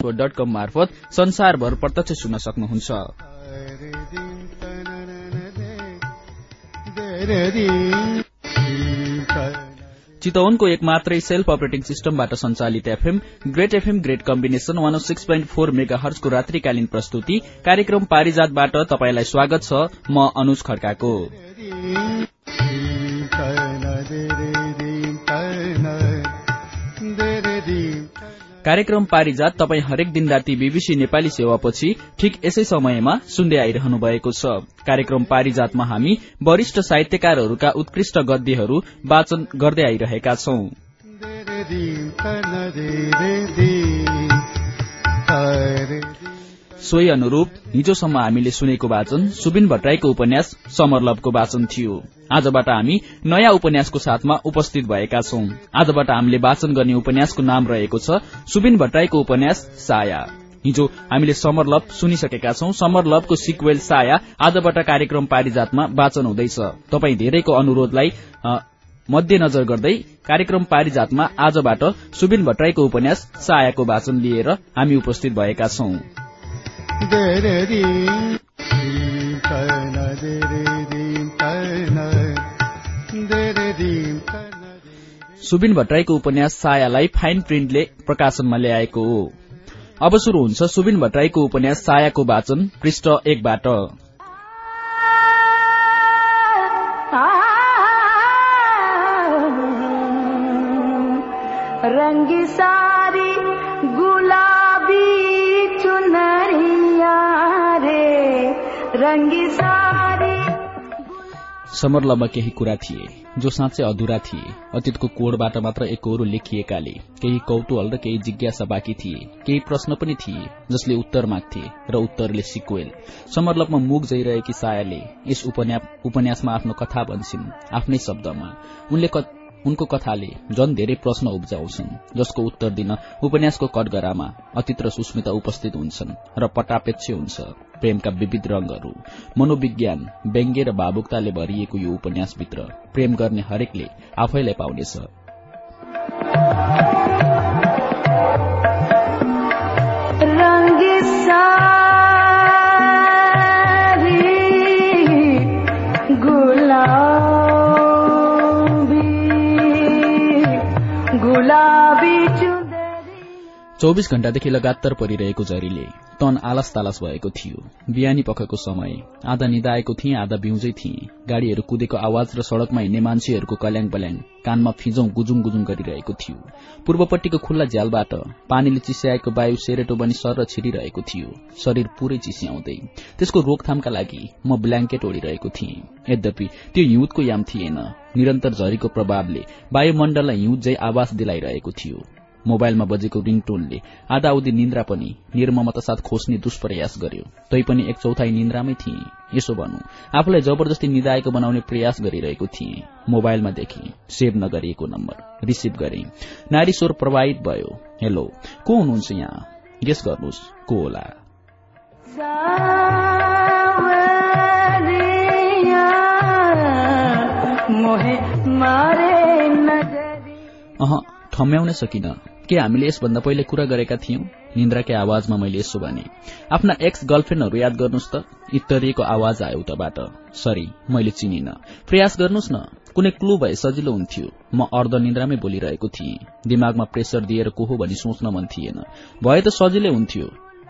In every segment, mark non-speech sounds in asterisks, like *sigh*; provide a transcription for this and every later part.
Dot com मार्फत संसारभर प्रत्यक्ष सुन्न सक्नुहुन्छ। चितवनको एक मात्रै सेल्फ अपरेटिङ सिस्टमबाट सञ्चालित FM great FM great combination one six point four mega हर्सको रात्रिकालीन प्रस्तुति कार्यक्रम पारिजातबाट तपाईंलाई स्वागत छ म अनुज खड्काको। कार्यक्रम पारिजात तपाई हरेक दिन राति बीबीसी नेपाली सेवापछि ठिक यसै समयमा सुन्दै आइरहनु भएको छ। कार्यक्रम पारिजातमा हामी वरिष्ठ साहित्यकारहरूका उत्कृष्ट गद्यहरू वाचन गर्दै आइरहेका छौं। सोही अनुरूप हिजोसम्म हामीले सुनेको वाचन सुबिन भट्टराईको उपन्यास समरलभको वाचन थियो। आजबाट हामी नयाँ उपन्यासको साथमा उपस्थित भएका छौं। आजबाट हामीले वाचन गर्ने उपन्यासको नाम रहेको छ सुबिन भट्टराईको उपन्यास साया। हिजो हामीले समरलभ सुनिसकेका छौं। समरलभको सिक्वेल साया आजबाट कार्यक्रम पारिजातमा वाचन हुँदैछ। तपाई धेरैको अनुरोधलाई मध्यनजर गर्दै कार्यक्रम पारिजातमा आजबाट सुबिन भट्टराईको उपन्यास सायाको वाचन लिएर हामी उपस्थित भएका छौं। सुबिन भट्टराईको उपन्यास सायालाई फाइन प्रिन्टले प्रकाशनमा ल्याएको हो। अब शुरू हुन्छ सुबिन भट्टराईको उपन्यास सायाको वाचन पृष्ठ एकबाट। रंगी सारी समरलमा केही कुरा थिए जो साँच्चै अधुरा थिए। अतीतको कोडबाट मात्र एकहोरो लेखिएकाले केही कौतूहल र केही जिज्ञासा बाँकी थिए। केही प्रश्न पनि थिए जसले उत्तर माग्थे र उत्तरले सिक्वेल। समरलपमा मुख जइरहेकी सायाले यस उपन्यासमा आफ्नो कथा भन्छन् आफ्नै शब्दमा। उनले उनको कथाले झन धेरै प्रश्न उब्जाउँछन् जसको उत्तर दिन उपन्यासको कटगरामा अतीत र सुस्मिता उपस्थित हुन्छन् र पटापेक्ष हुन्छ। प्रेमका विविध रंगहरू। मनोविज्ञान व्यङ्ग्य र भावुकताले भरिएको यो उपन्यासभित्र प्रेम गर्ने हरेकले आफैलाई पाउनेछ। चौबिस घण्टादेखि लगातार परिरहेको झरीले तन आलस तालस भएको थियो। बिहानी पखको समय आधा निदाएको थिए आधा बिउजै थिए। गाड़ीहरू कुदेको आवाज र सड़कमा हिँड्ने मान्छेहरूको कल्याङ पल्याङ कानमा फिजौं गुजुङ गुजुङ गरिरहेको थियो। पूर्वपट्टिको खुल्ला झ्यालबाट पानीले चिस्याएको वायु सेरेटो बनी सर र छिरिरहेको थियो। शरीर पूरै चिस्याउँदै। त्यसको रोकथामका लागि म ब्ल्याङ्केट ओढिरहेको थिएँ। यद्यपि त्यो हिउँदको याम थिएन। निरन्तर झरीको प्रभावले वायुमण्डललाई हिउँद झै आवास दिलाइरहेको थियो। मोबाइलमा बजेको रिङटोनले आधा उधी निन्द्रा पनि निर्ममता साथ खोज्ने दुष्प्रयास गर्यो। तैपनि एक चौथाई निन्द्रामै थिए। यसो भनौं आफूलाई जबरजस्ती निदाएको बनाउने प्रयास गरिरहेको थिए। मोबाइलमा देखे सेभ नगरिएको नम्बर रिसिभ गरे। नारी स्वर प्रभावित भयो। हेलो को हुनुहुन्छ यहाँ? गेस गर्नुहोस् को होला? अह ठम्याउन सकिन। के हामीले यसभन्दा पहिले कुरा गरेका थियौं? निन्द्राकै आवाजमा मैले यसो भने आफ्ना एक्स गर्लफ्रेण्डहरू याद गर्नुहोस् त। इत्तरिएको आवाज आयो उताबाट। सरी मैले चिनिन। प्रयास गर्नुहोस् न। कुनै क्लू भए सजिलो हुन्थ्यो। म अर्ध निन्द्रामै बोलिरहेको थिएँ। दिमागमा प्रेसर दिएर को हो भनी सोच्न मन थिएन। भए त सजिलै हुन्थ्यो।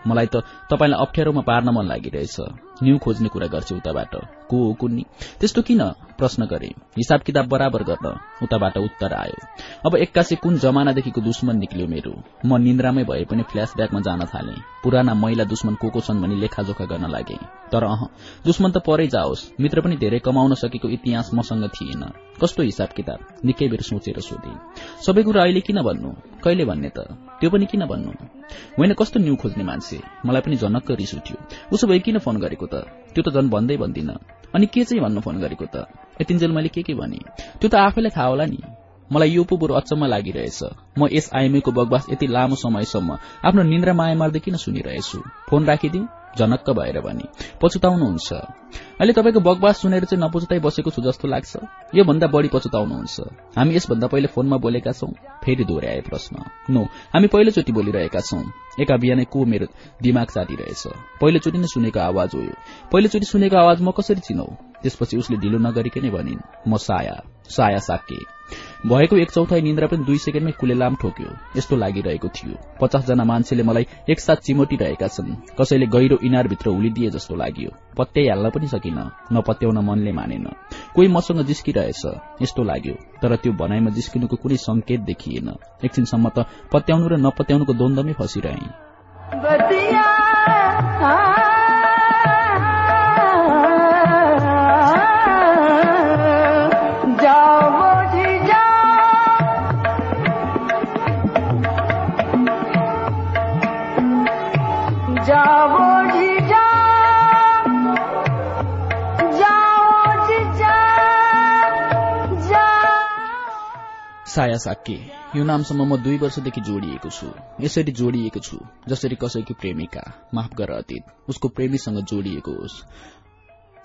मलाई त तपाईँलाई अप्ठ्यारोमा पार्न मन लागिरहेछ। न्यू खोज्ने कुरा गर्छ उताबाट। को हो कुन्नी? त्यस्तो किन? प्रश्न गरे। हिसाब किताब बराबर गर्न उताबाट उत्तर आयो। अब एक्कासी कुन जमानादेखिको दुश्मन निक्ल्यो मेरो? म निन्द्रामै भए पनि फ्ल्यासब्याकमा जान थाले। पुराना महिला दुश्मन को को छन् भनी लेखाजोखा गर्न लागे। तर अह दुश्मन त परै जाओस्। मित्र पनि धेरै कमाउन सकेको इतिहास मसँग थिएन। कस्तो हिसाब किताब? निकै बेर सोचेर सोधे। सबै कुरा अहिले किन भन्नु? कहिले भन्ने त? त्यो पनि किन भन्नु? होइन कस्तो न्यू खोज्ने मान्छे? मलाई पनि झनक्क रिस उठ्यो। उसो भए किन फोन गरेको त? त्यो त झन् भन्दै भन्दिन। अनि के चाहिँ भन्नु फोन गरेको त? यतिन्जेल मैले के के भने? त्यो त आफैलाई थाहा होला नि। मलाई यो पो बरु अचम्म लागिरहेछ। म यस आइएमएको बगवास यति लामो समयसम्म आफ्नो निन्द्रा माया मार्दै किन सुनिरहेछु? फोन राखिदिउ झनक्क भएर भने। पछुताउनुहुन्छ अहिले तपाईँको बकवास सुनेर चाहिँ नपुछ्दै बसेको छु जस्तो लाग्छ। यो भन्दा बढी पछुताउनुहुन्छ हामी यसभन्दा पहिले फोनमा बोलेका छौं फेरि दोहोऱ्याए प्रश्न। नो हामी पहिलोचोटि बोलिरहेका छौं एका बिहानै को मेरो दिमाग चाटिरहेछ पहिलोचोटि नै सुनेको आवाज हो यो। पहिलोचोटि सुनेको आवाज म कसरी चिनौ? त्यसपछि उसले ढिलो नगरिकनै भनिन् म साया साया साके भएको एक चौथाई निन्द्रा पनि दुई सेकेन्डमै कुलेलाम ठोक्यो। यस्तो लागिरहेको थियो। पचासजना मान्छेले मलाई एकसाथ चिमोटिरहेका छन्। कसैले गहिरो इनारभित्र हुलिदिए जस्तो लाग्यो। पत्याइहाल्न पनि सकिन नपत्याउन मनले मानेन। कोही मसँग जिस्किरहेछ यस्तो लाग्यो। तर त्यो भनाइमा जिस्किनुको कुनै संकेत देखिएन। एकछिनसम्म त पत्याउनु र नपत्याउनुको द्वन्दमै फसिरहे। साया साक्के यो नामसम्म म दुई वर्षदेखि जोडिएको छु। यसरी जोडिएको छु जसरी कसैको प्रेमिका माफ गर अतीत उसको प्रेमीसँग जोडिएको होस्।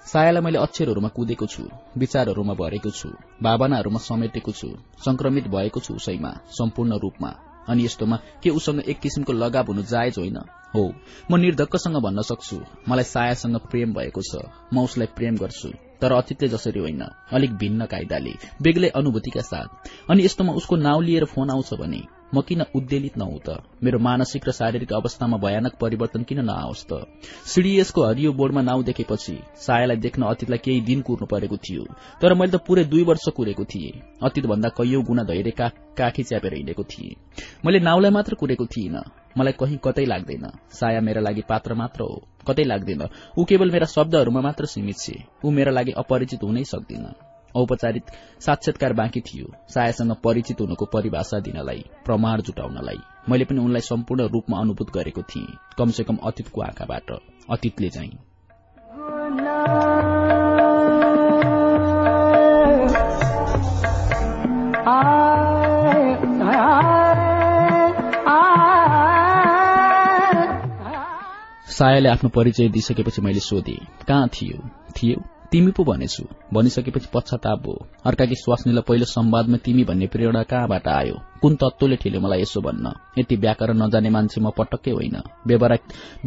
सायालाई मैले अक्षरहरूमा कुदेको छु विचारहरूमा भरेको छु भावनाहरूमा समेटेको छु संक्रमित भएको छु उसैमा सम्पूर्ण रूपमा। अनि यस्तोमा के उसँग एक किसिमको लगाव हुनु जायज होइन? हो म निर्धक्कसँग भन्न सक्छु मलाई सायासँग प्रेम भएको छ म उसलाई प्रेम गर्छु। तर अतीतले जसरी होइन अलिक भिन्न कायदाले बेग्लै अनुभूतिका साथ। अनि यस्तोमा उसको नाउँ लिएर फोन आउँछ भने म किन उद्वेलित नहु त मेरो मानसिक र शारीरिक अवस्थामा भयानक परिवर्तन किन नआओस् त? सीडीएसको हरियो बोर्डमा नाउँ देखेपछि सायालाई देख्न अतीतलाई केही दिन कुर्नु परेको थियो तर मैले त पूरै दुई वर्ष कुरेको थिएँ। अतीत भन्दा कैयौं गुणा धैर्य काखी च्यापेर हिँडेको थिएँ। मैले नाउँलाई मात्र कुरेको थिइनँ। मलाई कहीँ कतै लाग्दैन। साया मेरा लागि पात्र मात्र हो। कतै लाग्दैन। ऊ केवल मेरा शब्दहरूमा मात्र सीमित छे। ऊ मेरा लागि अपरिचित हुनै सक्दिन। औपचारिक साक्षात्कार बाँकी थियो। सायासँग परिचित हुनुको परिभाषा दिनलाई प्रमाण जुटाउनलाई मैले पनि उनलाई सम्पूर्ण रूपमा अनुभूत गरेको थिएँ कमसे कम अतीतको आँखाबाट अतीतले चाहिँ। सायाले आफ्नो परिचय दिइसकेपछि मैले सोधे कहाँ थियो? थियो? तिमी पो भनेछु। भनिसकेपछि पश्चाताप भयो। अर्काकी स्वास्नीलाई पहिलो संवादमा तिमी भन्ने प्रेरणा कहाँबाट आयो? कुन तत्वले ठेल्यो मलाई यसो भन्न? यति व्याकरण नजाने मान्छे म पटक्कै होइन।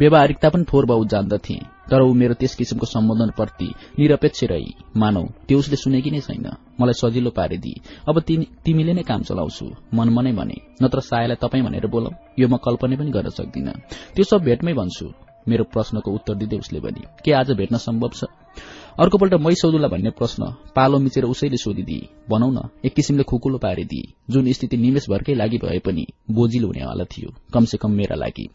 व्यवहारिकता पनि थोर बहुत जान्दथे। तर ऊ मेरो त्यस किसिमको सम्बोधनप्रति निरपेक्ष रही। मानौ त्यो उसले सुनेकी नै छैन? मलाई सजिलो पारिदिए अब तिमीले नै काम चलाउँछु। मनमनै भने। नत्र सायालाई तपाईँ भनेर बोलौ। यो म कल्पना पनि गर्न सक्दिन। त्यो सब भेटमै भन्छु। मेरो प्रश्नको उत्तर दिँदै उसले भने के आज भेट्न सम्भव छ? अर्कोपल्ट मै सौदुला भन्ने प्रश्न पालो मिचेर उसैले सोधिदिए भनौ न एक किसिमले खुकुलो पारिदिए जुन स्थिति निमेशभरकै लागि भए पनि बोजिलो हुनेवाला थियो कमसे कम मेरा लागि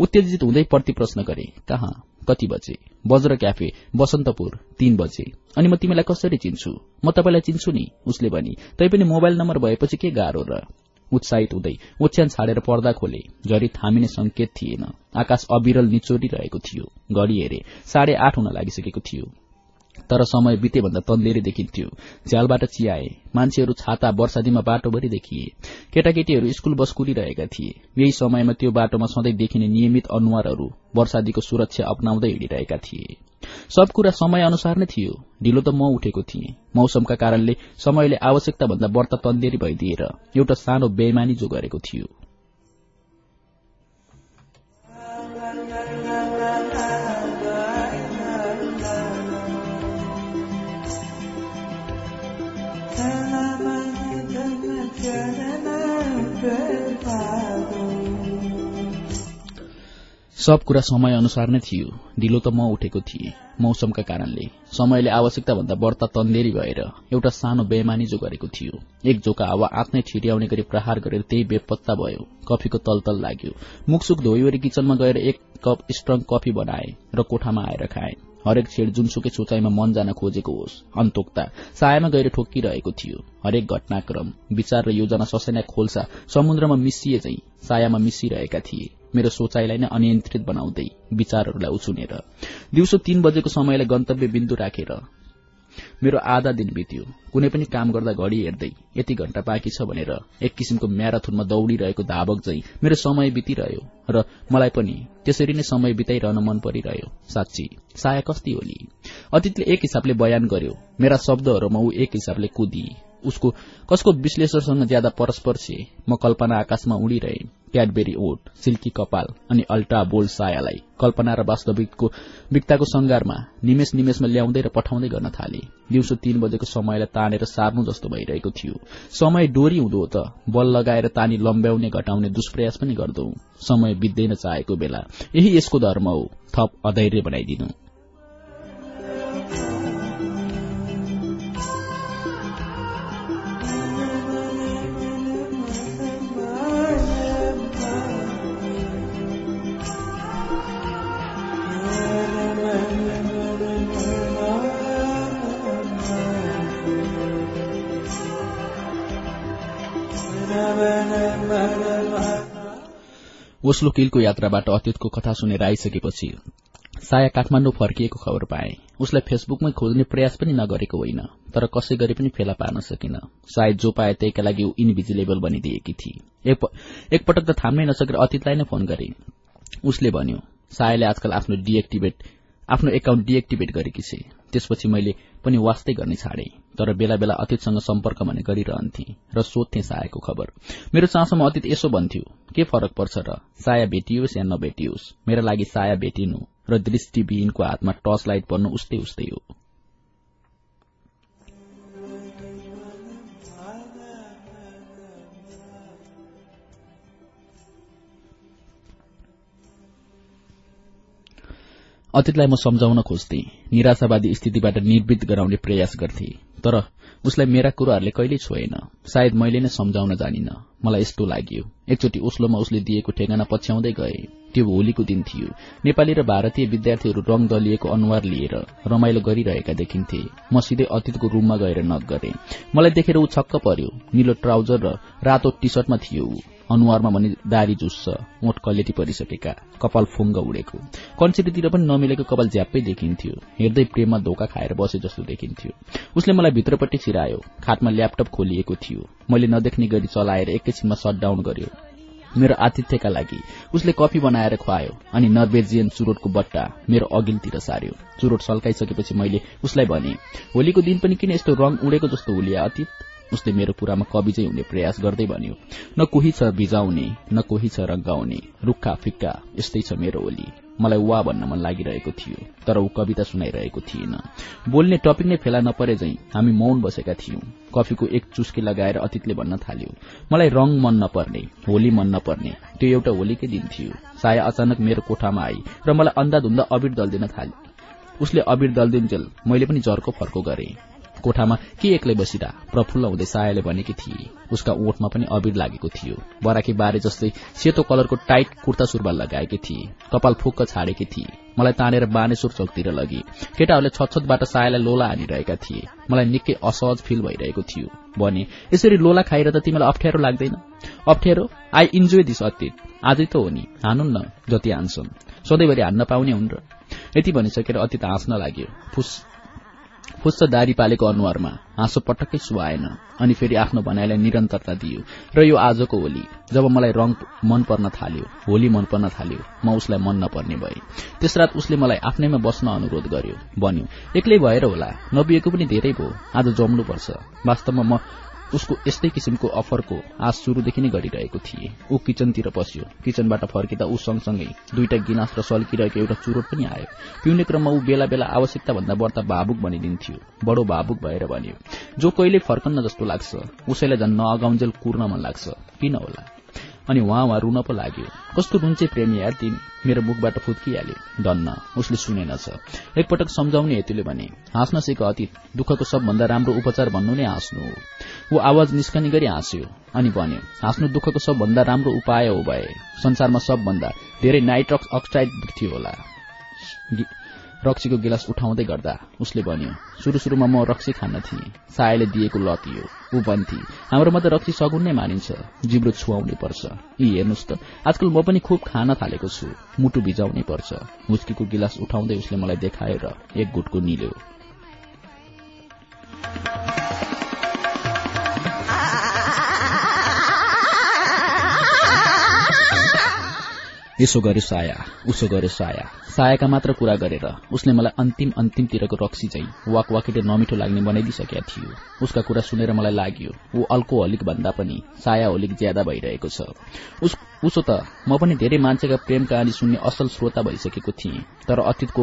उत्तेजित हुँदै प्रति प्रश्न गरे कहाँ? कति बजे? वज्र क्याफे बसन्तपुर तीन बजे। अनि म तिमीलाई कसरी चिन्छु? म तपाईँलाई चिन्छु नि? उसले भनी तैपनि मोबाइल नम्बर भएपछि के गाह्रो र उत्साहित हुँदै ओछ्यान छाडेर पर्दा खोले। झरी थामिने संकेत थिएन। आकाश अविरल निचोरिरहेको थियो। घड़ी हेरे साढे आठ हुन लागिसकेको थियो। तर समय बितेभन्दा तन्देरी देखिन्थ्यो झ्यालबाट चियाए। मान्छेहरू छाता वर्षादीमा बाटोभरि देखिए। केटाकेटीहरू स्कूल बस कुरिरहेका थिए। यही समयमा त्यो बाटोमा सधैँ देखिने नियमित अनुहारहरू वर्षादीको सुरक्षा अप्नाउँदै हिँडिरहेका थिए। सब कुरा समय अनुसार नै थियो। ढिलो त म उठेको थिएँ। मौसमका कारणले समयले आवश्यकता भन्दा व्रत तन्देरी भइदिएर एउटा सानो बेमानी जो गरेको थियो। सब कुरा समय अनुसार नै थियो। ढिलो त म उठेको थिएँ। मौसमका कारणले समयले आवश्यकता भन्दा बढ्ता तन्देरी भएर एउटा सानो बेमानी जो गरेको थियो। एक जोका हावा आत्नै छिर्याउने गरी प्रहार गरेर त्यही बेपत्ता भयो। कफीको तलतल लाग्यो। मुखसुख धोइवरी किचनमा गएर एक कप स्ट्रङ कफी बनाए र कोठामा आएर खाए। हरेक छेड जुनसुकै सोचाइमा मन जान खोजेको होस्। अन्तोक्ता सायामा गएर ठोकिरहेको थियो। हरेक घटनाक्रम विचार र योजना ससेना खोल्सा समुद्रमा मिसिए चाहिँ सायामा मिसिरहेका थिए। मेरो सोचाइलाई नै अनियन्त्रित बनाउँदै विचारहरूलाई उछुनेर दिउँसो तीन बजेको समयलाई गन्तव्य बिन्दु राखेर मेरो आधा दिन बित्यो। कुनै पनि काम गर्दा घड़ी हेर्दै यति घण्टा बाँकी छ भनेर एक किसिमको म्याराथुनमा दौड़िरहेको धावक झै मेरो समय बितिरह्यो र मलाई पनि त्यसरी नै समय बिताइरहन मन परिरह्यो। साँच्ची साया कस्ती होली अतीतले एक हिसाबले बयान गर्यो मेरा शब्दहरूमा ऊ एक हिसाबले कुदी। उसको कसको विश्लेषणसँग ज्यादा परस्पर छे? म कल्पना आकाशमा उडिरहे। क्याडबेरी ओट सिल्की कपाल अनि अल्ट्रा बोल्ड सायालाई कल्पना र वास्तविकको विकताको संगारमा निमेष निमेषमा ल्याउँदै र पठाउँदै गर्न थाले। दिउँसो तीन बजेको समयलाई तानेर सार्नु जस्तो भइरहेको थियो। समय डोरी हुँदो त बल लगाएर तानी लम्ब्याउने घटाउने दुष्प्रयास पनि गर्दौ। समय बित्दैन चाहेको बेला। यही यसको धर्म हो। थप अधैर्य बनाइदिनु। ओस्लो किलको यात्राबाट अतीतको कथा सुनेर आइसकेपछि साया काठमाण्डु फर्किएको खबर पाए। उसलाई फेसबुकमै खोज्ने प्रयास पनि नगरेको होइन तर कसै गरी पनि फेला पार्न सकिन। सायद जो पाए त्यहीका लागि ऊ इनभिजिलेबल बनिदिएकी थिए। एकपटक त थाम्नै नसकेर अतीतलाई नै फोन गरे। उसले भन्यो सायाले आजकल आफ्नो डिएक्टिभेट आफ्नो एकाउन्ट डिएक्टिभेट गरेकी छे। त्यसपछि मैले पनि वास्तै गर्ने छाडे। तर बेला बेला अतीतसँग सम्पर्क भने गरिरहन्थे र सोध्थे सायाको खबर। मेरो चासोमा अतीत यसो भन्थ्यो के फरक पर्छ र? साया भेटियोस् या नभेटियोस्? मेरा लागि साया भेटिनु र दृष्टिविहीनको हातमा टर्च लाइट पर्नु उस्तै उस्तै हो। अतीतलाई म सम्झाउन खोज्थे। निराशावादी स्थितिबाट निर्वित गराउने प्रयास गर्थे। तर उसलाई मेरा कुराहरूले कहिल्यै छोएन। सायद मैले नै सम्झाउन जानिन। मलाई यस्तो लाग्यो। एकचोटि ओस्लोमा उसले दिएको ठेगाना पछ्याउँदै गए। त्यो होलीको दिन थियो। नेपाली र भारतीय विद्यार्थीहरू रंग दलिएको अनुहार लिएर रमाइलो गरिरहेका देखिन्थे। म सिधै अतीतको रूममा गएर नक गरे। मलाई देखेर ऊ छक्क पर्यो। निलो ट्राउजर र रातो टी शर्टमा थियो अनुहारमा भने दारी जुस्छ ओठ कलेटी परिसकेका कपाल फुङ्ग उडेको। कन्सिटीतिर पनि नमिलेको कपाल झ्याप्पै देखिन्थ्यो। हेर्दै प्रेममा धोका खाएर बसे जस्तो देखिन्थ्यो। उसले मलाई भित्रपट्टि छिरायो। खाटमा ल्यापटप खोलिएको थियो। मैले नदेख्ने गरी चलाएर एकैछिनमा सटडाउन गर्यो। मेरो आतिथ्यका लागि। उसले कफी बनाएर खुवायो अनि नर्वेजियन चुरोटको बट्टा मेरो अघिल्तिर सार्यो। चुरोट सल्काइसकेपछि मैले उसलाई भने होलीको दिन पनि किन यस्तो रंग उडेको जस्तो हुलिया अतीत? उसले मेरो कुरामा कवि चाहिँ हुने प्रयास गर्दै भन्यो न कोही छ भिजाउने न कोही छ रंगाउने रुखा फिक्का यस्तै छ मेरो ओली। मलाई वा भन्न मन लागिरहेको थियो तर ऊ कविता सुनाइरहेको थिएन। बोल्ने टपिक नै फेला नपरे झै हामी मौन बसेका थियौं। कफीको एक चुस्की लगाएर अतीतले भन्न थाल्यो मलाई रंग मन नपर्ने होली मन नपर्ने त्यो एउटा होलीकै दिन थियो। साया अचानक मेरो कोठामा आई र मलाई अन्धाधुन्दा अबिर दल्दिन थाल्यो। उसले अबिर दल्दिन्जेल मैले पनि जर्को फर्को गरे। कोठामा के एक्लै बसिरा प्रफुल्ल हुँदै सायाले भनेकी थिए। उसका ओठमा पनि अबिर लागेको थियो। बराकी बारे जस्तै सेतो कलरको टाइट कुर्ता सुरुवाल लगाएकी थिए। कपाल फुक्क छाडेकी थिए। मलाई तानेर बानेश्वर चौकतिर लगी। केटाहरूले छतछतबाट सायालाई लोला हानिरहेका थिए। मलाई निकै असहज फिल भइरहेको थियो। भने यसरी लोला खाएर त तिमीलाई अप्ठ्यारो लाग्दैन? अप्ठ्यारो? आई इन्जोय दिस अतीत आजै त हो नि। हानुन् न जति हान्छन्। सधैँभरि हान्न पाउने हुन् र। यति भनिसकेर अतीत हाँस्न लाग्यो। फुस्स दारी पालेको अनुहारमा हाँसो पटक्कै सुहाएन। अनि फेरि आफ्नो भनाइलाई निरन्तरता दियो। र यो आजको होली जब मलाई रंग मन पर्न थाल्यो होली मन पर्न थाल्यो म उसलाई मन नपर्ने भए। त्यस रात उसले मलाई आफ्नैमा बस्न अनुरोध गर्यो। भन्यो एक्लै भएर होला नबिएको पनि धेरै भयो आज जम्नुपर्छ। वास्तवमा म उसको यस्तै किसिमको अफरको आश शुरूदेखि नै गरिरहेको थिए। ऊ किचनतिर पस्यो किचनबाट फर्किँदा ऊ सँगसँगै दुईटा गिलास र सल्किरहेको एउटा चुरोट पनि आयो। पिउने क्रममा ऊ बेला बेला आवश्यकता भन्दा बढ्ता भावुक बनिदिन्थ्यो। बडो भावुक भएर भन्यो जो कहिले फर्कन्न जस्तो लाग्छ उसैलाई झन् नअगाउन्जेल कुर्न मन लाग्छ। किन होला? अनि उहाँ उहाँ रुन पो लाग्यो। कस्तो रुन्चे प्रेमी यार तिमी? मेरो मुखबाट फुत्किहाल्यो धन्न उसले सुनेनछ एकपटक सम्झाउने हेतुले भने हाँस्न सिक अतीत दुःखको सबभन्दा राम्रो उपचार भन्नु नै हाँस्नु हो। ऊ आवाज निस्कने गरी हाँस्यो अनि भन्यो हाँस्नु दुःखको सबभन्दा राम्रो उपाय हो भए संसारमा सबभन्दा धेरै नाइट्रक्स अक्साइड थियो होला। रक्सीको गिलास उठाउँदै गर्दा उसले भन्यो शुरू शुरूमा म रक्सी खान्न थिएँ। सायले दिएको लत यो ऊ भन्थे हाम्रोमा त रक्सी सगुन नै मानिन्छ। जिब्रो छुवाउनै पर्छ। यी हेर्नुहोस् त आजकल म पनि खुब खान थालेको छु। मुटु भिजाउनै पर्छ। हुस्कीको गिलास उठाउँदै उसले मलाई देखाएर एक गुटको निल्यो। यसो गर्यो साया उसो गर्यो साया। सायाका मात्र कुरा गरेर उसले मलाई अन्तिम अन्तिमतिरको रक्सी चाहिँ वाक वाकेटे नमिठो लाग्ने बनाइदिइसकेका थियो। उसका कुरा सुनेर मलाई लाग्यो ऊ अल्कोहलिक भन्दा पनि साया होलिक ज्यादा भइरहेको छ। उसो त म पनि धेरै मान्छेका प्रेम कहानी सुन्ने असल श्रोता भइसकेको थिएँ तर अतीतको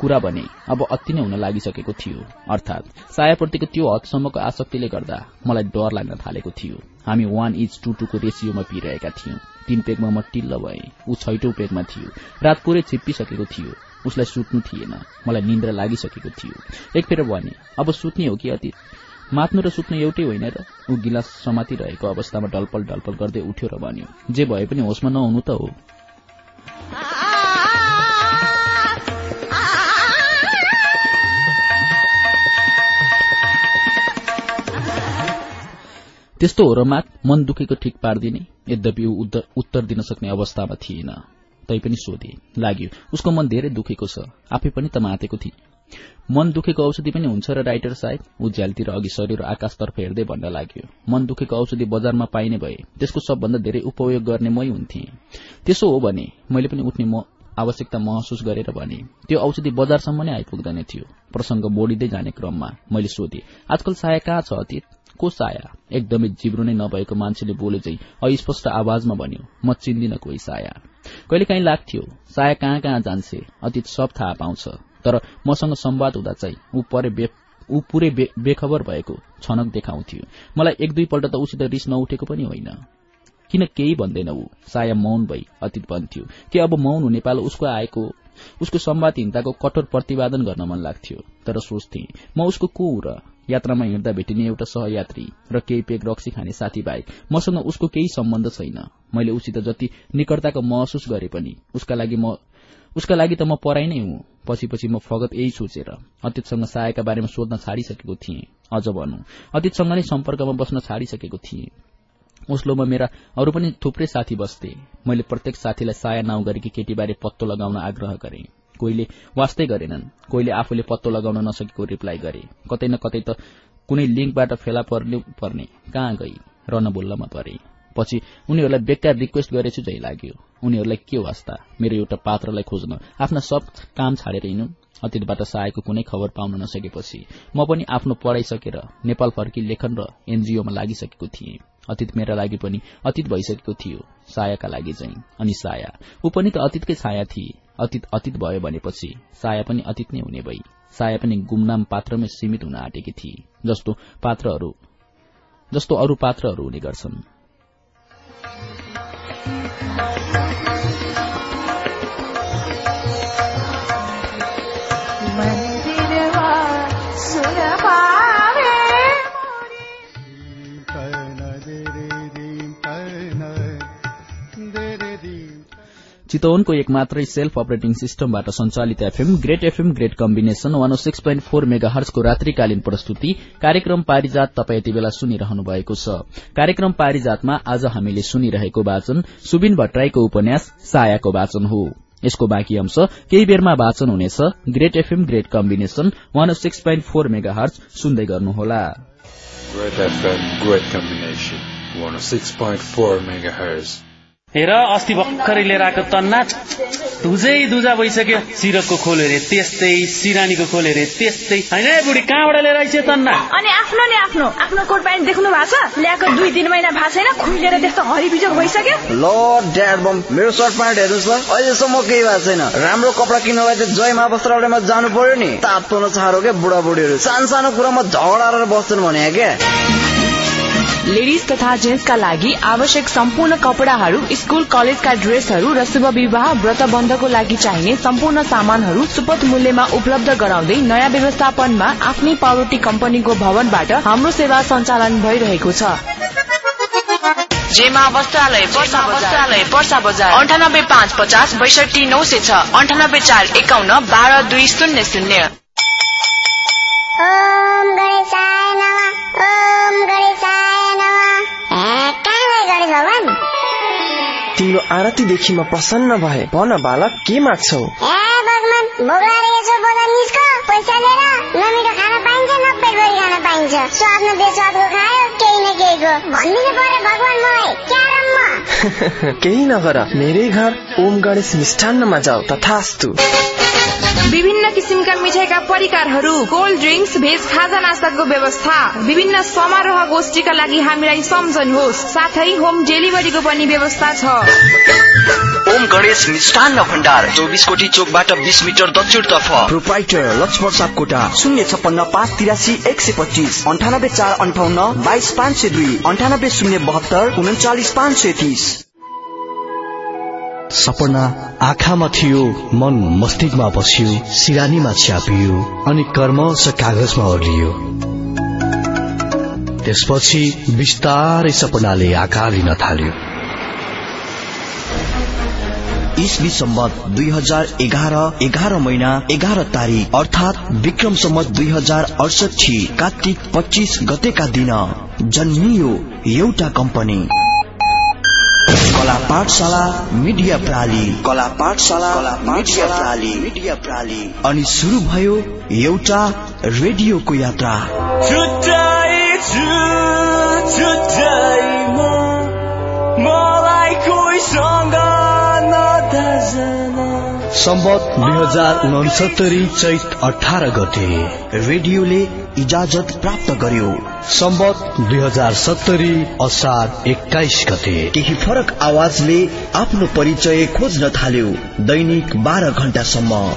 कुरा भने अब अति नै हुन लागिसकेको थियो। अर्थात सायाप्रतिको त्यो हदसम्मको आसक्तिले गर्दा मलाई डर लाग्न थालेको थियो। हामी वान इज टू टूको रेसियोमा पिरहेका थियौं। तीन पेगमा म टिल्ल भए। ऊ छैटौं पेगमा थियो। रात पुरै छिप्पिसकेको थियो। उसलाई सुत्नु थिएन। मलाई निन्द्रा लागिसकेको थियो। एक फेर भने अब सुत्ने हो कि अति मात्नु र सुत्नु एउटै होइन र? ऊ गिलास समातिरहेको अवस्थामा डलपल डलपल गर्दै उठ्यो र भन्यो जे भए पनि होसमा नहुनु त हो। त्यस्तो हो र मात मन दुखेको ठिक पारिदिने यद्यपि ऊ उत्तर दिन सक्ने अवस्थामा थिएन। तैपनि सोधे लाग्यो उसको मन धेरै दुखेको छ। आफै पनि त मातेको थिए। मन दुखेको औषधि पनि हुन्छ र राइटर साहेब ऊ झ्यालतिर अघि शरीर आकाशतर्फ हेर्दै भन्न लाग्यो मन दुखेको औषधि बजारमा पाइने भए त्यसको सबभन्दा धेरै उपयोग गर्ने मै हुन्थे। त्यसो हो भने मैले पनि उठ्ने आवश्यकता महसुस गरेर भने त्यो औषधि बजारसम्म नै आइपुग्दैन थियो। प्रसंग बोडिँदै जाने क्रममा मैले सोधे आजकल साया कहाँ छ अतीत? को साया? एकदमै जिब्रो नै नभएको मान्छेले बोले चाहिँ अस्पष्ट आवाजमा भन्यो म चिन्दिन कोही साया। कहिलेकाहीँ लाग्थ्यो साया कहाँ कहाँ जान्छे? अतीत सब थाहा पाउँछ। तर मसँग संवाद हुँदा चाहिँ ऊ परे ऊ पुरै बेखबर भएको छनक देखाउँथ्यो। मलाई एक दुईपल्ट त उसित रिस नउठेको पनि होइन। किन केही भन्दैन ऊ? साया मौन भई अतीत भन्थ्यो। के अब मौन हुने पालो उसको आएको? उसको संवादहीनताको कठोर प्रतिवादन गर्न मन लाग्थ्यो। तर सोच्थे म उसको को र? यात्रामा हिँड्दा भेटिने एउटा सहयात्री र केही पेग रक्सी खाने साथी मसँग उसको केही सम्बन्ध छैन। मैले उसित जति निकटताको महसुस गरे पनि उसका लागि म उसका लागि त म पराई नै हुँ। पछि पछि म फगत यही सोचेर अतीतसँग सायका बारेमा सोध्न छाडिसकेको थिएँ। अझ भनौं अतीतसँग नै सम्पर्कमा बस्न छाडिसकेको थिएँ। ओस्लोमा मेरा अरू पनि थुप्रै साथी बस्थे। मैले प्रत्येक साथीलाई साया नाउँ गरेकी केटीबारे पत्तो लगाउन आग्रह गरे। कोहीले वास्तै गरेनन्। कोहीले आफूले पत्तो लगाउन नसकेको रिप्लाई गरे। कतै न कतै त कुनै लिङ्कबाट फेला पर्नु पर्ने। कहाँ गई? रन बोल्लमा परे पछि उनीहरूलाई बेकार रिक्वेस्ट गरेछु झै लाग्यो। उनीहरूलाई के वास्ता मेरो एउटा पात्रलाई खोज्न। आफ्ना सब काम छाडेर हिँड्नु अतीतबाट सहायको कुनै खबर पाउन नसकेपछि म पनि आफ्नो पढ़ाइ सकेर नेपाल फर्की लेखन र एनजीओमा लागिसकेको थिएँ। अतीत मेरा लागि पनि अतीत भइसकेको थियो सायाका लागि चाहिँ। अनि साया? ऊ पनि त अतीतकै छाया थिए। अतीत अतीत भयो भनेपछि साया पनि अतीत नै हुने भई। साया पनि गुमनाम पात्रमै सीमित हुन आँटेकी थिए। जस्तो पात्रहरू जस्तो अरू पात्रहरू हुने गर्छन्। चितवनको एक मात्रै सेल्फ अपरेटिङ सिस्टमबाट सञ्चालित FM Great FM Great Combination one oh six point four mega हर्सको रात्रिकालीन प्रस्तुति कार्यक्रम पारिजात तपाईँ यति बेला सुनिरहनु भएको छ। कार्यक्रम पारिजातमा आज हामीले सुनिरहेको वाचन सुबिन भट्टराईको उपन्यास सायाको वाचन हो। यसको बाँकी अंश केही बेरमा वाचन हुनेछ। Great FM great combination one O six point four mega सुन्दै गर्नुहोला। Great FM, great combination, 106.4 megahertz. हेर अस्ति भर्खरै लिएर आएको तन्ना धुजै दुजा भइसक्यो। सिरकको खोल हेरे त्यस्तै सिरानीको खोल हेरे त्यस्तै। होइन बुढी कहाँबाट लिएर आइसक्यो तन्ना अनि आफ्नो नि आफ्नो। आफ्नो कोट प्यान्ट देख्नु भएको छ? ल्याएको दुई तिन महिना भएको छैन। खुइलेर त्यस्तो हरिबिजोग भइसक्यो। ल ड्याड बम मेरो सर्ट प्यान्ट हेर्नुहोस् ल। अहिलेसम्म केही भएको छैन। राम्रो कपडा किन्नलाई चाहिँ जयमा वस्त्रालयमा जानु पर्यो नि। तातो नछारो क्या बुढाबुढीहरू। सानो सानो कुरामा झगडा बस्छन् भने क्या? लेडिज तथा जेन्ट्सका लागि आवश्यक सम्पूर्ण कपड़ाहरू स्कूल कलेजका ड्रेसहरू र शुभ विवाह व्रत बन्धको लागि चाहिने सम्पूर्ण सामानहरू सुपथ मूल्यमा उपलब्ध गराउँदै नयाँ व्यवस्थापनमा आफ्नै पार्वती कम्पनीको भवनबाट हाम्रो सेवा सञ्चालन भइरहेको छ। जेमा वस्त्रालय वस्त्रालय पर्सा बजार। अन्ठानब्बे पाँच पचास बैसठी नौ सय छ। अन्ठानब्बे चार एकाउन्न बाह्र दुई शून्य शून्य। तिम्रो आरतीदेखि म प्रसन्न भए। भन बालक के माग्छौ? भगवान् *laughs* केही नगर मेरै घर ओम गणेश मिष्ठान्नमा जाऊ तथास्तु। विभिन्न किसिमका मिठाईका परिकारहरू कोल्ड ड्रिङ्क्स भेज खाजा नास्ताको व्यवस्था विभिन्न समारोह गोष्ठीका लागि हामीलाई सम्झनुहोस्। साथै होम डेलिभरीको पनि व्यवस्था छ। ओम गणेश मिष्टान्न भण्डार चौबिस कोटी चोकबाट बिस मिटर दक्षिणतर्फ। प्रोप्राइटर लक्ष्मण सापकोटा शून्य छप्पन्न पाँच तिरासी एक सय पच्चिस अन्ठानब्बे चार अन्ठाउन्न बाइस पाँच सय दुई अन्ठानब्बे शून्य बहत्तर उन्चालिस पाँच सय तिस। सपना आँखामा थियो मन मस्तिष्कमा बस्यो सिरानीमा छ्यापियो अनि कर्मश कागजमा ओर्लियो। त्यसपछि बिस्तारै सपनाले आकार लिन थाल्यो। इस्वी सम्मत दुई हजार एघार एघार महिना एघार तारिक अर्थात विक्रम सम्मत दुई हजार अडसठी कार्तिक पच्चिस गतेका दिन जन्मियो एउटा कम्पनी। कला पाठशाला मिडिया प्राली कला पाठशाला मिडिया प्राली मिडिया प्राली अनि सुरु भयो एउटा रेडियोको यात्रा। मलाई कोहीसँग सम्बत दुई हजार उनसत्तरी चैत अठार गते रेडियोले इजाजत प्राप्त गर्यो। सम्बत दुई हजार सत्तरी असार एक्काइस गते। केही फरक आवाजले आफ्नो परिचय खोज्न थाल्यो। दैनिक बाह्र घण्टासम्म।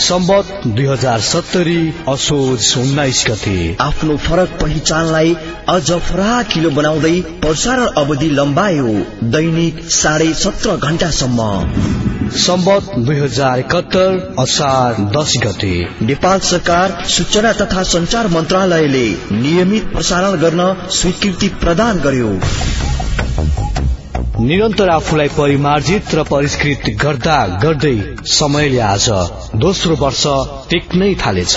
सम्बत दुई हजार सत्तरी असोज उन्नाइस गते आफ्नो फरक पहिचानलाई अझ फराकिलो बनाउँदै प्रसारण अवधि लम्बायो। दैनिक साढे सत्र घण्टासम्म सम्बत दुई हजार एकहत्तर असार दस गते नेपाल सरकार सूचना तथा संचार मन्त्रालयले नियमित प्रसारण गर्न स्वीकृति प्रदान गर्यो। निरन्तर आफूलाई परिमार्जित र परिष्कृत गर्दा गर्दै समयले आज दोस्रो वर्ष टेक्नै थालेछ।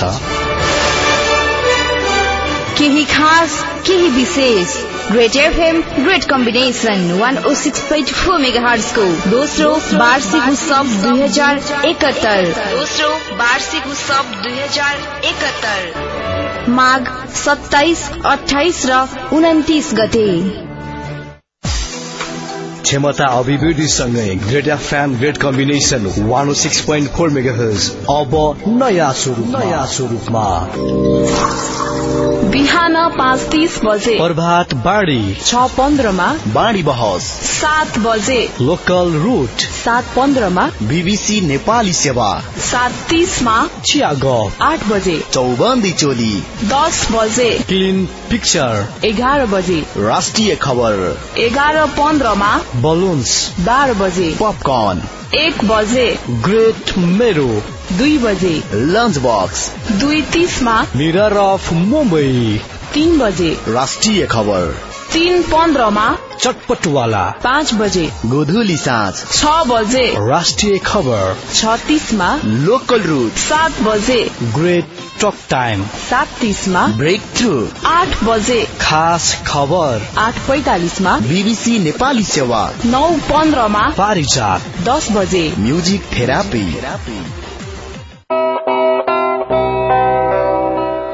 केही खास केही विशेष। Great FM great combination one O six point four mega को दोस्रो वार्षिक उत्सव दुई हजार एकहत्तर। दोस्रो वार्षिक उत्सव दुई हजार एकहत्तर। माघ सत्ताइस अठाइस र उन्तिस गते। क्षमता अभिवृद्धिसँगै great FM great combination one six point four mega अब नयाँ स्वरूप नयाँ स्वरूपमा। बिहान पाँच तिस बजे। प्रभात बाढी छ पन्ध्रमा। बाढी बहस। सात बजे। Local route. सात पन्ध्रमा। बीबीसी नेपाली सेवा। सात तिसमा। चिया गफ आठ बजे। चौबन्दी चोली। दस बजे। क्लिन पिक्चर एघार बजे। राष्ट्रिय खबर। एघार पन्ध्रमा। बलुन्स बाह्र बजे। पपकर्न एक बजे। ग्रेट मेरो दुई बजे। लन्च बक्स दुई तिसमा। मिरर अफ मुम्बई तीन बजे। राष्ट्रिय खबर। तीन पन्ध्रमा। चटपटवाला। पाँच बजे। गोधुली साँझ। छ बजे। राष्ट्रिय खबर। छत्तिसमा। Local route. सात बजे। Great talk time. सात तिसमा ब्रेक थ्रु। आठ बजे। खास खबर। आठ पैतालिसमा। बीबीसी नेपाली सेवा। नौ पन्ध्रमा। पारिजात। दस बजे। Music therapy.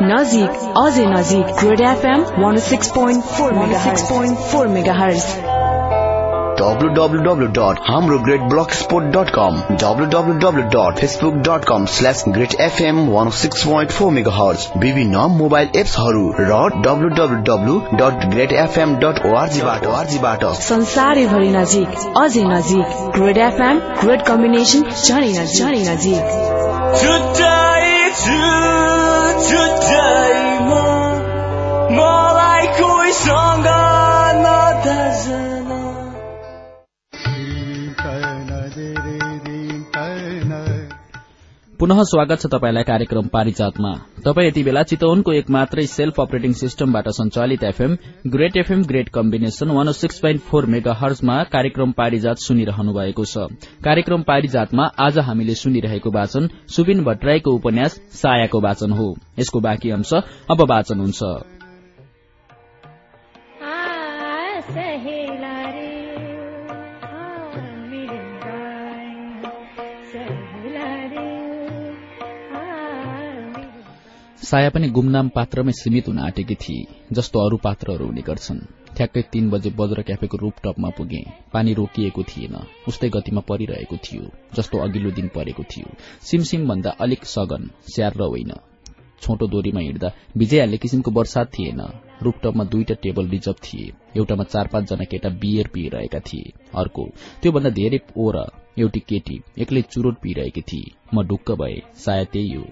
नजिक अझै नजिक great FM one six point four mega six point four mega www.hamrogreatblogspot.com www.facebook.com slash greatfm 106.4 megahertz. विभिन्न मोबाइल एप्सहरू र www.greatfm.org बाट। संसारैभरि नजिक अझै नजिक ग्रेड एफएम ग्रेड कम्बिनेसन झनै नजिक। झनै नजिक today more, more like we song another. पुनः स्वागत छ तपाईँलाई कार्यक्रम पारिजातमा। तपाईँ यति बेला चितवनको एक मात्रै सेल्फ अपरेटिङ सिस्टमबाट संचालित FM great FM great combination one six point four mega हर्जमा कार्यक्रम पारिजात सुनिरहनु भएको छ। कार्यक्रम पारिजातमा आज हामीले सुनिरहेको वाचन सुबिन भट्टराईको उपन्यास सायाको वाचन हो। यसको बाँकी अंश अब वाचन हुन्छ। साया पनि गुमनाम पात्रमै सीमित हुन आँटेकी थिए जस्तो अरू पात्रहरू हुने गर्छन्। ठ्याक्कै तीन बजे बज्र क्याफेको रूपटपमा पुगे। पानी रोकिएको थिएन। उस्तै गतिमा परिरहेको थियो जस्तो अघिल्लो दिन परेको थियो। सिमसिम भन्दा अलिक सगन स्याहार र होइन। छोटो दोरीमा हिँड्दा भिजाइहाल्ने किसिमको वर्षात थिएन। रूपटपमा दुईटा टेबल रिजर्भ थिए। एउटामा चार पाँचजना केटा बियर पिइरहेका थिए। अर्को त्योभन्दा धेरै ओर एउटी केटी एक्लै चुरोट पिइरहेकी थिए म ढुक्क भए सायद त्यही हो।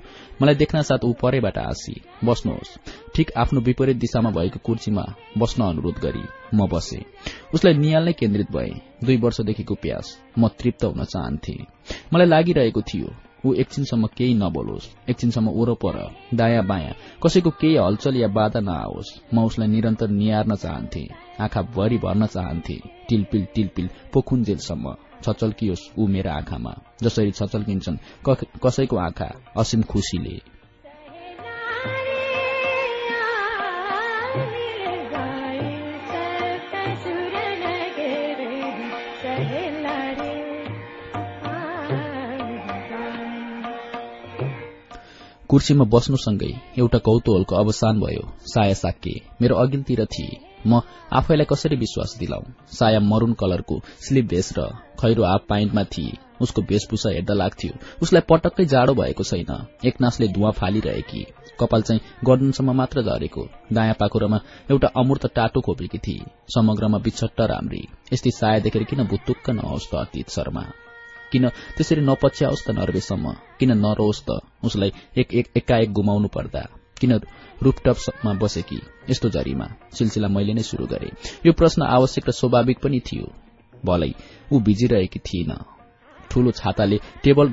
मलाई देख्न साथ ऊ परेबाट आसी बस्नुहोस्। ठिक आफ्नो विपरीत दिशामा भएको कुर्सीमा बस्न अनुरोध गरी म बसे। उसलाई निहाल्नै केन्द्रित भए दुई वर्षदेखिको प्यास। म तृप्त हुन चाहन्थे। मलाई लागिरहेको थियो ऊ एकछिनसम्म केही नबोलोस्। एकछिनसम्म ओरपर दायाँ बायाँ कसैको केही हलचल या बाधा नआओस्। म उसलाई निरन्तर निहार्न चाहन्थे। आँखा भरि भर्न चाहन्थे। टिलपिल टिलपिल पोखुन्जेलसम्म। छचल्कियोस् ऊ मेरा आँखामा जसरी छचल्किन्छन् कसैको आँखा असीम खुसीले। कुर्सीमा बस्नुसँगै एउटा कौतूहलको अवसान भयो साया साके मेरो अघिल्तिर थिए। म आफैलाई कसरी विश्वास दिलाउ? साया मरून कलरको स्लिप भेस र खैरो हाफ पाइन्टमा थिए। उसको वेशभूषा हेर्दा लाग्थ्यो। उसलाई पटक्कै जाडो भएको छैन। एकनासले धुवा फालिरहेकी कपाल चाहिँ गर्दनसम्म मात्र झरेको। दायाँ पाखुरामा एउटा अमूर्त टाटो खोपेकी थिए। समग्रमा बिछट्ट राम्री। यस्तै साया देखेर किन भुत्तुक्क नहोस् त अतीत शर्मा? किन त्यसरी नपच्याओस् त नर्वेसम्म? किन नरोस् त उसलाई एक एक एकाएक गुमाउनु पर्दा? किन रूपटपमा बसेकी। यस्तो जरीमा सिलसिला मैले नै शुरू गरे। यो प्रश्न आवश्यक र स्वाभाविक पनि थियो। भलै ऊ भिजिरहेकी थिइन। ठूलो छाताले टेबल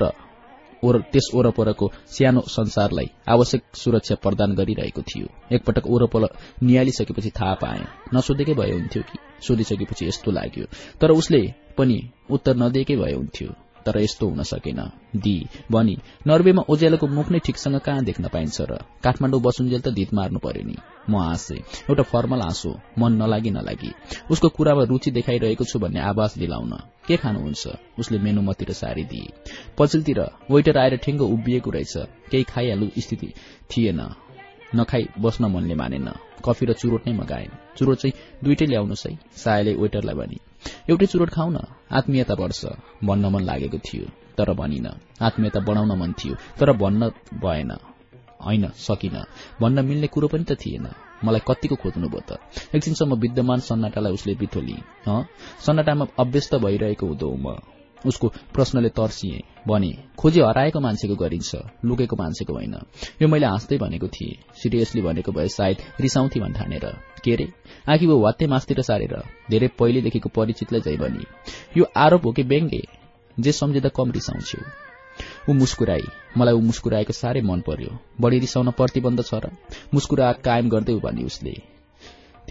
र त्यस ओरपरको सानो संसारलाई आवश्यक सुरक्षा प्रदान गरिरहेको थियो। एकपटक ओरपर निहालिसकेपछि थाहा पाए। नसोधेकै भए हुन्थ्यो कि? सोधिसकेपछि यस्तो लाग्यो। तर उसले पनि उत्तर नदिएकै भए हुन्थ्यो। तर यस्तो हुन सकेन। दि भनी नर्वेमा ओज्यालोको मुख नै ठिकसँग कहाँ देख्न पाइन्छ र? काठमाडौँ बसुन्जेल त धित मार्नु पर्यो नि। म हाँसे एउटा फर्मल हाँसो मन नलागी नलागी। उसको कुरामा रुचि देखाइरहेको छु भन्ने आवाज दिलाउन। के खानुहुन्छ? उसले मेनुमतिर सारी दिए। पछिल्तिर वेटर आएर ठेङ्गो उभिएको रहेछ। केही खाइहाल्नु स्थिति थिएन। नखाई बस्न मनले मानेन। कफी र चुरोट नै मगाए चुरोट चाहिँ दुइटै ल्याउनुहोस् है सायले वेटरलाई भनी। एउटै चुरोट खाउ न। आत्मीयता बढ्छ। भन्न मन लागेको थियो तर भनिन आत्मीयता बढ़ाउन मन थियो तर भन्न भएन। होइन सकिन। भन्न मिल्ने कुरो पनि त थिएन। मलाई कतिको खोज्नुभयो त? एकछिनसम्म विद्यमान सन्नाटालाई उसले बिथोली। सन्नाटामा अभ्यस्त भइरहेको हुँदो म। उसको प्रश्नले तर्सिए भने खोजी हराएको मान्छेको गरिन्छ लुकेको मान्छेको होइन। यो मैले हाँस्दै भनेको थिएँ। सिरियसली भनेको भए सायद रिसाउँथे भन् ठानेर के रे? आँखी भयो वात्ते मासतिर सारेर धेरै पहिलेदेखिको परिचितलाई जै भनी। यो आरोप हो कि व्यङ्गे जे सम्झिँदा कम रिसाउँछु। ऊ मुस्कुराई। मलाई ऊ मुस्कुराएको साह्रै मन पर्यो। बढ़ी रिसाउन प्रतिबन्ध छ र। मुस्कुरा कायम गर्दै भने उसले।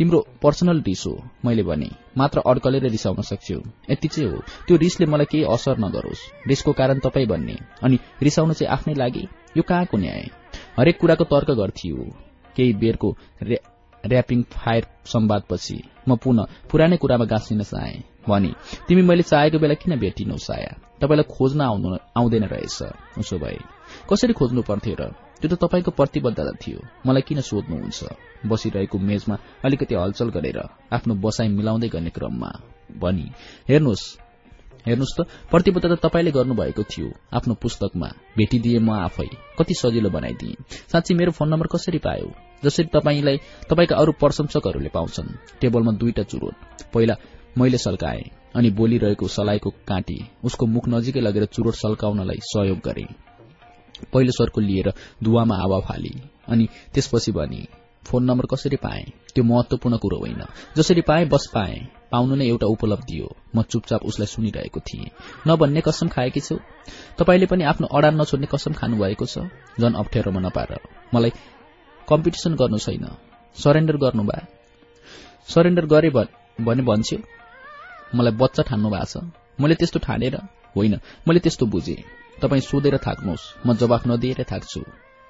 तिम्रो पर्सनल रिस हो मैले भने। मात्र अड्कलेर रिसाउन सक्छौ। यति चाहिँ हो। त्यो रिसले मलाई केही असर नगरोस्। रिसको कारण तपाई भन्ने अनि रिसाउन चाहिँ आफ्नै लागि? यो कहाँको न्याय हरेक कुराको तर्क गर्थ्यो केही बेरको ऱ्यापिङ फायर संवादपछि म पुनः पुरानै कुरामा गाँसिन चाहे। भने तिमी मैले चाहेको बेला किन भेटिनौ साया? तपाईँलाई खोज्न आउँदैन रहेछ। उसो भए कसरी खोज्नु पर्थ्यो र? त्यो त तपाईँको प्रतिबद्धता थियो। मलाई किन सोध्नुहुन्छ? बसिरहेको मेजमा अलिकति हलचल गरेर आफ्नो बसाई मिलाउँदै गर्ने क्रममा भनी हेर्नुहोस् हेर्नुहोस् त प्रतिबद्धता तपाईँले गर्नुभएको थियो। आफ्नो पुस्तकमा भेटिदिए म आफै कति सजिलो बनाइदिए। साँच्ची मेरो फोन नम्बर कसरी पायो? जसरी तपाईँलाई तपाईँका अरू प्रशंसकहरूले पाउँछन्। टेबलमा दुईटा चुरोट। पहिला मैले सल्काए अनि बोलिरहेको सलाइको काँटी उसको मुख नजिकै लगेर चुरोट सल्काउनलाई सहयोग गरे। पहिलो स्वरको लिएर धुवामा हावा फाली अनि त्यसपछि भने फोन नम्बर कसरी पाए? त्यो महत्वपूर्ण कुरो होइन। जसरी पाए बस पाए। पाउनु नै एउटा उपलब्धि हो। म चुपचाप उसलाई सुनिरहेको थिएँ। नभन्ने कसम खाएकी छु। तपाईँले पनि आफ्नो अडान नछोड्ने कसम खानुभएको छ? झन अप्ठ्यारोमा नपार मलाई कम्पिटिसन गर्नु छैन। सरेण्डर गर्नु भए सरेण्डर गरे भने भन्छौ मलाई बच्चा ठान्नु भएको छ। मैले त्यस्तो ठानेर होइन मैले त्यस्तो बुझे। तपाईँ सोधेर थाक्नुहोस् म जवाफ नदिएर थाक्छु।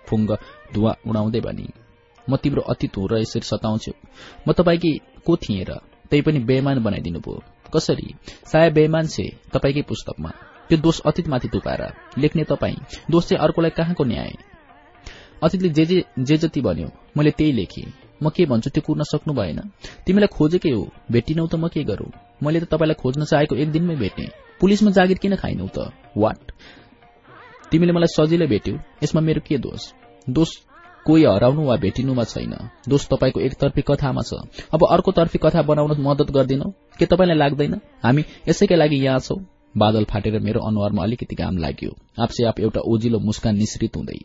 फुङ्ग धुवा उडाउँदै भनी म तिम्रो अतीत हो र यसरी सताउँछु। म तपाईँकी को थिएँ र? त्यही पनि बेमान बनाइदिनु भयो। कसरी? साय बेमान छे तपाईँकै पुस्तकमा। त्यो दोष अतीतमाथि तुपाएर लेख्ने तपाईँ दोष चाहिँ अर्कोलाई कहाँको न्याय? अतिथले जे जे जे जति भन्यो मैले त्यही लेखेँ। म के भन्छु त्यो कुर्न सक्नु भएन। तिमीलाई खोजेकै हो। भेटिनौ त म के गरौं? मैले त तपाईँलाई खोज्न चाहेको एक दिनमै भेटेँ। पुलिसमा जागिर किन खाइनौ त? वाट तिमीले मलाई सजिलै भेट्यौ। यसमा मेरो के दोष? दोष कोही हराउनु वा भेटिनुमा छैन। दोष तपाईँको एकतर्फी कथामा छ। अब अर्कोतर्फी कथा बनाउन मद्दत गर्दिनौ? के तपाईँलाई लाग्दैन? हामी यसैका लागि यहाँ छौं। बादल फाटेर मेरो अनुहारमा अलिकति घाम लाग्यो। आफसे आप एउटा ओजिलो मुस्कान निश्रित हुँदै।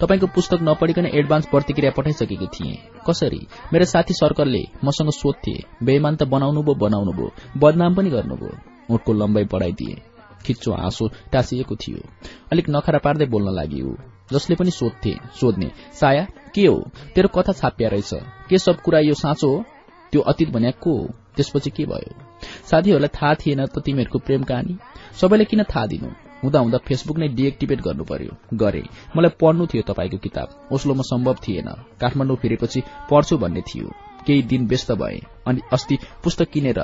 तपाईँको पुस्तक नपढिकन एडभान्स प्रतिक्रिया पठाइसकेकी थिए। कसरी? मेरो साथी सर्कलले मसँग सोध्थे बेमान त बनाउनु भो बनाउनु भो बदनाम पनि गर्नुभयो। उठको लम्बाइ बढाइदिए। खिच्चो हाँसो टाँसिएको थियो। अलिक नखरा पार्दै बोल्न लागि जसले पनि सोध्थे सोध्ने साया के हो? तेरो कथा छापिया रहेछ। के सब कुरा यो साँचो हो? त्यो अतीत भन्या को हो? त्यसपछि के भयो? साथीहरूलाई थाहा थिएन त तिमीहरूको प्रेम कहानी। सबैले किन थाहा दिनु? हुँदा हुँदा फेसबुक नै डिएक्टिभेट गर्नु पर्यो। गरे। मलाई पढ्नु थियो तपाईँको किताब। ओस्लोमा सम्भव थिएन। काठमाडौँ फिरेपछि पढ्छु भन्ने थियो। केही दिन व्यस्त भए। अनि अस्ति पुस्तक किनेर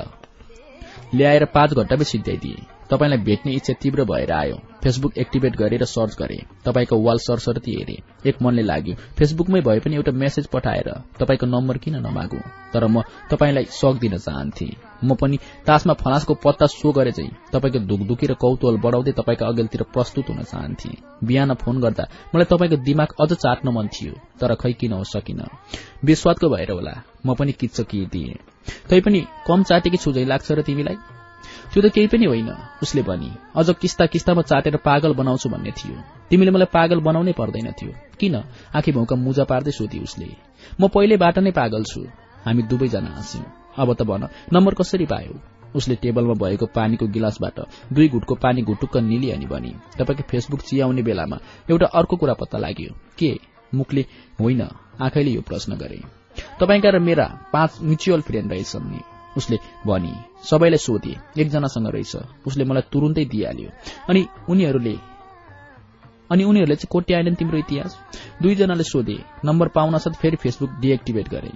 ल्याएर पाँच घण्टामै सिद्ध्याइदिए। तपाईँलाई भेट्ने इच्छा तीव्र भएर आयो। फेसबुक एक्टिभेट गरेर सर्च गरे। तपाईँको वाल सरसरती हेरे। एक मनले लाग्यो फेसबुकमै भए पनि एउटा मेसेज पठाएर तपाईँको नम्बर किन नमागु? तर म तपाईँलाई सक दिन चाहन्थे। म पनि तासमा फलासको पत्ता सो गरे चाहिँ तपाईँको धुकधुकी र कौतूहल बढाउँदै तपाईँका अघिल्तिर प्रस्तुत हुन चाहन्थे। बिहान फोन गर्दा मलाई तपाईँको दिमाग अझ चाट्न मन थियो तर खै किन हो सकिन? बेस्वादको भएर होला। म पनि दिए तैपनि कम चाटेकी छु लाग्छ र तिमीलाई? त्यो त केही पनि होइन उसले भनी। अझ किस्ता किस्तामा चाटेर पागल बनाउँछु भन्ने थियो। तिमीले मलाई पागल बनाउनै पर्दैन थियो। किन? आँखी भाउका मुजा पार्दै सोधी उसले। म पहिलेबाट नै पागल छु। हामी दुवैजना हाँस्यौं। अब त भन नम्बर कसरी पायो? उसले टेबलमा भएको पानीको गिलासबाट दुई घुटको पानी घुटुक्क निली अनि भनी तपाईँको फेसबुक चियाउने बेलामा एउटा अर्को कुरा पत्ता लाग्यो। के? मुखले? होइन आँखैले यो प्रश्न गरे। तपाईँका र मेरा पाँच म्युचुअल फ्रेन्ड रहेछन् नि उसले भनी सबैलाई सोधे एकजनासँग रहेछ। उसले मलाई तुरुन्तै दिइहाल्यो। अनि उनीहरूले अनि उनीहरूले चाहिँ कोट्याएनन् तिम्रो इतिहास? दुईजनाले सोधे नम्बर पाउन साथ फेरि फेसबुक डिएक्टिभेट गरे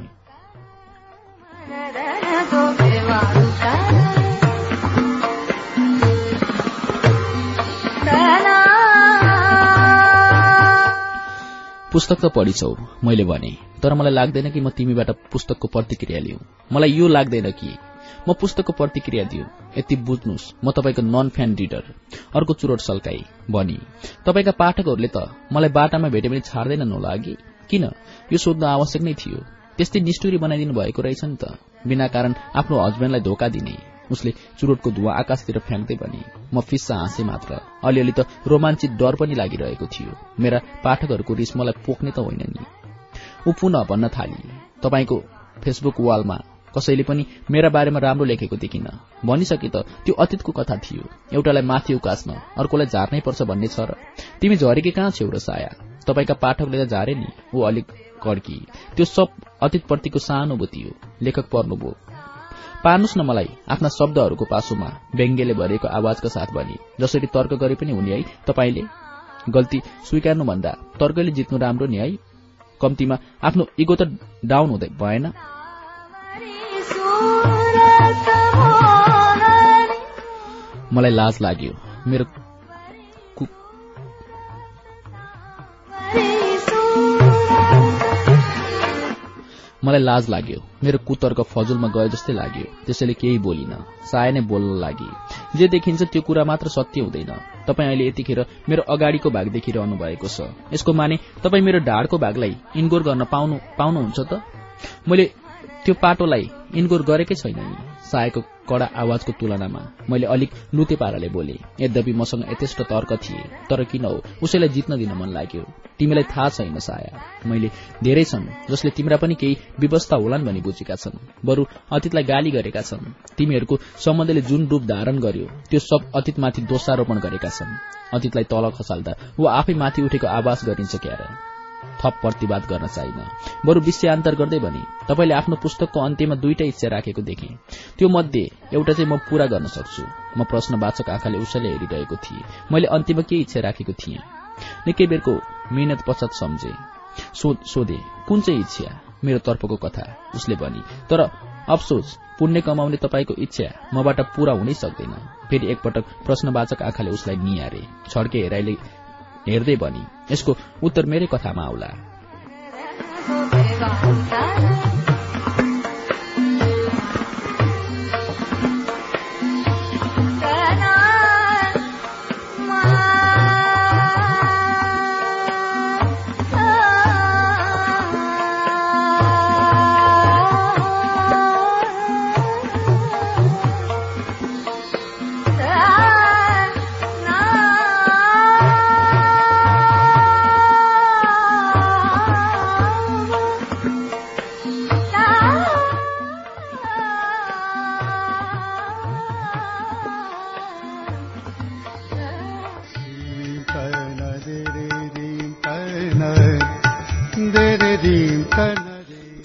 पुस्तक त पढिछौ मैले भने। तर मलाई लाग्दैन कि म तिमीबाट पुस्तकको प्रतिक्रिया लिऊ मलाई यो लाग्दैन कि म पुस्तकको प्रतिक्रिया दियो यति बुझ्नुहोस् म तपाईँको नन फ्यान रिडर अर्को चुरोट सल्काई भनी। तपाईँका पाठकहरूले त मलाई बाटामा भेटे पनि छाड्दैनन् होला अघि। किन? यो सोध्न आवश्यक नै थियो। त्यस्तै निष्ठुरी बनाइदिनु भएको रहेछ नि त। बिना कारण आफ्नो हस्बेन्डलाई धोका दिने। उसले चुरोटको धुवा आकाशतिर फ्याँक्दै भने म फिस्सा हाँसे मात्र। अलिअलि त रोमाञ्चित डर पनि लागिरहेको थियो। मेरा पाठकहरूको रिस मलाई पोख्ने त होइन नि। ऊ पुनः भन्न थाली। तपाईँको फेसबुक वालमा कसैले पनि मेरा बारेमा राम्रो लेखेको देखिन। भनिसके त त्यो अतीतको कथा थियो। एउटालाई माथि उकास्न अर्कोलाई झार्नै पर्छ भन्ने छ र तिमी झरेकी कहाँ छेउ र साया? तपाईँका पाठकले त झारे नि। ऊ अलिक कड्की। त्यो सब अतीतप्रतिको सहानुभूति हो। लेखक पर्नुभयो पार्नुहोस् न मलाई आफ्ना शब्दहरूको पासोमा व्यङ्ग्यले भरिएको आवाजका साथ भनी। जसरी तर्क गरे पनि हुने है। तपाईँले गल्ती स्वीकार्नुभन्दा तर्कले जित्नु राम्रो नि है। कम्तीमा आफ्नो इगो त डाउन हुँदै भएन। मलाई लाज लाग्यो। मेरो मलाई लाज लाग्यो। मेरो कुतर्क फजुलमा गए जस्तै लाग्यो। त्यसैले केही बोलिन साय नै बोल्न लागि। जे देखिन्छ त्यो कुरा मात्र सत्य हुँदैन। तपाईँ अहिले यतिखेर मेरो अगाडिको भाग देखिरहनु भएको छ। यसको माने तपाईँ मेरो ढाडको भागलाई इन्गोर गर्न पाउनु पाउनुहुन्छ त? मैले त्यो पाटोलाई इन्गोर गरेकै छैन सायको कडा आवाजको तुलनामा मैले अलिक लुते पाराले बोले यद्यपि मसँग यथेष्ट तर्क थिए तर किन हो? उसैलाई जित्न दिन मन लाग्यो। तिमीलाई थाहा छैन साया। मैले धेरै छन् जसले तिम्रा पनि केही व्यवस्था होलान् भनी बुझेका छन्। बरु अतीतलाई गाली गरेका छन्। तिमीहरूको सम्बन्धले जुन रूप धारण गर्यो त्यो सब अतीतमाथि दोषारोपण गरेका छन्। अतीतलाई तल खसाल्दा ऊ आफै माथि उठेको आवाज गरिन्छ क्यार। थप प्रतिवाद गर्न चाहिन। बरु विषयान्तर गर्दै भने तपाईँले आफ्नो पुस्तकको अन्त्यमा दुईटै इच्छा राखेको देखे। त्यो मध्ये एउटा चाहिँ म पूरा गर्न सक्छु। म प्रश्नवाचक आँखाले उसैले हेरिरहेको थिएँ। मैले अन्त्यमा के इच्छा राखेको थिएँ? निकै बेरको मेहनत पश्चात सम्झे। सोधे कुन चाहिँ इच्छा? मेरो तर्फको कथा उसले भनी। तर अफसोस पुण्य कमाउने तपाईँको इच्छा मबाट पूरा हुनै सक्दैन। फेरि एकपटक प्रश्नवाचक आँखाले उसलाई निहारे। छड्के हेराइले हेर्दै बनी यसको उत्तर मेरै कथामा आउला।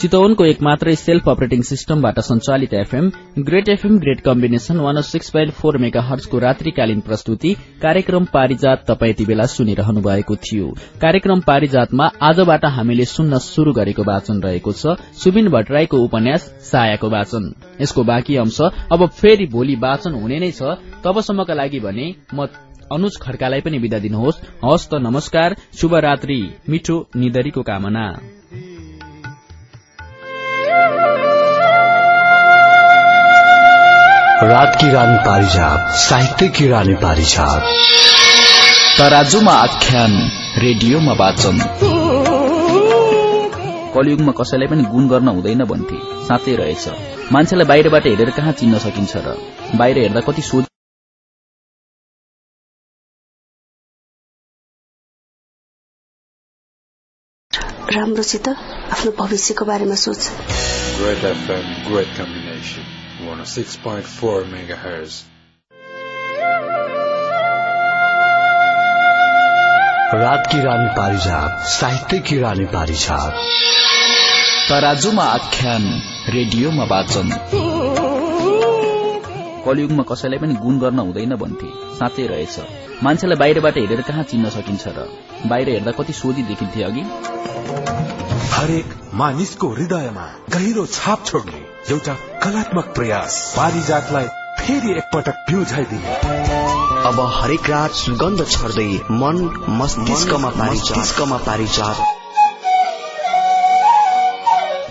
चितवनको एक मात्रै सेल्फ अपरेटिङ सिस्टमबाट सञ्चालित FM great FM great combination one six point four mega हर्चको रात्रिकालीन प्रस्तुति कार्यक्रम पारिजात तपाईँ यति बेला सुनिरहनु भएको थियो। कार्यक्रम पारिजातमा आजबाट हामीले सुन्न शुरू गरेको वाचन रहेको छ सुबिन भट्टराईको उपन्यास सायाको वाचन। यसको बाँकी अंश अब फेरि भोलि वाचन हुने नै छ। तबसम्मका लागि भने म अनुज खड्कालाई पनि विदा दिनुहोस्। हवस् त नमस्कार शुभरात्रि मिठो निदरीको कामना। रात की रानी पारिजात साहित्य की रानी पारिजात। तराजुमा आख्यान रेडियोमा वाचन। कलियुगमा कसैलाई पनि गुण गर्न हुँदैन भन्थे साँच्चै रहेछ। मान्छेलाई बाहिरबाट हेरेर कहाँ चिन्न सकिन्छ र? बाहिर हेर्दा कति सोच राम्रोसित आफ्नो भविष्यको बारेमा सोच। Great FM, great combination. 106.4 megahertz. रात की रानी पारिजात साहित्य की रानी पारिजात। तराजुमा आख्यान रेडियोमा वाचन। कलियुगमा कसैलाई पनि गुण गर्न हुँदैन भन्थे। साँच्चै रहेछ। मान्छेलाई बाहिरबाट हेरेर कहाँ चिन्न सकिन्छ र? बाहिर हेर्दा कति सोझी देखिन्थे अघि। हरेक मानिसको हृदयमा गहिरो छाप छोड्ने। एउटा कलात्मक प्रयास। पारिजातलाई फेरि एकपटक प्युझाइदिने अब हरेक रात सुगन्ध छर्दै मन मस्तिष्कमा मस्तिष्कमा Parijat.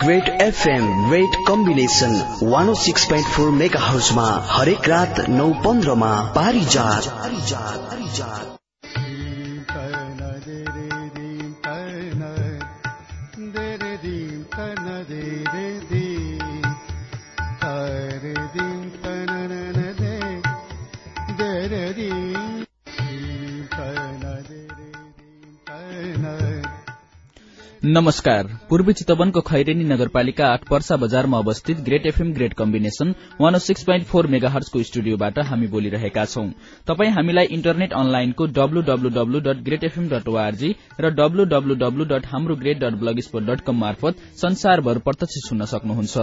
Great FM great combination one six point four mega हाउसमा हरेक रात नौ पन्ध्रमा पारिजात। नमस्कार। पूर्वी चितवनको खैरेनी नगरपालिका आठ पर्सा बजारमा अवस्थित great FM great combination one six point four mega हर्सको स्टुडियोबाट हामी बोलिरहेका छौं। तपाई हामीलाई इन्टरनेट अनलाइनको WWW dot great FM dot ORG र डब्लूडब्लूडब्लू डट हाम्रो great dot blog spot dot com मार्फत संसारभर प्रत्यक्ष सुन्न सक्नुहुन्छ।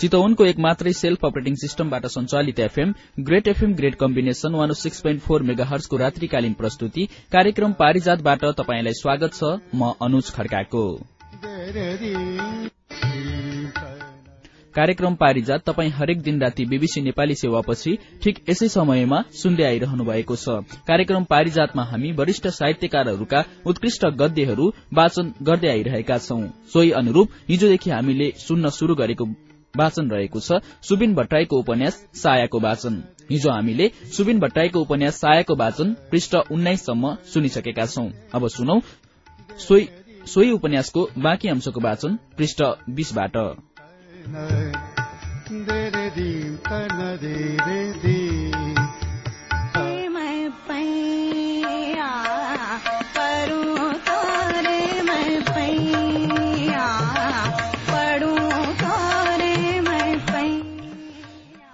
चितवनको एक मात्रै सेल्फ अपरेटिङ सिस्टमबाट सञ्चालित FM great FM great combination one six point four mega हर्सको रात्रिकालीन प्रस्तुति कार्यक्रम पारिजातबाट तपाईँलाई स्वागत छ म अनुज खड्काको। कार्यक्रम पारिजात तपाईँ हरेक दिन राति बीबीसी नेपाली सेवापछि ठिक यसै समयमा सुन्दै आइरहनु भएको छ। कार्यक्रम पारिजातमा हामी वरिष्ठ साहित्यकारहरूका उत्कृष्ट गद्यहरू वाचन गर्दै आइरहेका छौं। सोही अनुरूप हिजोदेखि हामीले सुन्न शुरू गरेको वाचन रहेको छ। सुबिन भट्टराईको उपन्यास सायाको वाचन। हिजो हामीले सुबिन भट्टराईको उपन्यास सायाको वाचन पृष्ठ उन्नाइससम्म सुनिसकेका छौं। अब सुनौ। सोही उपन्यासको बाँकी अंशको वाचन पृष्ठ बीसबाट।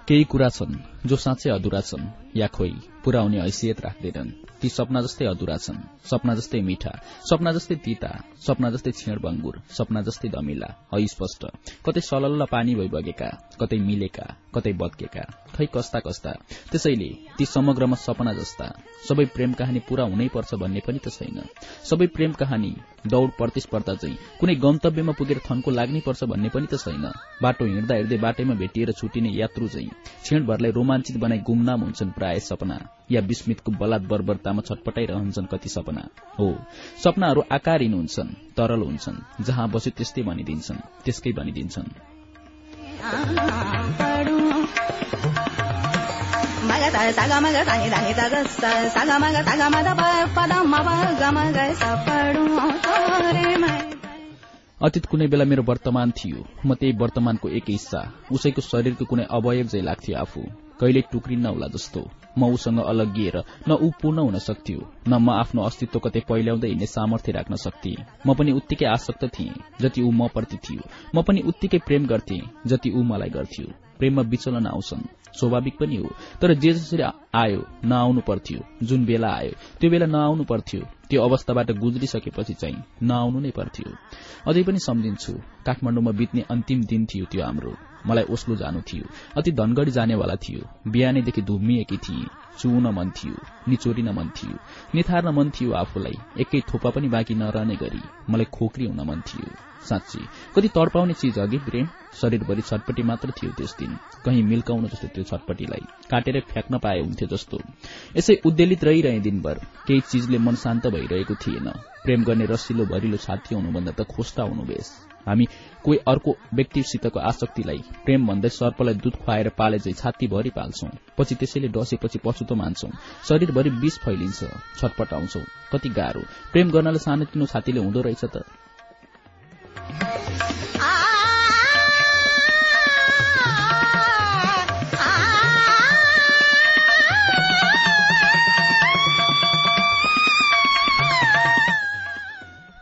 केही कुरा छन् जो साँच्चै अधुरा छन् या खोइ पुर्याउने हैसियत राख्दैनन्। ती सपना जस्तै अधुरा छन् सपना जस्तै मिठा सपना जस्तै तिता सपना जस्तै बङ्गुर सपना जस्तै दमिला अस्पष्ट कतै सलल्ल पानी भइबगेका कतै मिलेका कतै बत्केका खै कस्ता कस्ता। त्यसैले ती समग्रमा सपना जस्ता सबै प्रेम कहानी पूरा हुनै पर्छ भन्ने पनि त छैन। सबै प्रेम कहानी दौड़ प्रतिस्पर्धा चाहिँ कुनै गन्तव्यमा पुगेर थन्को लाग्नै पर्छ भन्ने पनि त छैन। बाटो हिँड्दा हिँड्दै बाटैमा भेटिएर छुटिने यात्रु चाहिँ क्षणभरलाई रोमाञ्चित बनाई गुमनाम हुन्छन् प्राय सपना या विस्मितको बलात् बर्बरतामा छटपटाइरहन्छन् कति सपना। हो सपनाहरू आकारहीन हुन्छन् तरल हुन्छन् जहाँ बस्यो त्यस्तै भनिदिन्छन् त्यसकै भनिदिन्छन्। अतीत कुनै बेला मेरो वर्तमान थियो। म त्यही वर्तमानको एक हिस्सा। उसैको शरीरको कुनै अवयव झै लाग्थ्यो आफू। कहिले टुक्रिन्न होला जस्तो। म उसँग अलगिएर न ऊ पूर्ण हुन सक्थ्यो न म आफ्नो अस्तित्व कतै पहिल्याउँदै हिँड्ने सामर्थ्य राख्न सक्थे। म पनि उत्तिकै आसक्त थिएँ जति ऊ म प्रति थियो। म पनि उत्तिकै प्रेम गर्थे जति ऊ मलाई गर्थ्यो। प्रेममा विचलन आउँछन् स्वाभाविक पनि हो। तर जे जसरी आयो नआउनु पर्थ्यो। जुन बेला आयो त्यो बेला नआउनु पर्थ्यो। त्यो अवस्थाबाट गुज्रिसकेपछि चाहिँ नआउनु नै पर्थ्यो। अझै पनि सम्झिन्छु काठमाडौँमा बित्ने अन्तिम दिन थियो त्यो हाम्रो। मलाई ओस्लो जानु थियो। अति धनगढ़ी जानेवाला थियो। बिहानैदेखि धुम्मिएकी थिए। चुउन मन थियो। निचोरिन मन थियो। निथार्न मन थियो आफूलाई। एकै थोपा पनि बाँकी नरहने गरी मलाई खोक्री हुन मन थियो। साँच्ची कति तडपाउने चिज अघि प्रेम शरीरभरि छटपटी मात्र थियो त्यस दिन। कहीँ मिल्काउन जस्तो त्यो छटपटीलाई। काटेर फ्याँक्न पाए हुन्थ्यो जस्तो। यसै उद्वेलित रहिरहे दिनभर। केही चिजले मन शान्त भइरहेको थिएन। प्रेम गर्ने रसिलो भरिलो साथी हुनुभन्दा त खोस्टा हुनु हामी कोही अर्को व्यक्तिसितको आसक्तिलाई प्रेम भन्दै सर्पलाई दूध खुवाएर पाले चाहिँ छातीभरि पाल्छौं। पछि त्यसैले डसेपछि पछुतो मान्छौं। शरीरभरि विष फैलिन्छ छटपट आउँछौ। कति गाह्रो। प्रेम गर्नलाई सानोतिनो छातीले हुँदो रहेछ त।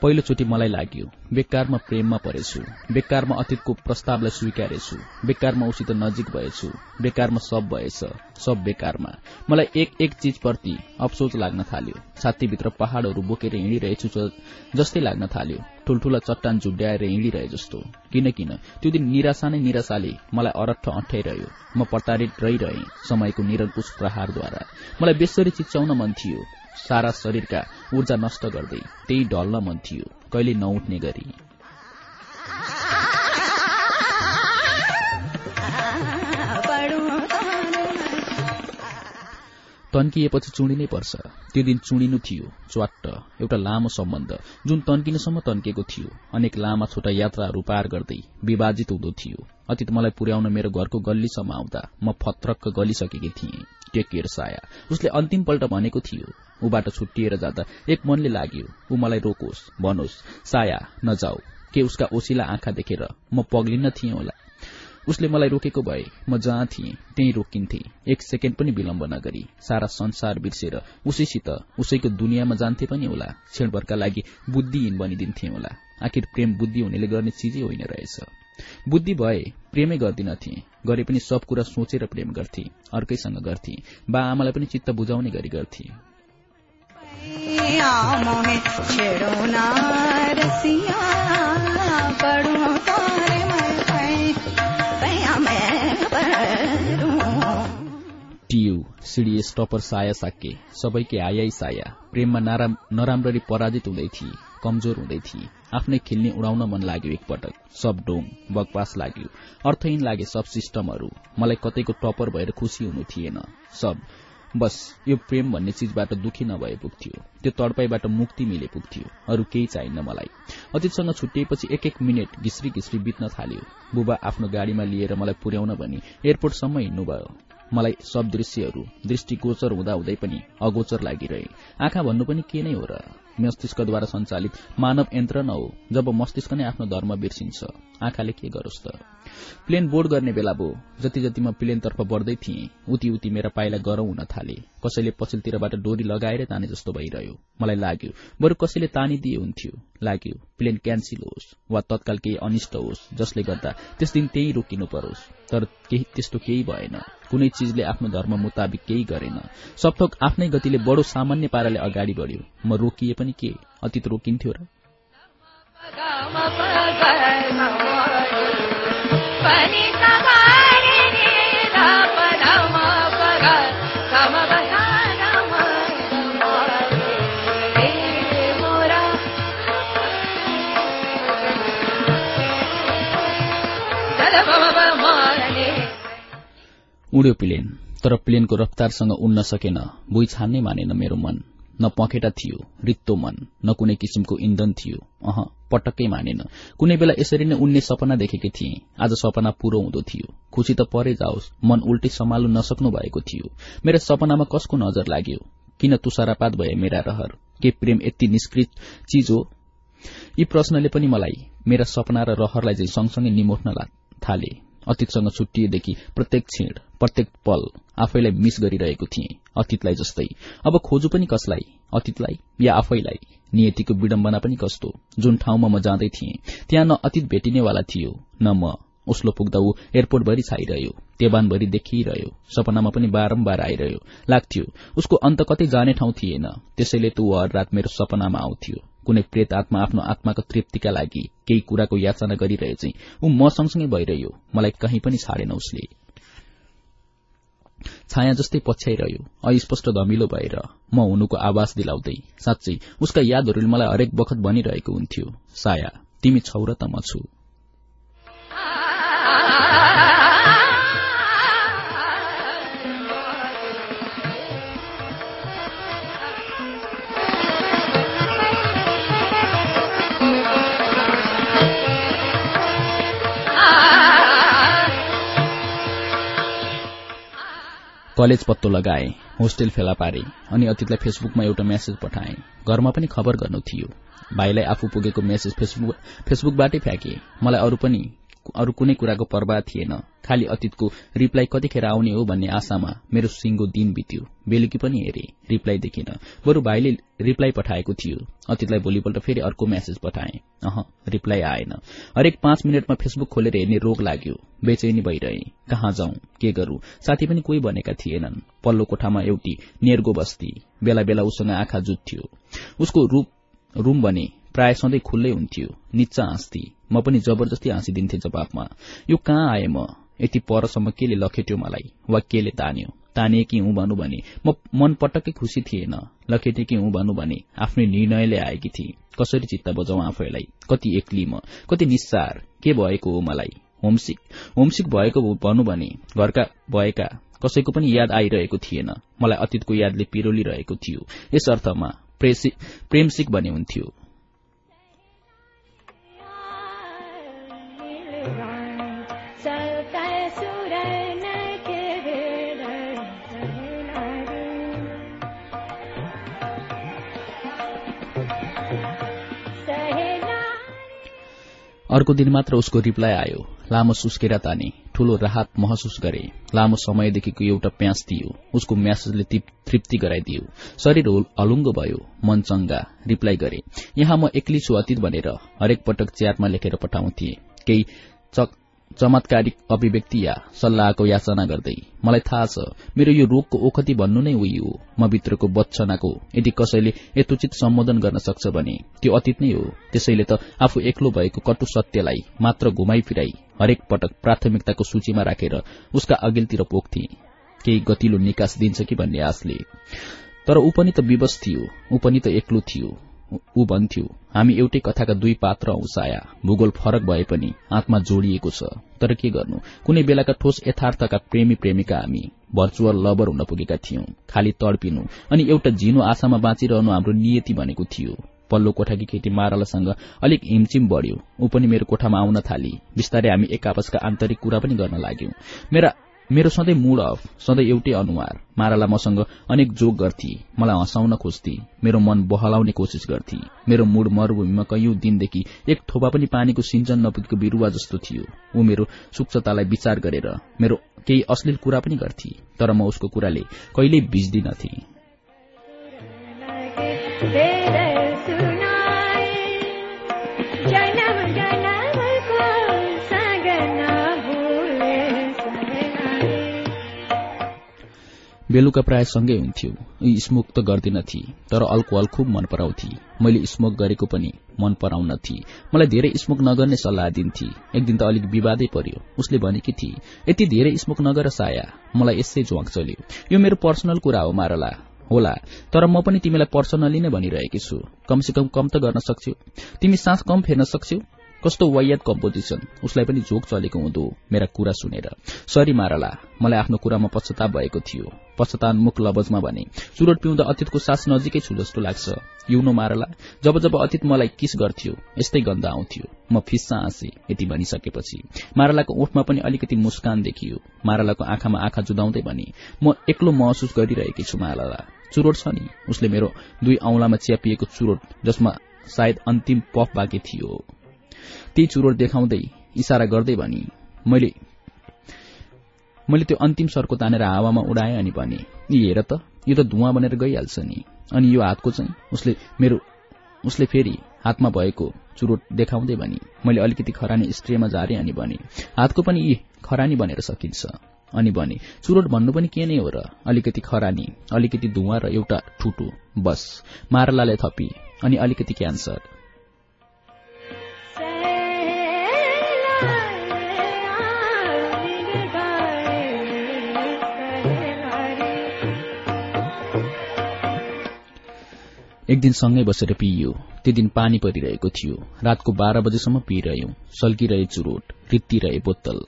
पहिलोचोटि मलाई लाग्यो बेकारमा प्रेममा परेछु बेकारमा अतीतको प्रस्तावलाई स्वीकारेछु बेकारमा उसित नजिक भएछु बेकारमा सब भएछ सब बेकारमा। मलाई एक एक चिजप्रति अफसोच लाग्न थाल्यो। छातीभित्र पहाड़हरू बोकेर हिँडिरहेछु जस्तै लाग्न थाल्यो। ठूल्ठूला चट्टान झुड्याएर हिँडिरहे जस्तो। किन किन त्यो दिन निराशा नै निराशाले मलाई अरट्ठ अठाइरह्यो। म प्रतारित रहिरहे समयको निरङ्कुश प्रहारद्वारा। मलाई बेसरी चिच्याउन मन थियो। सारा शरीरका ऊर्जा नष्ट गर्दै त्यही ढल्न मन थियो। कहिले नउठ्ने गरी। तन्किएपछि चुडिनै पर्छ। त्यो दिन चुडिनु थियो च्वाट्ट एउटा लामो सम्बन्ध जुन तन्किनुसम्म तन्केको थियो। अनेक लामा छोटा यात्राहरू पार गर्दै विभाजित हुँदो थियो। अतीत मलाई पुर्याउन मेरो घरको गल्लीसम्म आउँदा म फत्रक्क गलिसकेकी थिएँ। टेकेर साया। उसले अन्तिमपल्ट भनेको थियो ऊबाट छुट्टिएर जाँदा एक मनले लाग्यो ऊ मलाई रोकोस् भनोस् साया नजाऊ के उसका ओसिला आँखा देखेर म पग्लिन्न थिएँ होला। उसले मलाई रोकेको भए म जहाँ थिएँ त्यही रोकिन्थे। एक सेकेण्ड पनि विलम्ब नगरी सारा संसार बिर्सेर उसैसित उसैको दुनियाँमा जान्थे पनि होला क्षणभरका लागि बुद्धिहीन बनिदिन्थे होला। आखिर प्रेम बुद्धि हुनेले गर्ने चिजै होइन रहेछ। बुद्धि भए प्रेमै गर्दिनथे गरे पनि सब कुरा सोचेर प्रेम गर्थे अर्कैसँग गर्थे बा आमालाई पनि चित्त बुझाउने गरी गर्थे। टियु सिडी स्टपर साया साके सबैकै आयाई साया प्रेममा नराम्ररी पराजित हुँदै थिए। कमजोर हुँदै थिए। आफ्नै खेल्ने उडाउन मन लाग्यो एकपटक। सब डोङ बकवास लाग्यो। अर्थहीन लागे सब सिस्टमहरू। मलाई कतैको टपर भएर खुसी हुनु थिएन। सब बस यो प्रेम भन्ने चिजबाट दुखी नभए पुग्थ्यो। त्यो तडपाईबाट मुक्ति मिले पुग्थ्यो। अरू केही चाहिन्न मलाई अतीतसँग छुट्टिएपछि एक एक मिनट घिस्री घिस्री बित्न थाल्यो। बुबा आफ्नो गाड़ीमा लिएर मलाई पुर्याउन भनी एयरपोर्टसम्म हिँड्नुभयो। मलाई सब दृश्यहरू दृष्टिगोचर हुँदा हुँदै पनि अगोचर लागिरहे। आँखा भन्नु पनि के नै हो र। मस्तिष्कद्वारा सञ्चालित मानव यन्त्र न हो जब मस्तिष्क नै आफ्नो धर्म बिर्सिन्छ। आँखाले के गरोस् त? प्लेन बोर्ड गर्ने बेला भो जति जति म प्लेनतर्फ बढ्दै थिएँ उति उति मेरा पाइला गरौं हुन थाले। कसैले पछिल्तिरबाट डोरी लगाएर ताने जस्तो भइरह्यो। मलाई लाग्यो बरु कसैले तानिदिए हुन्थ्यो। लाग्यो प्लेन क्यान्सिल होस् वा तत्काल केही अनिष्ट होस् जसले गर्दा त्यस दिन त्यही रोकिनु परोस्। तर केही त्यस्तो केही भएन। कुनै चिजले आफ्नो धर्म मुताबिक केही गरेन। सबथोक आफ्नै गतिले बडो सामान्य पाराले अगाडि बढ्यो। म रोकिए पनि के? अतीत रोकिन्थ्यो र। उड्यो प्लेन तर प्लेनको रफ्तारसँग उड्न सकेन। भुइँ छान्नै मानेन मेरो मन। न पखेटा थियो रित्तो मन। न कुनै किसिमको इन्धन थियो। अह पटक्कै मानेन। कुनै बेला यसरी नै उन्ने सपना देखेकी थिए। आज सपना पूरो हुँदो थियो। खुशी त परे जाओस्। मन उल्टै सम्हाल्नु नसक्नु भएको थियो। मेरो सपनामा कसको नजर लाग्यो? किन तुषारापात भए मेरा रहर? के प्रेम यति निष्कृत चिज हो? यी प्रश्नले पनि मलाई मेरा सपना र रहरलाई सँगसँगै निमोट्न थाले। अतीतसँग छुट्टिएदेखि प्रत्येक क्षण प्रत्येक पल आफैलाई मिस गरिरहेको थिएँ अतीतलाई जस्तै। अब खोजु पनि कसलाई? अतीतलाई या आफैलाई? नियतिको विडम्बना पनि कस्तो? जुन ठाउँमा म जाँदै थिएँ त्यहाँ न अतीत भेटिनेवाला थियो न म। ओस्लो पुग्दा ऊ एयरपोर्टभरि छाइरह्यो तेबानभरि देखिरह्यो सपनामा पनि बारम्बार आइरह्यो। लाग्थ्यो उसको अन्त कतै जाने ठाउँ थिएन। त्यसैले त ऊ हर रात मेरो सपनामा आउँथ्यो। कुनै प्रेत आत्मा आफ्नो आत्माको तृप्तिका लागि केही कुराको याचना गरिरहे चाहिँ ऊ म सँगसँगै भइरह्यो। मलाई कहीँ पनि छाडेन उसले। छाया जस्तै पछ्याइरह्यो। अस्पष्ट धमिलो भएर म हुनुको आवाज दिलाउँदै साँच्चै उसका यादहरूले मलाई हरेक बखत भनिरहेको हुन्थ्यो। साया तिमी छौ र त म छु। कलेज पत्तो लगाए होस्टेल फेला पारे अनि अतीतलाई फेसबुकमा एउटा मेसेज पठाए। घरमा पनि खबर गर्नु थियो। भाइलाई आफू पुगेको मेसेज फेसबुक फेसबुकबाटै फ्याँके। मलाई अरू पनि अरू कुनै कुराको पर्वाह थिएन। खालि अतीतको रिप्लाई कतिखेर आउने हो भन्ने आशामा मेरो सिंगो दिन बित्यो। बेलुकी पनि हेरे रिप्लाई देखिन। बरू भाइले रिप्लाई पठाएको थियो। अतीतलाई भोलिपल्ट फेरि अर्को मेसेज पठाए। अह रिप्लाई आएन। हरेक पाँच मिनटमा फेसबुक खोलेर हेर्ने रोग लाग्यो। बेचैनी भइरहे। कहाँ जाउँ? के गरू? साथी पनि कोही बनेका थिएनन्। पल्लो कोठामा एउटी नेर्गो बस्ती। बेला बेला उसँग आँखा जुत्थ्यो। उसको रूप रूम भने प्राय सधैँ खुल्लै हुन्थ्यो। निच्चा हाँस्थे म पनि जबरजस्ती हाँसिदिन्थे जवाफमा। यो कहाँ आए म? यति परसम्म केले लखेट्यो मलाई? वा केले तान्यो? तानिए कि हुँ भनु भने? म मन पटक्कै खुशी थिएन। लखेटे कि हुँ भनु भने? आफ्नै निर्णयले आएकी थिए। कसरी चित्त बजाउँ आफैलाई? कति एक्ली म? कति निस्सार? के भएको हो मलाई? होमसिक? होमसिक भएको भनु भने? घरका भएका कसैको पनि याद आइरहेको थिएन। मलाई अतीतको यादले पिरोलिरहेको थियो। यस अर्थमा प्रेमसिक भने हुन्थ्यो। अर्को दिन मात्र उसको रिप्लाई आयो। लामो सुस्केरा ताने ठूलो राहत महसुस गरे। लामो समयदेखिको एउटा प्यास दियो उसको म्यासेजले तृप्ति गराइदियो। शरीर अलुङ्गो भयो। मन चंगा रिप्लाई गरे। यहाँ म एक्ली छु अतीत भनेर हरेक पटक च्याटमा लेखेर पठाउँथे। केही चमत्कारिक अभिव्यक्ति या सल्लाहको याचना गर्दै मलाई थाहा छ मेरो यो रोगको ओखती भन्नु नै उही हो म भित्रको बच्चनाको यदि कसैले यथोचित सम्बोधन गर्न सक्छ भने त्यो अतीत नै हो। त्यसैले त आफू एक्लो भएको कटु सत्यलाई मात्र घुमाई फिराई हरेक पटक प्राथमिकताको सूचीमा राखेर उसका अघिल्तिर पोख्थे। केही गतिलो निकास दिन्छ कि भन्ने आशले। तर ऊ पनि त विवश थियो ऊ पनि त एक्लो थियो। ऊ भन्थ्यो हामी एउटै कथाका दुई पात्र हौ साया। भूगोल फरक भए पनि आत्मा जोडिएको छ। तर के गर्नु? कुनै बेलाका ठोस यथार्थका प्रेमी प्रेमिका हामी। भर्चुअल लभर हुन पुगेका थियौं। खालि तडपिनु। अनि एउटा झिनो आशामा बाँचिरहनु हाम्रो नियति भनेको थियो। पल्लो कोठाकी केटी मारालासँग अलिक हिमचिम बढ़्यो। ऊ पनि मेरो कोठामा आउन थाली। बिस्तारै हामी एक आपसका आन्तरिक कुरा पनि गर्न लाग्यौं। मेरा मेरो सधैँ मूड अफ सधैँ एउटै अनुहार माराला मसँग अनेक जोग गर्थे मलाई हँसाउन खोज्थे मेरो मन बहलाउने कोसिस गर्थे मेरो मूड मरूभूमिमा कैयौं दिनदेखि एक थोपा पनि पानीको सिंचन नपुगेको बिरूवा जस्तो थियो ऊ मेरो सुक्षतालाई विचार गरेर मेरो केही अश्लील कुरा पनि गर्थे तर म उसको कुराले कहिल्यै भिज्दिनथे बेलुका प्राय सँगै हुन्थ्यो। स्मोक त गर्दिनथे तर अल्कोहल खुब मन पराउँथे। मैले स्मोक गरेको पनि मन पराउनथे मलाई धेरै स्मोक नगर्ने सल्लाह दिन्थे। एक दिन त अलिक विवादै पर्यो। उसले भनेकी थिए यति धेरै स्मोक नगर साया। मलाई यसै झ्वाक चल्यो। यो मेरो पर्सनल कुरा हो मारला। होला तर म पनि तिमीलाई पर्सनली नै भनिरहेकी छु। कमसे कम कम त गर्न सक्छौ। तिमी सास कम फेर्न सक्छौ? कस्तो वायत कम्पोजिसन। उसलाई पनि झोक चलेको हुँदो मेरा कुरा सुनेर। सरी मारला। मलाई आफ्नो कुरामा पश्चाताप भएको थियो। पश्चातान्मुख लबजमा भने चुरोट पिउँदा अतीतको सास नजिकै छु जस्तो लाग्छ। युनो मारला जब जब अतीत मलाई किस गर्थ्यो यस्तै गन्ध आउँथ्यो। म फिस्सा हाँसे यति भनिसकेपछि। मारलाको ओठमा पनि अलिकति मुस्कान देखियो। मारलाको आँखामा आँखा जुदाउँदै भने म एक्लो महसुस गरिरहेकी छु मारला। चुरोट छ नि? उसले मेरो दुई औंलामा च्यापिएको चुरोट जसमा सायद अन्तिम पफ बाँकी थियो। त्यही चुरोट देखाउँदै इशारा गर्दै भनी मैले मैले त्यो अन्तिम सर्को तानेर हावामा उडाएँ अनि भने यी हेर त यो त धुवा बनेर गइहाल्छ नि। अनि यो हातको चाहिँ उसले मेरो उसले फेरि हातमा भएको चुरोट देखाउँदै भनी मैले अलिकति खरानी स्ट्रेमा झारे अनि भने हातको पनि यी खरानी बनेर सकिन्छ। अनि भने चुरोट भन्नु पनि के नै हो र अलिकति खरानी अलिकति धुवा र एउटा ठुटो बस मारलाले थपी अनि अलिकति क्यान्सर। एक दिन सँगै बसेर पिइयो। त्यो दिन पानी परिरहेको थियो। रातको बाह्र बजेसम्म पिइरह्यौं। सल्किरहे चुरोट रित्तिरहे बोतल।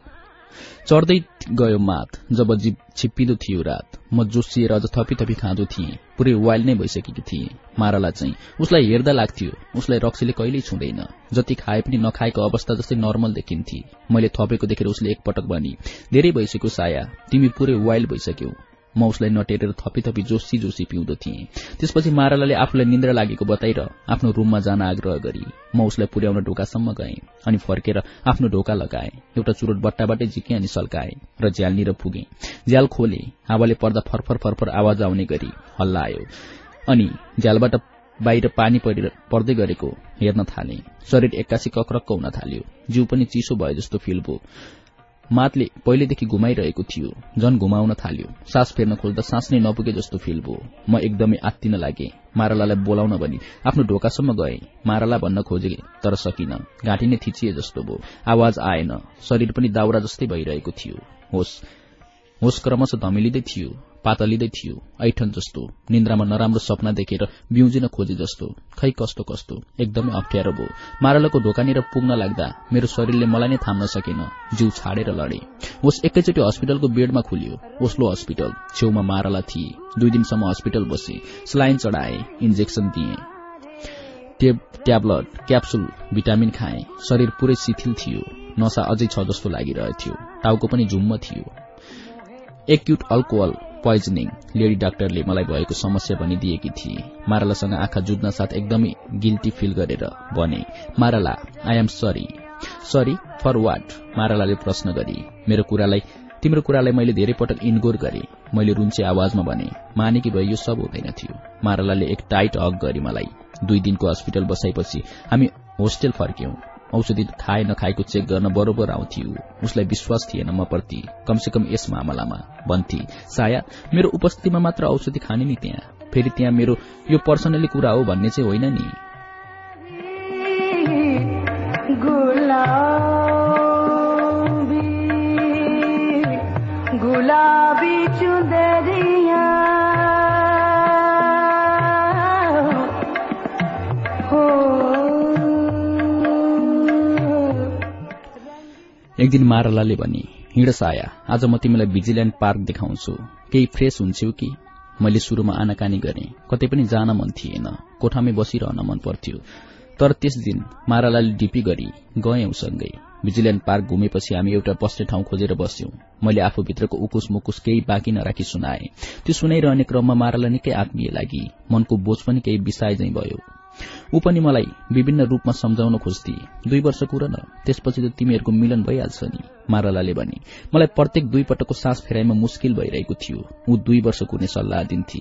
चढ्दै गयो मात। जब जीव छिप्पिँदो थियो रात म जोसिएर अझ थपी थपी खाँदो थिएँ। पुरै वाइल नै भइसकेकी थिएँ। माराला चाहिँ उसलाई हेर्दा लाग्थ्यो उसलाई रक्सीले कहिल्यै छुँदैन। जति खाए पनि नखाएको अवस्था जस्तै नर्मल देखिन्थे। मैले थपेको देखेर उसले एकपटक भनी धेरै भइसक्यो साया तिमी पुरै वाइल भइसक्यौ। म उसलाई नटेरेर थपी थपी जोसी जोसी पिउँदो थिएँ। त्यसपछि मारालाले आफूलाई निन्द्रा लागेको बताएर आफ्नो रूममा जान आग्रह गरी म उसलाई पुर्याउन ढोकासम्म गएँ अनि फर्केर आफ्नो ढोका लगाए एउटा चुरोट बट्टाबाटै झिके अनि सल्काए र झ्यालनिर पुगे झ्याल खोले हावाले पर्दा फरफर फरफर आवाज आउने गरी हल्ला आयो अनि झ्यालबाट बाहिर पानी पर्दै गरेको हेर्न थाले। शरीर एक्कासी कक्रक्क हुन थाल्यो। जिउ पनि चिसो भयो जस्तो फिल भयो। मातले पहिलेदेखि घुमाइरहेको थियो। झन घुमाउन थाल्यो। सास फेर्न खोज्दा सास नै नपुगे जस्तो फिल भयो। म एकदमै आत्तिन लागे। मारालालाई बोलाउन भनी आफ्नो ढोकासम्म गए। माराला भन्न खोजे तर सकिन। घाँटी नै थिचिए जस्तो भयो। आवाज आएन। शरीर पनि दाउरा जस्तै भइरहेको थियो। होस होस क्रमशः धमिलिँदै थियो पातलिँदै थियो ऐठन जस्तो निन्द्रामा नराम्रो सपना देखेर बिउजिन खोजे जस्तो खै कस्तो कस्तो एकदमै अप्ठ्यारो भयो। मारालाको ढोकानिर पुग्न लाग्दा मेरो शरीरले मलाई नै थाम्न सकेन जिउ छाडेर लडे। ओस एकैचोटि हस्पिटलको बेडमा खुल्यो। ओस्लो हस्पिटल छेउमा माराला थिए। दुई दिनसम्म हस्पिटल बसे स्लाइन चढाए इन्जेक्सन दिए। ट्याब्लेट क्याप्सुल भिटामिन खाए। शरीर पूरै शिथिल थियो। नशा अझै छ जस्तो लागिरहेथ्यो। टाउको पनि झुम्म थियो। Acute alcohol poisoning. लेडी डाक्टरले मलाई भएको समस्या भनिदिएकी थिए। मारालासँग आँखा जुझ्न साथ एकदमै गिल्टी फिल गरेर भने Marala I am sorry sorry for what मारालाले प्रश्न गरी मेरो कुरालाई तिम्रो कुरालाई मैले धेरै पटक इन्गोर गरे। मैले रुन्चे आवाजमा भने माने कि भयो यो सब हुँदैन थियो। मारालाले एक टाइट हक गरी मलाई दुई दिनको हस्पिटल बसाएपछि हामी होस्टेल फर्क्यौं। औषधि खाए नखाएको चेक गर्न बरोबर आउँथ्यो। उसलाई विश्वास थिएन म प्रति। कमसे कम यस मामलामा। भन्थे। साया मेरो उपस्थितिमा मात्र औषधि खाने नि त्यहाँ। फेरि त्यहाँ मेरो यो पर्सनली कुरा हो भन्ने चाहिँ होइन नि। एक दिन मारलाले भने हिँड साया आज म तिमीलाई भिजिल्याण्ड पार्क देखाउँछु। केही फ्रेश हुन्छौ कि? मैले शुरूमा आनाकानी गरे। कतै पनि जान मन थिएन। कोठामै बसिरहन मन पर्थ्यो। तर त्यस दिन मारालाले डिपी गरी गए उसँगै। भिजिल्याण्ड पार्क घुमेपछि हामी एउटा बस्ने ठाउँ खोजेर बस्यौं। मैले आफूभित्रको उकुस मुकुस केही बाँकी नराखी सुनाए। त्यो सुनाइरहने क्रममा मारालाई निकै आत्मीय लागि मनको बोझ पनि केही बिसाए भयो। ऊ पनि मलाई विभिन्न रूपमा सम्झाउन खोज्थे। दुई वर्ष कुर न त्यसपछि त तिमीहरूको मिलन भइहाल्छ नि मारालाले भने। मलाई प्रत्येक दुई पटकको सास फेराइमा मुस्किल भइरहेको थियो। ऊ दुई वर्ष कुर्ने सल्लाह दिन्थे।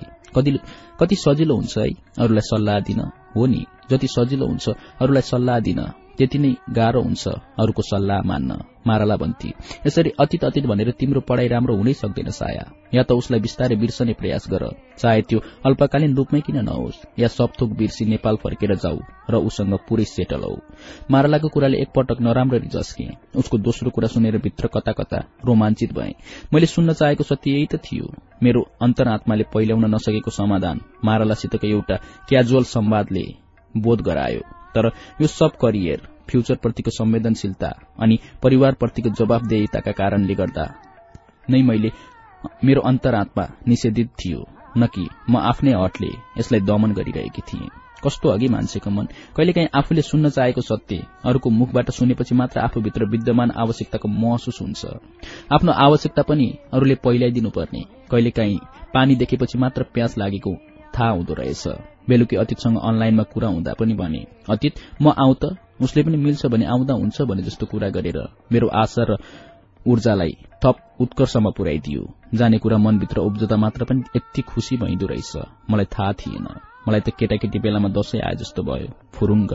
कति सजिलो हुन्छ है अरूलाई सल्लाह दिन? हो नि जति सजिलो हुन्छ अरूलाई सल्लाह दिन। त्यति नै गाह्रो हुन्छ अरूको सल्लाह मान्न माराला भन्थे यसरी अतीत अतीत भनेर तिम्रो पढ़ाई राम्रो हुनै सक्दैन साया। या त उसलाई बिस्तारै बिर्सने प्रयास गर। चाहे त्यो अल्पकालीन रूपमै किन नहोस्? या सबथोक बिर्सी नेपाल फर्केर जाऊ र उसँग पुरै सेटल हौ। मारालाको कुराले एकपटक नराम्ररी झस्के उसको दोस्रो कुरा सुनेर भित्र कता कता रोमाञ्चित भए। मैले सुन्न चाहेको सत्य यही त थियो। मेरो अन्तरात्माले पहिल्याउन नसकेको समाधान मारालासितको एउटा क्याजुअल संवादले बोध गरायो। तर यो सब करियर फ्यूचरप्रतिको संवेदनशीलता अनि परिवारप्रतिको जवाबदेहिताका कारणले गर्दा नै मैले मेरो अन्तरात्मा निषेधित थियो न कि म आफ्नै हटले यसलाई दमन गरिरहेकी थिएँ। कस्तो अघि मान्छेको मन। कहिलेकाहीँ आफूले सुन्न चाहेको सत्य अरूको मुखबाट सुनेपछि मात्र आफूभित्र विद्यमान आवश्यकताको महसुस हुन्छ। आफ्नो आवश्यकता पनि अरूले पहिल्याइदिनुपर्ने कहिलेकाहीँ पानी देखेपछि मात्र प्यास लागेको थाहा हुँदो रहेछ। बेलुकी अतीतसँग अनलाइनमा कुरा हुँदा पनि भने अतीत म आउँ त। उसले पनि मिल्छ भने आउँदा हुन्छ भने जस्तो कुरा गरेर मेरो आशा र ऊर्जालाई थप उत्कर्षमा पुर्याइदियो जाने कुरा मनभित्र उब्जदा मात्र पनि यति खुशी भइदो रहेछ। मलाई थाहा थिएन। मलाई त केटाकेटी बेलामा दशैं आए जस्तो भयो। फुरुङ्ग।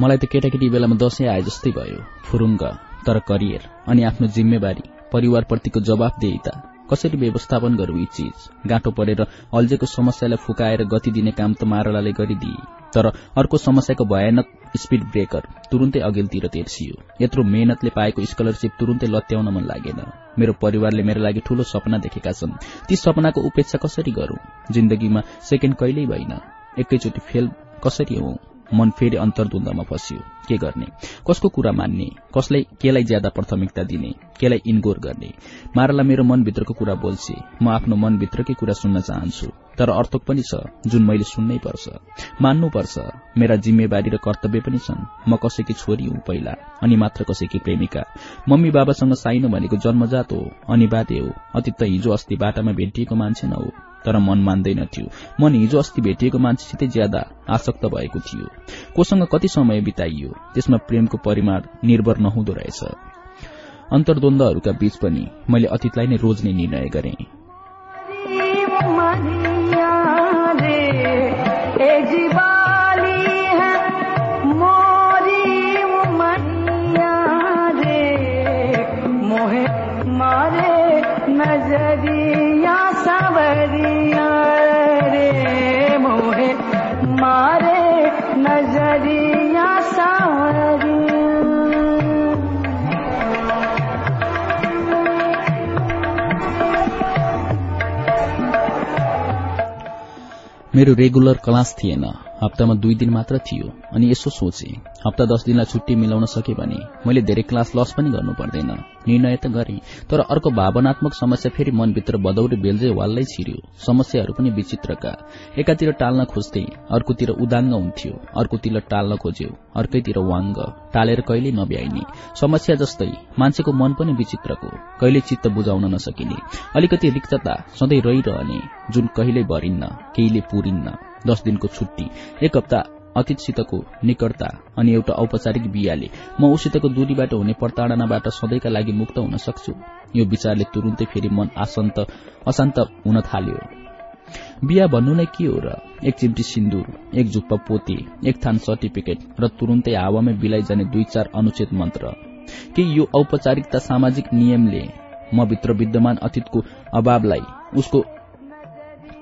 मलाई त केटाकेटी बेलामा दशैं आए जस्तै भयो फुरुङ्ग तर करियर अनि आफ्नो जिम्मेवारी परिवारप्रतिको जवाबदेहिता कसरी व्यवस्थापन गरौँ यी चीज? गाँठो परेर अल्झेको समस्यालाई फुकाएर गति दिने काम त मारलाले गरिदिए। तर अर्को समस्याको भयानक स्पीड ब्रेकर तुरुन्तै अघिल्तिर तेर्सियो। यत्रो मेहनतले पाएको स्कलरसिप तुरुन्तै लत्याउन मन लागेन। मेरो परिवारले मेरो लागि ठूलो सपना देखेका छन्। ती सपनाको उपेक्षा कसरी गरौं? जिन्दगीमा सेकेण्ड कहिल्यै भइन एकैचोटि फेल कसरी हौ? मन फेरि अन्तर्द्वन्दमा फस्यो। के गर्ने? कसको कुरा मान्ने? कसलाई केलाई ज्यादा प्राथमिकता दिने? केलाई इन्गोर गर्ने? मारालाई मेरो मनभित्रको कुरा बोल्छे। म आफ्नो मनभित्रकै कुरा सुन्न चाहन्छु। तर अर्थक पनि छ जुन मैले सुन्नै पर्छ। मान्नुपर्छ। मेरा जिम्मेवारी र कर्तव्य पनि छन्। म कसैकी छोरी हुँ पहिला अनि मात्र कसैकी प्रेमिका। मम्मी बाबासँग साइनो भनेको जन्मजात हो अनिवार्य हो। अति त हिजो अस्ति बाटामा भेटिएको मान्छे न हो। तर मन मान्दैनथ्यो मन हिजो अस्ति भेटिएको मान्छेसितै ज्यादा आसक्त भएको थियो। कोसँग कति समय बिताइयो? त्यसमा प्रेमको परिमाण निर्भर नहुँदो रहेछ। अन्तर्द्वन्दहरूका बीच पनि मैले अतीतलाई नै रोज्ने निर्णय गरेँ। मेरो रेगुलर क्लास थिएन। हप्तामा दुई दिन मात्र थियो अनि यसो सोचे हप्ता दस दिनलाई छुट्टी मिलाउन सके भने मैले धेरै क्लास लस पनि गर्नु पर्दैन। निर्णय त गरे तर अर्को भावनात्मक समस्या फेरि मनभित्र बदौरे बेल्झे वाललै छिर्यो। समस्याहरू पनि विचित्रका। एकातिर टाल्न खोज्थे अर्कोतिर उदाङ्ग हुन्थ्यो। अर्कोतिर टाल्न खोज्यो अर्कैतिर वाङ्ग। टालेर कहिले नभ्याइने। समस्या जस्तै मान्छेको मन पनि विचित्रको। कहिले चित्त बुझाउन नसकिने। अलिकति रिक्तता सधैँ रहिरहने जुन कहिल्यै भरिन्न केहीले पुरिन्न। दश दिनको छुट्टी एक हप्ता अतीतसितको निकटता अनि एउटा औपचारिक बिहाले म उसितको दूरीबाट हुने प्रताड़नाबाट सधैँका लागि मुक्त हुन सक्छु। यो विचारले तुरुन्तै फेरि मन आसन्त अशान्त हुन थाल्यो। बिहा भन्नु नै के हो र? एक चिम्टी सिन्दूर एक झुप्पा पोते एक थान सर्टिफिकेट र तुरुन्तै हावामै बिलाइ जाने दुई चार अनुच्छेद मन्त्र। के यो औपचारिकता सामाजिक नियमले म भित्र विद्यमान अतीतको अभावलाई उसको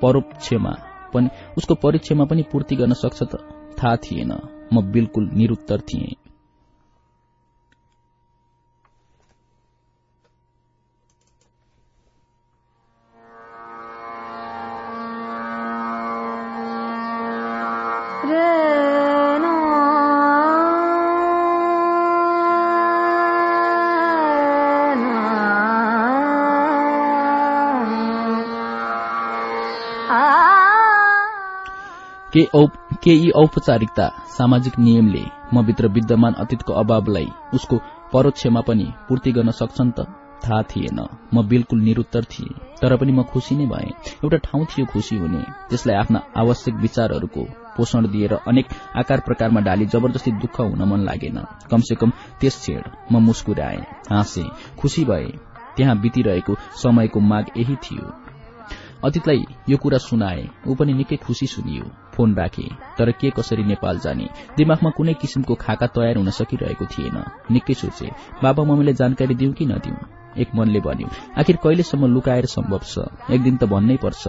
परोक्षमा पनि उसको परीक्षामा पनि पूर्ति गर्न सक्छ त। थाहा थिएन। म बिल्कुल निरुत्तर थिएँ। के के यी औपचारिकता सामाजिक नियमले म भित्र विद्यमान अतीतको अभावलाई उसको परोक्षमा पनि पूर्ति गर्न सक्छन् त? थाहा थिएन। म बिल्कुल निरुत्तर थिए तर पनि म खुशी नै भए। एउटा ठाउँ थियो खुशी हुने। त्यसलाई आफ्ना आवश्यक विचारहरूको पोषण दिएर अनेक आकार प्रकारमा डाली जबरजस्ती दुःख हुन मन लागेन। कमसे कम त्यस क्षण म मुस्कुराए हाँसे खुशी भए। त्यहाँ बितिरहेको समयको माग यही थियो। अतीतलाई यो कुरा सुनाए। ऊ पनि निकै खुशी सुनियो। फोन राखे तर के कसरी नेपाल जाने? दिमागमा कुनै किसिमको खाका तयार हुन सकिरहेको थिएन। निकै सोचे बाबा मम्मीले जानकारी दिउँ कि नदिउँ? एक मनले भन्यो आखिर कहिलेसम्म लुकाएर सम्भव छ? एक दिन त भन्नै पर्छ।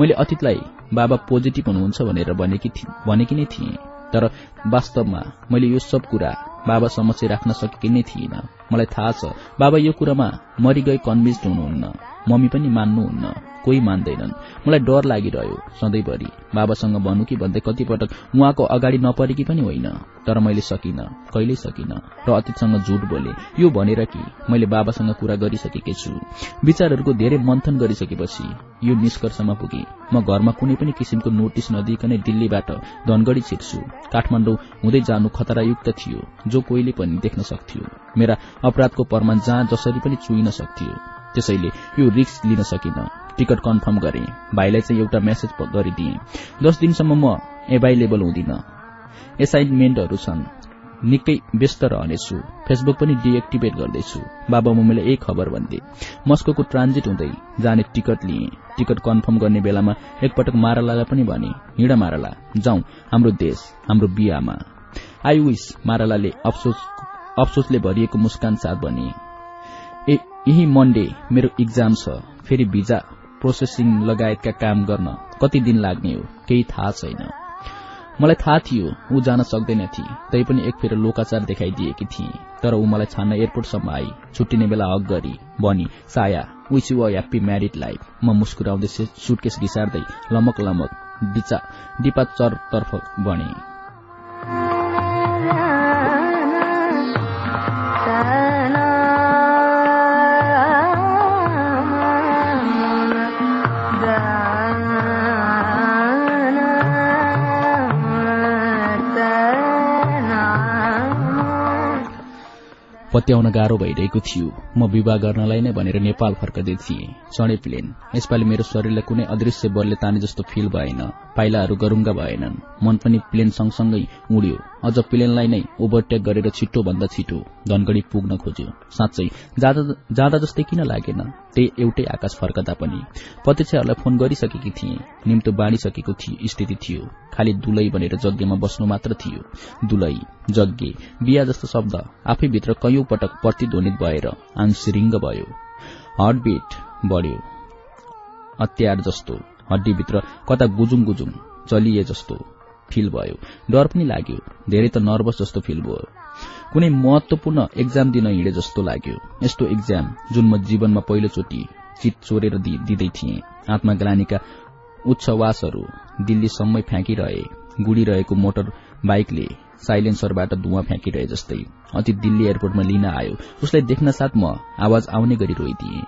मैले अतीतलाई बाबा पोजिटिभ हुनुहुन्छ भनेर भनेकी नै थिएँ तर वास्तवमा मैले यो सब कुरा बाबा समक्ष राख्न सकेकी नै थिइन। मलाई थाहा छ बाबा यो कुरामा मरिगए कन्भिन्स्ड हुनुहुन्न। मम्मी पनि मान्नुहुन्न। कोही मान्दैनन्। मलाई डर लागिरह्यो। सधैँभरि बाबासँग भनौँ कि भन्दै कतिपटक उहाँको अगाडि नपरेकी पनि होइन। तर मैले सकिन। कहिल्यै सकिन। र अतीतसँग झुट बोले यो भनेर कि? मैले बाबासँग कुरा गरिसकेकी छु। विचारहरूको धेरै मन्थन गरिसकेपछि यो निष्कर्षमा पुगे। म घरमा कुनै पनि किसिमको नोटिस नदिइकनै दिल्लीबाट धनगढ़ी छिर्छु। काठमाडौँ हुँदै जानु खतरायुक्त थियो जो कोहीले पनि देख्न सक्थ्यो। मेरा अपराधको प्रमाण जहाँ जसरी पनि चुइन सक्थ्यो। त्यसैले यो रिक्स लिन सकिन। टिकट कन्फर्म गरे। भाइलाई चाहिँ एउटा मेसेज गरिदिए। दस दिनसम्म म एभाइलेबल हुँदिन। एसाइनमेन्टहरू छन्। निकै व्यस्त रहनेछु। फेसबुक पनि डिएक्टिभेट गर्दैछु। बाबा मम्मीले एक खबर भन्थे। मस्को ट्रान्जिट हुँदै जाने टिकट लिए। टिकट कन्फर्म गर्ने बेलामा एकपटक मारालालाई पनि भने हिँड माराला जाउँ। हाम्रो देश हाम्रो बिहामा आई विश मारालाले अफसोसले भरिएको मुस्कान साथ भने। यही मन्डे मेरो इक्जाम छ। फेरि भिजा प्रोसेसिङ लगायतका काम गर्न कति दिन लाग्ने हो केही थाहा छैन। मलाई थाहा थियो ऊ जान सक्दैनथी तैपनि एक फेर लोकाचार देखाइदिएकी थिए। तर ऊ मलाई छान्न एयरपोर्टसम्म आई। छुट्टिने बेला हक गरी भनी साया wish you a happy married life म मुस्कुराउँदै सुटकेस घिसार्दै लमक लमक डिपा चरतर्फ बने पत्याउन गाह्रो भइरहेको थियो। म विवाह गर्नलाई नै भनेर नेपाल फर्कदै थिएँ। चढे प्लेन। यसपालि मेरो शरीरलाई कुनै अदृश्य बलले ताने जस्तो फिल भएन। पाइलाहरू गरूङ्गा भएनन्। मन पनि प्लेन सँगसँगै उड्यो। अझ प्लेनलाई नै ओभरटेक गरेर छिटो भन्दा छिटो धनगढ़ी पुग्न खोज्यो। साँच्चै जाँदा जस्तै किन लागेन? त्यही एउटै आकाश फर्कदा पनि। प्रत्यक्षहरूलाई फोन गरिसकेकी थिए। निम्तो बाँडिसकेको स्थिति थियो। खालि दुलै भनेर जग्गेमा बस्नु मात्र थियो। दुलै जग्गे बिहा जस्तो शब्द। आफैभित्र कैयौं पटक प्रतिध्वनित भएर आंशिरिङ्ग भयो। हर्टबिट बढ्यो। हतियार जस्तो। हड्डीभित्र कता गुजुङ गुजुङ चलिए जस्तो फिल भयो। डर पनि लाग्यो। धेरै त नर्भस जस्तो फिल भयो। कुनै महत्वपूर्ण एक्जाम दिन हिँडे जस्तो लाग्यो। यस्तो एक्जाम जुन म जीवनमा पहिलोचोटि चित चोरेर दिँदै थिएँ। आत्मग्लानीका उच्छवासहरू दिल्लीसम्मै फ्याँकिरहे। गुडिरहेको मोटर बाइकले साइलेन्सरबाट धुवा फ्याँकिरहे जस्तै अति दिल्ली एयरपोर्टमा लिन आयो। उसलाई देख्न साथ म आवाज आउने गरी रोइदिए।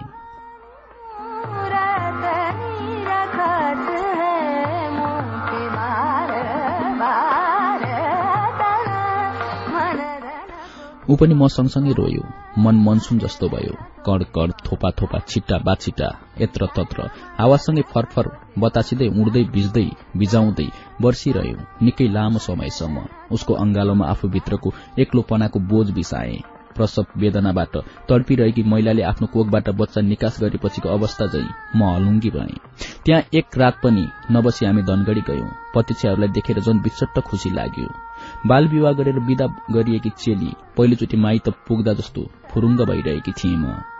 ऊ पनि म सँगसँगै रोयो। मन मनसुन जस्तो भयो। कड कड थोपा थोपा छिट्टा बाछिट्टा यत्र तत्र। हावासँगै फरफर बतासिँदै उड्दै भिज्दै भिजाउँदै बर्सिरह्यो। निकै लामो समयसम्म उसको अंगालोमा आफूभित्रको एक्लोपनाको बोझ बिसाए। प्रसव वेदनाबाट तडपिरहेकी महिलाले आफ्नो कोखबाट बच्चा निकास गरेपछिको अवस्था झै म हलुङ्गी भए। त्यहाँ एक रात पनि नबसी हामी धनगढ़ी गयौं। प्रत्यक्षहरूलाई देखेर झन विचट्ट खुशी लाग्यो। बाल विवाह गरेर विदा गरिएकी चेली पहिलोचोटि माइत पुग्दा जस्तो फुरुङ्ग भइरहेकी थिए म।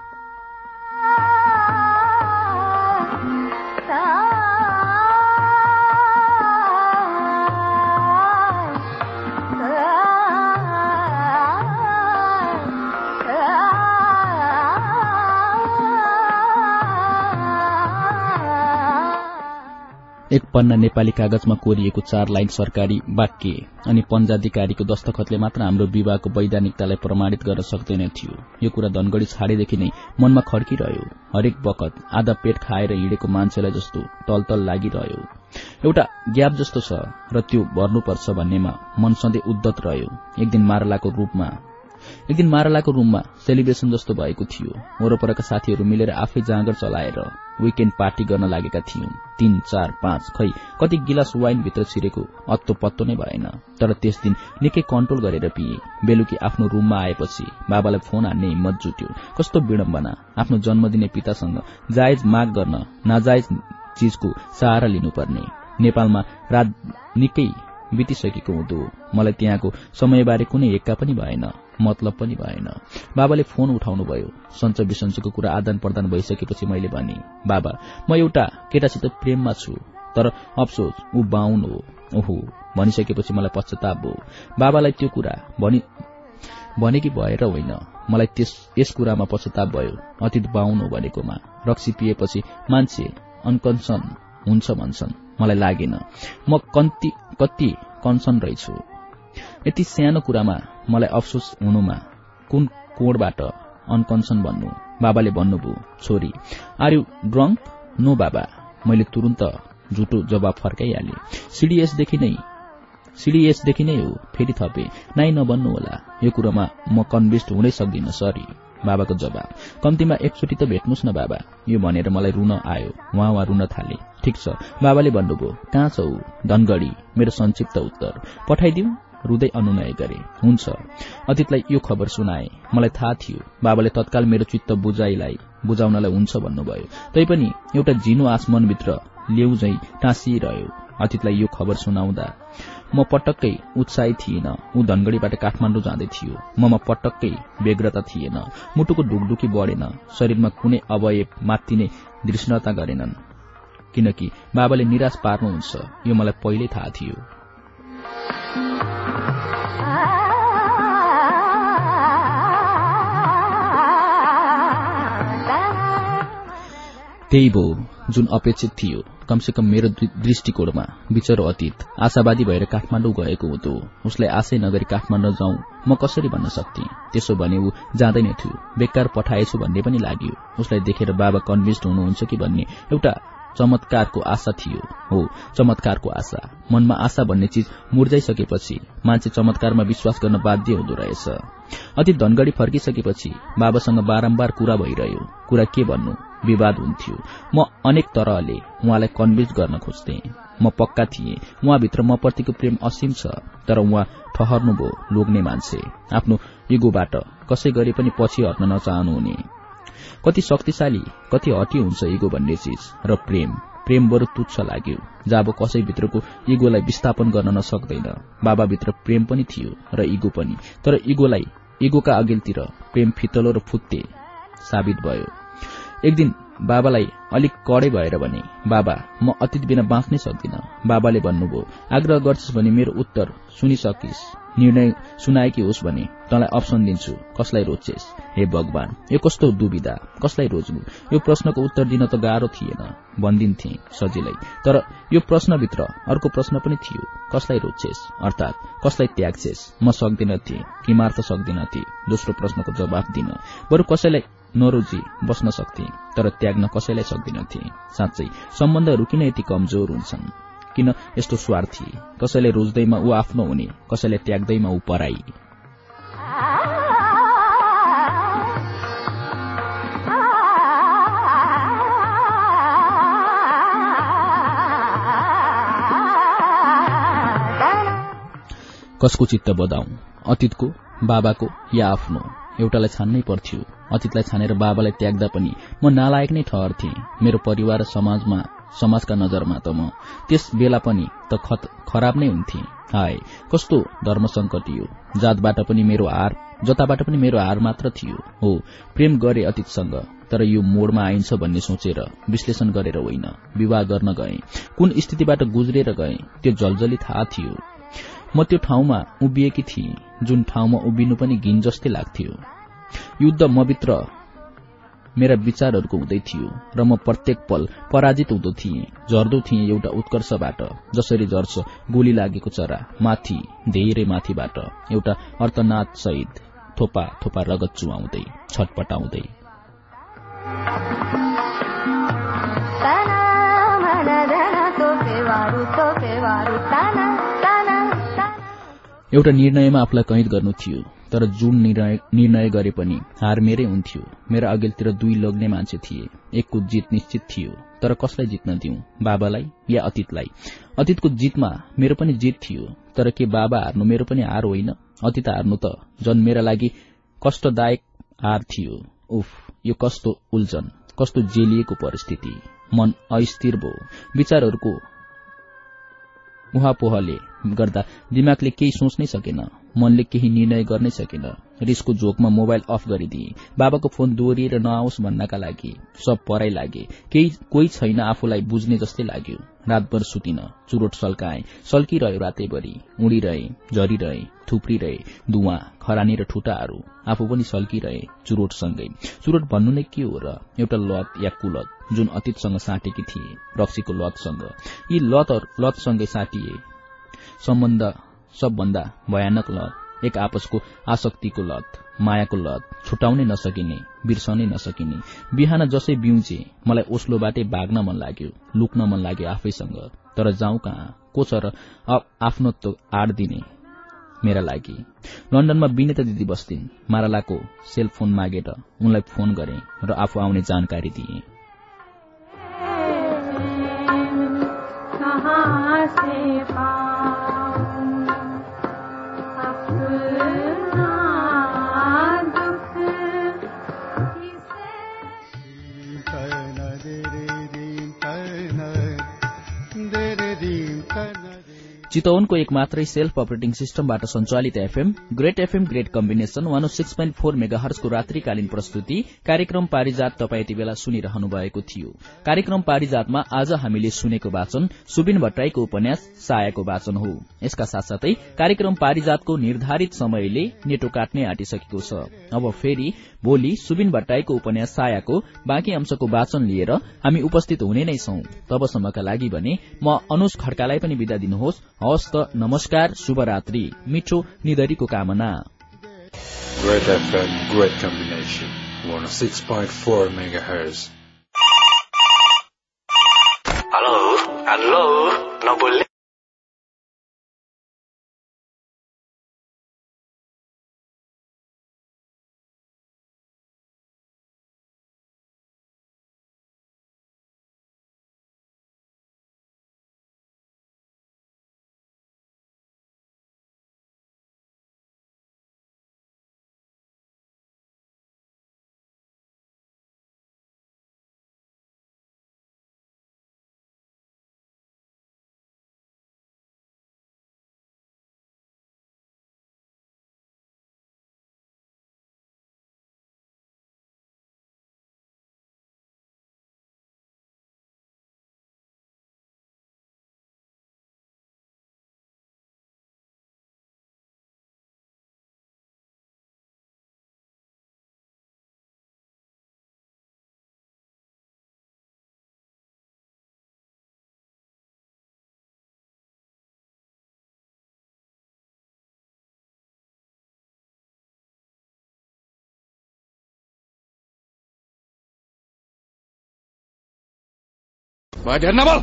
एक पन्ना नेपाली कागजमा कोरिएको चार लाइन सरकारी वाक्य अनि पञ्चाधिकारीको दस्तखतले मात्र हाम्रो विवाहको वैधानिकतालाई प्रमाणित गर्न सक्दैन थियो। यो कुरा धनगढ़ी छाडेदेखि नै मनमा खड्किरह्यो। हरेक बखत आधा पेट खाएर हिँडेको मान्छेलाई जस्तो तलतल लागिरह्यो। एउटा ग्याप जस्तो छ र त्यो भर्नुपर्छ भन्नेमा मन सधैँ उद्धत रह्यो। एक दिन मारलाको रूपमा एक दिन मारलाको रूममा सेलिब्रेशन जस्तो भएको थियो। वरपरका साथीहरू मिलेर आफै जाँगर चलाएर विकेण्ड पार्टी गर्न लागेका थियौं। तीन चार पाँच खै कति गिलास वाइन भित्र छिरेको अत्तो पत्तो नै भएन। तर त्यस दिन निकै कन्ट्रोल गरेर पिए। बेलुकी आफ्नो रूममा आएपछि बाबालाई फोन हान्ने हिम्मत जुट्यो। कस्तो विडम्बना। आफ्नो जन्मदिने पितासँग जायज माग गर्न नाजायज चीजको सहारा लिनुपर्ने। नेपालमा रात निकै बितिसकेको हुँदो। मलाई त्यहाँको समयबारे कुनै एक्का पनि भएन। मतलब पनि भएन। बाबाले फोन उठाउनुभयो। सञ्च बिसञ्चको कुरा आदान प्रदान भइसकेपछि मैले भने बाबा म एउटा केटासित प्रेममा छु तर अफसोस ऊ बाहुन हो। ओहो भनिसकेपछि मलाई पश्चाताप भयो। बाबालाई त्यो कुरा भनेकी भएर होइन मलाई यस कुरामा पश्चाताप भयो। अतीत बाहुन हो भनेकोमा। रक्सी पिएपछि मान्छे अनकन्सन हुन्छ भन्छन्। मलाई लागेन। म कति कन्सन रहेछु। यति सानो कुरामा मलाई अफसोस हुनुमा कुन कोणबाट अनकन्सन भन्नु? बाबाले भन्नुभयो छोरी आर यु ड्रङ्क नो बाबा। मैले तुरन्त झुटो जवाब फर्काइहाले। सीडीएसदेखि नै सीडीएसदेखि नै हो फेरि थपे। नाइ नबन्नु होला यो कुरामा म कन्भिन्स्ड हुनै सक्दिन सरी। बाबाको जवाब कम्तीमा एकचोटि त भेट्नुहोस् न बाबा। यो भनेर मलाई रुन आयो। उहाँ उहाँ रुन थाले। ठिक छ। बाबाले भन्नुभयो कहाँ छ धनगढ़ी? मेरो संक्षिप्त उत्तर पठाइदिउ रुँदै अनुनय गरे। हुन्छ अतीतलाई यो खबर सुनाए। मलाई थाहा थियो बाबाले तत्काल मेरो चित्त बुझाइलाई बुझाउनलाई हुन्छ भन्नुभयो। तैपनि एउटा झिनो आस मनभित्र लेउ झै टाँसिरह्यो। अतीतलाई यो खबर सुनाउँदा म पटक्कै उत्साहित थिएन। ऊ धनगढ़ीबाट काठमाण्डु जाँदै थियो। ममा पटक्कै व्यग्रता थिएन। मुटुको ढुकढुकी बढेन। शरीरमा कुनै अवयव मात्तिने दृष्णता गरेनन्। किनकि बाबाले निराश पार्नुहुन्छ। यो मलाई पहिल्यै थाहा थियो। त्यही भयो जुन अपेक्षित थियो कमसेकम मेरो दृष्टिकोणमा विचरो अतीत आशावादी भएर काठमाडौँ गएको हुँदो उसलाई आशै नगरी काठमाडौँ जाउँ म कसरी भन्न सक्थे? त्यसो भने ऊ जाँदैन थियो बेकार पठाएछु भन्ने पनि लाग्यो। उसलाई देखेर बाबा कन्भिन्स्ड हुनुहुन्छ कि भन्ने एउटा चमत्कारको आशा थियो। हो चमत्कारको आशा। मनमा आशा भन्ने चिज मुर्जाइसकेपछि मान्छे चमत्कारमा विश्वास गर्न बाध्य हुँदो रहेछ। अति धनगढ़ी फर्किसकेपछि बाबासँग बारम्बार कुरा भइरह्यो। कुरा के भन्नु? विवाद हुन्थ्यो। म अनेक तरहले उहाँलाई कन्भिन्स गर्न खोज्थे। म पक्का थिएँ उहाँभित्र म प्रतिको प्रेम असीम छ तर उहाँ ठहर्नुभयो लोग्ने मान्छे। आफ्नो इगोबाट कसै गरे पनि पछि हट्न नचाहनुहुने। कति शक्तिशाली कति हटी हुन्छ इगो भन्ने चिज र प्रेम। प्रेम बरु तुच्छ लाग्यो जब कसैभित्रको इगोलाई विस्थापन गर्न नसक्दैन। बाबाभित्र प्रेम पनि थियो र इगो पनि तर इगोलाई इगोका अघिल्तिर प्रेम फितलो र फुत्ते साबित भयो। एक दिन बाबालाई अलिक कडै भएर भने बाबा म अतीत बिना बाँच्नै सक्दिन। बाबाले भन्नुभयो आग्रह गर्छस् भने मेरो उत्तर सुनिसकिस्। निर्णय सुनाएकी होस् भने तँलाई अप्सन दिन्छु। कसलाई रोज्छेस्? हे भगवान यो कस्तो दुविधा! कसलाई रोज्नु? यो प्रश्नको उत्तर दिन त गाह्रो थिएन। भनिदिन्थे सजिलै। तर यो प्रश्नभित्र अर्को प्रश्न पनि थियो। कसलाई रोज्छेस्? अर्थात कसलाई त्याग्छेस्? म सक्दिनथे किमार्थ सक्दिनथे दोस्रो प्रश्नको जवाब दिन। बरु कसैलाई नरोजी बस्न सक्थे तर त्याग्न कसैलाई सक्दिनथे साँच्चै सम्बन्धहरू किन यति कमजोर हुन्छन्। किन यस्तो स्वार्थी? कसैले रोज्दैमा ऊ आफ्नो हुने कसैले त्याग्दैमा ऊ पराई। कसको चित्त बदाऊ अतीतको बाबाको या आफ्नो? एउटालाई छान्नै पर्थ्यो। अतीतलाई छानेर बाबालाई त्याग्दा पनि म नालायक नै ठहर्थे मेरो परिवार र समाजमा समाजका नजरमा त म। त्यस बेला पनि त खराब नै हुन्थे। हाय कस्तो धर्म संकट यो। जातबाट पनि मेरो हार जताबाट पनि मेरो हार मात्र थियो। हो प्रेम गरे अतीतसँग तर यो मोडमा आइन्छ भन्ने सोचेर विश्लेषण गरेर होइन विवाह गर्न गए। कुन स्थितिबाट गुज्रेर गए त्यो जलजली थाहा थियो। म त्यो ठाउँमा उभिएकी थिएँ जुन ठाउँमा उभिनु पनि घिन जस्तै लाग्थ्यो। युद्ध मभित्र मेरा विचारहरूको हुँदै थियो र म प्रत्येक पल पराजित हुँदो थिएँ झर्दो थिएँ एउटा उत्कर्षबाट जसरी झर्छ गोली लागेको चरा माथि धेरै माथिबाट एउटा अर्थनाथ सहित थोपा थोपा रगत चुहाउँदै छटपटाउँदै। एउटा निर्णयमा आफूलाई कैद गर्नु थियो। तर जुन निर्णय गरे पनि हार मेरै हुन्थ्यो। मेरा अघिल्तिर दुई लग्ने मान्छे थिए। एकको जित निश्चित थियो तर कसलाई जित्न दिउँ बाबालाई या अतीतलाई? अतीतको जितमा मेरो पनि जित थियो तर के बाबा हार्नु मेरो पनि हार होइन? अतीत हार्नु त झन मेरा लागि कष्टदायक हार थियो। उफ यो कस्तो उल्झन कस्तो जेलिएको परिस्थिति। मन अस्थिर भयो। विचारहरूको उहाँपोहले गर्दा दिमागले केही सोच्नै सकेन। मनले केही निर्णय गर्नै सकेन रिसको झोकमा मोबाइल अफ गरिदिए। बाबाको फोन दोहोरिएर नआओस् भन्नका लागि सब पराई लागे। केही कोही छैन आफूलाई बुझ्ने जस्तै लाग्यो। रातभर सुतिन चुरोट सल्काए सल्किरह्यो रातैभरि। उडिरहे झरिरहे थुप्रिरहे धुवा खरानी र ठुटाहरू। आफू पनि सल्किरहे चुरोटसँगै। चुरोट भन्नु नै के हो र? एउटा लत या कुलत जुन अतीतसँग साटेकी थिए रक्सीको लतसँग। यी लत लतसँगै साटिए। सम्बन्ध सबभन्दा भयानक लत एक आपसको आसक्तिको लत मायाको लत छुटाउनै नसकिने बिर्सनै नसकिने। बिहान जसै बिउजे मलाई ओस्लोबाटै भाग्न मन लाग्यो लुक्न मन लाग्यो आफैसँग। तर जाउँ कहाँ? को छ र आफ्नो आड दिने मेरा लागि? लन्डनमा विनेता दिदी बस्थिन् मारालाको सेल फोन मागेर उनलाई फोन गरे र आफू आउने जानकारी दिए। कहाँ से चितवनको एक मात्रै सेल्फ अपरेटिङ सिस्टमबाट सञ्चालित FM great FM great combination one six point four mega हर्सको रात्रिकालीन प्रस्तुति कार्यक्रम पारिजात तपाईँ यति बेला सुनिरहनु भएको थियो। कार्यक्रम पारिजातमा आज हामीले सुनेको वाचन सुबिन भट्टराईको उपन्यास सायाको वाचन हो। यसका साथसाथै कार्यक्रम पारिजातको निर्धारित समयले नेटो काट्ने आँटिसकेको छ। अब फेरि भोलि सुबिन भट्टराईको उपन्यास सायाको बाँकी अंशको वाचन लिएर हामी उपस्थित हुने नै छौं। तबसम्मका लागि भने म अनुज खड्कालाई पनि विदा दिनुहोस्। हवस् नमस्कार शुभरात्री। मिठो निधरीको कामना। भयो ढेर नबोल।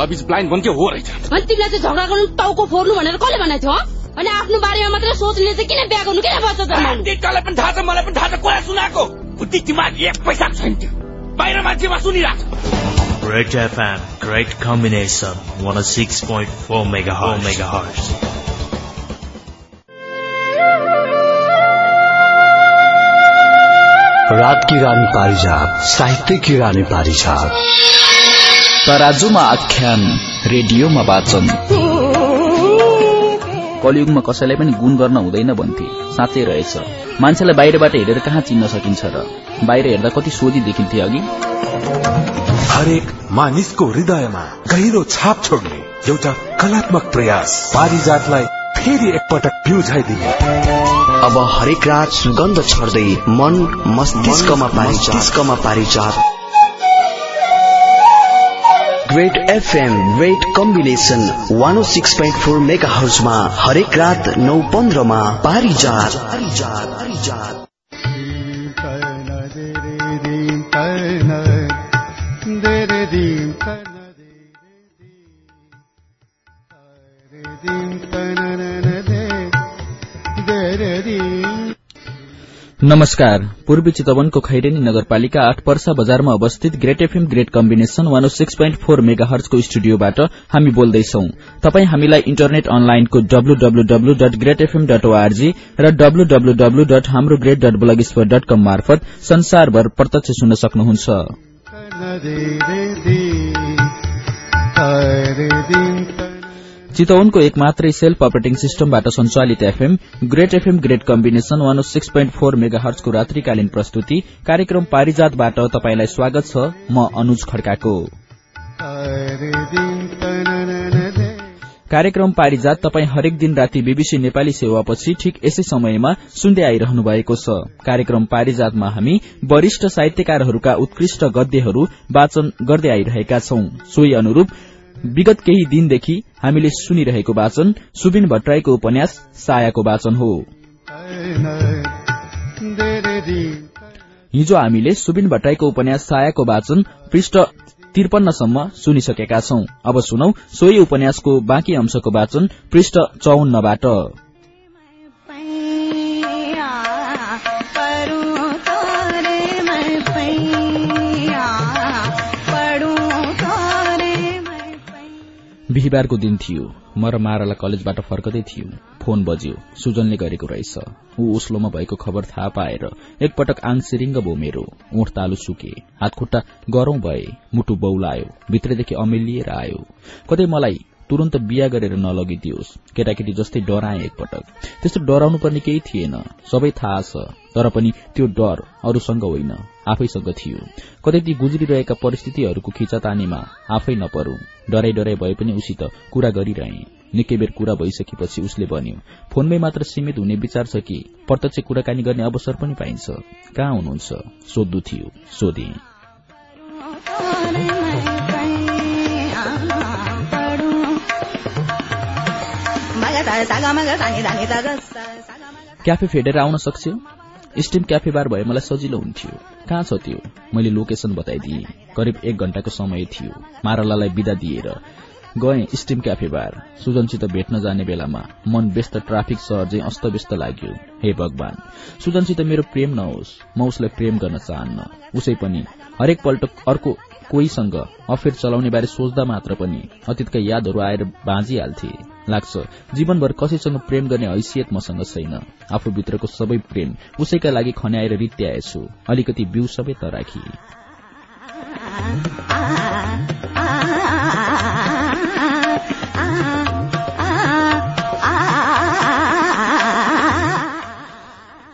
लभ इज ब्लाइन्ड भन्थ्यो हो रहेछ। अनि तिमीलाई चाहिँ झगडा गर्नु टाउको फोर्नु भनेर कसले भनेको थियो अनि आफ्नो बारेमा मात्रै सोच्ने चाहिँ किन बिहा गर्नु? किन बच्चा जन्माउनु तँलाई पनि थाहा छ मलाई पनि थाहा छ कुरा सुनाएको। बुद्धि दिमाग एक पैसा छैन त्यो। बाहिर मान्छेमा सुनिरहेको Great FM, great combination, 106.4 megahertz. megahertz. रात की रानी पारिजात साहित्य की रानी पारिजात। तराजुमा आख्यान रेडियोमा वाचन। कलियुगमा कसैलाई पनि गुण गर्न हुँदैन भन्थे। साँच्चै रहेछ। मान्छेलाई बाहिरबाट हेरेर कहाँ चिन्न सकिन्छ र? बाहिर हेर्दा कति सोझी देखिन्थे अघि। हरेक मानिसको हृदयमा गहिरो छाप छोड्ने एउटा कलात्मक प्रयास पारिजातलाई फेरि एकपटक प्युझाइदिने अब हरेक रात सुगन्ध छर्दै मन मस्तिष्कमा Parijat. Great FM great combination O six point four mega house में हरेक रात नौ पंद्रह पारिजात नमस्कार। पूर्वी चितवनको खैरेनी नगरपालिका आठ पर्सा बजारमा अवस्थित great FM great combination one six point four mega हर्चको स्टुडियोबाट हामी बोल्दैछौ। तपाई हामीलाई इन्टरनेट अनलाइनको WWW dot great FM dot ORG र डब्लूडब्लूडब्लू डट हाम्रो great dot blog dot com मार्फत संसारभर प्रत्यक्ष सुन्न सक्नुहुन्छ चितवनको एक मात्रै सेल्फ अपरेटिङ सिस्टमबाट सञ्चालित FM great FM great combination one six point four mega हर्चको रात्रिकालीन प्रस्तुति कार्यक्रम पारिजातबाट तपाईंलाई स्वागत छ म अनुज खड्काको। कार्यक्रम पारिजात तपाई हरेक दिन राति बीबीसी नेपाली सेवापछि ठिक यसै समयमा सुन्दै आइरहनु भएको छ। कार्यक्रम पारिजातमा हामी वरिष्ठ साहित्यकारहरूका उत्कृष्ट गद्यहरू वाचन गर्दै आइरहेका छौं। सोही अनुरूप विगत केही दिनदेखि हामीले सुनिरहेको वाचन सुबिन भट्टराईको उपन्यास सायाको वाचन हो। हिजो हामीले सुबिन भट्टराईको उपन्यास सायाको वाचन पृष्ठ त्रिपन्नसम्म सुनिसकेका छौं। अब सुनौ सोही उपन्यासको बाँकी अंशको वाचन पृष्ठ चौन्नबाट बिहिबारको दिन थियो। म र माराला कलेजबाट फर्कदै थियौं। फोन बज्यो। सुजनले गरेको रहेछ। ऊ ओस्लोमा भएको खबर थाहा पाएर एकपटक आङ सिरिङ्ग भो मेरो। ओठ तालु सुके। हातखुट्टा गरौं भए मुटु बौलायो। भित्रदेखि अमेलिएर आयो। कतै मलाई तुरन्त बिहा गरेर नलगिदियोस्। केटाकेटी जस्तै डराए एकपटक। त्यस्तो डराउनु पर्ने केही थिएन। सबै थाहा छ तर पनि त्यो डर अरूसँग होइन आफैसँग थियो। कतै ती गुज्रिरहेका परिस्थितिहरूको खिचातानीमा आफै नपरू। डराई डराई भए पनि उसित कुरा गरिरहे। निकै बेर कुरा भइसकेपछि उसले भन्यो फोनमै मात्र सीमित हुने विचार छ कि? प्रत्यक्ष कुराकानी गर्ने अवसर पनि पाइन्छ। कहाँ हुनुहुन्छ? सोध्नु थियो। सोधे। क्याफे फेडेर आउन सक्छौ? स्टिम क्याफे बार भए मलाई सजिलो हुन्थ्यो। कहाँ छ त्यो? मैले लोकेशन बताइदिए। करिब एक घण्टाको समय थियो। मारलालाई विदा दिएर गए स्टिम क्याफे बार सुजनसित भेट्न जाने बेलामा मन व्यस्त ट्राफिक सहर अस्तव्यस्त लाग्यो। हे भगवान! सुजनसित मेरो प्रेम नहोस्। म उसलाई प्रेम गर्न चाहन्न। उसै पनि हरेक पल्ट अर्को कोहीसँग अफेयर चलाउने बारे सोच्दा मात्र पनि अतीतका यादहरू आएर बाँझिहाल्थे। लाग्छ जीवनभर कसैसँग प्रेम गर्ने हैसियत मसँग छैन। आफूभित्रको सबै प्रेम उसैका लागि खन्याएर रित्याएछु अलिकति बिउ सबै त राखी।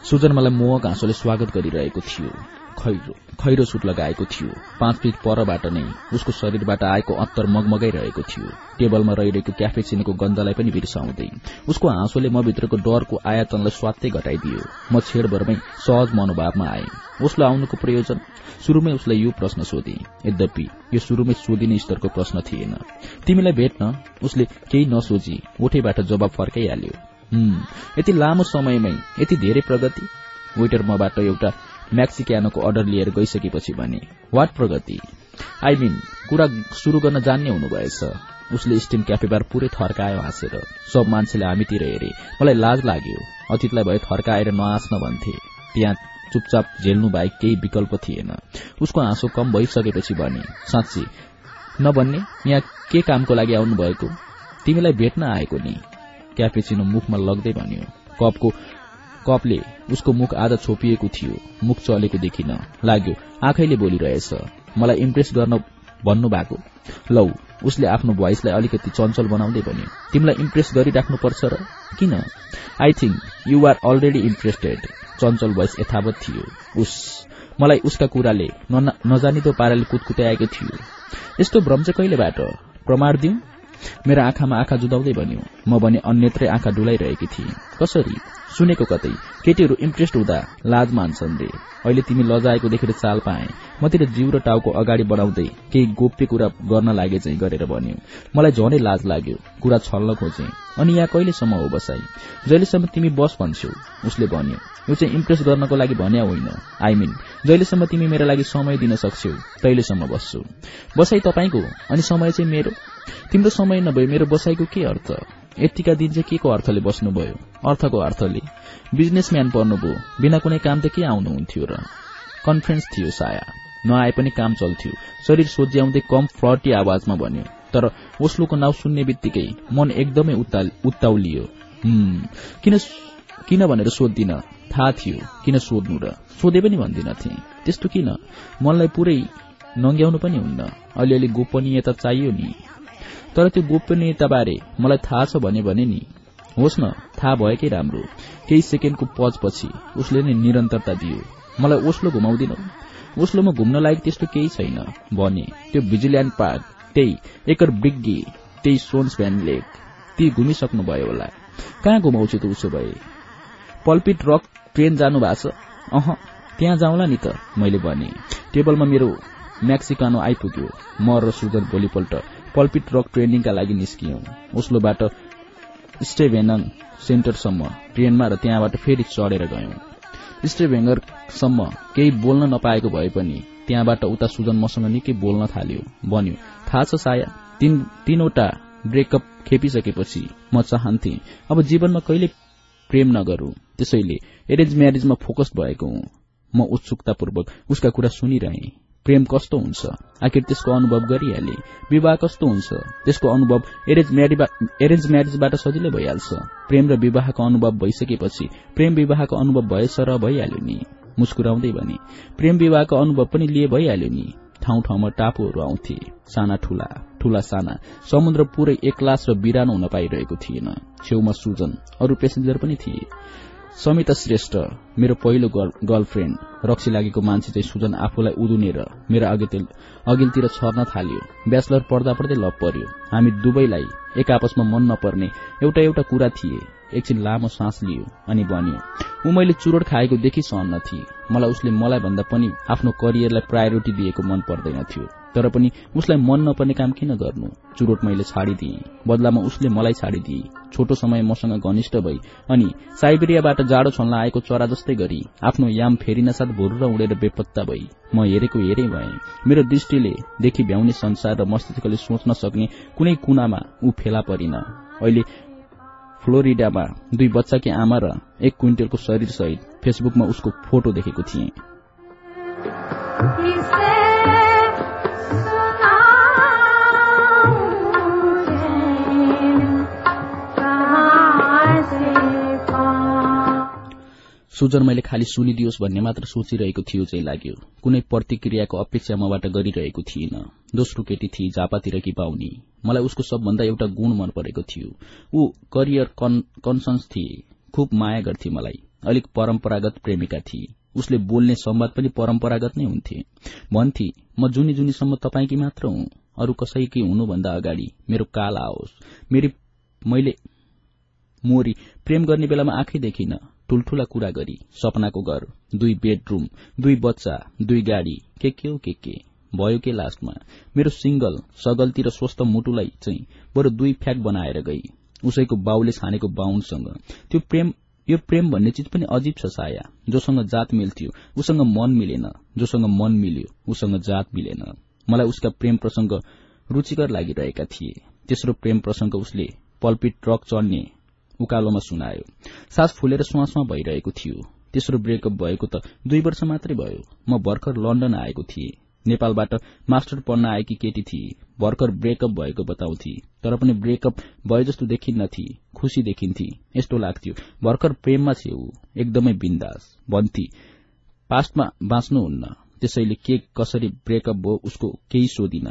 सुजन मलाई मोहक हाँसोले स्वागत गरिरहेको थियो। खैरो खैरो सुट लगाएको थियो। पाँच फिट परबाट नै उसको शरीरबाट आएको अत्तर मगमगाइरहेको थियो। टेबलमा रहिरहेको क्याफे चिनेको गन्धलाई पनि बिर्साउँदै उसको हाँसोले म भित्रको डरको आयातनलाई स्वात्तै घटाइदियो। म छेडभरमै सहज मनोभावमा आए। उसलाई आउनुको प्रयोजन? शुरूमै उसलाई यो प्रश्न सोधे। यद्यपि यो शुरूमै सोधिने स्तरको प्रश्न थिएन। तिमीलाई भेट्न? उसले केही नसोची ओठैबाट जवाब फर्काइहाल्यो। यति लामो समयमै यति धेरै प्रगति? वेटर मबाट एउटा म्याक्सिक्यानोको अर्डर लिएर गइसकेपछि भने वाट प्रगति? आई मिन कुरा शुरू गर्न जान्ने हुनुभएछ। उसले स्टिम क्याफे बार पुरै थर्कायो हाँसेर। सब मान्छेले हामीतिर हेरे। मलाई लाज लाग्यो। अतीतलाई भए थर्काएर नहाँस्न भन्थे। त्यहाँ चुपचाप झेल्नु बाहेक केही विकल्प थिएन। उसको हाँसो कम भइसकेपछि भने साँच्ची नभन्ने? यहाँ के कामको लागि आउनु भएको तिमीलाई भेट्न आएको नि? क्याफेचिनो मुखमा लग्दै भन्यो। कपको कपले उसको मुख आधा छोपिएको थियो मुख चलेको देखिन लाग्यो आँखैले बोलिरहेछ मलाई इम्प्रेस गर्न भन्नु भएको लौ उसले आफ्नो भोइसलाई अलिकति चञ्चल बनाउँदै भन्यो तिमीलाई इम्प्रेस गरिराख्नु पर्छ र? किन? I think you are already interested Chanchal voice यथावत थियो उस मलाई उसका कुराले नजानिदो पाराले कुदकुताएको थियो। यस्तो भ्रम चाहिँ कहिलेबाट? प्रमाण दिउँ मेरो आँखामा आँखा जुदाउँदै भन्यो म भने अन्यत्रै आँखा डुलाइरहेकी थिएँ। कसरी? सुनेको कतै। केटीहरू इन्ट्रेस्ट हुँदा लाज मान्छन् रे। अहिले तिमी लजाएको देखेर चाल पाए। मतिर जिउ र टाउको अगाडि बढाउँदै केही गोप्य कुरा गर्न लागे चाहिँ गरेर भन्यो। मलाई झनै लाज लाग्यो। कुरा छल्न खोजे। अनि यहाँ कहिलेसम्म हो बसाई जहिलेसम्म तिमी बस भन्छौ? उसले भन्यो। यो चाहिँ इम्प्रेस गर्नको लागि भन्या होइन। आई मिन जहिलेसम्म तिमी मेरो लागि समय दिन सक्छौ तहिलेसम्म बस्छु। बसाई तपाईँको अनि समय चाहिँ मेरो? तिम्रो समय नभए मेरो बसाईको के अर्थ? यतिका दिन चाहिँ के को अर्थले बस्नुभयो? अर्थको अर्थले। बिजनेसम्यान पर्नुभयो। बिना कुनै काम त के आउनुहुन्थ्यो र? कन्फरेन्स थियो साया। नआए पनि काम चल्थ्यो। शरीर सोझ्याउँदै कम फ्लटी आवाजमा भन्यो तर ओस्लोको नाउँ सुन्ने बित्तिकै मन एकदमै उत्ताउलियो। किन भनेर सोध्दिन? थाहा थियो। किन सोध्नु र? सोधे पनि भन्दिनथे त्यस्तो किन? मनलाई पुरै नङ्ग्याउनु पनि हुन्न। अलिअलि गोपनीयता चाहियो नि। तर त्यो गोपनीयताबारे मलाई थाहा छ भने नि। होस् न थाहा भएकै राम्रो। केही सेकेन्डको पजपछि उसले नै निरन्तरता दियो। मलाई ओस्लो घुमाउँदिनौ। ओस्लोमा घुम्न लायक त्यस्तो केही छैन भने त्यो भिजिल्यान्ड पार्क त्यही एकर ब्रिग्गी त्यही सोन्स भ्यान लेक ती घुमिसक्नुभयो होला। कहाँ घुमाउँछु त उसो भए? पल्पिट रक ट्रेन जानु भएको छ? अह त्यहाँ जाउँला नि त मैले भने। टेबलमा मेरो म्याक्सिकानो आइपुग्यो म र सुजन भोलिपल्ट पल्पिट रक ट्रेनिङका लागि निस्कियौं। ओस्लोबाट स्टेभेनङ सेन्टरसम्म ट्रेनमा र त्यहाँबाट फेरि चढेर गयौं। स्टेभेङ्गरसम्म केही बोल्न नपाएको भए पनि त्यहाँबाट उता सुजन मसँग निकै बोल्न थाल्यो। भन्यो थाहा छ साया तीन तीनवटा ब्रेकअप खेपिसकेपछि म चाहन्थे अब जीवनमा कहिले प्रेम नगरू। त्यसैले एरेन्ज म्यारेजमा फोकस भएको हुँ। म उत्सुकतापूर्वक उसका कुरा सुनिरहे। प्रेम कस्तो हुन्छ? आखिर त्यसको अनुभव गरिहाले। विवाह कस्तो हुन्छ? त्यसको अनुभव एरेन्ज एरेन्ज म्यारेजबाट सजिलै भइहाल्छ। प्रेम र विवाहको अनुभव भइसकेपछि प्रेम विवाहको अनुभव भएछ र भइहाल्यो नि। मुस्कुराउँदै भने प्रेम विवाहको अनुभव पनि लिए भइहाल्यो नि। ठाउँ ठाउँमा टापुहरू आउँथे। साना ठूला ठूला साना। समुद्र पूरै एक्लास र बिरानो हुन पाइरहेको थिएन। छेउमा सुजन अरू पेसेन्जर पनि थिए। समिता श्रेष्ठ मेरो पहिलो गर्ल- गर्लफ्रेण्ड रक्सी लागेको मान्छे चाहिँ सुजन आफूलाई उदुनेर मेरो अघिल्तिर छर्न थाल्यो। ब्याचलर पढ्दा पढ्दै लभ पर्यो। हामी दुवैलाई एक आपसमा मन नपर्ने एउटा एउटा कुरा थिए। एकछिन लामो सास लियो अनि भन्यो ऊ मैले चुरोट खाएको देखि सहन्न थिए मलाई उसले मलाई भन्दा पनि आफ्नो करियरलाई प्रायोरिटी दिएको मन पर्दैनथ्यो तर पनि उसलाई मन नपर्ने काम किन गर्नु? चुरोट मैले छाडिदिए। बदलामा उसले मलाई छाडिदिए। छोटो समय मसँग घनिष्ठ भई अनि साइबेरियाबाट जाडो छल्न आएको चरा जस्तै गरी आफ्नो याम फेरिन साथ भुर्र उडेर बेपत्ता भई म हेरेको हेरै भए। मेरो दृष्टिले देखि भ्याउने संसार र मस्तिष्कले सोच्न सक्ने कुनै कुनामा ऊ फेला परिन। अहिले फ्लोरिडामा दुई बच्चाकी आमा र एक क्विन्टलको शरीर सहित फेसबुकमा उसको फोटो देखेको थिएँ। सुजन मैले खालि सुनिदियोस् भन्ने मात्र सोचिरहेको थियो चाहिँ लाग्यो। कुनै प्रतिक्रियाको अपेक्षा मबाट गरिरहेको थिइन। दोस्रो केटी थिए जापातिर कि पाउने मलाई उसको सबभन्दा एउटा गुण मन परेको थियो। ऊ करियर कन्सन्स थिए। खुब माया गर्थे मलाई। अलिक परम्परागत प्रेमिका थिए। उसले बोल्ने संवाद पनि परम्परागत नै हुन्थे। भन्थे म जुनी जुनीसम्म तपाईँकी मात्र हुँ? अरू कसैकी हुनुभन्दा अगाडि मेरो काल आओस्। मेरी मैले मोरी प्रेम गर्ने बेलामा आँखै देखिन। ठूल्ठूला कुरा गरी सपनाको घर दुई बेडरूम दुई बच्चा दुई गाडी के के हो के के? भयो के लास्टमा? मेरो सिंगल सगल्ती र स्वस्थ मुटुलाई चाहिँ बरु दुई फ्याक बनाएर गई। उसैको बाउले छानेको बाहुनसँग। त्यो प्रेम यो प्रेम भन्ने चिज पनि अजीब छ साया। जोसँग जात मिल्थ्यो उसँग मन मिलेन। जोसँग मन मिल्यो उसँग जात मिलेन। मलाई उसका प्रेम प्रसंग रुचिकर लागिरहेका थिए। तेस्रो प्रेम प्रसंग उसले पल्पिट ट्रक चढ्ने उकालोमा सुनायो। सास फुलेर श्वासमा भइरहेको थियो। तेस्रो ब्रेकअप भएको त दुई वर्ष मात्रै भयो। म भर्खर लन्डन आएको थिएँ। नेपालबाट मास्टर पढ्न आएकी केटी थिए। भर्खर ब्रेकअप भएको बताउँथे। तर पनि ब्रेकअप भए जस्तो देखिन्नथे खुशी देखिन्थे। यस्तो लाग्थ्यो। भर्खर प्रेममा छे ऊ एकदमै बिन्दास। भन्थे पास्टमा बाँच्नुहुन्न। त्यसैले के कसरी ब्रेकअप भयो उसको केही सोधिन।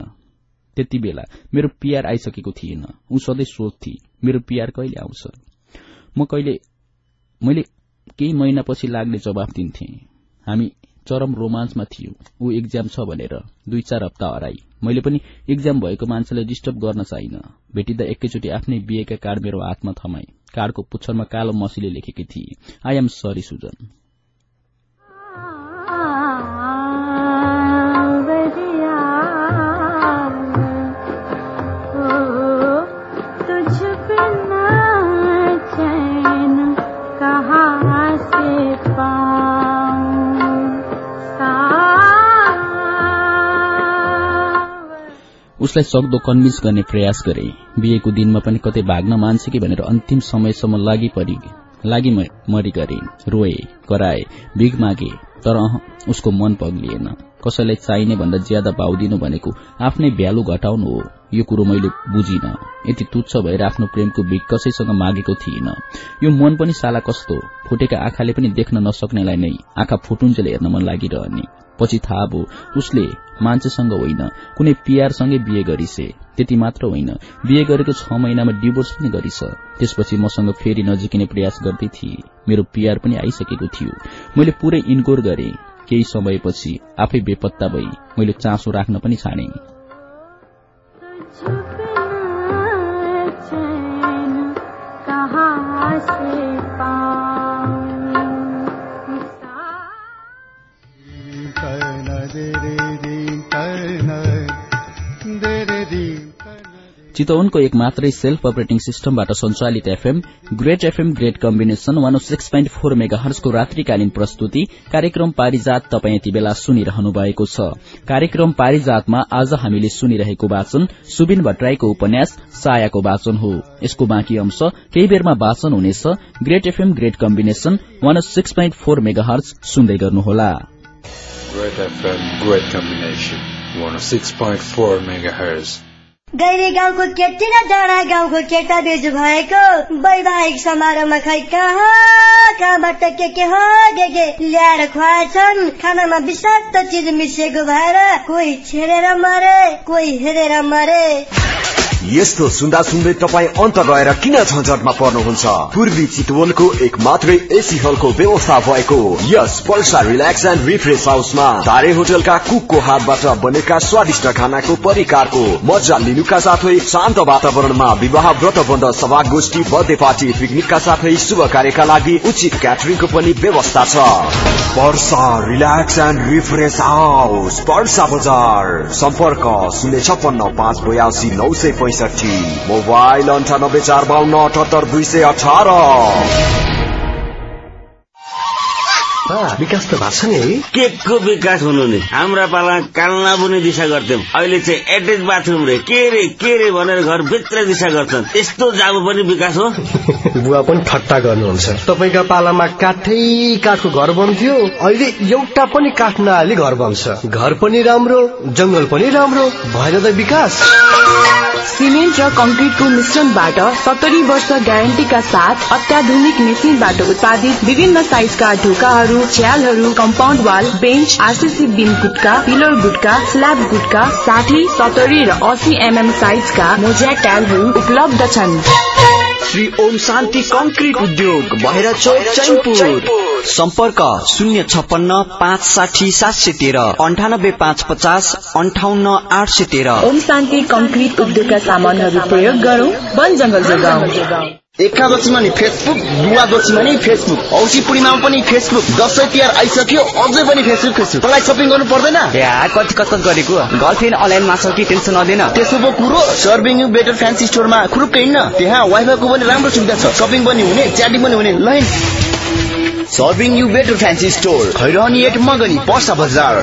त्यति बेला मेरो पिआर आइसकेको थिएन। ऊ सधैँ सोध्थे मेरो पिआर कहिले आउँछ? मैले केही महिनापछि लाग्ने जवाफ दिन्थे। हामी चरम रोमान्समा थियो। ऊ एक्जाम छ भनेर दुई चार हप्ता हराई मैले पनि एक्जाम भएको मान्छेलाई डिस्टर्ब गर्न चाहिन भेटिँदा एकैचोटि आफ्नै बिहेका कार्ड मेरो हातमा थमाई कार्डको पुच्छरमा कालो मसीले लेखेकी थिए। I am sorry Sujan. उसलाई सक्दो कन्भिन्स गर्ने प्रयास गरे। बिहेको दिनमा पनि कतै भाग्न मान्छे कि भनेर अन्तिम समयसम्म लागि परि लागि मरी गरे रोए कराए भिख मागे तर उसको मन पग्लिएन। कसैलाई चाहिने भन्दा ज्यादा भाउ दिनु भनेको आफ्नै भ्यालु घटाउनु हो। यो कुरो मैले बुझिन। यति तुच्छ भएर आफ्नो प्रेमको भिख कसैसँग मागेको थिइन। यो मन पनि साला कस्तो? फुटेका आँखाले पनि देख्न नसक्नेलाई नै आँखा फुटुन्जेल हेर्न मन लागिरहने। पछि थाहा भयो उसले मान्छेसँग होइन। कुनै पिआरसँगै बिहे गरिसे। त्यति मात्र होइन। बिहे गरेको छ महिनामा डिभोर्स पनि गरिछ त्यसपछि मसँग फेरि नजिकिने प्रयास गर्दै थिए। मेरो पिआर पनि आइसकेको थियो। मैले पूरै इन्कोर गरे। केही समयपछि आफै बेपत्ता भई मैले चासो राख्न पनि छाडे। चितवनको एक मात्रै सेल्फ अपरेटिङ सिस्टमबाट सञ्चालित FM great FM great combination one six point four mega हर्सको रात्रिकालीन प्रस्तुति कार्यक्रम पारिजात तपाईँ यति बेला सुनिरहनु भएको छ कार्यक्रम पारिजातमा आज हामीले सुनिरहेको वाचन सुबिन भट्टराईको उपन्यास सायाको वाचन हो यसको बाँकी अंश केही बेरमा वाचन हुनेछ great FM great combination one six point four mega सुन्दै गर्नुहोला Great FM, great combination. 106.4 megahertz. गैरी गाउँको केटी र डाँडा गाउँको केटा बेजु भएको। वैवाहिक समारोहमा खै कहाँ कहाँबाट के के हो के के ल्याएर खुवाएछन्? खानामा विषाक्त चिज मिसिएको भएर कोही छेडेर मरे कोही हेरेर मरे। यस्तो सुन्दा सुन्दै तपाईँ अन्त गएर किन झन्झटमा पर्नुहुन्छ? पूर्वी चितवनको एक मात्रै एसी हलको व्यवस्था भएको यस पल्सा रिल्याक्स एन्ड रिफ्रेस हाउसमा तारे होटलका कुकको हातबाट बनेका स्वादिष्ट खानाको परिकारको मजा लिनुका साथै शान्त वातावरणमा विवाह व्रत बन्द सभा गोष्ठी बर्थडे पार्टी पिकनिकका साथै शुभ कार्यका लागि उचित क्याटरिङको पनि व्यवस्था छ। Parsa relax and refresh house बजार। सम्पर्क शून्य छप्पन्न पाँच बयासी नौ सय पैसठी। मोबाइल अन्ठानब्बे चार बाहन्न अठहत्तर दुई सय अठार। विकास त भएको छ नि है। के को विकास हुनु नि? हाम्रा पाला कालना बुने दिशा गर्थ्यौं। अहिले चाहिँ एटेच बाथरुम रे। के रे के रे भनेर घर भित्र दिशा गर्छन् यस्तो जाबो पनि विकास हो। *laughs* बुवा पनि ठट्टा गर्नुहुन्छ। तपाईँका पालामा काठै काठको घर बन्थ्यो। अहिले एउटा पनि काठ नहाली घर बन्छ। घर पनि राम्रो जंगल पनि राम्रो। भएन त विकास। सिमेन्ट र कंक्रिटको मिश्रणबाट सत्तरी वर्ष ग्यारेन्टीका साथ अत्याधुनिक मेसिनबाट उत्पादित विभिन्न साइजका ढोकाहरू च्यालहरू compound wall bench RCC beam गुटका पिलर गुटका स्ल्याब गुटका साठी सत्तरी र अस्सी एमएम साइजका मोज्या ट्यालहरू उपलब्ध छन्। श्री ओम शान्ति कंक्रिट उद्योग भएर चौक चैनपुर। सम्पर्क शून्य छप्पन्न पाँच साठी सात सय तेह्र अन्ठानब्बे पाँच पचास अन्ठाउन्न आठ सय तेह्र। ओम शान्ति कंक्रिट उद्योगका सामानहरू प्रयोग गरौँ। वन जंगल जोगाउँ। एकादशीमा नि फेसबुक दुवादशीमा नि फेसबुक औसी पूर्णिमामा पनि फेसबुक दसैँ तिहार आइसक्यो अझै पनि फेसबुक फेसबुक तँलाई सपिङ गर्नु पर्दैन? कति कति गरेको? गर्लफ्रेन्ड अनलाइनमा छ कि टेन्सन नदिन। त्यसो पो कुरो सर्भिङ यु बेटर फ्यान्सी स्टोरमा खुरुक्क हिँड्न। त्यहाँ वाइफाईको पनि राम्रो सुविधा छ। सपिङ पनि हुने च्याटिङ पनि हुने। ल serving you better fancy store. Khairahani at Magani Parsa बजार।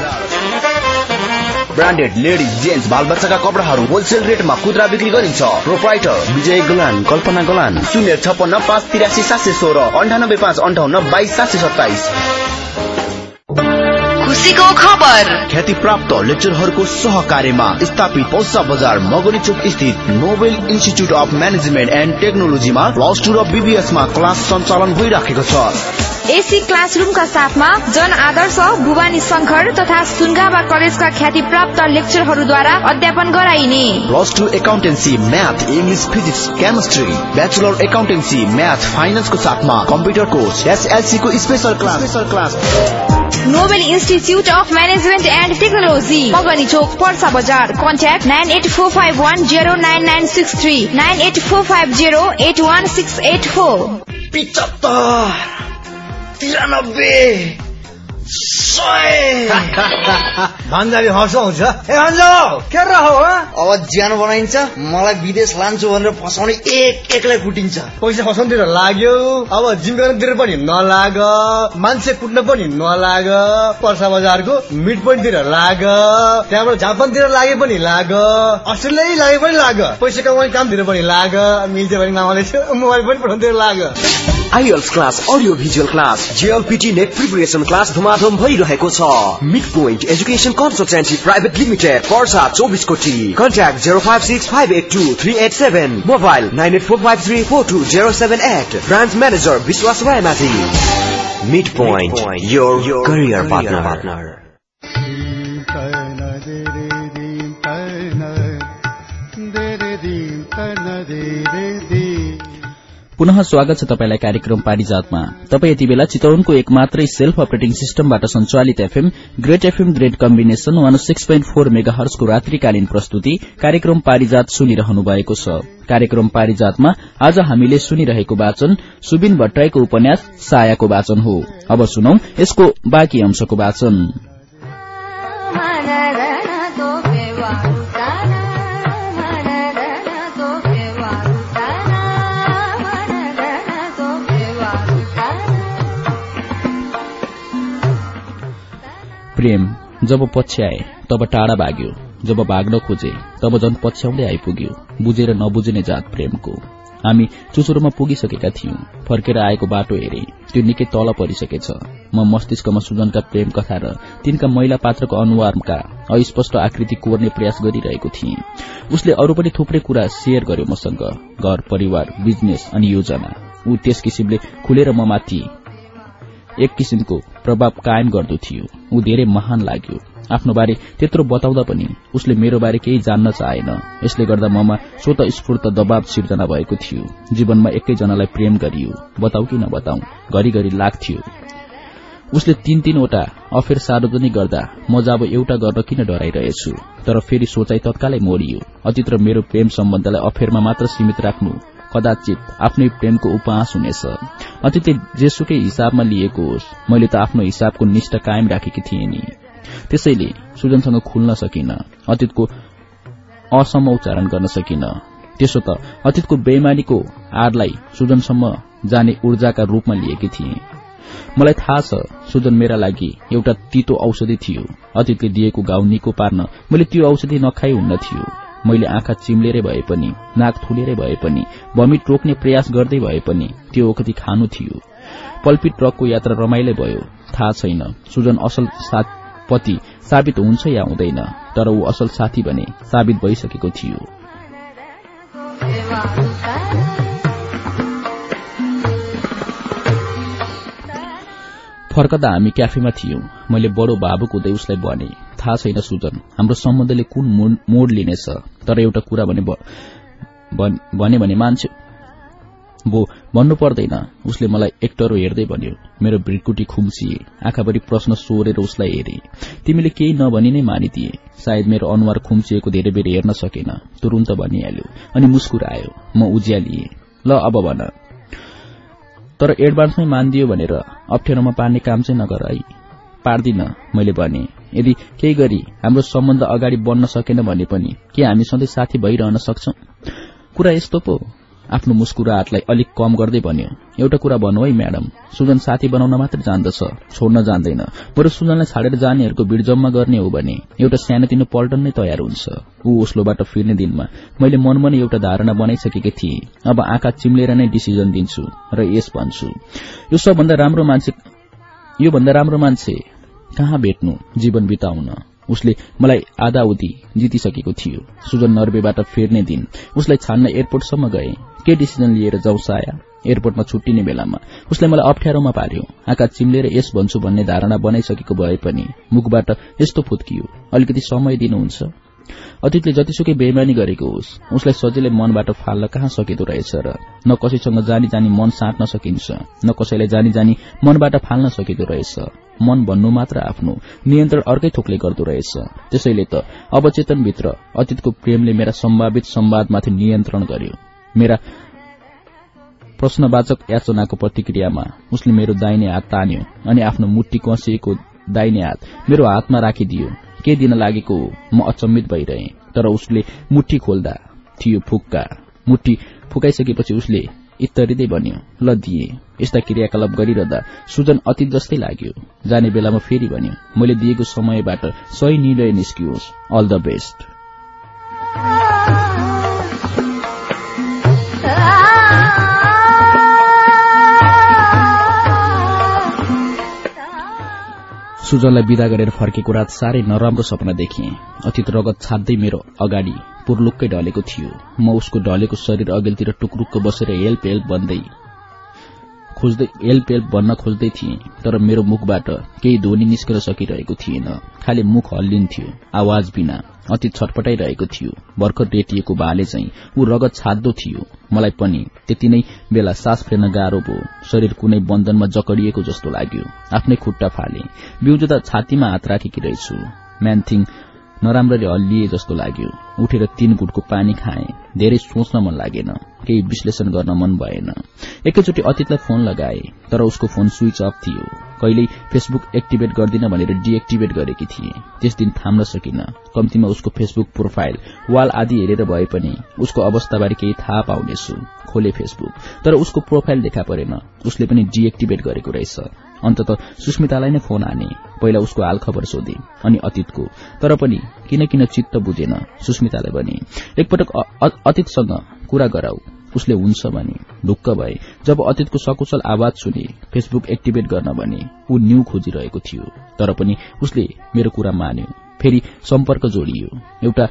ब्रान्डेड लेडिज जेन्ट्स बालबच्चाका कपडाहरू होलसेल रेटमा खुद्रा बिक्री गरिन्छ। प्रोप्राइटर विजय गलान कल्पना गलान शून्य छप्पन्न पाँच तिरासी सात सय सोह्र अन्ठानब्बे पाँच अन्ठाउन्न बाइस सात सय सत्ताइस। खुसीको खबर। ख्याति प्राप्त लेक्चरहरूको सहकार्यमा स्थापित पौसा बजार मगनी चोक स्थित Noble Institute of Management and टेक्नोलोजीमा प्लस टू र बीबीएसमा क्लास सञ्चालन भइराखेको छ। एसी क्लासरूमका साथमा जन आदर्श भुवानी शङ्कर तथा सुनगावा कलेजका ख्याति प्राप्त लेक्चरहरूद्वारा अध्यापन गराइने। Plus two accountancy math English physics chemistry bachelor accountancy math फाइनेन्सको साथमा कम्प्युटर कोर्स एसएलसी को special class special class. Noble Institute of Management and Technology Magani चोक पर्सा बजार contact nine eight four five भन्जाले हँसाउँछ ए हन्जो के रह अब ज्यान बनाइन्छ मलाई विदेश लान्छु भनेर फसाउने एक एकलाई कुटिन्छ पैसा फसाउनुतिर लाग्यो अब जिम गर्नुतिर पनि नलाग मान्छे कुट्न पनि नलाग पर्सा बजारको मिट पोइन्टतिर लाग त्यहाँबाट जापानतिर लागे पनि लाग अस्ट्रेलिया लागे पनि लाग पैसा कमाउने कामतिर पनि लाग मिल्छ भने मामाले मोबाइल पनि पठाउनुतिर लाग IELTS class audio visual class JLPT net preparation class धुमाधुम भइरहेको छ। Mid Point Education Consultancy Private Limited Parsa चौबिस कोटी। Contact zero five six five eight two three eight seven. Mobile nine eight four five three four two zero seven eight. Branch manager Bishwas Raymajhi. Mid Point your career partner पुनः स्वागत छ तपाईँलाई कार्यक्रम पारिजातमा। तपाईँ यति बेला चितवनको एक मात्रै सेल्फ अपरेटिङ सिस्टमबाट सञ्चालित FM great FM great combination one six point four mega हर्सको रात्रिकालीन प्रस्तुति कार्यक्रम पारिजात सुनिरहनु भएको छ। कार्यक्रम पारिजातमा आज हामीले सुनिरहेको वाचन सुबिन भट्टराईको उपन्यास सायाको वाचन हो। अब सुनौ यसको बाँकी अंशको वाचन। प्रेम जब पछ्याए तब टाढा भाग्यो। जब भाग्न खोजे तब झन पछ्याउँदै आइपुग्यो। बुझेर नबुझिने जात प्रेमको। हामी चुचुरोमा पुगिसकेका थियौं। फर्केर आएको बाटो हेरे। त्यो निकै तल परिसकेछ। म मस्तिष्कमा सुजनका प्रेम कथा र तिनका महिला पात्रको अनुहारका अस्पष्ट आकृति कोर्ने प्रयास गरिरहेको थिएँ। उसले अरू पनि थुप्रै कुरा शेयर गर्यो मसँग। घर परिवार बिजनेस अनि योजना। ऊ त्यस किसिमले खुलेर म माथि एक किसिमको प्रभाव कायम गर्दो ऊ धेरै महान लाग्यो। आफ्नो बारे त्यत्रो बताउँदा पनि उसले मेरो बारे केही जान्न चाहेन। यसले गर्दा ममा स्वत स्फूर्त दबाव सिर्जना भएको थियो। जीवनमा एकैजनालाई प्रेम गरियो। बताउ कि नबताउ घरिघरि लाग्थ्यो। उसले तीन तीनवटा अफेर सार्वजनिक गर्दा म जब एउटा गर्न किन डराइरहेछु? तर फेरि सोचाइ तत्कालै मोडियो। अतीत र मेरो प्रेम सम्बन्धलाई अफेरमा मात्र सीमित राख्नु कदाचित आफ्नै प्रेमको उपहास हुनेछ। अतीतले जेसुकै हिसाबमा लिएको होस् मैले त आफ्नो हिसाबको निष्ठा कायम राखेकी थिएँ नि। त्यसैले सुजनसँग खुल्न सकिन अतीतको असम्म उच्चारण गर्न सकिन। त्यसो त अतीतको बेमानीको आडलाई सुजनसम्म जाने ऊर्जाका रूपमा लिएकी थिए। मलाई थाहा छ सुजन मेरा लागि एउटा तितो औषधि थियो। अतीतले दिएको घाउ निको पार्न मैले त्यो औषधि नखाइ हुन्न थियो। मैले आँखा चिम्लेरै भए पनि नाक थुलेरै भए पनि भमिट रोक्ने प्रयास गर्दै भए पनि त्यो ओखती खानु थियो। पल्पी ट्रकको यात्रा रमाइलो भयो। थाहा छैन सुजन असल पति साबित हुन्छ या हुँदैन तर ऊ असल साथी भने साबित भइसकेको थियो। फर्कदा हामी क्याफेमा थियौं। मैले बडो भावुक हुँदै उसलाई भने थाहा छैन सुजन। हाम्रो सम्बन्धले कुन मोड लिनेछ? तर एउटा कुरा भने भने भने मान्छे बो भन्नु पर्दैन। उसले मलाई एकटरो हेर्दै भन्यो मेरो भ्रिकुटी खुम्सिए आँखाभरि प्रश्न सोरेर उसलाई हेरे। तिमीले केही नभनी नै मानिदिए। सायद मेरो अनुहार खुम्चिएको धेरै बेर हेर्न सकेन। तुरुन्त भनिहाल्यो अनि मुस्कुरायो म उज्यालिए। ल अब भन। तर एडभान्समै मानिदियो भनेर अप्ठ्यारोमा पार्ने काम चाहिँ नगर है। पार्दिन मैले भने। यदि केही गरी हाम्रो सम्बन्ध अगाडि बढ्न सकेन भने पनि के हामी सधैँ साथी भइरहन सक्छौ? कुरा यस्तो पो। आफ्नो मुस्कुराहटलाई अलिक कम गर्दै भन्यो। एउटा कुरा भन्नु है म्याडम। सुजन साथी बनाउन मात्र जान्दछ छोड्न जान्दैन। बरु सुजनलाई छाडेर जानेहरूको भिड जम्मा गर्ने हो भने एउटा सानोतिनो पल्टन नै तयार हुन्छ। ऊ ओस्लोबाट फिर्ने दिनमा मैले मनमा नै एउटा धारणा बनाइसकेकी थिएँ। अब आँखा चिम्लेर नै डिसिजन दिन्छु र यस भन्छु। यो सबभन्दा राम्रो मान्छे यो भन्दा राम्रो मान्छे कहाँ भेट्नु? जीवन बिताउन। उसले मलाई आधा उधी जितिसकेको थियो। सुजन नर्वेबाट फेर्ने दिन उसलाई छान्न एयरपोर्टसम्म गए। के डिसिजन लिएर जाउँ साया। एयरपोर्टमा छुट्टिने बेलामा उसले मलाई अप्ठ्यारोमा पार्यो आँखा चिम्लेर यस भन्छु भन्ने धारणा बनाइसकेको भए पनि मुखबाट यस्तो फुत्कियो। अलिकति समय दिनुहुन्छ। अतीतले जतिसुकै बेमानी गरेको होस् उसलाई सजिलै मनबाट फाल्न कहाँ सकिँदो रहेछ र न कसैसँग जानी जानी मन साट्न सकिन्छ न कसैलाई जानी जानी मनबाट फाल्न सकिँदो रहेछ। मन भन्नु मात्र आफ्नो नियन्त्रण अर्कै थोकले गर्दो रहेछ। त्यसैले त अवचेतनभित्र अतीतको प्रेमले मेरा सम्भावित सम्वादमाथि नियन्त्रण गर्यो। मेरा प्रश्नवाचक याचनाको प्रतिक्रियामा उसले मेरो दाहिने हात तान्यो अनि आफ्नो मुट्टी कसिएको दाहिने हात मेरो हातमा राखिदियो। के दिन लागेको? म अचम्मित भइरहे। तर उसले मुट्ठी खोल्दा थियो फुक्का। मुट्ठी फुकाइसकेपछि उसले इत्तरिँदै भन्यो ल दिए। यस्ता क्रियाकलाप गरिरहँदा सुजन अतीत जस्तै लाग्यो। जाने बेलामा फेरि भन्यो मैले दिएको समयबाट सही निर्णय निस्कियोस्। All the best. सुजनलाई विदा गरेर फर्केको रात साह्रै नराम्रो सपना देखेँ अतीत रगत छाड्दै मेरो अगाडि पुर्लुक्कै ढलेको थियो। म उसको ढलेको शरीर अघिल्तिर टुक्रुक्क बसेर हेल्प हेल्प भन्दै खोज्दै हेल्प हेल्प भन्न खोज्दै थिएँ तर मेरो मुखबाट केही ध्वनि निस्कन सकिरहेको थिएन। खालि मुख हल्लिन्थ्यो आवाज बिना। अति छटपटाइरहेको थियो। भर्खर रेटिएको भाले चाहिँ ऊ रगत छाद्दो थियो। मलाई पनि त्यति नै बेला सास फेर्न गाह्रो भयो। शरीर कुनै बन्धनमा जकडिएको जस्तो लाग्यो। आफ्नै खुट्टा फाले। बिउजुदा छातीमा हात राखेकी रहेछु नराम्ररी हल्लिए जस्तो लाग्यो। उठेर तीन गुटको पानी खाए। धेरै सोच्न मन लागेन। केही विश्लेषण गर्न मन भएन। एकैचोटि अतीतलाई फोन लगाए तर उसको फोन स्विच अफ थियो। कहिल्यै फेसबुक एक्टिभेट गर्दिन भनेर डिएक्टिभेट गरेकी थिए। त्यस दिन थाम्न सकिन। कम्तीमा उसको फेसबुक प्रोफाइल वाल आदि हेरेर भए पनि उसको अवस्थाबारे केही थाहा पाउनेछु। खोले फेसबुक। तर उसको प्रोफाइल देखा परेन। उसले पनि डिएक्टिभेट गरेको रहेछ। अन्तत सुस्मितालाई नै फोन हाने पहिला उसको हाल खबर सोधे अनि अतीतको। तर पनि किन किन चित्त बुझेन सुस्मितालाई भने एकपटक अतीतसँग कुरा गराऊ उसले हुन्छ भने ढुक्क भए जब अतीतको सकुशल आवाज सुने फेसबुक एक्टिभेट गर्न भने ऊ न्यू खोजिरहेको थियो। तर पनि उसले मेरो कुरा मान्यो फेरि सम्पर्क जोडियो। एउटा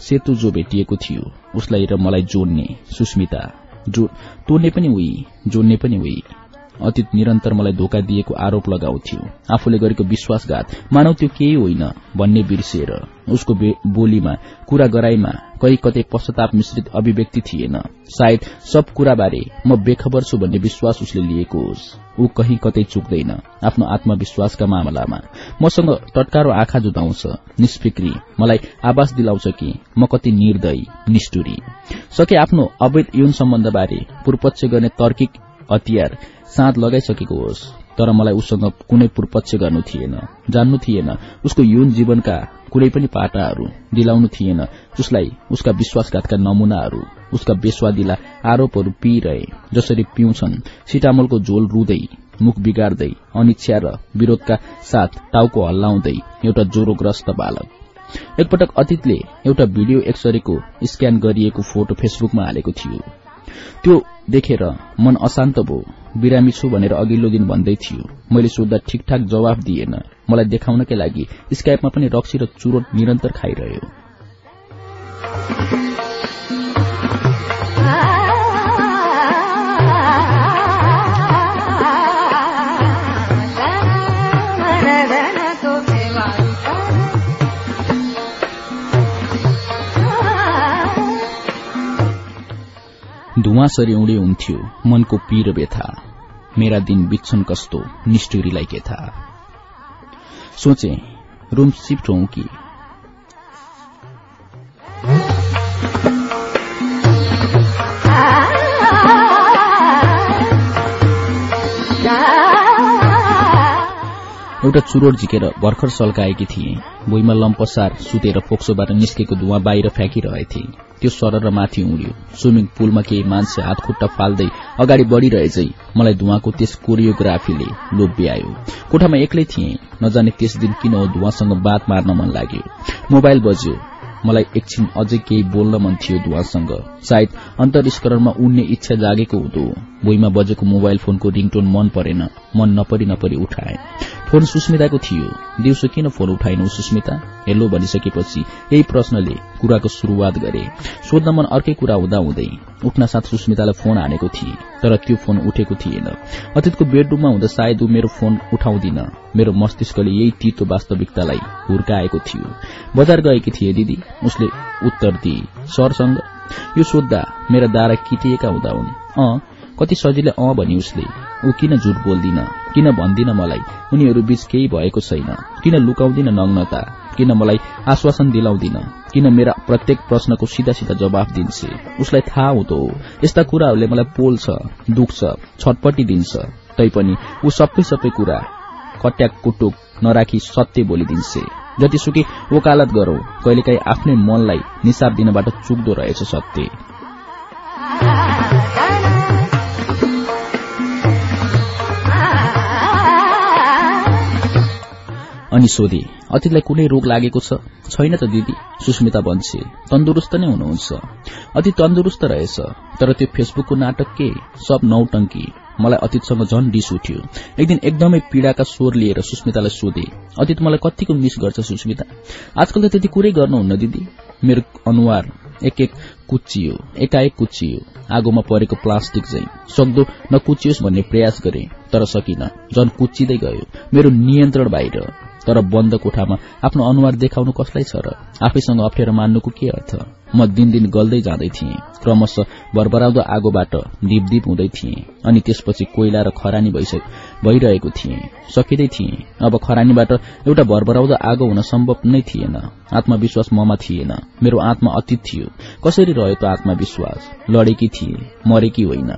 सेतु जो भेटिएको थियो उसलाई र मलाई जोड्ने सुस्मिता। जो तोड्ने पनि उही जोड्ने पनि उही। अतीत निरन्तर मलाई धोका दिएको आरोप लगाउँथ्यो आफूले गरेको विश्वासघात मानव त्यो केही होइन भन्ने बिर्सिएर उसको बोलीमा कुरा गराईमा कहीँ कतै पश्चाताप मिश्रित अभिव्यक्ति थिएन। सायद सब कुराबारे म बेखबर छु भन्ने विश्वास उसले लिएको होस्। ऊ कहीँ कतै चुक्दैन आफ्नो आत्मविश्वासका मामलामा। मसँग टटकारो आँखा जुदाउँछ। निष्फिक्री मलाई आवास दिलाउँछ कि म कति निर्दयी निष्ठुरी। सके आफ्नो अवैध यौन सम्बन्धबारे पूर्वपक्ष गर्ने तर्किक हतियार साँध लगाइसकेको होस् तर मलाई उसँग कुनै पूर्वपक्ष गर्नु थिएन जान्नु थिएन। उसको यौन जीवनका कुनै पनि पाटाहरू दिलाउनु थिएन। उसलाई उसका विश्वासघातका नमूनाहरू उसका बेस्वादिला आरोपहरू पिइरहे जसरी पिउँछन्। सिटामलको झोल रुँदै मुख बिगार्दै अनिच्छा र विरोधका साथ टाउको हल्लाउँदै एउटा ज्वरोग्रस्त बालक। एकपटक अतीतले एउटा भिडियो एक्सरेको स्क्यान गरिएको फोटो फेसबुकमा हालेको थियो। त्यो देखेर मन अशान्त भयो। बिरामी छु भनेर अघिल्लो दिन भन्दै थियो। मैले सोद्धा ठिकठाक जवाफ दिएन। मलाई देखाउनकै लागि स्काइपमा पनि रक्सी र चुरोट निरन्तर खाइरह्यो। धुवासरी उडे हुन्थ्यो। मनको पीर व्यथा। मेरा दिन बिच्छन् कस्तो निष्ठुरीलाई के थाहा सोचे रूम सिफ्ट हौ कि? एउटा चुरोट झिकेर भर्खर सल्काएकी थिए। भुइँमा लम्पसार सुतेर फोक्सोबाट निस्केको धुवा बाहिर फ्याँकिरहेथे। त्यो सरर माथि उड्यो। स्विमिङ पुलमा केही मान्छे हात खुट्टा फाल्दै अगाडि बढ़िरहेछै मलाई धुवाको त्यस कोरियोग्राफीले लोभ्यायो। कोठामा एक्लै थिए। नजाने त्यस दिन किन हो धुवासँग बात मार्न मन लाग्यो। मोबाइल बज्यो। मलाई एकछिन अझै केही बोल्न मन थियो धुवासँग। सायद अन्तरिस्करणमा उड्ने इच्छा जागेको हुँदो। भुइँमा बजेको मोबाइल फोनको रिङटोन मन परेन। मन नपरी नपरी उठाए। फोन सुस्मिताको थियो। दिउँसो किन फोन उठाइनु सुस्मिता? हेलो भनिसकेपछि यही प्रश्नले कुराको शुरूआत गरे। सोध्न मन अर्कै कुरा हुँदा हुँदै उठ्न साथ सुस्मितालाई फोन हानेको थिए तर त्यो फोन उठेको थिएन। अतीतको बेडरूममा हुँदा सायद ऊ मेरो फोन उठाउँदिन। मेरो मस्तिष्कले यही तितो वास्तविकतालाई हुर्काएको थियो। बजार गएकी थिए दिदी उसले उत्तर दिए सरसँग यो सोद्धा मेरा दारा किटिएका हुँदा हुन् अँ कति सजिलै अँ भनी उसले। ऊ किन झुट बोल्दिन? किन भन्दिन मलाई? उनीहरू बीच केही भएको छैन। किन लुकाउँदिन नग्नता? किन मलाई आश्वासन दिलाउँदिन? किन मेरा प्रत्येक प्रश्नको सिधा सिधा जवाफ दिन्छे? उसलाई थाहा हुँदो यस्ता कुराहरूले मलाई पोल्छ दुख्छ छटपटी दिन्छ। तैपनि ऊ सबै सबै कुरा कट्याक कुटुक नराखी सत्य बोलिदिन्छे। जतिसुकै वकालत गरौं कहिलेकाहीँ आफ्नै मनलाई निसाब दिनबाट चुक्दो रहेछ सत्य। अनि सोधे अतीतलाई कुनै रोग लागेको छैन त दिदी सुस्मिता भन्छे तन्दुरुस्त नै हुनुहुन्छ। अति तन्दुरुस्त रहेछ तर त्यो फेसबुकको नाटक के? सब नौटंकी मलाई अतीतसँग झन डिस उठ्यो। एक दिन एकदमै पीड़ाका स्वर लिएर सुस्मितालाई सोधे अतीत मलाई कतिको मिस गर्छ सुस्मिता आजकल त त्यति कुरै गर्नुहुन्न दिदी। मेरो अनुहार एक एक कुच्चियो एकाएक कुच्चियो। आगोमा परेको प्लास्टिक झै सक्दो नकुचियोस् भन्ने प्रयास गरे तर सकिन झन कुच्चिँदै गयो। मेरो नियन्त्रण बाहिर तर बन्द कोठामा आफ्नो अनुहार देखाउनु कसलाई छ र? आफैसँग अप्ठ्यारो मान्नुको के अर्थ? म दिनदिन गल्दै जाँदै थिएँ। क्रमशः भरभराउँदो आगोबाट दिप हुँदै थिएँ अनि त्यसपछि कोइला र खरानी भइरहेको थिएँ। सकिँदै थिएँ। अब खरानीबाट एउटा भरभराउँदो आगो हुन सम्भव नै थिएन। आत्मविश्वास ममा थिएन। मेरो आत्मा अतीत थियो। कसरी रह्यो त आत्मविश्वास? लडेकी थिए। मरेकी होइन।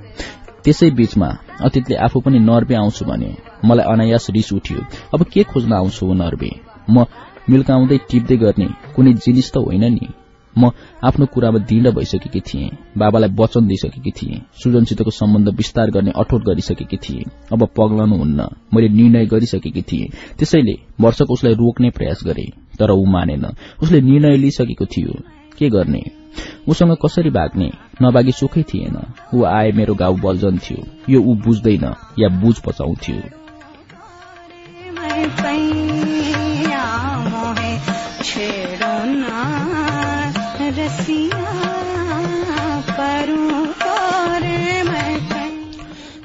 त्यसै बीचमा अतीतले आफू पनि नर्वे आउँछु भने मलाई अनायास रिस उठ्यो। अब के खोज्न आउँछु नर्वे म मिल्काउँदै टिप्दै गर्ने कुनै जिनिस त होइन नि। म आफ्नो कुरामा दृढ भइसकेकी थिएँ। बाबालाई वचन दिइसकेकी थिएँ। सुजनसितको सम्बन्ध विस्तार गर्ने अठोट गरिसकेकी थिएँ। अब पग्लनु हुन्न। मैले निर्णय गरिसकेकी थिएँ। त्यसैले वर्षको उसलाई रोक्ने प्रयास गरे तर ऊ मानेन। उसले निर्णय लिइसकेको थियो। के गर्ने? उसँग कसरी भाग्ने नबागी सुखै थिएन। ऊ आए मेरो गाउँ बल्झन थियो यो ऊ बुझ्दैन या बुझ पचाउँथ्यो।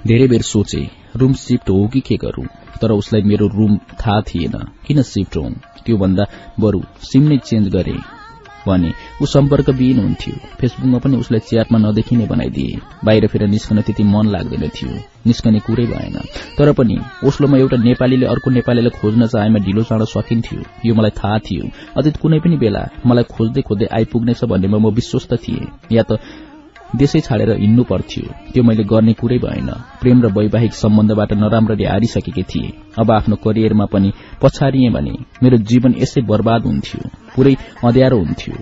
धेरै बेर सोचे रूम सिफ्ट हो कि के गरौं? तर उसलाई मेरो रूम थाहा थिएन। किन सिफ्ट हौ त्योभन्दा बरु सिम नै चेन्ज गरे। भने ऊ सम्पर्कविहीन हुन्थ्यो। फेसबुकमा पनि उसलाई च्याटमा नदेखिने बनाइदिए। बाहिर फेर निस्कन त्यति मन लाग्दैन थियो। निस्कने कुरै भएन। तर पनि ओस्लोमा एउटा नेपालीले अर्को नेपालीलाई खोज्न चाहेमा ढिलो चाँडो सकिन्थ्यो। यो मलाई थाहा थियो। अतीत कुनै पनि बेला मलाई खोज्दै खोज्दै आइपुग्नेछ भन्नेमा म विश्वस्त थिएँ। या त देशै छाडेर हिँड्नु पर्थ्यो। त्यो मैले गर्ने कुरै भएन। प्रेम र वैवाहिक सम्बन्धबाट नराम्ररी हारिसकेकी थिए। अब आफ्नो करियरमा पनि पछारिए भने मेरो जीवन यसै बर्बाद हुन्थ्यो। पुरै अँध्यारो हुन्थ्यो।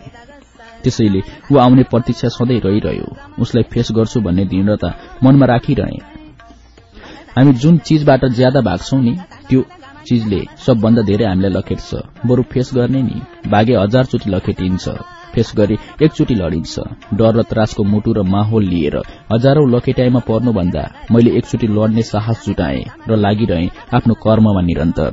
त्यसैले ऊ आउने प्रतीक्षा सधैँ रहिरह्यो। उसलाई फेस गर्छु भन्ने दृढता मनमा राखिरहे। हामी जुन चीजबाट ज्यादा भाग्छौं नि त्यो चीजले सबभन्दा धेरै हामीलाई लखेट्छ। बरु फेस गर्ने नि। भागे हजारचोटि लखेटिन्छ। फेस गरी एकचोटि लडिन्छ। डर र त्रासको मुटु र माहौल लिएर हजारौं लखेटाइमा पर्नुभन्दा मैले एकचोटि लड्ने साहस जुटाएँ र लागिरहे आफ्नो कर्ममा निरन्तर।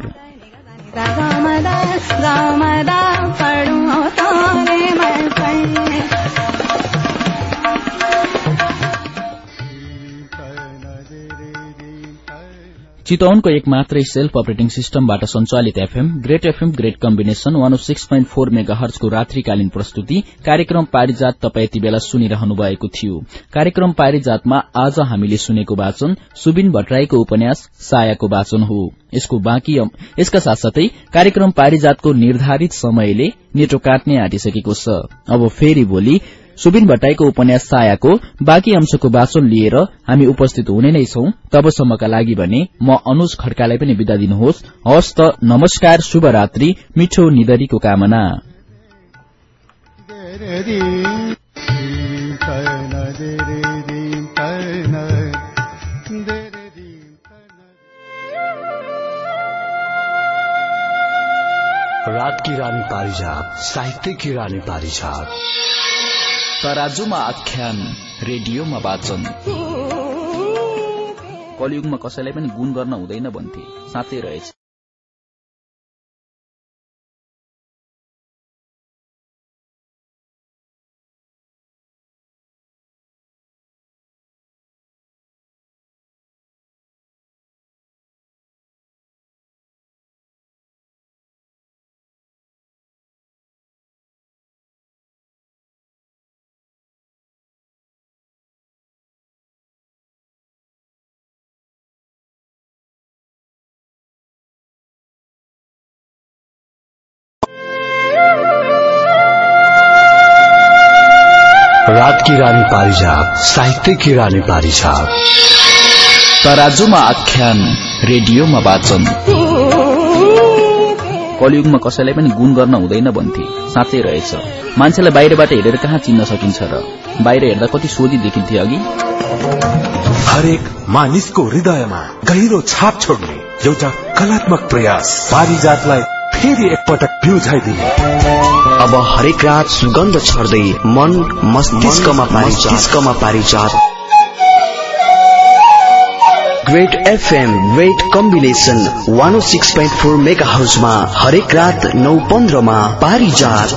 चितवनको एक मात्रै सेल्फ अपरेटिङ सिस्टमबाट सञ्चालित FM great FM great combination one six point four mega हर्चको रात्रिकालीन प्रस्तुति कार्यक्रम पारिजात तपाईँ यति बेला सुनिरहनु भएको थियो। कार्यक्रम पारिजातमा आज हामीले सुनेको वाचन सुबिन भट्टराईको उपन्यास सायाको वाचन हो। यसको बाँकी यसका साथसाथै कार्यक्रम पारिजातको निर्धारित समयले नेटो काट्ने आँटिसकेको छ। अब फेरि भोलि सुबिन भट्टाईको उपन्यास सायाको बाँकी अंशको वाचन लिएर हामी उपस्थित हुने नै छौं। तबसम्मका लागि भने म अनुज खड्कालाई पनि विदा दिनुहोस्। हवस् त नमस्कार शुभरात्रि मिठो निदरीको कामना। रात की रानी पारिजात साहित्य की रानी पारिजात तराजुमा आख्यान रेडियोमा वाचन। कलियुगमा कसैलाई पनि गुण गर्न हुँदैन भन्थे। साँच्चै रहेछ। रात की रानी पारिजात साहित्य की रानी पारिजात। तराजुमा आख्यान रेडियोमा वाचन। कलियुगमा कसैलाई पनि गुण गर्न हुँदैन भन्थे साँच्चै रहेछ। मान्छेलाई बाहिरबाट हेरेर कहाँ चिन्न सकिन्छ र? बाहिर हेर्दा कति सोधी देखिन्थे अघि। हरेक मानिसको हृदयमा गहिरो छाप छोड्ने एउटा कलात्मक प्रयास। पारिजातलाई फेरि एकपटक बिउझाइदिने अब हरेक रात सुगन्ध छर्दै मन मस्तिष्कमा मस्तिष्कमा पारिजात। Great FM great combination one six point four mega हाउसमा हरेक रात नौ पन्ध्रमा पारिजात।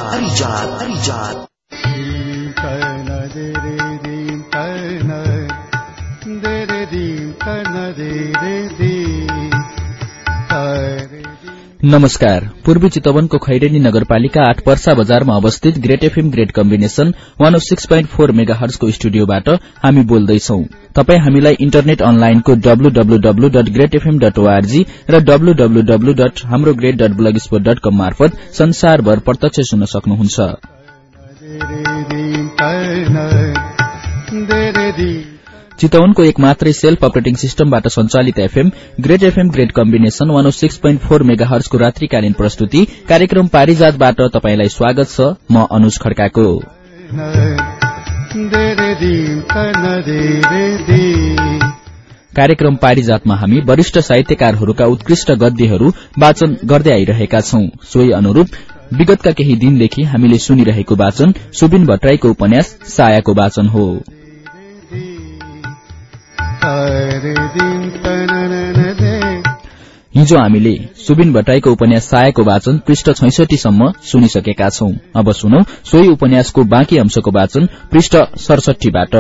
नमस्कार। पूर्वी चितवनको खैरेनी नगरपालिका आठ पर्सा बजारमा अवस्थित great FM great combination one six point four mega हर्सको स्टुडियोबाट हामी बोल्दैछौ। तपाई हामीलाई इन्टरनेट अनलाइनको WWW dot great FM dot ORG र डब्लूडब्लूडब्लू डट हाम्रो great dot blogspot dot com मार्फत संसारभर प्रत्यक्ष सुन्न सक्नुहुन्छ चितवनको एक मात्रै सेल्फ अपरेटिङ सिस्टमबाट सञ्चालित FM great FM great combination one six point four mega हर्सको रात्रिकालीन प्रस्तुति कार्यक्रम पारिजातबाट तपाईंलाई स्वागत छ म अनुज खड्काको। कार्यक्रम पारिजातमा हामी वरिष्ठ साहित्यकारहरूका उत्कृष्ट गद्यहरू वाचन गर्दै आइरहेका छौं। सोही अनुरूप विगतका केही दिनदेखि हामीले सुनिरहेको वाचन सुबिन भट्टराईको उपन्यास सायाको वाचन हो। हिजो हामीले सुबिन भट्टराईको उपन्यास सायाको वाचन पृष्ठ छैसठीसम्म सुनिसकेका छौं। अब सुनौ सोही उपन्यासको बाँकी अंशको वाचन पृष्ठ सडसठीबाट।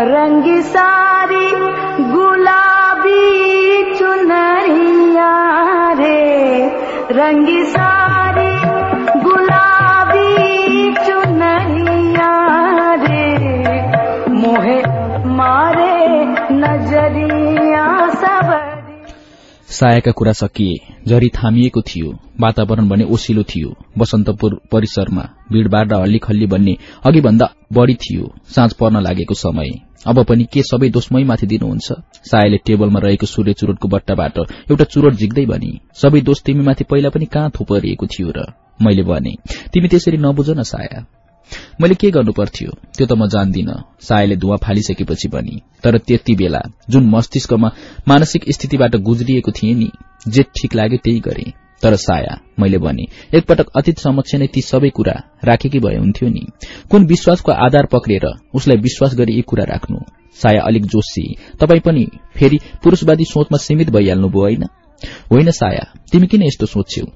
रंगी सारी सायाका कुरा सकिए झरी थामिएको थियो वातावरण भने ओसिलो थियो बसन्तपुर परिसरमा भीड़भाड़ र हल्लीखल्ली भन्ने अघि भन्दा बढ़ी थियो साँझ पर्न लागेको समय। अब पनि के सबै दोषमै माथि दिनुहुन्छ? सायाले टेबलमा रहेको सूर्य चुरोटको बट्टाबाट एउटा चुरोट झिक्दै भनी सबै दोष तिमीमाथि पहिला पनि कहाँ थुपरिएको थियो र? मैले भने तिमी त्यसरी नबुझ न साया। मैले के गर्नु पर्थ्यो त्यो त म जान्दिन। सायाले धुवा फालिसकेपछि भनी तर त्यति बेला जुन मस्तिष्कमा मानसिक स्थितिबाट गुज्रिएको थिए नि जे ठिक लाग्यो त्यही गरे। तर साया मैले भने एकपटक अतीत समक्ष नै ती सबै कुरा राखेकी भए हुन्थ्यो नि। कुन विश्वासको आधार पक्रिएर उसलाई विश्वास गरी यी कुरा राख्नु? साया अलिक जोशी तपाई पनि फेरि पुरूषवादी सोचमा सीमित भइहाल्नुभयो होइन? होइन साया तिमी किन यस्तो सोच्यौ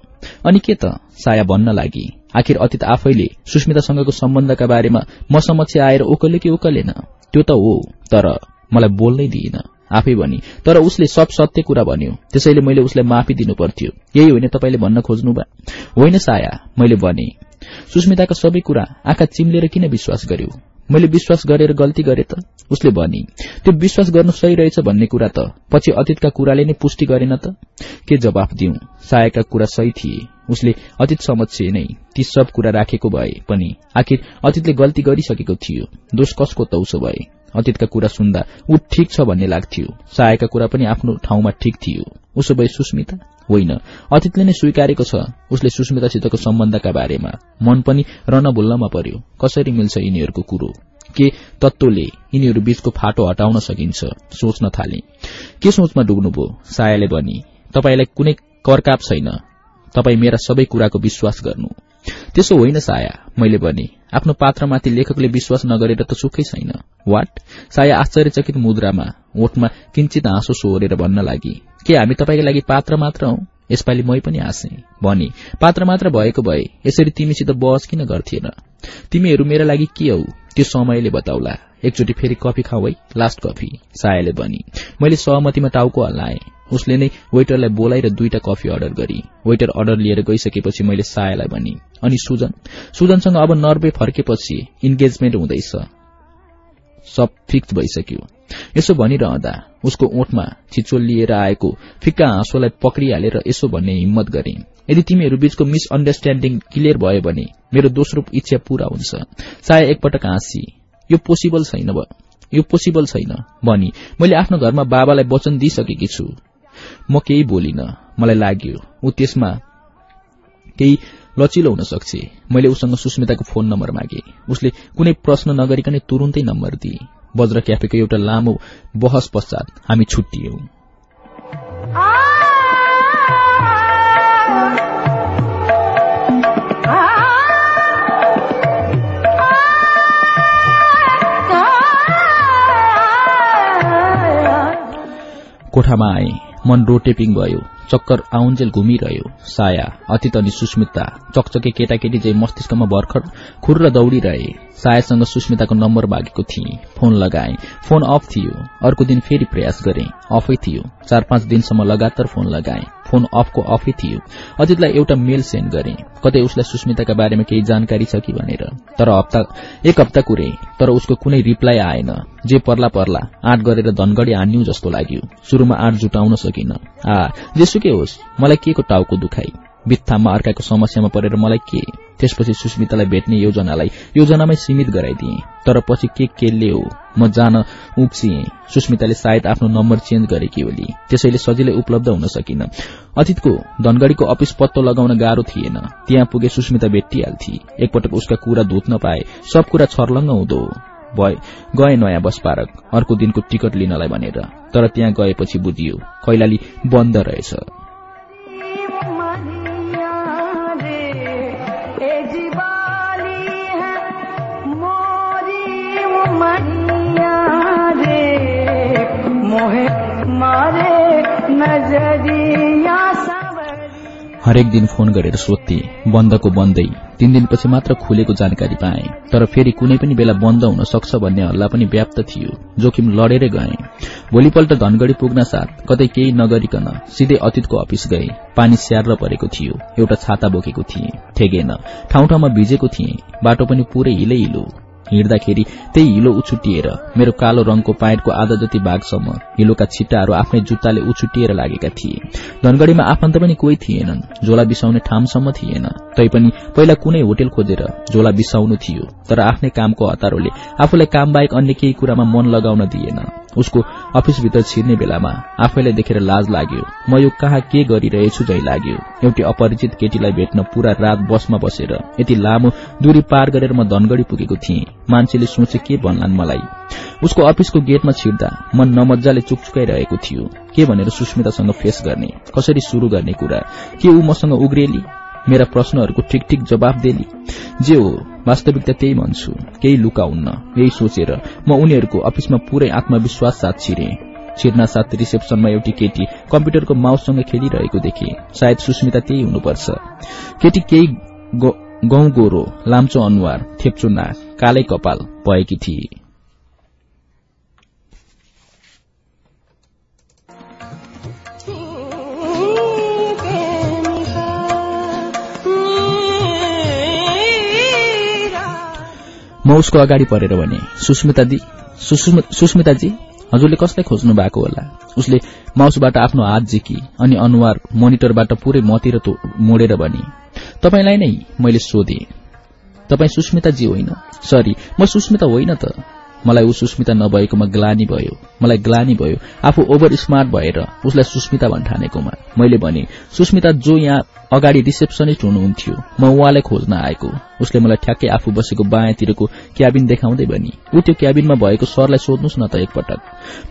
अनि के त? साया भन्न लागि आखिर अतीत आफैले सुस्मितासँगको सम्बन्धका बारेमा म समक्ष आएर ओकले कि ओकलेन त्यो त हो तर मलाई बोल्नै दिइन आफै भनी तर उसले सब सत्य कुरा भन्यो। त्यसैले मैले उसलाई माफी दिनु पर्थ्यो यही होइन तपाईँले भन्न खोज्नु बा होइन साया मैले भने सुस्मिताका सबै कुरा आँखा चिम्लेर किन विश्वास गर्यो? मैले विश्वास गरेर गल्ती गरे त? उसले भनी त्यो विश्वास गर्नु सही रहेछ भन्ने कुरा त पछि अतीतका कुराले नै पुष्टि गरेन त? के जवाफ दिउँ सायाका कुरा सही थिए। उसले अतीत समक्ष नै ती सब कुरा राखेको भए पनि आखिर अतीतले गल्ती गरिसकेको थियो। दोष कसको त उसो भए? अतीतका कुरा सुन्दा ऊ ठिक छ भन्ने लाग्थ्यो। सायाका कुरा पनि आफ्नो ठाउँमा ठिक थियो। उसो भए सुस्मिता? होइन। अतीतले नै स्वीकारेको छ उसले सुस्मितासितको सम्बन्धका बारेमा। मन पनि रन भुल्नमा पर्यो। कसरी मिल्छ यिनीहरूको कुरो? के तत्वले यिनीहरू बीचको फाटो हटाउन सकिन्छ? सोच्न थाले। के सोचमा डुब्नुभयो? सायाले भनी। तपाईँलाई कुनै करकाप छैन। तपाई मेरा सबै कुराको विश्वास गर्नु। त्यसो होइन साया मैले भने आफ्नो पात्रमाथि लेखकले विश्वास नगरेर त सुखै छैन। वाट? साया आश्चर्यचकित मुद्रामा ओठमा किंचित हाँसो सोहोरेर भन्न लागि के हामी तपाईँका लागि पात्र मात्र हौ? यसपालि मै पनि हाँसे भनी पात्र मात्र भएको भए यसरी तिमीसित बहस किन गर्थेन तिमीहरू मेरा लागि के हौ? त्यो समयले बताउला। एकचोटि फेरि कफी खाऊ है लास्ट कफी। सायाले भनी मैले सहमतिमा टाउको हल्लाएँ। उसले नै वेटरलाई बोलाएर दुईटा कफी अर्डर गरी। वेटर अर्डर लिएर गइसकेपछि मैले सायालाई भनी अनि सुजन सुजनसँग अब नर्वे फर्केपछि इन्गेजमेन्ट हुँदैछ। सब फिक्स भइसक्यो। यसो भनिरहँदा उसको ओठमा छिचोल लिएर आएको फिक्का हाँसोलाई पक्रिहालेर यसो भन्ने हिम्मत गरे। यदि तिमीहरू बीचको मिसअण्डरस्ट्याण्डिङ क्लियर भयो भने मेरो दोस्रो इच्छा पूरा हुन्छ। साय एकपटक हाँसी यो पोसिबल छैन यो पोसिबल छैन। भनी मैले आफ्नो घरमा बाबालाई वचन दिइसकेकी छु। म केही बोलिन मलाई लाग्यो ऊ त्यसमा केही लचिलो हुन सक्छ। मैले उसँग सुस्मिताको फोन नम्बर मागे। उसले कुनै प्रश्न नगरिकनै तुरुन्तै नम्बर दिए। वज्र क्याफेको एउटा लामो बहस पश्चात हामी छुट्टियौं। कोठामा मन रोटेपिङ भयो चक्कर आउन्जेल घुमिरह्यो साया अतीत अनि सुस्मिता चकचके केटाकेटी चाहिँ मस्तिष्कमा भर्खर खुर्र दौड़िरहे सायासँग सुस्मिताको नम्बर मागेको थिए फोन लगाए फोन अफ थियो अर्को दिन फेरि प्रयास गरे अफै थियो चार पाँच दिनसम्म लगातार फोन लगाए। फोन अफको अफै थियो। अतीतलाई एउटा मेल सेन्ड गरे। कतै उसलाई सुस्मिताका बारेमा केही जानकारी छ कि भनेर। तर हप्ता एक हप्ता कुरे तर उसको कुनै रिप्लाई आएन। जे पर्ला पर्ला आँट गरेर धनगढ़ी हान्यौ जस्तो लाग्यो। शुरूमा आँट जुटाउन सकिन। आ जेसुकै होस् मलाई के को टाउको दुखाई बित्थाममा अर्काको समस्यामा परेर मलाई के? त्यसपछि सुस्मितालाई भेट्ने योजनालाई योजनामै सीमित गराइदिए। तर पछि के केले हो? म जान उप्सिए सुस्मिताले सायद आफ्नो नम्बर चेन्ज गरेकी होली त्यसैले सजिलै उपलब्ध हुन सकिन। अतीतको धनगढ़ीको अफिस पत्तो लगाउन गाह्रो थिएन। त्यहाँ पुगे सुस्मिता भेटिहाल्थे। एकपटक उसका कुरा धुत्न पाए सब कुरा छर्लङ्ग हुँदो गए नयाँ बस पार्क। अर्को दिनको टिकट लिनलाई भनेर। तर त्यहाँ गएपछि बुझियो कैलाली बन्द रहेछ। हरेक दिन फोन गरेर सोध्थे बन्दको बन्दै। तीन दिनपछि मात्र खुलेको जानकारी पाए तर फेरि कुनै पनि बेला बन्द हुन सक्छ भन्ने हल्ला पनि व्याप्त थियो। जोखिम लडेरै गए। भोलिपल्ट धनगढ़ी पुग्न साथ कतै केही नगरिकन सिधै अतीतको अफिस गए। पानी स्याहार परेको थियो एउटा छाता बोकेको थिए ठेगेन। ठाउँ ठाउँमा भिजेको थिए बाटो पनि पूरै हिलै हिलो हिँड्दाखेरि त्यही हिलो उछुटिएर मेरो कालो रंगको पाइटको आधा जति भागसम्म हिलोका छिट्टाहरू आफ्नै जुत्ताले उछुटिएर लागेका थिए। धनगढ़ीमा आफन्त पनि कोही थिएनन् झोला बिसाउने ठाउँसम्म थिएन। तैपनि पहिला कुनै होटेल खोजेर झोला बिसाउनु थियो तर आफ्नै कामको हतारोले आफूलाई काम बाहेक अन्य केही कुरामा मन लगाउन दिएन। उसको अफिसभित्र छिर्ने बेलामा आफैलाई देखेर लाज लाग्यो। म यो कहाँ के गरिरहेछु झै लाग्यो। एउटी अपरिचित केटीलाई भेट्न पूरा रात बसमा बसेर यति लामो दूरी पार गरेर म धनगढ़ी पुगेको थिएँ। मान्छेले सोचे के भन्लान् मलाई। उसको अफिसको गेटमा छिर्दा मन नमजाले चुकचुकाइरहेको थियो। के भनेर सुस्मितासँग फेस गर्ने? कसरी शुरू गर्ने कुरा? के ऊ मसँग उग्रेली? मेरा प्रश्नहरूको ठिक ठिक जवाब देली। जे हो वास्तविकता त्यही भन्छु केही लुकाउन्न यही सोचेर म उनीहरूको अफिसमा पूरै आत्मविश्वास साथ छिरे। छिर्ना साथ रिसेप्सनमा एउटी केटी कम्प्युटरको माउससँग खेलिरहेको देखे। सायद सुस्मिता त्यही हुनुपर्छ। केटी केही गौँ गोरो लाम्चो अनुहार थेप्चो नाक कालै कपाल भएकी थिए। म उसको अगाडि परेर भने सुस्मिताजी सुस्मिताजी हजुरले कसलाई खोज्नु भएको होला? उसले माउसबाट आफ्नो हात झिकी अनि अनुहार मोनिटरबाट पूरै मतिर मोडेर भने तपाईलाई नै मैले सोधे। तपाई सुस्मिताजी होइन। सरी म सुस्मिता होइन त। मलाई ऊ सुस्मिता नभएकोमा ग्लानी भयो। मलाई ग्लानी भयो। आफू ओभर स्मार्ट भएर उसलाई सुस्मिता भन्ठानेकोमा। मैले भने सुस्मिता जो यहाँ अगाडि रिसेप्सनिस्ट हुनुहुन्थ्यो म उहाँलाई खोज्न आएको। उसले मलाई ठ्याक्कै आफू बसेको बायाँतिरको क्याबिन देखाउँदै भनी ऊ त्यो क्याबिनमा भएको सरलाई सोध्नुहोस् न त एकपटक।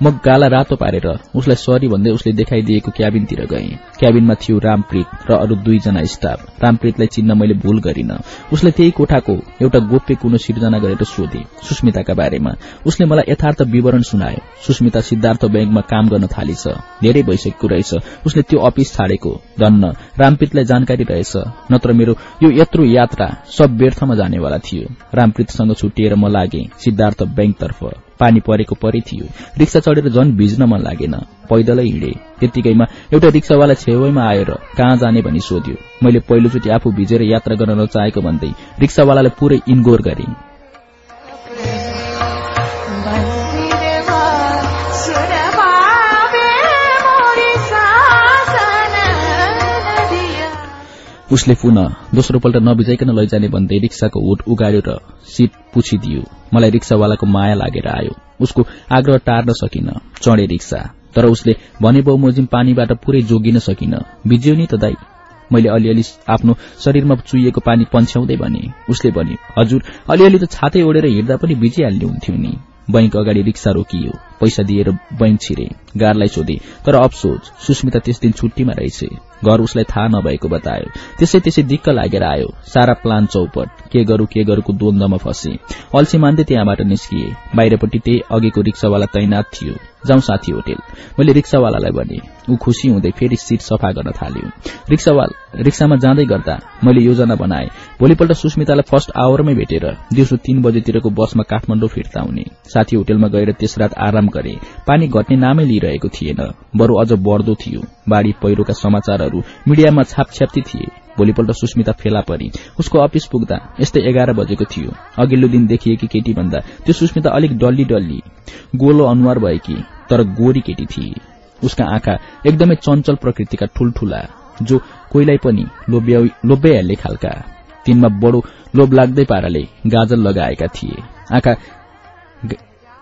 म गाला रातो पारेर उसलाई सरी भन्दै उसले देखाइदिएको क्याबिनतिर गए। क्याबिनमा थियो रामप्रीत र अरू दुईजना स्टाफ। रामप्रीतलाई चिन्न मैले भूल गरिन। उसले त्यही कोठाको एउटा गोप्य कुनो सिर्जना गरेर सोधे सुस्मिताका बारेमा? उसले मलाई यथार्थ विवरण सुनायो। सुस्मिता सिद्धार्थ ब्याङ्कमा काम गर्न थालिछ। धेरै भइसकेको रहेछ। उसले त्यो अफिस छाडेको। धन्न रामप्रीतलाई जानकारी रहेछ। नत्र मेरो यो यत्रो यात्रा सब व्यर्थमा जानेवाला थियो। रामप्रीतसँग छुटिएर म लागे सिद्धार्थ ब्याङ्कतर्फ। पानी परेको परै थियो। रिक्सा चढेर झन भिज्न मन लागेन। पैदलै हिँडे। त्यतिकैमा एउटा रिक्सावाला छेउमा आएर कहाँ जाने भनी सोध्यो। मैले पहिलोचोटि आफू भिजेर यात्रा गर्न नचाहेको भन्दै रिक्सावालालाई पूरै इन्गोर गरे। उसले पुनः दोस्रो पल्ट नबिजाइकन लैजाने भन्दै रिक्साको हुट उगाड्यो र सीट पुछिदियो मलाई रिक्सावालाको माया लागेर आयो। उसको आग्रह टार्न सकिन। चढे रिक्सा तर उसले भने बमोजिम पानीबाट पूरै जोगिन सकिन। बिज्यो नि त दाई। मैले अलिअलि आफ्नो शरीरमा चुइएको पानी पन्छ्याउँदै भने। उसले भने हजुर अलिअलि त छातै ओढेर हिँड्दा पनि बिजिहाल्ने हुन्थ्यो नि। बैंक अगाडि रिक्सा रोकियो। पैसा दिएर बैंक छिरे गारलाई सोधे तर अफसोच सुस्मिता त्यस दिन छुट्टीमा रहेछ। घर उसलाई थाहा नभएको बतायो। त्यसै त्यसै दिक्क लागेर आयो। सारा प्लान चौपट। के गरू के गरूको द्वन्दमा फसे। अल्छी मान्दै त्यहाँबाट निस्किए। बाहिरपट्टि त्यही अघिको रिक्सावाला तैनात थियो। जाउँ साथी होटेल। मैले रिक्सावालालाई भने। ऊ खुशी हुँदै फेरि सीट सफा गर्न थाल्यो। रिक्सामा जाँदै गर्दा मैले योजना बनाए। भोलिपल्ट सुस्मितालाई फर्स्ट आवरमै भेटेर दिउँसो तीन बजेतिरको बसमा काठमाडौँ फिर्ता हुने। साथी होटेलमा गएर त्यस रात आराम गरे। पानी घट्ने नामै लिइरहेको थिएन। बरू अझ बढ़दो थियो। बाढ़ी पहिरोका समाचारहरू मिडियामा छापछ्याप्ती थिए। भोलिपल्ट सुस्मिता फेला परी। उसको अफिस पुग्दा यस्तै एघार बजेको थियो। अघिल्लो दिन देखिएकी केटी भन्दा त्यो सुस्मिता अलिक डल्ली डल्ली। गोलो अनुहार भएकी तर गोरी केटी थिए। उसका आँखा एकदमै चञ्चल प्रकृतिका ठूल्ठूला जो कोहीलाई पनि लोभ्याइहाल्ने खालका। तिनमा बडो लोभ लाग्दै पाराले गाजल लगाएका थिए। आँखा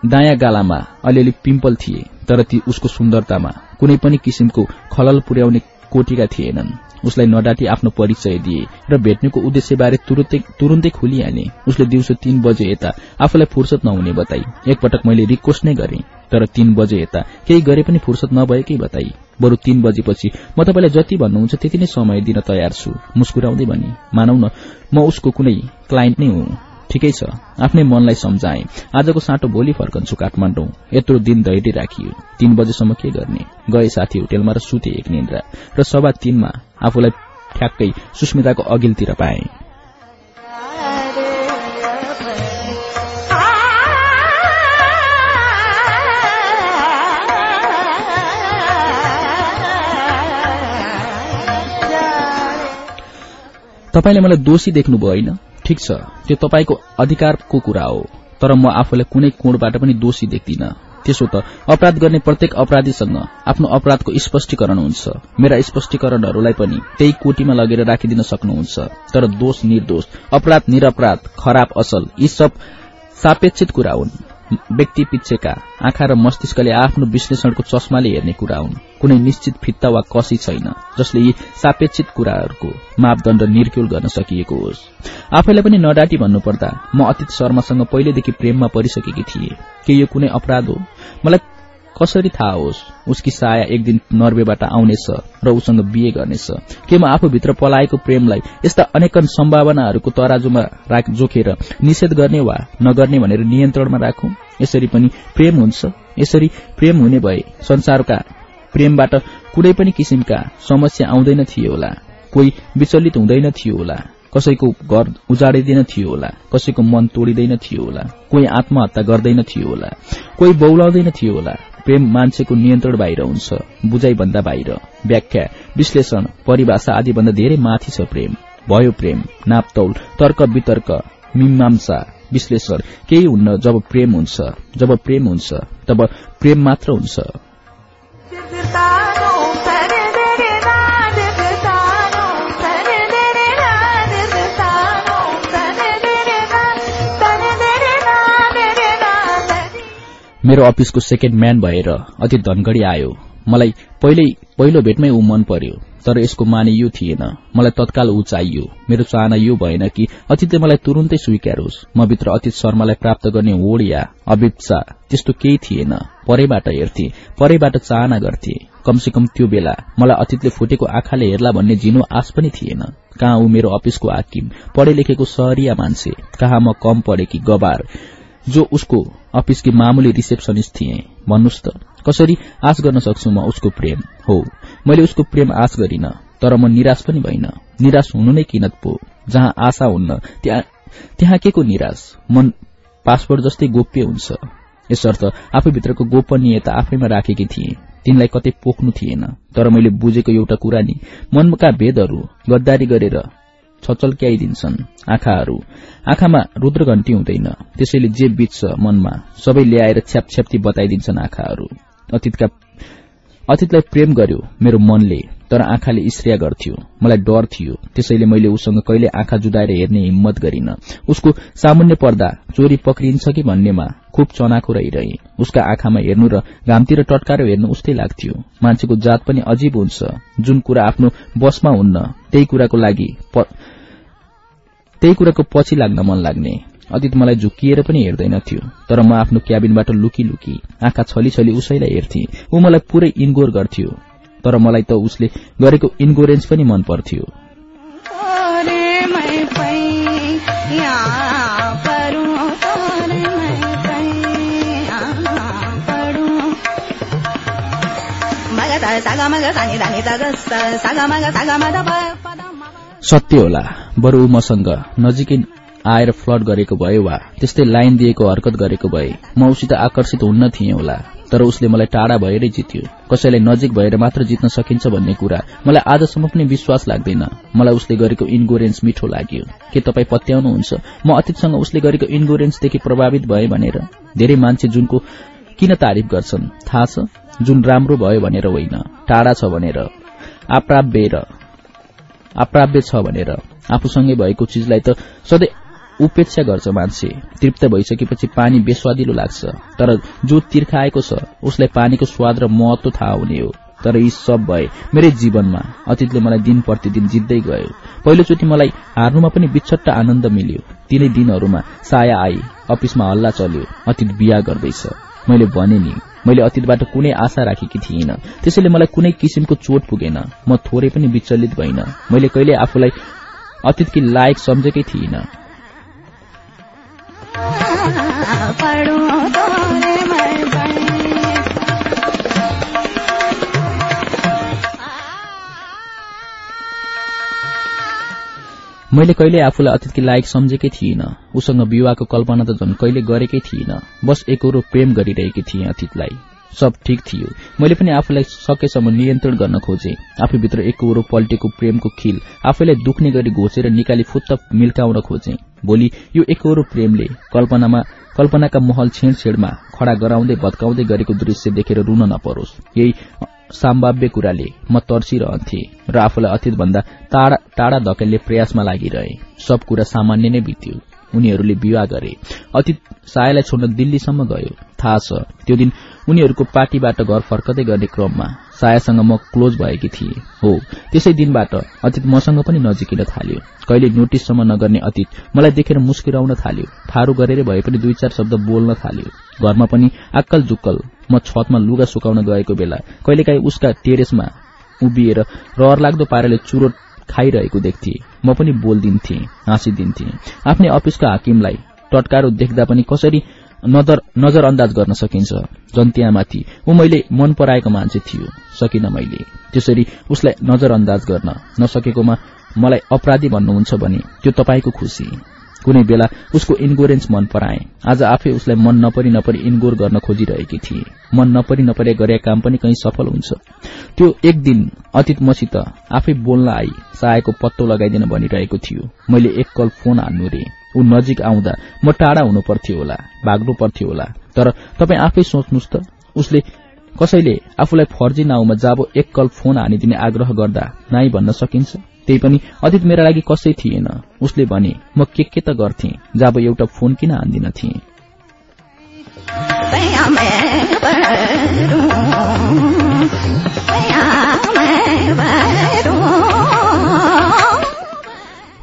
दायाँ गालामा अलिअलि पिम्पल थिए तर ती उसको सुन्दरतामा कुनै पनि किसिमको खलल पुर्याउने कोटिका थिएनन्। उसलाई नडाटी आफ्नो परिचय दिए र भेट्नेको उद्देश्यबारे तुरुन्तै खुलिहाले। उसले दिउँसो तीन बजे यता आफूलाई फुर्सद नहुने बताई। एकपटक मैले रिक्वेस्ट नै गरे तर तीन बजे यता केही गरे पनि फुर्सद नभएकै बताई। बरु तीन बजेपछि म तपाईँलाई जति भन्नुहुन्छ त्यति नै समय दिन तयार छु मुस्कुराउँदै भने मानौ न म उसको कुनै क्लाइन्ट नै हुँ। ठिकै छ। आफ्नै मनलाई सम्झाए। आजको साटो भोलि फर्कन्छु काठमाडौँ। यत्रो दिन धैर्य राखियो। तीन बजेसम्म के गर्ने? गए साथी होटेलमा र सुते एक निन्द्रा। र सभा तीनमा आफूलाई ठ्याक्कै सुस्मिताको अघिल्तिर पाए। तपाईँले मलाई दोषी देख्नुभयो होइन? ठिक छ त्यो तपाईँको अधिकारको कुरा हो तर म आफूलाई कुनै कोणबाट पनि दोषी देख्दिन। त्यसो त अपराध गर्ने प्रत्येक अपराधीसँग आफ्नो अपराधको स्पष्टीकरण हुन्छ। मेरा स्पष्टीकरणहरूलाई पनि त्यही कोटीमा लगेर राखिदिन सक्नुहुन्छ। तर दोष निर्दोष अपराध निरपराध खराब असल यी सब सापेक्षित कुरा हुन्। व्यक्ति पिच्छेका आँखा र मस्तिष्कले आफ्नो विश्लेषणको चस्माले हेर्ने कुरा हुन्। कुनै निश्चित फित्ता वा कसी छैन जसले यी सापेक्षित कुराहरूको मापदण्ड निर्क्युल गर्न सकिएको होस्। आफैलाई पनि नडाटी भन्नुपर्दा म अतीत शर्मासँग पहिलेदेखि प्रेममा परिसकेकी थिए। के यो कुनै अपराध हो? मलाई कसरी थाहा होस् उसकी साया एक दिन नर्वेबाट आउनेछ र उसँग बिहे गर्नेछ। के म आफूभित्र पलाएको प्रेमलाई यस्ता अनेकन सम्भावनाहरूको तराजुमा जोखेर निषेध गर्ने वा नगर्ने भनेर नियन्त्रणमा राखौं? यसरी पनि प्रेम हुन्छ। यसरी प्रेम हुने भए संसारका प्रेमबाट कुनै पनि किसिमका समस्या आउँदैन थियो होला। कोही विचलित हुँदैन थियो होला। कसैको घर उजाडिँदैन थियो होला। कसैको मन तोडिँदैन थियो होला। कोही आत्महत्या गर्दैन थियो होला। कोही बौलाउँदैन थियो होला। प्रेम मान्छेको नियन्त्रण बाहिर हुन्छ बुझाइ भन्दा बाहिर। व्याख्या विश्लेषण परिभाषा आदि भन्दा धेरै माथि छ प्रेम। भयो प्रेम नापतौल तर्क वितर्क मीमांसा विश्लेषण। केही हुन्न जब प्रेम हुन्छ जब प्रेम हुन्छ तब प्रेम मात्र हुन्छ। मेरो अफिसको सेकेन्ड म्यान भएर अति धनगढ़ी आयो। मलाई पहिल्यै पहिलो भेटमै ऊ मन पर्यो तर यसको माने यो थिएन। मलाई तत्काल ऊ चाहियो। मेरो चाहना यो भएन कि अतीतले मलाई तुरुन्तै स्वीकारोस्। म भित्र अतीत शर्मालाई प्राप्त गर्ने होड या अभिप्सा त्यस्तो केही थिएन। परैबाट हेर्थे परैबाट चाहना गर्थे। कमसे कम त्यो बेला मलाई अतीतले फुटेको आँखाले हेर्ला भन्ने झिनो आश पनि थिएन। कहाँ ऊ मेरो अफिसको आकिम पढे लेखेको सहरिया मान्छे कहाँ म कम पढेकी गबार जो उसको अफिसकी मामुली रिसेप्सनिस्ट थिए। भन्नुहोस् त कसरी आश गर्न सक्छु म उसको प्रेम? हो मैले उसको प्रेम आश गरिन तर म निराश पनि भइन। निराश हुनु नै किनत पो जहाँ आशा हुन्न त्यहाँ के को निराश? मन पासपोर्ट जस्तै गोप्य हुन्छ। यसर्थ आफूभित्रको गोपनीयता आफैमा राखेकी थिए। तिनलाई कतै पोख्नु थिएन तर मैले बुझेको एउटा कुरा नि मनका भेदहरू गद्दारी गरेर छचल्क्याइदिन्छन् आँखाहरू। आँखामा रुद्रघण्टी हुँदैन। त्यसैले जे बित्छ मनमा सबै ल्याएर छ्यापछ्याप्ती बताइदिन्छन् आँखाहरू। अतीतका अतीतलाई प्रेम गर्यो मेरो मनले तर आँखाले इश्रिया गर्थ्यो। मलाई डर थियो। त्यसैले मैले उसँग कहिले आँखा जुदाएर हेर्ने हिम्मत गरिन। उसको सामान्य पर्दा चोरी पक्रिन्छ कि भन्नेमा खुब चनाको रहिरहे। उसका आँखामा हेर्नु र घामतिर टटकारो हेर्नु उस्तै लाग्थ्यो। मान्छेको जात पनि अजीब हुन्छ। जुन कुरा आफ्नो बसमा हुन्न त्यही कुराको लागि त्यही कुराको पछि लाग्न मन लाग्ने। अतीत मलाई झुकिएर पनि हेर्दैनथ्यो तर म आफ्नो क्याबिनबाट लुकी लुकी आँखा छली छली उसैलाई हेर्थे। ऊ मलाई पूरै इन्गोर गर्थ्यो तर मलाई त उसले गरेको इन्गोरेन्स पनि मन पर्थ्यो। सत्य होला। बरु मसँग नजिकै आएर फ्लड गरेको भए वा त्यस्तै लाइन दिएको हरकत गरेको भए म उसित आकर्षित हुन्न थिएँ होला तर उसले मलाई टाढा भएरै जित्यो। कसैलाई नजिक भएर मात्र जित्न सकिन्छ भन्ने कुरा मलाई आजसम्म पनि विश्वास लाग्दैन। मलाई उसले गरेको इन्गोरेन्स मिठो लाग्यो। के तपाईँ पत्याउनुहुन्छ? म अतीतसँग उसले गरेको इन्गोरेन्सदेखि प्रभावित भए भनेर। धेरै मान्छे जुनको किन तारिफ गर्छन्? थाहा छ जुन राम्रो भयो भनेर होइन टाढा छ भनेर। आप्राव्य अप्राव्य छ भनेर। आफूसँगै भएको चिजलाई त सधैँ उपेक्षा गर्छ मान्छे। तृप्त भइसकेपछि पानी बेस्वादिलो लाग्छ। तर जो तिर्खाएको छ उसलाई पानीको स्वाद र महत्व थाहा हुने हो। तर यी सब भए मेरै जीवनमा अतीतले मलाई दिन प्रतिदिन जित्दै गयो। पहिलोचोटि मलाई हार्नुमा पनि बिछट्ट आनन्द मिल्यो। तिनै दिनहरूमा साया आई अफिसमा हल्ला चल्यो। अतीत बिहा गर्दैछ। मैले भने नि मैले अतीतबाट कुनै आशा राखेकी थिइन। त्यसैले मलाई कुनै किसिमको चोट पुगेन। म थोरै पनि विचलित भइन। मैले कहिले आफूलाई अतीतकी लायक सम्झेकै थिइन। मैले कहिले आफूलाई अतीतकी लायक सम्झेकै थिइन। उसँग विवाहको कल्पना त झन् कहिले गरेकै थिइन। बस एकरो प्रेम गरिरहेकी थिएँ अतीतलाई सब ठिक थियो। मैले पनि आफूलाई सकेसम्म नियन्त्रण गर्न खोजे। आफूभित्र एकरो पल्टेको प्रेमको खिल आफैलाई दुख्ने गरी घोचेर निकाली फुत्त मिल्काउन खोजे। भोलि यो एकरो प्रेमले कल्पनामा कल्पनाका महल छेडछेडमा खड़ा गराउँदै भत्काउँदै गरेको दृश्य देखेर रुन नपरोस्। यही सम्भाव्य कुराले म तर्सिरहन्थे। र आफूलाई अतीत भन्दा टाढा टाढा धकेल्ने प्रयासमा लागिरहे। सब कुरा सामान्य नै बित्यो। उनीहरूले विवाह गरे। अतीत सायालाई छोड्न दिल्लीसम्म गयो। थाहा छ त्यो दिन उनीहरूको पार्टीबाट घर फर्कदै गर्ने क्रममा सायासँग म क्लोज भएकी थिए। हो त्यसै दिनबाट अतीत मसँग पनि नजिकिन थाल्यो। कहिले नोटिससम्म नगर्ने अतीत मलाई देखेर मुस्किराउन थाल्यो। ठारो गरेर भए पनि दुई चार शब्द बोल्न थाल्यो। घरमा पनि आक्कल जुक्कल म छतमा लुगा सुकाउन गएको बेला कहिलेकाहीँ उसका टेरेसमा उभिएर रहर लाग्दो पाराले चुरोट खाइरहेको देख्थे। म पनि बोल्दिन्थे हाँसिदिन्थे। आफ्नै अफिसका हाकिमलाई टटकारो देख्दा पनि कसरी नजर नजर अन्दाज गर्न सकिन्छ? जन्तियामाथि ऊ मैले मन पराएको मान्छे थियो सकिन मैले। त्यसरी उसलाई नजर अन्दाज गर्न नसकेकोमा मलाई अपराधी भन्नुहुन्छ भने त्यो तपाईँको खुशी कुनै बेला उसको इन्गोरेन्स मन पराए। आज आफै उसलाई मन नपरी नपरी इन्गोर गर्न खोजिरहेकी थिए। मन नपरी नपरे गरे काम पनि कहीँ सफल हुन्छ। त्यो एक दिन अतीत मसित आफै बोल्न आई सायको पत्तो लगाइदिन भनिरहेको थियो। मैले एक कल फोन हान्नु रे। ऊ नजिक आउँदा म टाढा हुनु पर्थ्यो होला भाग्नु पर्थ्यो होला। तर तपाईँ आफै सोच्नुहोस् त। उसले कसैले आफूलाई फर्जी नाउँमा जाबो एक कल फोन हानिदिने आग्रह गर्दा नाइ भन्न सकिन्छ? त्यही पनि अतीत मेरा लागि कसै थिएन। उसले भने म के के त गर्थे जब एउटा फोन किन हान्दिन थिए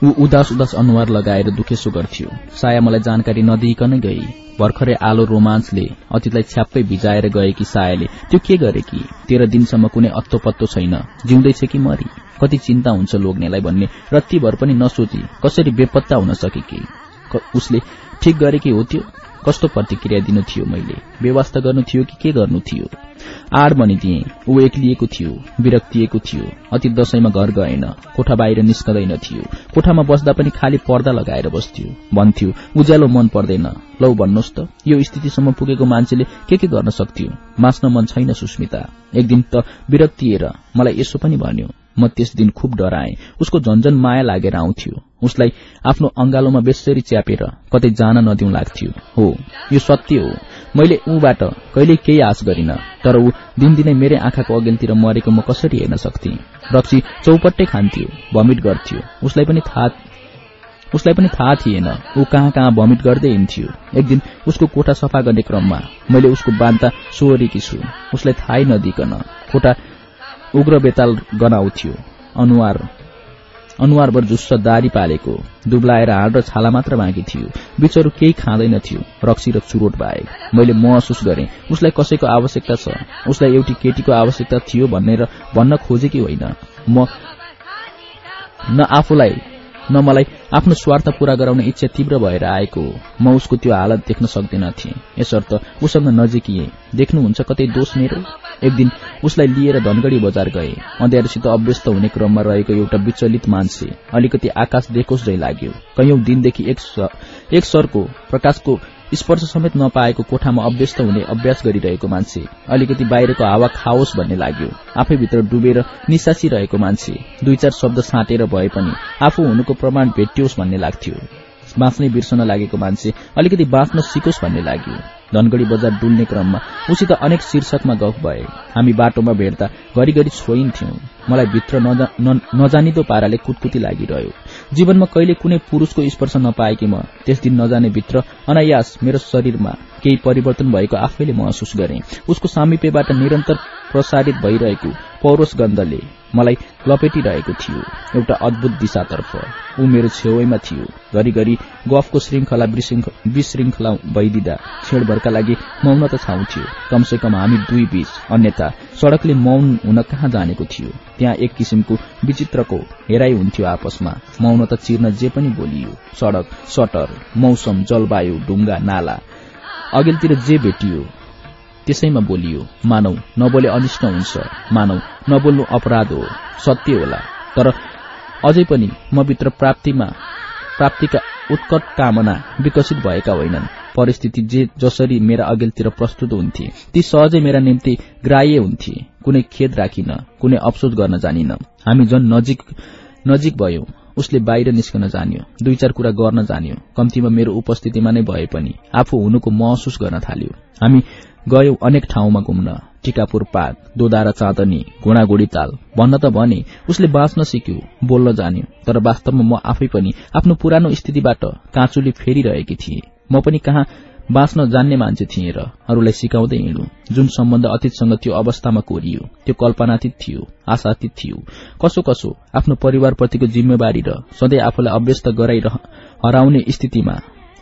ऊ उदास उदास अनुहार लगाएर दुखेसो गर्थ्यो। साया मलाई जानकारी नदिइकन गई। भर्खरै आलो रोमान्सले अतीतलाई छ्याप्पै भिजाएर गएकी सायाले। त्यो के गरे कि तेह्र दिनसम्म कुनै अत्तो पत्तो छैन। जिउँदैछ कि मरी। कति चिन्ता हुन्छ लोग्नेलाई भन्ने रत्तीभर पनि नसोची कसरी बेपत्ता हुन सके कि उसले ठिक गरे कि हो त्यो? कस्तो प्रतिक्रिया दिनु थियो मैले? व्यवस्था गर्नु थियो कि के गर्नु थियो? आड भनिदिए ऊ एक्लिएको थियो विरक्तिएको थियो अति दशैंमा घर गएन कोठा बाहिर निस्कँदैन थियो कोठामा बस्दा पनि खाली पर्दा लगाएर बस्थ्यो भन्थ्यो उज्यालो मन पर्दैन लौ भन्नुहोस् त यो स्थितिसम्म पुगेको मान्छेले के के गर्न सक्थ्यो? मास्न मन छैन सुस्मिता। एक दिन त विरक्तिएर मलाई यसो पनि भन्यो म त्यस दिन खुब डराए। उसको झन्झन माया लागेर आउँथ्यो। उसलाई आफ्नो अंगालोमा बेसरी च्यापेर कतै जान नदिउ लाग्थ्यो। हो यो सत्य हो। मैले ऊबाट कहिले केही आश गरिन तर ऊ दिनदिनै मेरै आँखाको अघिल्तिर मरेको म कसरी हेर्न सक्थे? रक्सी चौपट्टै खान्थ्यो भमिट गर्थ्यो। उसलाई पनि थाहा उसलाई पनि थाहा थिएन। ऊ कहाँ कहाँ भमिट गर्दै हिँड्थ्यो। एक दिन उसको कोठा सफा गर्ने क्रममा मैले उसको बान्ता सोहोरेकी छु। उसलाई थाहै नदिकन कोठा उग्र बेताल गनाउँथ्यो अनुहार अनुहारभर जुस्स दारी पालेको दुब्लाएर हाड र छाला मात्र बाँकी थियो। बिचहरू केही खाँदैनथ्यो रक्सी र चुरोट बाहेक। मैले महसुस गरे उसलाई कसैको आवश्यकता छ? उसलाई एउटी केटीको आवश्यकता थियो भनेर भन्न खोजेकी होइन। म न आफूलाई न मलाई आफ्नो स्वार्थ पूरा गराउने इच्छा तीव्र भएर आएको। हो म उसको त्यो हालत देख्न सक्दिन थिएँ। यसर्थ उसँग नजिकिए। देख्नुहुन्छ कतै दोष मेरो? एक दिन उसलाई लिएर धनगढ़ी बजार गए। अँध्यारोसित अभ्यस्त हुने क्रममा रहेको एउटा विचलित मान्छे अलिकति आकाश देखोस् जै लाग्यो। कैयौं दिनदेखि एक सरको प्रकाशको स्पर्श समेत नपाएको कोठामा अभ्यस्त हुने अभ्यास गरिरहेको मान्छे अलिकति बाहिरको हावा खाओस् भन्ने लाग्यो। आफैभित्र डुबेर निसासिरहेको मान्छे दुई चार शब्द साँटेर भए पनि आफू हुनुको प्रमाण भेटियोस् भन्ने लाग्थ्यो। बाँच्नै बिर्सन लागेको मान्छे अलिकति बाँच्न सिकोस् भन्ने लाग्यो धनगढ़ी बजार डुल्ने क्रममा उसित अनेक शीर्षकमा गफ भए। हामी बाटोमा भेट्दा घरिघरि छोइन्थ्यौं। मलाई भित्र नजानिदो पाराले कुटकुटी लागिरह्यो। जीवनमा कहिले कुनै पुरूषको स्पर्श नपाएकी म त्यस दिन नजाने भित्र अनायास मेरो शरीरमा केही परिवर्तन भएको आफैले महसुस गरे। उसको सामिप्यबाट निरन्तर प्रसारित भइरहेको पौरोस गन्धले मलाई लपेटिरहेको थियो। एउटा अद्भुत दिशातर्फ। ऊ मेरो छेउैमा थियो। घरिघरि गफको श्रृङ्खला विशृङ्खला भइदिँदा छेडभरका लागि मौन त छाउँथ्यो। कमसे कम हामी दुई बीच अन्यथा सड़कले मौन हुन कहाँ जानेको थियो? त्यहाँ एक किसिमको विचित्रको हेराइ हुन्थ्यो आपसमा। मौन त चिर्न जे पनि बोलियो। सड़क सटर मौसम जलवायु ढुङ्गा नाला। अघिल्तिर जे भेटियो त्यसैमा बोलियो मानव नबोले अनिष्ट हुन्छ। मानव नबोल्नु अपराध हो। सत्य होला। तर अझै पनि म भित्र प्राप्तिमा प्राप्तिका उत्कट कामना विकसित भएका होइनन्। परिस्थिति जे जसरी मेरा अघिल्तिर प्रस्तुत हुन्थे ती सहजै मेरा निम्ति ग्राह्य हुन्थे। कुनै खेद राखिन कुनै अफसोस गर्न जानिन। हामी झन नजिक नजिक भयौं। उसले बाहिर निस्कन जान्यो दुई चार कुरा गर्न जान्यो। कम्तीमा मेरो उपस्थितिमा नै भए पनि आफू हुनुको महसुस गर्न थाल्यो। हामी गयौं अनेक ठाउँमा घुम्न। टिकापुर पार्क दोदारा चाँदनी घुँडाघुडी ताल। भन्न त भने उसले बाँच्न सिक्यो बोल्न जान्यो। तर वास्तवमा म आफै पनि आफ्नो पुरानो स्थितिबाट काँचुली फेरिरहेकी थिए। म पनि कहाँ बाँच्न जान्ने मान्छे थिएँ र अरूलाई सिकाउँदै हिँडु जुन सम्बन्ध अतीतसँग त्यो अवस्थामा कोरियो त्यो कल्पनातीत थियो आशातीत थियो। कसो कसो आफ्नो परिवारप्रतिको जिम्मेवारी र सधैँ आफूलाई अभ्यस्त गराइ हराउने स्थितिमा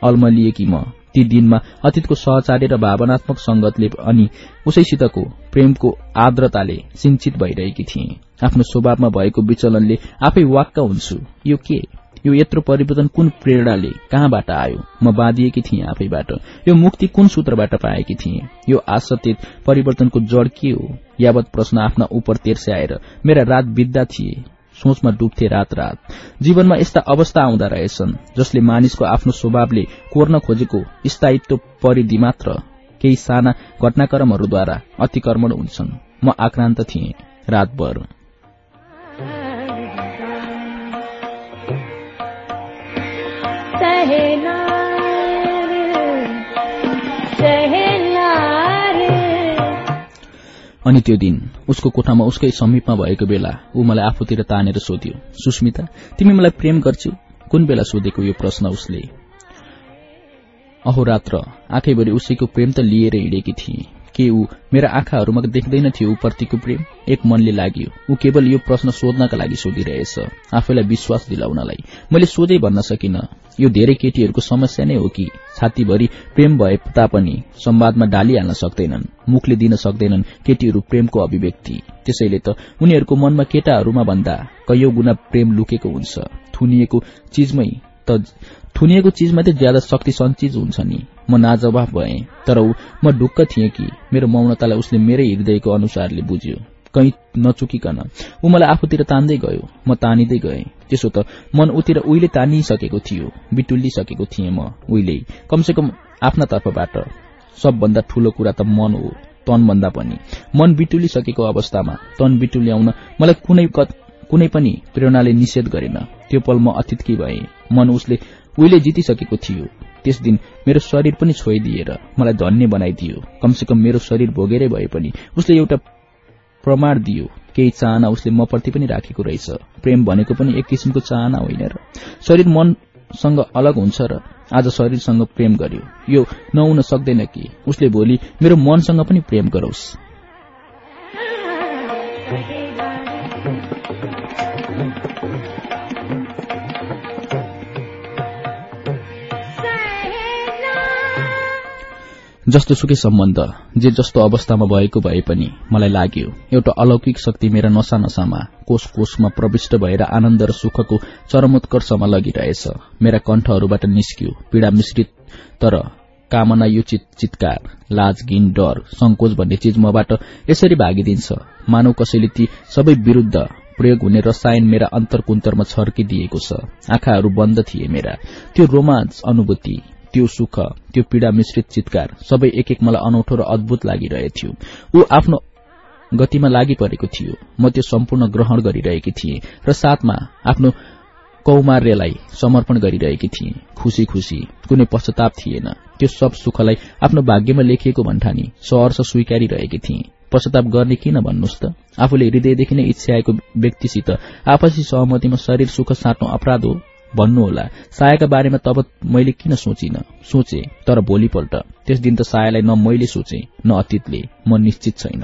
अल्मलिएकी म ती दिनमा अतीतको सहचार्य र भावनात्मक संगतले अनि उसैसितको प्रेमको आर्द्रताले सिंचित भइरहेकी थिए। आफ्नो स्वभावमा भएको विचलनले आफै वाक्क हुन्छु। यो के? यो यत्रो परिवर्तन कुन प्रेरणाले कहाँबाट आयो? म बाँधिएकी थिएँ आफैबाट। यो मुक्ति कुन सूत्रबाट पाएकी थिएँ? यो आशतीत परिवर्तनको जड़ के हो? यावत प्रश्न आफ्ना उप तेर्स्याएर मेरा रात बित्दा थिए। सोचमा डुब्थे रात रात जीवनमा यस्ता अवस्था आउँदा रहेछन् जसले मानिसको आफ्नो स्वभावले कोर्न खोजेको स्थायित्व परिधि मात्र केही साना घटनाक्रमहरूद्वारा अतिक्रमण हुन्छन्। म आक्रान्त थिएँ रातभर। अनि त्यो दिन उसको कोठामा उसकै समीपमा भएको बेला ऊ मलाई आफूतिर तानेर सोध्यो सुस्मिता तिमी मलाई प्रेम गर्छौ? कुन बेला सोधेको यो प्रश्न उसले? अहोरात्र आँखैभरि उसैको प्रेम त लिएर हिँडेकी थिए। के ऊ मेरा आँखाहरूमा देख्दैन थियो ऊप्रतिको प्रेम। एक मनले लाग्यो ऊ केवल यो प्रश्न सोध्नका लागि सोधिरहेछ। आफैलाई विश्वास दिलाउनलाई। मैले सोधै भन्न सकिन। यो धेरै केटीहरूको समस्या नै हो कि छातीभरि प्रेम भए तापनि संवादमा डालिहाल्न सक्दैनन् मुखले दिन सक्दैनन् केटीहरू प्रेमको अभिव्यक्ति। त्यसैले त उनीहरूको मनमा केटाहरूमा भन्दा कैयौं गुणा प्रेम लुकेको हुन्छ। थुनिएको चिजमै त थुनिएको चिजमा त ज्यादा शक्ति सञ्चित हुन्छ नि। म नाजवाफ भए तर म ढुक्क थिएँ कि मेरो मौनतालाई उसले मेरै हृदयको अनुसारले बुझ्यो। कहीँ नचुकिकन। ऊ मलाई आफूतिर तान्दै गयो म तानिँदै गए। त्यसो त मन उतिर उहिले तानिसकेको थियो बिटुल्लिसकेको थिएँ म उहिले। कमसेकम आफ्ना तर्फबाट सबभन्दा ठूलो कुरा त मन हो तन भन्दा पनि। मन बिटुलिसकेको अवस्थामा तन बिटुल्याउन मलाई कुनै कुनै पनि प्रेरणाले निषेध गरेन। त्यो पल म अतिथकी भए। मन उसले उहिले जितिसकेको थियो। त्यस दिन मेरो शरीर पनि छोइदिएर मलाई धन्य बनाइदियो। कमसेकम मेरो शरीर भोगेरै भए पनि उसले एउटा प्रमाण दियो। केही चाहना उसले म प्रति पनि राखेको रहेछ। प्रेम भनेको पनि एक किसिमको चाहना होइन र शरीर मनसँग अलग हुन्छ र आज शरीरसँग प्रेम गर्यो। यो नहुन सक्दैन कि। उसले भोलि मेरो मनसँग पनि प्रेम गरोस्। *laughs* जस्तो सुकै सम्बन्ध जे जस्तो अवस्थामा भएको भए पनि मलाई लाग्यो एउटा अलौकिक शक्ति मेरा नसा नसामा कोष कोषमा प्रविष्ट भएर आनन्द र सुखको चरमोत्कर्षमा लगिरहेछ। मेरा कण्ठहरूबाट निस्कियो पीड़ा मिश्रित तर कामना यो चित चितकार लाज गिन डर संकोच भन्ने चिज मबाट यसरी भागिदिन्छ। मानव कसैले ती सबै विरूद्ध प्रयोग हुने रसायन मेरा अन्तरकुन्तरमा छर्किदिएको छ। आँखाहरू बन्द थिए मेरा। त्यो रोमाञ्च अनुभूति त्यो सुख त्यो पीड़ा मिश्रित चितकार सबै एक एक मलाई अनौठो र अद्भुत लागिरहेथ्यो ऊ आफ्नो गतिमा लागि परेको थियो। म त्यो सम्पूर्ण ग्रहण गरिरहेकी थिएँ र साथमा आफ्नो कौमार्यलाई समर्पण गरिरहेकी थिएँ। खुशी खुशी कुनै पश्चाताप थिएन। त्यो सब सुखलाई आफ्नो भाग्यमा लेखिएको भन्ठानी सहर्ष स्वीकारिरहेकी थिएँ। पश्चाताप गर्ने किन भन्नुहोस् त? आफूले हृदयदेखि नै इच्छाएको व्यक्तिसित आपसी सहमतिमा शरीर सुख साट्नु अपराध हो। भन्नुहोला सायाका बारेमा तब मैले किन सोचिन? सोचे तर भोलिपल्ट। त्यस दिन त सायालाई न मैले सोचे न अतीतले। म निश्चित छैन।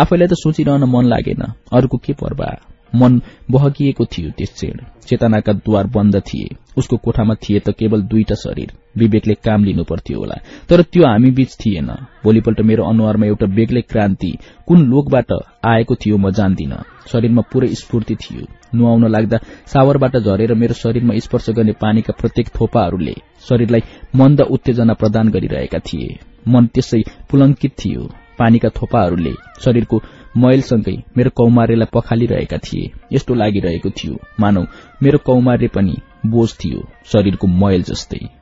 आफैलाई त सोचिरहन मन लागेन। अरूको के पर्वा मन बहकिएको थियो त्यस क्षण चेतनाका द्वार बन्द थिए। उसको कोठामा थिए त केवल दुईटा शरीर। विवेकले काम लिनु पर्थ्यो होला। तर त्यो हामी बीच थिएन। भोलिपल्ट मेरो अनुहारमा एउटा बेग्लै क्रान्ति कुन लोकबाट आएको थियो म जान्दिन। शरीरमा पूरै स्फूर्ति थियो। नुहाउन लाग्दा सावरबाट झरेर मेरो शरीरमा स्पर्श गर्ने पानीका प्रत्येक थोपाहरूले शरीरलाई मन्द उत्तेजना प्रदान गरिरहेका थिए। मन त्यसै पुलंकित थियो। पानीका थोपाहरूले शरीरको मैलसँगै मेरो कौमार्यलाई पखालिरहेका थिए। यस्तो लागिरहेको थियो। मानौ मेरो कौमार्य पनि बोझ थियो शरीरको मैल जस्तै।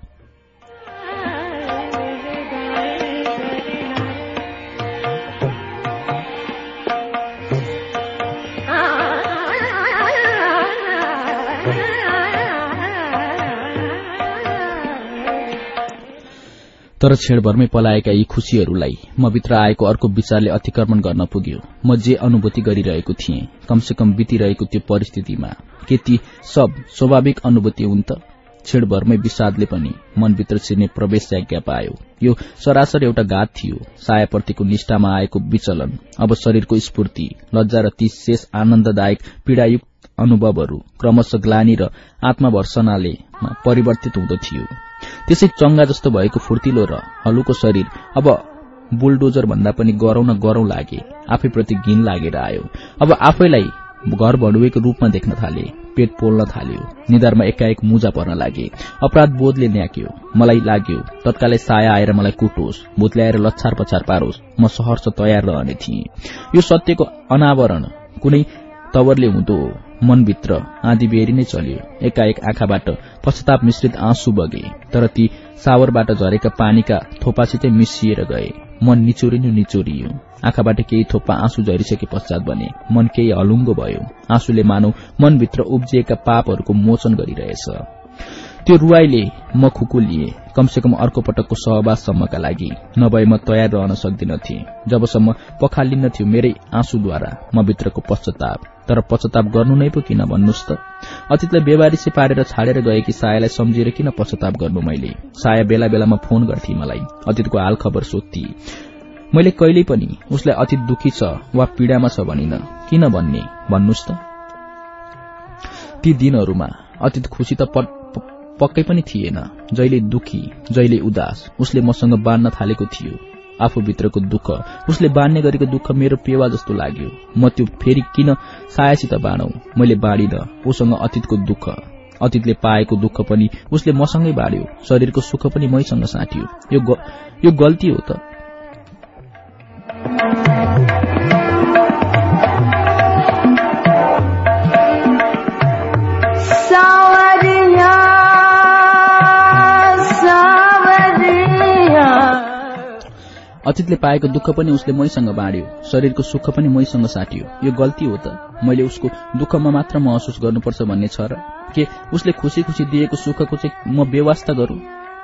तर क्षणभरमै पलाएका यी खुशीहरूलाई म भित्र आएको अर्को विचारले अतिक्रमण गर्न पुग्यो। म जे अनुभूति गरिरहेको थिएँ कमसेकम बितिरहेको त्यो परिस्थितिमा के ती सब स्वाभाविक अनुभूति हुन् त? क्षणभरमै विषादले पनि मनभित्र छिर्ने प्रवेश आज्ञा पायो। यो सरासर एउटा घात थियो। सायाप्रतिको निष्ठामा आएको विचलन अब शरीरको स्फूर्ति लज्जा र ती शेष आनन्ददायक पीड़ायुक्त अनुभवहरू क्रमशः ग्लानी र आत्मभर्सनाले परिवर्तित हुँदथियो त्यसै चंगा जस्तो भएको फुर्तिलो र हलुको शरीर अब बुलडोजर भन्दा पनि गरौं न गरौं लागे आफैप्रति घिन लागेर आयो। अब आफैलाई घर भडुवेको रूपमा देख्न थाले पेट पोल्न थाल्यो निधारमा एकाएक मुजा पर्न लागे। अपराध बोधले न्याक्यो मलाई लाग्यो तत्कालै साया आएर मलाई कुटोस् भूत ल्याएर लच्छार पछार पारोस् म सहर्ष तयार रहने थिएँ। यो सत्यको अनावरण कुनै तवरले हुँदो मनभित्र आँधी बेरी नै चल्यो। एकाएक आँखाबाट पश्चाताप मिश्रित आँसु बगे तर ती सावरबाट झरेका पानीका थोपासितै मिसिएर गए। मन निचोरिनु निचोरियो। आँखाबाट केही थोपा आँसु झरिसके पश्चात भने मन केही हलुङ्गो भयो। आँसुले मानौ मनभित्र उब्जिएका पापहरूको मोचन गरिरहेछ। त्यो रुवाईले म खुकुलिए। कमसेकम अर्को पटकको सहवाससम्मका लागि। नभए म तयार रहन सक्दिनथे जबसम्म पखालिन्न थियो मेरै आँसुद्वारा म भित्रको पश्चाताप। तर पश्चाताप गर्नु नै पो किन भन्नुहोस् त? अतीतलाई बेबारिसे पारेर छाडेर गएकी सायालाई सम्झिएर किन पश्चाताप गर्नु मैले? साया बेला बेलामा फोन गर्थे मलाई। अतीतको हाल खबर सोध्थे। मैले कहिल्यै पनि उसलाई अतीत दुखी छ वा पीड़ामा छ भनिन। किन भन्ने? भन्नुहोस् त? ती दिनहरूमा अतीत खुशी त पक्कै पनि थिएन। जहिले दुखी जहिले उदास उसले मसँग बाँड्न थालेको थियो। आफूभित्रको दुःख उसले बाँड्ने गरेको दुःख मेरो पेवा जस्तो लाग्यो। म त्यो फेरि किन सायासित बाँडौ? मैले बाँडिन उसँग अतीतको दुःख। अतीतले पाएको दुःख पनि उसले मसँगै बाँड्यो। शरीरको सुख पनि मैसँग साट्यो। यो गल्ती हो त। अतीतले पाएको दुःख पनि उसले मैसँग बाँड्यो शरीरको सुख पनि मैसँग साट्यो। यो गल्ती हो त। मैले उसको दुःखमा मात्र महसुस गर्नुपर्छ भन्ने छ र के उसले खुसी खुसी दिएको सुखको चाहिँ म व्यवस्था गरू?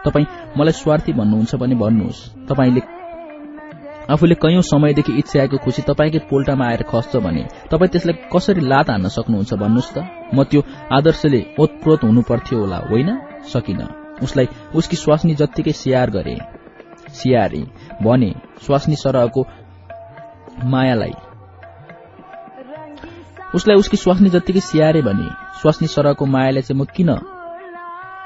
तपाई मलाई स्वार्थी भन्नुहुन्छ भने भन्नुहोस्। तपाईँले आफूले कैयौं समयदेखि इच्छाएको खुसी तपाईँकै पोल्टामा आएर खस्छ भने तपाईँ त्यसलाई कसरी लात हान्न सक्नुहुन्छ भन्नुहोस् त? म त्यो आदर्शले ओतप्रोत हुनुपर्थ्यो होला होइन? सकिन। उसलाई उसकी स्वास्नी जत्तिकै स्याहार गरे। सियारे। भने स्वास्नी सरहको मायालाई। उसलाई उसकी स्वास्नी जत्तिकै सियारे भने स्वास्नी सरहको मायालाई चाहिँ म किन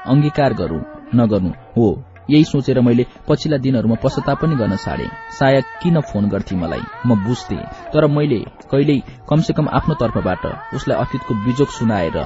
अंगीकार गरू नगर्नु हो। यही सोचेर मैले पछिल्ला दिनहरूमा पश्चाताप पनि गर्न छाडे सायद किन फोन गर्थे मलाई? म बुझ्थे। तर मैले कहिल्यै कमसेकम आफ्नो तर्फबाट उसलाई अतीतको बिजोग सुनाएर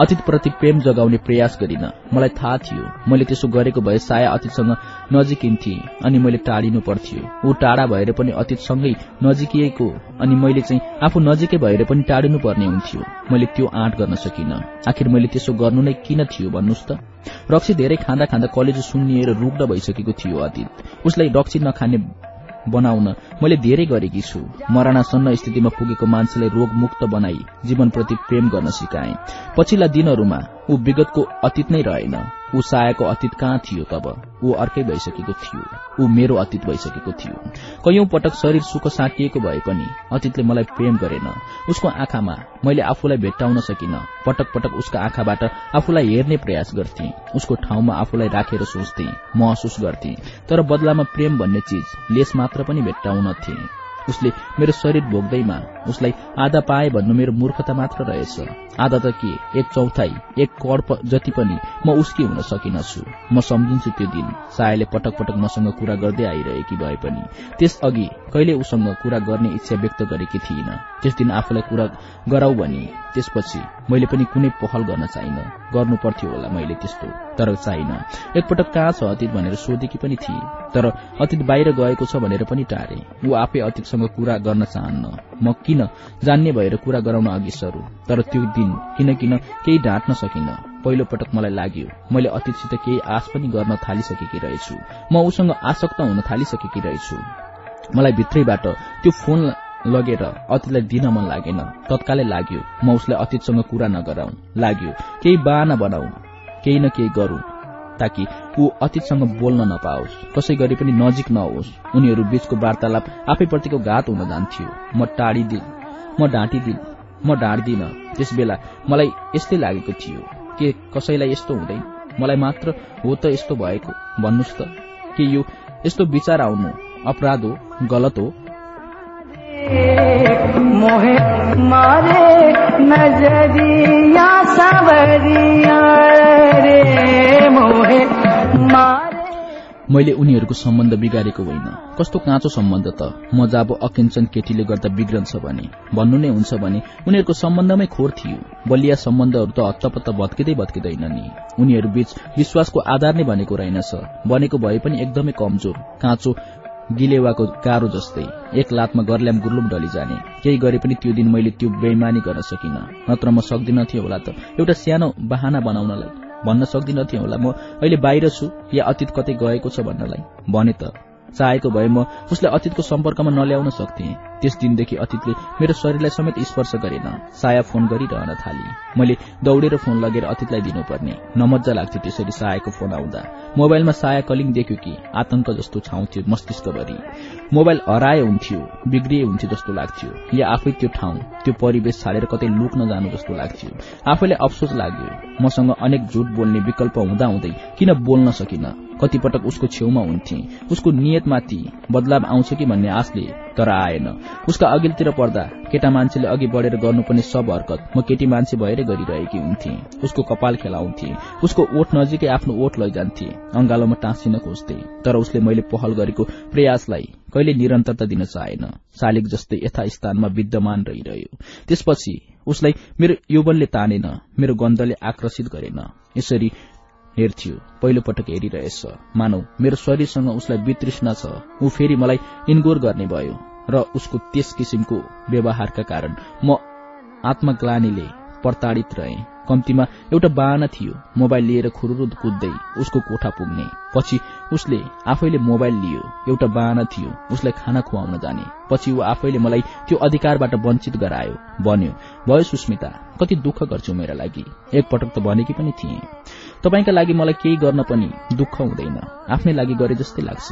अतीतप्रति प्रेम जगाउने प्रयास गरिन। मलाई थाहा थियो मैले त्यसो गरेको भए साया अतीतसँग नजिकिन्थे अनि मैले टाढिनु पर्थ्यो। ऊ टाढा भएर पनि अतीतसँगै नजिकिएको अनि मैले चाहिँ आफू नजिकै भएर पनि टाढिनु पर्ने हुन्थ्यो। मैले त्यो आँट गर्न सकिन। आखिर मैले त्यसो गर्नु नै किन थियो भन्नुहोस् त। रक्सी धेरै खाँदा खाँदा कलेज सुन्निएर रुग्ध भइसकेको थियो अतीत उसलाई रक्सी नखाने बनाउन मैले धेरै गरेकी छु। मरणासन्न स्थितिमा पुगेको मान्छेलाई रोगमुक्त बनाई जीवनप्रति प्रेम गर्न सिकाए। पछिल्ला दिनहरूमा ऊ विगतको अतीत नै रहेन। ऊ सायाको अतीत कहाँ थियो तब? ऊ अर्कै भइसकेको थियो। ऊ मेरो अतीत भइसकेको थियो। कैयौं पटक शरीर सुख साटिएको भए पनि अतीतले मलाई प्रेम गरेन। उसको आँखामा मैले आफूलाई भेट्टाउन सकिन। पटक पटक उसका आँखाबाट आफूलाई हेर्ने प्रयास गर्थे। उसको ठाउँमा आफूलाई राखेर सोच्थे। महसुस गर्थे। तर बदलामा प्रेम भन्ने चिज लेस मात्र पनि भेट्टाउनथे उसले मेरो शरीर भोग्दैमा उसलाई आधा पाए भन्नु मेरो मूर्खता मात्र रहेछ। आधा त के? एक चौथाई एक कड जति पनि म उसकी हुन सकिनछु। म सम्झिन्छु त्यो दिन। सायले पटक पटक मसँग कुरा गर्दै आइरहेकी भए पनि। त्यस अघि कहिले उसँग कुरा गर्ने इच्छा व्यक्त गरेकी थिइन। त्यस दिन आफूलाई कुरा गराउ भने त्यसपछि मैले पनि कुनै पहल गर्न चाहिन। गर्नु पर्थ्यो होला मैले त्यस्तो तर चाहिन एकपटक कहाँ छ अतीत भनेर सोधेकी पनि थिए तर अतीत बाहिर गएको छ भनेर पनि टारे। ऊ आफै अतीतसँग कुरा गर्न चाहन्न। म किन? जान्ने भएर कुरा गराउन अघि सरू। तर त्यो दिन किन किन केही ढाँट्न सकिन। पहिलो पटक मलाई लाग्यो मैले अतीतसित केही आश पनि गर्न थालिसकेकी रहेछु। म उसँग आसक्त हुन थालिसकेकी रहेछु। मलाई भित्रैबाट त्यो फोन लगेर अतीतलाई दिन मन लागेन। तत्कालै लाग्यो म उसलाई अतीतसँग कुरा नगराउ। लाग्यो केही बाहना बनाऊ केही न केही गरू ताकि ऊ अतीतसँग बोल्न नपाओस् कसै गरी पनि नजिक नहोस्। उनीहरू बीचको वार्तालाप आफैप्रतिको घात हुन जान्थ्यो। म टाढिदिन म ढाँटिदिन म ढाँट्दिन त्यस बेला मलाई यस्तै लागेको थियो के कसैलाई यस्तो हुँदैन मलाई मात्र हो त यस्तो भएको भन्नुहोस् त। के यो यस्तो विचार आउनु? अपराध हो? गलत हो? मोहे मारे नजरिया सावरिया रे। मोहे मैले उनीहरूको सम्बन्ध बिगारेको होइन। कस्तो काँचो सम्बन्ध त? म जाब अकिञ्चन केटीले गर्दा बिग्रन्छ भने भन्नु नै हुन्छ भने उनीहरूको सम्बन्धमै खोर थियो। बलिया सम्बन्धहरू त हत्तपत्त भत्किँदै भत्किँदैन नि। उनीहरू बीच विश्वासको आधार नै बनेको रहेनछ बनेको भए पनि एकदमै कमजोर काँचो गिलेवाको गाह्रो जस्तै। एक लातमा गर्ल्याम गुर्लुम डली जाने केही गरे पनि त्यो दिन मैले त्यो बेइमानी गर्न सकिन। नत्र म सक्दिनथे होला त। एउटा सानो बहाना बनाउनलाई। भन्न सक्दिनथे होला म। अहिले बाहिर छु। या अतीत कतै गएको छ भन्नलाई। भने त। चाहेको भए म उसलाई अतीतको सम्पर्कमा नल्याउन सक्थे। त्यस दिनदेखि अतीतले मेरो शरीरलाई समेत स्पर्श गरेन। साया फोन गरिरहन थाली। मैले दौडेर फोन लगेर अतीतलाई दिनुपर्ने। नमज्जा लाग्थ्यो त्यसरी सायाको फोन आउँदा। मोबाइलमा साया कलिङ देख्यो कि आतंक जस्तो छाउँथ्यो मस्तिष्कभरि मोबाइल हराए हुन्थ्यो बिग्रिए हुन्थ्यो जस्तो लाग्थ्यो। या आफै त्यो ठाउँ त्यो परिवेश छाडेर कतै लुक्न जानु जस्तो लाग्थ्यो। आफैलाई अफसोस लाग्यो। मसँग अनेक झुट बोल्ने विकल्प हुँदा हुँदै किन बोल्न सकिन? कतिपटक उसको छेउमा हुन्थे। उसको नियतमाथि बदलाव आउँछ कि भन्ने आशले तर आएन उसका अघिल्तिर पर्दा केटा मान्छेले अघि बढेर गर्नुपर्ने सब हरकत म केटी मान्छे भएरै गरिरहेकी हुन्थे। उसको कपाल खेलाउँथे। उसको ओठ नजिकै आफ्नो ओठ लैजान्थे। अंगालोमा टाँसिन खोज्थे। तर उसले मैले पहल गरेको प्रयासलाई कहिले निरन्तरता दिन चाहेन। शालिक जस्तै यथास्थानमा विद्यमान रहिरह्यो। त्यसपछि उसलाई मेरो यौवनले तानेन मेरो गन्धले आकर्षित गरेन। यसरी हेर्थ्यो पहिलो पटक हेरिरहेछ। मानौ मेरो शरीरसँग उसलाई वितृष्णा छ। ऊ फेरि मलाई इन्गोर गर्ने भयो र उसको त्यस किसिमको व्यवहारका कारण म आत्मग्लानीले प्रताड़ित रहे। कम्तीमा एउटा बाहना थियो मोबाइल लिएर खुरुरु कुद्दै उसको कोठा पुग्ने। पछि उसले आफैले मोबाइल लियो एउटा बाहना थियो उसलाई खाना खुवाउन जाने। पछि ऊ आफैले मलाई त्यो अधिकारबाट वञ्चित गरायो। भन्यो भयो सुस्मिता कति दुःख गर्छु मेरा लागि। एकपटक त भनेकी पनि थिए। तपाईँका लागि मलाई केही गर्न पनि दुःख हुँदैन। आफ्नै लागि गरे जस्तै लाग्छ।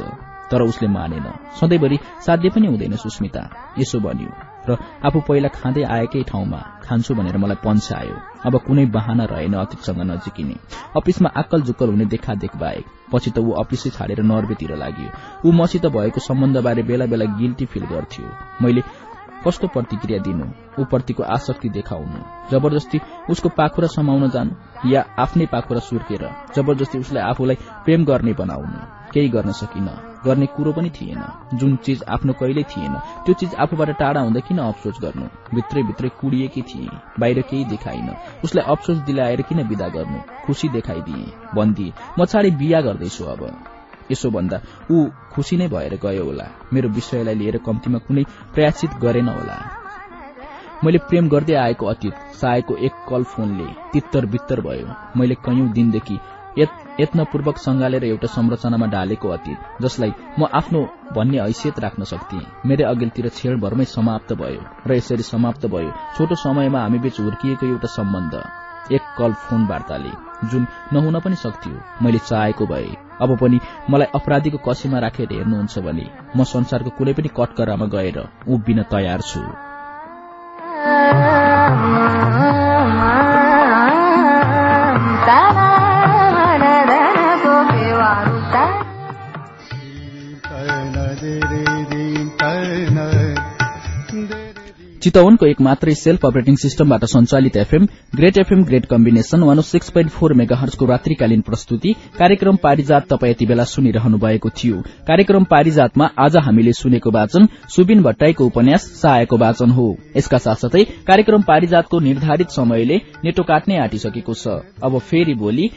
तर उसले मानेन। सधैँभरि साध्य पनि हुँदैन सुस्मिता। यसो भन्यो। र आफू पहिला खाँदै आएकै ठाउँमा खान्छु भनेर मलाई पन्छ आयो अब कुनै बहाना रहेन अतीतसँग नजिकिने। अफिसमा आक्कल जुक्कल हुने देखा देख बाहेक पछि त ऊ अफिसै छाडेर नर्वेतिर लाग्यो। ऊ मसित भएको सम्बन्धबारे बेला बेला गिल्टी फिल गर्थ्यो। मैले कस्तो प्रतिक्रिया दिनु? ऊ प्रतिको आसक्ति देखाउनु। जबरजस्ती उसको पाखुरा समाउन जानु या आफ्नै पाखुरा सुर्केर जबरजस्ती उसलाई आफूलाई प्रेम गर्ने बनाउनु केही गर्न सकिन। गर्ने कुरो पनि थिएन। जुन चिज आफ्नो कहिल्यै थिएन त्यो चिज आफूबाट टाढा हुँदा किन अफसोस गर्नु? भित्रै भित्रै कुडिएकी थिए बाहिर केही देखाइन। उसलाई अफसोस दिलाएर किन विदा गर्नु? खुशी देखाइदिए। भनिदिए म छाडे बिहा गर्दैछु अब। यसो भन्दा ऊ खुशी नै भएर गयो होला। मेरो विषयलाई लिएर कम्तीमा कुनै प्रयासित गरेन होला। मैले प्रेम गर्दै आएको अतीत सायको एक कल फोनले तित्तर बित्तर भयो। मैले कैयौं दिनदेखि यत्नपूर्वक संगालेर एउटा संरचनामा ढालेको अतीत जसलाई म आफ्नो भन्ने हैसियत राख्न सक्थे। मेरै अघिल्तिर छेडभरमै समाप्त भयो र यसरी समाप्त भयो। छोटो समयमा हामी बीच हुर्किएको एउटा सम्बन्ध। एक कल फोन वार्ताले जुन नहुन पनि सक्थ्यो। मैले चाहेको भए। अब पनि मलाई अपराधीको कसीमा राखेर हेर्नुहुन्छ भने म संसारको कुनै पनि कटकरामा गएर उभिन तयार छु। चितवनको एक मात्रै सेल्फ अपरेटिङ सिस्टमबाट सञ्चालित FM great FM great combination one six point four mega हर्चको रात्रिकालीन प्रस्तुति कार्यक्रम पारिजात तपाईँ यति बेला सुनिरहनु भएको थियो। कार्यक्रम पारिजातमा आज हामीले सुनेको वाचन सुबिन भट्टाईको उपन्यास सायाको वाचन हो। यसका साथसाथै कार्यक्रम पारिजातको निर्धारित समयले नेटो काट्नै आँटिसकेको छ। अब फेरि भोलि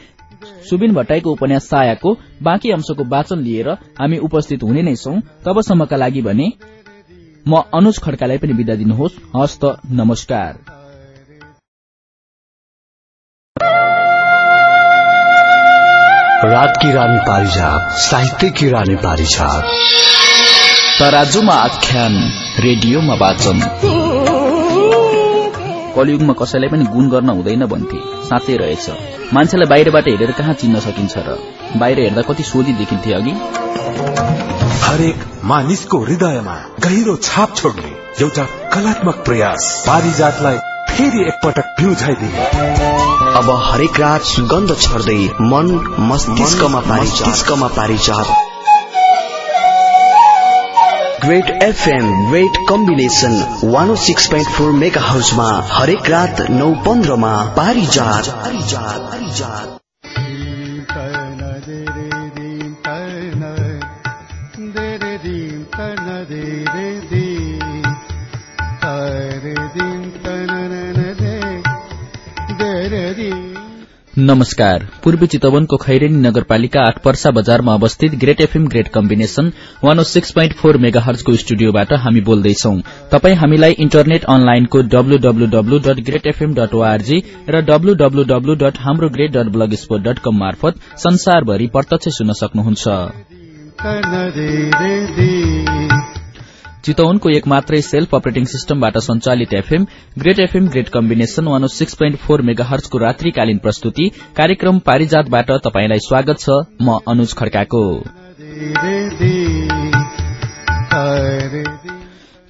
सुबिन भट्टाईको उपन्यास सायाको बाँकी अंशको वाचन लिएर हामी उपस्थित हुने नै छौं। तबसम्मका लागि भने म अनुज खड्कालाई पनि विदा दिनुहोस्। हस्त नमस्कार। रात की रानी पारिजात साहित्य की रानी पारिजात। तराजुमा आख्यान रेडियोमा वाचन। कलियुगमा कसैलाई पनि गुण गर्न हुँदैन भन्थे। साँच्चै रहेछ। मान्छेलाई बाहिरबाट हेरेर कहाँ चिन्न सकिन्छ र? बाहिर हेर्दा कति सोझी देखिन्थे अघि। हरेक मानिसको हृदयमा गहिरो छाप छोड्ने एउटा कलात्मक प्रयास। पारिजातलाई फेरि एकपटक प्युझाइदिने अब हरेक रात सुगन्ध छर्दै मन मस्तिष्कमा मस्तिष्कमा पारिजात। Great FM great combination one six point four mega हाउसमा हरेक रात नौ पन्ध्रमा पारिजात। नमस्कार। पूर्वी चितवनको खैरेनी नगरपालिका आठ पर्सा बजारमा अवस्थित great FM great combination one six point four mega हर्जको स्टुडियोबाट हामी बोल्दैछौ। तपाई हामीलाई इन्टरनेट अनलाइनको WWW dot great FM dot ORG र डब्लूडब्लूडब्लू डट हाम्रो great dot blogspot dot com मार्फत संसारभरि प्रत्यक्ष सुन्न सक्नुहुन्छ। चितवनको एक मात्रै सेल्फ अपरेटिङ सिस्टमबाट सञ्चालित FM great FM great combination one six point four mega हर्चको रात्रिकालीन प्रस्तुति कार्यक्रम पारिजातबाट तपाईंलाई स्वागत छ म अनुज खड्काको।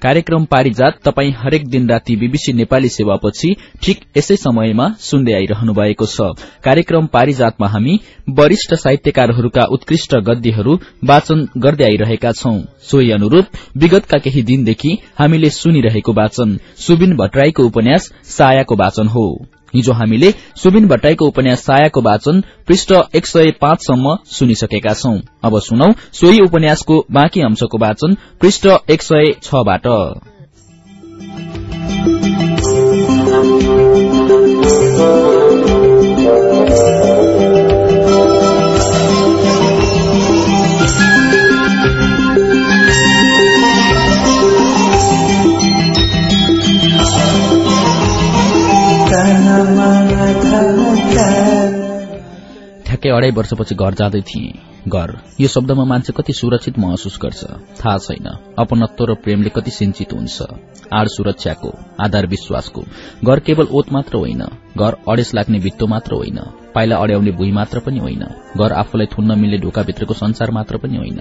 कार्यक्रम पारिजात तपाई हरेक दिन राति बीबीसी नेपाली सेवापछि ठिक यसै समयमा सुन्दै आइरहनु भएको छ। कार्यक्रम पारिजातमा हामी वरिष्ठ साहित्यकारहरूका उत्कृष्ट गद्यहरू वाचन गर्दै आइरहेका छौं। सोही अनुरूप विगतका केही दिनदेखि हामीले सुनिरहेको वाचन सुबिन भट्टराईको उपन्यास सायाको वाचन हो। हिजो हामीले सुबिन भट्टाईको उपन्यास सायाको वाचन पृष्ठ एक सय पाँचसम्म सुनिसकेका छौं। अब सुनौ सोही उपन्यासको बाँकी अंशको वाचन पृष्ठ एक सय छबाट। ठ्याक्कै अढाई वर्षपछि घर जाँदै थिए। घर यो शब्दमा मान्छे कति सुरक्षित महसुस गर्छ थाहा छैन। अपनत्व र प्रेमले कति सिंचित हुन्छ। आड़ सुरक्षाको आधार विश्वासको। घर केवल ओत मात्र होइन। घर अडेस लाग्ने भित्तो मात्र होइन। पाइला अड्याउने भुइँ मात्र पनि होइन। घर आफूलाई थुन्न मिल्ने ढोकाभित्रको संसार मात्र पनि होइन।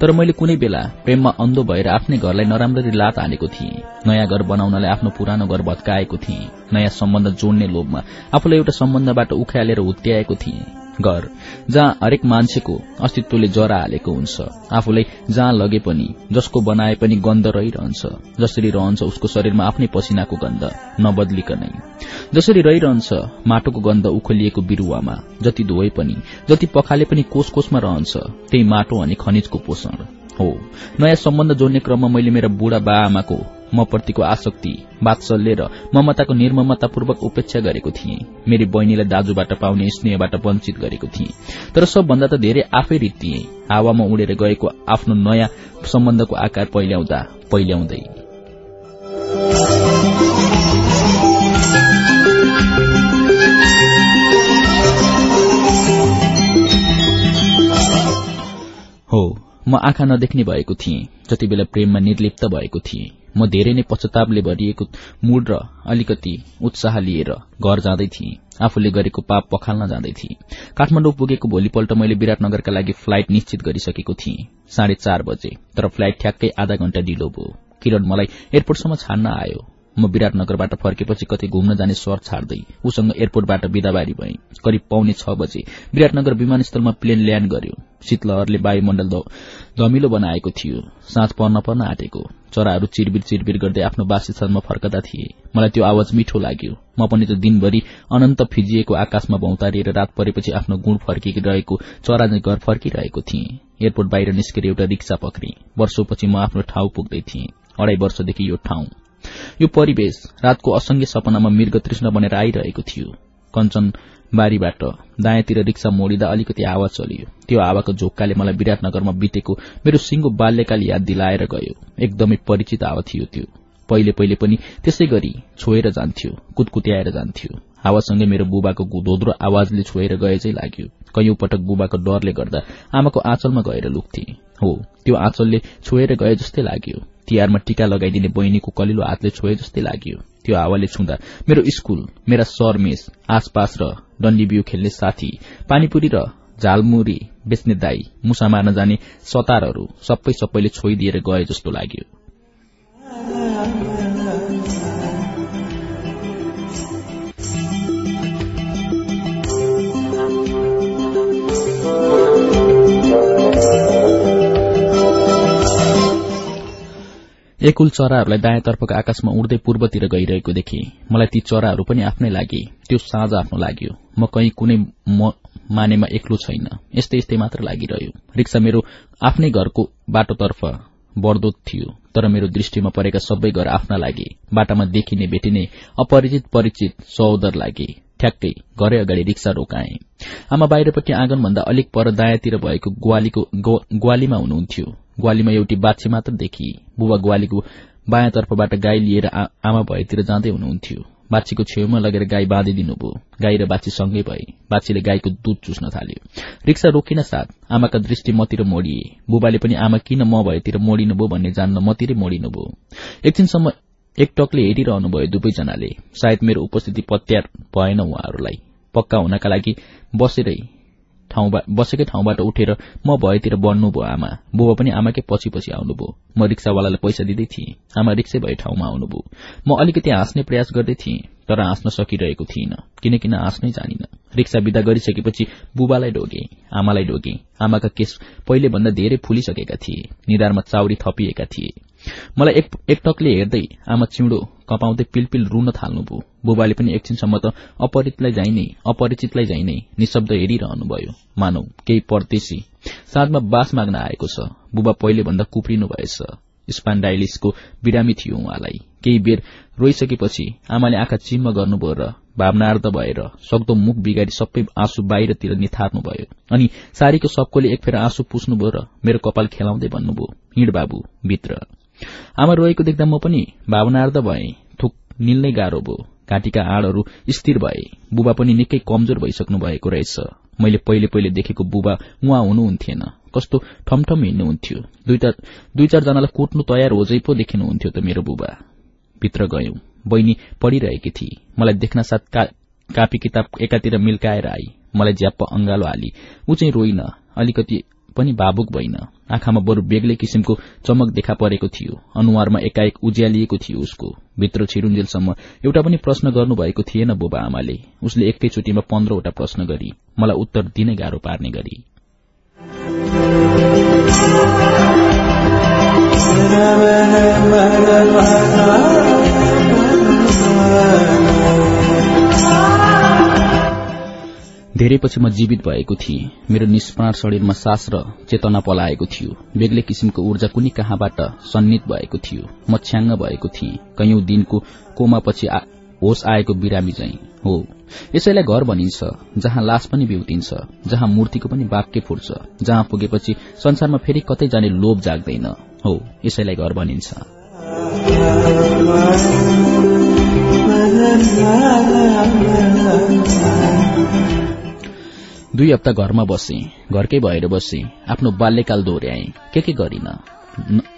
तर मैले कुनै बेला प्रेममा अन्धो भएर आफ्नै घरलाई नराम्ररी लात हानेको थिएँ। नयाँ घर बनाउनलाई आफ्नो पुरानो घर भत्काएको थिएँ। नयाँ सम्बन्ध जोड्ने लोभमा आफूलाई एउटा सम्बन्धबाट उख्यालेर हुत्याएको थिएँ। घर जहाँ हरेक मान्छेको अस्तित्वले जरा हालेको हुन्छ। आफूलाई जहाँ लगे पनि जसको बनाए पनि गन्ध रहिरहन्छ। जसरी रहन्छ उसको शरीरमा आफ्नै पसिनाको गन्ध नबदलिकनै। जसरी रहिरहन्छ माटोको गन्ध उखलिएको बिरूवामा जति धोए पनि जति पखाले पनि कोष कोषमा रहन्छ त्यही माटो अनि खनिजको पोषण हो। नयाँ सम्बन्ध जोड्ने क्रममा मैले मेरा बुढा बा आमाको म प्रतिको आसक्ति वात्सल्य र ममताको निर्ममतापूर्वक उपेक्षा गरेको थिएँ। मेरी बहिनीलाई दाजुबाट पाउने स्नेहबाट वञ्चित गरेको थिएँ। तर सबभन्दा त धेरै आफै रित्तिए हावामा उडेर गएको आफ्नो नयाँ सम्बन्धको आकार पहिल्याउँदा पहिल्याउँदै। हो म आँखा नदेख्ने भएको थिएँ। जति बेला प्रेममा निर्लिप्त भएको थिएँ। म धेरै नै पश्चातापले भरिएको मूड र अलिकति उत्साह लिएर घर जाँदै थिएँ। आफूले गरेको पाप पखाल्न जाँदै थिएँ। काठमाडौँ पुगेको भोलिपल्ट मैले विराटनगरका लागि फ्लाइट निश्चित गरिसकेको थिएँ। साढे चार बजे तर फ्लाइट ठ्याक्कै आधा घण्टा ढिलो भयो। किरण मलाई एयरपोर्टसम्म छाड्न आयो। म विराटनगरबाट फर्केपछि कतै घुम्न जाने स्वर छाड्दै उसँग एयरपोर्टबाट बिदाबारी भए। करिब पाउने छ बजे विराटनगर विमानस्थलमा प्लेन ल्याण्ड गर्यो। शीतलहरले वायुमण्डल धमिलो बनाएको थियो। साँझ पर्न पर्न आँटेको। चराहरू चिरबिर चिरबिर गर्दै आफ्नो वासस्थानमा फर्कदा थिए। मलाई त्यो आवाज मिठो लाग्यो। म पनि त दिनभरि अनन्त फिजिएको आकाशमा भौतारिएर रात परेपछि आफ्नो गुण फर्किरहेको चरा घर फर्किरहेको थिएँ। एयरपोर्ट बाहिर निस्केर एउटा रिक्सा पक्रे। वर्षौपछि म आफ्नो ठाउँ पुग्दै थिएँ। अढ़ाई वर्षदेखि यो ठाउँ। यो परिवेश रातको असंख्य सपनामा मृग तृष्ण बनेर आइरहेको थियो। कञ्चन बारीबाट दायाँतिर रिक्सा मोडिँदा अलिकति हावा चलियो। त्यो हावाको झोक्काले मलाई विराटनगरमा बितेको मेरो सिंगो बाल्यकाल याद दिलाएर गयो। एकदमै परिचित हावा थियो त्यो। पहिले पहिले पनि त्यसै गरी छोएर जान्थ्यो कुदकुत्याएर जान्थ्यो। हावासँगै मेरो बुबाको धोद्रो आवाजले छोएर गए चाहिँ लाग्यो। कैयौं पटक बुबाको डरले गर्दा आमाको आँचलमा गएर लुक्थे। हो त्यो आँचलले छोएर गए जस्तै लाग्यो। तिहारमा टीका लगाइदिने बहिनीको कलिलो हातले छोए जस्तै लाग्यो। त्यो हावाले छुँदा मेरो स्कूल मेरा सरमेश आसपास र डण्डी बिउ खेल्ने साथी पानीपुरी र झालमुरी बेच्ने दाई मुसा मार्न जाने सतारहरू सबै सबैले छोइदिएर गए जस्तो लाग्यो। एकुल चराहरूलाई दायाँतर्फको आकाशमा उड्दै पूर्वतिर गइरहेको देखे मलाई ती चराहरू पनि आफ्नै लागे त्यो साँझ आफ्नो लाग्यो। म कहीँ कुनै मानेमा एक्लो छैन। यस्तै यस्तै मात्र लागिरह्यो। रिक्सा मेरो आफ्नै घरको बाटोतर्फ बढ्दो थियो तर मेरो दृष्टिमा परेका सबै घर आफ्ना लागे बाटामा देखिने भेटिने अपरिचित परिचित सहोदर लागे। ठ्याक्कै घरै अगाडि रिक्सा रोकाए। आमा बाहिरपट्टि आँगनभन्दा अलिक पर दायाँतिर भएको ग्वालीमा हुनुहुन्थ्यो। ग्वालीमा एउटी बाछी मात्र देखि। बुबा ग्वालीको बायाँ तर्फबाट गाई लिएर आमा भएतिर जाँदै हुनुहुन्थ्यो। बाछीको छेउमा लगेर गाई बाँधिदिनुभयो गाई र बाछी सँगै भए। बाछीले गाईको दूध चुस्न थाल्यो। रिक्सा रोकिन साथ आमाका दृष्टि मतिर मोडिए। बुबाले पनि आमा किन म भएतिर मोडिनुभयो भन्ने जान्न मतिरै मोडिनुभयो एकछिनसम्म एकटकले हेरिरहनुभयो दुवैजनाले। सायद मेरो उपस्थिति पत्यार भएन उहाँहरूलाई। पक्का हुनका लागि बसेरै बसेकै ठाउँबाट उठेर म भएतिर बढ्नुभयो आमा। बुबा पनि आमाकै पछि पछि आउनुभयो। म रिक्सावालालाई पैसा दिँदै थिएँ। आमा रिक्सै भए ठाउँमा आउनुभयो। म अलिकति हाँस्ने प्रयास गर्दै थिएँ तर हाँस्न सकिरहेको थिइनँ किनकिन हाँस्नै जानिन। रिक्सा विदा गरिसकेपछि बुबालाई ढोगे आमालाई ढोगे आमाका केस पहिले भन्दा धेरै फुलिसकेका थिए। निधारमा चाउरी थपिएका थिए। मलाई एकटकले हेर्दै आमा चिउँडो कपाउँदै पिलपिल रुन थाल्नुभयो बुबाले पनि एकछिनसम्म त अपरिचितलाई जाइनै अपरिचितलाई जाइनै निशब्द हेरिरहनुभयो। मानौ केही परदेशी साँझमा बास माग्न आएको छ। बुबा पहिले भन्दा कुप्रिनु भएछ। स्पान्डाइलिसको बिरामी थियो उहाँलाई। केही बेर रोइसकेपछि आमाले आँखा चिम्म गर्नुभयो र भावनार्थ भएर सक्दो मुख बिगारी सबै आँसु बाहिरतिर निथार्नुभयो अनि सारीको सबकोले एक फेर आँसु पुस्नुभयो र मेरो कपाल खेलाउँदै भन्नुभयो हिँड बाबु भित्र। आमा रोएको देख्दा म पनि भावनार्थ भए। थुक निल्नै गाह्रो भयो। घाँटीका आँडहरू स्थिर भए। बुबा पनि निकै कमजोर भइसक्नु भएको रहेछ। मैले पहिले पहिले देखेको बुबा उहाँ हुनुहुन्थेन। कस्तो ठमठम हिँड्नुहुन्थ्यो। दुई चारजनालाई कुट्नु तयार होजै पो देखिनुहुन्थ्यो त मेरो बुबा। भित्र गयौं। बहिनी पढिरहेकी थिए मलाई देख्न साथ कापी किताब एकातिर मिल्काएर आई। मलाई ज्याप्प अंगालो हाली। ऊ चाहिँ रोइन। अलिकति पनि भावुक भइन। आँखामा बरू बेग्लै किसिमको चमक देखा परेको थियो। अनुहारमा एकाएक उज्यालिएको थियो उसको। भित्र छिरुन्जेलसम्म एउटा पनि प्रश्न गर्नुभएको थिएन बुबा आमाले। उसले एकैचोटिमा पन्ध्रवटा प्रश्न गरी मलाई उत्तर दिनै गाह्रो पार्ने गरी। धेरैपछि म जीवित भएको थिएँ। मेरो निष्प्राण शरीरमा सास र चेतना पलाएको थियो। बेग्लै किसिमको ऊर्जा कुनै कहाँबाट सन्नित भएको थियो। म छ्याङ्ग भएको थिएँ। कैयौं दिनको कोमापछि होस आएको बिरामी झै। हो। यसैलाई घर भनिन्छ जहाँ लास पनि बिउतिन्छ जहाँ मूर्तिको पनि वाक्य फुट्छ जहाँ पुगेपछि संसारमा फेरि कतै जाने लोभ जाग्दैन। हो। यसैलाई घर भनिन्छ। दुई हप्ता घरमा बसे घरकै भएर बसे आफ्नो बाल्यकाल दोहोऱ्याए। के के गरिन?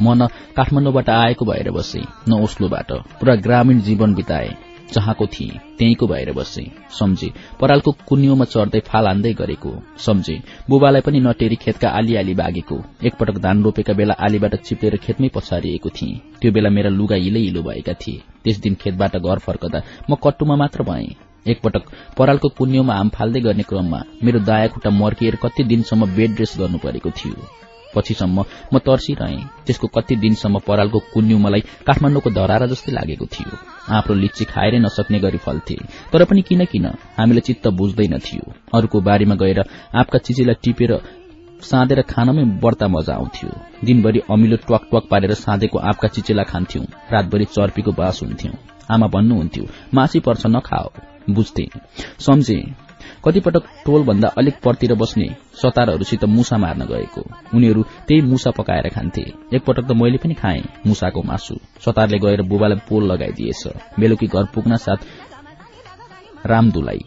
म न काठमाडौँबाट आएको भएर बसे न ओस्लोबाट। पुरा ग्रामीण जीवन बिताए जहाँको थिए त्यहीँको भएर बसे। सम्झे परालको कुन्युमा चढ्दै फाल हान्दै गरेको। सम्झे बुबालाई पनि नटेरी खेतका आली आली बागेको। एकपटक धान रोपेका बेला आलीबाट चिप्लेर खेतमै पछारिएको थिए। त्यो बेला मेरा लुगा इलै इलो भएका थिए। त्यस दिन खेतबाट घर फर्कदा म कट्टुमा मात्र भएँ। एकपटक परालको पुण्यमा हाम फाल्दै गर्ने क्रममा मेरो दाया खुट्टा मर्किएर कति दिनसम्म बेड रेस्ट गर्नु परेको थियो। पछिसम्म म तर्सिरहे त्यसको कति दिनसम्म परालको कुन्यु मलाई काठमाडौँको धरारा जस्तै लागेको थियो। आँप्रो लिच्ची खाएरै नसक्ने गरी फल्थे तर पनि किन किन हामीले चित्त बुझ्दैनथ्यो अरूको बारीमा गएर आँपका चिचीलाई टिपेर साँधेर खानमै बढ्ता मजा आउँथ्यो। दिनभरि अमिलो ट्वाक ट्वाक पारेर साँधेको आँपका चिचेला खान्थ्यौं। रातभरि चर्पीको बास हुन्थ्यौं। आमा भन्नुहुन्थ्यो मासी पर्छ नखाओ। बुझ्थे। सम्झे कतिपटक टोलभन्दा अलिक परतिर बस्ने सतारहरूसित मुसा मार्न गएको। उनीहरू त्यही मुसा पकाएर खान्थे। एकपटक त मैले पनि खाएँ मुसाको मासु। सतारले गएर बुबालाई पोल लगाइदिएछ। बेलुकी घर पुग्न साथ रामदुलाई।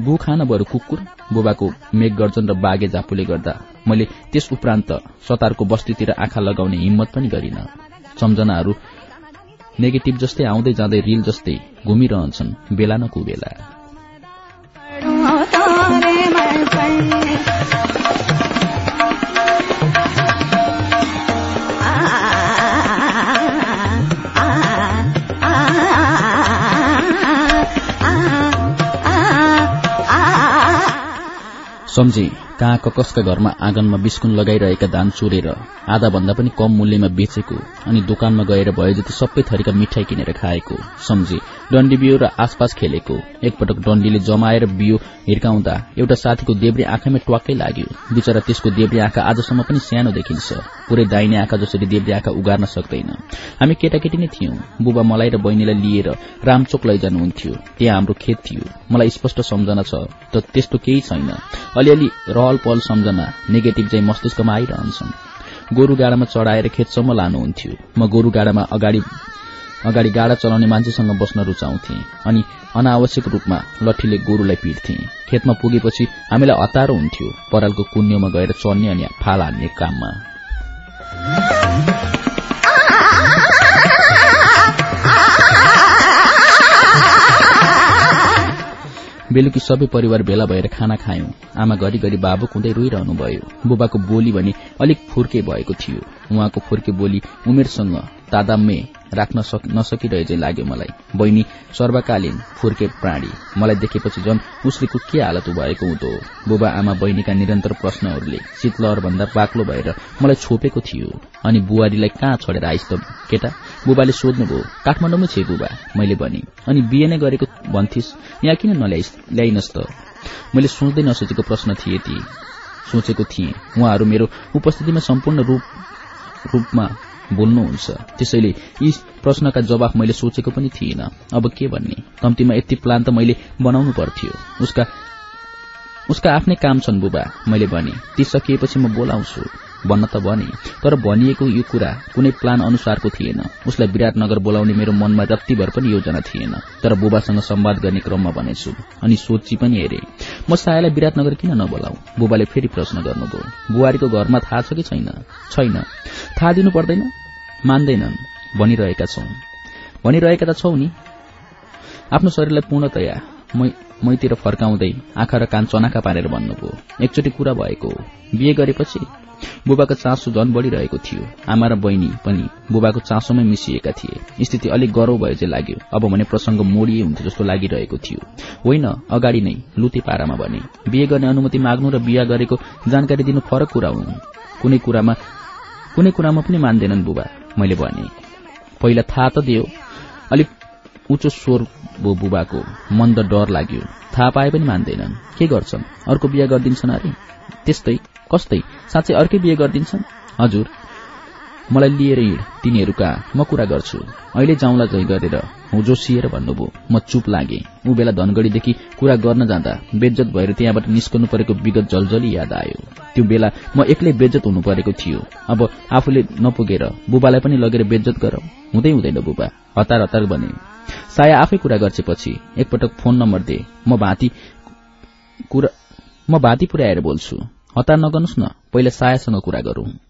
बु खान बरु कुकुर? बुबाको मेघगर्जन र बागे झापुले गर्दा मैले त्यस उपरान्त सतारको बस्तीतिर आँखा लगाउने हिम्मत पनि गरिन। सम्झनाहरू नेगेटिभ जस्तै आउँदै जाँदै रिल जस्तै घुमिरहन्छन् बेला न कुबेला सम्झे। कहाँ ककसका घरमा आँगनमा बिस्कुन लगाइरहेका धान चोरेर आधा भन्दा पनि कम मूल्यमा बेचेको अनि दोकानमा गएर भए जति सबै थरीका मिठाई किनेर खाएको सम्झे डण्डी बियो र आसपास खेलेको एकपटक डण्डीले जमाएर बियो हिर्काउँदा एउटा साथीको देब्रे आँखामै ट्वाक्कै लाग्यो। बिचरा त्यसको देब्रे आँखा आजसम्म पनि सानो देखिन्छ। पुरै दाहिने आँखा जसरी देब्रे आँखा उगार्न सक्दैन। हामी केटाकेटी नै थियौं। बुबा मलाई र बहिनीलाई लिएर रामचोक लैजानुहुन्थ्यो। त्यहाँ हाम्रो खेत थियो। मलाई स्पष्ट सम्झना छ त त्यस्तो केही छैन। अलिअलि रहल पहल सम्झना नेगेटिभ चाहिँ मस्तिष्कमा आइरहन्छन्। गोरु गाडामा चढ़ाएर खेतसम्म लानुहुन्थ्यो। म गोरु गाडामा अगाडि अगाडि गाडा चलाउने मान्छेसँग बस्न रुचाउँथे अनि अनावश्यक रूपमा लट्ठीले गोरुलाई पिट्थे। खेतमा पुगेपछि हामीलाई हतारो हुन्थ्यो। परालको कुन्योमा गएर चढ्ने अनि फाल हान्ने काममा। बेलुकी सबै परिवार भेला भएर खाना खायौं। आमा घरिघरि बाबु कुँदै रोइरहनु भयो बुबाको बोली भने अलिक फुर्के भएको थियो। उहाँको फुर्के बोली उमेरसँग तादाम्मे राख्न नसकिरहे चाहिँ लाग्यो मलाई। बहिनी सर्वकालीन फुर्के प्राणी। मलाई देखेपछि झन उसलेको के हालत भएको हुँदो? बुबा आमा बहिनीका निरन्तर प्रश्नहरूले शीतलहर भन्दा बाक्लो भएर मलाई छोपेको थियो। अनि बुहारीलाई कहाँ छोडेर आइस त केटा? बुबाले सोध्नुभयो काठमाडौँमै छे बुबा? मैले भने अनि बिहे नै गरेको भन्थिस्? यहाँ किन नल्याइनस् त? मैले सोच्दै नसोचेको प्रश्न थिए ती। सोचेको थिएँ उहाँहरू मेरो उपस्थितिमा सम्पूर्ण रूपमा बोल्नुहुन्छ त्यसैले यी प्रश्नका जवाफ मैले सोचेको पनि थिएन अब के भन्ने? कम्तीमा यति प्लान त मैले बनाउनु पर्थ्यो। उसका उसका आफ्नै काम छन् बुबा मैले भने। ती सकिएपछि म बोलाउँछु। भन्न त भने तर भनिएको यो कुरा कुनै प्लान अनुसारको थिएन। उसलाई विराटनगर बोलाउने मेरो मनमा जतिभर पनि योजना थिएन। तर बुबासँग संवाद गर्ने क्रममा भनेछु। अनि सोची पनि हेरे। म सायालाई विराटनगर किन नबोलाऊ? बुबाले फेरि प्रश्न गर्नुभयो। बुहारीको घरमा थाहा छ कि छैन? छैन। थाहा दिनु पर्दैन? मान्दैनन् भनिरहेका छौ। भनिरहेका त छौ नि। आफ्नो शरीरलाई पूर्णतया मैतिर फर्काउँदै आँखा र कान चनाखा पारेर भन्नुभयो एकचोटि कुरा भएको बिहे गरेपछि बुबाको चासो झन बढ़िरहेको थियो। आमा र बहिनी पनि बुबाको चासोमै मिसिएका थिए। स्थिति अलिक गरौ भए चाहिँ लाग्यो। अब भने प्रसंग मोडिए हुन्थ्यो जस्तो लागिरहेको थियो। होइन अगाडि नै लुते पारामा भने। बिहे गर्ने अनुमति माग्नु र बिहा गरेको जानकारी दिनु फरक कुरा हुन्। कुनै कुरामा कुनै कुरामा पनि मान्दैनन् बुबा। मैले भने पहिला थाहा त दियो। अलिक उच्च स्वर भो बुबाको मन त डर लाग्यो। थाहा पाए पनि मान्दैनन्। के गर्छन्? अर्को बिहा गरिदिन्छन् अरे? त्यस्तै कस्तै। साँच्चै अर्कै बिहे गरिदिन्छन्? हजुर। मलाई लिएर हिँड तिनीहरू कहाँ म कुरा गर्छु। अहिले जाउँला जै गरेर। जोसिएर भन्नुभयो म चुप लागे। ऊ बेला धनगढ़ीदेखि कुरा गर्न जाँदा बेज्जत भएर त्यहाँबाट निस्कनु परेको विगत जलजली याद आयो। त्यो बेला म एक्लै बेज्जत हुनु परेको थियो। अब आफूले नपुगेर बुबालाई पनि लगेर बेज्जत गरौं। हुँदै हुँदैन बुबा। हतार हतार भने साया आफै कुरा गर्छेपछि एकपटक फोन नम्बर दे। म भाती म भाती पुर्याएर बोल्छु। हतार नगर्नुहोस् न पहिला सायासँग कुरा गरौं।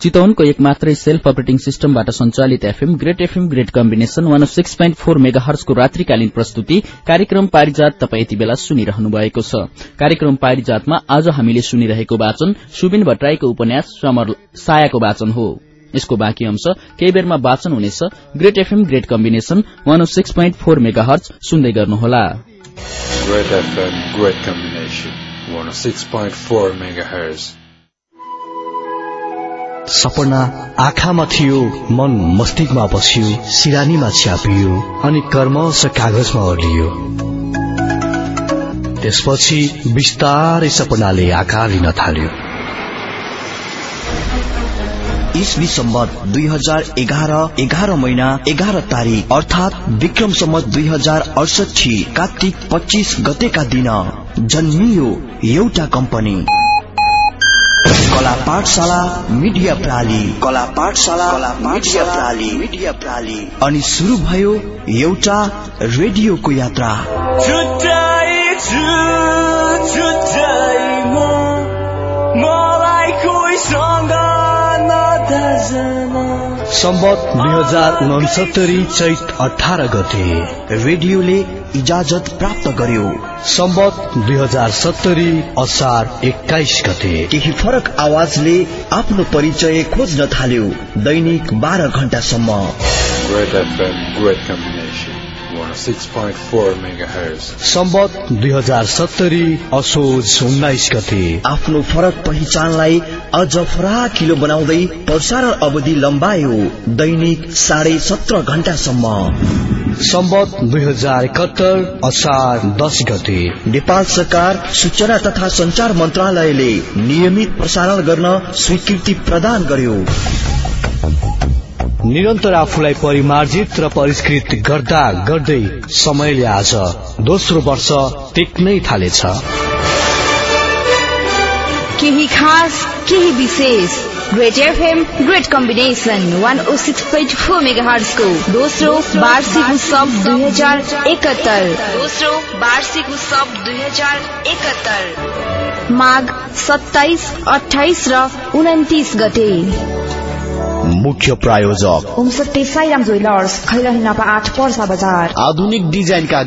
चितवनको एक मात्रै सेल्फ अपरेटिङ सिस्टमबाट सञ्चालित FM great FM great combination one six point four mega हर्सको रात्रिकालीन प्रस्तुति कार्यक्रम पारिजात तपाई यति बेला सुनिरहनु भएको छ कार्यक्रम पारिजातमा आज हामीले सुनिरहेको वाचन सुबिन भट्टराईको उपन्यास समर सायाको वाचन हो यसको बाँकी अंश केही बेरमा वाचन हुनेछ great FM great combination one six point four megahertz सुन्दै गर्नुहोला Great FM, great combination. 106.4 megahertz. सपना आँखामा थियो मन मस्तिष्कमा बस्यो सिरानीमा छ्यापियो अनि कर्मश कागजमा ओर्लियो। त्यसपछि बिस्तारै सपनाले आकार लिन थाल्यो। इस्वी सम्बत दुई हजार एघार एघार महिना एघार तारिक अर्थात विक्रम सम्बत दुई हजार अडसठी कार्तिक पच्चिस गतेका दिन जन्मियो एउटा कम्पनी। कला पाठशाला मिडिया प्राली कला पाठशाला मिडिया प्राली मिडिया प्राली अनि सुरु भयो एउटा रेडियोको यात्रा। छुट्टाइ छु छुट्टाइ म मलाई कोहीसँग सम्बत दुई हजार उनसत्तरी चैत अठार गते रेडियोले इजाजत प्राप्त गर्यो। सम्बत दुई हजार सत्तरी असार एक्काइस गते केही फरक आवाजले आफ्नो परिचय खोज्न थाल्यो। दैनिक बाह्र घण्टासम्म। सम्बत दुई हजार सत्तरी असोज उन्नाइस गते। आफ्नो फरक पहिचानलाई अझ फराकिलो बनाउँदै प्रसारण अवधि लम्बायो। दैनिक साढे सत्र घण्टासम्म सम्बत दुई हजार एकहत्तर असार दस गते। नेपाल सरकार सूचना तथा संचार मन्त्रालयले नियमित प्रसारण गर्न स्वीकृति प्रदान गर्यो। निरन्तर आफूलाई परिमार्जित र परिष्कृत गर्दा गर्दै समयले आज दोस्रो वर्ष टेक्नै थालेछ। केही खास केही विशेष। Great FM great combination one O six point four mega हर्सको दोस्रो वार्षिक उत्सव दुई हजार एकहत्तर। दोस्रो वार्षिक उत्सव दुई हजार एकहत्तर। माघ सत्ताइस अठाइस र उन्तिस गते। मुख्य प्रायोजक। साइराम ज्वेलर्स खैरही नपा आठ पर्सा बजार। आधुनिक डिजाइनका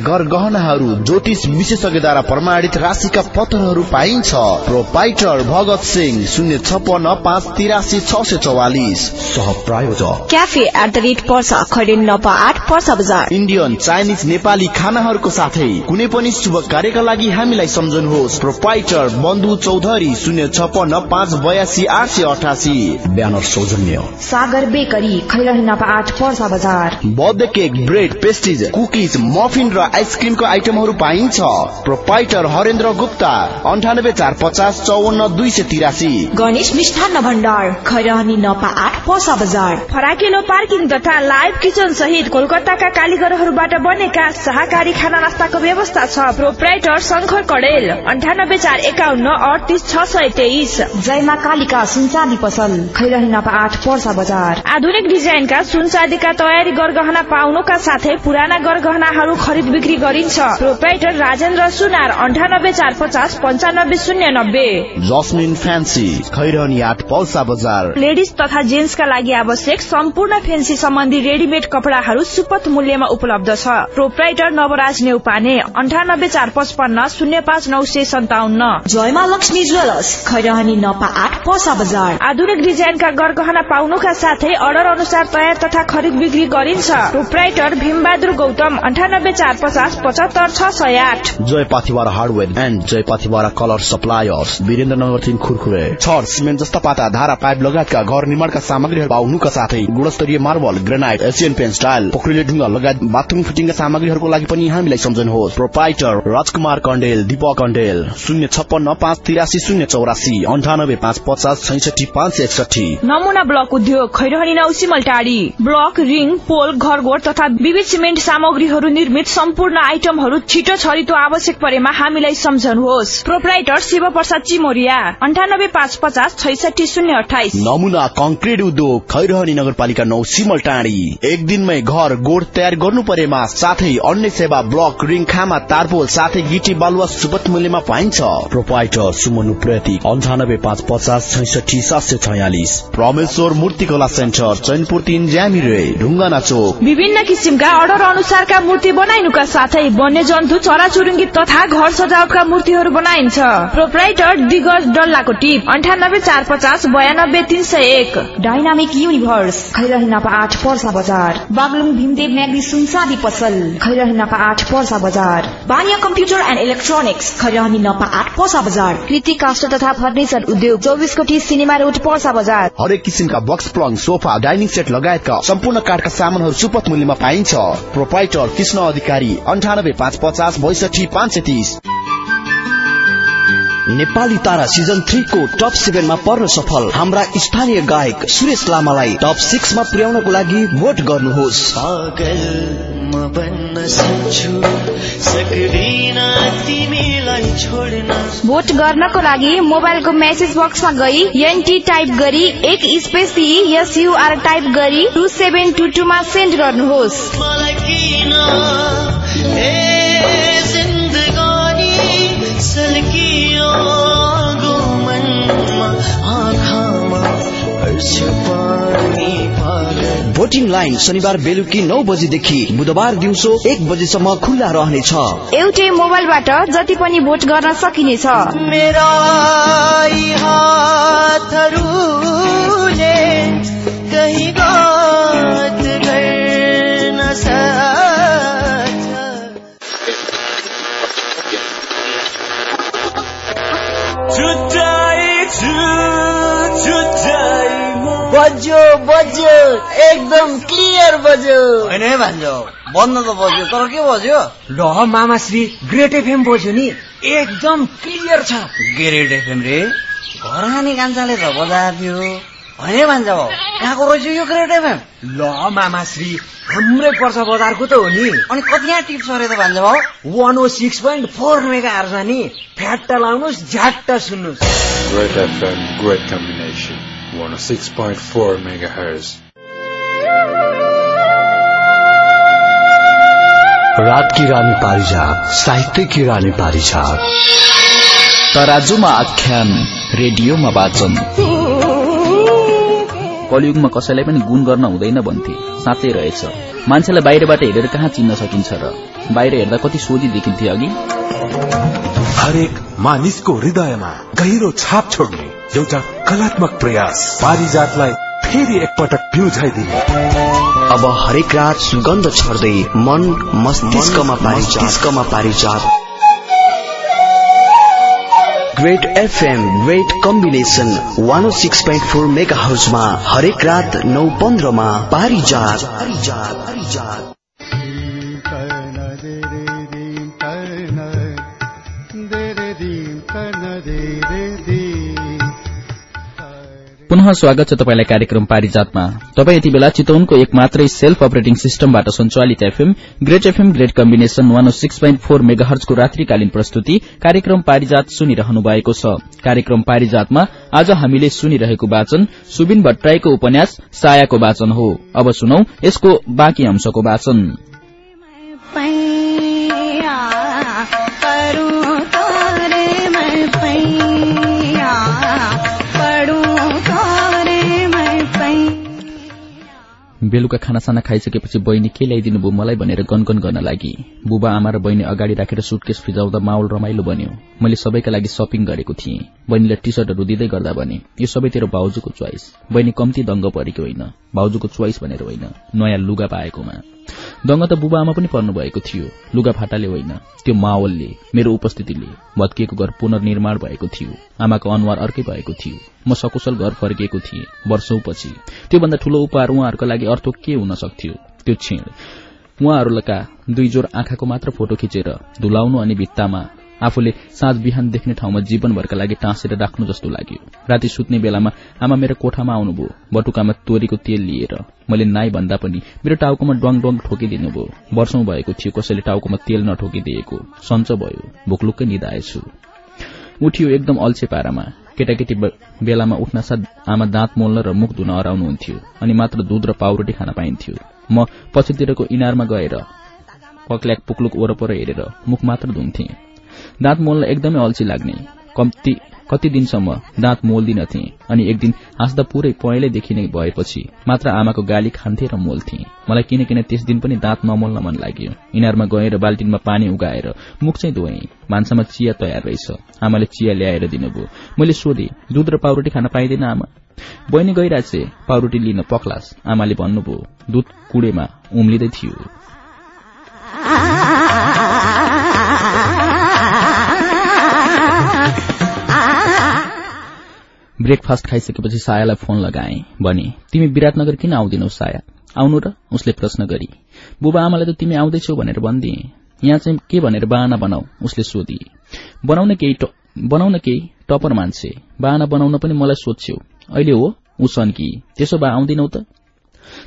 ज्योतिष विशेषज्ञद्वारा प्रमाणित राशिका पत्रहरू पाइन्छ। प्रोपाइटर भगत सिंह शून्य छपन्न पाँच तिरासी छ सय चौवालिस। सह प्रायोजक। Cafe at the rate Parsa Khairen नपा आठ पर्सा बजार। इन्डियन चाइनिज नेपाली खानाहरूको साथै। कुनै पनि शुभ कार्यका लागि हामीलाई सम्झनुहोस्। प्रोपाइटर बन्धु चौधरी शून्य छपन्न पाँच बयासी आठ सय अठासी। ब्यानर सौजन्य। सागर बेकरी खैरही नपा आठ पर्सा बजार। Birthday cake bread pastries cookies muffin र आइसक्रिमको आइटमहरू पाइन्छ। प्रोपाइटर हरेन्द्र गुप्ता अन्ठानब्बे चार पचास चौवन्न दुई सय तिरासी। गणेश मिष्ठान्न भण्डार खैरहनी नपा आठ पर्सा बजार। फराकिलो पार्किङ तथा लाइभ किचन सहित कोलकाताका कालीगरहरूबाट बनेका शाकाहारी खाना नास्ताको व्यवस्था छ। प्रोप्राइटर शङ्कर कडेल अन्ठानब्बे चार एकाउन्न अडतिस छ सय तेइस। जयमा कालिका सुनचाँदी पसल खैरही नपा आठ पर्सा बजार। आधुनिक डिजाइनका सुन चाँदीका तयारी गरगहना पाउनुका साथै पुराना गरगहनाहरू खरिद बिक्री गरिन्छ। प्रोप्राइटर राजेन्द्र सुनार अन्ठानब्बे चार पचास पञ्चानब्बे शून्य नब्बे। जस्मिन फ्यान्सी खैरनी आठ पल्सा बजार। लेडिज तथा जेन्ट्सका लागि आवश्यक सम्पूर्ण फेन्सी सम्बन्धी रेडिमेड कपडाहरू सुपथ मूल्यमा उपलब्ध छ। प्रोप्राइटर नवराज नेउपाने अन्ठानब्बे चार पचपन्न शून्य पाँच नौ सय सन्ताउन्न। जयमा लक्ष्मी ज्वेलर्स खैरहनी नपा आठ पर्सा बजार। आधुनिक डिजाइनका गरगहना पाउनुका साथै अर्डर अनुसार तयार तथा खरिद बिक्री गरिन्छ। प्रोप्राइटर भीमबहादुर गौतम अन्ठानब्बे चार पचास पचहत्तर छ सय आठ। Jai Pathibhara hardware and Jai Pathibhara colour suppliers Birendranagar तिन खुरखुरे। छर सिमेन्ट जस्ता पाता धारा पाइप लगायतका घर निर्माणका सामग्रीहरू पाउनुका साथै गुणस्तरीय marble granite Asian paint style पोखरीले ढुङ्गा लगायत बाथरूम फिटिङका सामग्रीहरूको लागि पनि हामीलाई सम्झनुहोस्। प्रोपाइटर राजकुमार कण्डेल दीपक कण्डेल शून्य छप्पन्न पाँच तिरासी शून्य चौरासी अन्ठानब्बे पाँच पचास छैसठी पाँच सय एकसठी नमुना ब्लक उद्योग उद्योग खैरहनी नौ सिमलटारी ब्लक रिङ पोल घरघोर तथा विविध सिमेन्ट सामग्रीहरू निर्मित सम्पूर्ण आइटमहरू छिटो छरितो आवश्यक परेमा हामीलाई सम्झनुहोस्। प्रोपराइटर शिव प्रसाद चिमोरिया अन्ठानब्बे पाँच पचास छैसठी शून्य अठाइस। नमुना कंक्रिट उद्योग खैरहनी नगरपालिका नौ सिमल टाढी एक दिनमै घर गोड तयार गर्नु परेमा साथै अन्य सेवा ब्लक रिङ खामा तारपोल साथै गिटी बालुवा सुपथ मूल्यमा पाइन्छ। प्रोपाइटर सुमनु प्रति अन्ठानब्बे पाँच पचास छैसठी सात सय छयालिस। प्रमेश्वर मूर्तिकला सेन्टर चैनपुर तिन ज्यामिरे ढुङ्गाना चोक विभिन्न किसिमका अर्डर अनुसारका मूर्ति बनाइनुका साथै वन्यजन्तु चराचुरुङ्गी तथा घर सजावटका मूर्तिहरू बनाइन्छ। प्रोपराइटर दिगज डल्लाको टिप अन्ठानब्बे चार पचास बयानब्बे तीन सय एक। डाइनामिक युनिभर्स खैरहिनापा आठ पर्सा बजार। बागलुङ भीमदेव म्याग्दी सुनसादी पसल खैरहिनापा आठ पर्सा बजार। Baniya computer and electronics Khairahani नपा आठ पर्सा बजार। कृति काष्ट तथा फर्निचर उद्योग चौबिस कोठी सिनेमा रोड पर्सा बजार। हरेक किसिमका बक्स प्लङ सोफा डाइनिङ सेट लगायतका सम्पूर्ण काठका सामानहरू सुपथ मूल्यमा पाइन्छ। प्रोपाइटर कृष्ण अधिकारी अन्ठानब्बे पाँच पचास बैसठी पाँच सय तिस। नेपाली तारा सिजन थ्रीको टप सेभेनमा पर्न सफल हाम्रा स्थानीय गायक सुरेश लामालाई टप सिक्समा पुर्याउनको लागि भोट गर्नुहोस्। पागल म बन्न सक्छु सक्दिन तिमीलाई छोड्न। भोट गर्नको लागि मोबाइलको मेसेज बक्समा गई एनटी टाइप गरी एक स्पेस एसयुआर टाइप गरी टू सेभेन टू टूमा सेन्ड गर्नुहोस्। भोटिङ लाइन शनिबार बेलुकी नौ बजीदेखि बुधबार दिउँसो एक बजेसम्म खुल्ला रहनेछ। एउटै मोबाइलबाट जति पनि भोट गर्न सकिनेछ। मेरा कहीँ बज्यो बज्यो एकदम क्लियर बज्यो। होइन है भान्जो बन्द त बज्यो तर के बज्यो? ल मामाश्री ग्रेट एफएम बज्यो नि। एकदम क्लियर छ। ग्रेट एफएम रे घर खाने कान्छाले त बजाएको थियो होइन है। भान्जा भाउ कहाँको रहेछ यो ग्रेट एफएम ल मामाश्री हाम्रै पर्छ बजारको त हो नि। अनि कति यहाँ टिप्स अरे त भान्जा भाउ one O six point four mega आर्छ नि। फ्याट्टा लाउनुहोस् झ्याट्टा सुन्नुहोस् Great FM, great combination. 106.4 megahertz. रात की रानी पारिजात साहित्य की रानी पारिजात। तराजुमा आख्यान रेडियोमा वाचन। कलियुगमा कसैलाई पनि गुण गर्न हुँदैन भन्थे। साँच्चै रहेछ। मान्छेलाई बाहिरबाट हेरेर कहाँ चिन्न सकिन्छ र? बाहिर हेर्दा कति सोझी देखिन्थे अघि। हरेक मानिसको हृदयमा गहिरो छाप छोड्ने एउटा कलात्मक प्रयास। पारिजातलाई फेरि एकपटक प्युझाइदिने अब हरेक रात सुगन्ध छर्दै मन मस्तिष्कमा पारिजात। Great FM great combination O six point four mega house में हरेक रात नौ पन्ध्रमा पारिजात पुनः स्वागत छ तपाईँलाई कार्यक्रम पारिजातमा। तपाईँ यति बेला चितवनको एक मात्रै सेल्फ अपरेटिङ सिस्टमबाट सञ्चालित FM great FM great combination one six point four मेगाहर्जको रात्रिकालीन प्रस्तुति कार्यक्रम पारिजात सुनिरहनु भएको छ। कार्यक्रम पारिजातमा आज हामीले सुनिरहेको वाचन सुबिन भट्टराईको उपन्यास सायाको वाचन हो। अब सुनौ यसको बाँकी अंशको वाचन। बेलुका खानासाना खाइसकेपछि बहिनी के ल्याइदिनु भयो मलाई भनेर गनगन गर्न लागि? बुबा आमा र बहिनी अगाडि राखेर सुटकेस फिजाउँदा माहौल रमाइलो बन्यो। मैले सबैका लागि सपिङ गरेको थिएँ। बहिनीलाई टी सर्टहरू दिँदै गर्दा भने यो सबै तेरो भाउजूको च्वाइस बहिनी कम्ती दङ्ग परेको होइन। भाउजूको च्वाइस भनेर होइन। नयाँ लुगा पाएकोमा। दङ्ग त बुबा आमा पनि पर्नु भएको थियो। लुगा फाटाले होइन। त्यो माहौलले मेरो उपस्थितिले भत्किएको घर पुनर्निर्माण भएको थियो। आमाको अनुहार अर्कै भएको थियो। म सकुशल घर फर्किएको थिएँ वर्षौपछि। त्योभन्दा ठूलो उपहार उहाँहरूको लागि अर्थ के हुन सक्थ्यो? त्यो क्षण। उहाँहरूका दुई जोर आँखाको मात्र फोटो खिचेर धुलाउनु अनि भित्तामा आफूले साँझ बिहान देख्ने ठाउँमा जीवनभरका लागि टाँसेर राख्नु जस्तो लाग्यो। राति सुत्ने बेलामा आमा मेरो कोठामा आउनुभयो। बटुकामा तोरीको तेल लिएर मैले नाइ भन्दा पनि मेरो टाउकोमा ड्वाङ ड्वाङ ठोकिदिनु भयो। वर्षौं भएको थियो कसैले टाउकोमा तेल नठोकिदिएको। सञ्च भयो। भोकलुक्कै निधाएछु उठियो एकदम अल्छे पारामा। केटाकेटी बेलामा उठ्न साथ आमा दाँत मोल्न र मुख धुन हराउनुहुन्थ्यो अनि मात्र दुध र पाउरोटी खान पाइन्थ्यो। म पछितिरको इनारमा गएर पक्ल्याक पुक्लुक वरपर हेरेर मुख मात्र धुन्थे। दाँत मोल्न एकदमै अल्छी लाग्ने। कम्ती कति दिनसम्म दाँत मोल्दिनथे अनि एक दिन हाँस्दा पूरै पहेँलै देखिने भएपछि मात्र आमाको गाली खान्थे र मोल्थे मलाई किन किन त्यस दिन पनि दाँत नमोल्न मन लाग्यो। इनारमा गएर बाल्टिनमा पानी उगाएर मुख चाहिँ धोए। भान्सामा चिया तयार रहेछ। आमाले चिया ल्याएर दिनुभयो। मैले सोधे दूध र पाउरोटी खान पाइँदैन आमा? बहिनी गइरहेछ पाउरोटी लिन पक्लास। आमाले भन्नुभयो दूध कुडेमा उम्लिँदै थियो। *laughs* ब्रेकफास्ट खाइसकेपछि सायालाई फोन लगाए भने तिमी विराटनगर किन आउँदिनौ साया? आउनु र? उसले प्रश्न गरी बुबा आमालाई त तिमी आउँदैछौ भनेर भनिदिए। यहाँ चाहिँ के भनेर बाहना बनाऊ? उसले सोधी बनाउन केही बनाउन केही? टपर मान्छे। बाहना बनाउन पनि मलाई सोध्छौ। अहिले हो? ऊ सन्की। त्यसो भए आउँदिनौ त?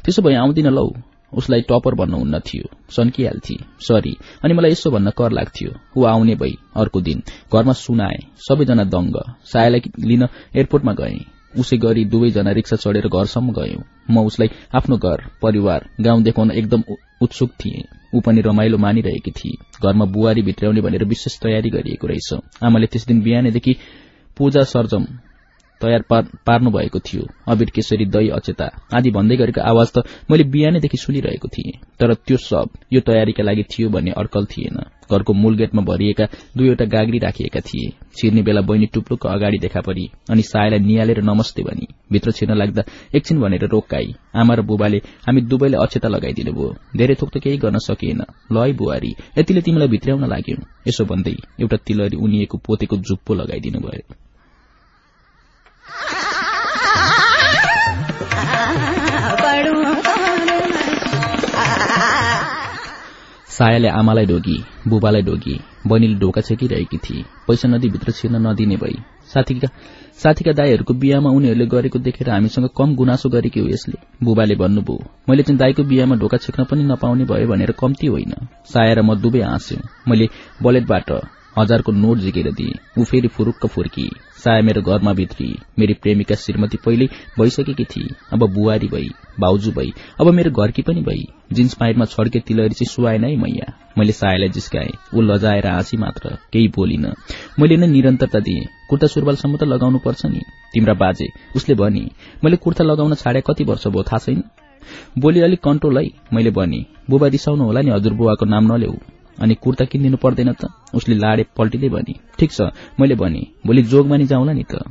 त्यसो भए आउँदिन लौ। उसलाई टपर भन्नुहुन्न थियो। सन्किहाल्थे। सरी। अनि मलाई यसो भन्न कर लाग्थ्यो। ऊ आउने भई अर्को दिन। घरमा सुनाए। सबैजना दङ्ग। सायालाई लिन एयरपोर्टमा गए। उसै गरी दुवैजना रिक्सा चढेर घरसम्म गयौं। म उसलाई आफ्नो घर परिवार गाउँ देखाउन एकदम उत्सुक थिए। ऊ पनि रमाइलो मानिरहेकी थिए। घरमा बुहारी भित्राउने भनेर विशेष तयारी गरिएको रहेछ। आमाले त्यस दिन बिहानैदेखि पूजा सर्जम तयार पार्नु भएको थियो। अबिर केसरी दही अचेता आदि भन्दै गरेको आवाज त मैले बिहानैदेखि सुनिरहेको थिएँ तर त्यो सब यो तयारीका लागि थियो भन्ने अड्कल थिएन। घरको मूल गेटमा भरिएका दुईवटा गाग्री राखिएका थिए। छिर्ने बेला बहिनी टुप्लुको अगाडि देखा परी अनि सायलाई निहालेर नमस्ते भनी भित्र छिर्न लाग्दा एकछिन भनेर रोक्काई आमा र बुबाले हामी दुवैले अक्षता लगाइदिनु भयो। धेरै थोक त केही गर्न सकिएन। ल बुहारी यतिले तिमीलाई भित्र्याउन लाग्यो। यसो भन्दै एउटा तिलरी उनिएको पोतेको जुप्पो लगाइदिनु भयो। सायाले आमालाई ढोगी बुबालाई ढोगी बहिनीले ढोका छेकिरहेकी थिए। पैसा नदीभित्र छिर्न नदिने भई। साथीका साथीका दाईहरूको बिहामा उनीहरूले गरेको देखेर हामीसँग कम गुनासो गरेकी हो यसले। बुबाले भन्नुभयो मैले चाहिँ दाईको बिहामा ढोका छेक्न पनि नपाउने भयो भनेर कम्ती होइन। साया र म दुवै हाँस्यौं। मैले बलेटबाट हजारको नोट झिकेर दिए। ऊ फेरि फुरुक्क फुर्की साया मेरो घरमा भित्री मेरी प्रेमिका श्रीमती पहिल्यै भइसकेकी थिए अब बुहारी भई भाउजू भई अब मेरो घरकी पनि भई जिन्स पाइटमा छड्के तिलहरी चाहिँ सुहाएन है मैया। मैले सायालाई जिस्काए ऊ लजाएर हाँसी मात्र केही बोलिन। मैले नै निरन्तरता दिए कुर्ता सुरुवालसम्म त लगाउनु पर्छ नि। तिम्रा बाजे उसले भने मैले कुर्ता लगाउन छाडे कति वर्ष भयो थाहा छैन? बोली अलिक कन्ट्रोल है मैले भने बुबा रिसाउनु होला नि हजुर बुवाको नाम नल्याऊ। अनि कुर्ता किनिदिनु पर्दैन त। उसले लाडे पल्टिँदै भने ठिक छ मैले भने भोलि जोगमानी जाउँला नि त।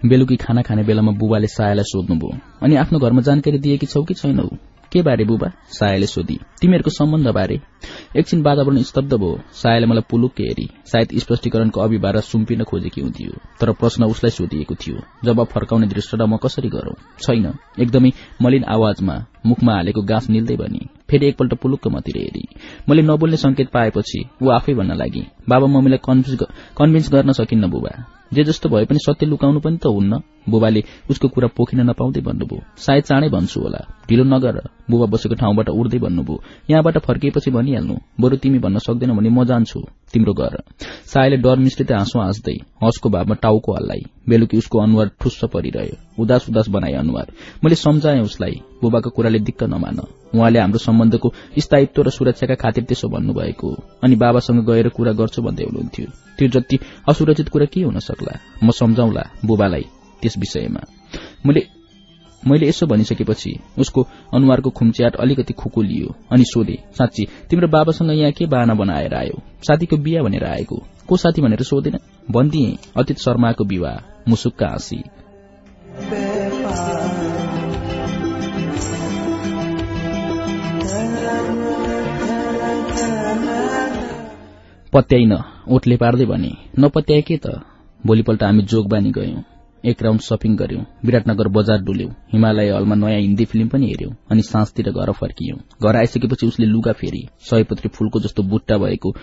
बेलुकी खाना खाने बेलामा बुबाले सायालाई सोध्नुभयो अनि आफ्नो घरमा जानकारी दिएकी छौ कि छैनौ? के बारे बुबा? सायाले सोधी। तिमीहरूको सम्बन्ध बारे एकछिन वातावरण स्तब्ध भयो। सायाले मलाई पुलुक्के हेरी। सायद स्पष्टीकरणको अभिभार सुम्पिन खोजेकी हुन्थ्यो तर प्रश्न उसलाई सोधिएको थियो जब फर्काउने दृष्ट र म कसरी गरौं? छैन। एकदमै मलिन आवाजमा मुखमा हालेको गाँस निल्दै भनी। फेरि एकपल्ट पुलुक्क मतिर हेरी। मैले नबोल्ने संकेत पाएपछि ऊ आफै भन्न लागि। बाबा मम्मीलाई कन्भिन्स गर्न सकिन्न बुबा। जे जस्तो भए पनि सत्य लुकाउनु पनि त हुन्न। बुबाले उसको कुरा पोखिन नपाउँदै भन्नुभयो। सायद चाँडै भन्छु होला। ढिलो नगर बुबा बसेको ठाउँबाट उड्दै भन्नुभयो यहाँबाट फर्किएपछि भनिहाल्नु बरु तिमी भन्न सक्दैनौ भने म जान्छु तिम्रो घर। सायले डर मिश्रित हाँसो हाँस्दै हँसको भावमा टाउको हल्लाई। बेलुकी उसको अनुहार ठुस्स परिरह्यो। उदास उदास बनाए अनुहार। मैले सम्झाएँ उसलाई बुबाको कुराले दिक्क नमान। उहाँले हाम्रो सम्बन्धको स्थायित्व र सुरक्षाका खातिर त्यसो भन्नुभएको। अनि बाबासँग गएर कुरा गर्छु भन्दै हुनुहुन्थ्यो। त्यो जति असुरक्षित कुरा के हुन सक्ला? म सम्झाउला बुबालाई त्यस विषयमा। मैले मैले यसो भनिसकेपछि उसको अनुहारको खुम्च्याट अलिकति खुकुलियो अनि सोधे साँच्ची तिम्रो बाबासँग यहाँ के बाहना बनाएर आयो? साथीको बिहा भनेर आएको। को साथी भनेर सोधेन? भनिदिए अतीत शर्माको विवाह मुसुक्का हाँसी। पत्याइन ओठले पार्दै भने नपत्याए के त? भोलिपल्ट हामी जोगबानी गयौं। एक राउण्ड सपिङ गर्यौं विराटनगर बजार डुल्यौं। हिमालय हलमा नयाँ हिन्दी फिल्म पनि हेर्यौं अनि साँझतिर घर फर्कियौं। घर आइसकेपछि उसले लुगा फेरि सयपत्री फूलको जस्तो बुट्टा भएको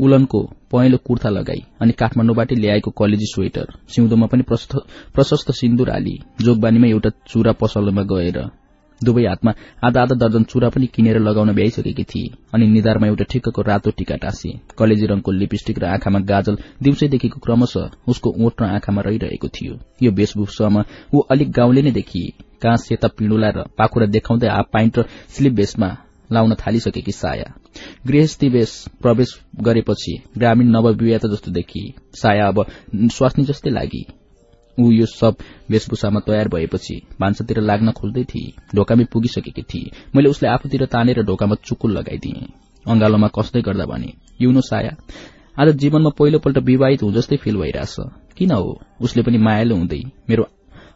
उलनको पहेँलो कुर्ता लगाई अनि काठमाडौँबाटै ल्याएको कलेजी स्वेटर सिउँदोमा पनि प्रशस्त सिन्दूर हाली जोगबानीमा एउटा चुरा पसलमा गएर दुवै हातमा आधा आधा दर्जन चुरा पनि किनेर लगाउन भ्याइसकेकी थिए अनि निधारमा एउटा ठिक्कको रातो टिका टाँसे कलेजी रंगको लिपस्टिक र आँखामा गाजल दिउँसैदेखिको क्रमशः उसको ओठ र आँखामा रहिरहेको थियो। यो वेशभूषामा ऊ अलिक गाउँले नै देखिए। कहाँ सेता पिण्डुला र पाखुरा देखाउँदै हाफ पाइन्ट र स्लिप बेसमा लाउन थालिसकेकी साया। गृहस्थी वेश प्रवेश गरेपछि ग्रामीण नवविवाह जस्तो देखिए। साया अब स्वास्नी जस्तै लागि। ऊ यो सब वेशभूषामा तयार भएपछि भान्सातिर लाग्न खोज्दै थिए। ढोकामै पुगिसकेकी थिए। मैले उसलाई आफूतिर तानेर ढोकामा चुकुल लगाइदिए। अंगालोमा कस्दै गर्दा भने युनो साया आज जीवनमा पहिलोपल्ट विवाहित हुँ जस्तै फिल भइरहेछ। किन हो? उसले पनि मायालु हुँदै मेरो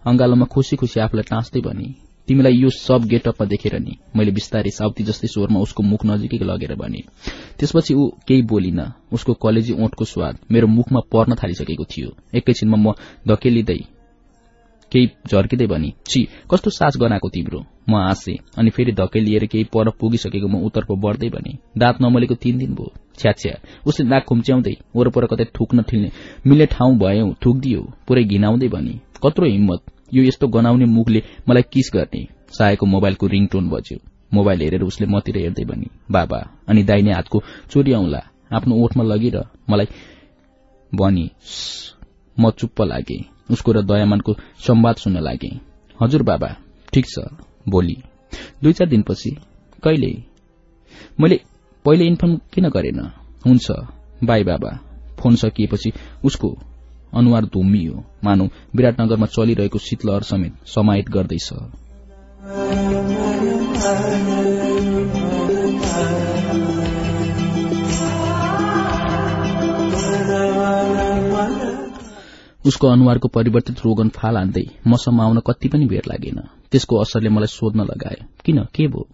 अंगालोमा खुशी खुशी आफूलाई टाँच्दै भने तिमीलाई यो सब गेटअपमा देखेर नि मैले बिस्तारै साउती जस्तै स्वरमा उसको मुख नजिकै लगेर भने। त्यसपछि ऊ केही बोलिन उसको कलेजी ओठको स्वाद मेरो मुखमा पर्न थालिसकेको थियो। एकैछिनमा म धकेलिँदै केही झर्किँदै भनी छि कस्तो सास गनाएको तिम्रो? म हाँसे अनि फेरि धकेलिएर केही पर पुगिसकेको म उत्तर्फ बढ्दै भने दाँत नमलेको तीन दिन भयो। छ्याछ्या उसले नाक खुम्च्याउँदै वरपर कतै थुक्न ठिल्ने मिल्ने ठाउँ भयो थुक्दियो पुरै घिनाउँदै भनी कत्रो हिम्मत यो यस्तो गनाउने मुखले मलाई किस गर्ने? सायको मोबाइलको रिङटोन बज्यो। मोबाइल हेरेर उसले मतिर हेर्दै भनी बाबा अनि दाहिने हातको चोरी औंला आफ्नो ओठमा लगिर मलाई भनी म चुप्प लागे। उसको र दयामानको संवाद सुन्न लागे। हजुर बाबा ठिक छ भोलि। दुई चार दिनपछि कहिले? मैले पहिले इन्फर्म किन गरेन? हुन्छ बाई बाबा। फोन सकिएपछि उसको अनुहार धुम्मियो मानौ विराटनगरमा चलिरहेको शीतलहर समेत समाहित गर्दैछ। उसको अनुहारको परिवर्तित रोगन फाल हान्दै मसम्म आउन कति पनि बेर लागेन। त्यसको असरले मलाई सोध्न लगायो किन के भो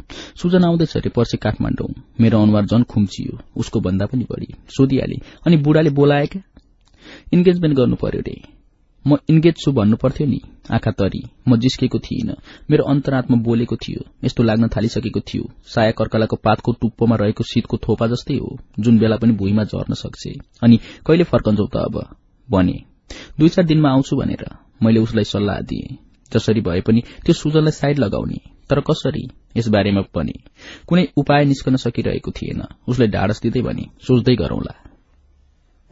सूचना आउँदैछ अरे पर्सि काठमाडौँ। मेरो अनुहार झन खुम्चियो। उसको भन्दा पनि बढ़ी। सोधिहाले अनि बुढाले बोलाए क्या? इन्गेजमेन्ट गर्नु पर्यो रे। म इन्गेज छु भन्नु पर्थ्यो नि आँखा तरी। म जिस्केको थिइन। मेरो अन्तरात्मा बोलेको थियो। यस्तो लाग्न थालिसकेको थियो। साया कर्कलाको पातको टुप्पोमा रहेको शीतको थोपा जस्तै हो जुन बेला पनि भुइँमा झर्न सक्छ। अनि कहिले फर्कन्छौ त अब? भने दुई चार दिनमा आउँछु भनेर। मैले उसलाई सल्लाह दिए। जसरी भए पनि त्यो सुजनलाई साइड लगाउने। तर कसरी? यस बारेमा पनि। कुनै उपाय निस्कन सकिरहेको थिएन। उसलाई ढाडस दिँदै भने सोच्दै गरौंला।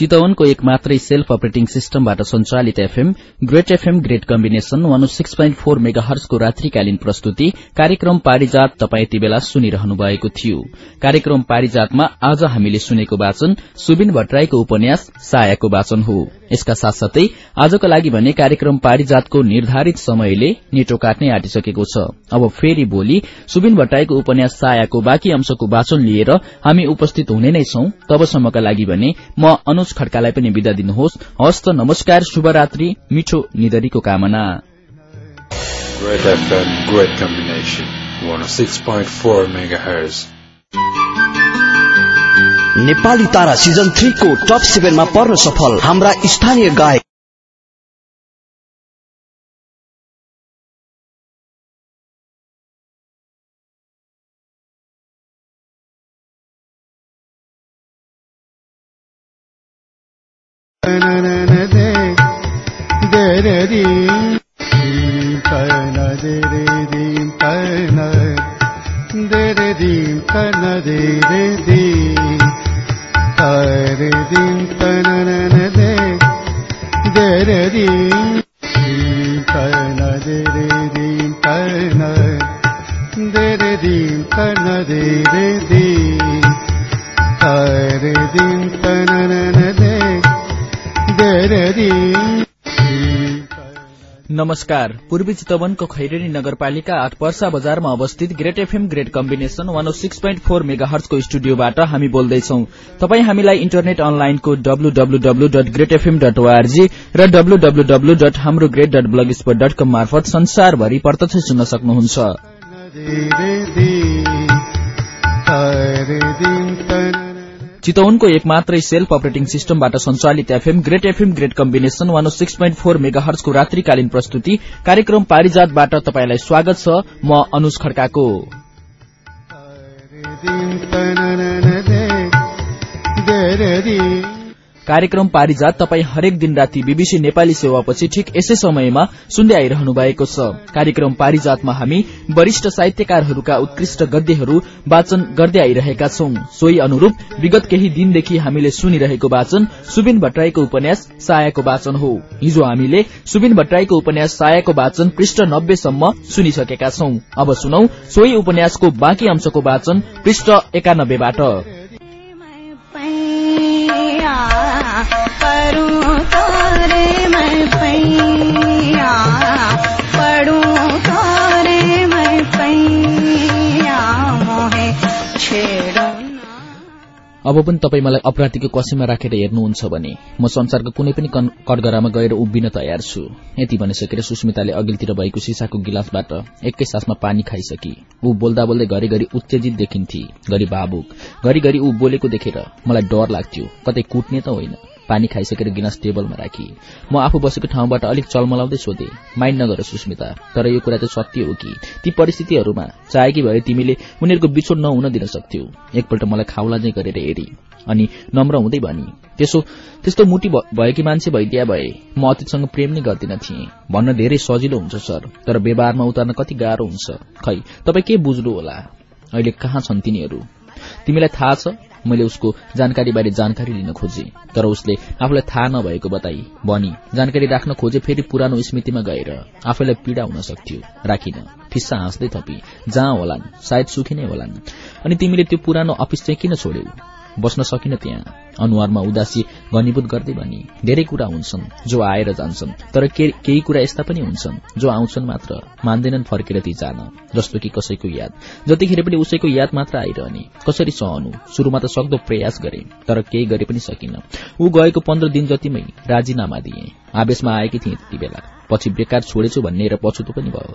चितवनको एक मात्रै सेल्फ अपरेटिङ सिस्टमबाट सञ्चालित FM great FM great combination one six point four mega हर्सको रात्रिकालीन प्रस्तुति कार्यक्रम पारिजात तपाईँ यति बेला सुनिरहनु भएको थियो। कार्यक्रम पारिजातमा आज हामीले सुनेको वाचन सुबिन भट्टराईको उपन्यास सायाको वाचन हो। यसका साथसाथै आजको लागि भने कार्यक्रम पारिजातको निर्धारित समयले नेटो काट्नै आँटिसकेको छ। अब फेरि भोलि सुबिन भट्टराईको उपन्यास सायाको बाँकी अंशको वाचन लिएर हामी उपस्थित हुने नै छौं। तबसम्मका लागि भने म अनुज खड्कालाई पनि विदा दिनुहोस् हस्त नमस्कार शुभरात्रि मिठो निधरीको कामना Great FM, great combination. 106.4 megahertz. Nepali Tara season थ्रीको top सेभेनमा पर्न सफल हाम्रा स्थानीय गायक रे रे नमस्कार। पूर्वी चितवनको खैरेनी नगरपालिका आठ पर्सा बजारमा अवस्थित great FM great combination one O six point four mega हर्चको स्टुडियोबाट हामी बोल्दैछौ। तपाई हामीलाई इन्टरनेट अनलाइनको WWW dot great FM dot ORG र डब्लूडब्लूडब्लू डट हाम्रो great dot blogspot dot com मार्फत संसारभरि प्रत्यक्ष सुन्न सक्नुहुन्छ। चितवनको एक मात्रै सेल्फ अपरेटिङ सिस्टमबाट सञ्चालित FM great FM great combination one six point four mega हर्चको रात्रिकालीन प्रस्तुति कार्यक्रम पारिजातबाट तपाईँलाई स्वागत छ म अनुज खड्काको। कार्यक्रम पारिजात तपाई हरेक दिन राति बीबीसी नेपाली सेवापछि ठिक यसै समयमा सुन्दै आइरहनु भएको छ। कार्यक्रम पारिजातमा हामी वरिष्ठ साहित्यकारहरूका उत्कृष्ट गद्यहरू वाचन गर्दै आइरहेका छौं। सोही अनुरूप विगत केही दिनदेखि हामीले सुनिरहेको वाचन सुबिन भट्टराईको उपन्यास सायाको वाचन हो। हिजो हामीले सुबिन भट्टराईको उपन्यास सायाको वाचन पृष्ठ नब्बेसम्म सुनिसकेका छौं। अब सुनौ सोही उपन्यासको बाँकी अंशको वाचन पृष्ठ एकानब्बेबाट। अब पनि तपाईँ मलाई अपराधीको कसीमा राखेर हेर्नुहुन्छ भने म संसारको कुनै पनि कटघरामा गएर उभिन तयार छु। यति भनिसकेर सुस्मिताले अघिल्तिर भएको सिसाको गिलासबाट एकै सासमा पानी खाइसकी ऊ बोल्दा बोल्दै घरिघरि उत्तेजित देखिन्थे। घरि भावुक घरिघरि ऊ बोलेको देखेर मलाई डर लाग्थ्यो। कतै कुट्ने त होइन। पानी खाइसकेर गिलास टेबलमा राखी। म आफू बसेको ठाउँबाट अलिक चलमलाउँदै सोधे माइन्ड नगर सुस्मिता तर यो कुरा चाहिँ सत्य हो कि? ती परिस्थितिहरूमा चाहेकी भए तिमीले उनीहरूको बिछोड नहुन दिन सक्थ्यौ। एकपल्ट मलाई खाउला चाहिँ गरेर हेरी। अनि नम्र हुँदै भनी त्यसो त्यस्तो मुटी भएकी मान्छे भइदिया भए म अतीतसँग प्रेम नै गर्दिन थिएँ। भन्न धेरै सजिलो हुन्छ सर तर व्यवहारमा उतार्न कति गाह्रो हुन्छ। खै तपाईँ के बुझ्नु होला? अहिले कहाँ छन् तिनीहरू? तिमीलाई थाहा छ? मैले उसको जानकारीबारे जानकारी लिन खोजे तर उसले आफूलाई थाहा नभएको बताई भनी जानकारी राख्न खोजे फेरि पुरानो स्मृतिमा गएर आफैलाई पीड़ा हुन सक्थ्यो राखिन फिस्सा हाँस्दै थपी जहाँ होलान् सायद सुखी नै होलान् अनि तिमीले त्यो पुरानो अफिस चाहिँ किन छोड्यौ? बस्न सकिन त्यहाँ। अनुहारमा उदासी घनीभूत गर्दै भनी धेरै कुरा हुन्छन् जो आएर जान्छन् तर के- केही कुरा यस्ता पनि हुन्छन् जो आउँछन् मात्र मान्दैनन् फर्केर ती जान जस्तो कि कसैको याद। जतिखेर पनि उसैको याद मात्र आइरहने कसरी सहनु? शुरूमा त सक्दो प्रयास गरे तर केही गरे पनि सकिन। ऊ गएको पन्ध्र दिन जतिमै राजीनामा दिए। आवेशमा आएकी थिए त्यति बेला। पछि बेकार छोडेछु भन्ने र पछुतो पनि भयो।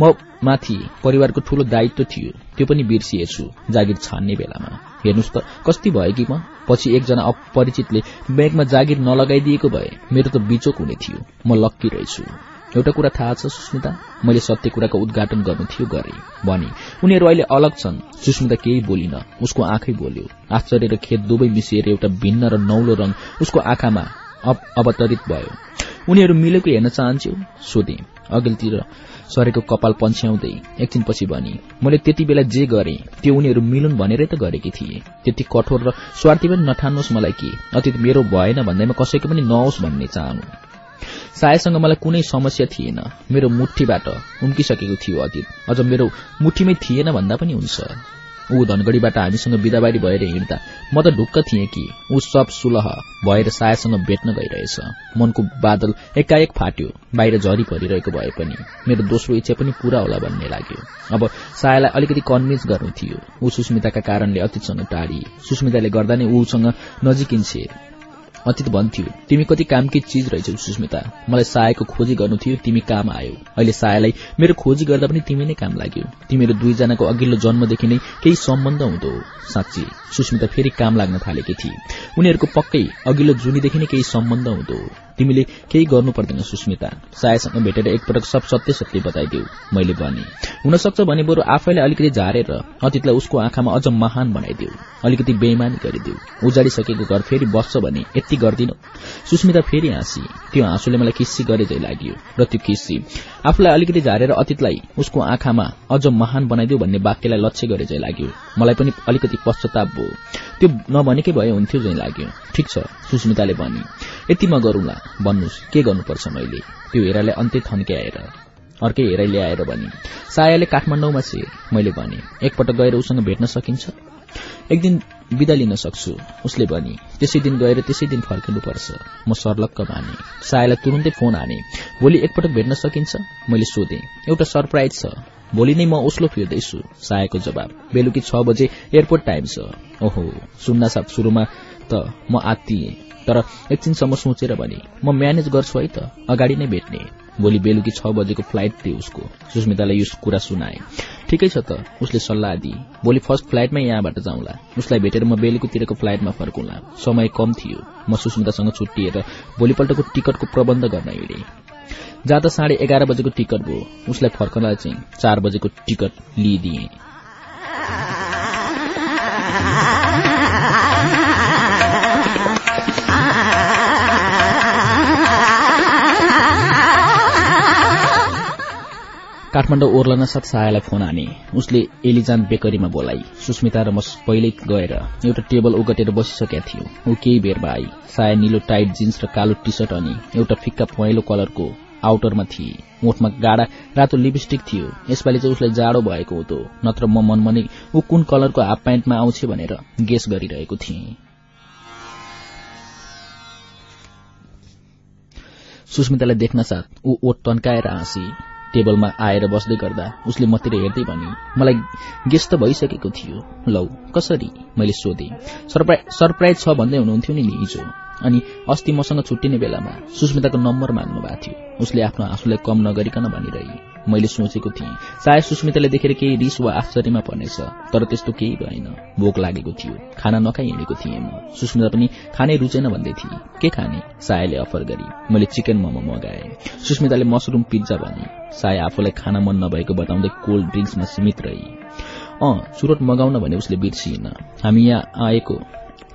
म माथि परिवारको ठूलो दायित्व थियो। त्यो पनि बिर्सिएछु जागिर छान्ने बेलामा। हेर्नुहोस् त कस्ती भयो कि म? पछि एकजना अपरिचितले ब्याङ्कमा जागिर नलगाइदिएको भए मेरो त बिचोक हुने थियो। म लक्की रहेछु। एउटा कुरा थाहा छ सुस्मिता? मैले सत्य कुराको उद्घाटन गर्नु थियो गरे। भने उनीहरू अहिले अलग छन्। सुस्मिता केही बोलिन। उसको आँखै बोल्यो। आश्चर्य र खेत दुवै मिसिएर एउटा भिन्न र नौलो रंग उसको आँखामा अवतरित भयो। उनीहरू मिलेको हेर्न चाहन्छौ सोधे। अघिल्तिर सरेको कपाल पन्छ्याउँदै एकछिनपछि भनी मैले त्यति बेला जे गरे त्यो उनीहरू मिलुन् भनेरै त गरेकी थिए। त्यति कठोर र स्वार्थी पनि नठान्नुहोस् मलाई कि। अतीत मेरो भएन भन्दैमा कसैको पनि नहोस् भन्ने चाहनु। सायसँग मलाई कुनै समस्या थिएन। मेरो मुठीबाट उम्किसकेको थियो अतीत। अझ मेरो मुठीमै थिएन भन्दा पनि हुन्छ। ऊ धनगढ़ीबाट हामीसँग बिदाबारी भएर हिँड्दा म त ढुक्क थिएँ कि ऊ सब सुलह भएर सायासँग भेट्न गइरहेछ। मनको बादल एकाएक फाट्यो बाहिर झरी परिरहेको भए पनि। मेरो दोस्रो इच्छा पनि पूरा होला भन्ने लाग्यो। अब सायालाई अलिकति कन्भिन्स गर्नु थियो। ऊ सुस्मिताका कारणले अतीतसँग टाढी। सुस्मिताले गर्दा नै ऊसँग नजिकिन्छे। अतीत भन्थ्यो तिमी कति कामकी चिज रहेछौ सुस्मिता मलाई सायाको खोजी गर्नु थियो तिमी काम आयो। अहिले सायालाई मेरो खोजी गर्दा पनि तिमी नै काम लाग्यो। तिमीहरू दुईजनाको अघिल्लो जन्मदेखि नै केही सम्बन्ध हुँदो साँच्ची। सुस्मिता फेरि काम लाग्न थालेकी थिए उनीहरूको पक्कै अघिल्लो जुनीदेखि नै केही सम्बन्ध हुँदो। तिमीले केही गर्नु पर्दैन सुस्मिता। सायासँग भेटेर एकपटक सब सत्य सत्य बताइदेऊ मैले भने। हुनसक्छ भने बरु आफैलाई अलिकति झारेर अतीतलाई उसको आँखामा अझ महान बनाइदेऊ। अलिकति बेइमानी गरिदेऊ। उजाडिसकेको घर फेरि बस्छ भने यति गर्दिनौ। सुस्मिता फेरि हाँसी। त्यो हाँसुले मलाई खिस्सी गरे जै लाग्यो र त्यो खिस्सी आफूलाई अलिकति झारेर अतीतलाई उसको आँखामा अझ महान बनाइदेऊ भन्ने वाक्यलाई लक्ष्य गरे जै लाग्यो। मलाई पनि अलिकति पश्चाताप भयो त्यो नभनेकै भए हुन्थ्यो जै लाग्यो। ठिक छ सुस्मिताले भनी। यति म गरौँला भन्नुहोस् के गर्नुपर्छ मैले? त्यो हेरालाई अन्त्य थन्क्याएर अर्कै हेराइ ल्याएर भनी सायाले काठमाडौँमा छे मैले भने। एकपटक गएर उसँग भेट्न सकिन्छ? एक दिन बिदा लिन सक्छु उसले भनी। त्यसै दिन गएर त्यसै दिन फर्किनुपर्छ। म सर्लक्क माने। सायालाई तुरुन्तै फोन हाने। भोलि एकपटक भेट्न सकिन्छ? मैले सोधे। एउटा सरप्राइज छ। भोलि नै म ओस्लो फिर्दैछु सायाको जवाब। बेलुकी छ बजे एयरपोर्ट टाइम छ ओहो सुन्ना साथ सुरुमा त म आत्तिएँ तर एकछिनसम्म सोचेर भने म म्यानेज गर्छु है त अगाडि नै भेट्ने। भोलि बेलुकी छ बजेको फ्लाइट थियो उसको। सुस्मितालाई यो कुरा सुनाए। ठिकै छ त उसले सल्लाह दिए। भोलि फर्स्ट फ्लाइटमै यहाँबाट जाउँला। उसलाई भेटेर म बेलुकीतिरको फ्लाइटमा फर्कुला। समय कम थियो। म सुस्मितासँग छुट्टिएर भोलिपल्टको टिकटको प्रबन्ध गर्न हिँडे। जाँदा साढे एघार बजेको टिकट भयो। उसलाई फर्कनलाई चाहिँ चार बजेको टिकट लिइदिए। काठमाडौँ ओर्लन साथ सायालाई फोन हाने उसले एलिजान बेकरीमा बोलाई सुस्मिता र म पहिल्यै गएर एउटा टेबल ओगटेर बसिसकेका थियौं। ऊ केही बेरमा आई साया निलो टाइट जिन्स र कालो टी सर्ट अनि एउटा फिक्का पहेँलो कलरको आउटरमा थिए। ओठमा गाडा रातो लिपस्टिक थियो। यसपालि चाहिँ उसलाई जाडो भएको हो। त नत्र म मनमा नै ऊ कुन कलरको हाफ प्यान्टमा आउँछ भनेर गेस गरिरहेको थिएँ। सुस्मितालाई देख्न साथ ऊ ओठ तन्काएर हाँसी। टेबलमा आएर बस्दै गर्दा उसले मतिर हेर्दै भनी मलाई गेस त भइसकेको थियो। लौ कसरी? मैले सोधे। सरप्राइज छ भन्दै हुनुहुन्थ्यो नि हिजो। अनि अस्ति मसँग छुट्टिने बेलामा सुस्मिताको नम्बर माग्नु भएको थियो। उसले आफ्नो आँसुलाई कम नगरिकन भनिरहे मैले सोचेको थिएँ सायद सुस्मिताले देखेर केही रिस वा आश्चर्यमा पर्नेछ तर त्यस्तो केही भएन भोक लागेको थियो खाना नखाइ हिँडेको थिएँ म। सुस्मिता पनि खानै रुचेन भन्दै थिए के खाने? सायाले अफर गरी मैले चिकन मोमो मगाएँ। सुस्मिताले मसरुम पिज्जा भने साया आफूलाई खाना मन नभएको बताउँदै कोल्ड ड्रिङ्क्समा सीमित रही। अँ चुरोट मगाउन भने उसले बिर्सिएन। हामी यहाँ आएको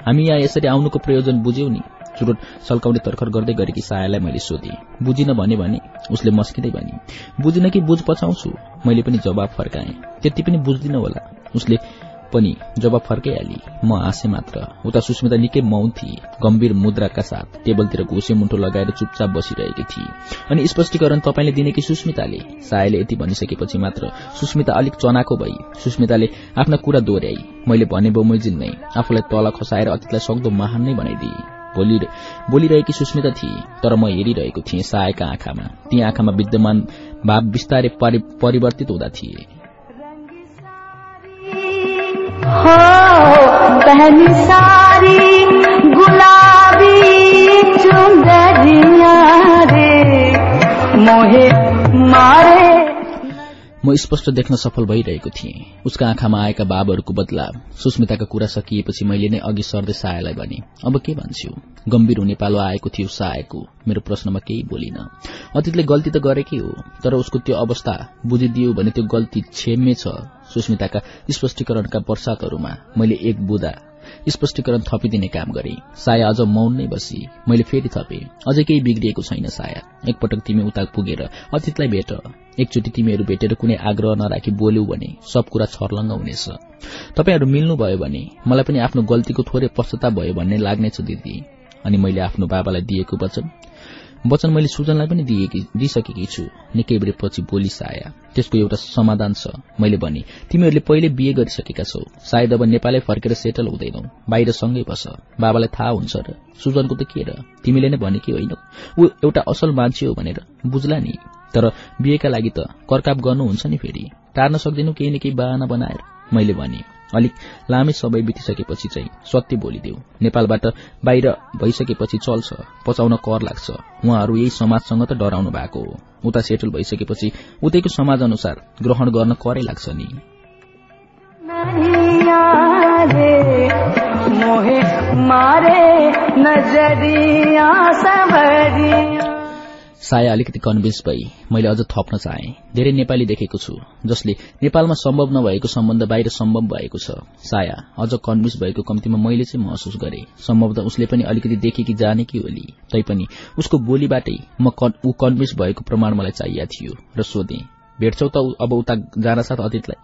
हामी यहाँ यसरी आउनुको प्रयोजन बुझ्यौ नि। चुरोट सल्काउने तर्खर गर्दै गरेकी सायालाई मैले सोधेँ। बुझिन भने भने उसले मस्किँदै भने बुझिन कि बुझ पछाउँछु? मैले पनि जवाब फर्काएँ। त्यति पनि बुझ्दिन होला। उसले पनि जवाब फर्काइहाली। म हाँसे मात्र। उता सुस्मिता निकै मौन थिए। गम्भीर मुद्राका साथ टेबलतिर घुसे मुन्टो लगाएर चुपचाप बसिरहेकी थिए। अनि स्पष्टीकरण तपाईँले दिने कि सुस्मिताले सायले यति भनिसकेपछि मात्र सुस्मिता अलिक चनाको भई सुस्मिताले आफ्ना कुरा दोहोऱ्याई। मैले भने बमोजिन नै आफूलाई तल खसाएर अतिथलाई सक्दो महान नै बनाइदिए। बोलिरहेकी सुस्मिता थिए तर म हेरिरहेको थिएँ सायका आँखामा। ती आँखामा विद्यमान भाव बिस्तारै परिवर्तित हुँदा थिए। मारे म स्पष्ट देख्न सफल भइरहेको थिएँ। उसका आँखामा आएका बाबहरूको बदलाव सुस्मिताका कुरा सकिएपछि मैले नै अघि सर्दै सायालाई भने अब के भन्छु? गम्भीर हुने पालो आएको थियो सायाको। मेरो प्रश्नमा केही बोलिन। अतीतले गल्ती त गरेकै हो तर उसको त्यो अवस्था बुझिदियो भने त्यो गल्ती छेम्मे छ। सुस्मिताका स्पष्टीकरणका वर्षातहरूमा मैले एक बुदा स्पष्टीकरण थपिदिने काम गरे। साया अझ मौन नै बसी। मैले फेरि थपे। अझै केही बिग्रिएको छैन साया। एकपटक तिमी उता पुगेर अतीतलाई भेट। एकचोटि तिमीहरू भेटेर कुनै आग्रह नराखी बोल्यौ भने सब कुरा छर्लङ्ग हुनेछ। तपाईँहरू मिल्नुभयो भने मलाई पनि आफ्नो गल्तीको थोरै पश्चाताप भयो भन्ने लाग्नेछ दिदी। अनि मैले आफ्नो बाबालाई दिएको वचन वचन मैले सुजनलाई पनि दिइसकेकी छु। निकै बेरपछि बोली साया। त्यसको एउटा समाधान छ मैले भने। तिमीहरूले पहिले बिहे गरिसकेका छौ। सायद अब नेपालै फर्केर सेटल हुँदैनौ। बाहिर सँगै बस। बाबालाई थाहा हुन्छ र। सुजनको त के र? तिमीले नै भने कि होइन? ऊ एउटा असल मान्छे हो भनेर बुझला नि। तर बिहेका लागि त करकाप गर्नुहुन्छ नि फेरि। टार्न सक्दैनौ केही न केही बाहना बनाएर मैले भने। अलिक लामै समय बितिसकेपछि चाहिँ सत्य बोलिदेऊ। नेपालबाट बाहिर भइसकेपछि चल्छ पचाउन कर लाग्छ। उहाँहरू यही समाजसँग त डराउनु भएको हो। उता सेटल भइसकेपछि उतैको समाज अनुसार ग्रहण गर्न करै लाग्छ नि। साया अलिकति कन्भिन्स भई मैले अझ थप्न चाहे। धेरै नेपाली देखेको छु जसले नेपालमा सम्भव नभएको सम्बन्ध बाहिर सम्भव भएको छ। साया अझ कन्भिन्स भएको कम्तीमा मैले चाहिँ महसुस गरे। सम्भवतः उसले पनि अलिकति देखे कि जाने कि होली तैपनि उसको बोलीबाटै म ऊ कन्भिन्स भएको प्रमाण मलाई चाहिएको थियो र सोधे भेट्छौ त अब उता जान साथ अतीतलाई?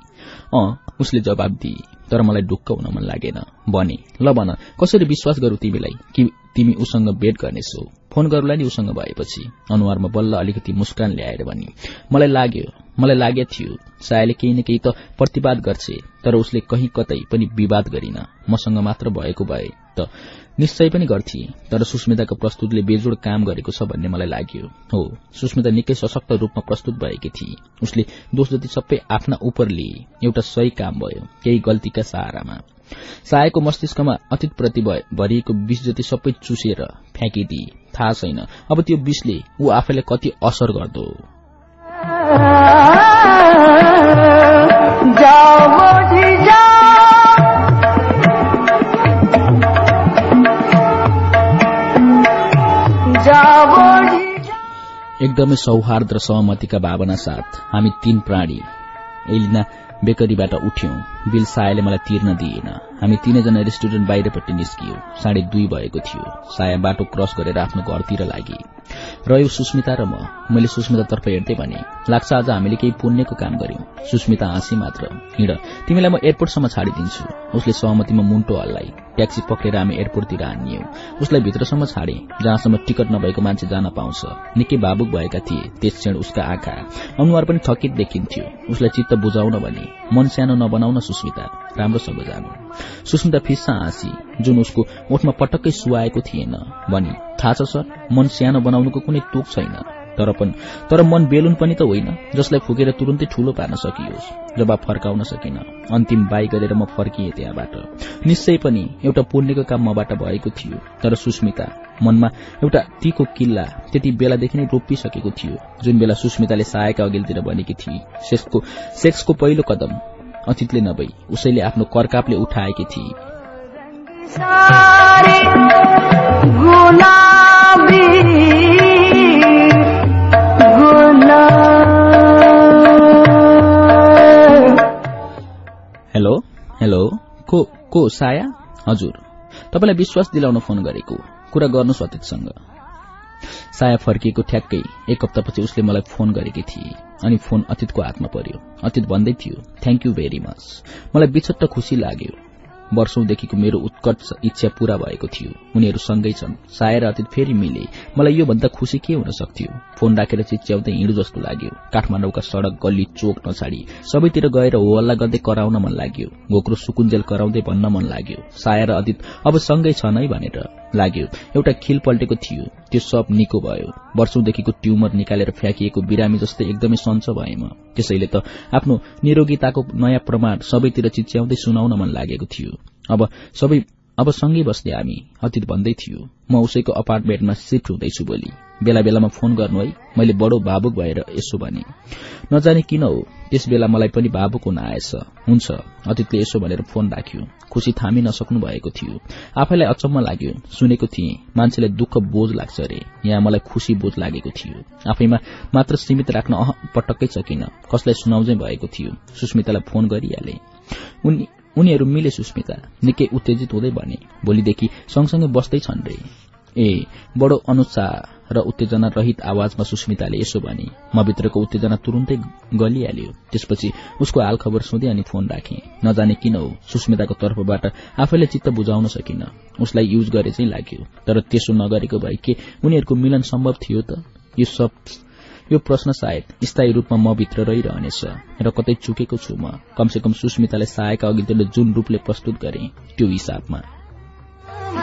अँ उसले जवाब दिए तर मलाई ढुक्क हुन मन लागेन। भने ल भन कसरी विश्वास गरू तिमीलाई कि तिमी उसँग भेट गर्नेछौ। फोन गरौँला नि उसँग भएपछि। अनुहारमा बल्ल अलिकति मुस्कान ल्याएर भनी मलाई लाग्यो मलाई लागेको थियो। सायाले केही न केही त प्रतिवाद गर्छे तर उसले कहीँ कतै पनि विवाद गरिन। मसँग मात्र भएको भए त निश्चय पनि गर्थे तर सुस्मिताको प्रस्तुतले बेजोड काम गरेको छ भन्ने मलाई लाग्यो। हो सुस्मिता निकै सशक्त रूपमा प्रस्तुत भएकी थिए उसले दोष जति सबै आफ्ना उपर लिए एउटा सही काम भयो केही गल्तीका सहारामा। सायको मस्तिष्कमा अतीतप्रति भरिएको विष जति सबै चुसेर फ्याँकिदिए थाहा छैन। अब त्यो विषले ऊ आफैलाई कति असर गर्दो। एकदमै सौहार्द र सहमतिका भावना साथ हामी तीन प्राणी एलिना बेकरीबाट उठ्यौं। बिल सायाले मलाई तिर्न दिएन। हामी तीनैजना रेस्टुरेन्ट बाहिरपट्टि निस्कियो। साढे दुई भएको थियो। साया बाटो क्रस गरेर आफ्नो घरतिर लागि। रह्यो सुस्मिता र म। मैले सुस्मितातर्फ हेर्दै भने लाग्छ आज हामीले केही पुण्यको काम गर्यौं सुस्मिता हाँसी मात्र। हिँड। तिमीलाई म एयरपोर्टसम्म छाडिदिन्छु। उसले सहमतिमा मुन्टो हल्लाई। ट्याक्सी पक्रेर हामी एयरपोर्टतिर हानियौं। उसलाई भित्रसम्म छाडे जहाँसम्म टिकट नभएको मान्छे जान पाउँछ। निकै भावुक भएका थिए। त्यस क्षण उसका आँखा। अनुहार पनि थकित देखिन्थ्यो। उसलाई चित्त बुझाउन भने मन सानो नबनाउन सुस्मिता राम्रोसँग जानु सुस्मिता फिस्सा हाँसी जुन उसको ओठमा पटक्कै सुहाएको थिएन भनी थाहा छ सर मन सानो बनाउनुको कुनै तोक छैन। तर पनि तर मन बेलुन पनि त होइन जसलाई फुकेर तुरन्तै ठूलो पार्न सकियोस् जवाब फर्काउन सकिन। अन्तिम बाई गरेर म फर्किए त्यहाँबाट। निश्चय पनि एउटा पुण्यको काम मबाट भएको थियो तर सुस्मिता मनमा एउटा तीको किल्ला त्यति बेलादेखि नै रोपिसकेको थियो जुन बेला सुस्मिताले सहायका अघिल्तिर भनेकी थिए सेक्सको पहिलो कदम अतीतले नभई उसैले आफ्नो करकापले उठाएकी थिए हेलो हेलो को को साया? हजुर तपाईँलाई विश्वास दिलाउन फोन गरेको कुरा गर्नुहोस् अतीतसँग साया फर्किएको ठ्याक्कै एक हप्तापछि उसले मलाई फोन गरेकी थिए अनि फोन अतीतको हातमा पर्यो। अतीत भन्दै थियो थ्याङ्क यू भेरी मच मलाई बिछट्ट खुशी लाग्यो। वर्षौंदेखिको मेरो उत्कट इच्छा पूरा भएको थियो। उनीहरू सँगै छन्। सायर अतीत फेरि मिले। मलाई यो भन्दा खुशी के हुन सक्थ्यो? फोन राखेर चिच्याउँदै हिँडु जस्तो लाग्यो। काठमाडौँका सड़क गल्ली चोक नछाडी सबैतिर गएर हो हल्ला गर्दै कराउन मन लाग्यो। घोक्रो सुकुन्जेल कराउँदै भन्न मन लाग्यो। सायर अतीत अब सँगै छन् है भनेर। लाग्यो। एउटा खिल पल्टेको थियो। त्यो सब निको भयो। वर्षौंदेखिको ट्युमर निकालेर फ्याँकिएको बिरामी जस्तै एकदमै सञ्च भए म त्यसैले त आफ्नो निरोगिताको नयाँ प्रमाण सबैतिर चिच्याउँदै सुनाउन मन लागेको थियो। अब सबै अब सँगै बस्ने हामी अतीत भन्दै थियो। म उसैको अपार्टमेन्टमा सिफ्ट हुँदैछु भोलि। बेला बेलामा फोन गर्नु है। मैले बडो भावुक भएर यसो भने। नजाने किन हो? त्यस बेला मलाई पनि भावुक हुन आएछ। हुन्छ अतीतले यसो भनेर फोन राख्यो। खुशी थामी नसक्नु भएको थियो। आफैलाई अचम्म लाग्यो। सुनेको थिएँ मान्छेलाई दुःख बोझ लाग्छ अरे। यहाँ मलाई खुशी बोझ लागेको थियो। आफैमा मात्र सीमित राख्न अह पटक्कै सकिन। कसलाई सुनाउँदै भएको थियो। सुस्मितालाई फोन गरिहाले। उनीहरू मिले सुस्मिता। निकै उत्तेजित हुँदै भने भोलिदेखि सँगसँगै बस्दै छन् रे। ए बडो अनुत्साह र उत्तेजना रहित आवाजमा सुस्मिताले यसो भने म भित्रको उत्तेजना तुरुन्तै गलिहाल्यो। त्यसपछि उसको हाल खबर सोधे अनि फोन राखे। नजाने किन हो? सुस्मिताको तर्फबाट आफैले चित्त बुझाउन सकिन। उसलाई युज गरे चाहिँ लाग्यो। तर त्यसो नगरेको भए के? उनीहरूको मिलन सम्भव थियो त? यो सब यो प्रश्न सायद स्थायी रूपमा म भित्र रहिरहनेछ र कतै चुकेको छु म। कमसेकम सुस्मिताले सहायका अघिल्तिर जुन रूपले प्रस्तुत गरे त्यो हिसाबमा।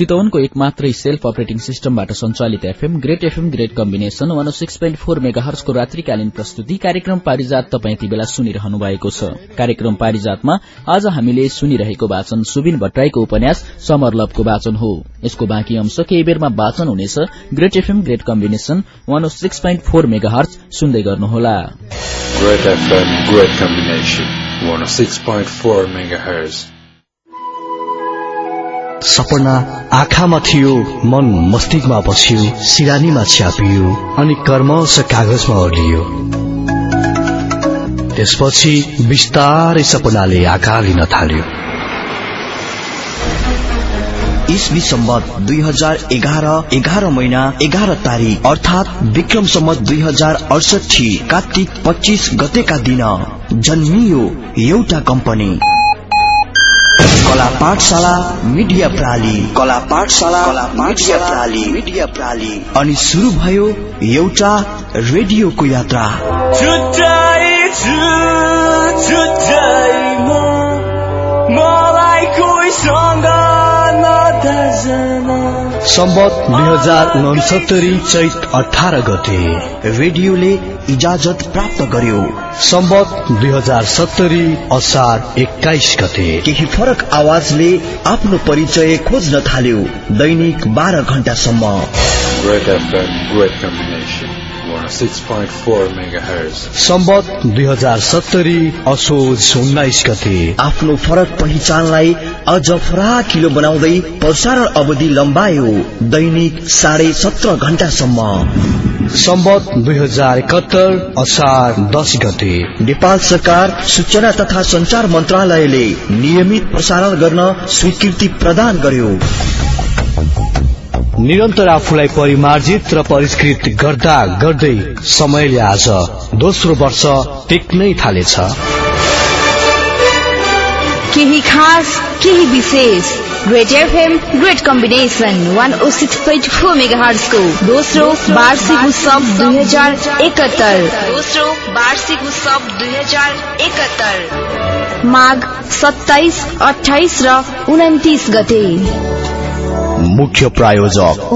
चितवनको एक मात्रै सेल्फ अपरेटिङ सिस्टमबाट सञ्चालित FM great FM great combination one six point four mega हर्सको रात्रिकालीन प्रस्तुति कार्यक्रम पारिजात तपाईँ यति बेला सुनिरहनु भएको छ कार्यक्रम पारिजातमा आज हामीले सुनिरहेको वाचन सुबिन भट्टराईको उपन्यास समर लभको वाचन हो यसको बाँकी अंश केही बेरमा वाचन हुनेछ great FM great combination one six point four megahertz सुन्दै गर्नुहोला FM, great combination. 106.4 megahertz. सपना आँखामा थियो मन मस्तिष्कमा बस्यो सिरानीमा छ्यापियो अनि कर्मश कागजमा ओर्लियो। त्यसपछि बिस्तारै सपनाले आकार लिन थाल्यो। इस्वी सम्बत दुई हजार एघार एघार महिना एघार तारिक अर्थात विक्रम सम्बत दुई हजार अडसठी कार्तिक पच्चिस गतेका दिन जन्मियो एउटा कम्पनी। कला पाठशाला मिडिया प्राली कला पाठशाला मिडिया प्राली मिडिया प्राली अनि सुरु भयो एउटा रेडियोको यात्रा। म मलाई कोहीसँग नदाजना। सम्बत दुई हजार उनसत्तरी चैत अठार गते रेडियोले इजाजत प्राप्त गर्यो। सम्बत दुई हजार सत्तरी असार एक्काइस गते। केही फरक आवाजले आफ्नो परिचय खोज्न थाल्यो। दैनिक बाह्र घण्टासम्म। Great FM, great combination. 106.4 megahertz. Sambat दुई हजार सत्तरी असोज उन्नाइस गते। आफ्नो फरक पहिचानलाई अझ फराकिलो बनाउँदै प्रसारण अवधि लम्बायो। दैनिक साढे सत्र घण्टासम्म सम्बत दुई हजार एकहत्तर असार दस गते। नेपाल सरकार सूचना तथा संचार मन्त्रालयले नियमित प्रसारण गर्न स्वीकृति प्रदान गर्यो। निरन्तर आफूलाई परिमार्जित र परिष्कृत गर्दा गर्दै समयले आज दोस्रो वर्ष टेक्नै थालेछ। केही खास केही विशेष। Great FM great combination one O six point four mega हर्सको दोस्रो वार्षिक उत्सव दुई हजार एकहत्तर। दोस्रो वार्षिक उत्सव दुई हजार एकहत्तर। माघ सत्ताइस अठाइस र उन्तिस गते। मुख्य प्रायोजक।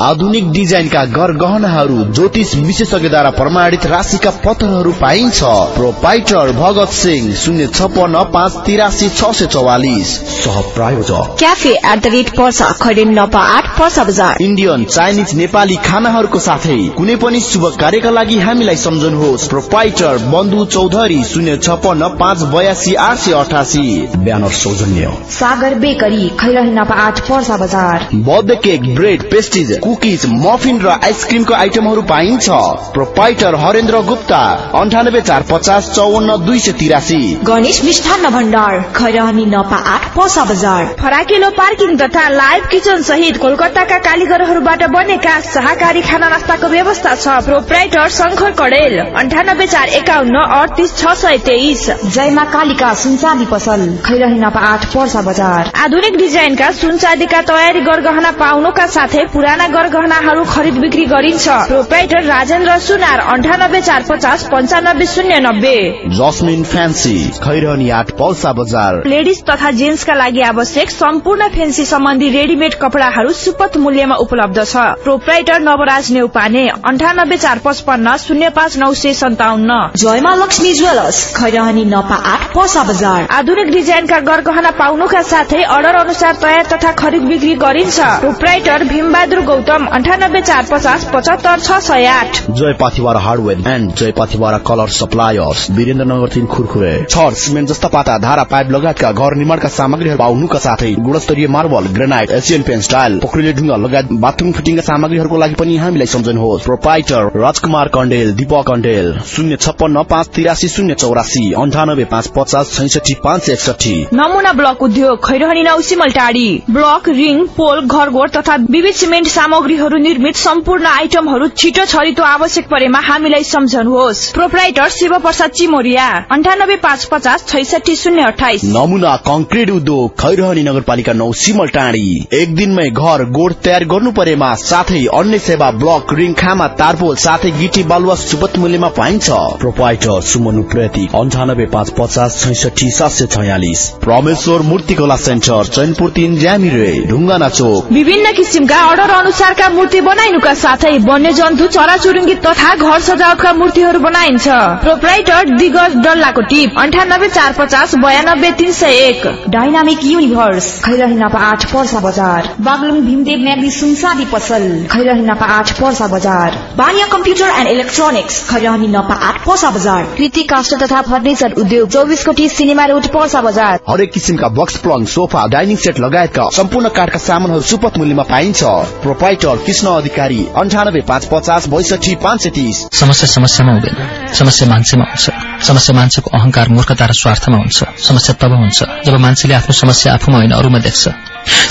आधुनिक डिजाइनका घर गहनाहरू ज्योतिष विशेषज्ञद्वारा प्रमाणित राशिका पत्थरहरू पाइन्छ। प्रोपाइटर भगत सिंह शून्य छपन्न पाँच तिरासी छ सय चौवालिस। सह प्रायोजक। Cafe at the rate Parsa Khairen नपा आठ पर्सा बजार। इन्डियन चाइनिज नेपाली खानाहरूको साथै कुनै पनि शुभ कार्यका लागि हामीलाई सम्झनुहोस्। प्रोपाइटर बन्धु चौधरी शून्य छपन्न पाँच बयासी आठ सय अठासी। ब्यानर सौजन्य। सागर बेकरी खैरही नपा आठ पर्सा बजार। Birthday cake bread pastries cookies muffin र आइसक्रिमको आइटमहरू पाइन्छ। प्रोपाइटर हरेन्द्र गुप्ता अन्ठानब्बे चार पचास चौवन्न दुई सय तिरासी। गणेश मिष्ठान्न भण्डार खैरहनी नपा आठ पर्सा बजार। फराकिलो पार्किङ तथा लाइभ किचन सहित कोलकाताका कालीगरहरूबाट बनेका शाकाहारी खाना नास्ताको व्यवस्था छ। प्रोप्राइटर शङ्कर कडेल अन्ठानब्बे चार एकाउन्न अडतिस छ सय तेइस। जयमा कालिका सुनचाँदी पसल खैरही नपा आठ पर्सा बजार। आधुनिक डिजाइनका सुन चाँदीका तयारी गरगहना पाउनुका साथै पुराना गरगहनाहरू खरिद बिक्री गरिन्छ। प्रोप्राइटर राजेन्द्र सुनार अन्ठानब्बे चार पचास पञ्चानब्बे शून्य नब्बे। जस्मिन फ्यान्सी खैरनी आठ पल्सा बजार। लेडिज तथा जेन्ट्सका लागि आवश्यक सम्पूर्ण फेन्सी सम्बन्धी रेडिमेड कपडाहरू सुपथ मूल्यमा उपलब्ध छ। प्रोप्राइटर नवराज नेउपाने अन्ठानब्बे चार पचपन्न शून्य पाँच नौ सय सन्ताउन्न। जयमा लक्ष्मी ज्वेलर्स खैरहनी नपा आठ पर्सा बजार। आधुनिक डिजाइनका गरगहना पाउनुका साथै अर्डर अनुसार तयार तथा खरिद बिक्री गरिन्छ। प्रोप्राइटर भीमबहादुर गौतम अन्ठानब्बे चार पचास पचहत्तर छ सय आठ। Jai Pathibhara hardware and Jai Pathibhara colour suppliers Birendranagar तीन खुरखुरे। छर सिमेन्ट जस्ता पाता धारा पाइप लगायतका घर निर्माणका सामग्रीहरू पाउनुका साथै गुणस्तरीय marble granite Asian paint style पोखरीले ढुङ्गा लगायत बाथरूम फिटिङका सामग्रीहरूको लागि पनि हामीलाई सम्झनुहोस्। प्रोप्राइटर राजकुमार कण्डेल दीपक कण्डेल शून्य छप्पन्न पाँच तिरासी शून्य चौरासी अन्ठानब्बे पाँच पचास छैसठी पाँच सय एकसठी। नमुना ब्लक उद्योग खैरहनी नौ सिमलटाडी ब्लक रिङ पोल घरगोर तथा विविध सिमेन्ट सामग्रीहरू निर्मित सम्पूर्ण आइटमहरू छिटो छरितो आवश्यक परेमा हामीलाई सम्झनुहोस्। प्रोप्राइटर शिव प्रसाद चिमोरिया अन्ठानब्बे पाँच पचास छैसठी शून्य अठाइस। नमुना कंक्रिट उद्योग खैरहनी नगरपालिका नौ सिमल टाढी एक दिनमै घर गोड तयार गर्नु परेमा साथै अन्य सेवा ब्लक रिङ खामा तारपोल साथै गिटी बालुवा सुपथ मूल्यमा पाइन्छ। प्रोपाइटर सुमन उप्रेती अन्ठानब्बे पाँच पचास छैसठी सात सय छयालिस। प्रमेश्वर मूर्तिकला सेन्टर चैनपुर तीन ज्यामिरे ढुङ्गाना चोक। विभिन्न किसिमका अर्डर अनुसारका मूर्ति बनाइनुका साथै वन्यजन्तु चराचुरुङ्गी तथा घर सजावटका मूर्तिहरू बनाइन्छ। प्रोप्राइटर दिगज डल्लाको टिप अन्ठानब्बे चार पचास बयानब्बे तीन सय एक। डाइनामिक युनिभर्स खैरही नपा आठ पर्सा बजार। बागलुङ भीमदेव म्याग्दी सुनसादी पसल खैरही नपा आठ पर्सा बजार। Baniya computer and electronics Khairahani नपा आठ पर्सा बजार। कृति काष्ट तथा फर्निचर उद्योग चौबिस कोटी सिनेमा रोड पर्सा बजार। हरेक किसिमका बक्स प्लङ सोफा डाइनिङ सेट लगायतका सम्पूर्ण काठका सामानहरू सुपथ मूल्यमा पाइन्छ। प्रोपाइटर कृष्ण अधिकारी अन्ठानब्बे पाँच पचास बैसठी पाँच सय तिस समस्या समस्यामा हुँदैन। समस्या मान्छेमा हुन्छ। समस्या मान्छेको अहंकार मूर्खता र स्वार्थमा हुन्छ। समस्या तब हुन्छ जब मान्छेले आफ्नो समस्या आफूमा होइन अरूमा देख्छ।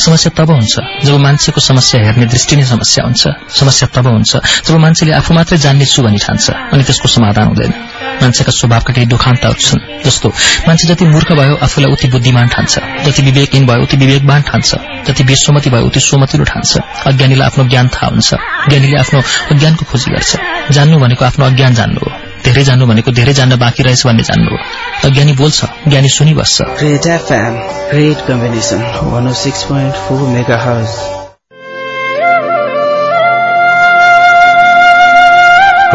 समस्या तब हुन्छ जब मान्छेको समस्या हेर्ने दृष्टि नै समस्या हुन्छ। समस्या तब हुन्छ जब मान्छेले आफू मात्रै जान्ने छु भनी ठान्छ अनि त्यसको समाधान हुँदैन। मान्छेका स्वभावका केही दुखान्तहरू छन्। जस्तो मान्छे जति मूर्ख भयो आफूलाई उति बुद्धिमान ठान्छ। जति विवेकहीन भयो उति विवेकवान ठान्छ। जति बेसोमति भयो उति सोमतिलो ठान्छ। अज्ञानीलाई आफ्नो ज्ञान थाहा हुन्छ। ज्ञानीले आफ्नो अज्ञानको खोजी गर्छ। जान्नु भनेको आफ्नो अज्ञान जान्नु हो। धेरै जान्नु भनेको धेरै जान्न बाँकी रहेछ भन्ने जान्नु हो। अज्ञानी बोल्छ ज्ञानी सुनिबस्छ।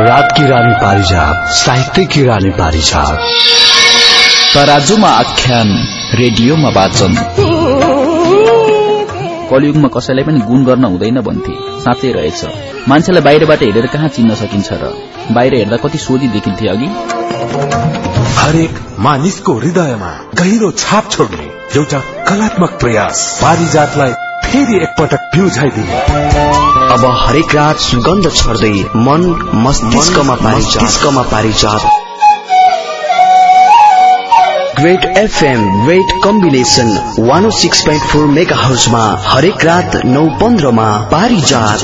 रात की रानी पारिजात साहित्य की रानी पारिजात। तराजुमा आख्यान रेडियोमा वाचन। कलियुगमा कसैलाई पनि गुण गर्न हुँदैन भन्थे। साँच्चै रहेछ। मान्छेलाई बाहिरबाट हेरेर कहाँ चिन्न सकिन्छ र? बाहिर हेर्दा कति सोझी देखिन्थे अघि। हरेक मानिसको हृदयमा गहिरो छाप छोड्ने एउटा कलात्मक प्रयास। पारिजातलाई फेरि एकपटक प्युझाइदिने अब हरेक रात सुगन्ध छर्दै मन मस्तिष्कमा मस्तिष्कमा पारिजात। Great FM great combination one six point four mega हाउसमा हरेक रात नौ पन्ध्रमा पारिजात।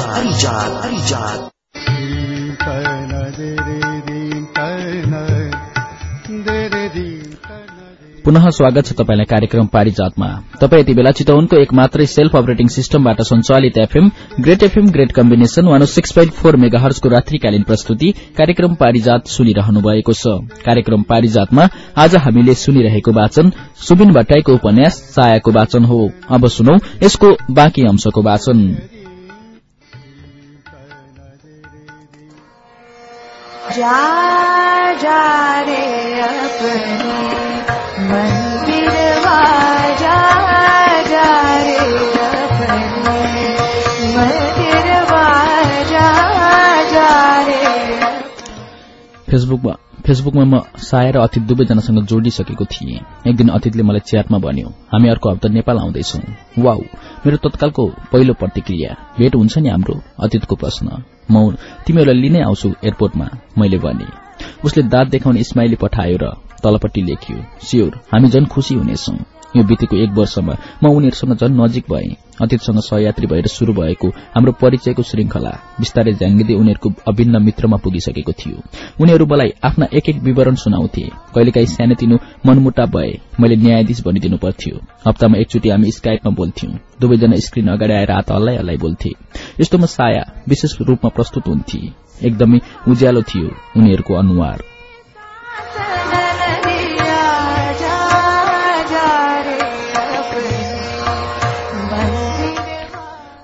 पुनः स्वागत छ तपाईँलाई कार्यक्रम पारिजातमा तपाईँ यति बेला चितवनको एक मात्रै सेल्फ अपरेटिङ सिस्टमबाट सञ्चालित FM great FM great combination one six point four मेगाहर्सको रात्रिकालीन प्रस्तुति कार्यक्रम पारिजात सुनिरहनु भएको छ। कार्यक्रम पारिजातमा आज हामीले सुनिरहेको वाचन सुबिन भट्टाईको उपन्यास सायाको वाचन हो। अब सुनौ यसको बाँकी अंशको वाचन। जा जा रे अपने। फेसबुकमा फेसबुकमा म साया र अतिथ दुवैजनासँग जोडिसकेको थिएँ। एक दिन अतिथले मलाई च्याटमा भन्यो हामी अर्को हप्ता नेपाल आउँदैछौ। वाउ मेरो तत्कालको पहिलो प्रतिक्रिया। भेट हुन्छ नि हाम्रो? अतिथको प्रश्न। म तिमीहरूलाई लिनै आउँछु एयरपोर्टमा मैले भने। उसले दाँत देखाउने स्माइली पठायो र तलपट्टि लेखियो स्योर हामी झन खुशी हुनेछौ। यो बितेको एक वर्षमा म उनीहरूसँग झन नजिक भए। अतीतसँग सहयात्री भएर शुरू भएको हाम्रो परिचयको श्रृंखला बिस्तारै ज्याङ्गिँदै उनीहरूको अभिन्न मित्रमा पुगिसकेको थियो। उनीहरू मलाई आफ्ना एक एक विवरण सुनाउँथे। कहिलेकाहीँ सानोतिनो मनमुटा भए मैले न्यायाधीश भनिदिनु पर्थ्यो। हप्तामा एकचोटि हामी स्काइपमा बोल्थ्यौं। दुवैजना स्क्रिन अगाडि आएर हात हल्लाइ हल्लाइ बोल्थे। यस्तोमा साया विशेष रूपमा प्रस्तुत हुन्थे। एकदमै उज्यालो थियो उनीहरूको अनुहार।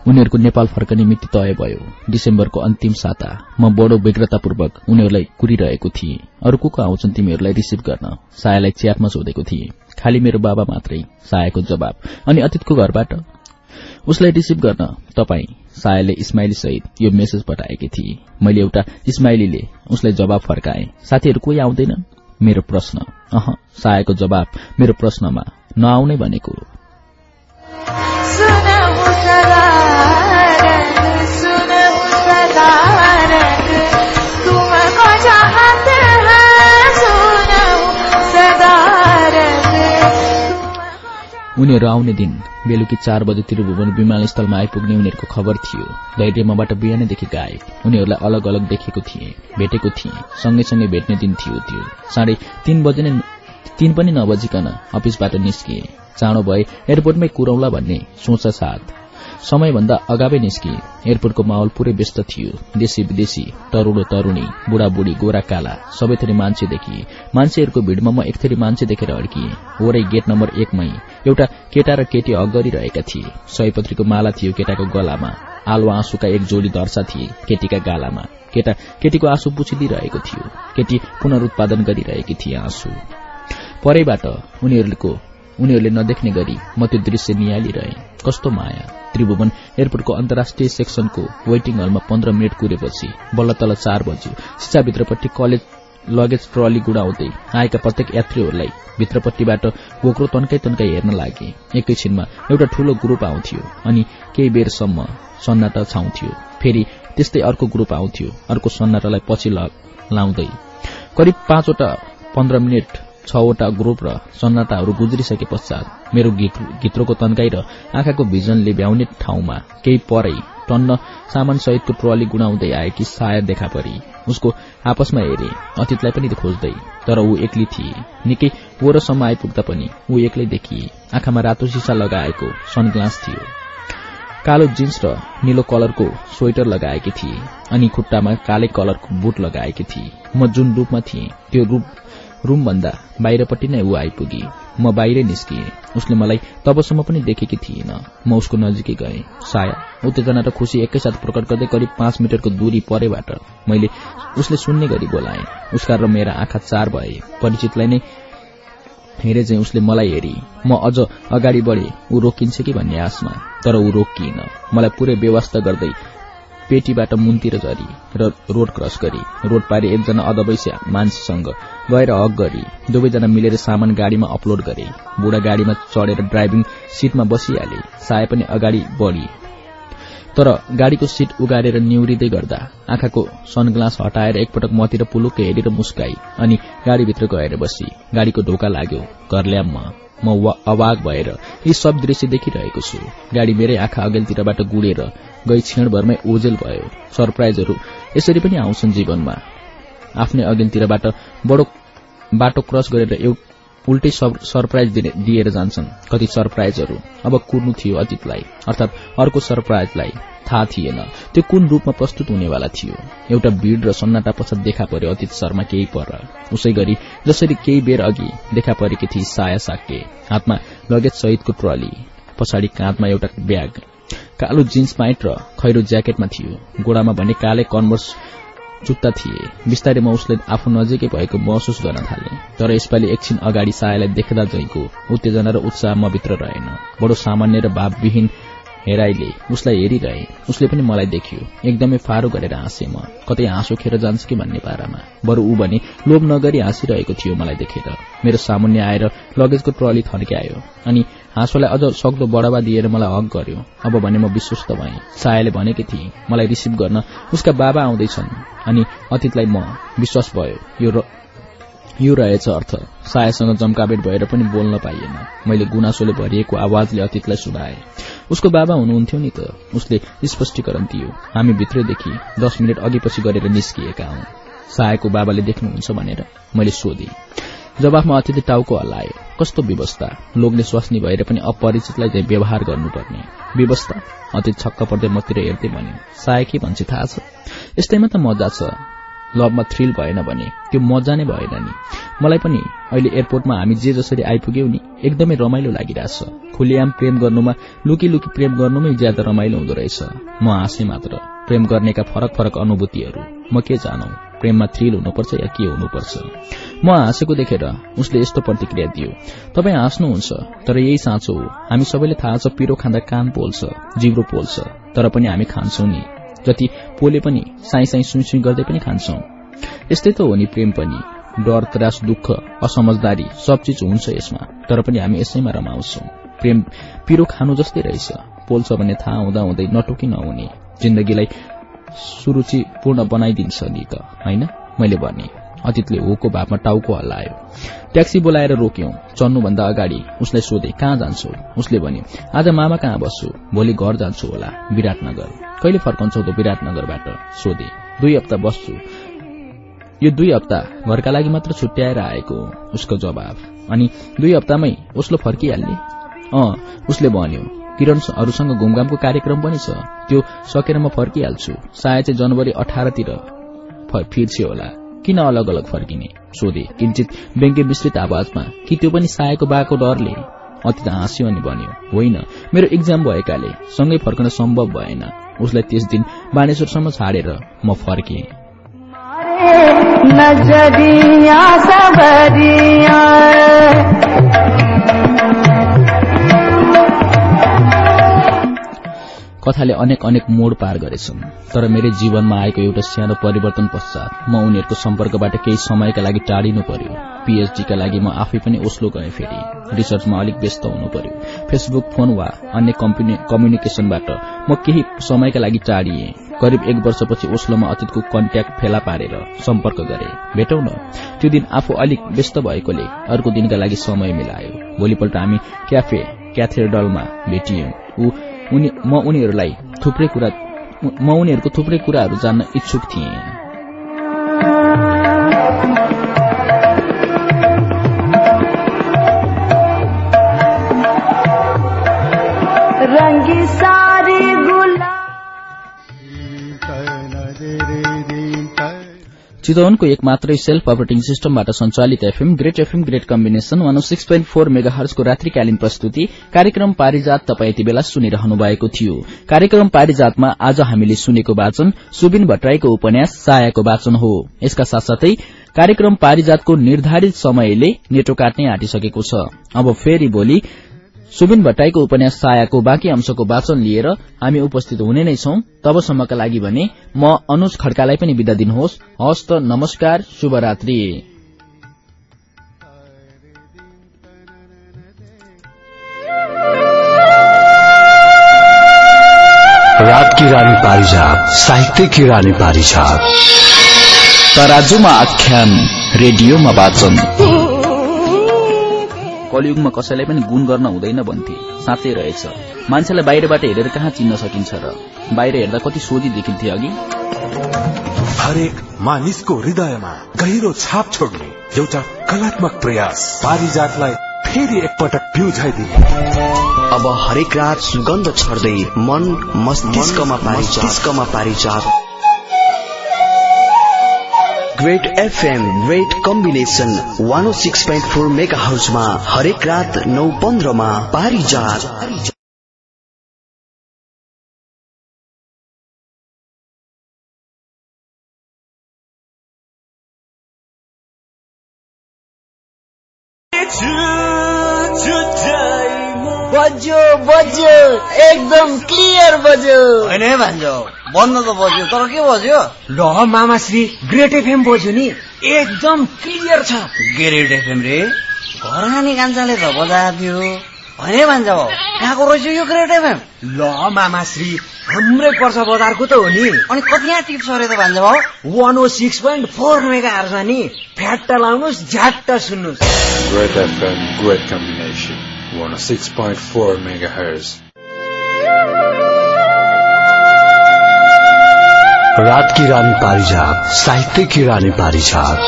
उनीहरूको नेपाल फर्कने मिति तय भयो। डिसेम्बरको अन्तिम साता म बडो व्यग्रतापूर्वक उनीहरूलाई कुरिरहेको थिएँ। अरू को को आउँछन् तिमीहरूलाई रिसिभ गर्न? सायालाई च्याटमा सोधेको थिएँ। खालि मेरो बाबा मात्रै। सायाको जवाब अनि अतीतको घरबाट? उसलाई रिसिभ गर्न तपाई। सायाले स्माइली सहित यो मेसेज पठाएकी थिए। मैले एउटा स्माइलीले उसलाई जवाब फर्काए। साथीहरू कोही आउँदैन? मेरो प्रश्न। अह सायाको जवाब मेरो प्रश्नमा नआउने भनेको उनीहरू आउने दिन बेलुकी चार बजे त्रिभुवन विमानस्थलमा आइपुग्ने उनीहरूको खबर थियो। धैर्य मबाट बिहानैदेखि गायब। उनीहरूलाई अलग अलग देखेको थिए भेटेको थिए। सँगै भेट्ने दिन थियो त्यो। साढे तीन बजे नै तीन पनि नबजिकन अफिसबाट निस्किए चाँडो भए एयरपोर्टमै कुरौला भन्ने सोच साथ समयभन्दा अगावै निस्किए एयरपोर्टको माहौल पूरै व्यस्त थियो। देशी विदेशी तरुण तरुणी बुढाबुढी गोरा काला सबै थरी मान्छे देखिए मान्छेहरूको भिडमा म एक थरी मान्छे देखेर अड्किए। वरै गेट नम्बर एकमै एउटा केटा र केटी अगाडि रहेका थिए। सयपत्रीको माला थियो केटाको गलामा। आलो आँसुका एक जोडी दर्शा थिए केटीका गालामा। केटा केटीको आँसु पुछिदिइरहेको थियो। केटी पुनरुत्पादन गरिरहेकी थिए आँसु। परैबाट उनीहरूको उनीहरूले नदेख्ने गरी म त्यो दृश्य निहालिरहे। कस्तो माया। त्रिभुवन एयरपोर्टको अन्तर्राष्ट्रिय सेक्सनको वेटिङ हलमा पन्ध्र मिनट कुरेपछि बल्ल तल चार बज्यो। शिक्षाभित्रपट्टि कलेज लगेज ट्रली गुडाउँदै आएका प्रत्येक यात्रीहरूलाई भित्रपट्टिबाट गोक्रो तन्काई तन्काई हेर्न लागे। एकैछिनमा एउटा ठूलो ग्रुप आउँथ्यो अनि केही बेरसम्म सन्नाटा छाउँथ्यो। फेरि त्यस्तै अर्को ग्रुप आउँथ्यो। अर्को सन्नाटालाई पछि लाउँदै करिब पाँचवटा पन्ध्र मिनट छवटा ग्रुप र सन्नाटाहरू गुज्रिसके पश्चात मेरो गित्रोको तन्काई र आँखाको भिजनले भ्याउने ठाउँमा केही परै टन्न सामान सहितको ट्रली गुणाउँदै आएकी सायद देखा परी उसको आपसमा हेरे अतीतलाई पनि खोज्दै तर ऊ एक्लै थिए। निकै वरसम्म आइपुग्दा पनि ऊ एक्लै देखिए आँखामा रातो सिसा लगाएको सनग्लास थियो। कालो जिन्स र निलो कलरको स्वेटर लगाएकी थिए अनि खुट्टामा कालै कलरको बुट लगाएकी थिए। म जुन रूपमा थिएँ त्यो रूप रूमभन्दा बाहिरपट्टि नै ऊ आइपुगी। म बाहिरै निस्किएँ। उसले मलाई तबसम्म पनि देखेकी थिएन। म उसको नजिकै गएँ। साया उत्तेजना र खुशी एकैसाथ प्रकट गर्दै करिब पाँच मिटरको दूरी परेबाट मैले उसले सुन्ने गरी बोलाएँ। उसका र मेरा आँखा चार भए। परिचितलाई नै हेरे चाहिँ उसले मलाई हेरी। म अझ अगाडि बढे। ऊ रोकिन्छ कि भन्ने आशमा। तर ऊ रोकिएन। मलाई पूरै व्यवस्था गर्दै पेटीबाट मुन्तिर झरी र रोड क्रस गरी। रोड पारी एकजना अदवैश्य मान्छेसँग गएर हक गरी। दुवैजना मिलेर सामान गाडीमा अपलोड गरे। बुढा गाडीमा चढेर ड्राइभिङ सीटमा बसिहाले। साय पनि अगाडि बढी। तर गाडीको सीट उगारेर निउरिँदै गर्दा आँखाको सनग्लास हटाएर एकपटक मतिर पुलुक्क हेरेर मुस्काई अनि गाडीभित्र गएर बसी। गाडीको ढोका लाग्यो घर ल्याम्म म अवाग भएर यी सब दृश्य देखिरहेको छु। गाडी मेरै आँखा अघिल्तिरबाट गुडेर गई क्षणभरमै ओजेल भयो। सरप्राइजहरू यसरी पनि आउँछन् जीवनमा। आफ्नै अघिल्तिरबाट बडो बाटो क्रस गरेर उल्टै सरप्राइज दिएर जान्छन्। कति सरप्राइजहरू। अब कुर्नु थियो अतीतलाई अर्थात अर्को सरप्राइजलाई थाहा थिएन। त्यो कुन रूपमा प्रस्तुत हुनेवाला थियो। एउटा भीड़ र सन्नाटा पछात देखा पर्यो अतीत शर्मा केही पर। उसै गरी जसरी केही बेर अघि देखा परेकी थिए साया साके हातमा लगेज सहितको ट्रली। पछाडि काँधमा एउटा ब्याग। कालो जिन्स प्यान्ट र खैरो ज्याकेटमा थियो। गोडामा भने काले कन्भर्स जुत्ता थिए। बिस्तारै म उसले आफू नजिकै भएको महसुस गर्न थाले। तर यसपालि एकछिन अगाडि सायालाई देख्दा जैको उत्तेजना र उत्साह म भित्र रहेन। बडो सामान्य र भावविहीन हेराइले उसलाई हेरिरहे। उसले पनि मलाई देख्यो। एकदमै फारो गरेर हाँसे म। कतै हाँसो खेर जान्छ कि भन्ने पारामा। बरु ऊ भने लोभ नगरी हाँसिरहेको थियो मलाई देखेर। मेरो सामुन्य आएर लगेजको ट्रली थर्क्यायो अनि हाँसोलाई अझ सक्दो बढावा दिएर मलाई हक गर्यो। अब भने म विश्वस्त भएँ। सायाले भनेकी थिए मलाई रिसिभ गर्न उसका बाबा आउँदैछन् अनि अतीतलाई म विश्वास भयो। यो यो रहेछ अर्थ। सायासँग जम्काबेट भएर पनि बोल्न पाइएन। मैले गुनासोले भरिएको आवाजले अतीतलाई सुनाए उसको बाबा हुनुहुन्थ्यो नि त। उसले स्पष्टीकरण दियो। हामी भित्रैदेखि दस मिनट अघि पछि गरेर निस्किएका हौ। सायाको बाबाले देख्नुहुन्छ भनेर मैले सोधे। जवाफमा अतिथि टाउको हल्लायो कस्तो व्यवस्था? लोकले स्वास्नी भएर पनि अपरिचितलाई चाहिँ व्यवहार गर्नुपर्ने। व्यवस्था? अति छक्क पर्दै मतिर हेर्दै भन्यो साय के भन्छ थाहा छ? यस्तैमा त मजा छ। लभमा थ्रिल भएन भने त्यो मजा नै भएन नि। मलाई पनि अहिले एयरपोर्टमा हामी जे जसरी आइपुग्यौं नि एकदमै रमाइलो लागिरहेछ। खुलियाम प्रेम गर्नुमा लुकी लुकी प्रेम गर्नुमै ज्यादा रमाइलो हुँदो रहेछ। म हाँसे मात्र। प्रेम गर्नेका फरक फरक अनुभूतिहरू म के जानौ? प्रेममा थ्रिल हुनुपर्छ या के हुनुपर्छ। म हाँसेको देखेर उसले यस्तो प्रतिक्रिया दियो। तपाईँ हाँस्नुहुन्छ तर यही साँचो हो। हामी सबैले थाहा छ पिरो खाँदा कान पोल्छ जिब्रो पोल्छ तर पनि हामी खान्छौं नि। जति पोले पनि साई साई सुई सुई गर्दै पनि खान्छौ। यस्तै त हो नि प्रेम पनि। डर त्रास दुःख असमझदारी सब चिज हुन्छ यसमा तर पनि हामी यसैमा रमाउँछौ। प्रेम पिरो खानु जस्तै रहेछ। पोल्छ भन्ने थाहा हुँदा हुँदै नटोकी नहुने। जिन्दगीलाई सुरुचिपूर्ण बनाइदिन्छ नि त होइन? मैले भने अतीतले होको भावमा टाउको हल्लायो। ट्याक्सी बोलाएर रोक्यौं। चढ्नुभन्दा अगाडि उसलाई सोधे कहाँ जान्छौ? उसले भन्यो आज मामा कहाँ बस्छु? भोलि घर जान्छु होला विराटनगर। कहिले फर्कन्छौ त विराटनगरबाट? सोधे दुई हप्ता बस्छु। यो दुई हप्ता घरका लागि मात्र छुट्याएर आएको उसको जवाब अनि दुई हप्तामै उसलो फर्किहाल्ने? अँ उसले भन्यो किरणहरूसँग घुमघामको कार्यक्रम पनि छ। त्यो सकेर म फर्किहाल्छु। सायद चाहिँ जनवरी अठारतिर फिर्छ होला। किन अलग अलग फर्किने? सोधे किंचित व्यङ्ग्य विस्तृत आवाजमा। कि त्यो पनि सायको बाको डरले? अति हाँस्यो अनि भन्यो होइन मेरो इक्जाम भएकाले। सँगै फर्कन सम्भव भएन। उसलाई त्यस दिन बानेश्वरसम्म छाडेर म फर्के। कथाले अनेक अनेक मोड पार गरेछन्। तर मेरो जीवनमा आएको एउटा सानो परिवर्तन पश्चात म उनीहरूको सम्पर्कबाट केही समयका लागि टाढिनु पर्यो। पीएचडीका लागि म आफै पनि ओस्लो गएँ फेरि। रिसर्चमा अलिक व्यस्त हुनु पर्यो। फेसबुक फोन वा अन्य कम्युनिकेशनबाट म केही समयका लागि टाढिए। करिब एक वर्षपछि ओस्लोमा अतीतको कन्ट्याक्ट फेला पारेर सम्पर्क गरे। भेटौँ न त्यो दिन आफू अलिक व्यस्त भएकोले अर्को दिनका लागि समय मिलायो। भोलिपल्ट हामी क्याफे क्याथेड्रलमा भेटियौं। उनी म उनीहरूलाई थुप्रै कुरा म उनीहरूको थुप्रै कुराहरू जान्न इच्छुक थिएँ। रंगी सारी चितवनको एक मात्रै सेल्फ अपरेटिङ सिस्टमबाट सञ्चालित FM great FM great combination one six point four mega हर्सको रात्रिकालीन प्रस्तुति कार्यक्रम पारिजात तपाईँ यति बेला सुनिरहनु भएको थियो। कार्यक्रम पारिजातमा आज हामीले सुनेको वाचन सुबिन भट्टराईको उपन्यास सायाको वाचन हो। यसका साथसाथै कार्यक्रम पारिजातको निर्धारित समयले नेटो काट्ने आँटिसकेको छ। अब फेरि भोलि सुबिन भट्टाईको उपन्यास सायाको बाँकी अंशको वाचन लिएर हामी उपस्थित हुने नै छौं। तबसम्मका लागि भने म अनुज खड्कालाई पनि विदा दिनुहोस्। हस्त नमस्कार शुभरात्री। रात की रानी पारिजात साहित्य की रानी पारिजात। तराजुमा आख्यान रेडियोमा वाचन। कलियुगमा कसैलाई पनि गुण गर्न हुँदैन भन्थे। साँच्चै रहेछ। मान्छेलाई बाहिरबाट हेरेर कहाँ चिन्न सकिन्छ र? बाहिर हेर्दा कति सोझी देखिन्थे अघि। हरेक मानिसको हृदयमा गहिरो छाप छोड्ने एउटा कलात्मक प्रयास। पारिजातलाई फेरि एकपटक प्युझाइदिने अब हरेक रात सुगन्ध छर्दै मन मस्तिष्कमा मस्तिष्कमा पारिजात। Great FM great combination one six point four mega हाउसमा हरेक रात नौ पन्ध्रमा पारिजात। बज्यो बज्यो एकदम क्लियर बज्यो। होइन है भान्जो बन्द त बज्यो तर के बज्यो? ल मामाश्री ग्रेट एफएम बज्यो नि। एकदम क्लियर छ। ग्रेट एफएम रे? घरानी कान्छाले त बजाएको होइन है भान्जा भाउ कहाँको रहेछ यो ग्रेट एफएम ल मामाश्री हाम्रै पर्छ बजारको त हो नि। अनि कति यहाँ टिप्स अरे त भान्जा? भाउ one O six point four mega हार्छ नि। फ्याट्ट लाउनुहोस् झ्याट्ट सुन्नुहोस्। Great FM, great combination. 106.4 megahertz. रात की रानी पारिजात साहित्य की रानी पारिजात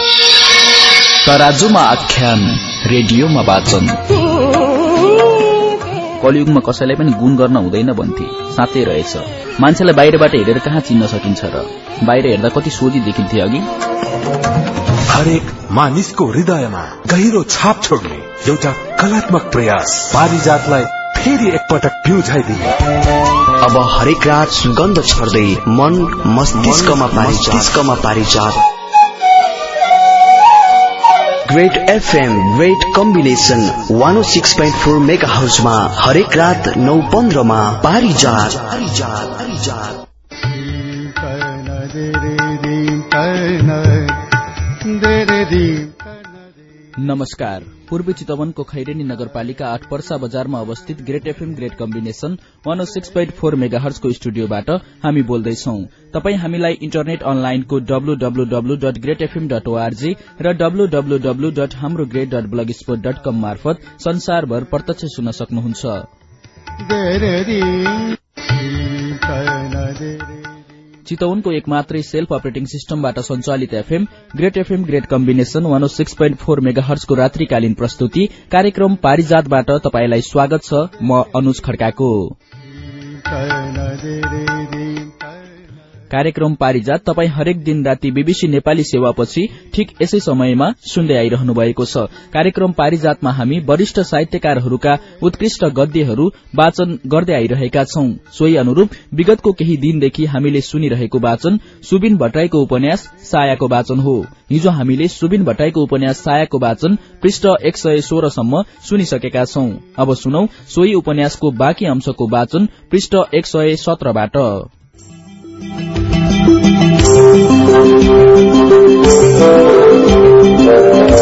तराजुमा आख्यान रेडियोमा वाचन कलियुगमा कसैलाई पनि गुण गर्न हुँदैन भन्थे साँच्चै रहेछ मान्छेलाई बाहिरबाट हेरेर कहाँ चिन्न सकिन्छ र बाहिर हेर्दा कति सोझी देखिन्थे अघि हरेक मानिसको हृदयमा गहिरो छाप छोड्ने एउटा कलात्मक प्रयास पारिजातलाई फेरि एकपटक प्युझाइदिने अब हरेक रात सुगन्ध छर्दै मन मस्तिष्कमा मस्तिष्कमा पारिजात great FM great combination one six point four mega हाउसमा हरेक रात नौ पन्ध्रमा पारिजात पारिजात पारिजात नमस्कार। पूर्वी चितवनको खैरेनी नगरपालिका आठ पर्सा बजारमा अवस्थित great FM great combination one six point four mega हर्सको स्टुडियोबाट हामी बोल्दैछौ। तपाई हामीलाई इन्टरनेट अनलाइनको WWW dot great FM dot ORG र डब्लूडब्लूडब्लू डट हाम्रो great dot blogspot dot com मार्फत संसारभर प्रत्यक्ष सुन्न सक्नुहुन्छ। चितवनको एक मात्रै सेल्फ अपरेटिङ सिस्टमबाट सञ्चालित FM great FM great combination one six point four mega हर्सको रात्रिकालीन प्रस्तुति कार्यक्रम पारिजातबाट तपाईलाई स्वागत छ म अनुज खड्काको। कार्यक्रम पारिजात तपाई हरेक दिन राति बीबीसी नेपाली सेवापछि ठिक यसै समयमा सुन्दै आइरहनु भएको छ। कार्यक्रम पारिजातमा हामी वरिष्ठ साहित्यकारहरूका उत्कृष्ट गद्यहरू वाचन गर्दै आइरहेका छौं। सोही अनुरूप विगतको केही दिनदेखि हामीले सुनिरहेको वाचन सुबिन भट्टराईको उपन्यास सायाको वाचन हो। हिजो हामीले सुबिन भट्टराईको उपन्यास सायाको वाचन पृष्ठ एक सय सोह्रसम्म सुनिसकेका छौं। अब सुनौ सोही उपन्यासको बाँकी अंशको वाचन पृष्ठ एक सय सत्रबाट। Thank you.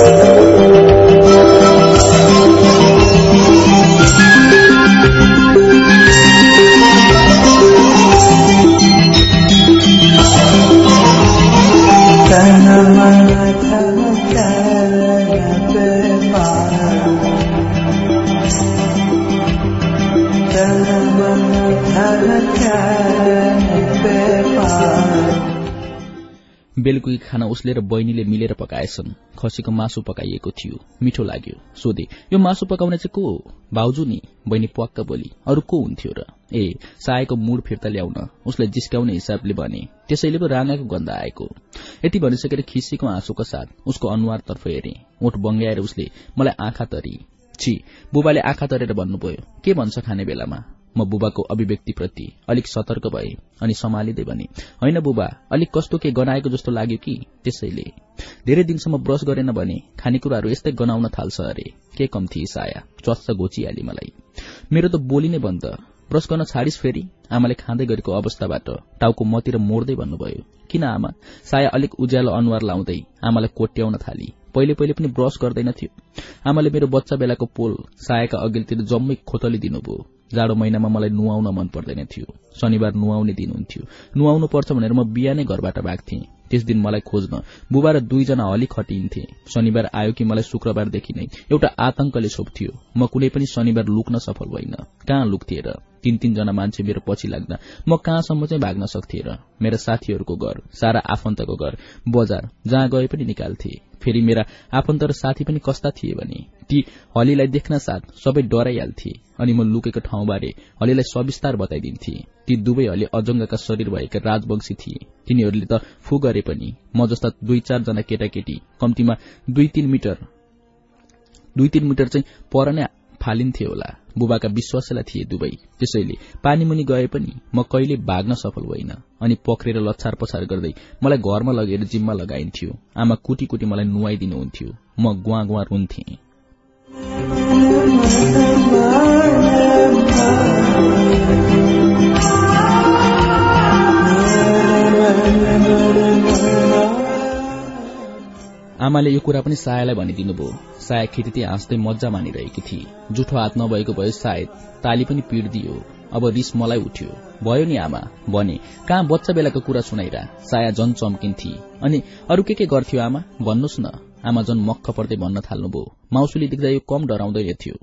बेलुकी खाना उसले र बहिनीले मिलेर पकाएछन्। खसीको मासु पकाइएको थियो। मिठो लाग्यो। सोधे यो मासु पकाउने चाहिँ को हो? भाउजू नि। बहिनी पक्क बोली अरू को हुन्थ्यो र? ए सायको मूड फिर्ता ल्याउन। उसले जिस्काउने हिसाबले भने त्यसैले पो राँगाको गन्ध आएको। यति भनिसकेर खिसीको आँसुको साथ उसको अनुहारतर्फ हेरे। ओठ बङ्ग्याएर उसले मलाई आँखा तरी। छि बुबाले आँखा तरेर भन्नुभयो। के भन्छ खाने बेलामा? म बुबाको अभिव्यक्तिप्रति अलिक सतर्क भए अनि सम्हालिँदै भने होइन बुबा अलिक कस्तो के गनाएको जस्तो लाग्यो कि? त्यसैले धेरै दिनसम्म ब्रश गरेन भने खानेकुराहरू यस्तै गनाउन थाल्छ अरे। के कम थिए साया? च्वास्स घोचिहाले मलाई। मेरो त बोली नै बन्द। ब्रश गर्न छाडिस फेरि? आमाले खाँदै गरेको अवस्थाबाट टाउको मतिर मोड्दै भन्नुभयो। किन आमा? साया अलिक उज्यालो अनुहार लाउँदै आमालाई कोट्याउन थाली। पहिले पहिले पनि ब्रश गर्दैनथ्यो आमाले मेरो बच्चा बेलाको पोल सायाका अघिल्तिर जम्मै खोतली दिनुभयो जाडो महिनामा मलाई नुहाउन मन पर्दैन थियो। शनिबार नुहाउने दिन हुन्थ्यो। नुहाउनु पर्छ भनेर म बिहानै घरबाट भाग्थे। त्यस दिन मलाई खोज्न बुबा र दुईजना हली खटिन्थे शनिबार आयो कि मलाई शुक्रबारदेखि नै एउटा आतंकले छोप्थ्यो। म कुनै पनि शनिबार लुक्न सफल भइन। कहाँ लुक्थे र? तीन तीनजना मान्छे मेरो पछि लाग्दा म कहाँसम्म चाहिँ भाग्न सक्थे र? मेरा साथीहरूको घर सारा आफन्तको घर बजार जहाँ गए पनि निकाल्थे। फेरि मेरा आफन्त र साथी पनि कस्ता थिए भने ती हलीलाई देख्न साथ सबै डराइहाल्थे अनि म लुकेको ठाउँबारे हलीलाई सविस्तार बताइदिन्थे। ती दुवै हली अजंगका शरीर भएका राजवंशी थिए। तिनीहरूले त फू गरे पनि म जस्ता दुई चारजना केटाकेटी कम्तीमा दुई तीन मिटर दुई तीन मिटर चाहिँ पर नै फालिन्थे होला। बुबाका विश्वासलाई थिए दुवै। त्यसैले पानी मुनि गए पनि म कहिले भाग्न सफल होइन अनि पक्रेर लच्छार पछार गर्दै मलाई घरमा लगेर जिम्मा लगाइन्थ्यो। आमा कुटी कुटी मलाई नुहाइदिनुहुन्थ्यो म गुवा गुवा रुन्थे। आमाले यो कुरा पनि सायालाई भनिदिनुभयो। साया खेती हाँस्दै मजा मानिरहेकी थिए। जुठो हात नभएको भए सायद ताली पनि पिड्दियो अब रिस मलाई उठ्यो। भयो नि आमा भने कहाँ बच्चा बेलाको कुरा सुनाइरा? साया जन चम्किन्थी अनि अरू के के गर्थ्यो आमा? भन्नुहोस् न। आमा जन मक्ख पर्दै भन्न थाल्नुभयो। माउसुली देख्दा यो कम डराउँदै थियो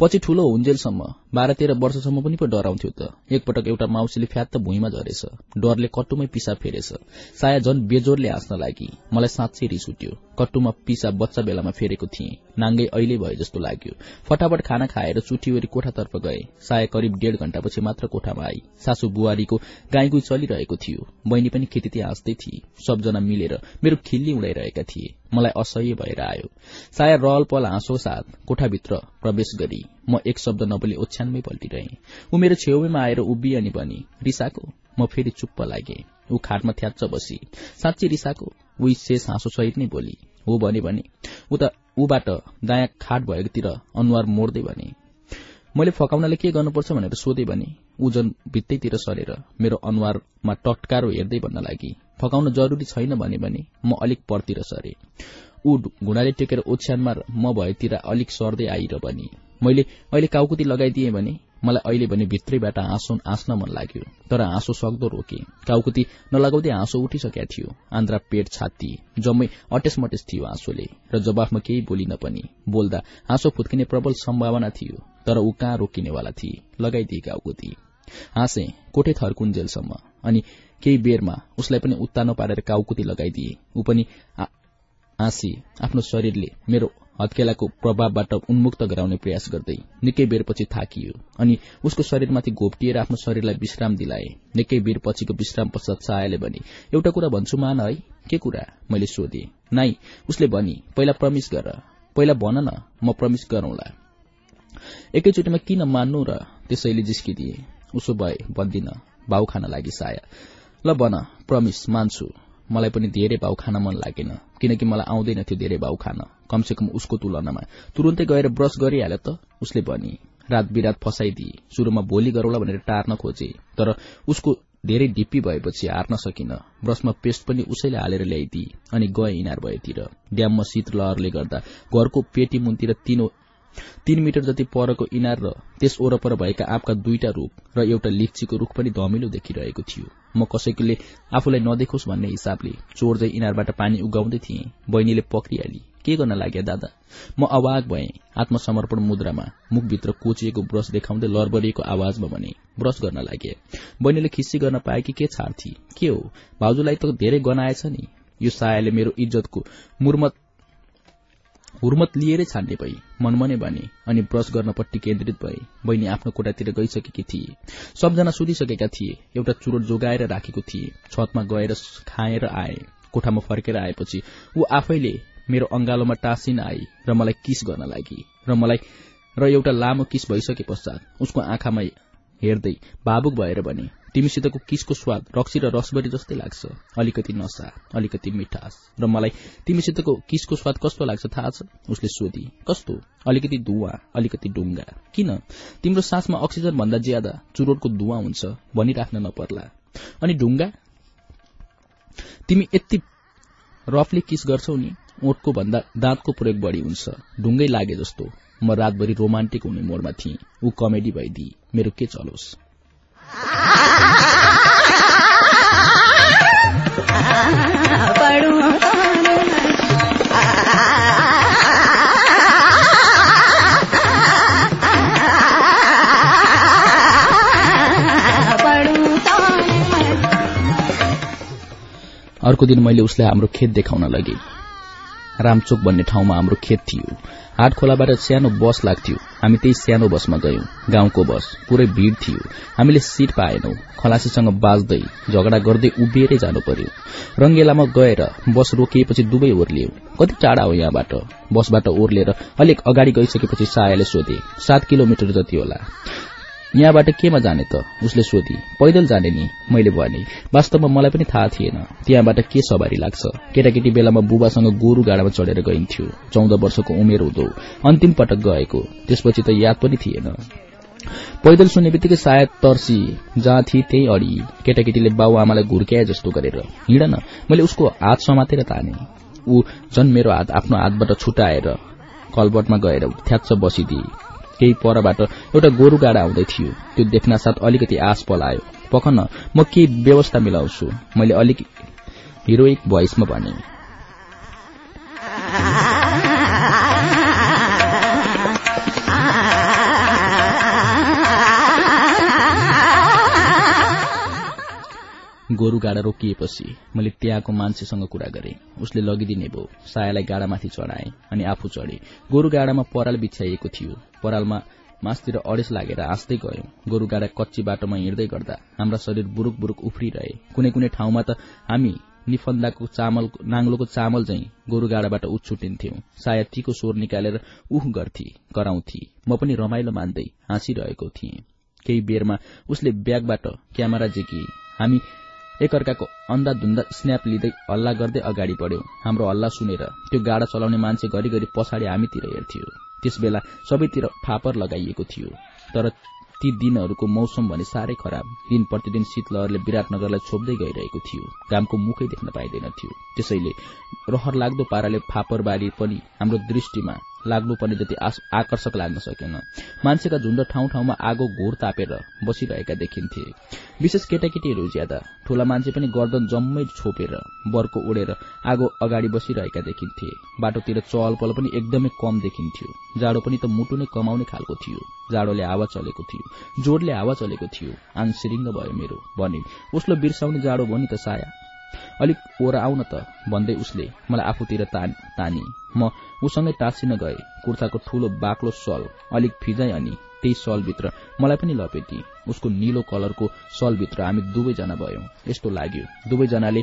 पछि ठूलो हुन्जेलसम्म बाह्र तेह्र वर्षसम्म पनि पो डराउँथ्यो त। एकपटक एउटा माउसीले फ्यात्त भुइँमा झरेछ। डरले कट्टुमै पिसा फेरेछ। साया झन बेजोरले हाँस्न लागि। मलाई साँच्चै रिस उठ्यो। कट्टुमा पिसा बच्चा बेलामा फेरेको थिएँ। नाङ्गै अहिले भए जस्तो लाग्यो। फटाफट खाना खाएर चुटीवरी कोठातर्फ गए। साया करिब डेढ घण्टापछि मात्र कोठामा आई। सासू बुहारीको गाईगुई चलिरहेको थियो। बहिनी पनि खेती हाँस्दै थिए। सबजना मिलेर मेरो खिल्ली उडाइरहेका थिए। मलाई असह्य भएर आयो। साया रहल पल हाँसो साथ कोठाभित्र प्रवेश गरी। म एक शब्द नबोली ओछ्यानमै पल्टिरहे। ऊ मेरो छेउमा आएर उभि अनि भनी रिसाको म फेरि चुप्प लागे। ऊ खाटमा थ्याच्च बसी। साँच्ची रिसाको? उही शेष हाँसो सहित नै बोली। हो भने उता ऊबाट दायाँ खाट भएकोतिर अनुहार मोड्दै भने। मैले फकाउनले के गर्नुपर्छ भनेर सोधे भने ऊ जन भित्तैतिर सरेर मेरो अनुहारमा टटकारो हेर्दै भन्न लागि। फकाउन जरूरी छैन भने म अलिक परतिर सरे। ऊ घुँडाले टेकेर ओछ्यानमा म भएतिर अलिक सर्दै आइर भनी मैले अहिले काउकुती लगाइदिएँ भने मलाई अहिले भने भित्रैबाट हाँसो हाँस्न मन लाग्यो। तर हाँसो सक्दो रोके। काउकुती नलगाउँदै हाँसो उठिसकेका थियो। आन्द्रा पेट छाती जम्मै अटेस मटेस थियो हाँसोले र जवाफमा केही बोलिन पनि। बोल्दा हाँसो फुत्किने प्रबल सम्भावना थियो तर ऊ कहाँ रोकिनेवाला थिए? लगाइदिए काउकुती। हाँसे कोठे थर्कुन्जेलसम्म अनि केही बेरमा उसलाई पनि उत्तानो पारेर काउकुती लगाइदिए। ऊ पनि हाँसी आफ्नो शरीरले मेरो हत्केलाको प्रभावबाट उन्मुक्त गराउने प्रयास गर्दै निकै बेरपछि थाकियो अनि उसको शरीरमाथि घोप्टिएर आफ्नो शरीरलाई विश्राम दिलाए। निकै बेर पछिको विश्राम पश्चात सायाले भने एउटा कुरा भन्छु मान है के कुरा? मैले सोधे। नाइ उसले भनी पहिला प्रमिस गर पहिला भन न म प्रमिस गरौंला। एकैचोटिमा किन मान्नु र? त्यसैले जिस्किदिए। उसो भए भन्दिन भाउ खान लागि साया। ल भन प्रमिस मान्छु। मलाई पनि धेरै भाउ खान मन लागेन। किनकि मलाई आउँदैन थियो धेरै भाउ खान। कमसेकम उसको तुलनामा। तुरन्तै गएर ब्रश गरिहाल्यो त उसले भनी रात बिरात फसाइदिए सुरुमा भोलि गरौला भनेर टार्न खोजे। तर उसको धेरै ढिप्पी भएपछि हार्न सकिन। ब्रसमा पेस्ट पनि उसैले हालेर ल्याइदिए अनि गए इनार भएतिर ड्याममा शीत लहरले गर्दा घरको पेटी मुनतिर तीन मिटर जति परको इनार र त्यस वरपर भएका आँपका दुईटा रूख र एउटा लिप्चीको रूख पनि धमिलो देखिरहेको थियो। म कसैले आफूलाई नदेखोस् भन्ने हिसाबले चोर चाहिँ इनारबाट पानी उगाउँदै थिएँ। बहिनीले पक्रिहाली के गर्न लाग्यो दादा? म अवाग भए। आत्मसमर्पण मुद्रामा मुखभित्र कोचिएको ब्रश देखाउँदै लरबरिएको आवाजमा भने ब्रश गर्न लागे बहिनीले खिस्सी गर्न पाए कि के छाड्थी के हो? भाउजूलाई त धेरै गनाएछ नि। यो सायाले मेरो इज्जतको मुर्मत हुर्मत लिएरै छान्ने भई मनमने भने अनि ब्रश गर्नपट्टि केन्द्रित भए बहिनी आफ्नो कोठातिर गइसकेकी थिए। सबजना सुतिसकेका थिए एउटा चुरोट जोगाएर राखेको थिए छतमा गएर खाएर आए कोठामा फर्केर आएपछि ऊ आफैले मेरो अंगालोमा टाँसिन आई र मलाई किस गर्न लागि र मलाई र एउटा लामो किस भइसके पश्चात उसको आँखामा हेर्दै भावुक भएर भने तिमीसितको किसको स्वाद? रक्सी र रसबरी जस्तै लाग्छ। अलिकति नसा अलिकति मिठास। र मलाई तिमीसितको किसको स्वाद कस्तो लाग्छ थाहा छ? उसले सोधी। कस्तो? अलिकति धुवा अलिकति डुङ्गा किन? तिम्रो सासमा अक्सिजन भन्दा ज्यादा चुरोटको धुवा हुन्छ भनिराख्न नपर्ला। अनि ढुङ्गा? तिमी यति रफले किस गर्छौ नि? ओठको भन्दा दाँतको प्रयोग बढ़ी हुन्छ। ढुङ्गै लागे जस्तो। म रातभरि रोमान्टिक हुने मोडमा थिएँ। ऊ कमेडी भइदिए। मेरो के चलोस्? अर्को दिन मैले उसलाई हाम्रो खेत देखाउन लगे। रामचोक भन्ने ठाउँमा हाम्रो खेत थियो। हाट खोलाबाट सानो बस लाग्थ्यो। हामी त्यही सानो बसमा गयौं। गाउँको बस। पूरै भीड़ थियो। हामीले सीट पाएनौ। खलासीसँग बाँच्दै झगडा गर्दै उभिएरै जानु पर्यो रंगेलामा गएर बस रोकिएपछि दुवै ओर्लियो। कति टाढा हो यहाँबाट? बसबाट ओर्लेर अलिक अगाडि गइसकेपछि सायाले सोधे सात किलोमिटर जति होला। यहाँबाट केमा जाने त? उसले सोधी। पैदल जाने नि मैले भने। वास्तवमा मलाई पनि थाहा थिएन। त्यहाँबाट के सवारी लाग्छ? केटाकेटी बेलामा बुबासँग गोरु गाडामा चढेर गइन्थ्यो। चौध वर्षको उमेर हुँदो। अन्तिम पटक गएको। त्यसपछि त याद पनि थिएन। पैदल सुन्ने बित्तिकै सायद तर्सी जहाँ थिए त्यही अडी। केटाकेटीले बाउ आमालाई घुर्क्याए जस्तो गरेर। हिँड न मैले उसको हात समातेर ताने। ऊ झन् मेरो हात आफ्नो हातबाट छुटाएर कलबटमा गएर थ्याच्च बसिदिए। केही परबाट एउटा गोरु गाडा आउँदै थियो। त्यो देख्न साथ अलिकति आश पलायो। पखन म केही व्यवस्था मिलाउँछु? मैले अलिक हिरोइक भोइसमा भने। गोरु गाडा रोकिएपछि मैले त्यहाँको मान्छेसँग कुरा गरे। उसले लगिदिने भयो। सायालाई गाडामाथि चढाए अनि आफू चढे। गोरु गाडामा पराल बिछ्याइएको थियो। परालमा मासतिर अडेस लागेर हाँस्दै गयौं। गोरु गाडा कच्ची बाटोमा हिँड्दै गर्दा हाम्रा शरीर बुरुक बुरुक उफ्रिरहे। कुनै कुनै ठाउँमा त हामी निफन्दाको चामल नाङ्लोको चामल झै गोरु गाडाबाट उछुटिन्थ्यौं। सायद तीको स्वर निकालेर उह गर्थी कराउँथी। म पनि रमाइलो मान्दै हाँसिरहेको थिएँ। केही बेरमा उसले ब्यागबाट क्यामेरा झिकी हामी एकअर्काको अन्धाधुन्दा स्न्याप लिँदै हल्ला गर्दै अगाडि बढ्यौं। हाम्रो हल्ला सुनेर त्यो गाडा चलाउने मान्छे घरिघरि पछाडि हामीतिर हेर्थ्यो। त्यसबेला सबैतिर फापर लगाइएको थियो। तर ती दिनहरूको मौसम भने साह्रै खराब। दिन प्रतिदिन शीतलहरले विराटनगरलाई छोप्दै गइरहेको थियो। घामको मुखै देख्न पाइँदैन थियो। त्यसैले रहर लाग्दो पाराले फापरबारी पनि हाम्रो दृष्टिमा लाग्नुपर्ने जति आकर्षक लाग्न सकेन। मान्छेका झुण्ड ठाउँ ठाउँमा आगो घोर तापेर बसिरहेका देखिन्थे। विशेष केटाकेटीहरू ज्यादा। ठूला मान्छे पनि गर्दन जम्मै छोपेर बर्को ओढेर आगो अगाडि बसिरहेका देखिन्थे। बाटोतिर चहल पहल पनि एकदमै कम देखिन्थ्यो। जाडो पनि त मुटु नै कमाउने खालको थियो। जाडोले हावा चलेको थियो। जोडले हावा चलेको थियो। आङ भयो मेरो भने उसलो बिर्साउने जाडो भयो नि त साया। अलिक ओरा आउन त भन्दै उसले मलाई आफूतिर तानी म उसँगै टाँसिन गए। कुर्ताको ठूलो बाक्लो सल अलिक फिजाई अनि त्यही सलभित्र। मलाई पनि लपेटी। उसको निलो कलरको सलभित्र हामी दुवैजना भयौं। यस्तो लाग्यो। दुवैजनाले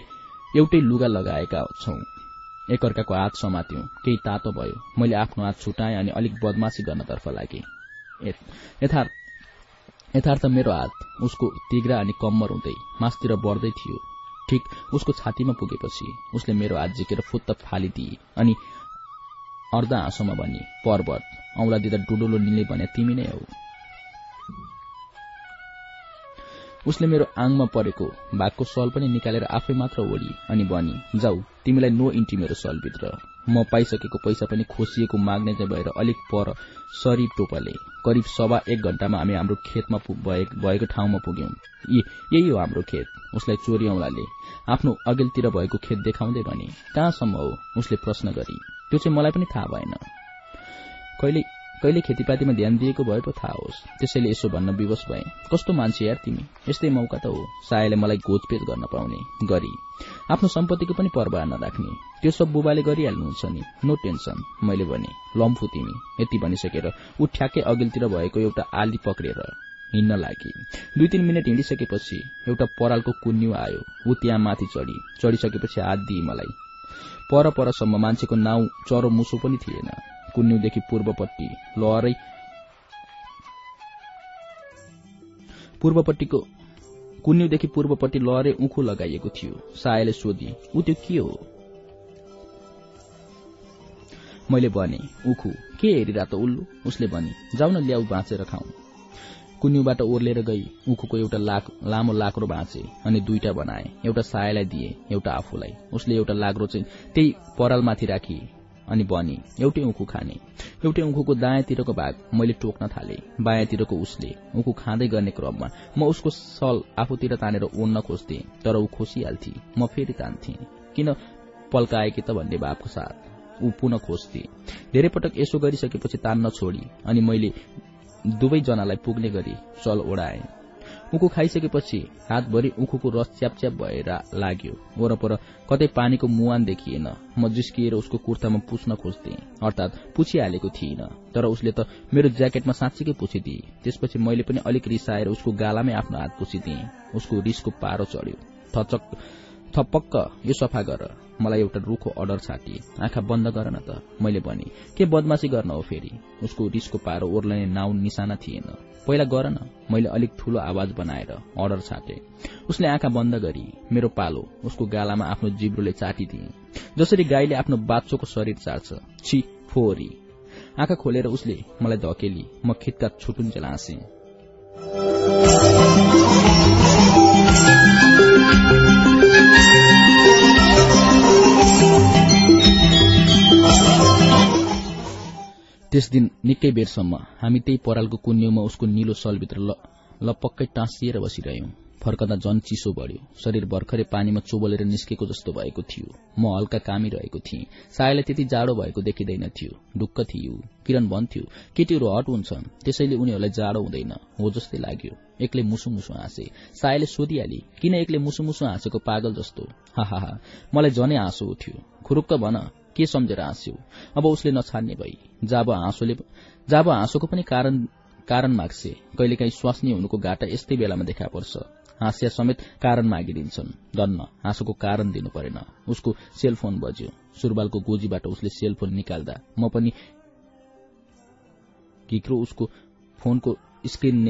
एउटै लुगा लगाएका छौं। एकअर्काको हात समात्यौं। केही तातो भयो। मैले आफ्नो हात छुटाएँ अनि अलिक बदमासी गर्नतर्फ लागे। यथार्थ मेरो हात उसको तिग्रा अनि कम्मर हुँदै मासतिर बढ्दै थियो। ठिक उसको छातीमा पुगेपछि उसले मेरो हात झिकेर फुत्त फालिदिए अनि अर्धा हाँसोमा भनी पर्वत औँला दिँदा डुडुलो निले भने तिमी नै हौ। उसले मेरो आङमा परेको भागको सल पनि निकालेर आफै मात्र ओढी अनि भनी जाऊ तिमीलाई नो इन्टी मेरो सलभित्र। म पाइसकेको पैसा पनि खोसिएको माग्ने चाहिँ भएर अलिक पर सरी टोपले। करिब सवा एक घण्टामा हामी हाम्रो खेतमा भएको ठाउँमा पुग्यौं। यही हो हाम्रो खेत उसलाई चोरी औँलाले। आफ्नो अघिल्तिर भएको खेत देखाउँदै भने कहाँसम्म हो? उसले प्रश्न गरी। त्यो चाहिँ मलाई पनि थाहा भएन। कहिले कहिले खेतीपातीमा ध्यान दिएको भए पो थाहा होस्। त्यसैले यसो भन्न विवश भए। कस्तो मान्छे यार तिमी? यस्तै मौका त हो। सायले मलाई घोचपेच गर्न पाउने। गरी। आफ्नो सम्पत्तिको पनि पर्वाह नराख्ने। त्यो सब बुबाले गरिहाल्नुहुन्छ नि। No tension. मैले भने लम्फु तिमी। यति भनिसकेर ऊ ठ्याक्कै अघिल्तिर भएको एउटा आली पक्रेर हिँड्न लागि। दुई तीन मिनट हिँडिसकेपछि एउटा परालको कुन्यु आयो। ऊ त्यहाँ माथि चढी। चढिसकेपछि हात दिए मलाई। पर परसम्म मान्छेको नाउँ चरो मुसो पनि थिएन। कुन्युदेखि पूर्वपट्टि लहरै पूर्वपट्टिको कुन्युदेखि पूर्वपट्टि लहरै उखु लगाइएको थियो। सायले सोधी ऊ त्यो के हो? मैले भने उखु के हेरिरा त उल्लु? उसले भने जाउन ल्याउ बाँचेर खाउँ। कुन्युबाट ओर्लेर गई उखुको एउटा लाक, लामो लाक्रो भाँचे अनि दुईटा बनाए। एउटा सायलाई दिए एउटा आफूलाई। उसले एउटा लाग्रो चाहिँ त्यही परालमाथि राखी। अनि भनी एउटै उखु खाने। एउटै उखुको दायाँतिरको भाग मैले टोक्न थाले। बायाँतिरको उसले उखु खाँदै गर्ने क्रममा म उसको सल आफूतिर तानेर ओड्न खोज्थे तर ऊ खोसिहाल्थे। म फेरि तान्थे। किन पल्काएकी त भन्ने भावको साथ। ऊ पुनः खोज्थे। धेरै पटक यसो गरिसकेपछि तान्न छोडी अनि मैले दुवैजनालाई पुग्ने गरी सल ओढाएँ। उखु खाइसकेपछि हातभरि उखुको रस च्यापच्याप भएर लाग्यो। वरपर कतै पानीको मुहान देखिएन। म जिस्किएर उसको कुर्तामा पुछ्न खोज्थे। अर्थात पुछिहालेको थिइन। तर उसले त मेरो ज्याकेटमा साँच्चीकै पुछिदिए। त्यसपछि मैले पनि अलिक रिसाएर उसको गालामै आफ्नो हात पुछिदिए। उसको रिसको पारो चढ्यो। थपक्क यो सफा गर। मलाई एउटा रुखो अर्डर छाटी। आँखा बन्द गर न त। मैले भने के बदमासी गर्न हो फेरि? उसको रिसको पारो ओर्लने नाउ निशाना थिएन। पहिला गर न। मैले अलिक ठूलो आवाज बनाएर अर्डर छाटे। उसले आँखा बन्द गरी मेरो पालो उसको गालामा आफ्नो जिब्रोले चाटिदिए। जसरी गाईले आफ्नो बाछोको शरीर चाट्छ छि फोरी। आँखा खोलेर उसले मलाई धकेली। म खितका छुटुन्जेल हाँसे त्यस दिन निकै बेरसम्म हामी त्यही परालको कुन्यौमा उसको निलो सलभित्र लपक्कै टाँसिएर बसिरह्यौं। फर्कदा झन चिसो बढ़्यो। शरीर भर्खरै पानीमा चोबलेर निस्केको जस्तो भएको थियो। म हल्का कामिरहेको थिएँ। सायलाई त्यति जाडो भएको देखिँदैन थियो। ढुक्क थियो। किरण भन्थ्यो केटीहरू हट हुन्छन्। त्यसैले उनीहरूलाई जाडो हुँदैन। हो जस्तै लाग्यो। एक्लै मुसु मुसु हाँसे। सायले सोधिहाली किन एक्लै मुसु मुसु हाँसेको पागल जस्तो? हाहा मलाई झनै हाँसो उठ्यो। खुरुक्क भन। के सम्झेर हाँस्यो? अब उसले नछाड्ने भई जाब हाँसोले जाब हाँसोको पनि कारण कारण माग्छे कहिलेकाहीँ स्वास्नी हुनुको घाटा यस्तै बेलामा देखा पर्छ। हाँस्या समेत कारण मागिदिन्छन्। धन्न हाँसोको कारण दिनु परेन। उसको सेलफोन बज्यो। सुरबालको गोजीबाट उसले सेलफोन निकाल्दा म पनि घिक्रो उसको फोनको स्क्रिन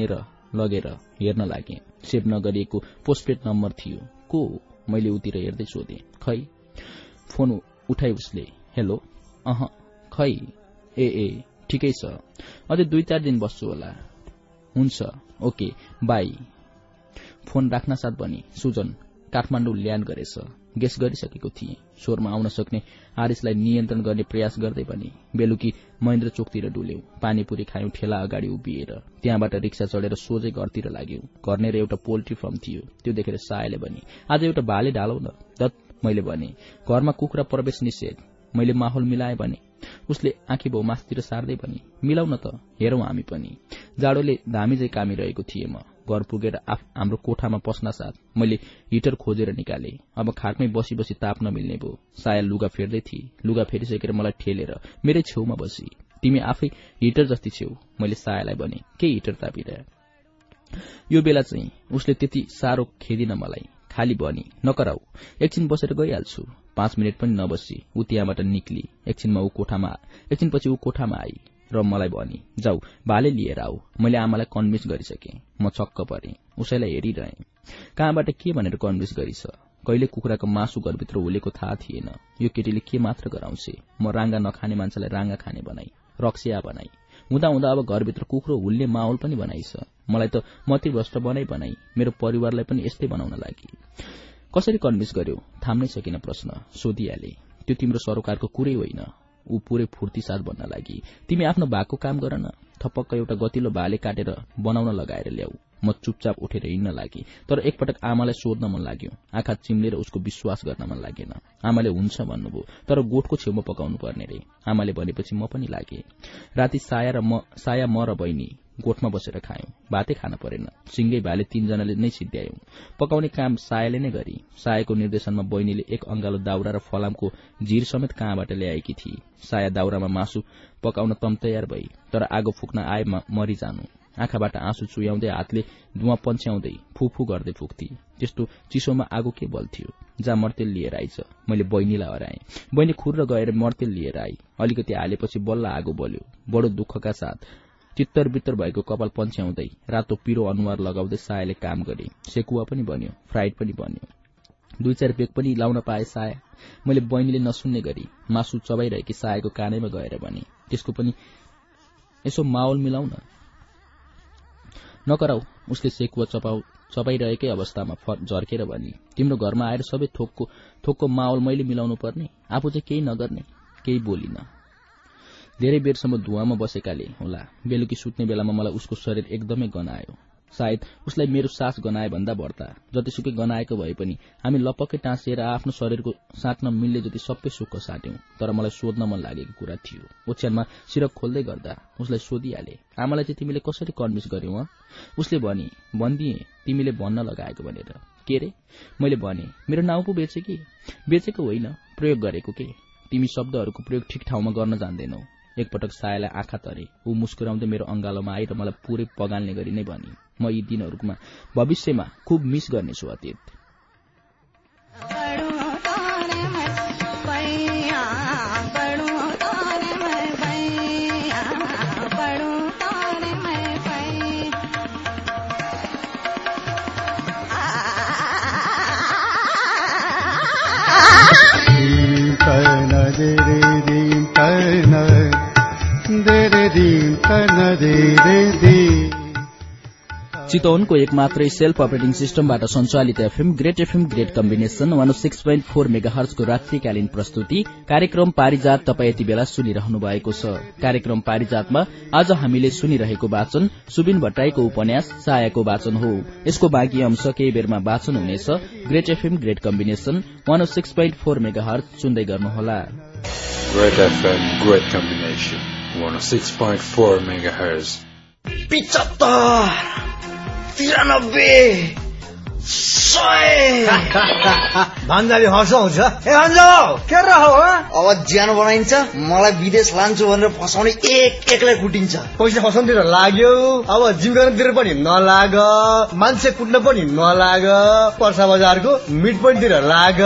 लगेर हेर्न लागे। सेभ नगरिएको पोस्टपेड नम्बर थियो। को मैले उतिर हेर्दै सोधे। खै? फोन उठाइ उसले। हेलो? अह खै? ए ए ठिकै छ। अझै दुई चार दिन बस्छु होला। हुन्छ ओके बाई। फोन राख्न साथ भनी सुजन काठमाण्डु ल्यान्ड गरेछ। गेस गरिसकेको थिए। स्वरमा आउन सक्ने आरिसलाई नियन्त्रण गर्ने प्रयास गर्दै पनि बेलुकी महेन्द्र चोकतिर डुल्यौ। पानीपुरी खायौं ठेला अगाडि उभिएर। त्यहाँबाट रिक्सा चढेर सोझै घरतिर लाग्यौ। घरनेर एउटा पोल्ट्री फार्म थियो। त्यो देखेर सायले भने आज एउटा भाले ढालौ न। दत्त मैले भने घरमा कुखुरा प्रवेश निषेध। मैले माहौल मिलाए भने। उसले आँखी भाउ मासतिर सार्दै पनि मिलाउन त हेरौं हामी पनि। जाडोले धामी झै कामिरहेको थिए म। घर पुगेर हाम्रो कोठामा पस्न साथ। मैले हिटर खोजेर निकाले। अब खाटमै बसी बसी ताप नमिल्ने भयो। साया लुगा फेर्दै थिए। लुगा फेरिसकेर मलाई ठेलेर मेरै छेउमा बसी। तिमी आफै हिटर जस्ती छेउ। मैले सायालाई भने के हिटर तापिरह यो बेला चाहिँ उसले त्यति साह्रो खेदिन मलाई। खाली भनी नकराउ। एकछिन बसेर गइहाल्छु। पाँच मिनट पनि नबसी। ऊ त्यहाँबाट निक्ली। एकछिनमा ऊ कोठामा एकछिनपछि ऊ कोठामा आई। र मलाई भनी जाऊ भाले लिएर आऊ। मैले आमालाई कन्भिन्स गरिसके। म छक्क परे। उसैलाई हेरिरहे। कहाँबाट के भनेर कन्भिन्स गरिछ कहिले कुखुराको मासु घरभित्र हुलेको थाहा थिएन। यो केटीले के मात्र गराउँछे? म राङ्गा नखाने मान्छेलाई राङ्गा खाने बनाई। रक्सिया बनाई। हुँदा हुँदा अब घरभित्र कुखुरो हुल्ने माहौल पनि बनाइछ मलाई त मतिभ्रष्ट बनाइ बनाई मेरो परिवारलाई पनि यस्तै बनाउन लागि। कसरी कन्भिन्स गर्यो? थाम्नै सकिन प्रश्न सोधिहाले। त्यो तिम्रो सरोकारको कुरै होइन। ऊ पूरै फूर्ति साथ भन्न लागि। तिमी आफ्नो भागको काम गर न। थपक्क एउटा गतिलो भाले काटेर बनाउन लगाएर ल्याऊ। म चुपचाप उठेर हिँड्न लागे। तर एकपटक आमालाई सोध्न मन लाग्यो। आँखा चिम्लेर उसको विश्वास गर्न मन लागेन। आमाले हुन्छ भन्नुभयो तर गोठको छेउमा पकाउनु पर्ने रे। आमाले भनेपछि म पनि लागे। राति साया र म साया म र बहिनी। गोठमा बसेर खायौं। भातै खान परेन। सिंगै भाले तीनजनाले नै सिद्ध्यायौं। पकाउने काम सायाले नै गरी। सायाको निर्देशनमा बहिनीले एक अंगालो दाउरा र फलामको झिर समेत कहाँबाट ल्याएकी थिए साया दाउरामा मासु पकाउन तम तयार भई तर आगो फुक्न आए मरिजानु। आँखाबाट आँसु चुयाउँदै हातले धुवा पन्छ्याउँदै फुफु गर्दै फुक्थे त्यस्तो चिसोमा आगो के बल्थ्यो? जहाँ मर्तेल लिएर आइछ मैले बहिनीलाई हराएँ। बहिनी खुर्र गएर मर्तेल लिएर आई। अलिकति हालेपछि बल्ल आगो बल्यो। बडो दुःखका साथ चित्तर बित्तर भएको कपाल पन्छ्याउँदै रातो पिरो अनुहार लगाउँदै सायाले काम गरे। सेकुवा पनि बन्यो फ्राइड पनि बन्यो। दुई चार बेग पनि लाउन पाए साया। मैले बहिनीले नसुन्ने गरी मासु चबाइरहेकी सायाको कानैमा गएर भने त्यसको पनि यसो माहौल मिलाउन। नकराउ उसले सेकुवा चपाउ चपाइरहेकै अवस्थामा झर्केर भनी तिम्रो घरमा आएर सबै थोकको थोकको माहौल मैले मिलाउनु पर्ने आफू चाहिँ केही नगर्ने केही बोलिन। धेरै बेरसम्म धुवामा बसेकाले होला। बेलुकी सुत्ने बेलामा मलाई उसको शरीर एकदमै गनायो। सायद उसलाई मेरो सास गनाए भन्दा बढ्ता। जतिसुकै गनाएको भए पनि हामी लपक्कै टाँसिएर आफ्नो शरीरको साट्न मिल्ने जति सबै सुख साट्यौं तर मलाई सोध्न मन लागेको कुरा थियो। ओछ्यानमा सिरक खोल्दै गर्दा उसलाई सोधिहाले आमालाई चाहिँ तिमीले कसरी कन्भिन्स गर्यौ उसले भनी भनिदिए तिमीले भन्न लगाएको भनेर। के रे? मैले भने मेरो नाउँ पो बेचे कि बेचेको होइन प्रयोग गरेको के? तिमी शब्दहरूको प्रयोग ठिक ठाउँमा गर्न जान्दैनौ। एकपटक सायालाई आँखा तरे। ऊ मुस्कुराउँदै मेरो अंगालोमा आई र मलाई पूरै पगाल्ने गरी नै भनी म यी दिनहरूमा भविष्यमा खुब मिस गर्नेछु अतीत। चितवनको एक मात्रै सेल्फ अपरेटिङ सिस्टमबाट सञ्चालित FM great FM great combination one six point four mega हर्चको रात्रिकालीन प्रस्तुति कार्यक्रम पारिजात तपाईँ यति बेला सुनिरहनु भएको छ। कार्यक्रम पारिजातमा आज हामीले सुनिरहेको वाचन सुबिन भट्टराईको उपन्यास सायाको वाचन हो। यसको बाँकी अंश केही बेरमा वाचन हुनेछ। Great FM great combination one six point four megahertz सुन्दै गर्नुहोला। Great FM, great combination. 106.4 megahertz. पिचहत्तर तिरानब्बे सय भान्जाले हँसाउँछ ए भान्जा के रह अब ज्यान बनाइन्छ मलाई विदेश लान्छु भनेर फसाउने एक एकलाई कुटिन्छ। पैसा फसाउनुतिर लाग्यो। अब जिम गर्नुतिर पनि नलाग। मान्छे कुट्न पनि नलाग। पर्सा बजारको मिड पोइन्टतिर लाग।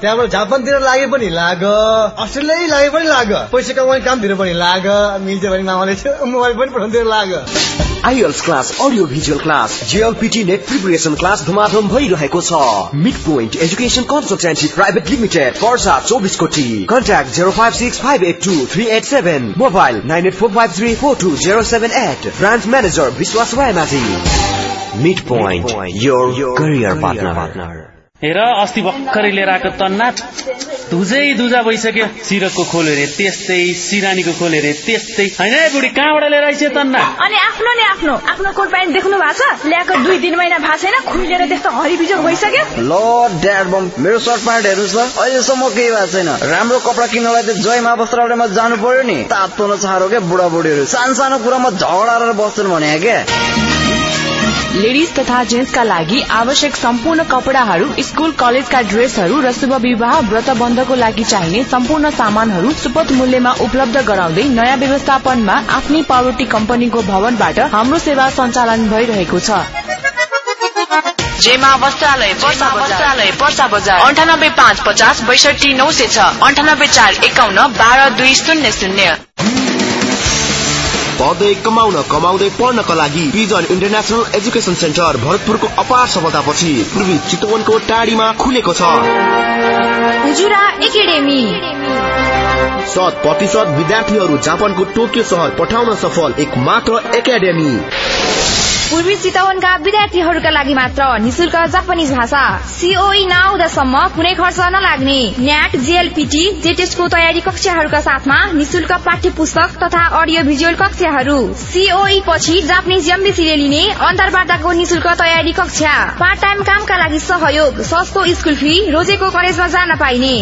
त्यहाँबाट जापानतिर लागे पनि लाग। अस्ट्रेलिया लागे पनि लाग। पैसा कमाउने कामतिर पनि लाग। मिल्छ भने मामाले मोबाइल पनि पठाउनुतिर लाग। IELTS class audio visual class JLPT net preparation class धुमाधुम भइरहेको छ। Mid point education consultancy private limited Parsa Chaubis Koti. Contact zero five six five eight two three eight seven mobile nine eight four five three four two zero seven eight branch manager Bishwas रायमाथि mid point your career partner हेर अस्ति भर्खरै लिएर आएको तन्ना धुजै धुजा भइसक्यो। सिरकको खोल हेरे त्यस्तै सिरानीको खोल हेरे त्यस्तै। होइन बुढी कहाँबाट लिएर आइसक्यो तन्ना अनि आफ्नो नि आफ्नो। आफ्नो कोट प्यान्ट देख्नु भएको छ? ल्याएको दुई दिन महिना भएको छैन खुलेर त्यस्तो हरिबिजोग भइसक्यो। ल ड्याड बम मेरो सर्ट प्यान्ट हेर्नुहोस् त। अहिलेसम्म केही भएको छैन। राम्रो कपडा किन्नलाई त जयमा वस्त्रालयमा जानु पर्यो नि। तातो न छारो क्या बुढाबुढीहरू। सानो सानो कुरामा झगडा बस्छन् भने क्या? लेडिज तथा जेन्ट्सका लागि आवश्यक सम्पूर्ण कपड़ाहरू स्कूल कलेजका ड्रेसहरू र शुभ विवाह व्रत बन्धको लागि चाहिने सम्पूर्ण सामानहरू सुपथ मूल्यमा उपलब्ध गराउँदै नयाँ व्यवस्थापनमा आफ्नै पावर्टी कम्पनीको भवनबाट हाम्रो सेवा सञ्चालन भइरहेको छ। जेमा वस्त्रालय पर्सा वस्त्रालय पर्सा बजार। अन्ठानब्बे पाँच पचास बैसठी नौ सय छ। अन्ठानब्बे चार एकाउन्न बाह्र दुई शून्य शून्य। पढ्दै कमाउन कमाउँदै पढ्नका लागि पिजन इन्टरनेसनल एजुकेसन सेन्टर भरतपुरको अपार सफलतापछि पूर्वी चितवनको टाढीमा खुलेको छ। एकाडेमी। शत प्रतिशत विद्यार्थीहरू जापानको टोकियो सहर पठाउन सफल एक मात्र एकाडेमी। पूर्वी चितवनका विद्यार्थीहरूका लागि मात्र निशुल्क जापानिज भाषा। सिओई नआउँदासम्म कुनै खर्च नलाग्ने। न्याट जेएलपिटी जेटेस्टको तयारी कक्षाहरूका साथमा निशुल्क पाठ्य पुस्तक तथा अडियो भिजुअल कक्षाहरू। सिओई पछि जापानिज एमबिसीले लिने अन्तर्वार्ताको निशुल्क तयारी कक्षा। पार्ट टाइम कामका लागि सहयोग सस्तो स्कुल फी रोजेको कलेजमा जान पाइने।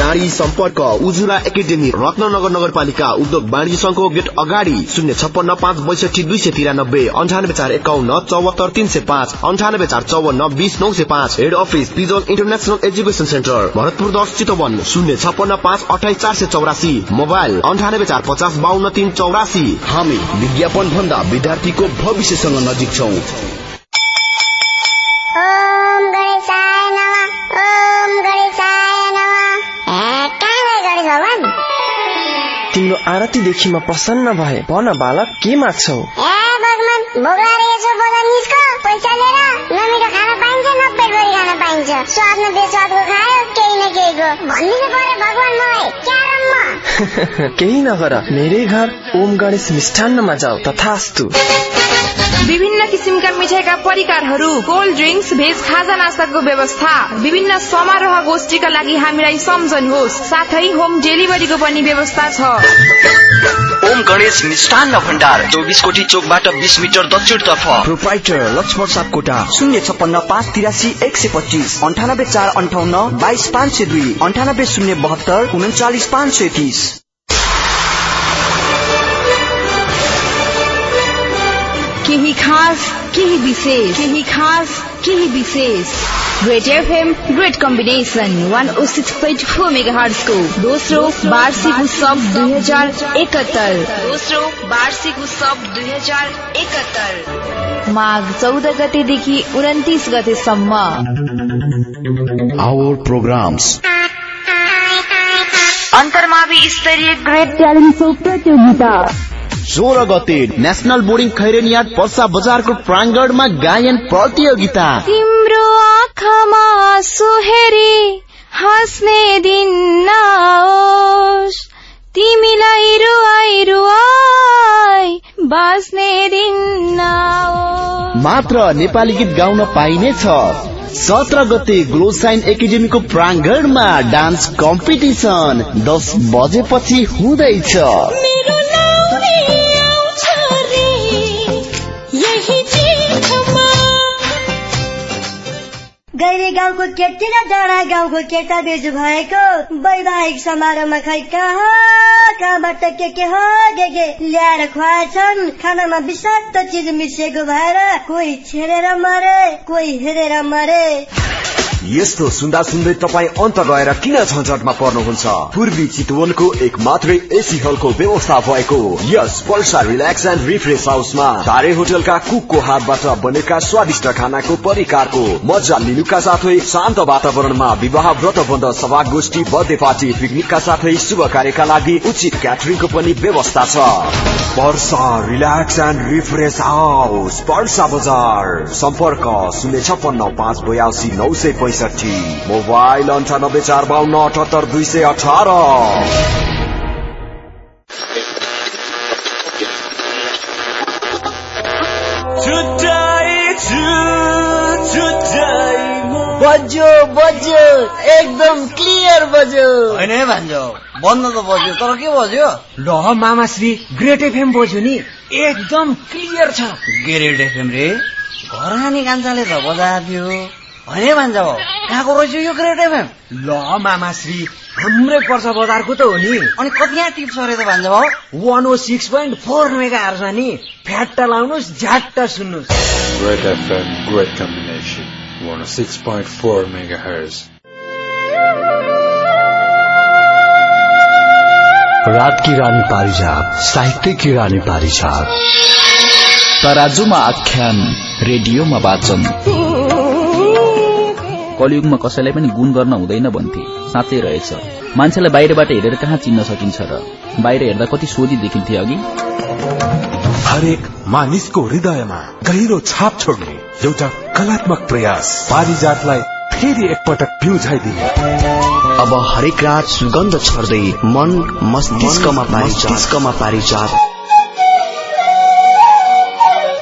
टाढी सम्पर्क उजुरा एकाडेमी रत्ननगर नगरपालिका उद्योग वाणिज्य संघको गेट अगाडि शून्य छप्पन्न पाँच बैसठी दुई सय तिरानब्बे अन्ठानब्बे चार एकाउन्न चौहत्तर तीन सय पाँच अन्ठानब्बे चार चौवन्न बिस नौ सय पाँच head office pigeon international education centre Bharatpur दस चितवन शून्य छप्पन्न पाँच अठाइस चार सय चौरासी मोबाइल अन्ठानब्बे चार पचास बाहन्न तीन चौरासी। हामी विज्ञापन भन्दा विद्यार्थीको भविष्यसँग नजिक छौँ। तिम्रो आरतीदेखि म प्रसन्न भए भन बालक के माग्छौ? न पेट भरि खाना पाइन्छ स्वाद न बेस्वादको खायो केही न केहीको भनिदिनु पर्यो भगवान मलाई केही नगर मेरै घर ओम गणेश मिष्ठान्नमा जाऊ तथास्तु विभिन्न किसिमका मिठाईका परिकारहरू कोल्ड ड्रिङ्क्स भेज खाजा नास्ताको व्यवस्था विभिन्न समारोह गोष्ठीका लागि हामीलाई सम्झनुहोस् साथै होम डेलिभरीको पनि व्यवस्था छ ओम गणेश मिष्टान्न भण्डार चौबिस कोटी चोकबाट बिस मिटर दक्षिणतर्फ प्रोपाइटर लक्ष्मण सापकोटा शून्य छप्पन्न पाँच तिरासी एक सय पच्चिस अन्ठानब्बे चार अन्ठाउन्न बाइस पाँच सय दुई अन्ठानब्बे शून्य बहत्तर उन्चालिस पाँच सय तिस। केही खास केही विशेष। केही खास केही विशेष। Great FM great combination one O six point four mega हर्सको दोस्रो वार्षिक उत्सव दुई हजार एकहत्तर दोस्रो वार्षिक उत्सव दुई हजार एकहत्तर माघ चौध गतेदेखि उन्तिस गतेसम्म। आवर प्रोग्राम्स अन्तर्मावि स्तरीय ग्रेट ट्यालेन्ट सो प्रतियोगिता। सोह्र गते नेशनल बोर्डिङ खैरेनियाट पर्सा बजारको प्राङ्गणमा गायन प्रतियोगिता। तिम्रो आँखामा सुहेरी हाँस्ने दिन तिमीलाई रुवाई रुवाई बाँच्ने दिन मात्र नेपाली गीत गाउन पाइनेछ सत्र गते ग्लो साइन एकाडेमीको प्राङ्गणमा डान्स कम्पिटिसन दस बजेपछि हुँदैछ। गैरे गाउँको केटी र डाँडा गाउँको केटा बेजु भएको। वैवाहिक समारोहमा खै कहाँ कहाँबाट के के हो के के ल्याएर खुवाएछन्? खानामा विषाक्त चिज मिसिएको भएर कोही छेडेर मरे कोही हेरेर मरे। यस्तो सुन्दा सुन्दै तपाईँ अन्त गएर किन झन्झटमा पर्नुहुन्छ? पूर्वी चितवनको एक मात्रै एसी हलको व्यवस्था भएको यस पर्सा रिल्याक्स एन्ड रिफ्रेस हाउसमा तारे होटलका कुकको हातबाट बनेका स्वादिष्ट खानाको परिकारको मजा लिनुका साथै शान्त वातावरणमा विवाह व्रत बन्द सभा गोष्ठी बर्थडे पार्टी पिकनिकका साथै शुभ कार्यका लागि उचित क्याटरिङको पनि व्यवस्था छ। Parsa relax and refresh house Parsa बजार। सम्पर्क शून्य छप्पन्न पाँच बयासी नौ सय पैसठी मोबाइल अन्ठानब्बे चार बाहन्न अठहत्तर दुई सय अठार। बज्यो बज्यो एकदम क्लियर बज्यो। होइन है भान्जो बन्द त बज्यो तर के बज्यो? ल मामाश्री ग्रेट एफएम बज्यो नि। एकदम क्लियर छ। ग्रेट एफएम रे घरानी कान्छाले त बजाएको थियो होइन भान्जा भाउ कहाँको रहेछ यो ग्रेट एफएम? ल मामाश्री हाम्रै पर्सा बजारको त हो नि। अनि कति यहाँ टिप्स अरे त भान्जा भाउ one O six point four mega हर्समा नि फ्याट्टा लाउनुहोस् झ्याट्टा सुन्नुहोस्। Great FM, great combination. 106.4 megahertz. रात की रानी पारिजात साहित्य की रानी पारिजात। तराजुमा आख्यान रेडियोमा वाचन। कलियुगमा कसैलाई पनि गुण गर्न हुँदैन भन्थे। साँच्चै रहेछ। मान्छेलाई बाहिरबाट हेरेर कहाँ चिन्न सकिन्छ र? बाहिर हेर्दा कति सोझी देखिन्थे अघि। हरेक मानिसको हृदयमा गहिरो छाप छोड्ने एउटा कलात्मक प्रयास पारिजातलाई फेरि एकपटक प्युझाइदिने अब हरेक रात सुगन्ध छर्दै मन मस्तिष्कमा मस्तिष्कमा Parijat.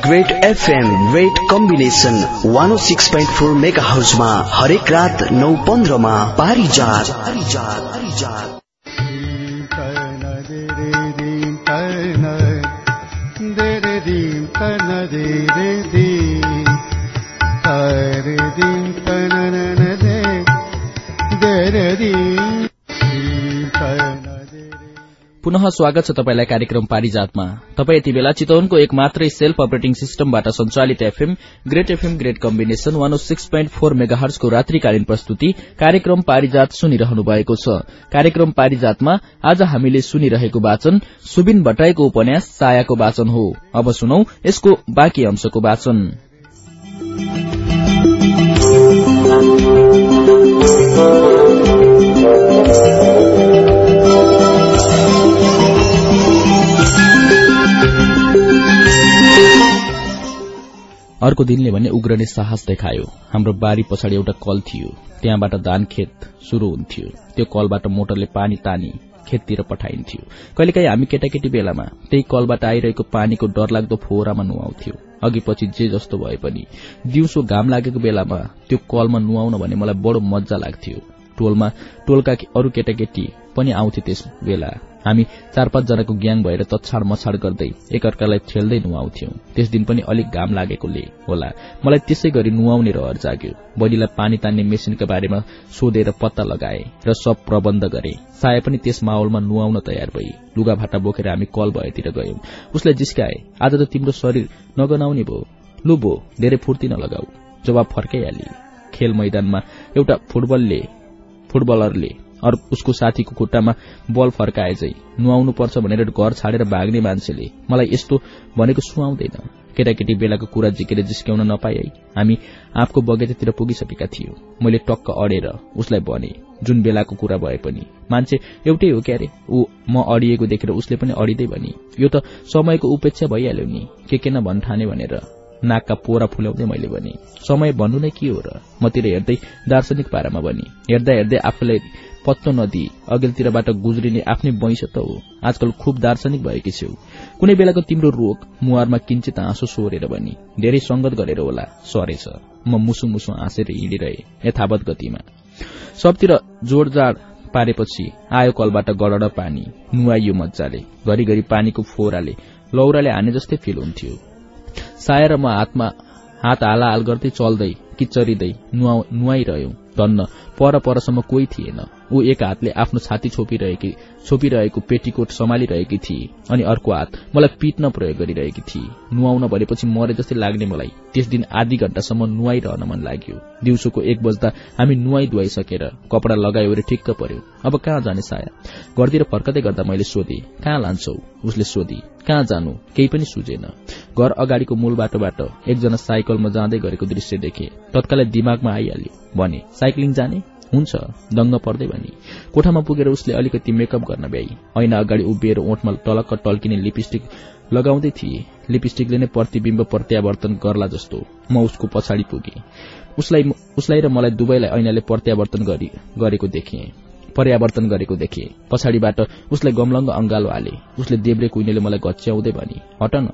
Great FM great combination one six point four mega हाउसमा हरेक रात नौ पन्ध्रमा पारिजात पारिजात पुनः स्वागत छ तपाईँलाई कार्यक्रम पारिजातमा। तपाईँ यति बेला चितवनको एक मात्रै सेल्फ अपरेटिङ सिस्टमबाट सञ्चालित FM great FM great combination one six point four मेगाहर्सको रात्रिकालीन प्रस्तुति कार्यक्रम पारिजात सुनिरहनु भएको छ। कार्यक्रम पारिजातमा आज हामीले सुनिरहेको वाचन सुबिन भट्टराईको उपन्यास सायाको वाचन हो। अब सुनौ यसको बाँकी अंशको वाचन। *laughs* अर्को दिनले भने उग्रने साहस देखायो। हाम्रो बारी पछाडि एउटा कल थियो। त्यहाँबाट धान खेत शुरू हुन्थ्यो। त्यो कलबाट मोटरले पानी तानी खेततिर पठाइन्थ्यो। कहिलेकाहीँ हामी केटाकेटी बेलामा त्यही कलबाट आइरहेको पानीको डरलाग्दो फोहोरामा नुहाउँथ्यो। अघि पछि जे जस्तो भए पनि दिउँसो घाम लागेको बेलामा त्यो कलमा नुहाउन भने मलाई बडो मजा लाग्थ्यो। टोलमा टोलका अरू केटाकेटी पनि आउँथे त्यस बेला। हामी चार पाँचजनाको ग्याङ भएर तछाड मछाड गर्दै एकअर्कालाई ठेल्दै नुहाउँथ्यौं। त्यस दिन पनि अलिक घाम लागेकोले होला। मलाई त्यसै गरी नुहाउने रहर जाग्यो। बडीलाई पानी तान्ने मेसिनका बारेमा सोधेर पत्ता लगाए र सब प्रबन्ध गरे। साय पनि त्यस माहौलमा नुहाउन तयार भई लुगा भाटा बोकेर हामी कल भएतिर गयौं। उसलाई जिस्काए आज त तिम्रो शरीर नगनाउने भो। लु भो धेरै फुर्ती नलगाऊ। जवाब फर्काइहाली। खेल मैदानमा एउटा फुटबलले फुटबलरले उसको साथीको खुट्टामा बल फर्काए चाहिँ नुहाउनु पर्छ भनेर घर छाडेर भाग्ने मान्छेले मलाई यस्तो भनेको सुहाउँदैन। केटाकेटी बेलाको कुरा झिकेर जिस्क्याउन नपाए हामी आफको बगैँचातिर पुगिसकेका थियौं। मैले टक्क अडेर उसलाई भने जुन बेलाको कुरा भए पनि मान्छे एउटै हो क्यारे? ऊ म अडिएको देखेर उसले पनि अडिँदै भनी यो त समयको उपेक्षा भइहाल्यो नि। के के न भन्ठाने भनेर नाकका पोरा फुल्याउँदै मैले भने समय भन्नु नै के हो र? मतिर हेर्दै दार्शनिक पारामा भनी हेर्दा हेर्दै आफूलाई पत्तो नदिई अघिल्तिरबाट गुज्रिने आफ्नै वैंश त हो। आजकल खुब दार्शनिक भएकी छेउ। कुनै बेलाको तिम्रो रोग मुहारमा किंचित आँसु सोरेर भनी धेरै संगत गरेर होला सरेछ म मुसु मुसु हाँसेर हिँडिरहे यथावत गतिमा। सबतिर जोडजाड पारेपछि आयो कलबाट गडड पानी नुहाइयो मजाले घरिघरि पानीको फोहोराले लौराले हाने जस्तै फिल हुन्थ्यो। साएर म हातमा हात हाला हाल गर्दै चल्दै किचरिँदै नुहाइरह्यौं। धन्न पर परसम्म कोही थिएन। ऊ एक हातले आफ्नो छाती छोपिरहेकी छोपिरहेको पेटीकोट सम्हालिरहेकी थिए अनि अर्को हात मलाई पिट्न प्रयोग गरिरहेकी थिए। नुहाउन भनेपछि मरे जस्तै लाग्ने मलाई। त्यस दिन आधी घण्टासम्म नुहाइरहन मन लाग्यो। दिउँसोको एक बज्दा हामी नुहाइ धुवाइसकेर कपडा लगायो रे ठिक्क पर्यो। अब कहाँ जाने साया? घरतिर फर्कदै गर्दा मैले सोधे कहाँ लान्छौ? उसले सोधी कहाँ जानु? केही पनि सुझेन। घर अगाडिको मूल बाटोबाट एकजना साइकलमा जाँदै गरेको दृश्य देखे। तत्कालै दिमागमा आइहाल्यो। भने साइक्लिङ जाने? हुन्छ। दङ्ग पर्दै भनी कोठामा पुगेर उसले अलिकति मेकअप गर्न भ्याई। ऐना अगाडि उभिएर ओठमा टलक्क टल्किने लिपस्टिक लगाउँदै थिए। लिपस्टिकले नै प्रतिबिम्ब प्रत्यावर्तन गर्ला जस्तो। म उसको पछाडि पुगे। उसलाई उसलाई र मलाई दुवैलाई ऐनाले प्रत्यावर्तन गरेको देखे पर्यावर्तन गरेको देखे पछाडिबाट उसलाई गमलङ्ग अंगालो हाले। उसले देब्रे कुइनेले मलाई घच्याउँदै भनी हट न।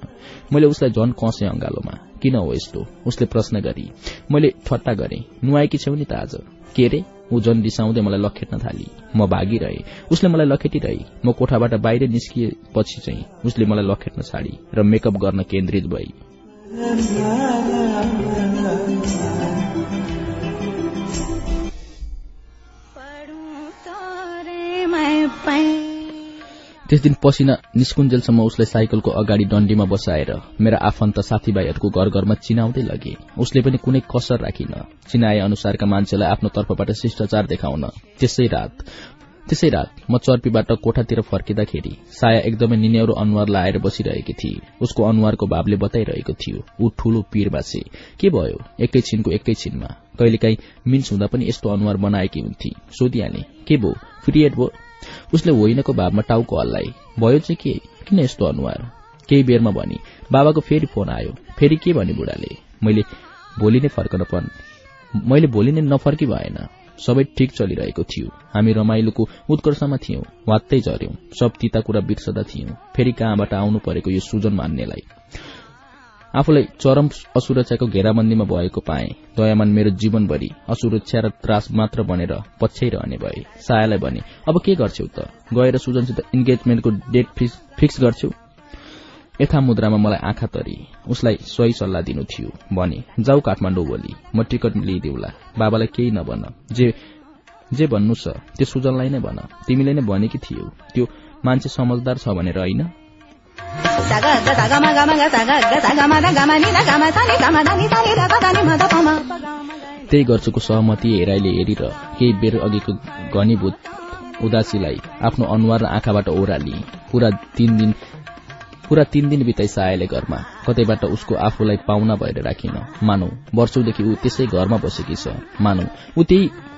मैले उसलाई झन कसे अंगालोमा। किन हो यस्तो? उसले प्रश्न गरी मैले ठट्टा गरे। नुहाएकी छेउ नि त आज। के रे? ऊ झन रिसाउँदै मलाई लखेट्न थाली। म भागिरहे। उसले मलाई लखेटिरहे। म कोठाबाट बाहिर निस्किएपछि चाहिँ उसले मलाई लखेट्न छाडी र मेकअप गर्न केन्द्रित भई। त्यस दिन पसिना निस्कुन्जेलसम्म उसलाई साइकलको अगाडि डण्डीमा बसाएर मेरा आफन्त साथीभाइहरूको घर घरमा चिनाउँदै लगे। उसले पनि कुनै कसर राखिन। चिनाए अनुसारका मान्छेलाई आफ्नो तर्फबाट शिष्टाचार देखाउन। त्यसै रात त्यसै रात म चर्पीबाट कोठातिर फर्किँदाखेरि साया एकदमै निन्याउरो अनुहार लाएर बसिरहेकी थिए उसको अनुहारको भावले बताइरहेको थियो ऊ ठूलो पीर बासे के भयो? एकैछिनको एकैछिनमा कहिलेकाहीँ मिन्स हुँदा पनि यस्तो अनुहार बनाएकी हुन्थे। सोधिहाले के भयो पिरियड भयो उसले होइनको भावमा टाउको हल्लाए भयो चाहिँ के? किन यस्तो अनुहार? केही बेरमा भनी बाबाको फेरि फोन आयो। फेरि के भने बुढाले? मैले भोलि नै फर्कन मैले भोलि नै नफर्की भएन। सबै ठिक चलिरहेको थियो। हामी रमाइलोको उत्कर्षमा थियौं। वात्तै झर्यौं सब तिता कुरा बिर्सदा थियौं। फेरि कहाँबाट आउनु परेको यो सुजन मान्नेलाई? आफूलाई चरम असुरक्षाको घेराबन्दीमा भएको पाए। दयामान मेरो जीवनभरि असुरक्षा र त्रास मात्र बनेर पछ्याइरहने भए। सायालाई भने अब के गर्छौ त? गएर सुजनसित इन्गेजमेन्टको डेट फिक्स गर्छौ? यथा मुद्रामा मलाई आँखा तरी। उसलाई सही सल्लाह दिनु थियो। भने जाऊ काठमाडौँ भोलि म टिकट लिइदेऊला बाबालाई केही नभन। जे जे भन्नु छ त्यो सुजनलाई नै भन। तिमीले नै भनेकी थियौ। त्यो मान्छे समझदार छ भनेर होइन? त्यही गर्छुको सहमति हेराइले हेरेर केही बेर अघिको घनीभूत उदासीलाई आफ्नो अनुहार र आँखाबाट ओह्राली। पूरा तीन दिन पूरा तीन दिन बिताइ सायाले घरमा। कतैबाट उसको आफूलाई पाहुना भएर राखिन। मानौ वर्षौदेखि ऊ त्यसै घरमा बसेकी छ। मानौ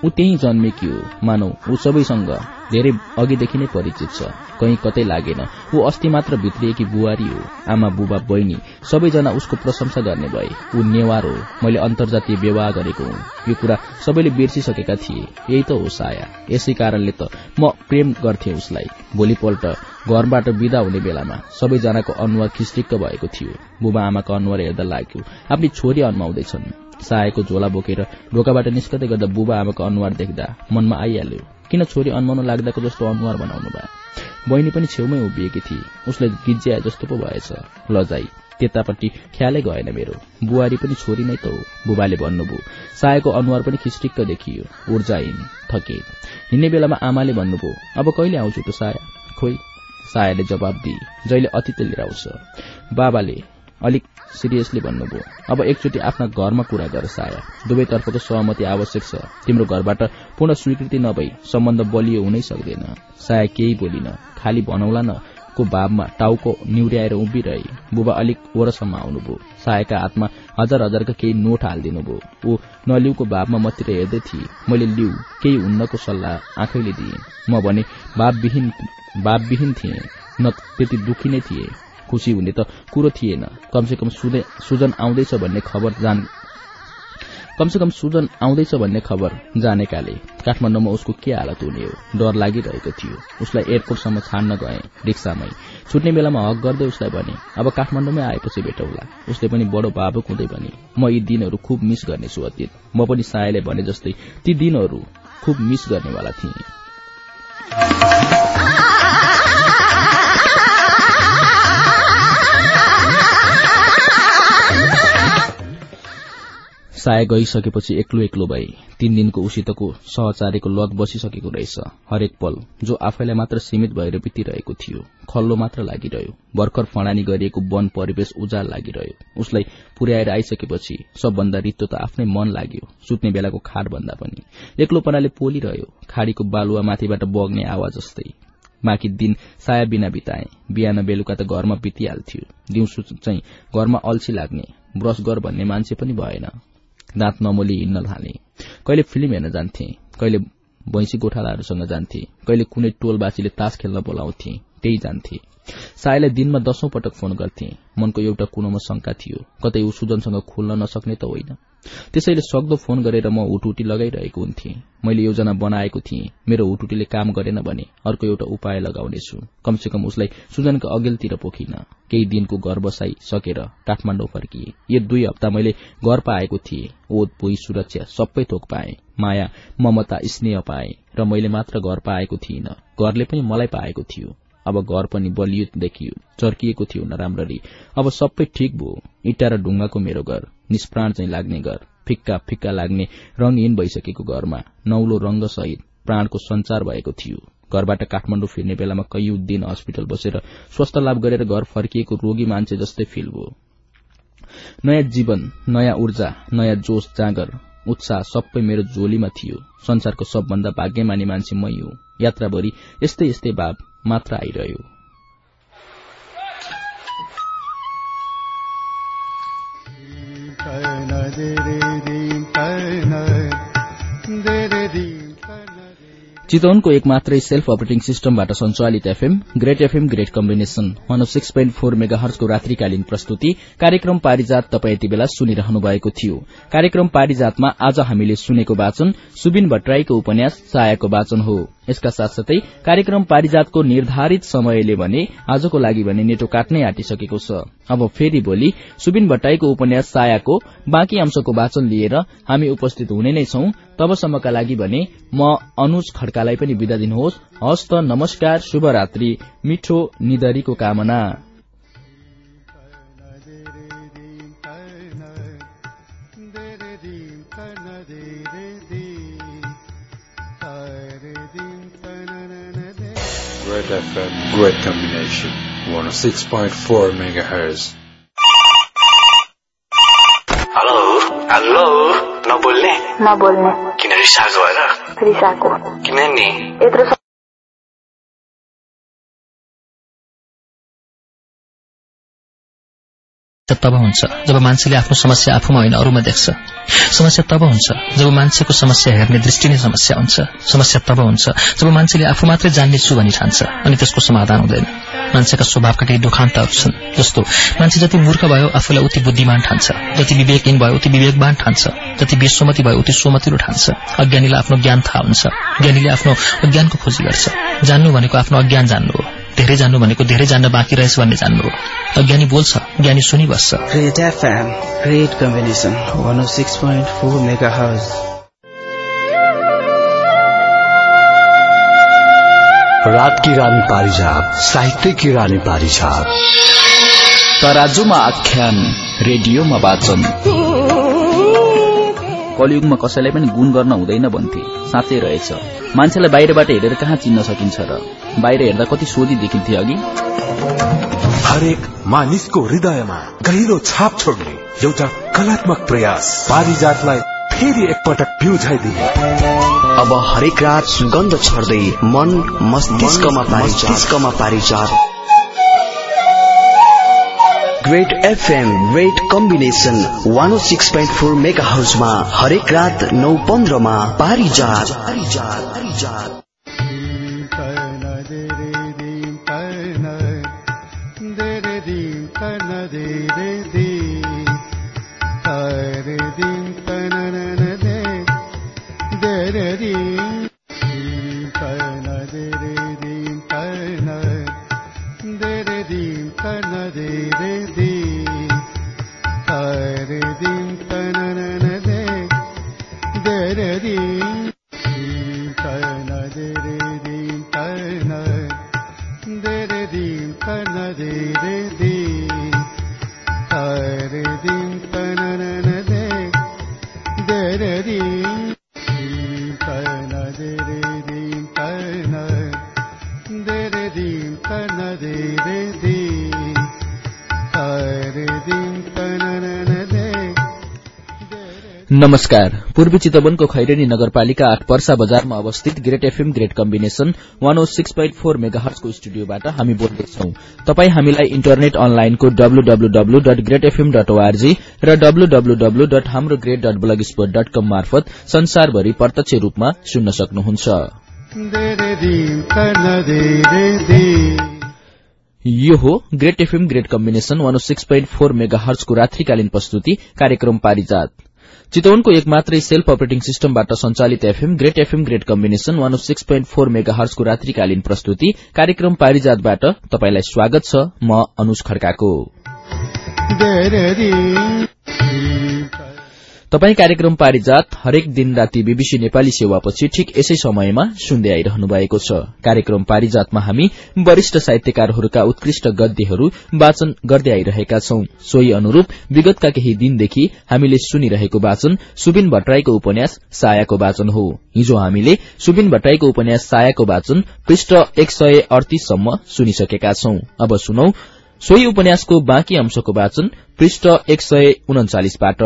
ऊ त्यही जन्मेकी हो। मानौ ऊ सबैसँग धेरै अघिदेखि नै परिचित छ। कहीँ कतै लागेन। ऊ अस्ति मात्र भित्रिएकी बुहारी हो। आमा बुबा बहिनी सबैजना उसको प्रशंसा गर्ने भए। ऊ नेवार हो। मैले अन्तर्जातीय विवाह गरेको हुँ। यो कुरा सबैले बिर्सिसकेका थिए। यही त हो साया। यसै कारणले त म प्रेम गर्थे उसलाई। भोलिपल्ट घरबाट विदा हुने बेलामा सबैजनाको अनुहार खिस्टिक्क भएको थियो। बुबा आमाको अनुहार हेर्दा लाग्यो। आफ्नी छोरी अन्माउँदैछन् सायाको झोला बोकेर ढोकाबाट निस्कदै गर्दा बुबा आमाको अनुहार देख्दा मनमा आइहाल्यो। किन छोरी अन्माउन लाग्दाको जस्तो अनुहार बनाउनु भयो? बहिनी पनि छेउमै उभिएकी थिए। उसलाई गिज्याए जस्तो पो भएछ। लजाई त्यतापट्टि ख्यालै गएन मेरो। बुहारी पनि छोरी नै त हो बुबाले भन्नुभयो सायाको अनुहार पनि खिस्टिक्क देखियो। ऊर्जाहीन थके हिँड्ने बेलामा आमाले भन्नुभयो अब कहिले आउँछु त साया? खोइ सायाले जवाब दिए। जहिले अतिथि लिएर आउँछ। बाबाले अलिक सिरियसली भन्नुभयो। अब एकचोटि आफ्ना घरमा कुरा गर साया। दुवैतर्फको सहमति आवश्यक छ। तिम्रो घरबाट पूर्ण स्वीकृति नभई सम्बन्ध बलियो हुनै सक्दैन। साया केही बोलिन। खाली भनौला न को भावमा टाउको निउर्याएर उभिरहे। बुबा अलिक ओरसम्म आउनुभयो। सायाका हातमा हजार हजारका केही नोट हालिदिनुभयो। ऊ नलिउको भावमा मतिर हेर्दै थिए। मैले लिउ केही हुन्नको सल्लाह आँखैले दिए। म भने भावविहीन थिए। न त्यति दुखी नै थिए। खुसी हुने त कुरो थिएन। कमसेकम सुजन आउँदैछ भन्ने खबर जान कमसेकम सुजन आउँदैछ भन्ने खबर जानेकाले। काठमाडौँमा उसको के हालत हुने हो? डर लागिरहेको थियो। उसलाई एयरपोर्टसम्म छाड्न गए रिक्सामै। छुट्ने बेलामा हक गर्दै उसलाई भने अब काठमाडौँमै आएपछि भेटौला। उसले पनि बडो भावुक हुँदै भने म यी दिनहरू खुब मिस गर्नेछु अतीत। म पनि सायले भने जस्तै ती दिनहरू खुब मिस गर्नेवाला थिएँ। साया गइसकेपछि एक्लो एक्लो भए तीन दिनको उसितको सहचारीको लत बसिसकेको रहेछ। हरेक पल जो आफैलाई मात्र सीमित भएर बितिरहेको थियो खल्लो मात्र लागिरह्यो। भर्खर फणानी गरिएको वन परिवेश उजाड लागिरह्यो। उसलाई पुर्याएर आइसकेपछि सबभन्दा रित्तो त आफ्नै मन लाग्यो सुत्ने बेलाको खाट भन्दा पनि। एक्लोपनाले पोलिरह्यो खाडीको बालुवा माथिबाट बग्ने आवाज जस्तै। बाँकी दिन साया बिना बिताए। बिहान बेलुका त घरमा बितिहाल्थ्यो। दिउँसो चाहिँ घरमा अल्छी लाग्ने ब्रस गर भन्ने मान्छे पनि भएन। दाँत नमोली हिँड्न थाले। कहिले फिल्म हेर्न जान्थे कहिले भैँसी गोठालाहरूसँग जान्थे कहिले कुनै टोलबासीले तास खेल्न बोलाउँथे। त्यही जान्थे। सायलाई दिनमा दशौं पटक फोन गर्थे। मनको एउटा कुनोमा शंका थियो। कतै ऊ सुजनसँग खोल्न नसक्ने त होइन। त्यसैले सक्दो फोन गरेर म हुटुटी लगाइरहेको हुन्थे। मैले योजना बनाएको थिएँ। मेरो हुटुटीले काम गरेन भने अर्को एउटा उपाय लगाउनेछु। कमसेकम उसलाई सुजनको अघिल्तिर पोखिन। केही दिनको घर बसाई सकेर काठमाडौँ फर्किए। यो दुई हप्ता मैले घर पाएको थिएँ। ओत भुइँ सुरक्षा सबै थोक पाएँ। माया ममता स्नेह पाएँ। र मैले मात्र घर पाएको थिइनँ। घरले पनि मलाई पाएको थियो। अब घर पनि बलियो देखियो। चर्किएको थियो नराम्ररी। अब सबै ठिक भयो इटा र ढुङ्गाको मेरो घर। निष्प्राण चाहिँ लाग्ने घर। फिक्का फिक्का लाग्ने रंगहीन भइसकेको घरमा। नौलो रंग सहित प्राणको संचार भएको थियो। घरबाट काठमाडौँ फिर्ने बेलामा कैयौं दिन हस्पिटल बसेर स्वस्थ लाभ गरेर घर फर्किएको रोगी मान्छे जस्तै फिल भयो। नयाँ जीवन नयाँ ऊर्जा नयाँ जोश जाँगर। उत्साह सबै मेरो झोलीमा थियो। संसारको सबभन्दा भाग्यमानी मान्छे मै हो यात्राभरि यस्तै यस्तै भाव मात्र आइरह्यो। चितवनको एक मात्रै सेल्फ अपरेटिङ सिस्टमबाट सञ्चालित FM great FM great combination one six point four mega हर्सको रात्रिकालीन प्रस्तुति कार्यक्रम पारिजात तपाईँ यति बेला सुनिरहनु भएको थियो। कार्यक्रम पारिजातमा आज हामीले सुनेको वाचन सुबिन भट्टराईको उपन्यास सायाको वाचन हो। यसका साथसाथै कार्यक्रम पारिजातको निर्धारित समयले भने आजको लागि भने नेटो काट्नै आँटिसकेको छ। अब फेरि भोलि सुबिन भट्टाईको उपन्यास सायाको बाँकी अंशको वाचन लिएर हामी उपस्थित हुने नै छौं। तबसम्मका लागि भने म अनुज खड्कालाई पनि विदा दिनुहोस्। हस्त नमस्कार शुभरात्रि मिठो निदरीको कामना। Pirate FM, great combination, 106.4 megahertz. Hello? Hello? no boleh. No boleh. Kina risako, ano? Risako. Kina ni? Eh, तब हुन्छ। जब मान्छेले आफ्नो समस्या आफूमा होइन अरूमा देख्छ। समस्या तब हुन्छ। जब मान्छेको समस्या हेर्ने दृष्टि नै समस्या हुन्छ। समस्या तब हुन्छ। जब मान्छेले आफू मात्रै जान्ने छु भनी ठान्छ अनि त्यसको समाधान हुँदैन। मान्छेका स्वभावका केही दुखान्तहरू छन्। जस्तो मान्छे जति मूर्ख भयो आफूलाई उति बुद्धिमान ठान्छ। जति विवेकहीन भयो उति विवेकवान ठान्छ। जति बेसोमती भयो उति सोमतिलो ठान्छ। अज्ञानीलाई आफ्नो ज्ञान थाहा हुन्छ। ज्ञानीले आफ्नो अज्ञानको खोजी गर्छ। जान्नु भनेको आफ्नो अज्ञान जान्नु हो। धेरै जान्नु भनेको धेरै जान्न बाँकी रहेछ भन्ने जान्नु हो। अज्ञानी बोल्छ ज्ञानी सुनिबस्छ। Great FM, great combination, 106.4 megahertz. रात की रानी पारिजात साहित्य की रानी पारिजात। तराजुमा आख्यान रेडियोमा वाचन। कलियुगमा कसैलाई पनि गुण गर्न हुँदैन भन्थे। साँच्चै रहेछ। मान्छेलाई बाहिरबाट हेरेर कहाँ चिन्न सकिन्छ र? बाहिर हेर्दा कति सोझी देखिन्थे अघि। हरेक मानिसको हृदयमा गहिरो छाप छोड्ने एउटा कलात्मक प्रयास। पारिजातलाई फेरि एकपटक प्युझाइदिए अब हरेक रात सुगन्ध छर्दै मन मस्तिष्कमा मस्तिष्कमा Parijat. Great FM great combination one six point four mega हाउसमा हरेक रात नौ पन्ध्रमा पारिजात। नमस्कार। पूर्वी चितवनको खैरेनी नगरपालिका आठ पर्सा बजारमा अवस्थित great FM great combination one O six point four मेगाहर्सको स्टुडियोबाट हामी बोल्दैछौ। तपाई हामीलाई इन्टरनेट अनलाइनको WWW dot great FM dot ORG र डब्लूडब्लूडब्लू डट हाम्रो great dot blogspot dot com मार्फत संसारभरि प्रत्यक्ष रूपमा सुन्न सक्नुहुन्छ। यो हो great FM great combination one six point four mega हर्चको रात्रिकालीन प्रस्तुति कार्यक्रम पारिजात। चितवनको एक मात्रै सेल्फ अपरेटिङ सिस्टमबाट सञ्चालित FM great FM great combination one six point four mega हर्चको रात्रिकालीन प्रस्तुति कार्यक्रम पारिजातबाट तपाईलाई स्वागत छ म अनुज खड्काको। तपाई कार्यक्रम पारिजात हरेक दिन राति बीबीसी नेपाली सेवापछि ठिक यसै समयमा सुन्दै आइरहनु भएको छ। कार्यक्रम पारिजातमा हामी वरिष्ठ साहित्यकारहरूका उत्कृष्ट गद्यहरू वाचन गर्दै आइरहेका छौं। सोही अनुरूप विगतका केही दिनदेखि हामीले सुनिरहेको वाचन सुबिन भट्टराईको उपन्यास सायाको वाचन हो। हिजो हामीले सुबिन भट्टराईको उपन्यास सायाको वाचन पृष्ठ एक सय अडतीससम्म सुनिसकेका छौं। अब सुनौ। सोही उपन्यासको बाँकी अंशको वाचन पृष्ठ एक सय उन्चालिसबाट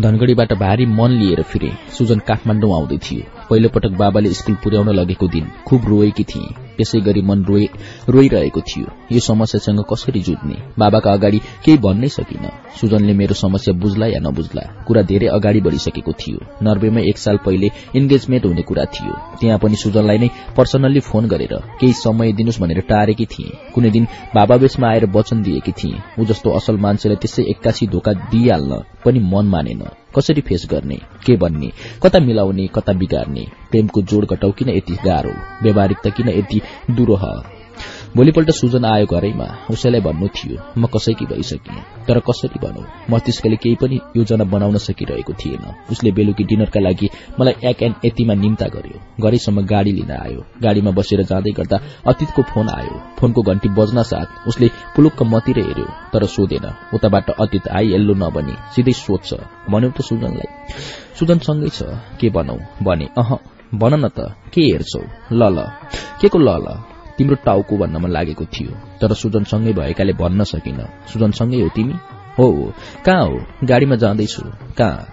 धनगढ़ीबाट भारी मन लिएर फिरे। सुजन काठमाण्डु आउँदै थियो पहिलो पटक बाबाले स्कूल पुर्याउन लगेको दिन खुब रोएकी थिए। त्यसै गरी मन रोए रोइरहेको थियो। यो समस्यासँग कसरी जुझ्ने? बाबाका अगाडि केही भन्नै सकिन। सुजनले मेरो समस्या बुझ्ला या नबुझ्ला कुरा धेरै अगाडि बढ़िसकेको थियो। नर्वेमा एक साल पहिले इन्गेजमेन्ट हुने कुरा थियो। त्यहाँ पनि सुजनलाई नै पर्सनल्ली फोन गरेर केही समय दिनुहोस् भनेर टारेकी थिए। कुनै दिन बाबा बेसमा आएर वचन दिएकी थिए। ऊ जस्तो असल मान्छेलाई त्यसै एक्कासी धोका दिइहाल्न पनि मन मानेन। कसरी फेस गर्ने? के भन्ने? कता मिलाउने? कता बिगार्ने? प्रेमको जोड घटाउ किन यति गाह्रो? व्यावहारिकता किन यति दुरूह? भोलिपल्ट सुजन आयो घरैमा। उसैलाई भन्नु थियो म कसैकी भइसके तर कसरी भनौ? मस्तिष्कले केही पनि योजना बनाउन सकिरहेको थिएन। उसले बेलुकी डिनरका लागि मलाई एक एन्ड यतिमा निम्ता गर्यो। घरैसम्म गाड़ी लिन आयो। गाड़ीमा बसेर जाँदै गर्दा अतीतको फोन आयो। फोनको घण्टी बज्न साथ उसले पुलुक्क मतिर हेर्यो तर सोधेन उताबाट अतीत आई यल्लो नबनी सिधै सोध्छ। भन्यौ त सुजनलाई। सुजन सँगै छ के भनौ? भने अह भन न त के हेर्छौ? ल ल। के को ल ल? तिम्रो टाउको भन्न मन लागेको थियो तर सुजनसँगै भएकाले भन्न सकिन। सुजनसँगै हो तिमी? हो कहाँ हो? गाड़ीमा जाँदैछु। कहाँ?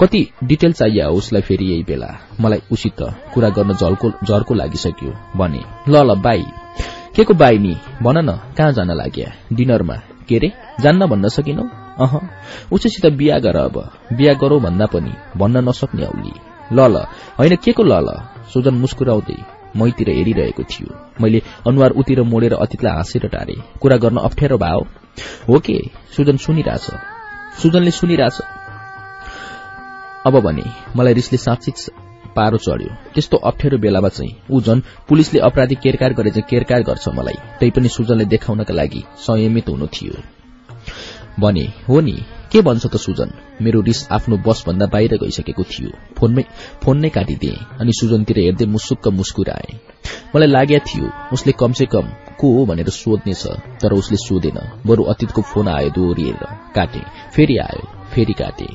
कति डिटेल चाहियो उसलाई फेरि यही बेला? मलाई उसित कुरा गर्न जलको जरको लागिसक्यो भने। ल ल बाई। के को बाई नि? भन न कहाँ जान लाग्या? डिनरमा। के रे? जान्न भन्न सकिनौ? अह। उसैसित बिहा गर अब। बिहा गरौ भन्दा पनि भन्न नसक्ने औली ल ल। होइन के को ल ल? सुजन मुस्कुराउँदै मैतिर हेरिरहेको थियो। मैले अनुहार उतिर मोडेर अतीतलाई हाँसेर टारे। कुरा गर्न अप्ठ्यारो भाव हो के? सुजन सुनिरहेछ। सुजनले सुनिरहेछ। अब भने मलाई रिसले साँच्चै पारो चढ्यो। त्यस्तो अप्ठ्यारो बेलामा चाहिँ ऊ झन पुलिसले अपराधी केरकार गरे चाहिँ केरकार गर्छ मलाई। तैपनि सुजनले देखाउनका लागि संयमित हुनु थियो। भने हो नि के भन्छ त सुजन? मेरो रिस आफ्नो बस भन्दा बाहिर गइसकेको थियो। फोनमै फोन नै काटिदिए अनि सुजनतिर हेर्दै मुसुक्क मुस्कुराए। मलाई लाग्या थियो उसले कमसे कम को हो भनेर सोध्नेछ तर उसले सोधेन। बरु अतीतको फोन आयो दोहोरिएर। काटे। फेरि आयो। फेरि काटे।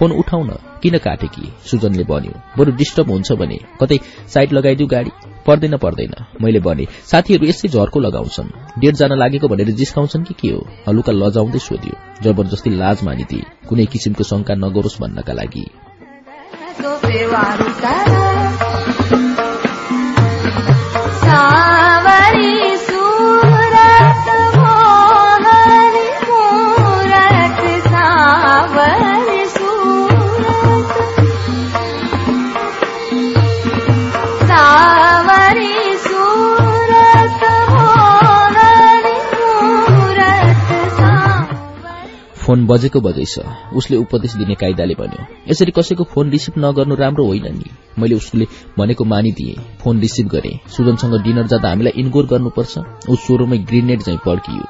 फोन उठाउन किन काटे कि? सुजनले भन्यो बरु डिस्टर्ब हुन्छ भने कतै साइड लगाइदिउ गाडी? पर्दैन पर्दैन मैले भने। साथीहरू यसै झर्को लगाउँछन्। डेढ जान लागेको भनेर जिस्काउँछन् कि के हो? हलुका लजाउँदै सोध्यो जबरजस्ती लाज मानिदिए कुनै किसिमको शंका नगरोस् भन्नका लागि। फोन बजेको बजैछ। उसले उपदेश दिने कायदाले भन्यो यसरी कसैको फोन रिसिभ नगर्नु राम्रो होइन नि। मैले उसले भनेको मानिदिए फोन रिसिभ गरे। सुजनसँग डिनर जाँदा हामीलाई इन्गोर गर्नुपर्छ। ऊ स्वरोमै ग्रेनेड झैं पड्कियो।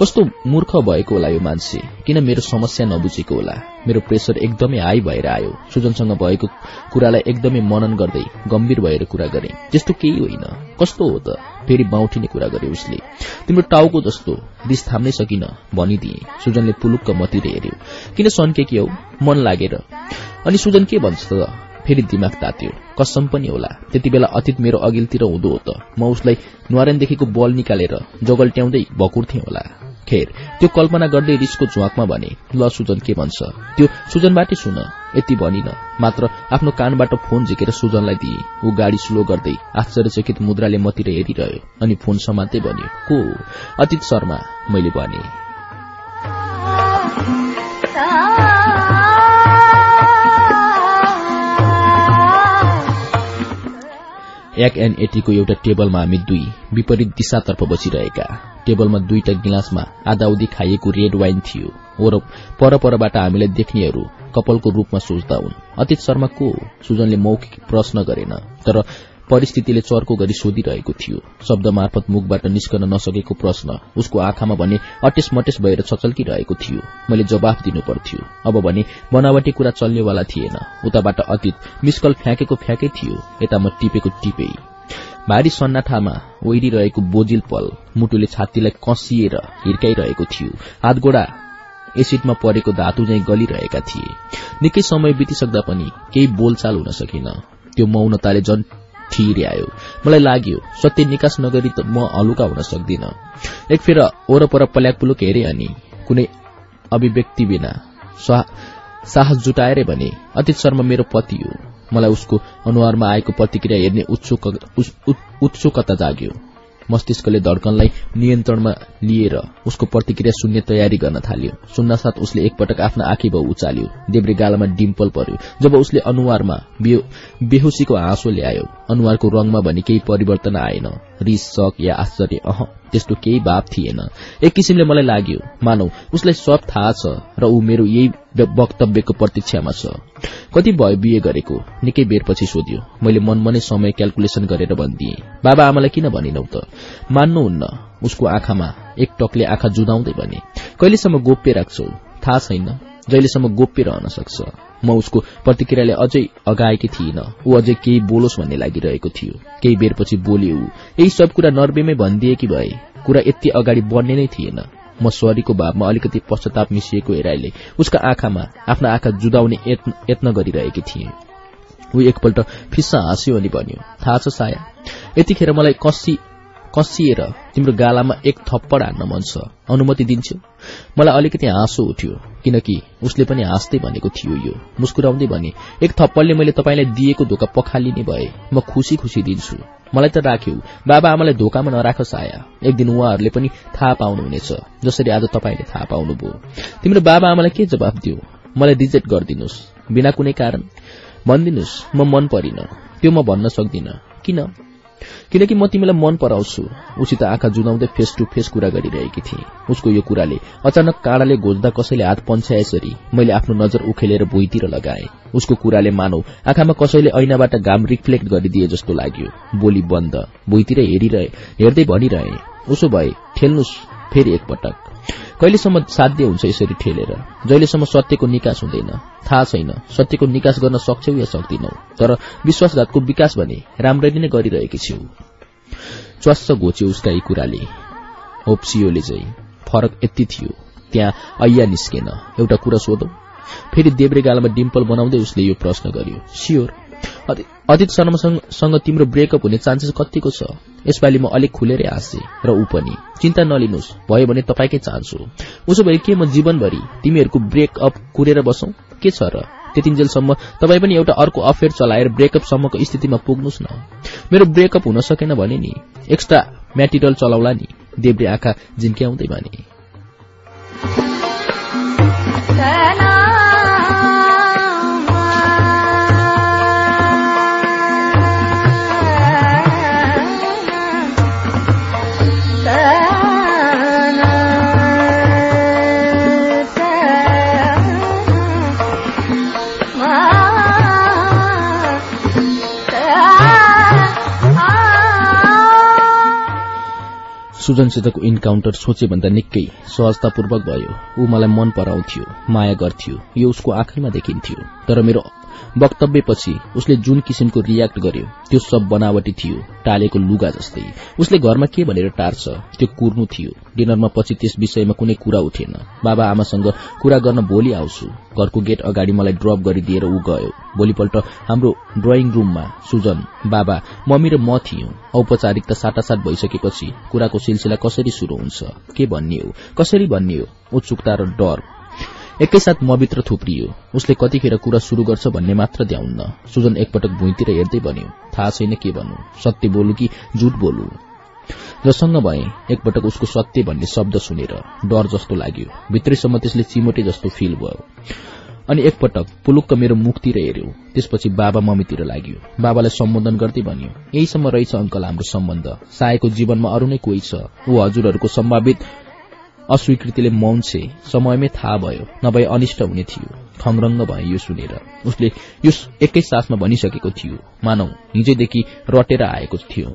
कस्तो मूर्ख भएको होला यो मान्छे किन मेरो समस्या नबुझेको होला? मेरो प्रेसर एकदमै हाई भएर आयो। सुजनसँग भएको कुरालाई एकदमै मनन गर्दै गम्भीर भएर कुरा गरे। त्यस्तो केही होइन। कस्तो हो त? फेरि बाउठिने कुरा गरे उसले। तिम्रो टाउको जस्तो रिस थाम्नै सकिन भनिदिए। सुजनले पुलुक्क मतिर हेर्यो किन सन्के के हौ? मन लागेर। अनि सुजन के भन्छ त? फेरि दिमाग तात्यो। कसम पनि होला। त्यति बेला अतीत मेरो अघिल्तिर हुँदो हो त। म उसलाई न्वारेनदेखिको बल निकालेर जगल्ट्याउँदै भकुर्थे होला। खेर। त्यो कल्पना गर्दै रिसको झुवाकमा भने ल सुजन के भन्छ? त्यो सुजनबाटै सुन यति भनिन। मात्र आफ्नो कानबाट फोन झिकेर सुजनलाई दिए। ऊ गाडी स्लो गर्दै आश्चर्यचकित मुद्राले मतिर हेरिरह्यो अनि फोन समात्दै भन्यो को अतीत शर्मा। मैले भने। एक एन एटीको एउटा टेबलमा हामी दुई विपरीत दिशातर्फ बसिरहेका। टेबलमा दुईटा गिलासमा आधाउधी खाइएको रेड वाइन थियो। और पर परबाट हामीलाई देख्नेहरू कपालको रूपमा सोच्दा हुन्। अतीत शर्मा को? सुजनले मौखिक प्रश्न गरेन। तर परिस्थितिले चर्को गरी सोधिरहेको थियो। शब्द मार्फत मुखबाट निस्कन नसकेको प्रश्न उसको आँखामा भने अटेस मटेस भएर छचल्किरहेको थियो। मैले जवाफ दिनु पर्थ्यो अब भने बनावटी कुरा चल्नेवाला थिएन। उताबाट अतीत मिसकल फ्याँकेको फ्याँकै थियो। यता म टिपेको टिपे। भारी सन्नाठामा ओहिरिरहेको बोजिल पल मुटुले छातीलाई कसिएर हिर्काइरहेको थियो। हातगोडा एसिडमा परेको धातु झैं गलिरहेका थिए। निकै समय बितिसक्दा पनि केही बोलचाल हुन सकिन। त्यो मौनताले झन ठिर्यायो। मलाई लाग्यो सत्य निकास नगरी त म हलुका हुन सक्दिन। एक फेर ओरपर पल्याक पुलुक हेरे अनि कुनै अभिव्यक्ति बिना साहस जुटाएरै भने अतीत शर्मा मेरो पति हो। मलाई उसको अनुहारमा आएको प्रतिक्रिया हेर्ने उत्सुकता जाग्यो। मस्तिष्कले धड्कनलाई नियन्त्रणमा लिएर उसको प्रतिक्रिया सुन्ने तयारी गर्न थाल्यो। सुन्नासाथ उसले एकपटक आफ्ना आँखी भाउ उचाल्यो। देब्रे गालामा डिम्पल पर्यो। जब उसले अनुहारमा बेहोसीको हाँसो ल्यायो अनुहारको रंगमा भने केही परिवर्तन आएन। रिस शक या आश्चर्य अह। त्यस्तो केही भाव थिएन। एक किसिमले मलाई लाग्यो मानौ उसलाई सब थाहा छ र ऊ मेरो यही वक्तव्यको प्रतीक्षामा छ। कति भयो बिहे गरेको? निकै बेरपछि सोध्यो। मैले मनमनै समय क्यालकुलेसन गरेर भनिदिए। बाबा आमालाई किन भनिनौ त? मान्नुहुन्न उसको आँखामा एक टकले आँखा जुदाउँदै भने। कहिलेसम्म गोप्य राख्छौ? थाहा छैन। जहिलेसम्म गोप्य रहन सक्छ। म उसको प्रतिक्रियाले अझै अगाएकी थिइन। ऊ अझै केही बोलोस् भन्ने लागिरहेको थियो। केही बेरपछि बोल्यो ऊ यही सब कुरा नर्वेमै भनिदिएकी भए कुरा यति अगाडि बढ्ने नै थिएन। म सरीको भावमा अलिकति पश्चाताप मिसिएको हेराइले उसका आँखामा आफ्ना आँखा जुदाउने यत्न गरिरहेकी थिए। ऊ एकपल्ट फिस्सा हाँस्यो अनि भन्यो थाहा छ साया यतिखेर मलाई कसी कसिएर तिम्रो गालामा एक थप्पड हान्न मन छ। अनुमति दिन्छौ। मलाई अलिकति हाँसो उठ्यो किनकि उसले पनि हाँस्दै भनेको थियो यो। मुस्कुराउँदै भने एक थप्पडले मैले तपाईँलाई दिएको धोका पखालिने भए म खुसी खुसी दिन्छु। मलाई त राख्यौ बाबा आमालाई धोकामा नराख साया। एक दिन उहाँहरूले पनि थाहा पाउनुहुनेछ जसरी आज तपाईँले थाहा पाउनुभयो। तिम्रो बाबा आमालाई के जवाफ दियो मलाई रिजेक्ट गरिदिनुहोस् बिना कुनै कारण। भनिदिनुहोस् म मन परिन। त्यो म भन्न सक्दिन। किन? किनकि म तिमीलाई मन पराउँछु। उसित आँखा जुदाउँदै फेस टु फेस कुरा गरिरहेकी थिए। उसको यो कुराले अचानक काँडाले घोज्दा कसैले हात पन्छ्याएसरी मैले आफ्नो नजर उखेलेर भुइँतिर लगाए। उसको कुराले मानौ आँखामा कसैले ऐनाबाट घाम रिफ्लेक्ट गरिदिए जस्तो लाग्यो। बोली बन्द भुइँतिर हेरिरहे हेर्दै भनिरहे उसो भए ठेल्नुहोस् फेरि एकपटक। कहिलेसम्म साध्य हुन्छ यसरी ठेलेर? जहिलेसम्म सत्यको निकास हुँदैन। थाहा छैन सत्यको निकास गर्न सक्छौ या सक्दिनौ। तर विश्वासघातको विकास भने राम्ररी नै गरिरहेकी छेउ। च्वास्स घोच्यो उसका यी कुराले। होप्सियोले चाहिँ फरक यति थियो। त्यहाँ ऐया निस्केन। एउटा कुरा सोधौ? फेरि देब्रे गालामा डिम्पल बनाउँदै उसले यो प्रश्न गर्यो। स्योर अतीत शर्मासँग तिम्रो ब्रेकअप हुने चान्सेस कतिको छ? यसपालि म अलिक खुलेरै हाँसे र ऊ पनि। चिन्ता नलिनुहोस् भयो भने तपाईँकै चान्स हो उसो भए के म जीवनभरि तिमीहरूको ब्रेकअप कुरेर बसौं? के छ र? त्यतिन्जेलसम्म तपाईँ पनि एउटा अर्को अफेयर चलाएर ब्रेकअपसम्मको स्थितिमा पुग्नुहोस् न। मेरो ब्रेकअप हुन सकेन भने नि। एक्स्ट्रा म्याटेरियल चलाउला नि। देब्रे आँखा जिन्क्याउँदै भने। सुजनसितको इन्काउन्टर सोचेभन्दा निकै सहजतापूर्वक भयो। ऊ मलाई मन पराउँथ्यो माया गर्थ्यो। यो उसको आँखैमा देखिन्थ्यो। तर मेरो वक्तव्यपछि उसले जुन किसिमको रियाक्ट गर्यो त्यो सब बनावटी थियो टालेको लुगा जस्तै। उसले घरमा के भनेर टार्छ त्यो कुर्नु थियो। डिनरमा पछि त्यस विषयमा कुनै कुरा उठेन। बाबा आमासँग कुरा गर्न भोलि आउँछु। घरको गेट अगाडि मलाई ड्रप गरिदिएर ऊ गयो। भोलिपल्ट हाम्रो ड्रइङ रूममा सुजन बाबा मम्मी र म थियौं। औपचारिकता साटासाट भइसकेपछि कुराको सिलसिला कसरी शुरू हुन्छ? के भन्ने हो? कसरी भन्ने हो? उत्सुकता र डर। एकैसाथ मभित्र थुप्रियो। उसले कतिखेर कुरा शुरू गर्छ भन्ने मात्र द्याउन्न सुजन एकपटक भुइँतिर हेर्दै भन्यो थाहा छैन के भन्नु? सत्य बोलु कि झुट बोलु? जसँग भए एकपटक उसको सत्य भन्ने शब्द सुनेर डर जस्तो लाग्यो। भित्रैसम्म त्यसले चिमोटे जस्तो फिल भयो। अनि एकपटक पुलुक्क मेरो मुखतिर हेऱ्यो। त्यसपछि बाबा मम्मीतिर लाग्यो। बाबालाई सम्बोधन गर्दै भन्यो यहीसम्म रहेछ अङ्कल हाम्रो सम्बन्ध। सायको जीवनमा अरू नै कोही छ। ऊ हजुरहरूको सम्भावित अस्वीकृतिले मौन छे समयमै थाहा भयो नभए अनिष्ट हुने थियो। खङरङ्ग भए यो सुनेर। उसले यो एकै सासमा भनिसकेको थियो। मानौ हिजोदेखि रटेर आएको थियो।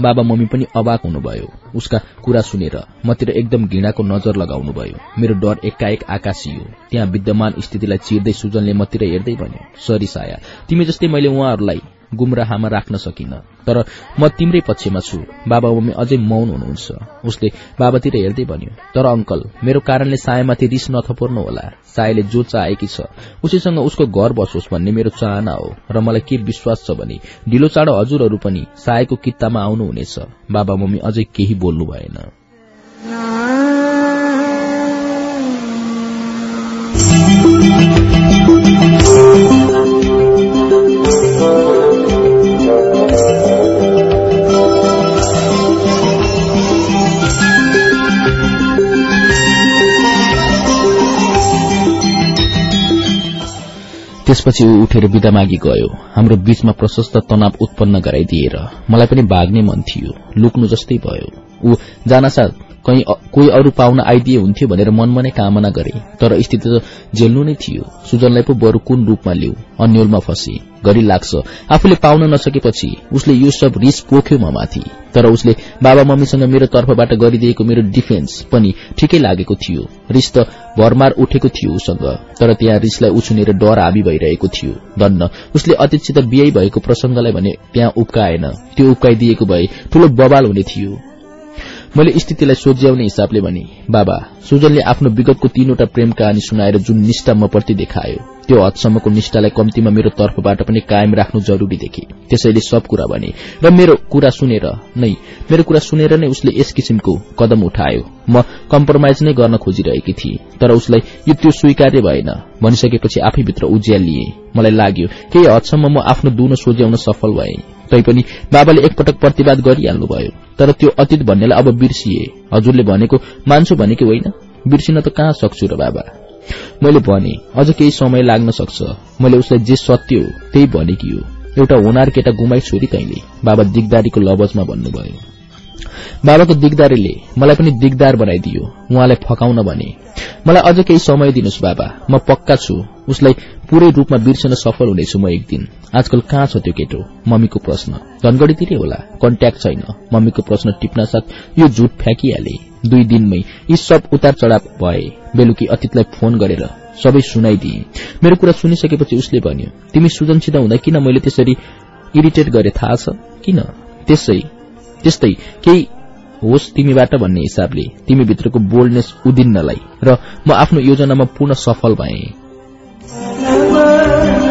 बाबा मम्मी पनि अबाक हुनुभयो। उसका कुरा सुनेर मतिर एकदम घृणाको नजर लगाउनुभयो मेरो डर एकाएक आकाशियो। त्यहाँ विद्यमान स्थितिलाई चिर्दै सुजनले मतिर हेर्दै भन्यो सरी साया तिमी जस्तै मैले उहाँहरूलाई गुमराहमा राख्न सकिन। तर म तिम्रै पक्षमा छु। बाबा मम्मी अझै मौन हुनुहुन्छ। उसले बाबातिर हेर्दै भन्यो तर अङ्कल मेरो कारणले सायामाथि रिस नथपर्नु होला। सायले जो चाहेकी छ उसैसँग उसको घर बसोस् भन्ने मेरो चाहना हो। र मलाई के विश्वास छ भने ढिलो चाँडो हजुरहरू पनि सायको कित्तामा आउनुहुनेछ। बाबा मम्मी अझै केही बोल्नु भएन। त्यसपछि ऊ उठेर बिदा मागी गयो। हाम्रो बीचमा प्रशस्त तनाव उत्पन्न गराइदिएर मलाई पनि भाग्ने मन थियो। लुक्नु जस्तै भयो। ऊ जानसाथ कहीँ कोही अरू पाउन आइदिए हुन्थ्यो भनेर मनमा नै कामना गरे। तर स्थिति त झेल्नु नै थियो। सुजनलाई पो बरू कुन रूपमा लिऊ अन्यलमा फसे। घरि लाग्छ आफूले पाउन नसकेपछि उसले यो सब रिस पोख्यो म माथि। तर उसले बाबा मम्मीसँग मेरो तर्फबाट गरिदिएको मेरो डिफेन्स पनि ठिकै लागेको थियो। रिस त भरमार उठेको थियो उसँग। तर त्यहाँ रिसलाई उछुनेर डर हाबी भइरहेको थियो। धन्न उसले अतीतसित बिहे भएको प्रसंगलाई भने त्यहाँ उप्काएन त्यो उप्काइदिएको भए ठूलो बवाल हुने थियो। मैले स्थितिलाई सोझ्याउने हिसाबले भने बाबा सुजनले आफ्नो विगतको तीनवटा प्रेम कहानी सुनाएर जुन निष्ठा म प्रति देखायो त्यो हदसम्मको निष्ठालाई कम्तीमा मेरो तर्फबाट पनि कायम राख्नु जरूरी देखे। त्यसैले सब कुरा भने र मेरो कुरा सुनेर नै मेरो कुरा सुनेर नै उसले यस किसिमको कदम उठायो। म कम्प्रोमाइज नै गर्न खोजिरहेकी थिए तर उसलाई यो त्यो स्वीकार्य भएन। भनिसकेपछि आफैभित्र उज्यालिए मलाई लाग्यो केही हदसम्म म आफ्नो दुनो सोझ्याउन सफल भए। तैपनि बाबाले एकपटक प्रतिवाद गरिहाल्नुभयो। तर त्यो अतीत भन्नेलाई अब बिर्सिए। हजुरले भनेको मान्छु भनेकी होइन? बिर्सिन त कहाँ सक्छु र बाबा? मैले भने अझ केही समय लाग्न सक्छ। मैले उसलाई जे सत्य हो त्यही भनेकी हो। एउटा होनार केटा गुमाई छोरी तैले बाबा दिगदारीको लवजमा भन्नुभयो। बाबाको दिगदारीले मलाई पनि दिगदार बनाइदियो। उहाँलाई फकाउन भने मलाई अझ केही समय दिनुहोस् बाबा। म पक्का छु। उसलाई पूरै रूपमा बिर्सन सफल हुनेछु म एक दिन आजकल कहाँ छ त्यो केटो? मम्मीको प्रश्न। धनगढ़ीतिरै होला। कन्ट्याक्ट छैन। मम्मीको प्रश्न टिप्न साथ यो झुट फ्याँकिहाले। दुई दिनमै यी सब उतार चढ़ाव भए बेलुकी अतीतलाई फोन गरेर सबै सुनाइदिए। मेरो कुरा सुनिसकेपछि उसले भन्यो तिमी सुजनसित हुँदा किन मैले त्यसरी इरिटेट गरे थाहा छ? किन? त्यसै त्यस्तै केही होस् तिमीबाट भन्ने हिसाबले तिमी भित्रको बोल्डनेस उदिन्नलाई र म आफ्नो योजनामा पूर्ण सफल भए। Never.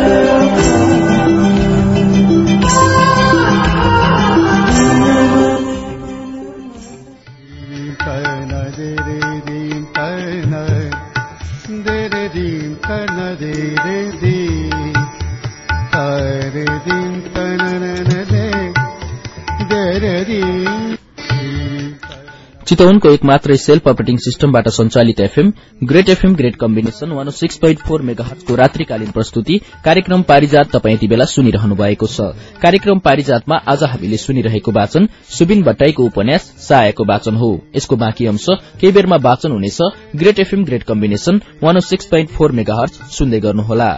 चितवनको एक मात्रै सेल्फ अपरेटिङ सिस्टमबाट सञ्चालित FM great FM great combination one six point four मेगाहजको रात्रिकालीन प्रस्तुति कार्यक्रम पारिजात तपाईँ यति बेला सुनिरहनु भएको छ कार्यक्रम पारिजातमा आज हामीले सुनिरहेको वाचन सुबिन भट्टाईको उपन्यास सायाको वाचन हो यसको बाँकी अंश केही बेरमा वाचन हुनेछ great FM great combination one six point four megahertz सुन्दै गर्नुहोला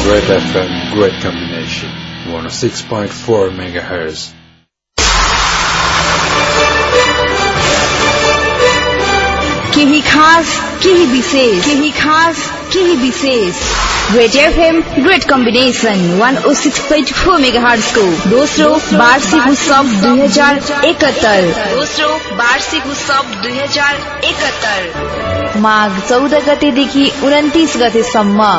Great FM, great combination. 106.4 megahertz. केही खास केही विशेष। केही खास केही विशेष। Great FM great combination one O six point four mega हर्सको दोस्रो वार्षिक उत्सव दुई हजार एकहत्तर। दोस्रो वार्षिक उत्सव दुई हजार एकहत्तर। माघ चौध गतेदेखि उन्तिस गतेसम्म।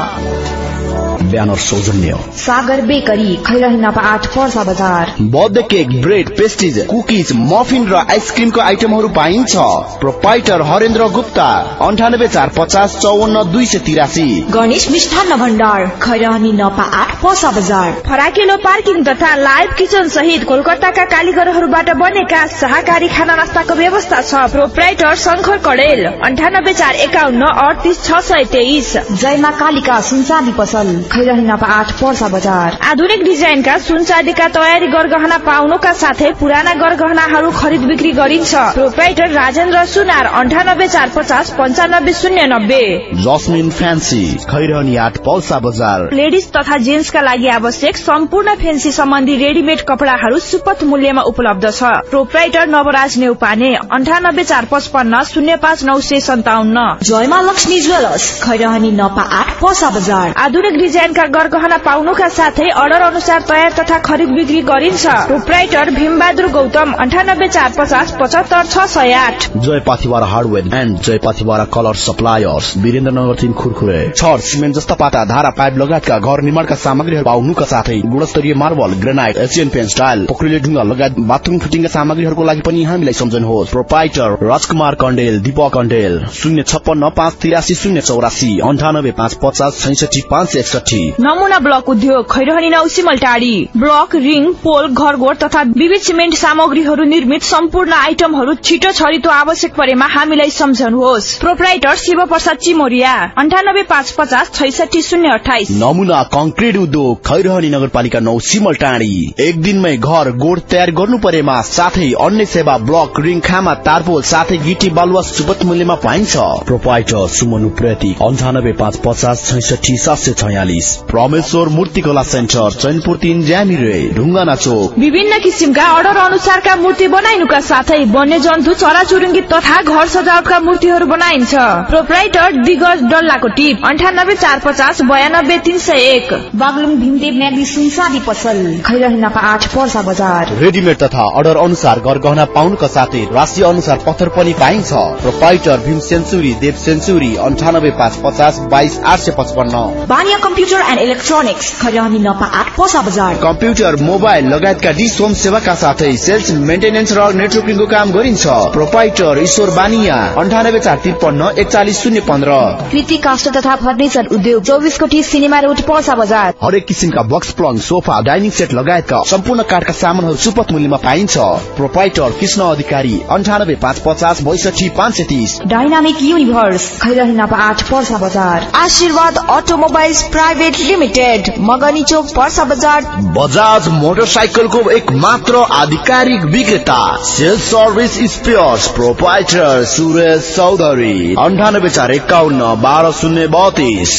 ब्यानर सौजन्य सागर बेकरी खैरही नपा आठ पर्सा बजार। Birthday cake bread pastries cookies muffin र आइसक्रिमको आइटमहरू पाइन्छ। प्रोपाइटर हरेन्द्र गुप्ता अन्ठानब्बे चार पचास चौवन्न दुई सय तिरासी। गणेश मिष्ठान्न भण्डार खैरहनी नपा आठ पर्सा बजार। फराकिलो पार्किङ तथा लाइभ किचन सहित कोलकाताका कालीगरहरूबाट बनेका शाकाहारी खाना नास्ताको व्यवस्था छ। प्रोप्राइटर शङ्कर कडेल अन्ठानब्बे चार एकाउन्न अडतिस छ सय तेइस। जयमा कालिका सुनचाँदी पसल खैरही नपा आठ पर्सा बजार। आधुनिक डिजाइनका सुन चाँदीका तयारी गरगहना पाउनुका साथै पुराना गरगहनाहरू खरिद बिक्री गरिन्छ। प्रोप्राइटर राजेन्द्र सुनार अन्ठानब्बे चार पचास पञ्चानब्बे शून्य नब्बे। जस्मिन फ्यान्सी खैरहनी आठ पल्सा बजार। लेडिज तथा जेन्ट्सका लागि आवश्यक सम्पूर्ण फेन्सी सम्बन्धी रेडिमेड कपडाहरू सुपथ मूल्यमा उपलब्ध छ। प्रोप्राइटर नवराज नेउपाने अन्ठानब्बे चार पचपन्न शून्य पाँच नौ सय सन्ताउन्न। जयमा लक्ष्मी ज्वेलर्स खैरहनी नपा आठ पर्सा बजार। आधुनिक डिजाइनका गरगहना पाउनुका साथै अर्डर अनुसार तयार तथा खरिद बिक्री गरिन्छ। प्रोप्राइटर भीमबहादुर गौतम अन्ठानब्बे चार पचास पचहत्तर छ सय आठ। Jai Pathibhara hardware and Jai Pathibhara colour suppliers Birendranagar तीन खुरखुरे। छर सिमेन्ट जस्ता पाटा धारा पाइप लगायतका घर निर्माणका सामग्रीहरू पाउनुका साथै गुणस्तरीय marble granite Asian paint style पोखरीले ढुङ्गा लगायत बाथरूम फिटिङका सामग्रीहरूको लागि पनि हामीलाई सम्झनुहोस्। प्रोपाइटर राजकुमार कण्डेल दीपक कण्डेल शून्य छप्पन्न पाँच तिरासी शून्य चौरासी अन्ठानब्बे पाँच पचास छैसठी पाँच सय एकसठी नमुना ब्लक उद्योग खैरहनी नौ सिमलटाडी ब्लक रिङ पोल घरगोड तथा विविध सिमेन्ट सामग्रीहरू निर्मित सम्पूर्ण आइटमहरू छिटो छरितो आवश्यक परेमा हामीलाई सम्झनुहोस्। प्रोपराइटर शिव प्रसाद चिमोरिया अन्ठानब्बे पाँच पचास छैसठी शून्य अठाइस। नमुना कंक्रिट उद्योग खैरहनी नगरपालिका नौ सिमल टाढी एक दिनमै घर गोड तयार गर्नु परेमा साथै अन्य सेवा ब्लक रिङ खामा तारपोल साथै गिटी बालुवा सुपथ मूल्यमा पाइन्छ। प्रोपाइटर सुमन उप्रेती अन्ठानब्बे पाँच पचास छैसठी सात सय छयालिस। प्रमेश्वर मूर्तिकला सेन्टर चैनपुर तीन ज्यामिरे ढुङ्गाना चोक। विभिन्न किसिमका अर्डर अनुसारका मूर्ति बनाइनुका साथै वन्य जन्तु चराचुरुङ्गी तथा घर सजावटका मूर्तिहरू बनाइन्छ। प्रोपराइटर दिगज डल्लाको टिप अन्ठानब्बे चार पचास बयानब्बे तीन सय एक। बागलुङ भीमदेव म्याग्दी सुनसादी पसल। खैरहनाका आठ पर्सा बजार। रेडिमेड तथा अर्डर अनुसार गरगहना पाउनुका साथै राशि अनुसार पत्थर पनि पाइन्छ। Proprietor Bhim century Dev century अन्ठानब्बे पाँच पचास बाइस आठ सय पचपन्न। Baniya computer and electronics Khairahani नपा आठ पर्सा बजार कम्प्युटर मोबाइल लगायतका डिस होम सेवाका साथै सेल्स मेन्टेनेन्स र नेटवर्किङको काम गरिन्छ प्रोपाइटर ईश्वर बानिया अन्ठानब्बे चार त्रिपन्न एकचालिस शून्य पन्ध्र कृति काष्ठ तथा फर्निचर उद्योग चौबिस कोठी सिनेमा रोड पर्सा बजार हरेक किसिमका बक्स प्लङ सोफा डाइनिङ सेट लगायतका सम्पूर्ण काठका सामानहरू सुपथ मूल्यमा पाइन्छ प्रोपाइटर कृष्ण अधिकारी अन्ठानब्बे पाँच पचास बैसठी पाँच सय तिस डाइनामिक युनिभर्स नपा आठ पर्सा बजार आशीर्वाद अटोमोबाइल्स प्राइभेट लिमिटेड मगनी चोक पर्सा बजार। बजाज मोटरसाइकलको एक मात्र आधिकारिक विक्रेता sales service spares proprietor Suresh Chaudhary. अन्ठानब्बे चार एकाउन्न बाह्र शून्य बत्तीस।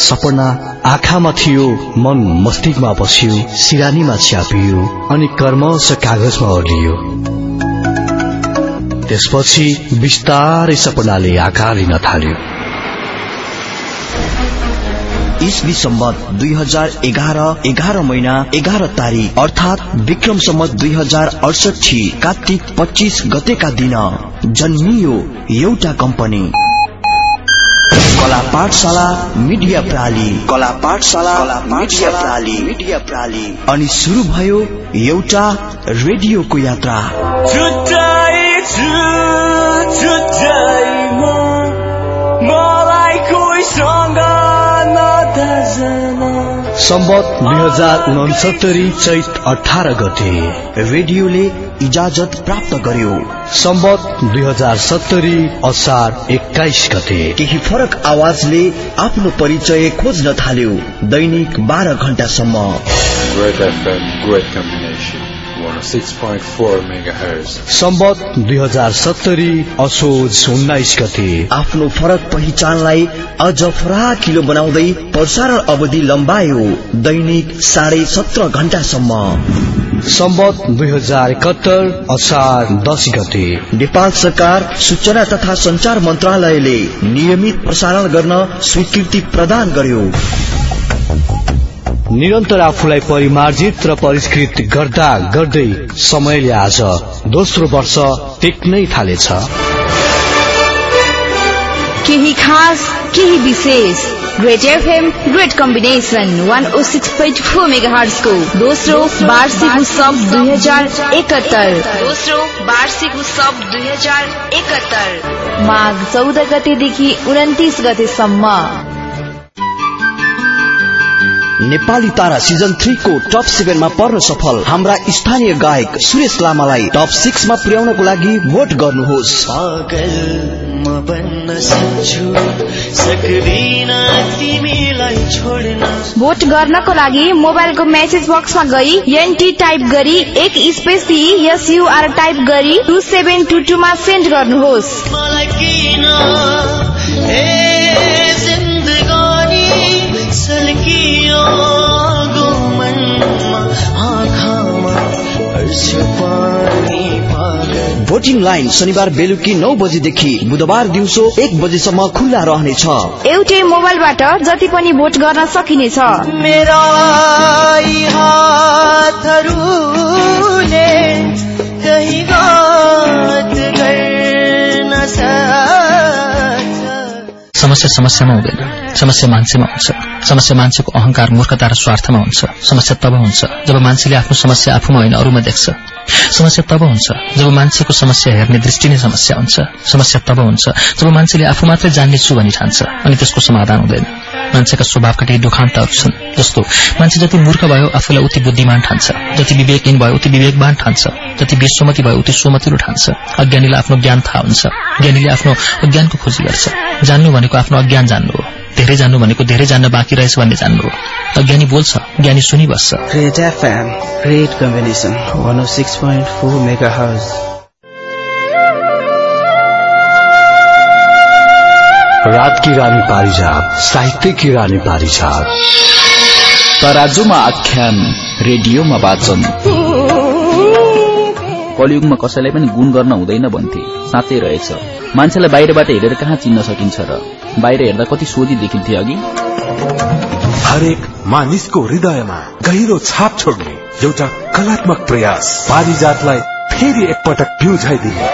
सपना आँखामा थियो मन मस्तिष्कमा बस्यो सिरानीमा छ्यापियो अनि कर्मश कागजमा ओर्लियो। त्यसपछि बिस्तारै सपनाले आकार लिन थाल्यो। इस्वी सम्मत दुई हजार एघार एघार महिना एघार तारिक अर्थात विक्रम सम्मत दुई हजार अडसठी कार्तिक पच्चिस गतेका दिन जन्मियो एउटा कम्पनी। कला पाठशाला मिडिया प्राली कला पाठशाला मिडिया प्राली मिडिया प्राली अनि सुरु भयो एउटा रेडियोको यात्रा। सम्बत दुई हजार उनसत्तरी चैत अठार गते रेडियोले इजाजत प्राप्त गर्यो। सम्बत दुई हजार सत्तरी असार एक्काइस गते केही फरक आवाजले आफ्नो परिचय खोज्न थाल्यो। दैनिक बाह्र घण्टासम्म। सम्बत दुई हजार सत्तरी असोज उन्नाइस गते। आफ्नो फरक पहिचानलाई अझ फराकिलो बनाउँदै प्रसारण अवधि लम्बायो। दैनिक साढे सत्र घण्टासम्म सम्बत दुई हजार एकहत्तर असार दस गते। नेपाल सरकार सूचना तथा संचार मन्त्रालयले नियमित प्रसारण गर्न स्वीकृति प्रदान गर्यो। निरन्तर आफूलाई परिमार्जित र परिष्कृत गर्दा गर्दै समयले आज दोस्रो वर्ष टेक्नै थालेछ। केही खास केही विशेष। Great FM great combination one O six point four mega हर्सको दोस्रो वार्षिक उत्सव दुई हजार एकहत्तर। दोस्रो वार्षिक उत्सव दुई हजार एकहत्तर। माघ चौध गतेदेखि उन्तिस गतेसम्म। नेपाली तारा सिजन थ्रीको टप सेभेनमा पर्न सफल। हाम्रा स्थानीय गायक सुरेश लामालाई टप सिक्समा पुर्याउनको लागि भोट गर्नुहोस्। भोट गर्नको लागि मोबाइलको मेसेज बक्समा गई एनटी टाइप गरी एक स्पेस दिई एसयुआर टाइप गरी टू सेभेन टू टूमा सेन्ड गर्नुहोस्। आँखामा हर्ष पानी भोटिङ लाइन शनिबार बेलुकी नौ बजेदेखि बुधबार दिउँसो एक बजेसम्म खुल्ला रहनेछ। एउटै मोबाइलबाट जति पनि भोट गर्न सकिनेछ। मेरा यी हातहरूले कहीँ घात गर्न सक्छ समस्या समस्यामा हुँदैन। समस्या मान्छेमा हुन्छ। समस्या मान्छेको अहंकार मूर्खता र स्वार्थमा हुन्छ। समस्या तब हुन्छ जब मान्छेले आफ्नो समस्या आफूमा होइन अरूमा देख्छ। समस्या तब हुन्छ जब मान्छेको समस्या हेर्ने दृष्टि नै समस्या हुन्छ। समस्या तब हुन्छ जब मान्छेले आफू मात्रै जान्ने छु भनी ठान्छ अनि त्यसको समाधान हुँदैन। मान्छेका स्वभावका केही दुखान्तहरू छन् जस्तो मान्छे जति मूर्ख भयो आफूलाई उति बुद्धिमान ठान्छ। जति विवेकहीन भयो उति विवेकवान ठान्छ। जति बेसोमती भयो उति सोमतिलो ठान्छ। अज्ञानीलाई आफ्नो ज्ञान थाहा हुन्छ। ज्ञानीले आफ्नो अज्ञानको खोजी गर्छ। जान्नु भनेको आफ्नो अज्ञान जान्नु हो। धेरै जान्नु भनेको धेरै जान्न बाँकी रहेछ भन्ने जान्नु हो। अज्ञानी बोल्छ ज्ञानी सुनिबस्छ। Great FM, great combination, 106.4 megahertz. रात की रानी पारिजात साहित्य की रानी पारिजात। तराजुमा आख्यान रेडियोमा वाचन। कलियुगमा कसैलाई पनि गुण गर्न हुँदैन भन्थे। साँच्चै रहेछ। मान्छेलाई बाहिरबाट हेरेर कहाँ चिन्न सकिन्छ र? बाहिर हेर्दा कति सोझी देखिन्थे अघि। हरेक मानिसको हृदयमा गहिरो छाप छोड्ने एउटा कलात्मक प्रयास। पारिजातलाई फेरि एकपटक प्युझाइदिने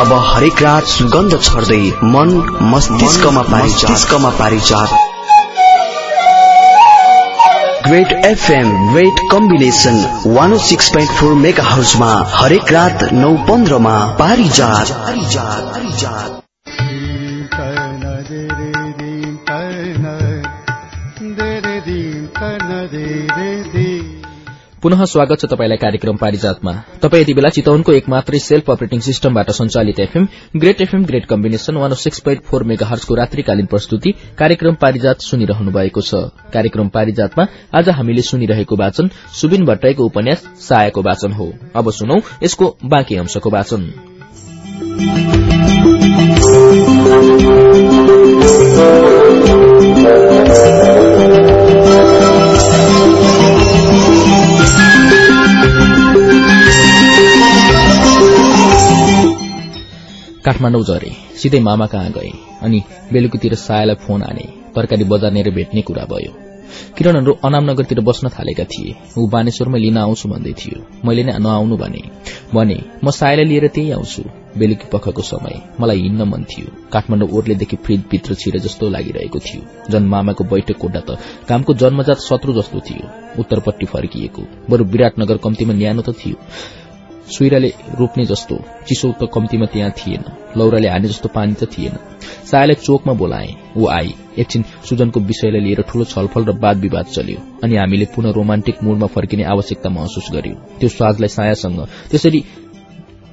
अब हरेक रात सुगन्ध छर्दै मन मस्तिष्कमा पारिजात। मस्तिष्कमा Parijat. Great FM great combination one O six point four mega house में हरेक रात नौ पंद्रह पुनः स्वागत छ तपाईँलाई कार्यक्रम पारिजातमा। तपाईँ यति बेला चितवनको एक मात्रै सेल्फ अपरेटिङ सिस्टमबाट सञ्चालित FM great FM great combination one six point four mega हर्सको रात्रिकालीन प्रस्तुति कार्यक्रम पारिजात सुनिरहनु भएको छ। कार्यक्रम पारिजातमा आज हामीले सुनिरहेको वाचन सुबिन भट्टराईको उपन्यास सायाको वाचन हो। अब सुनौ यसको बाँकी अंशको वाचन। काठमाडौँ झरे सिधै मामा कहाँ गए अनि बेलुकीतिर सायालाई फोन आने तरकारी बजार नेर भेट्ने कुरा भयो। किरणहरू अनामनगरतिर बस्न थालेका थिए। ऊ बानेश्वरमा लिन आउँछु भन्दै थियो। मैले नै नआउनु भने। भने म सायालाई लिएर त्यही आउँछु। बेलुकी पखको समय। मलाई हिँड्न मन थियो। काठमाडौँ ओर्लेदेखि फ्रिजभित्र छिरे जस्तो लागिरहेको थियो। जन मामाको बैठक कोड्डा त कामको जन्मजात शत्रु जस्तो थियो। उत्तरपट्टि फर्किएको। बरु विराटनगर कम्तीमा न्यानो त थियो। सुइराले रोप्ने जस्तो चिसो त कम्तीमा त्यहाँ थिएन लौराले हाने जस्तो पानी त थिएन। सायालाई चोकमा बोलाए ऊ आई। एकछिन सुजनको विषयलाई लिएर ठूलो छलफल र वाद विवाद चल्यो अनि हामीले पुनः रोमान्टिक मूडमा फर्किने आवश्यकता महसुस गर्यो। त्यो स्वाजलाई सायासँग त्यसरी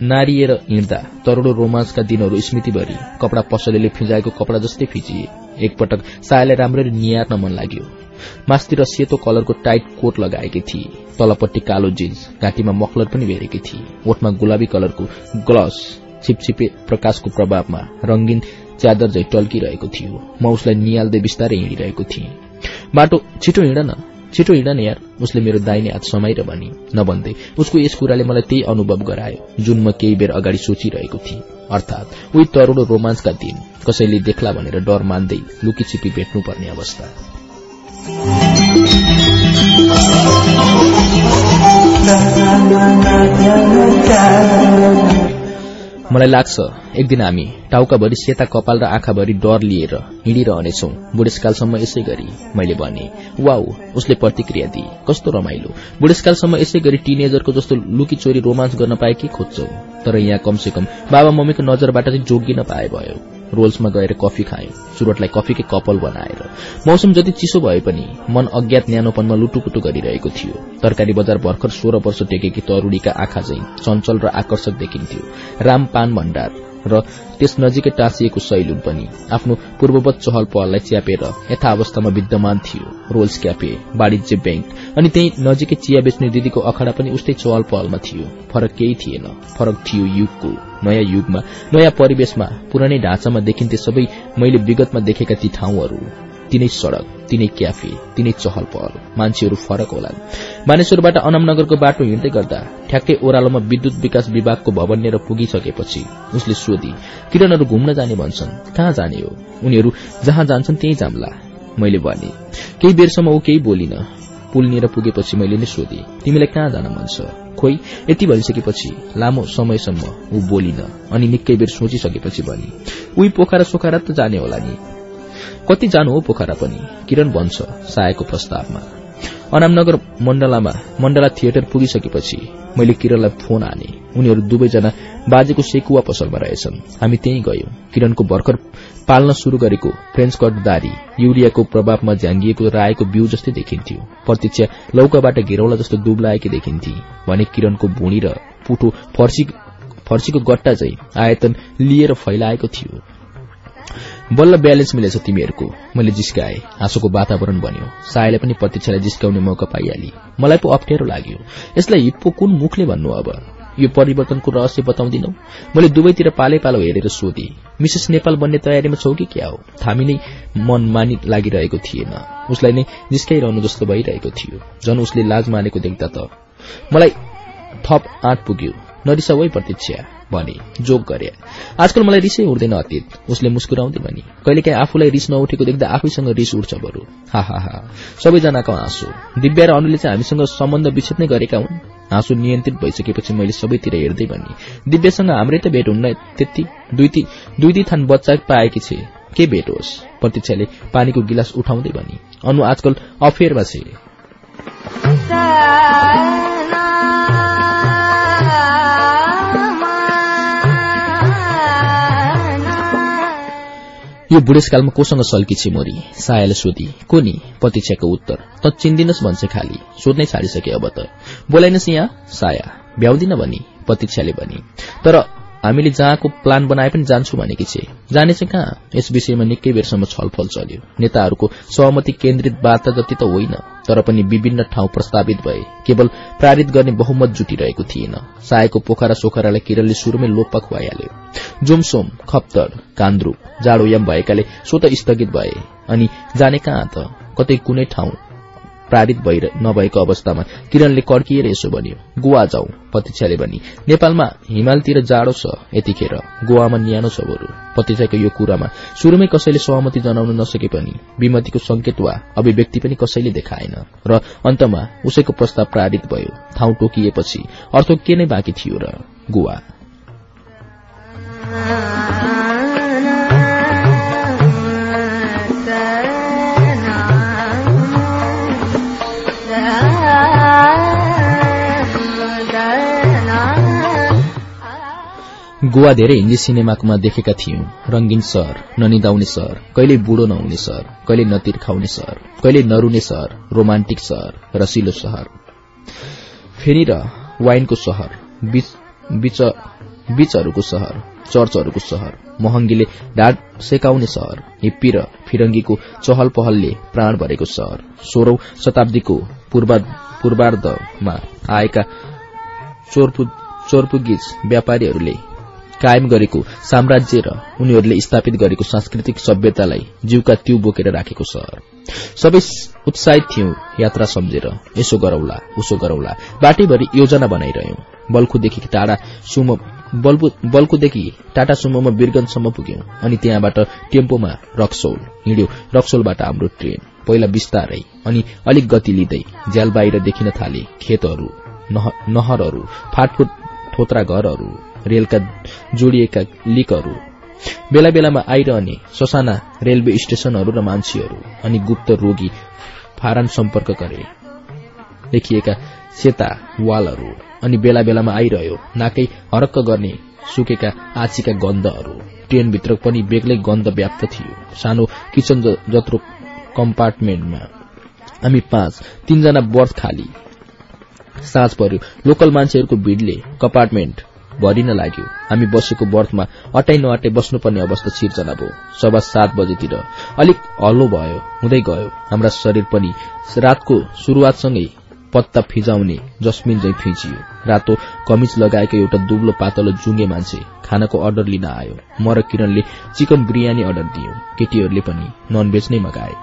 नारिएर हिँड्दा तरुडो रोमान्सका दिनहरू स्मृतिभरि कपडा पसलेले फिजाएको कपडा जस्तै फिजिए। एकपटक सायालाई राम्ररी निहार्न मन लाग्यो। मास्तिर सेतो कलरको टाइट कोट लगाएकी थिए। तलपट्टि कालो जिन्स घाँटीमा मफलर पनि भेरेकी थिए। ओठमा गुलाबी कलरको ग्लस छिपछिपे प्रकाशको प्रभावमा रंगीन च्यादर झै टल्किरहेको थियो। म उसलाई निहाल्दै बिस्तारै हिँडिरहेको थिएँ। बाटो छिटो हिँड न छिटो हिँड न यार उसले मेरो दाहिने हात समाएर भनी नभन्दै उसको यस कुराले मलाई त्यही अनुभव गरायो जुन म केही बेर अगाडि सोचिरहेको थिएँ। अर्थात उही तरुडो रोमान्सका दिन कसैले देख्ला भनेर डर मान्दै लुकीछिपी भेट्नुपर्ने अवस्था। मलाई लाग्छ एक दिन हामी टाउकाभरि सेता कपाल र आँखाभरि डर लिएर हिँडिरहनेछौ। बुढेसकालसम्म यसै गरी मैले भने वाउ उसले प्रतिक्रिया दिए। कस्तो रमाइलो। बुढेसकालसम्म यसै गरी टिनेजरको जस्तो लुकी चोरी रोमान्स गर्न पाए के खोज्छौ? तर यहाँ कमसे कम बाबा मम्मीको नजरबाट चाहिँ जोगिन पाए भयो। रोल्समा गएर कफी खायौं सुरटलाई कफीकै कपाल बनाएर। मौसम जति चिसो भए पनि मन अज्ञात न्यानोपनमा लुटुपुटु गरिरहेको थियो। तरकारी बजार भर्खर सोह्र वर्ष टेकेकी तरूडीका आँखा चाहिँ चञ्चल र आकर्षक देखिन्थ्यो। राम पान भण्डार। र त्यस नजिकै टाँसिएको सैलुन पनि आफ्नो पूर्ववत चहल पहललाई च्यापेर यथावस्थामा विद्यमान थियो। रोल्स क्याफे वाणिज्य ब्याङ्क अनि त्यही नजिकै चिया बेच्ने दिदीको अखाडा पनि उस्तै चहल पहलमा थियो। फरक केही थिएन। फरक थियो युगको। नयाँ युगमा नयाँ परिवेशमा पुरानै ढाँचामा देखिन्थे सबै मैले विगतमा देखेका ती ठाउँहरू। तिनै सड़क तिनै क्याफे तिनै चहल पहल मान्छेहरू फरक होलान् मानेश्वरबाट अनमनगरको बाटो हिँड्दै गर्दा ठ्याक्कै ओह्रालोमा विद्युत विकास विभागको भवन लिएर पुगिसकेपछि उसले सोधी किरणहरू घुम्न जाने भन्छन् कहाँ जाने हो? उनीहरू जहाँ जान्छन् त्यही जाम्ला। मैले भने केही बेरसम्म ऊ केही बोलिन। पुल लिएर पुगेपछि मैले नै सोधे तिमीलाई कहाँ जान मन छ? खोइ यति भनिसकेपछि लामो समयसम्म ऊ बोलिन अनि निकै बेर सोचिसकेपछि भने उही पोखरा सोखरा त जाने होला नि। कति जानु हो पोखरा पनि? किरण भन्छ सायको प्रस्तावमा। अनामनगर मण्डलामा मण्डला थिएटर पुगिसकेपछि मैले किरणलाई फोन हाने। उनीहरू दुवैजना बाजेको सेकुवा पसलमा रहेछन्। हामी त्यही गयौं। किरणको भर्खर पाल्न शुरू गरेको फ्रेन्च कट दारी युरियाको प्रभावमा झ्याङ्गिएको रायको बिउ जस्तै देखिन्थ्यो। प्रत्यक्ष लौकाबाट घेरौला जस्तो दुब्लाएकी देखिन्थे। भने किरणको भुँडी र पुठो फर्सीको गट्टा चाहिँ आयतन लिएर फैलाएको थियो। बल्ल ब्यालेन्स मिलेछ तिमीहरूको। मैले जिस्काए। हाँसोको वातावरण बन्यो। सायले पनि प्रतीक्षालाई जिस्काउने मौका पाइहाली। मलाई पो अप्ठ्यारो लाग्यो। यसलाई हिप्पो कुन मुखले भन्नु अब? यो परिवर्तनको रहस्य बताउँदिनौ? मैले दुवैतिर पालै पालो हेरेर सोधे। मिसेस नेपाल बन्ने तयारीमा छौ कि क्या हो? मन मानि लागिरहेको थिएन। उसलाई नै जिस्काइरहनु जस्तो भइरहेको थियो। झन उसले लाज मानेको देख्दा त। मलाई थप आँट पुग्यो। नरिसा वै प्रतीक्षा। भने जोग गरे। आजकल मलाई रिसै उठ्दैन अतीत। उसले मुस्कुराउँदै भने कहिलेकाहीँ आफूलाई रिस नउठेको देख्दा आफैसँग रिस उठ्छ बरु। हा हा हा। सबैजनाको हाँसो दिव्या र अनुले चाहिँ हामीसँग सम्बन्ध विच्छेद नै गरेका हुन्। हाँसो नियन्त्रित भइसकेपछि मैले सबैतिर हेर्दै भने दिव्यासँग हाम्रै त भेट हुन्न त्यति। दुई दुई थान बच्चा पाएकी छे। के भेट होस् प्रतीक्षाले पानीको गिलास उठाउँदै भने अनु आजकल अफेयरमा छे। यो बुढेसकालमा कोसँग सल्की छिमोरी सायाले सोधी को नि? प्रतीक्षाको उत्तर। त चिन्दिनस् भन्छ खाली। सोध्नै छाडिसके अब त। बोलाइनस् यहाँ साया। भ्याउदिन भनी प्रतीक्षाले भनी। तर हामीले जहाँको प्लान बनाए पनि जान्छु भनेकी छे। जाने चाहिँ कहाँ? यस विषयमा निकै बेरसम्म छलफल चल्यो। नेताहरूको सहमति केन्द्रित वार्ता जति त होइन। तर पनि विभिन्न ठाउँ प्रस्तावित भए। केवल प्रारित गर्ने बहुमत जुटिरहेको थिएन। सायको पोखरा सोखरालाई केरलले शुरूमै लोप्पा खुवाइहाल्यो जोमसोम खप्तर कान्द्रुप जाडोयाम भएकाले स्वत स्थगित भए। अनि जाने कहाँ त? कतै कुनै ठाउँ प्रारित नभएको अवस्थामा किरणले कड्किएर यसो भन्यो गोवा जाउँ प्रतीक्षाले भनी। नेपालमा हिमालतिर जाडो छ यतिखेर। गोवामा न्यानो छ बरू। प्रतीक्षाको यो कुरामा शुरूमै कसैले सहमति जनाउन नसके पनि विमतिको संकेत वा अभिव्यक्ति पनि कसैले देखाएन र अन्तमा उसैको प्रस्ताव प्रारित भयो। ठाउँ टोकिएपछि अर्थ के नै बाँकी थियो र गोवा। गोवा धेरै हिन्दी सिनेमामा देखेका थियौं। रंगीन सहर ननिदाउने सहर कहिले बुढो नहुने सहर कहिले नतिर खाउने सहर कहिले नरुने सहर रोमान्टिक सहर रसिलो सहर। फेरि र वाइनको सहर बीचहरूको सहर चर्चहरूको सहर महँगीले ढाड सेकाउने सहर हिप्पी र फिरंगीको चहल पहलले प्राण भरेको सहर सोह्रौं शताब्दीको पूर्वार्धमा आएका चोरपुगिज व्यापारीहरूले कायम गरेको साम्राज्य र उनीहरूले स्थापित गरेको सांस्कृतिक सभ्यतालाई जीवका त्यू बोकेर राखेको सहर सबै उत्साहित थियौं यात्रा सम्झेर। यसो गरौला उसो गरौला। बाटैभरि योजना बनाइरह्यौं। बल्खुदेखि टाढा सुमो बल्कुदेखि टाटा सुमोमा बिरगनसम्म पुग्यौं अनि त्यहाँबाट टेम्पोमा रक्सौल हिँड्यो। रक्सौलबाट हाम्रो ट्रेन। पहिला बिस्तारै अनि अलिक गति लिँदै ज्याल बाहिर देखिन थाले खेतहरू नहरहरू फाटफुट थोत्रा घरहरू। रेलका जोडिएका लिकहरू बेला बेलामा आइरहने ससाना रेलवे स्टेशनहरू र मान्छेहरू अनि गुप्त रोगी फारान सम्पर्क गरे। लेखिएका सेता वालहरू अनि बेला बेलामा आइरह्यो नाकै हरक्क गर्ने सुकेका आँचीका गन्धहरू। ट्रेनभित्र पनि बेग्लै गन्ध व्याप्त थियो। सानो किचन जत्रो कम्पार्टमेन्टमा हामी पाँच तीनजना बर्थ खाली। साँझ पर्यो। लोकल मान्छेहरूको भिडले कम्पार्टमेन्ट भरिन लाग्यो हामी बसेको बर्थमा अटाइ नअटाइ बस्नुपर्ने अवस्था सिर्जना भयो सभा सात बजेतिर। अलिक हल्लो भयो हुँदै गयो। हाम्रा शरीर पनि रातको शुरूआतसँगै पत्ता फिजाउने जस्मिन झै फिजियो रातो कमिज लगाएको एउटा दुब्लो पातलो जुङ्गे मान्छे खानाको अर्डर लिन आयो। म र किरणले चिकन बिरयानी अर्डर दियौं। केटीहरूले पनि ननभेज नै मगाए।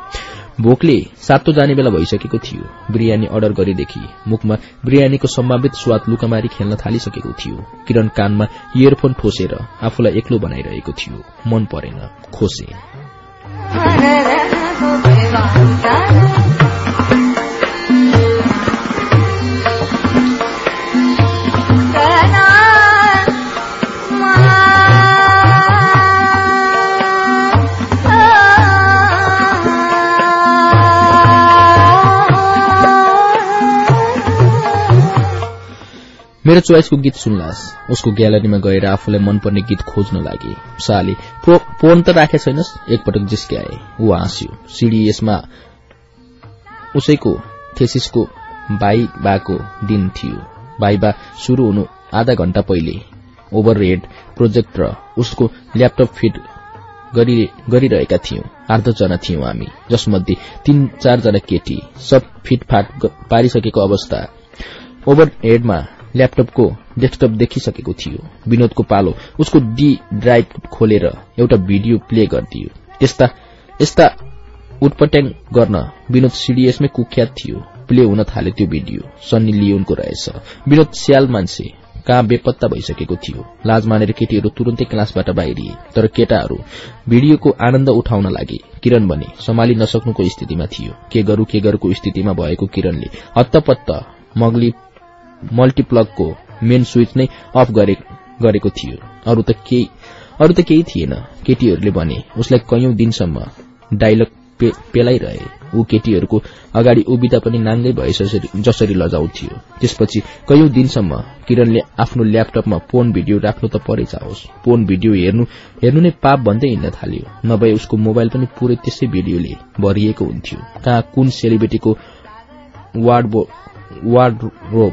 भोकले सातो जाने बेला भइसकेको थियो। बिरयानी अर्डर गरेदेखि मुखमा बिरयानीको सम्भावित स्वाद लुकामारी खेल्न थालिसकेको थियो। किरण कानमा इयरफोन ठोसेर आफूलाई एक्लो बनाइरहेको थियो। मन परेन खोसे। *laughs* मेरो चोइसको गीत सुन्लास उसको ग्यालरीमा गएर आफूलाई मनपर्ने गीत खोज्न लागे। साले फोन त राखे छैनस्। एकपटक जिस्क्याए। ऊ हाँस्यो। सीडीएसमा उसैको थेसिसको बाइबाको दिन थियो। बाइबा शुरू हुनु आधा घण्टा पहिले। ओभरहेड प्रोजेक्ट र उसको ल्यापटप फिट गरि- गरिरहेका थियौं। आठ जना थियौं हामी। जसमध्ये तीन चारजना केटी। सब फिटफाट पारिसकेको अवस्था। ओभरहेडमा ल्यापटपको डेस्कटप देखिसकेको थियो। विनोदको पालो उसको डी ड्राइभ खोलेर एउटा भिडियो प्ले गरिदियो। यस्ता उटपट्याङ गर्न विनोद सीडीएसमै कुख्यात थियो। प्ले हुन थाले त्यो भिडियो। सन्नी लियोनको रहेछ। विनोद स्याल मान्छे कहाँ बेपत्ता भइसकेको थियो। लाज मानेर केटीहरू तुरन्तै क्लासबाट बाहिरिए। तर केटाहरू भिडियोको आनन्द उठाउन लागे। किरण भने सम्हाली नसक्नुको स्थितिमा थियो। के गरू के गरूको स्थितिमा भएको किरणले हत्तपत्त मगली मल्टिप्लगको मेन स्विच नै अफ गरे, गरेको थियो। अरू त केही त केही थिएन। केटीहरूले भने उसलाई कैयौं दिनसम्म डायलग पे, पेलाइरहे। ऊ केटीहरूको अगाडि उभिँदा पनि नाङ्गै भए जसरी- जसरी लजाउ थियो त्यसपछि कैयौं दिनसम्म किरणले आफ्नो ल्यापटपमा पोन भिडियो राख्नु त परै जाओस् पोन भिडियो हेर्नु हेर्नु नै पाप भन्दै हिँड्न थाल्यो। नभए उसको मोबाइल पनि पूरै त्यसै भिडियोले भरिएको हुन्थ्यो। कहाँ कुन सेलिब्रिटीको वार्ड वार्डरोब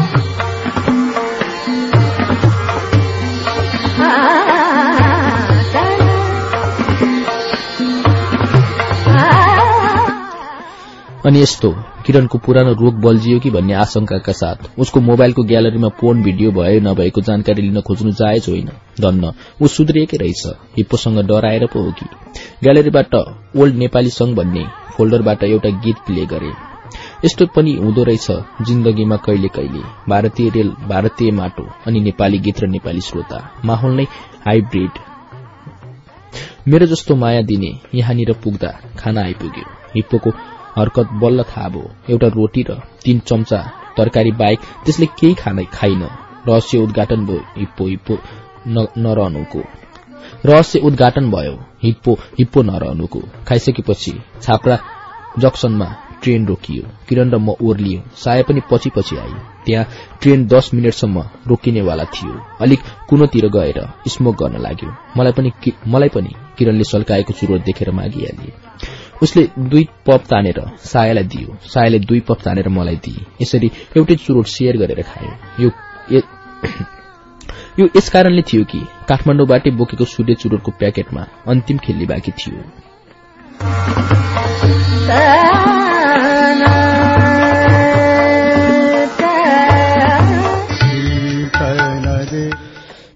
अनि यस्तो किरणको पुरानो रोग बल्झियो कि भन्ने आशंकाका साथ उसको मोबाइलको ग्यालरीमा पोन भिडियो भए नभएको जानकारी लिन खोज्नु जायज होइन। धन्न ऊ सुध्रिएकै रहेछ। हिप्पोसँग डराएर पो हो कि? ग्यालरीबाट ओल्ड नेपाली संघ भन्ने फोल्डरबाट एउटा गीत प्ले गरे। यस्तो पनि हुँदो रहेछ जिन्दगीमा कहिले कहिले। भारतीय रेल भारतीय माटो अनि नेपाली गीत र नेपाली श्रोता। माहौल नै हाइब्रिड। मेरो जस्तो माया दिने यहाँनिर पुग्दा खाना आइपुग्यो। हिप्पोको हरकत बल्ल थाहा भयो। एउटा रोटी र तीन चम्चा तरकारी बाहेक त्यसले केही खानै खाइन। रहस्य उद्घाटन भयो हिप्पो हिप्पो नरहनुको। रहस्य उद्घाटन भयो हिप्पो हिप्पो नरहनुको। खाइसकेपछि छाप्रा जक्सनमा ट्रेन रोकियो। किरण र म ओर्लियो। साया पनि पछि पछि आई। त्यहाँ ट्रेन दस मिनटसम्म रोकिनेवाला थियो। अलिक कुनोतिर गएर स्मोक गर्न लाग्यो। मलाई पनि कि- मलाई पनि किरणले सल्काएको चुरोट देखेर मागिहाले। उसले दुई पप तानेर सायालाई दियो। सायाले दुई पप तानेर मलाई दिए। यसरी एउटै चुरोट सेयर गरेर खायो। यो *clears throat* यो यस कारणले थियो कि काठमाडौँबाटै बोकेको सूर्य चुरोटको प्याकेटमा अन्तिम खेल्ने बाँकी थियो।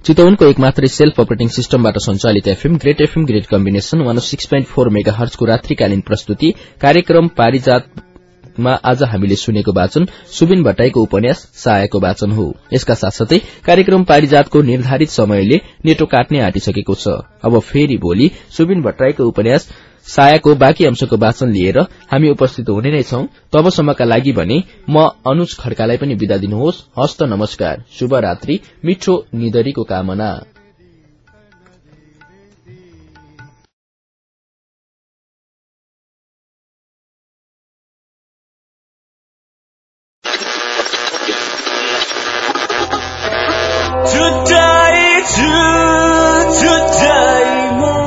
चितवनको एक मात्रै सेल्फ अपरेटिङ सिस्टमबाट सञ्चालित FM great FM great combination one six point four mega हर्चको रात्रिकालीन प्रस्तुति कार्यक्रम पारिजात मा आज हामीले सुनेको वाचन सुबिन भट्टाईको उपन्यास सायाको वाचन हो। यसका साथसाथै कार्यक्रम पारिजातको निर्धारित समयले नेटो काट्ने आँटिसकेको छ। अब फेरि भोलि सुबिन भट्टराईको उपन्यास सायाको बाँकी अंशको वाचन लिएर हामी उपस्थित हुने नै छौं। तबसम्मका लागि भने म अनुज खड्कालाई पनि विदा दिनुहोस्। हस्त नमस्कार। शुभरात्रि। मिठो निदरीको कामना।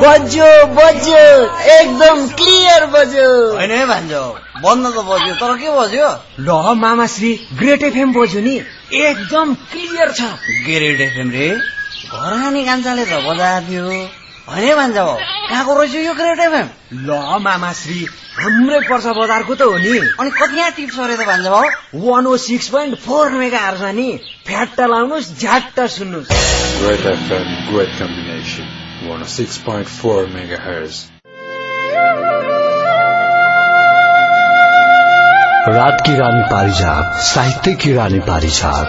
बज्यो बज्यो एकदम क्लियर बज्यो। होइन है भान्जो बन्द त बज्यो तर के बज्यो? ल मामाश्री ग्रेट एफएम बज्यो नि। एकदम क्लियर छ। ग्रेट एफएम रे? घरानी कान्छाले त बजाएको होइन है भान्जा कहाँको रहेछ यो ग्रेट एफएम ल मामाश्री हाम्रै पर्छ बजारको त हो नि। अनि कति यहाँ टिप्स अरे त भान्जा? भाउ one O six point four mega हार्छ नि। फ्याट्टा लाउनुहोस् झ्याट्टा सुन्नुहोस्। Great FM, great combination. 106.4 megahertz. रात की रानी पारिजात साहित्य की रानी पारिजात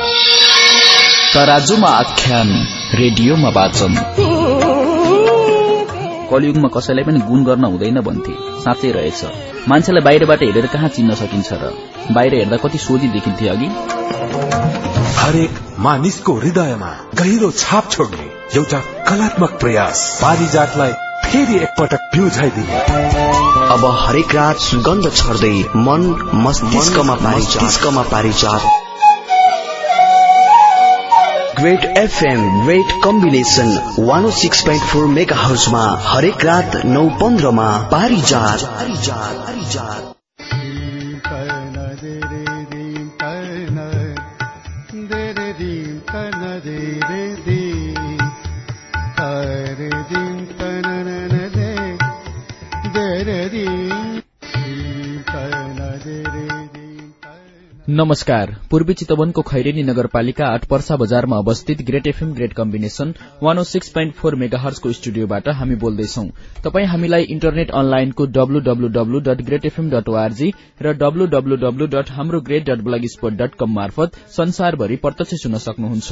तराजुमा आख्यान रेडियोमा वाचन कलियुगमा कसैलाई पनि गुण गर्न हुँदैन भन्थे साँच्चै रहेछ मान्छेलाई बाहिरबाट हेरेर कहाँ चिन्न सकिन्छ र बाहिर हेर्दा कति सोझी देखिन्थे अघि हरेक मानिसको हृदयमा गहिरो छाप छोड्ने एउटा कलात्मक प्रयास। पारिजातलाई फेरि एकपटक प्युझाइदिने अब हरेक रात सुगन्ध छर्दै मन मस्तिष्कमा मस्तिष्कमा Parijat. Great FM great combination one O six point four mega हाउसमा हरेक रात नौ पन्ध्रमा पारिजात पारिजात पारिजात। नमस्कार। पूर्वी चितवनको खैरेनी नगरपालिका आठ पर्सा बजारमा अवस्थित great FM great combination one O six point four मेगाहर्सको स्टुडियोबाट हामी बोल्दैछौ। तपाई हामीलाई इन्टरनेट अनलाइनको WWW dot great FM dot ORG र डब्लूडब्लूडब्लू डट हाम्रो great dot blogspot dot com मार्फत संसारभरि प्रत्यक्ष सुन्न सक्नुहुन्छ।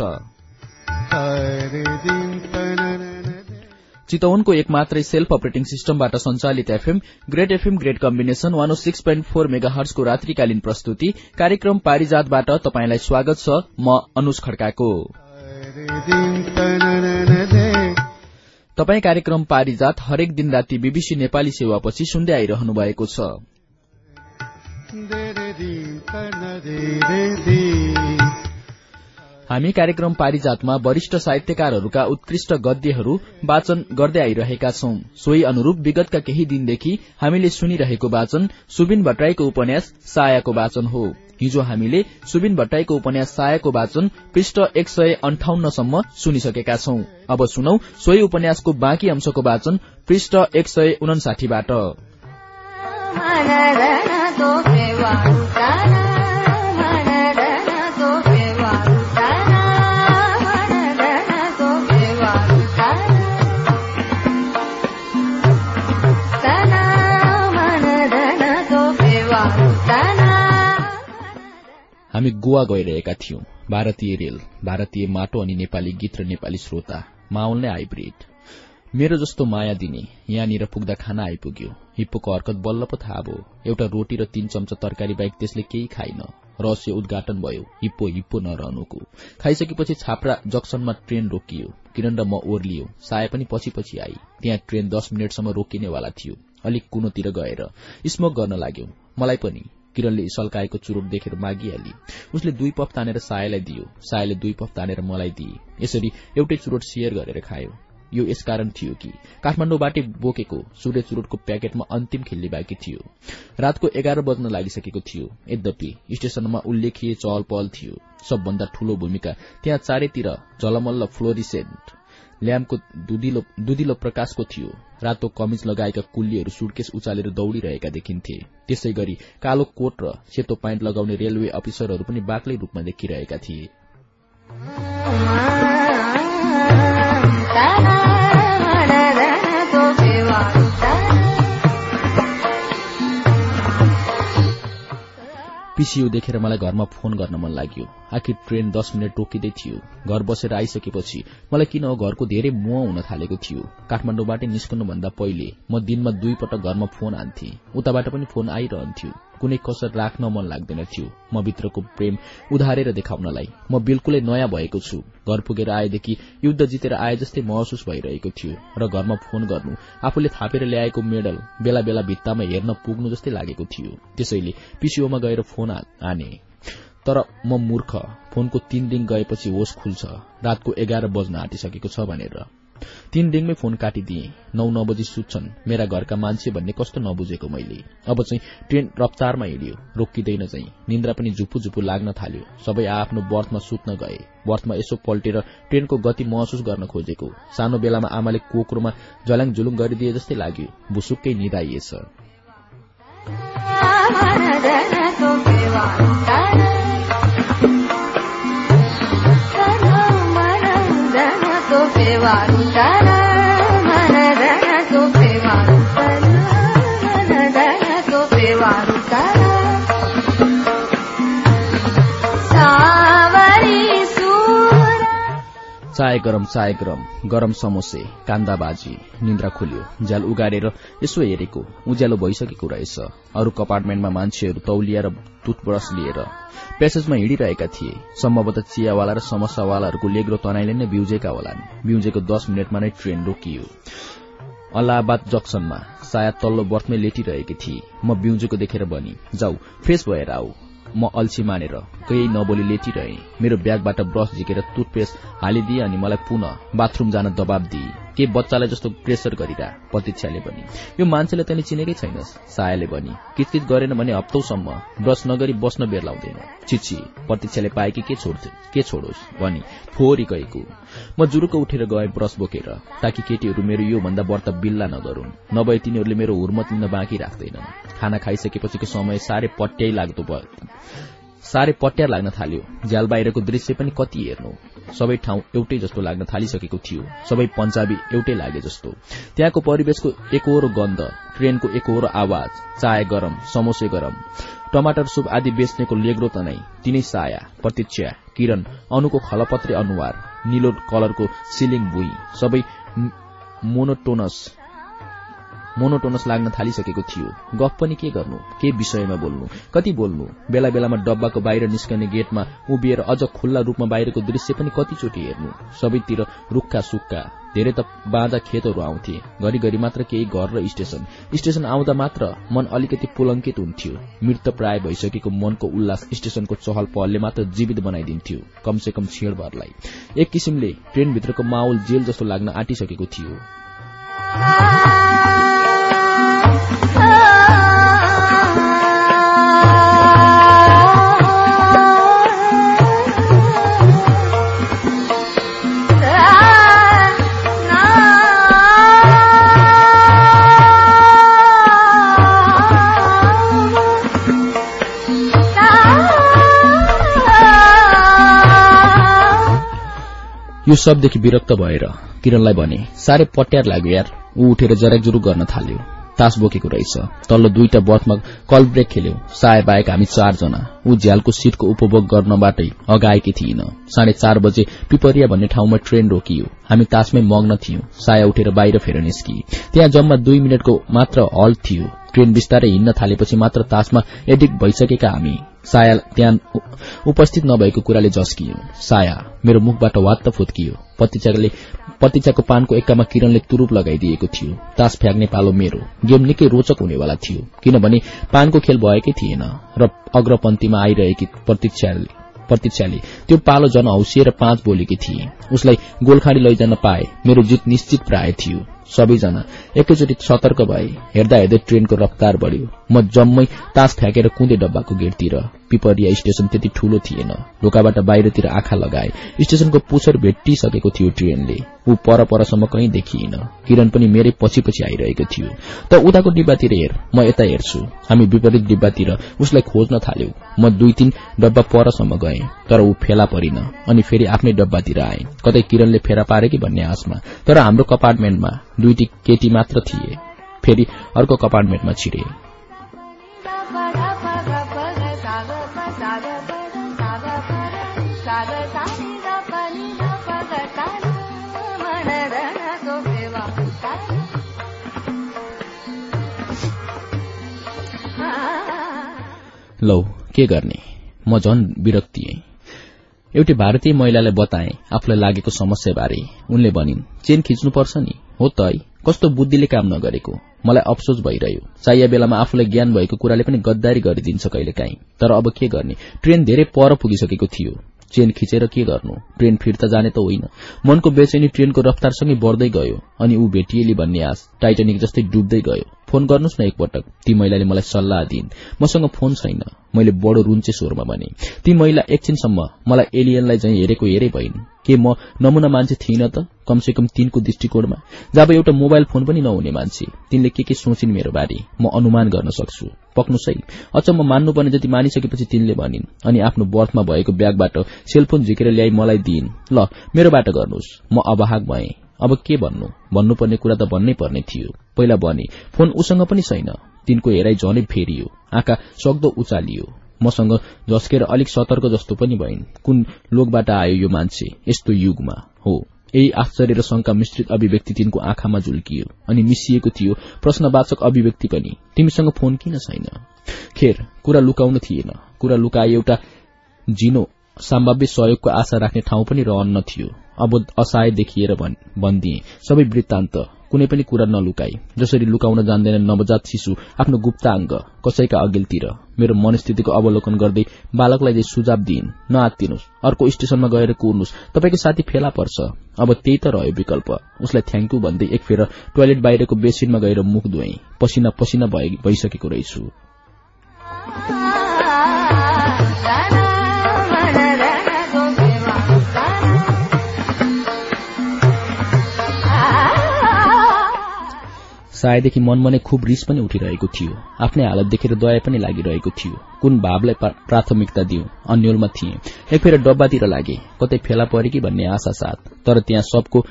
चितवनको एक मात्रै सेल्फ अपरेटिङ सिस्टमबाट संचालित FM great FM great combination one O six point four mega हर्सको रात्रिकालीन प्रस्तुति कार्यक्रम पारिजातबाट तपाईँलाई स्वागत छ म अनुज खड्काको। तपाई कार्यक्रम पारिजात हरेक दिन राति बीबीसी नेपाली सेवापछि सुन्दै आइरहनु भएको छ हामी कार्यक्रम पारिजातमा वरिष्ठ साहित्यकारहरूका उत्कृष्ट गद्यहरू वाचन गर्दै आइरहेका छौं। सोही अनुरूप विगतका केही दिनदेखि हामीले सुनिरहेको वाचन सुबिन भट्टराईको उपन्यास सायाको वाचन हो। हिजो हामीले सुबिन भट्टराईको उपन्यास सायाको वाचन पृष्ठ एक सय अन्ठाउन्नसम्म सुनिसकेका छौं। अब सुनौ सोही उपन्यासको बाँकी अंशको वाचन पृष्ठ एक सय उनासाठीबाट हामी गोवा गइरहेका थियौं। भारतीय रेल भारतीय माटो अनि नेपाली गीत र नेपाली श्रोता माहौल नै हाइब्रिड। मेरो जस्तो माया दिने यहाँनिर पुग्दा खाना आइपुग्यो। हिप्पोको हरकत बल्ल पो थाहा भयो। एउटा रोटी र तीन चम्चा तरकारी बाहेक त्यसले केही खाइन रहस्य उद्घाटन भयो। हिप्पो हिप्पो नरहनुको। खाइसकेपछि छाप्रा जक्सनमा ट्रेन रोकियो। किरण र म ओर्लियो। साय पनि पछि पछि आई। त्यहाँ ट्रेन दस मिनटसम्म रोकिनेवाला थियो। अलिक कुनोतिर गएर स्मोक गर्न लाग्यो। मलाई पनि। किरणले सल्काएको चुरोट देखेर मागिहाली। उसले दुई पफ तानेर सायलाई दियो। सायले दुई पफ तानेर मलाई दिए। यसरी एउटै चुरोट सेयर गरेर खायो। यो यसकारण थियो कि काठमाडौँबाटै बोकेको सूर्य चुरोटको प्याकेटमा अन्तिम खेल्ने बाँकी थियो। रातको एघार बज्न लागिसकेको थियो। यद्यपि स्टेशनमा उल्लेखीय चहल पहल थियो। सबभन्दा ठूलो भूमिका त्यहाँ चारैतिर झलमल्ल फ्लोरिसेन्ट ल्याम्पको दुधिलो प्रकाशको थियो। रातो कमिज लगाएका कुल्लीहरू सुटकेस उचालेर दौड़िरहेका देखिन्थे। त्यसै गरी कालो कोट र सेतो प्यान्ट लगाउने रेलवे अफिसरहरू पनि बाक्लै रूपमा देखिरहेका थिए। पिसियु देखेर मलाई घरमा फोन गर्न मन लाग्यो। आखिर ट्रेन दस मिनट रोकिँदै थियो। घर बसेर आइसकेपछि मलाई किन घरको धेरै मोह हुन थालेको थियो। काठमाडौँबाटै निस्कनुभन्दा पहिले म दिनमा दुई पटक घरमा फोन आन्थे उताबाट पनि फोन आइरहन्थ्यो। कुनै कसर राख्न मन लाग्दैन थियो म भित्रको प्रेम उधारेर देखाउनलाई। म बिल्कुलै नयाँ भएको छु। घर पुगेर आएदेखि युद्ध जितेर आए जस्तै महसुस भइरहेको थियो र घरमा फोन गर्नु आफूले थापेर ल्याएको मेडल बेला बेला भित्तामा हेर्न पुग्नु जस्तै लागेको थियो। त्यसैले पिसिओमा गएर फोन आने तर म मूर्ख। फोनको तीन दिन गएपछि होस खुल्छ। रातको एघार बज्न आँटिसकेको छ भनेर। तीन दिनमै फोन काटिदिए। नौ नौ बजी सुत्छन्। मेरा घरका मान्छे भन्ने कस्तो नबुझेको मैले। अब चाहिँ ट्रेन रफ्तारमा हिँड्यो। रोकिँदैन चाहिँ। निन्द्रा पनि झुपु झुपु लाग्न थाल्यो। सबै आफ्नो बर्थमा सुत्न गए। बर्थमा यसो पल्टेर ट्रेनको गति महसुस गर्न खोजेको। सानो बेलामा आमाले कोक्रोमा झल्याङ झुलुङ गरिदिए जस्तै लाग्यो। भुसुक्कै निधाइएछ *laughs* सर्वानुता चाय गरम चाय गरम गरम समोसे कान्दा बाजी निन्द्रा खुल्यो झ्याल उगारेर यसो हेरेको उज्यालो भइसकेको रहेछ। अरू कपार्टमेन्टमा मान्छेहरू तौलिया र टुथब्रस लिएर प्यासेजमा हिँडिरहेका थिए। सम्भवतः चियावाला र समस्यावालाहरूको लेग्रो तनाइले नै बिउजेका होलान्। बिउजेको दस मिनटमा नै ट्रेन रोकियो। अलाहाबाद जक्सनमा सायद तल्लो बर्थमै लेटिरहेकी थिए। म बिउजेको देखेर भनी जाऊ फ्रेश भएर आऊ। म अल्छी मानेर केही नबोली लेटिरहे। मेरो ब्यागबाट ब्रस झिकेर टुथपेस्ट हालिदिए अनि मलाई पुनः बाथरूम जान दबाब दिए। के बच्चालाई जस्तो प्रेसर गरिरा प्रतीक्षाले भनी। यो मान्छेले तैँले चिनेकै छैनस् सायाले भनी। किचकिच गरेन भने हप्तौसम्म ब्रस नगरी बस्न बेर लाउँदैन। छिछि प्रतीक्षाले पाए कि छोड्थ्यो के छोडोस् भनी फोहोरी गएको म जुरुक उठेर गए ब्रस बोकेर ताकि केटीहरू मेरो यो भन्दा व्रत बिल्ला नगरून्। नभए तिनीहरूले मेरो हुर्मत लिन बाँकी राख्दैनन्। खाना खाइसकेपछिको समय साह्रै पट्याइ लाग्दो भयो। साह्रै पट्यार लाग्न थाल्यो। झ्याल बाहिरको दृश्य पनि कति हेर्नु। सबै ठाउँ एउटै जस्तो लाग्न थालिसकेको थियो। सबै पञ्जाबी एउटै लागे जस्तो। त्यहाँको परिवेशको एकहोरो गन्ध ट्रेनको एकहोरो आवाज चाय गरम समोसे गरम टमाटर सुप आदि बेच्नेको लेग्रो तनाई तिनै साया प्रतीक्षा किरण अनुको खलपत्रे अनुहार निलो कलरको सिलिङ भुइँ सबै मोनोटोनस मोनोटोनस लाग्न थालिसकेको थियो। गफ पनि के गर्नु? के विषयमा बोल्नु? कति बोल्नु? बेला बेलामा डब्बाको बाहिर निस्कने गेटमा उभिएर अझ खुल्ला रूपमा बाहिरको दृश्य पनि कतिचोटि हेर्नु। सबैतिर रुखा सुक्खा धेरै त बाँझा खेतहरू आउँथे। घरिघरि मात्र केही घर र स्टेशन स्टेशन आउँदा मात्र मन अलिकति पुलङ्कित हुन्थ्यो। मृत प्राय भइसकेको मनको उल्लास स्टेशनको चहल पहलले मात्र जीवित बनाइदिन्थ्यो कमसे कम छेडभरलाई एक किसिमले ट्रेनभित्रको माहौल जेल जस्तो लाग्न आँटिसकेको थियो। यो सबदेखि विरक्त भएर किरणलाई भने साह्रै पट्यार लाग्यो यार। ऊ उठेर जराकजुरुक गर्न थाल्यो। तास बोकेको रहेछ। तल्लो दुईटा बर्थमा कल ब्रेक खेल्यो। साय बाहेक हामी चारजना। ऊ झ्यालको सीटको उपभोग गर्नबाटै अगाएकी थिइन। साढे चार बजे पिपरिया भन्ने ठाउँमा ट्रेन रोकियो। हामी तासमै मग्न थियौं। साया उठेर बाहिर फेर निस्किए त्यहाँ जम्मा दुई मिनटको मात्र हल थियो। ट्रेन बिस्तारै हिँड्न थालेपछि मात्र तासमा एडिक्ट भइसकेका हामी। साया त्यहाँ उपस्थित नभएको कुराले झस्कियो साया मेरो मुखबाट वात्त फुत्कियो। पतिचाले पतिचाको पानको एक्कामा किरणले तुरूप लगाइदिएको थियो। तास फ्याँक्ने पालो मेरो। गेम निकै रोचक हुनेवाला थियो किनभने पानको खेल भएकै थिएन र अग्रपन्थीमा आइरहेकी प्रतीक्षाले प्रतीक्षाले त्यो पालो जन हौसिएर पाँच बोलेकी थिए। उसलाई गोलखाडी लैजान पाए मेरो जित निश्चित प्राय थियो। सबैजना एकैचोटि सतर्क भए। हेर्दा हेर्दै ट्रेनको रफ्तार बढ्यो। म जम्मै तास फ्याँकेर कुँदे डब्बाको गेटतिर। पिपरिया स्टेशन त्यति ठूलो थिएन। ढोकाबाट बाहिरतिर आँखा लगाए। स्टेशनको पुछर भेटिसकेको थियो ट्रेनले। ऊ पर परसम्म कहीँ देखिएन। किरण पनि मेरै पछि पछि आइरहेको थियो। त उताको डिब्बातिर हेर। म यता हेर्छु। हामी विपरीत डिब्बातिर उसलाई खोज्न थाल्यौं। म दुई तीन डब्बा परसम्म गएँ। तर ऊ फेला परिन। अनि फेरि आफ्नै डब्बातिर आए। कतै किरणले फेरा पारे कि भन्ने आशमा। तर हाम्रो कपार्टमेन्टमा दुईटी केटी मात्र थिए। फेरि अर्को कपार्टमेन्टमा छिरे। लौ के गर्ने? म झन् विरक्तिएँ एउटी भारतीय महिलालाई बताए आफूलाई लागेको समस्या बारे उनले भनिन् चेन खिच्नुपर्छ नि। हो त है। कस्तो बुद्धिले काम नगरेको। मलाई अफसोस भइरह्यो। चाहिए बेलामा आफूलाई ज्ञान भएको कुराले पनि गद्दारी गरिदिन्छ कहिलेकाहीँ। तर अब के गर्ने? ट्रेन धेरै पर पुगिसकेको थियो। चेन खिचेर के गर्नु? ट्रेन फिर्ता जाने त होइन। मनको बेचैनी ट्रेनको रफ्तारसँगै बढ्दै गयो। अनि ऊ भेटिएली भन्ने आश टाइटानिक जस्तै डुब्दै गयो। फोन गर्नुहोस् न एकपटक। ती महिलाले मलाई सल्लाह दिइन्। मसँग फोन छैन। मैले बडो रुन्चे स्वरमा भने। ती महिला एकछिनसम्म मलाई एलियनलाई चाहिँ हेरेको हेरै भइन्। के म नमुना मान्छे थिइन त? कमसे कम तिनको दृष्टिकोणमा। जब एउटा मोबाइल फोन पनि नहुने मान्छे तिनले के के सोचिन् मेरो बारे म अनुमान गर्न सक्छु। पक्नु सही अचम्म मान्नुपर्ने जति मानिसकेपछि तिनले भनिन् अनि आफ्नो बर्थमा भएको ब्यागबाट सेलफोन झिकेर ल्याई मलाई दिइन्। ल मेरोबाट गर्नुहोस् म अवाहक भएँ। अब के भन्नु? भन्नुपर्ने कुरा त भन्नै पर्ने थियो। पहिला भने फोन उसँग पनि छैन। तिनको हेराइ झनै फेरियो। आँखा सक्दो उचालियो। मसँग झस्केर अलिक सतर्क जस्तो पनि भइन्। कुन लोकबाट आयो यो मान्छे? यस्तो युगमा हो। यही आश्चर्य र शंका मिश्रित अभिव्यक्ति तिनको आँखामा झुल्कियो अनि मिसिएको थियो प्रश्नवाचक अभिव्यक्ति पनि। तिमीसँग फोन किन छैन? खेर कुरा लुकाउन थिएन। कुरा लुकाए एउटा जिनो सम्भाव्य सहयोगको आशा राख्ने ठाउँ पनि रहन्न थियो। अब असहाय देखिएर भनिदिए सबै वृत्तान्त कुनै पनि कुरा नलुकाई जसरी लुकाउन जान्दैन नवजात शिशु आफ्नो गुप्ताङ्ग कसैका अघिल्तिर। मेरो मनस्थितिको अवलोकन गर्दै बालकलाई चाहिँ सुझाव दिइन् नआत्तिनुहोस् अर्को स्टेशनमा गएर कुर्नुहोस् तपाईँको साथी फेला पर्छ। अब त्यही त रह्यो विकल्प। उसलाई थ्याङ्क्यू भन्दै एक फेर टोयलेट बाहिरको बेसिनमा गएर मुख धोए। पसिना पसिना भइसकेको रहेछु। सायदेखि मनमा नै खुब रिस पनि उठिरहेको थियो। आफ्नै हालत देखेर दया पनि लागिरहेको थियो। कुन भावलाई प्राथमिकता दिउ अन्यलमा थिए। एक फेर डब्बातिर लागे। कतै फेला परे कि भन्ने आशा साथ। तर त्यहाँ सबको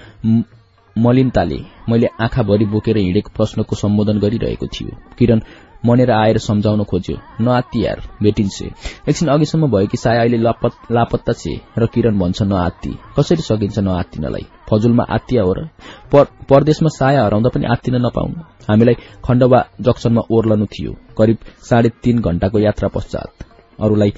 मलिनताले मैले आँखाभरि बोकेर हिँडेको प्रश्नको सम्बोधन गरिरहेको थियो। किरण मनेर आएर सम्झाउन खोज्यो। नआत्ती यार भेटिन्छे। एकछिन अघिसम्म भयो कि साया अहिले लापत्ता छे र किरण भन्छ नआत्ती कसरी सकिन्छ नआत्तिनलाई फजुलमा आत्तिया हो र? परदेशमा साया हराउँदा पनि आत्तिन नपाउनु। हामीलाई खण्डवा जक्सनमा ओर्लनु थियो। करिब साढे तीन घण्टाको यात्रा पश्चात। अरूलाई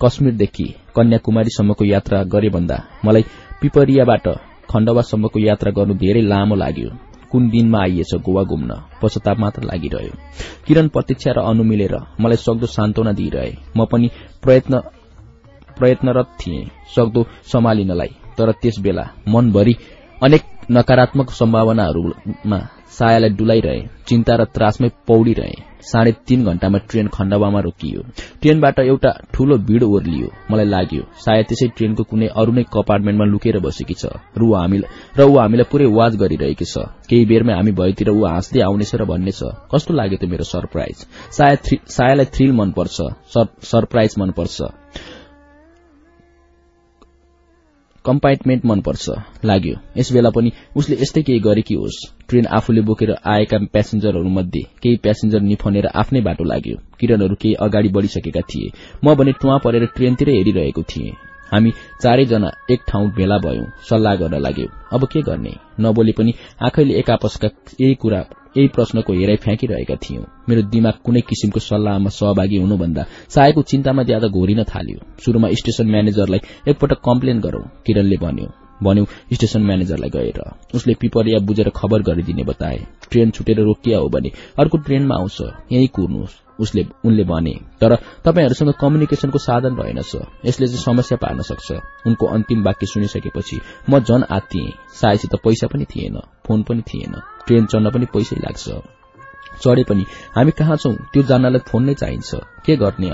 कश्मीरदेखि कन्याकुमारीसम्मको यात्रा गरे भन्दा मलाई पिपरियाबाट खण्डवासम्मको यात्रा गर्नु धेरै लामो लाग्यो। कुन दिनमा आइएछ गोवा घुम्न? पश्चाताप मात्र लागिरह्यो। किरण प्रतीक्षा र अनु मिलेर मलाई सक्दो सान्त्वना दिइरहे। म पनि प्रयत्न प्रयत्नरत थिएँ सक्दो सम्हालिनलाई। तर त्यस बेला मनभरि अनेक नकारात्मक सम्भावनाहरूमा सायालाई डुलाइरहे चिन्ता र त्रासमै पौडिरहे। साढे तीन घण्टामा ट्रेन खण्डवामा रोकियो। ट्रेनबाट एउटा ठूलो भीड़ ओर्लियो। मलाई लाग्यो सायद त्यसै ट्रेनको कुनै अरू नै कम्पार्टमेन्टमा लुकेर बसेकी छ। र ऊ हामीलाई पुरै वाज गरिरहेकी छ। केही बेरमै हामी भएतिर ऊ हाँस्दै आउनेछ र भन्नेछ कस्तो लाग्यो त मेरो सरप्राइज? सायालाई थ्रिल मनपर्छ। सरप्राइज मनपर्छ। कम्पार्टमेन्ट मनपर्छ लाग्यो। यस बेला पनि उसले यस्तै केही गरेकी होस्। ट्रेन आफूले बोकेर आएका प्यासेन्जरहरूमध्ये केही प्यासेन्जर निफनेर आफ्नै बाटो लाग्यो। किरणहरू केही अगाडि बढ़िसकेका थिए। म भने टुवा परेर ट्रेनतिर हेरिरहेको थिएँ। हामी चारैजना एक ठाउँ भेला भयौं सल्लाह गर्न लाग्यौं। अब के गर्ने नबोली पनि आँखैले एक आपसका यही कुरा यही प्रश्नको हेराइ फ्याँकिरहेका थियौं। मेरो दिमाग कुनै किसिमको सल्लाहमा सहभागी हुनुभन्दा सायको चिन्तामा ज्यादा घोरिन थाल्यो। शुरूमा स्टेशन म्यानेजरलाई एकपटक कम्प्लेन गरौं किरणले भन्यो। भन्यो स्टेशन म्यानेजरलाई गएर उसले पिपरिया बुझेर खबर गरिदिने बताए। ट्रेन छुटेर रोकिया हो भने अर्को ट्रेनमा आउँछ। यही कुर्नुहोस्। उसले उनले भने तर तपाईँहरूसँग कम्युनिकेशनको साधन रहेनछ यसले चाहिँ समस्या पार्न सक्छ। उनको अन्तिम वाक्य सुनिसकेपछि म झन आत्तिएँ। सायसित पैसा पनि थिएन फोन पनि थिएन ट्रेन चढ्न पनि पैसै लाग्छ। चढे पनि हामी कहाँ छौं? त्यो जान्नलाई फोन नै चाहिन्छ। के गर्ने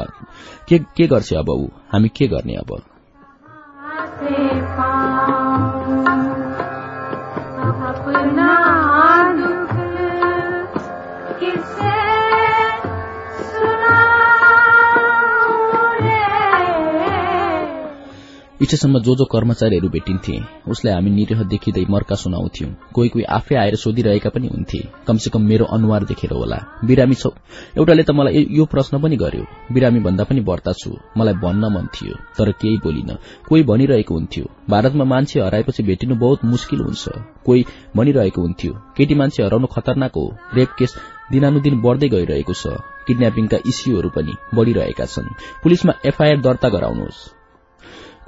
के, के गर्छ अब ऊ? हामी के गर्ने अब? स्टेशनमा जो जो कर्मचारीहरू भेटिन्थे उसलाई हामी निरह देखिँदै मर्का सुनाउँथ्यौं। कोही कोही आफै आएर सोधिरहेका पनि हुन्थे। कमसेकम मेरो अनुहार देखेर होला। बिरामी छौ। एउटाले त मलाई यो प्रश्न पनि गर्यो। बिरामी भन्दा पनि बढ्ता छु। मलाई भन्न मन थियो तर केही बोलिन। कोही भनिरहेको हुन्थ्यो भारतमा मान्छे हराएपछि भेटिनु बहुत मुस्किल हुन्छ। कोही भनिरहेको हुन्थ्यो केटी मान्छे हराउनु खतरनाक हो। रेप केस दिनानुदिन बढ़दै गइरहेको छ। किडन्यापिङका इस्युहरू पनि बढ़िरहेका छन्। पुलिसमा एफआईआर दर्ता गराउनुहोस्।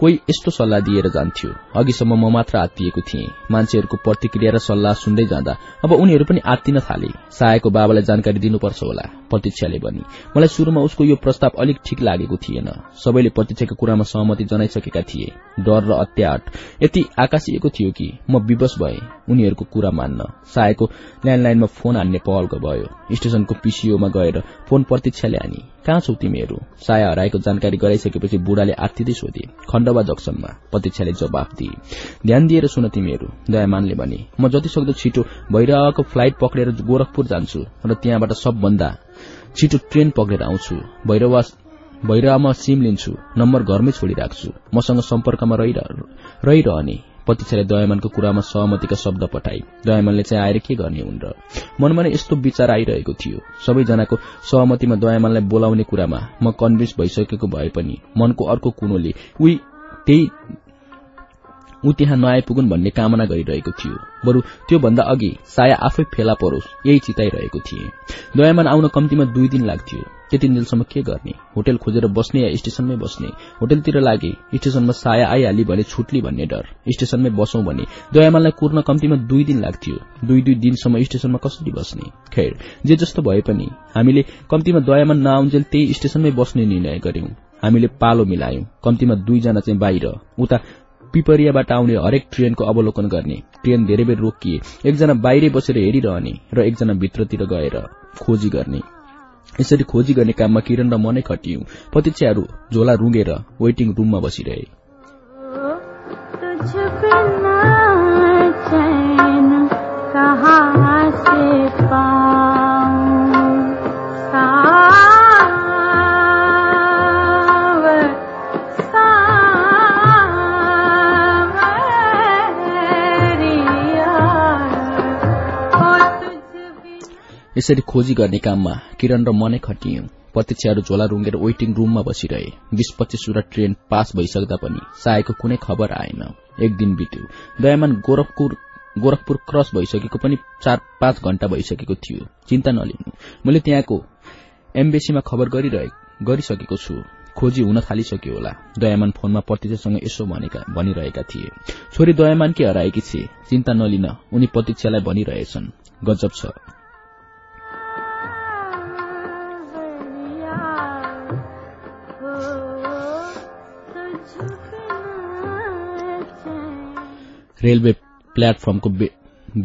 कोही यस्तो सल्लाह दिएर जान्थ्यो। अघिसम्म म मात्र आत्तिएको थिएँ। मान्छेहरूको प्रतिक्रिया र सल्लाह सुन्दै जाँदा अब उनीहरू पनि आत्तिन थाले। सायको बाबालाई जानकारी दिनुपर्छ होला प्रतीक्षाले भनी। मलाई शुरूमा उसको यो प्रस्ताव अलिक ठिक लागेको थिएन। सबैले प्रतीक्षाको कुरामा सहमति जनाइसकेका थिए। डर र अत्याट यति आकाशिएको थियो कि म विवश भए उनीहरूको कुरा मान्न। सायको ल्यान्डलाइनमा फोन हान्ने पहलको भयो। स्टेशनको पीसीओमा गएर फोन प्रतीक्षाले हानी। कहाँ छौ तिमीहरू? साया हराएको जानकारी गराइसकेपछि बुढाले आत्तिँदै सोधे। खण्डवा जक्सनमा प्रतीक्षाले जवाफ दिए। ध्यान दिएर सुन तिमीहरू दयामानले भने म जति सक्दो छिटो भइरहेको फ्लाइट पक्रेर गोरखपुर जान्छु र त्यहाँबाट सबभन्दा छिटो ट्रेन पक्रेर आउँछु। भैरवा भैरवामा सिम लिन्छु नम्बर घरमै छोडिराख्छु। मसँग सम्पर्कमा रहिरहने प्रतीक्षाले दयामानको कुरामा सहमतिका शब्द पठाए। दयामानले चाहिँ आएर के गर्ने हुन् र? मनमा नै यस्तो विचार आइरहेको थियो। सबैजनाको सहमतिमा दयामानलाई बोलाउने कुरामा म कन्भिन्स भइसकेको भए पनि मनको अर्को कुनोले उही त्यही ऊ त्यहाँ नआइपुगुन् भन्ने कामना गरिरहेको थियो। बरु त्योभन्दा अघि साया आफै फेला परोस् यही चिताइरहेको थिए। दयामान आउन कम्तीमा दुई दिन लाग्थ्यो। त्यति दिनसम्म के गर्ने? होटल खोजेर बस्ने या स्टेशनमै बस्ने? होटलतिर लागे स्टेशनमा साया आइहाली भने छुट्ली भन्ने डर। स्टेशनमै बसौं भने दयामानलाई कुर्न कम्तीमा दुई दिन लाग्थ्यो। दुई दुई दिनसम्म स्टेशनमा कसरी बस्ने? खैर जे जस्तो भए पनि हामीले कम्तीमा दयामान नआउन्जेल त्यही स्टेशनमै बस्ने निर्णय गर्यौं हामीले पालो मिलायौं। कम्तीमा दुईजना चाहिँ बाहिर। उता पिपरियाबाट आउने हरेक ट्रेनको अवलोकन गर्ने। ट्रेन धेरै बेर रोकिए। एकजना बाहिरै बसेर हेरिरहने र एकजना भित्रतिर गएर खोजी गर्ने। यसरी खोजी गर्ने काममा किरण र मनै खटियौं। प्रतीक्षाहरू झोला रुँगेर वेटिङ रूममा बसिरहे। कहाँ से यसरी खोजी गर्ने काममा किरण र मनै खटियौं। प्रतीक्षाहरू झोला रुङ्गेर वेटिङ रूममा बसिरहे। बीस पच्चीसवटा ट्रेन पास भइसक्दा पनि सायको कुनै खबर आएन। एक दिन बित्यो। दयामान गोरखपुर गोरखपुर क्रस भइसकेको पनि चार पाँच घण्टा भइसकेको थियो। चिन्ता नलिनु। मैले त्यहाँको एम्बेसीमा खबर गरिसकेको छु। खोजी हुन थालिसक्यो होला। दयामान फोनमा प्रतीक्षासँग यसो भनिरहेका थिए। छोरी दयामान के हराएकी छे चिन्ता नलिन। उनी प्रतीक्षालाई भनिरहेछन्। गजब छ। रेलवे प्लेटफर्मको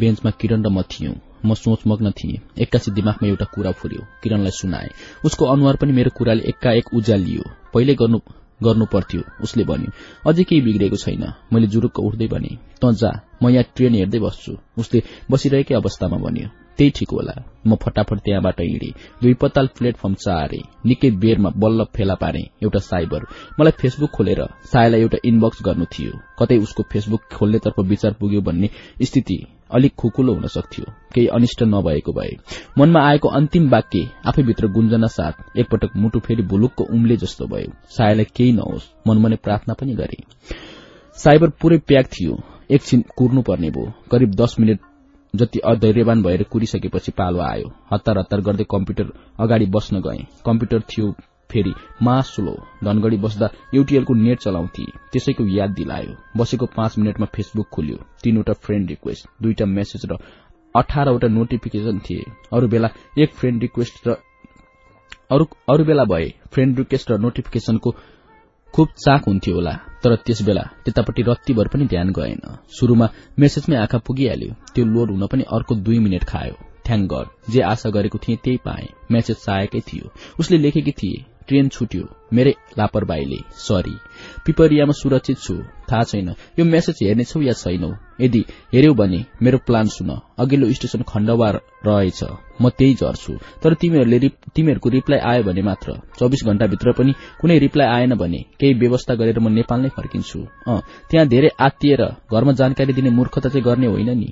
बेन्चमा किरण र म थियौं। म सोचमग्न थिएँ। एक्कासी दिमागमा एउटा कुरा फुर्यो। किरणलाई सुनाए। उसको अनुहार पनि मेरो कुराले एक्काएक उज्यालियो। पहिले गर्नु पर्थ्यो उसले भन्यो। अझै केही बिग्रेको छैन। मैले जुरुक्क उठ्दै भने त जा। म यहाँ ट्रेन हेर्दै बस्छु। उसले बसिरहेकै अवस्थामा भन्यो। त्यही ठिक होला। म फटाफट त्यहाँबाट हिँडे। दुई पत्ताल प्लेटफर्म चारे। निकै बेरमा बल्ल फेला पारे एउटा साइबर। मलाई फेसबुक खोलेर सायलाई एउटा इनबक्स गर्नु थियो। कतै उसको फेसबुक खोल्नेतर्फ विचार पुग्यो भन्ने स्थिति अलिक खुकुलो हुन सक्थ्यो। केही अनिष्ट नभएको भए। मनमा आएको अन्तिम वाक्य आफैभित्र गुन्जना साथ एकपटक मुटु फेरि भुलुकको उम्ले जस्तो भयो। सायलाई केही नहोस् मनमा नै प्रार्थना पनि गरे। साइबर पूरै प्याक थियो। एकछिन कुर्नु पर्ने भयो। करिब दस मिनट जति अधैर्यवान भएर कुरिसकेपछि पालो आयो। हतार हतार गर्दै कम्प्युटर अगाडि बस्न गए। कम्प्युटर थियो फेरि मा स्लो धनगढ़ी बस्दा युटीएलको नेट चलाउँथे। त्यसैको याद दिलायो। बसेको पाँच मिनटमा फेसबुक खुल्यो। तीनवटा फ्रेन्ड रिक्वेस्ट दुईटा मेसेज र अठारवटा नोटिफिकेशन थिए। अरू बेला एक फ्रेन्ड रिक्वेस्ट र अरू बेला भए। फ्रेन्ड रिक्वेस्ट र नोटिफिकेशनको खुब चाक हुन्थ्यो होला तर त्यस बेला त्यतापट्टि रत्तीभर पनि ध्यान गएन। शुरूमा मेसेजमै आँखा पुगिहाल्यो त्यो लोड हुन पनि अर्को दुई मिनट खायो। थ्याङ्क गड जे आशा गरेको थिएँ त्यही पाएँ। मेसेज चाहेकै थियो। उसले लेखेकी थिए ट्रेन छुट्यो। मेरै लापरवाहीले सरी पिपरियामा सुरक्षित छु थाहा छैन। यो मेसेज हेर्नेछौ या छैनौ? यदि हेर्यौ भने मेरो प्लान सुन। अघिल्लो स्टेशन खण्डवा रहेछ। म त्यही झर्छु। तर तिमीहरूले तिमीहरूको रिप्लाई आयो भने मात्र। चौबिस घण्टाभित्र पनि कुनै रिप्लाई आएन भने केही व्यवस्था गरेर म नेपाल नै फर्किन्छु त्यहाँ धेरै आत्तिएर घरमा जानकारी दिने मूर्खता चाहिँ गर्ने होइन नि।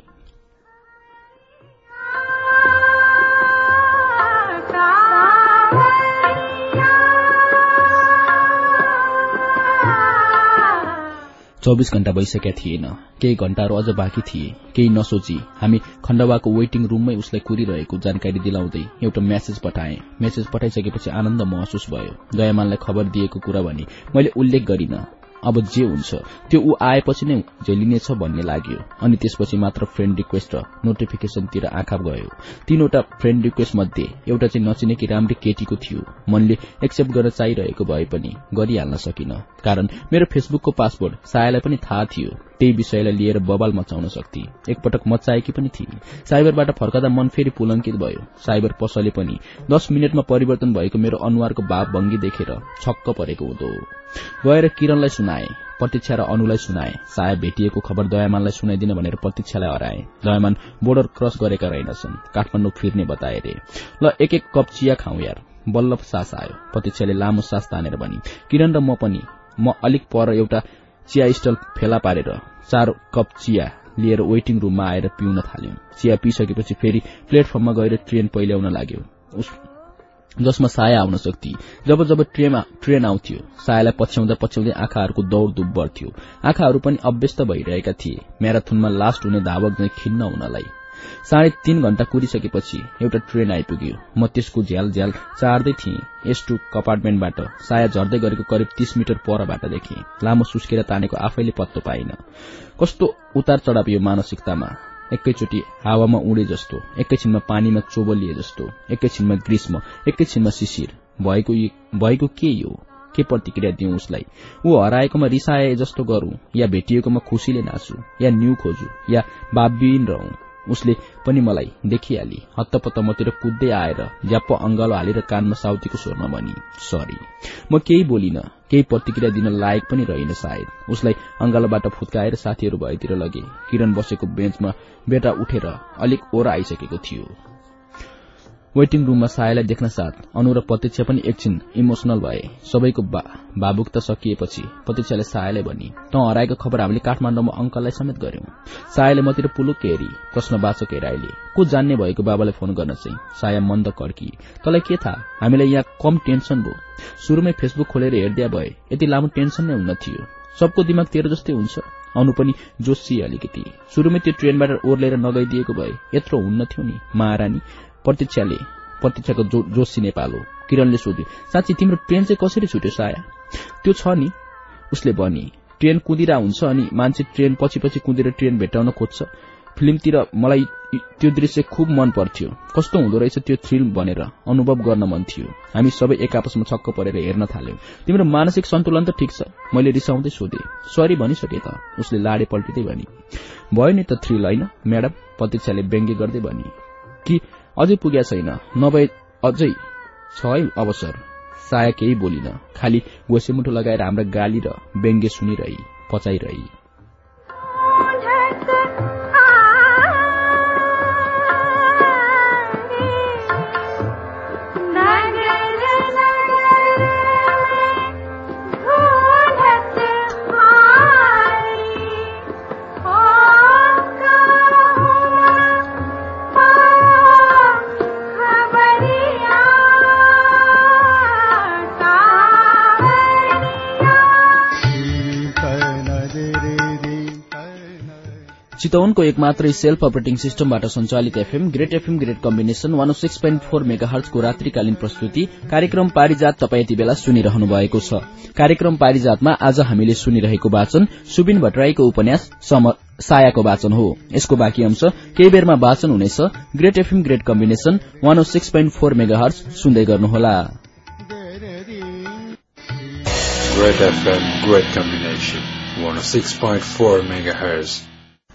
चौबिस घण्टा भइसकेका थिएन। केही घण्टाहरू अझ बाँकी थिए। केही नसोची। हामी खण्डवाको वेटिङ रूममै उसलाई कुरिरहेको जानकारी दिलाउँदै एउटा म्यासेज पठाए। मेसेज पठाइसकेपछि आनन्द महसुस भयो। दयामानलाई खबर दिएको कुरा भने मैले उल्लेख गरिन। अब जे हुन्छ त्यो ऊ आएपछि नै झेलिनेछ भन्ने लाग्यो। अनि त्यसपछि मात्र फ्रेन्ड रिक्वेस्ट र नोटिफिकेशनतिर आँखा गयो। तीनवटा फ्रेन्ड रिक्वेस्ट मध्ये एउटा चाहिँ नचिनेकी राम्री केटीको थियो। मनले एक्सेप्ट गर्न चाहिरहेको भए पनि गरिहाल्न सकिन। कारण मेरो फेसबुकको पासवर्ड सायालाई पनि थाहा थियो। त्यही विषयलाई लिएर बबाल मचाउन सक्थे। एकपटक मचाएकी पनि थिए। साइबरबाट फर्कदा मन फेरि पुलंकित भयो। साइबर पसले पनि दस मिनटमा परिवर्तन भएको मेरो अनुहारको भाव भंगी देखेर छक्क परेको हुँदो। गएर किरणलाई सुनाए। प्रतीक्षा र अनुलाई सुनाए। साया भेटिएको खबर दयामानलाई सुनाइदिन भनेर प्रतीक्षालाई हराए। दयामान बोर्डर क्रस गरेका रहेनछन्। काठमाडौँ फिर्ने बताए रे। ल एक एक कप चिया खाउँ यार। बल्ल सास आयो। प्रतीक्षाले लामो सास तानेर भनी किरण र म पनि। म अलिक पर एउटा चिया स्टल फेला पारेर चार कप चिया लिएर वेटिङ रूममा आएर पिउन थाल्यौं। चिया पिइसकेपछि फेरि प्लेटफर्ममा गएर ट्रेन पहिल्याउन लाग्यो। जसमा साया आउन सक्थे जब जब ट्रेन आउँथ्यो सायालाई पछ्याउँदा पछ्याउँदै आँखाहरूको दौड़ दुब बढ्थ्यो आँखाहरू पनि अभ्यस्त भइरहेका थिए। म्याराथनमा लास्ट हुने धावक झै खिन्न हुनलाई। साढे तीन घण्टा कुरिसकेपछि एउटा ट्रेन आइपुग्यो। म त्यसको झ्याल झ्याल चार्दै थिएँ। एस टू कम्पार्टमेन्टबाट साया झर्दै गरेको करिब तीस मिटर परबाट देखे लामो सुस्केर तानेको आफैले पत्तो पाइन कस्तो उतार चढाव यो मानसिकतामा। एकैचोटि हावामा उडे जस्तो एकैछिनमा पानीमा चोबलिए जस्तो एकैछिनमा ग्रीष्म एकैछिनमा शिशिर। भएको के यो? के प्रतिक्रिया दिउँ उसलाई? ऊ हराएकोमा रिसाए जस्तो गरू या भेटिएकोमा खुसीले नाचु या न्यू खोजु या बाबिन रहँ। उसले पनि मलाई देखिहाली। हत्तपत्त मतिर कुद्दै आएर ज्याप्प अंगालो हालेर कानमा साउतीको स्वरमा भनी सरी म केही बोलिन। केही प्रतिक्रिया दिन लायक पनि रहेन सायद। उसलाई अंगालोबाट फुत्काएर साथीहरू भएतिर लगे। किरण बसेको बेन्चमा बेटा उठेर अलिक ओर आइसकेको थियो। वेटिङ रूममा सायालाई देख्न साथ। अनु र प्रत्यक्ष पनि एकछिन इमोसनल भए। सबैको भावुकता सकिएपछि प्रत्यक्षले सायालाई भनी त हराएको खबर हामीले काठमाडौँमा अंकललाई समेत गर्यौं सायाले मतिर पुलुक हेरी प्रश्नवाचक हेराइले को जान्ने भएको बाबालाई फोन गर्न चाहिँ? साया मन्द कर्की तँलाई के थाहा? हामीलाई यहाँ कम टेन्सन भयो। शुरूमै फेसबुक खोलेर हेर्दिया भए यति लामो टेन्सन नै हुन्न थियो। सबको दिमाग तेरो जस्तै हुन्छ। अनु पनि जोसिए अलिकति शुरूमै त्यो ट्रेनबाट ओर्लेर नगइदिएको भए यत्रो हुन्न थियो नि महारानी। प्रतीक्षाले प्रतीक्षाको जो, जोशी नेपाल हो किरणले सोध्यो साँच्ची तिम्रो ट्रेन चाहिँ कसरी छुट्यो साया? त्यो छ नि? उसले भनी ट्रेन कुदिरा हुन्छ अनि मान्छे ट्रेन पछि पछि कुदेर ट्रेन भेटाउन खोज्छ। फिल्मतिर मलाई त्यो दृश्य खुब मन पर्थ्यो। कस्तो हुँदो रहेछ त्यो थ्रिल भनेर अनुभव गर्न मन थियो। हामी सबै एक आपसमा छक्क परेर हेर्न थाल्यौं। तिम्रो मानसिक सन्तुलन त ठिक छ। मैले रिसाउँदै सोधे सरी भनिसके त? उसले लाडे पल्टिँदै भनी भयो नि त थ्रिल होइन? म्याडम प्रतीक्षाले व्यङ्ग्य गर्दै भनी कि अझै पुग्या छैन। नभए अझै छ है अवसर। साया केही बोलिन। खालि गोसेमुठो लगाएर हाम्रा गाली र व्यङ्ग्य सुनिरही पचाइरही। चितवनको एक मात्रै सेल्फ अपरेटिङ सिस्टमबाट सञ्चालित FM great FM great combination one six point four mega हर्चको रात्रिकालीन प्रस्तुति कार्यक्रम पारिजात तपाईँ यति बेला सुनिरहनु भएको छ कार्यक्रम पारिजातमा आज हामीले सुनिरहेको वाचन सुबिन भट्टराईको उपन्यास सायाको वाचन हो यसको बाँकी अंश केही बेरमा वाचन हुनेछ great FM great combination one six point four mega hertz सुन्दै गर्नुहोला Great FM, great combination. 106.4 megahertz.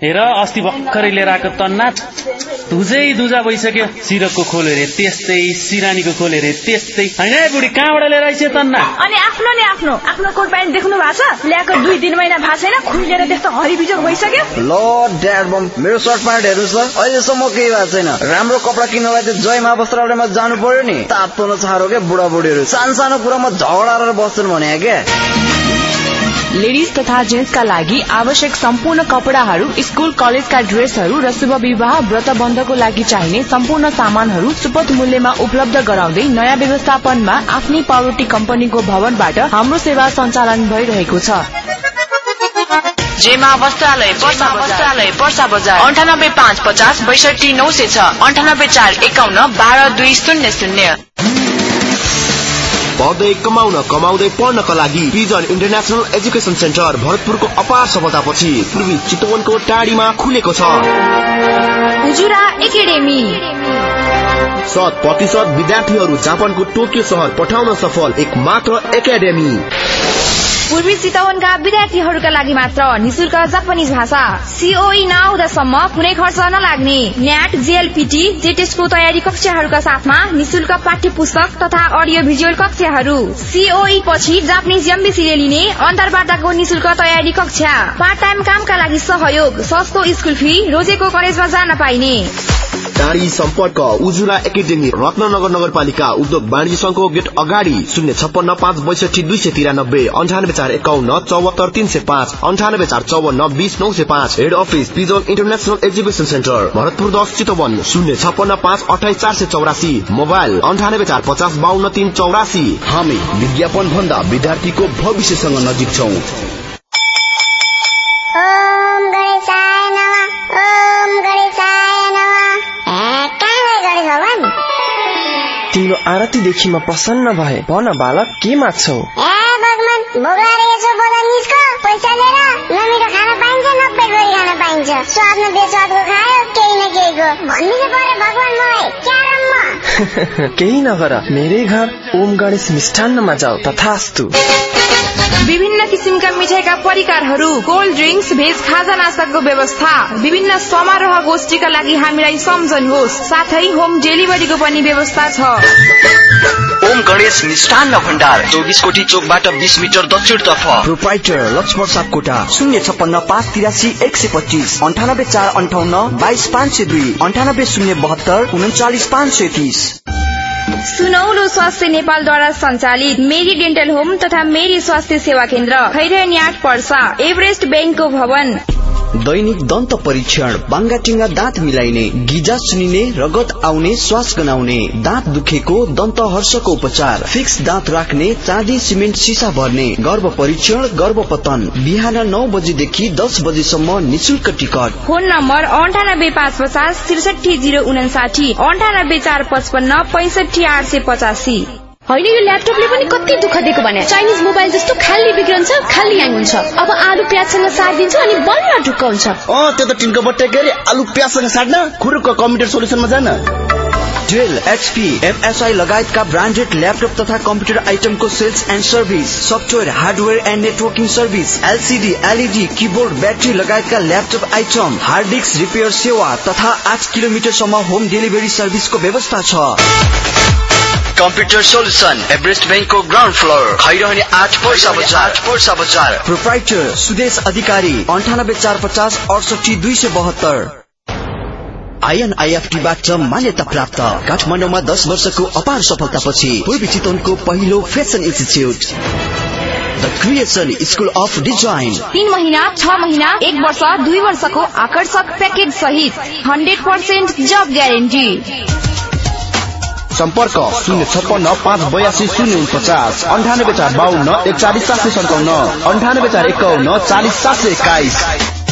हेर अस्ति भर्खरै लिएर आएको तन्ना धुजै दुजा भइसक्यो। सिरकको खोल हेरे त्यस्तै सिरानीको खोल हेरे त्यस्तै। होइन बुढी कहाँबाट लिएर आइसक्यो तन्ना अनि आफ्नो नि आफ्नो। आफ्नो कोट प्यान्ट देख्नु भएको छ? ल्याएको दुई तिन महिना भएको छैन। खुलेर त्यस्तो हरिबिजोग भइसक्यो। ल ड्याड बम मेरो सर्ट प्यान्ट हेर्नुहोस् त अहिलेसम्म केही भएको छैन। राम्रो कपडा किन्नलाई त जयमा वस्त्रालयमा जानु पर्यो नि। तातो नछारो क्या बुढाबुढीहरू। सानो सानो कुरामा झगडा बस्छन् भने क्या? लेडिज तथा जेन्ट्सका लागि आवश्यक सम्पूर्ण कपड़ाहरू स्कूल कलेजका ड्रेसहरू र शुभ विवाह व्रत बन्धको लागि चाहिने सम्पूर्ण सामानहरू सुपथ मूल्यमा उपलब्ध गराउँदै नयाँ व्यवस्थापनमा आफ्नै पावरटी कम्पनीको भवनबाट हाम्रो सेवा सञ्चालन भइरहेको छ। जेमा वस्त्रालय पर्सा वस्त्रालय पर्सा बजार। अन्ठानब्बे पाँच पचास बैसठी नौ सय छ। अन्ठानब्बे चार एकाउन्न बाह्र दुई शून्य शून्य। पढ्दै कमाउन कमाउँदै पढ्नका लागि पिजन इन्टरनेसनल एजुकेसन सेन्टर भरतपुरको अपार सफलतापछि पूर्वी चितवनको टाढीमा खुलेको छ। एकाडेमी। शत प्रतिशत विद्यार्थीहरू जापानको टोकियो सहर पठाउन सफल एक मात्र एकाडेमी। पूर्वी चितवनका विद्यार्थीहरूका लागि मात्र निशुल्क जापानिज भाषा। सिओई नआउँदासम्म कुनै खर्च नलाग्ने। न्याट जेएलपिटी जेटेसको तयारी कक्षाहरूका साथमा निशुल्क पाठ्य पुस्तक तथा अडियो भिजुअल कक्षाहरू। सिओई पछि जापानिज एमबिसीले लिने अन्तर्वार्ताको निशुल्क तयारी कक्षा। पार्ट टाइम कामका लागि सहयोग सस्तो स्कुल फी रोजेको कलेजमा जान पाइने। टाढी सम्पर्क उजुरा एकाडेमी रत्ननगर नगरपालिका उद्योग वाणिज्य संघको गेट अगाडि शून्य छप्पन्न पाँच बैसठी दुई सय तिरानब्बे अन्ठानब्बे चार एकाउन्न चौहत्तर तीन सय पाँच अन्ठानब्बे चार चौवन्न बिस नौ सय पाँच head office pigeon international education centre Bharatpur दस चितवन शून्य छप्पन्न पाँच अठाइस चार सय चौरासी मोबाइल अन्ठानब्बे चार पचास बाहन्न तीन चौरासी। हामी विज्ञापन भन्दा विद्यार्थीको भविष्यसँग नजिक छौँ। तिम्रो आरतीदेखि म प्रसन्न भए भन बालक के माग्छौ? भगवान भोगलाएर यसो बोला निस्क पैसा लिएर? नमिठो खाना पाइन्छ नब्बे गरी खाना पाइन्छ। स्वाद न बेस्वादको खायो केही न केहीको। भन्नु चाहिँ पर्यो भगवान मलाई क्यारममा। *laughs* केही नगर मेरै घर ओम गणेश मिष्ठान्नमा जाऊ तथास्तु। विभिन्न किसिमका मिठाईका परिकारहरू कोल्ड ड्रिङ्क्स भेज खाजा नास्ताको व्यवस्था। विभिन्न समारोह गोष्ठीका लागि हामीलाई सम्झनुहोस्। साथै होम डेलिभरीको पनि व्यवस्था छ। ओम गणेश मिष्ठान्न भण्डार चौबिस कोटी चोकबाट बिस मिटर दक्षिणतर्फ। प्रोप्राइटर लक्ष्मण सापकोटा शून्य छप्पन्न पाँच तिरासी एक सय पच्चिस अन्ठानब्बे चार अन्ठाउन्न बाइस पाँच सय दुई अन्ठानब्बे शून्य बहत्तर उन्चालिस पाँच सय तिस। सुनौलो स्वास्थ्य नेपालद्वारा सञ्चालित मेरी डेन्टल होम तथा मेरी स्वास्थ्य सेवा केन्द्र खैरन्याट पर्सा एभरेस्ट ब्याङ्कको भवन। दैनिक दन्त परीक्षण बाङ्गाटिङ्गा दाँत मिलाइने गिजा सुनिने रगत आउने श्वास गनाउने दाँत दुखेको दन्त हर्षको उपचार फिक्स दाँत राख्ने चाँदी सिमेन्ट सिसा भर्ने गर्भ परीक्षण गर्भपतन बिहान नौ बजेदेखि दस बजेसम्म निशुल्क टिकट। फोन नम्बर अन्ठानब्बे पाँच पचास त्रिसठी जिरो उनासाठी अन्ठानब्बे चार पचपन्न पैसठी आठ सय पचासी। होइन यो ल्यापटपले पनि कति दुःख दिएको भने? चाइनिज मोबाइल जस्तो खाली बिग्रन्छ खाली ह्याङ हुन्छ। अब आलु प्याजसँग सारिदिन्छ अनि बल्ल ढुक्क हुन्छ। अँ त्यो त टिनको बट्टे के अरे आलु प्याजसँग साट्न खुरुक्क कम्प्युटर सोल्युसनमा जान। डेल एचपी एफएसआई लगायतका ब्रान्डेड ल्यापटप तथा computer आइटमको sales and service software hardware and networking service LCD LED keyboard battery लगायतका laptop item hard disk repair सेवा तथा आठ किलोमिटरसम्म होम डेलिभरी सर्भिसको व्यवस्था छ। कम्प्युटर सोल्युसन एभरेस्ट ब्याङ्कको ग्राउन्ड फ्लोर खैरहने आठ पर्सा बजार। आठ पर्सा बजार। प्रोप्राइटर सुदेश अधिकारी अन्ठानब्बे चार पचास अडसठी दुई सय बहत्तर। आइएनआइएफटीबाट मान्यता प्राप्त। काठमाडौँमा दस वर्षको अपार सफलतापछि पूर्वी चितवनको पहिलो fashion institute the creation school of design तीन महिना छ महिना एक वर्ष दुई वर्षको आकर्षक प्याकेज सहित हन्ड्रेड पर्सेन्ट जब ग्यारेन्टी सम्पर्क शून्य छप्पन्न पाँच बयासी शून्य उनपचास अन्ठानब्बे चार बाहन्न एकचालिस सात सय सन्ताउन्न अन्ठानब्बे चार एकाउन्न चालिस सात सय एक्काइस।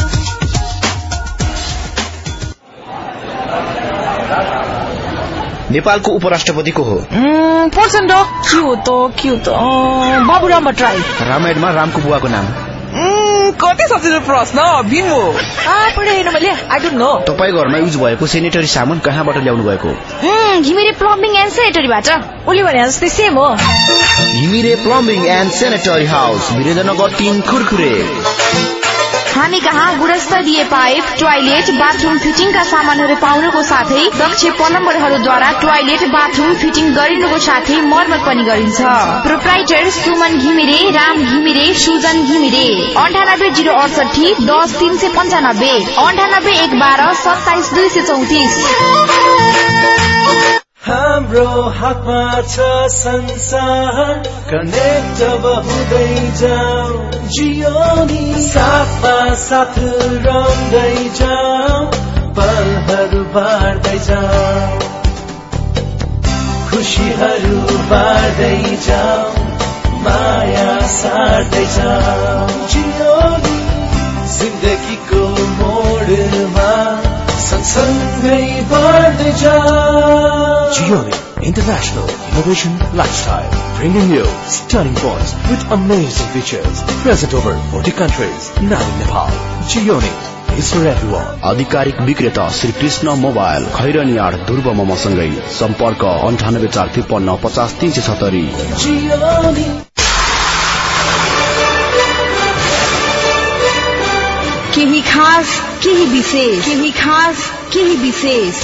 नेपालको उपराष्ट्रपति को हो। पर्सन र के हो त के हो त बाबुराम भट्टराई रामायणमा रामको बुवाको नाम। कति सजिलो प्रश्न भीम हो पढे होइन मैले। आई डोन्ट नो तपाईँ घरमा युज भएको सेनिटरी सामान कहाँबाट ल्याउनु भएको? घिमिरे प्लम्बिङ एन्ड सेनेटरीबाट उसले भने जस्तै सेम हो। Ghimire plumbing and sanitary house Birendranagar तिन खुरखुरे। हामी कहाँ गुणस्तरीय पाइप टोयलेट बाथरूम फिटिङका सामानहरू पाउनुको साथै दक्ष प्लम्बरहरूद्वारा टोयलेट बाथरूम फिटिङ गरिनुको साथै मर्मत पनि गरिन्छ। प्रोप्राइटर सुमन घिमिरे राम घिमिरे सुजन घिमिरे। अन्ठानब्बे जिरो अडसठी दस तिन सय पन्चानब्बे। अन्ठानब्बे एक बाह्र सत्ताइस दुई सय चौतिस। हाम्रो हातमा छ संसार। कनेक्ट अब हुँदै जाऊ। जियो नि। साथमा साथ रहँदै जाऊ। पलहरू बाँड्दै जाऊ। खुसीहरू बाँड्दै जाऊ। माया सार्दै जाऊ। जियो जिन्दगीको मोडमा सँगसँगै बढ्दै International Innovation Lifestyle, bringing you stunning with amazing features. Present over 40 countries, now in Nepal. Gioni is for everyone. आधिकारिक विक्रेता श्री कृष्ण मोबाइल खैरनी आठ ध्रुव ममसँगै सम्पर्क अन्ठानब्बे चार त्रिपन्न पचास तिन सय सत्तरी केही खास केही विशेष केही खास केही विशेष।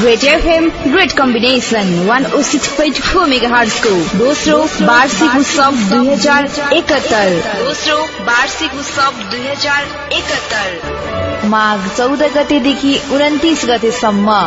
Great FM great combination one O six point four mega को दोस्रो वार्षिक उत्सव दुई हजार एकहत्तर। दोस्रो वार्षिक उत्सव दुई हजार एकहत्तर। माघ चौध गतेदेखि उन्तिस गतेसम्म।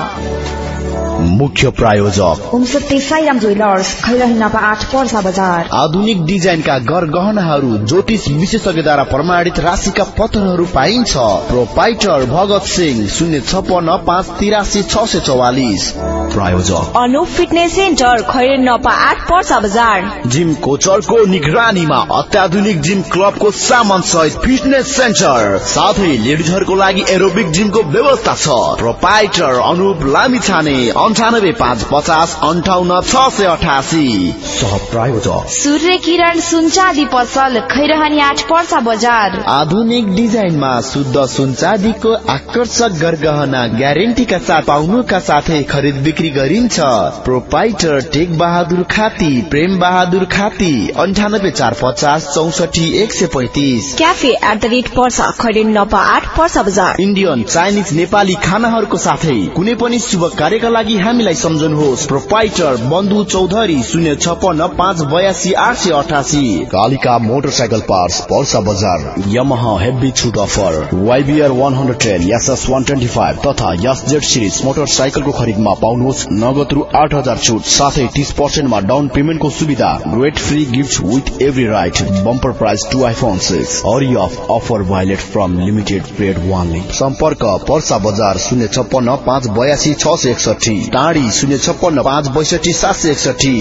पर्सा बजार। आधुनिक डिजाइनका घर गहनाहरू ज्योतिष विशेषज्ञद्वारा प्रमाणित राशिका पत्थरहरू पाइन्छ। प्रोपाइटर भगत सिंह शून्य छपन्न पाँच तिरासी छ सय चौवालिस। प्रायोजक। अनुप फिटनेस सेन्टर खैरहिनापा आठ पर्सा बजार। जिम कोचरको निगरानीमा अत्याधुनिक जिम क्लबको सामान सहित फिटनेस सेन्टर। साथै लेडिजहरूको लागि एरोबिक जिमको व्यवस्था छ। प्रोपाइटर अनुप लामिछाने अन्ठानब्बे पाँच पचास अन्ठाउन्न छ सय अठासी। सह प्रायोजक। सूर्य किरण सुनचाँदी पसल खैरहनी आठ पर्सा बजार। आधुनिक डिजाइनमा शुद्ध सुनचाँदीको आकर्षक गरगहना ग्यारेन्टीका साथ पाउनुका साथै खरिद बिक्री गरिन्छ। प्रोपाइटर टेक बहादुर खाती प्रेम बहादुर खाती अन्ठानब्बे चार पचास चौसठी एक सय पैतिस। Cafe at the rate Parsa Khairahani आठ पर्सा बजार। इन्डियन चाइनिज नेपाली खानाहरूको साथै कुनै पनि शुभ कार्यका लागि हामीलाई सम्झनुहोस्। प्रोपाइटर बन्धु चौधरी शून्य छपन्न पाँच बयासी आठ सय अठासी। कालिका मोटरसाइकल पार्स पर्सा बजार यमह हेभी छुट offer. YBR one hundred ten SS one twenty five तथा यस जेड सिरिज मोटरसाइकलको खरिदमा पाउनुहोस्। नगद रु आठ हजार छुट साथै तीस पर्सेन्टमा डाउन पेमेन्टको सुविधा great free gift with every right bumper prize to iPhone six Hari off offer valid from limited period वानले सम्पर्क पर्सा बजार शून्य छप्पन्न पाँच बयासी छ सय एकसठी टाढी शून्य छप्पन्न पाँच बैसठी सात सय एकसठी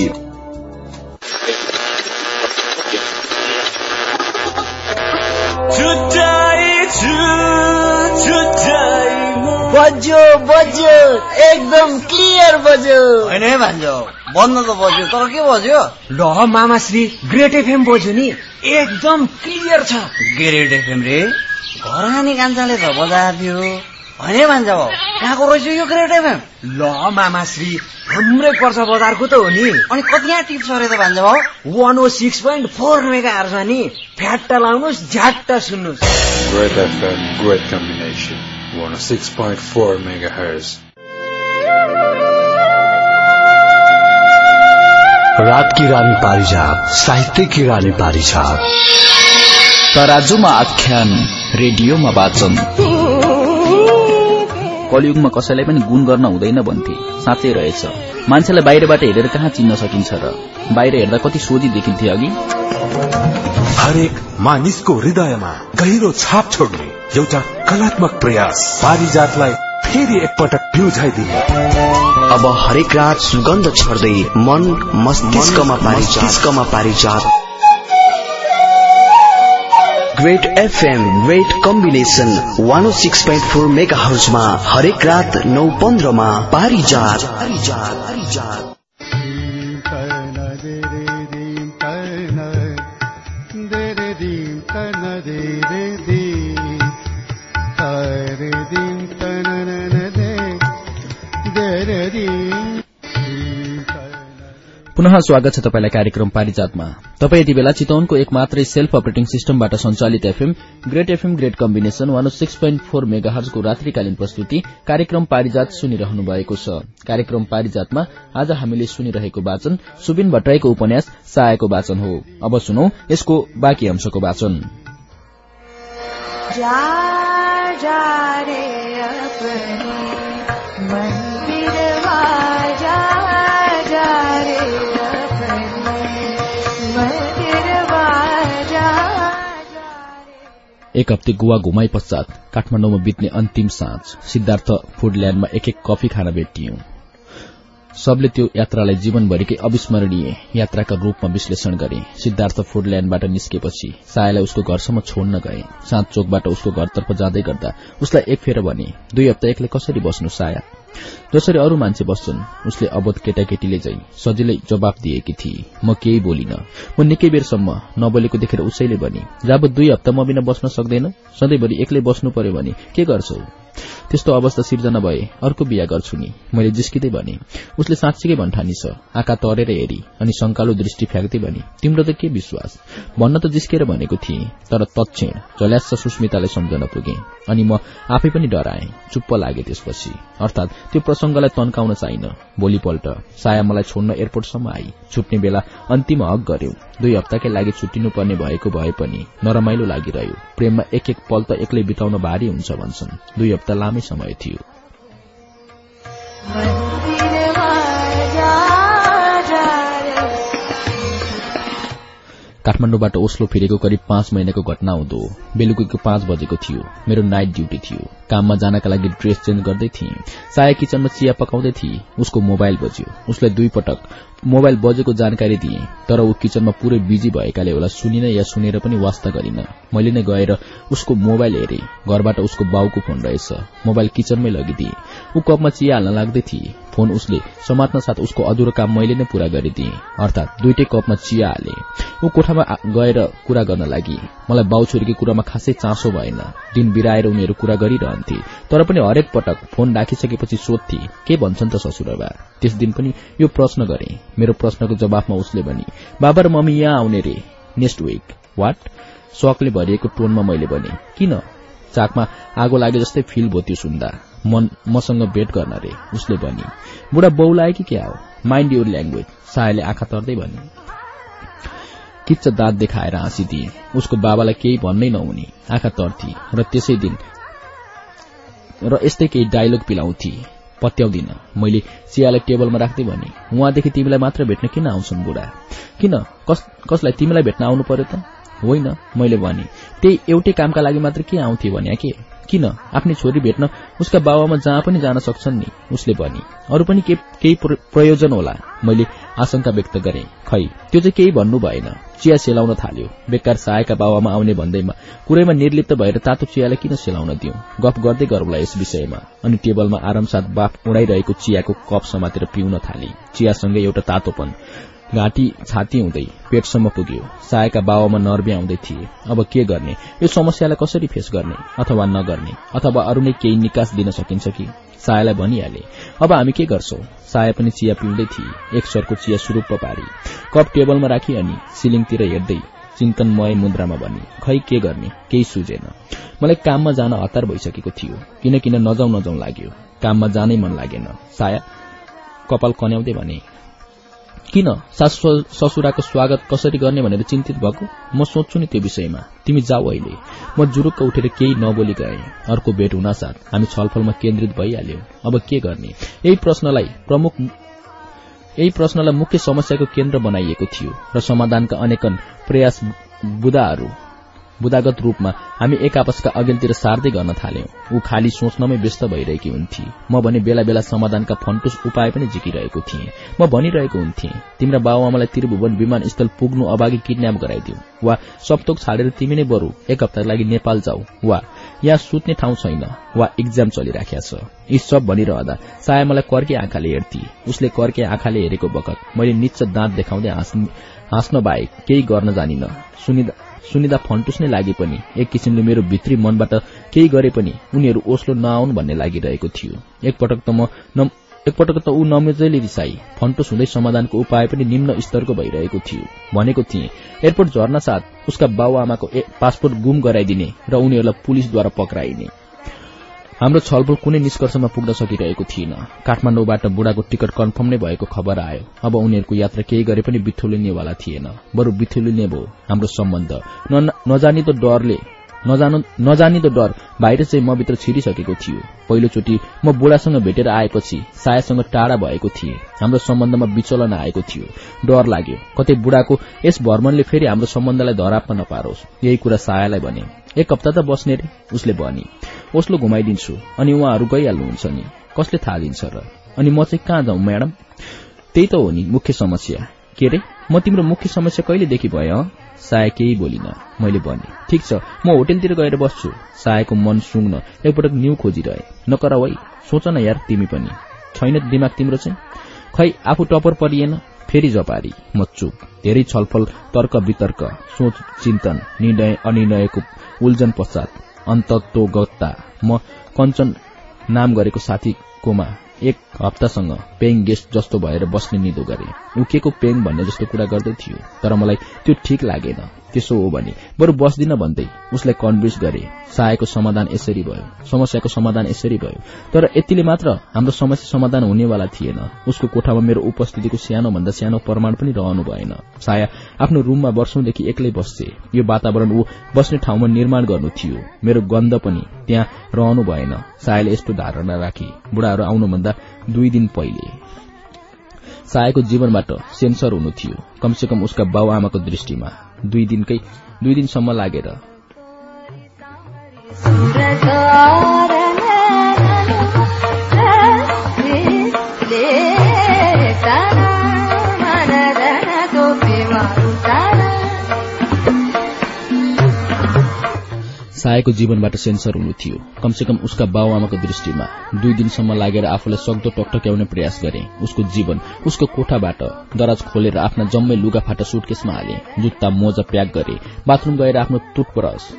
बज्यो बज्यो एकदम क्लियर बज्यो। होइन है भान्जो बन्द त बज्यो तर के बज्यो? ल मामाश्री ग्रेट एफएम बज्यो नि। एकदम क्लियर छ। ग्रेट एफएम रे? घरानी कान्छाले त बजादियो होइन है भान्जा भाउ कहाँको रहेछ यो ग्रेट एफएम ल मामाश्री हाम्रै पर्छ बजारको त हो नि। अनि कति यहाँ टिप्स अरे त भान्जा? भाउ one O six point four mega हर्जमा नि। फ्याट्टा लाउनुहोस् झ्याट्टा सुन्नुहोस्। Great FM, great combination. 106.4 megahertz. रात की रानी पारिजात साहित्य की रानी पारिजात तराजुमा आख्यान रेडियोमा वाचन कलियुगमा कसैलाई पनि गुण गर्न हुँदैन भन्थे साँच्चै रहेछ मान्छेलाई बाहिरबाट हेरेर कहाँ चिन्न सकिन्छ र बाहिर हेर्दा कति सोझी देखिन्थे अघि हरेक मानिसको हृदयमा गहिरो छाप छोड्ने एउटा कलात्मक प्रयास। पारिजातलाई फेरि एकपटक प्युझाइदिने अब हरेक रात सुगन्ध छर्दै मन मस्तिष्कमा पारिजातमा Parijat. Great FM great combination one six point four mega हाउसमा हरेक रात नौ पन्ध्रमा पारिजात। पारिजात पारिजात। पुनः स्वागत छ तपाईँलाई कार्यक्रम पारिजातमा। तपाईँ यति बेला चितवनको एक मात्रै सेल्फ अपरेटिङ सिस्टमबाट सञ्चालित FM great FM great combination one six point four mega हर्जको रात्रिकालीन प्रस्तुति कार्यक्रम पारिजात सुनिरहनु भएको छ। कार्यक्रम पारिजातमा आज हामीले सुनिरहेको वाचन सुबिन भट्टराईको उपन्यास सायाको वाचन हो। अब सुनौ यसको बाँकी अंशको वाचन। जा जा रे एक हप्ते गोवा घुमाई पश्चात काठमाडौँमा बित्ने अन्तिम साँझ सिद्धार्थ फूडल्याण्डमा एक एक कफी खान भेटियौं। सबले त्यो यात्रालाई जीवनभरिकै अविस्मरणीय यात्राका रूपमा विश्लेषण गरे। सिद्धार्थ फुडल्याण्डबाट निस्केपछि सायालाई उसको घरसम्म छोड्न गए। साँझ चोकबाट उसको घरतर्फ जाँदै गर्दा उसलाई एक फेर भने दुई हप्ता एक्लै कसरी बस्नु साया? जसरी अरू मान्छे बस्छन् उसले अबोध केटाकेटीले झै सजिलै जवाब दिएकी थिए। म केही बोलिन। म निकै बेरसम्म नबोलेको देखेर उसैले भने जब दुई हप्ता म बिना बस्न सक्दैन सधैँभरि एक्लै बस्नु पर्यो भने के गर्छौ? त्यस्तो अवस्था सिर्जना भए अर्को बिहा गर्छु नि। मैले जिस्किँदै भने उसले साँच्चीकै भन्ठानी छ आँखा तरेर हेरी अनि शंकालु दृष्टि फ्याँक्दै भने तिम्रो त के विश्वास? भन्न त जिस्केर भनेको थिएँ तर तत्क्षण झल्यास सुस्मितालाई सम्झन पुगे अनि म आफै पनि डराए चुप्प लागे त्यसपछि। अर्थात त्यो प्रसंगलाई तन्काउन चाहिन। भोलिपल्ट साया मलाई छोड्न एयरपोर्टसम्म आई। छुट्ने बेला अन्तिम हक गर्यो। दुई हप्ताकै लागि छुट्टिनु पर्ने भएको भए पनि नरमाइलो लागिरह्यो। प्रेममा एक एक पल त एक्लै बिताउन भारी हुन्छ भन्छन्। दुई हप्ता लामै समय थियो। काठमाडौँबाट ओस्लो फिरेको करिब पाँच महिनाको घटना हुँदो बेलुकीको पाँच बजेको थियो। मेरो नाइट ड्यूटी थियो। काममा जानका लागि ड्रेस चेन्ज गर्दै थिएँ। साया किचनमा चिया पकाउँदै थिए। उसको मोबाइल बज्यो। उसलाई दुई पटक मोबाइल बजेको जानकारी दिए तर ऊ किचनमा पूरै बिजी भएकाले होला सुनिन या सुनेर पनि वास्ता गरिन। मैले नै गएर उसको मोबाइल हेरे घरबाट उसको बाउको फोन रहेछ। मोबाइल किचनमै लगिदिए। ऊ कपमा चिया हाल्न लाग्दै थिए। फोन उसले समात्न साथ उसको अधुरो काम मैले नै पूरा गरिदिए अर्थात दुइटै कपमा चिया हाले। ऊ कोठामा गएर कुरा गर्न लागि। मलाई बाउ छोरीको कुरामा खासै चासो भएन। दिन बिराएर उनीहरू कुरा गरिरहन्थे तर पनि हरेक पटक फोन राखिसकेपछि सोध्थे के भन्छन् त ससुरबा? त्यस दिन पनि यो प्रश्न गरे। मेरो प्रश्नको जवाफमा उसले भने बाबा र मम्मी यहाँ आउने रे नेक्स्ट विक वाट सकले भरिएको टोनमा मैले भने किन? चाकमा आगो लागे जस्तै फिल भयो त्यो सुन्दा। मन मसँग भेट गर्न रे। उसले भने बुढा बौलाए कि क्या हो? माइन्ड युर ल्याङ्ग्वेज सायाले आँखा तर्दै भने। किच्च दाँत देखाएर हाँसिदिए। उसको बाबालाई केही भन्नै नहुने। आँखा तर्थी र त्यसै दिन र यस्तै केही डायलग पिलाउँथे। पत्याउँदिन। मैले चियालाई टेबलमा राख्दै भने उहाँदेखि तिमीलाई मात्र भेट्न किन आउँछन् बुढा? किन? कस कसलाई तिमीलाई भेट्न आउनु पर्यो त? होइन मैले भने त्यही एउटै कामका लागि मात्र के आउँथे भने के? किन? आफ्नै छोरी भेट्न उसका बाबामा जहाँ पनि जान सक्छन् नि उसले भने। अरू पनि केही प्रयोजन होला? मैले आशंका व्यक्त गरे। खै त्यो चाहिँ केही भन्नु भएन। चिया सेलाउन थाल्यो। बेकार सहायका बाबामा आउने भन्दैमा कुरैमा निर्लिप्त भएर तातो चियालाई किन सेलाउन दिउँ गफ गर्दै गरौँला यस विषयमा। अनि टेबलमा आरामसाथ बाफ उडाइरहेको चियाको कप समातेर पिउन थाले। चियासँगै एउटा तातोपन। घाँटी छाती हुँदै पेटसम्म पुग्यो। सायका बाबामा नर्बे आउँदै थिए। अब के गर्ने? यो समस्यालाई कसरी फेस गर्ने? अथवा नगर्ने? अथवा अरू नै केही निकास दिन सकिन्छ कि? सायालाई भनिहाले। अब हामी के गर्छौ? साया पनि चिया पिउँदै थिए। एक सरको चिया सुरूप पारी। कप टेबलमा राखी अनि सिलिङतिर हेर्दै चिन्तनमय मुद्रामा भने खै के गर्ने? केही सुझेन। मलाई काममा जान हतार भइसकेको थियो। किन किन नजाउँ नजाउँ लाग्यो। काममा जानै मन लागेन। साया कपाल कन्याउँदै भने किन सासु ससुराको स्वागत कसरी गर्ने भनेर चिन्तित भएको? म सोध्छु नि त्यो विषयमा। तिमी जाऊ अहिले। म जुरुक्क उठेर केही नबोली गए। अर्को भेट हुनासाथ हामी छलफलमा केन्द्रित भइहाल्यौं। अब के गर्ने? यही प्रश्नलाई प्रमुख यही प्रश्नलाई मुख्य समस्याको केन्द्र बनाइएको थियो र समाधानका अनेकन प्रयास बुदाहरू बुदागत रूपमा हामी एक आपसका अघिल्तिर सार्दै गर्न थाल्यौं। ऊ खाली सोच्नमै व्यस्त भइरहेकी हुन्थे। म भने बेला बेला समाधानका फन्टुस उपाय पनि झिकिरहेको थिएँ। म भनिरहेको हुन्थे तिम्रा बाबुआमालाई त्रिभुवन विमानस्थल पुग्नु अभागी किडन्याप गराइदिउ। वा सप्तोक छाडेर तिमी नै बरु एक हप्ताको लागि नेपाल जाऊ। वा यहाँ सुत्ने ठाउँ छैन वा इक्जाम चलिराखेका छ। यी सब भनिरहँदा साया मलाई कर्के आँखाले हेर्थे उसले कर्के आँखाले हेरेको बखत मैले निच्च दाँत देखाउँदै हाँस्न बाहेक केही गर्न जानिन। सुनिदा फन्टुस नै लागे पनि एक किसिमले मेरो भित्री मनबाट केही गरे पनि उनीहरू ओस्लो नआउन् भन्ने लागिरहेको थियो। एकपटक त म एकपटक त ऊ नमेजैले रिसाई। फन्टुस हुँदै समाधानको उपाय पनि निम्न स्तरको भइरहेको थियो। भनेको थिएँ एयरपोर्ट झर्न साथ उसका बाउ आमाको पासपोर्ट गुम गराइदिने र उनीहरूलाई पुलिसद्वारा पक्राइने। हाम्रो छलफल कुनै निष्कर्षमा पुग्न सकिरहेको थिएन। काठमाडौँबाट बुढाको टिकट कन्फर्म नै भएको खबर आयो। अब उनीहरूको यात्रा केही गरे पनि बिथोलिनेवाला थिएन। बरु बिथोलिने भयो हाम्रो सम्बन्ध। नजानी त डरले नजानी त डर भाइरस चाहिँ म भित्र छिरिसकेको थियो। पहिलोचोटि म बुढासँग भेटेर आएपछि सायासँग टाढा भएको थिएँ। हाम्रो सम्बन्धमा विचलन आएको थियो। डर लाग्यो कतै बुढाको यस भ्रमणले फेरि हाम्रो सम्बन्धलाई धरापमा नपारोस्। यही कुरा सायालाई भने एक हप्ता त बस्ने रे उसले भने। ओस्लो घुमाइदिन्छु अनि उहाँहरू गइहाल्नुहुन्छ नि। कसले थाहा दिन्छ र? अनि म चाहिँ कहाँ जाउँ म्याडम? त्यही त हो नि मुख्य समस्या। के रे म तिम्रो मुख्य समस्या कहिलेदेखि हँ साय केही बोलिन। मैले भने ठिक छ म होटेलतिर गएर बस्छु। सायको मन सुङ्न एकपटक न्यू खोजिरहे। नकर है सोच न यार तिमी पनि। छैन दिमाग तिम्रो चाहिँ? खै आफू टपर परिएन? फेरि जपारी। म चुप। धेरै छलफल तर्क वितर्क सोच चिन्तन निर्णय अनिर्णयको उल्झन पश्चात अन्तत्वगता म कञ्चन नाम गरेको साथीकोमा एक हप्तासँग पेङ गेस्ट जस्तो भएर बस्ने निदो गरे। उकेको पेङ भन्ने जस्तो कुरा गर्दै थियो तर मलाई त्यो ठिक लागेन। त्यसो हो भने। बरु बस्दिन भन्दै उसलाई कन्भिन्स गरे। सायको समाधान यसरी भयो। समस्याको समाधान यसरी भयो। तर यतिले मात्र हाम्रो समस्या समाधान हुनेवाला थिएन। उसको कोठामा मेरो उपस्थितिको सानो भन्दा सानो प्रमाण पनि रहनु भएन। साया आफ्नो रूममा वर्षौंदेखि एक्लै बस्छे यो वातावरण ऊ बस्ने ठाउँमा निर्माण गर्नु थियो। मेरो गन्ध पनि त्यहाँ रहनु भएन। सायाले यस्तो धारणा राखी। बुढाहरू आउनुभन्दा दुई दिन पहिले। सायाको जीवनबाट सेन्सर हुनु थियो। कमसेकम उसका बाउ आमाको दृष्टिमा। दुई दिनकै दुई दिनसम्म लागेर। सायको जीवनबाट सेन्सर हुनु थियो। कमसेकम उसका बाबुआमाको दृष्टिमा दुई दिनसम्म लागेर आफूलाई सक्दो टकटक्याउने प्रयास गरे। उसको जीवन उसको कोठाबाट दराज खोलेर आफ्ना जम्मै लुगाफाटा सुटकेसमा हाले जुत्ता मोजा प्याक गरे बाथरूम गएर आफ्नो टुथब्रस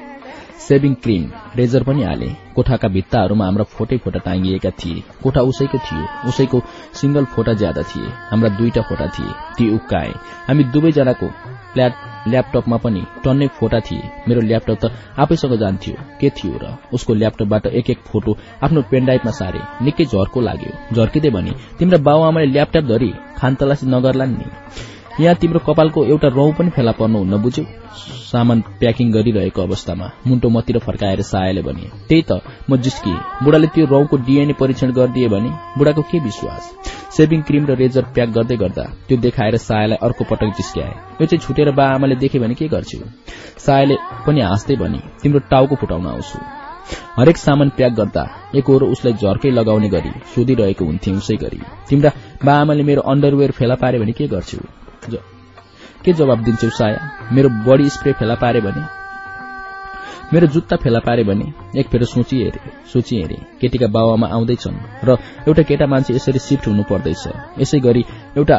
सेभिङ क्रिम रेजर पनि हाले। कोठाका भित्ताहरूमा हाम्रा फोटै फोटा टाँगिएका थिए। कोठा उसैको थियो। उसैको सिंगल फोटा ज्यादा थिए। हाम्रा दुईटा फोटा थिए। ती उक्काए। हामी दुवैजनाको ल्यापटपमा पनि टन्नै फोटा थिए। मेरो ल्यापटप त आफैसँग जान्थ्यो के थियो र? उसको ल्यापटपबाट एक एक फोटो आफ्नो पेनड्राइभमा सारे। निकै झर्को लाग्यो। झर्किँदै भने तिम्रा बाबुआमाले ल्यापटप धरी खानतलासी नगर्लान् नि। यहाँ तिम्रो कपालको एउटा रौं पनि फेला पर्नुहुन्न बुझ्यौ? सामान प्याकिङ गरिरहेको अवस्थामा मुन्टो मतिर फर्काएर सायाले भने त्यही त म जिस्किए बुढाले त्यो रौंको डीएनए परीक्षण गरिदिए भने बुढाको के विश्वास? सेभिङ क्रिम र रेजर प्याक गर्दै गर्दा त्यो देखाएर सायालाई अर्को पटक जिस्क्याए। यो चाहिँ छुटेर बा आमाले देखे भने के गर्छु? सायाले पनि हाँस्दै भने तिम्रो टाउको फुटाउन आउँछु। हरेक सामान प्याक गर्दा एकहोरो उसलाई झर्कै लगाउने गरी सोधिरहेको हुन्थे उसै गरी। तिम्रा बा आमाले मेरो अन्डरवेयर फेला पारे भने के गर्छु? के जवाब दिन्छौ साया? मेरो बडी स्प्रे फेला पारे भने? मेरो जुत्ता फेला पारे भने? एक फेर सोची हेरे सोची हेरे केटीका बाबुआमा आउँदैछन् र एउटा केटा मान्छे यसरी सिफ्ट हुनु पर्दैछ। यसै गरी एउटा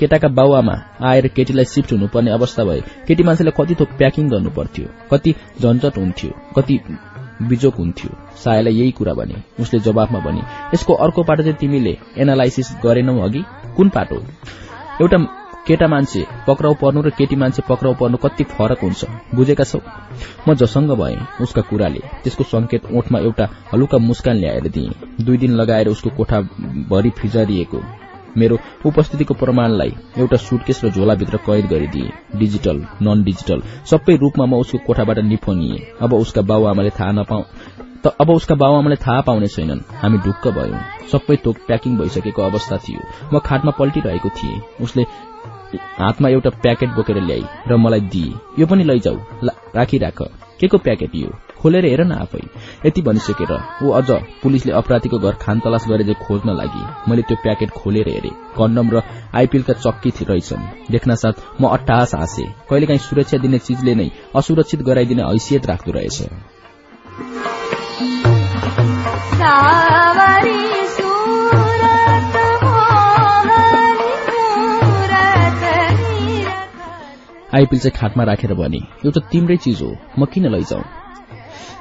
केटाका बाउआमा आएर केटीलाई सिफ्ट हुनुपर्ने अवस्था भए केटी मान्छेलाई कति थोक प्याकिङ गर्नु पर्थ्यो कति झन्झट हुन्थ्यो कति बिजोक हुन्थ्यो। सायालाई यही कुरा भने उसले जवाफमा भने यसको अर्को पाटो चाहिँ तिमीले एनालाइसिस गरेनौ अघि? कुन पाटो? एउटा केटा मान्छे पक्राउ पर्नु र केटी मान्छे पक्राउ पर्नु कति फरक हुन्छ? बुझेका छौ? म जसङ्ग भए उसका कुराले। त्यसको संकेत ओठमा एउटा हलुका मुस्कान ल्याएर दिए। दुई दिन लगाएर उसको कोठा भरि फिजारिएको। मेरो उपस्थितिको प्रमाणलाई एउटा सुटकेस र झोलाभित्र कैद गरिदिए। डिजिटल नन डिजिटल सबै रूपमा म उसको कोठाबाट निफोनिए अब उसका बाबुआमाले थाहा नपाउ अब उसका बाबुआमाले थाहा पाउने छैनन्। हामी ढुक्क भयौं। सबै तोक प्याकिङ भइसकेको अवस्था थियो। म खाटमा पल्टिरहेको थिएँ। उसले हातमा एउटा प्याकेट बोकेर ल्याई र मलाई दिए। यो पनि लैजाऊ। राखिराख। के को प्याकेट यो? खोलेर हेर न आफै। यति भनिसकेर ऊ अझ पुलिसले अपराधीको घर खानतलास गरेर खोज्न लागि। मैले त्यो प्याकेट खोलेर हेरे। कन्डम र आइपिएलका चक्की रहेछन्। देख्न साथ म अट्टास हाँसे। कहिलेकाहीँ सुरक्षा दिने चिजले नै असुरक्षित गराइदिने हैसियत राख्दो रहेछ। आइपिल चाहिँ खाटमा राखेर भने एउटा तिम्रै चिज हो। म किन लैजाउँ?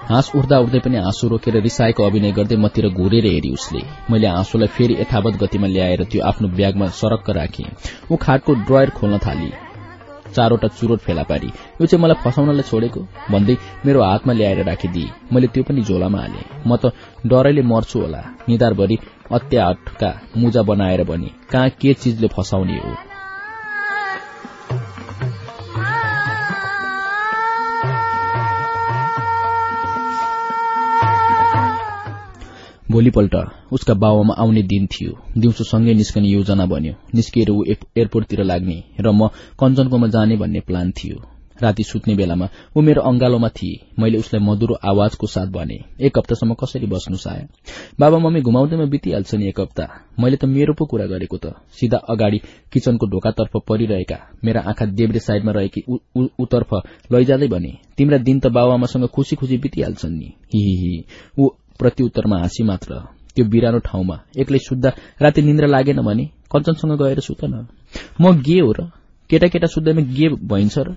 हाँस उठ्दा उठ्दै पनि आँसु रोकेर रिसाएको अभिनय गर्दै मतिर घुरेर हेरी उसले। मैले आँसुलाई फेरि यथावत गतिमा ल्याएर त्यो आफ्नो ब्यागमा सरक्क राखे। ऊ खाटको ड्रयर खोल्न थाली। चारवटा चुरोट फेला पारी। यो चाहिँ मलाई फसाउनलाई छोडेको। भन्दै मेरो हातमा ल्याएर राखिदिए। मैले त्यो पनि झोलामा हाले। म त डरैले मर्छु होला। निधारभरि अत्याहटका मुजा बनाएर भने कहाँ के चिजले फसाउने हो? भोलिपल्ट उसका बाबामा आउने दिन थियो। दिउँसो सँगै निस्कने योजना बन्यो। निस्किएर ऊ एयरपोर्टतिर लाग्ने र म कञ्चनकोमा जाने भन्ने प्लान थियो। राति सुत्ने बेलामा ऊ मेरो अंगालोमा थिए। मैले उसलाई मधुरो आवाजको साथ भने एक हप्तासम्म कसरी बस्नु साया? बाबा मम्मी घुमाउँदैमा बितिहाल्छ नि एक हप्ता। मैले त मेरो पो कुरा गरेको त। सिधा अगाडि किचनको ढोकातर्फ परिरहेका मेरा आँखा देब्रे साइडमा रहेकी उतर्फ लैजाँदै भने तिम्रा दिन त बाबाआमासँग खुसी खुसी बितिहाल्छन् नि। हिहिहि। ऊ प्रत्युत्तरमा हाँसी मात्र। त्यो बिरानो ठाउँमा एक्लै सुत्दा राति निन्द्रा लागेन भने कञ्चनसँग गएर सुत न। म गे हो र। केटा केटा सुत्दैमा गे भइन्छ र।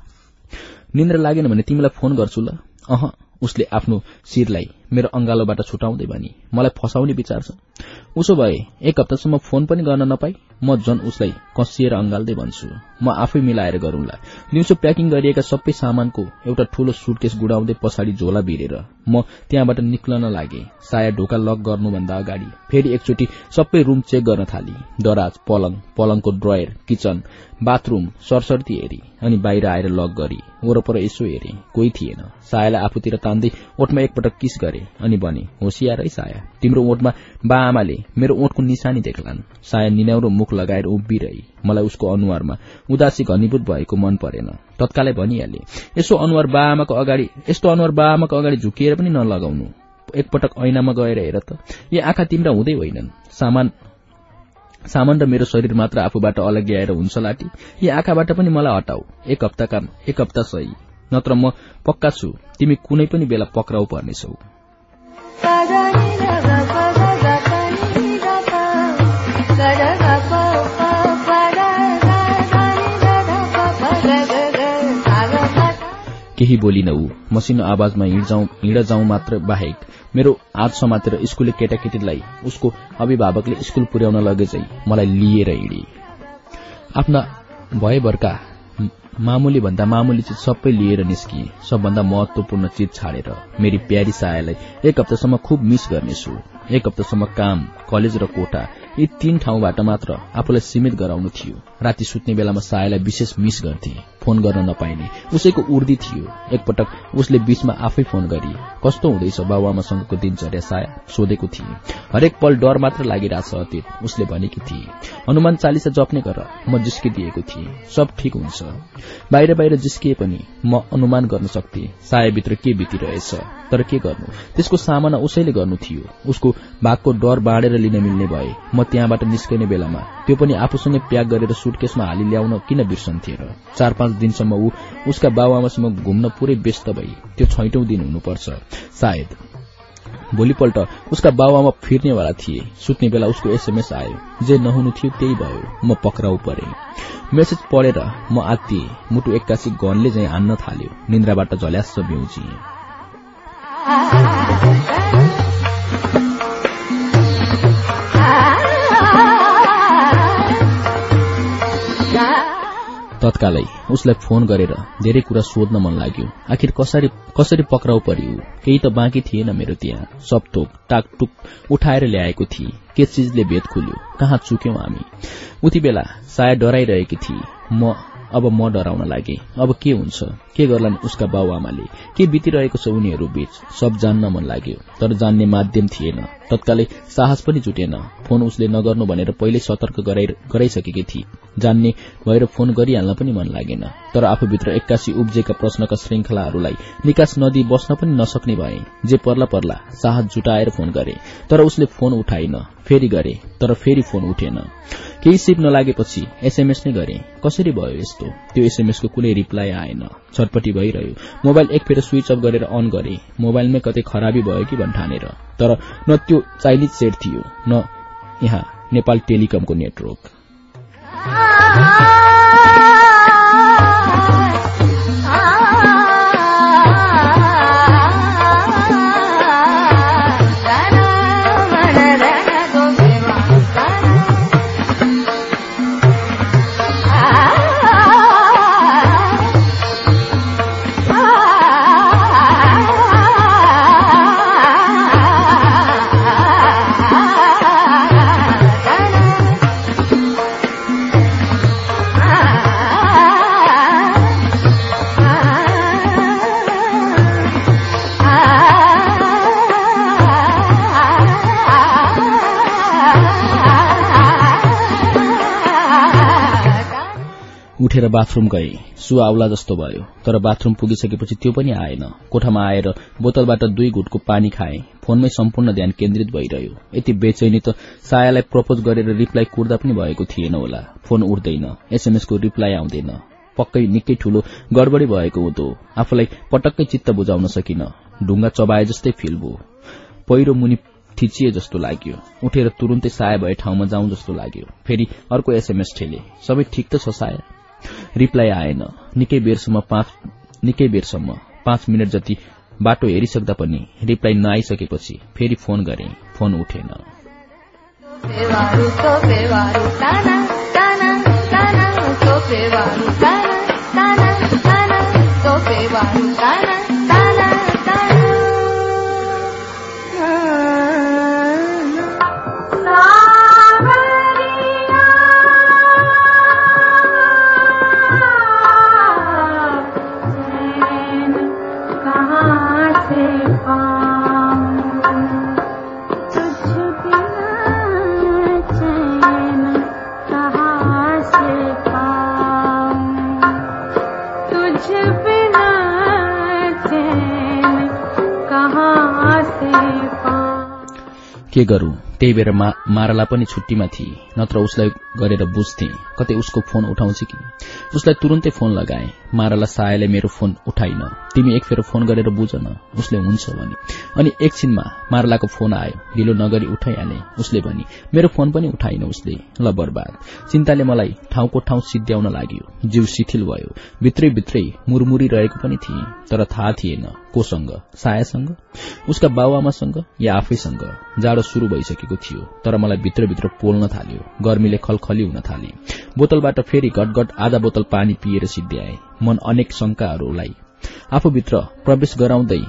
निन्द्रा लागेन भने तिमीलाई फोन गर्छु ल। अह उसले आफ्नो शिरलाई मेरो अंगालोबाट छुटाउँदै भनी मलाई फसाउने विचार छ। उसो भए एक हप्तासम्म फोन पनि गर्न नपाई म झन उसलाई कसिएर अंगाल्दै भन्छु। म आफै मिलाएर गरौंला। दिउँसो प्याकिङ गरिएका सबै सामानको एउटा ठूलो सुटकेस गुडाउँदै पछाडि झोला भिरेर म त्यहाँबाट निक्लन लागे। साया ढोका लक गर्नुभन्दा अगाडि फेरि एकचोटि सबै रूम चेक गर्न थाली। दराज पलङ पलङको ड्रयर किचन बाथरूम सरसर्ती हेरी अनि बाहिर आएर लक गरी वरपर यसो हेरे। कोही थिएन। सायालाई आफूतिर तान्दै ओठमा एकपटक किस गरे। अनि भने होसियार है साया तिम्रो ओठमा बा आमाले मेरो ओठको निशानी देख्लान्। साया निनाउरो मुख लगाएर उभिरही। मलाई उसको अनुहारमा उदासी घनीभूत भएको मन परेन। तत्कालै भनिहाले यसो अनुहार बा आमाको अगाडि यस्तो अनुहार बा आमाको अगाडि झुकिएर पनि नलगाउनु। एकपटक ऐनामा गएर हेर त यी आँखा तिम्रा हुँदै होइनन्। सामान सामान र मेरो शरीर मात्र आफूबाट अलग्याएर हुन्छ लाटी यी आँखाबाट पनि मलाई हटाऊ। एक हप्ताका एक हप्ता सही। नत्र म पक्का छु। तिमी कुनै पनि बेला पक्राउ पर्नेछौ। केही बोलिन ऊ मसिनो आवाजमा हिँड जाउँ मात्र बाहेक मेरो हात समातेर स्कूलले केटाकेटीलाई उसको अभिभावकले स्कूल पुर्याउन लगेझै मलाई लिएर हिँडे। आफ्ना भएभरका मामुली भन्दा मामुली चिज सबै लिएर निस्किए सबभन्दा महत्वपूर्ण चिज छाडेर मेरी प्यारी सायालाई एक हप्तासम्म खुब मिस गर्नेछु। एक हप्तासम्म काम कलेज र कोटा यी तीन ठाउँबाट मात्र आफूलाई सीमित गराउनु थियो। राति सुत्ने बेलामा सायालाई विशेष मिस गर्थे। फोन गर्न नपाइने। उसैको उर्दी थियो। एकपटक उसले बीचमा आफै फोन गरी कस्तो हुँदैछ बाबुआमासँगको दिनचर्या साया सोधेको थिए। हरेक पल डर मात्र लागिरहेछ अतीत। उसले भनेकी थिए हनुमान चालिसा जप्ने गर म जिस्किदिएको थिएँ। सब ठिक हुन्छ। बाहिर बाहिर जिस्किए पनि म अनुमान गर्न सक्थे। सायाभित्र के बितिरहेछ? तर के गर्नु? त्यसको सामना उसैले गर्नु थियो। उसको भागको डर बाँडेर लिन मिल्ने भए म त्यहाँबाट निस्कने बेलामा त्यो पनि आफूसँगै प्याक गरेर सुटकेसमा हाली ल्याउन किन बिर्सन्थे र? चार पाँच दिनसम्म ऊ उसका बाबुआमासँग घुम्न पुरै व्यस्त भई त्यो छैटौं दिन हुनुपर्छ। सायद। भोलिपल्ट उसका बाबुआमा फिर्नेवाला थिए। सुत्ने बेला उसको एसएमएस आयो। जे नहुनु थियो त्यही भयो। म पक्राउ परे। मेसेज पढेर म आत्तिए। मुटु एक्कासी गनले झै हान्न थाल्यो। निन्द्राबाट झल्यास बिउजिए तत्कालै उसलाई फोन गरेर धेरै कुरा सोध्न मन लाग्यो। आखिर कसरी कसरी पक्राउ पर्यो? केही त बाँकी थिएन मेरो त्यहाँ। सब थोक टाकटुक उठाएर ल्याएको थिए। के चिजले भेद खुल्यो? कहाँ चुक्यौं हामी? उति बेला साया डराइरहेकी थिए। म अब म डराउन लागे। अब के हुन्छ? के गर्लान् उसका बाबुआमाले के बितिरहेको छ उनीहरू बीच सब जान्न मन लाग्यो। तर जान्ने माध्यम थिएन। तत्कालै साहस पनि जुटेन। फोन उसले नगर्नु भनेर पहिल्यै सतर्क गराइसकेकी थिए। जान्ने भएर फोन गरिहाल्न पनि मन लागेन। तर आफूभित्र एक्कासी उब्जेका प्रश्नका श्रृंखलाहरूलाई निकास नदी बस्न पनि नसक्ने भए जे पर्ला पर्ला साहस जुटाएर फोन गरे। तर उसले फोन उठाइन फेरि गरे तर फेरि फोन उठेन। केही सिप नलागेपछि एसएमएस नै गरे कसरी भयो यस्तो? त्यो एसएमएसको कुनै रिप्लाई आएन। छटपटी भइरह्यो। मोबाइल एक फेर स्विच अफ गरेर अन गरे। मोबाइलमै कतै खराबी भयो कि भन्ठानेर तर न त्यो चाइनिज सेट थियो न यहाँ नेपाल टेलिकमको नेटवर्क। *laughs* उठेर बाथरूम गए। सुवा आउला जस्तो भयो तर बाथरूम पुगिसकेपछि त्यो पनि आएन। कोठामा आएर बोतलबाट दुई घुटको पानी खाए। फोनमै सम्पूर्ण ध्यान केन्द्रित भइरह्यो। यति बेचैनी त सायालाई प्रपोज गरेर रिप्लाई कुर्दा पनि भएको थिएन होला। फोन उठ्दैन एसएमएसको रिप्लाई आउँदैन। पक्कै निकै ठूलो गडबडी भएको हुँदो। आफूलाई पटक्कै चित्त बुझाउन सकिन। ढुङ्गा चबाए जस्तै फिल भयो। पहिरो मुनि थिचिए जस्तो लाग्यो। उठेर तुरुन्तै साया भए ठाउँमा जाउँ जस्तो लाग्यो। फेरि अर्को एसएमएस ठेले। सबै ठिक त छ साया? रिप्लाई आएन। निकै बेरसम्म पाँच निकै बेरसम्म पाँच मिनट जति बाटो हेरिसक्दा पनि रिप्लाई नआइसकेपछि फेरि फोन गरे। फोन उठेन। Sopevaru, के गरू? त्यही बेर मा, माराला पनि छुट्टीमा थिए। नत्र उसलाई गरेर बुझ्थे। कतै उसको फोन उठाउँछ कि? उसलाई तुरुन्तै फोन लगाए। माराला सायाले मेरो फोन उठाइन। तिमी एक फेर फोन गरेर बुझ न उसले हुन्छ भने। अनि एकछिनमा मारालाको फोन आयो। ढिलो नगरी उठाइहाले उसले भनी। मेरो फोन पनि उठाइन उसले। ल बर्बाद। चिन्ताले मलाई ठाउँको ठाउँ सिद्ध्याउन लाग्यो। जिउ शिथिल भयो। भित्रै भित्रै मुरमुरी रहेको पनि थिए तर थाहा थिएन। कोसँग? सायासँग? उसका बाबुआमासँग या आफैसँग? जाडो शुरू भइसकेको थियो तर मलाई भित्रभित्र पोल्न थाल्यो। गर्मीले खलखली हुन थाले। बोतलबाट फेरि घटघट आधा बोतल पानी पिएर सिद्ध्याए। मन अनेक शंकाहरूलाई आफूभित्र प्रवेश गराउँदै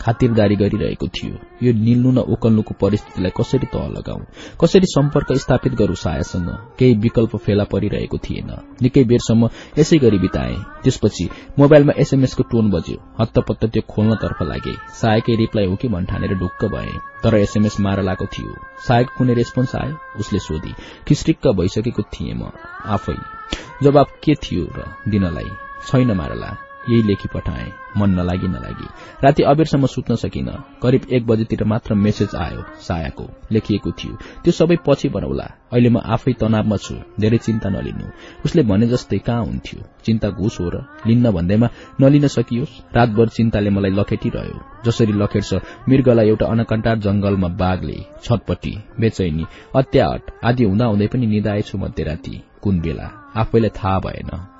खातिरदारी गरिरहेको थियो। यो निल्नु न ओकल्नुको परिस्थितिलाई कसरी तह लगाऊ? कसरी सम्पर्क स्थापित गरू सायासँग? केही विकल्प फेला परिरहेको थिएन। निकै बेरसम्म यसै गरी बिताए। त्यसपछि मोबाइलमा एसएमएसको टोन बज्यो। हत्तपत्त त्यो खोल्नतर्फ लागे। सायकै रिप्लाई हो कि भन्ठानेर ढुक्क भए। तर एसएमएस मारलाको थियो। सायक कुनै रेस्पोन्स आयो? उसले सोधी। खिस्रिक्क भइसकेको थिएँ म। आफै। जवाब के थियो र दिनलाई? छैन मारला। यही लेखी पठाए। मन नलागी नलागी। राति अबेरसम्म सुत्न सकिन। करिब एक बजेतिर मात्र मेसेज आयो सायाको। लेखिएको थियो। त्यो सबै पछि बनाउला। अहिले म आफै तनावमा छु। धेरै चिन्ता नलिनु। उसले भने जस्तै कहाँ हुन्थ्यो? चिन्ता घुस हो र लिन्न भन्दैमा नलिन सकियोस्? रातभर चिन्ताले मलाई लखेटिरह्यो। जसरी लखेट्छ मृगलाई एउटा अनकन्टार जंगलमा बाघले छटपट्टि बेचैनी। अत्याहट। आदि हुँदा हुँदै पनि निदाएछु मध्यराती। कुन बेला? आफैलाई थाहा भएन।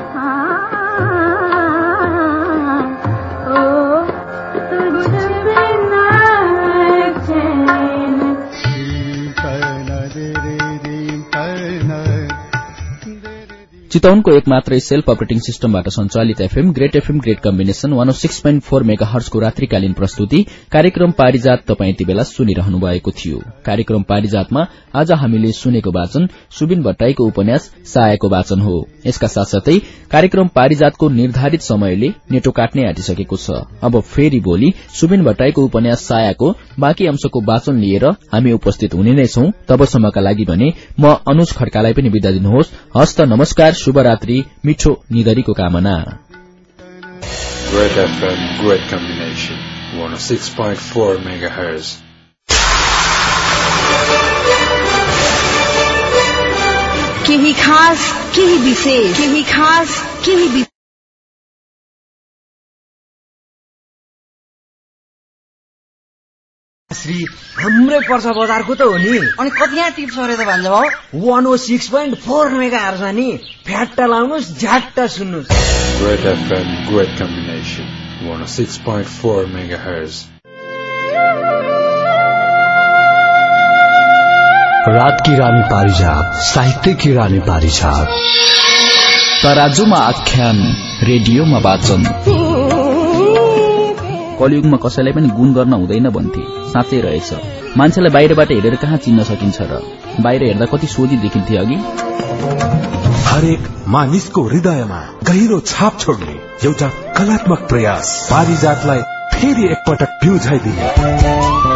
चितौनको एक मात्रै सेल्फ अपरेटिङ सिस्टमबाट सञ्चालित FM great FM great combination one six point four mega हर्सको रात्रिकालीन प्रस्तुति कार्यक्रम पारिजात तपाईँ यति बेला सुनिरहनु भएको थियो। कार्यक्रम पारिजातमा आज हामीले सुनेको वाचन सुबिन भट्टाईको उपन्यास सायाको वाचन हो। यसका साथसाथै कार्यक्रम पारिजातको निर्धारित समयले नेटो काट्ने आँटिसकेको छ। अब फेरि भोलि सुबिन भट्टाईको उपन्यास सायाको बाँकी अंशको वाचन लिएर हामी उपस्थित हुने नै छौं। तबसम्मका लागि भने म अनुज खड्कालाई पनि विदा दिनुहोस्। हस्त नमस्कार शुभरात्रि मिठो निधरीको कामना Great FM, great combination. 106.4 megahertz. केही खास केही विशेष केही खास केही श्री हाम्रै पर्छ बजारको त हो नि। अनि कति यहाँ टिप्स अरे त भान्जा भाउ? One O six point four mega हर्जमा नि। फ्याट्टा लाउनुहोस् झ्याट्टा सुन्नुहोस्। Great FM, great combination. 106.4 megahertz. रात की रानी पारिजात साहित्य की रानी पारिजात। तराजुमा आख्यान रेडियोमा वाचन। कलियुगमा कसैलाई पनि गुण गर्न हुँदैन भन्थे। साँच्चै रहेछ। मान्छेलाई बाहिरबाट हेरेर कहाँ चिन्न सकिन्छ र? बाहिर हेर्दा कति सोझी देखिन्थे अघि। हरेक मानिसको हृदयमा गहिरो छाप छोड्ने एउटा कलात्मक प्रयास पारिजातलाई फेरि एकपटक प्युझाइदिने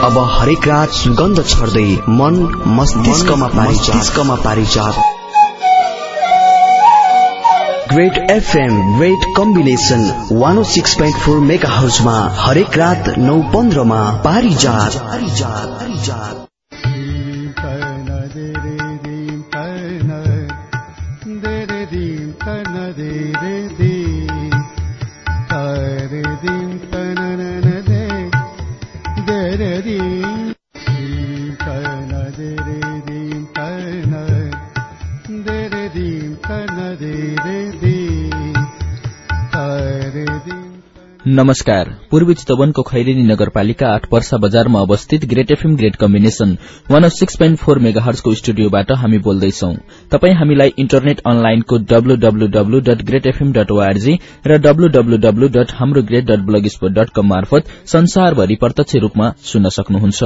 अब हरेक रात सुगन्ध छर्दै मन मस्तिष्कमा पारिजात। मस्तिष्कमा Parijat. Great FM great combination one six point four mega हाउसमा हरेक रात नौ पन्ध्रमा पारिजात पारिजात पारिजात। नमस्कार। पूर्वी चितवनको खैरेनी नगरपालिका आठ वर्षा बजारमा अवस्थित great FM great combination one six point four mega हर्सको स्टुडियोबाट हामी बोल्दैछौ। तपाई हामीलाई इन्टरनेट अनलाइनको WWW dot great FM dot ORG र डब्लूडब्लूडब्लू डट हाम्रो great dot blogspot dot com मार्फत संसारभरि प्रत्यक्ष रूपमा सुन्न सक्नुहुन्छ।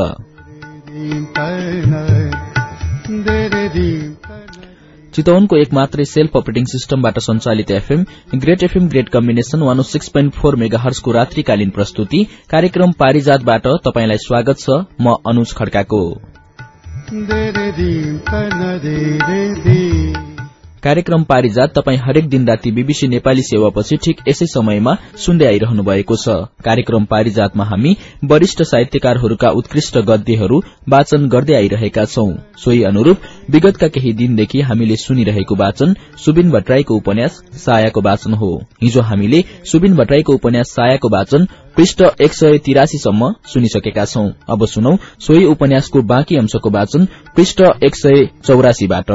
चितवनको एक मात्रै सेल्फ अपरेटिङ सिस्टमबाट सञ्चालित FM great FM great combination one six point four mega हर्सको रात्रिकालीन प्रस्तुति कार्यक्रम पारिजातबाट तपाईंलाई स्वागत छ म अनुज खड्काको। कार्यक्रम पारिजात तपाई हरेक दिन राति बीबीसी नेपाली सेवापछि ठिक यसै समयमा सुन्दै आइरहनु भएको छ। कार्यक्रम पारिजातमा हामी वरिष्ठ साहित्यकारहरूका उत्कृष्ट गद्यहरू वाचन गर्दै आइरहेका छौं। सोही अनुरूप विगतका केही दिनदेखि हामीले सुनिरहेको वाचन सुबिन भट्टराईको उपन्यास सायाको वाचन हो। हिजो हामीले सुबिन भट्टराईको उपन्यास सायाको वाचन पृष्ठ एक सय तिरासीसम्म सुनिसकेका छौं। अब सुनौ सोही उपन्यासको बाँकी अंशको वाचन पृष्ठ एक सय चौरासीबाट।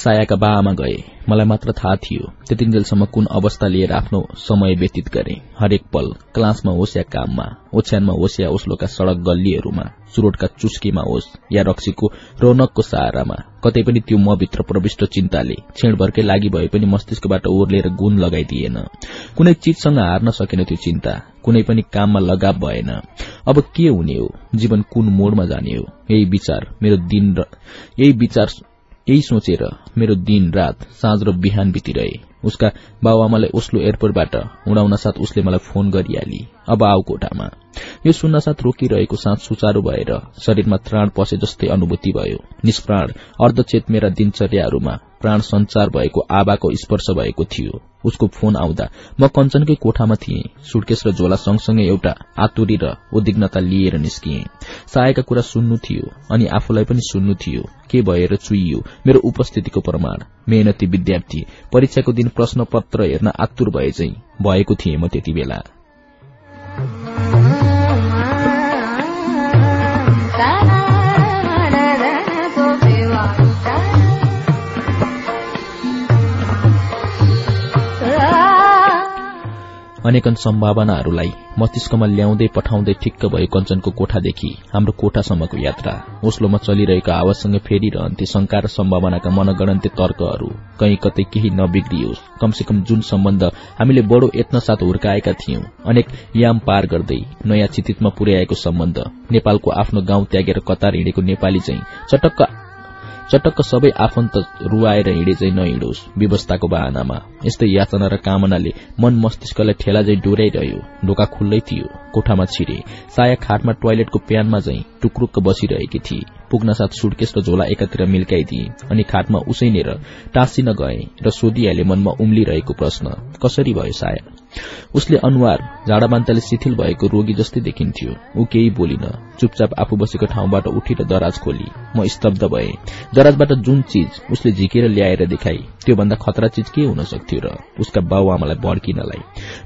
सायाका बाआमा गए। मलाई मात्र थाहा थियो त्यतिन्जेलसम्म कुन अवस्था लिएर आफ्नो समय व्यतीत गरे। हरेक पल क्लासमा होस् या काममा ओछ्यानमा होस् या ओस्लोका सड़क गल्लीहरूमा चुरोटका चुस्कीमा होस् या रक्सीको रौनकको सहारामा कतै पनि त्यो मभित्र प्रविष्ट चिन्ताले क्षणभरकै लागि भए पनि मस्तिष्कबाट ओर्लेर गुण लगाइदिएन। कुनै चीजसँग हार्न सकेन त्यो चिन्ता कुनै पनि काममा लगाव भएन। अब के हुने हो? जीवन कुन मोडमा जाने हो? यही विचार मेरो दिन यही विचार यही सोचेर मेरो दिन रात साँझ र बिहान बितिरहे। उसका बाबुआमालाई ओस्लो एयरपोर्टबाट उडाउन साथ उसले मलाई फोन गरिहाली। अब आऊ कोठामा। यो सुन्न साथ रोकिरहेको साथ सुचारू भएर शरीरमा त्राण पसे जस्तै अनुभूति भयो। निष्प्राण अर्धचेत मेरा दिनचर्याहरूमा प्राण संचार भएको आबाको स्पर्श भएको थियो। उसको फोन आउँदा म कञ्चनकै कोठामा थिएँ। सुटकेश र झोला सँगसँगै एउटा आतुरी र उद्विग्नता लिएर निस्किए। सायका कुरा सुन्नु थियो अनि आफूलाई पनि सुन्नु थियो। के भएर चुइयो मेरो उपस्थितिको प्रमाण। मेहनती विद्यार्थी परीक्षाको दिन प्रश्न पत्र हेर्न आतुर भए चाहिँ भएको थिएँ म त्यति बेला अनेकन सम्भावनाहरूलाई मस्तिष्कमा ल्याउँदै पठाउँदै ठिक्क भयो कञ्चनको कोठादेखि हाम्रो कोठासम्मको यात्रा। ओस्लोमा चलिरहेको आवाजसँग फेरिरहन्थे शंका र सम्भावनाका मनगणन्ते तर्कहरू। कहीँ कतै केही नबिग्रियोस्। कमसेकम जुन सम्बन्ध हामीले बडो यत्नसाथ हुर्काएका थियौं अनेक याम पार गर्दै नयाँ चितितमा पुर्याएको सम्बन्ध नेपालको आफ्नो गाउँ त्यागेर कतार हिँडेको नेपाली चाहिँ चटक्क चटक्क सबै आफन्त रुवाएर हिँडे चाहिँ नहिँडोस् व्यवस्थाको बाहनामा। यस्तै याचना र कामनाले मन मस्तिष्कलाई ठेला चाहिँ डोर्याइरह्यो ढोका खुल्लै थियो कोठामा छिरे। साया खाटमा टोयलेटको प्यानमा चाहिँ टुक्रुक्क बसिरहेकी थिए। पुग्न साथ सुटकेस र झोला एकातिर मिल्काइदिए अनि खाटमा उसैनेर टाँसिन गए र सोधिहाले मनमा उम्लिरहेको प्रश्न कसरी भयो साया? उसले अनुहार झाडाबान्ताले शिथिल भएको रोगी जस्तै देखिन्थ्यो। ऊ केही बोलिन चुपचाप आफू बसेको ठाउँबाट उठेर दराज खोली। म स्तब्ध भए। दराजबाट जुन चीज उसले झिकेर ल्याएर देखाई त्योभन्दा खतरा चीज के हुन सक्थ्यो र उसका बाउ आमालाई भड्किनलाई?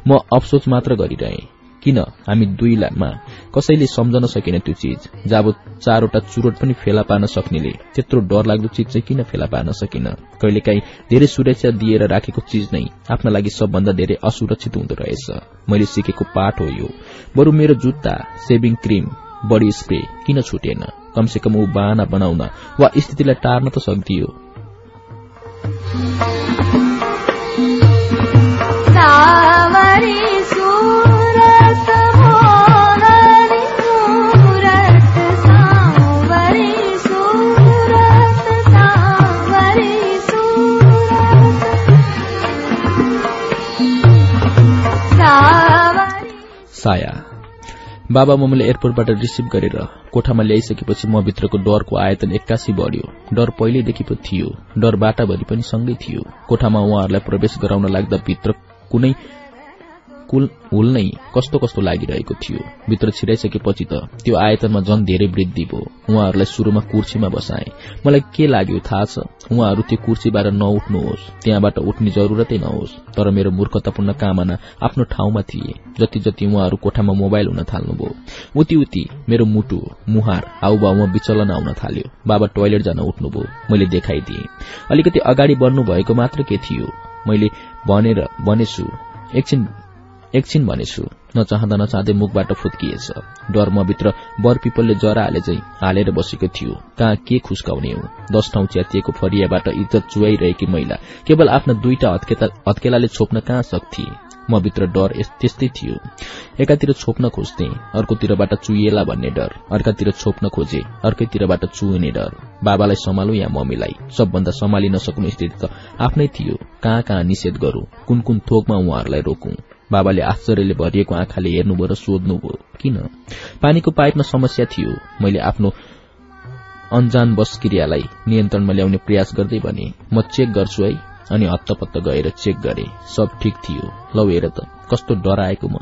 म अफसोच मात्र गरिरहे। किन हामी दुईमा कसैले सम्झन सकेन त्यो चीज। जब चारवटा चुरोट पनि फेला पार्न सक्नेले त्यत्रो डर लाग्दो चीज चाहिँ किन फेला पार्न सकिन? कहिलेकाहीँ धेरै सुरक्षा दिएर राखेको चीज नै आफ्ना लागि सबभन्दा धेरै असुरक्षित हुँदो रहेछ। मैले सिकेको पाठ हो यो। बरू मेरो जुत्ता सेभिङ क्रिम बडी स्प्रे किन छुटेन? कमसेकम ऊ बाहना बनाउन वा स्थितिलाई टार्न त सक्दियो। बाबा मम्मीले एयरपोर्टबाट रिसिभ गरेर कोठामा ल्याइसकेपछि म भित्रको डरको आयतन एक्कासी बढ़्यो। डर पहिलेदेखि पो थियो। डर बाटाभरि पनि सँगै थियो। कोठामा उहाँहरूलाई प्रवेश गराउन लाग्दा भित्र कुनै कुल हुल नै कस्तो कस्तो लागिरहेको थियो। भित्र छिराइसकेपछि त त्यो आयतनमा झन धेरै वृद्धि भयो। उहाँहरूलाई शुरूमा कुर्सीमा बसाए। मलाई के लाग्यो थाहा छ? उहाँहरू त्यो कुर्सीबाट नउठ्नुहोस्। त्यहाँबाट उठ्ने जरूरतै नहोस्। तर मेरो मूर्खतापूर्ण कामना आफ्नो ठाउँमा थिए। जति जति उहाँहरू कोठामा मोबाइल हुन थाल्नुभयो। उति उति मेरो मुटु मुहार हाउभाउमा विचलन आउन थाल्यो। बाबा टोयलेट जान उठ्नुभयो। मैले देखाइदिए। अलिकति अगाडि बढ्नु भएको मात्र के थियो? मैले भनेर भनेछु एकछिन एकछिन भनेछु नचाहँदा नचाहँदै मुखबाट फुत्किएछ। डर म भित्र बर पिपलले जरा हाले चाहिँ हालेर बसेको थियो। कहाँ के खुस्काउने हो? दस ठाउँ च्यातिएको फरियाबाट इज्जत चुहाइरहेकी महिला केवल आफ्ना दुईटा हत्केलाले छोप्न कहाँ सक्थे? म भित्र डर त्यस्तै थियो। एकातिर छोप्न खोज्थे अर्कोतिरबाट चुइएला भन्ने डर। अर्कातिर छोप्न खोजे अर्कैतिरबाट चुइने डर। बाबालाई सम्हालु या मम्मीलाई? सबभन्दा सम्हालि नसक्नु स्थिति त आफ्नै थियो। कहाँ कहाँ निषेध गरू? कुन कुन थोकमा उहाँहरूलाई रोकौं? बाबाले आश्चर्यले भरिएको आँखाले हेर्नुभयो र सोध्नुभयो किन? पानीको पाइपमा समस्या थियो। मैले आफ्नो अन्जान बस क्रियालाई नियन्त्रणमा ल्याउने प्रयास गर्दै भने म चेक गर्छु है। अनि हत्तपत्त गएर चेक गरे। सब ठिक थियो। लौ हेर त कस्तो डराएको म।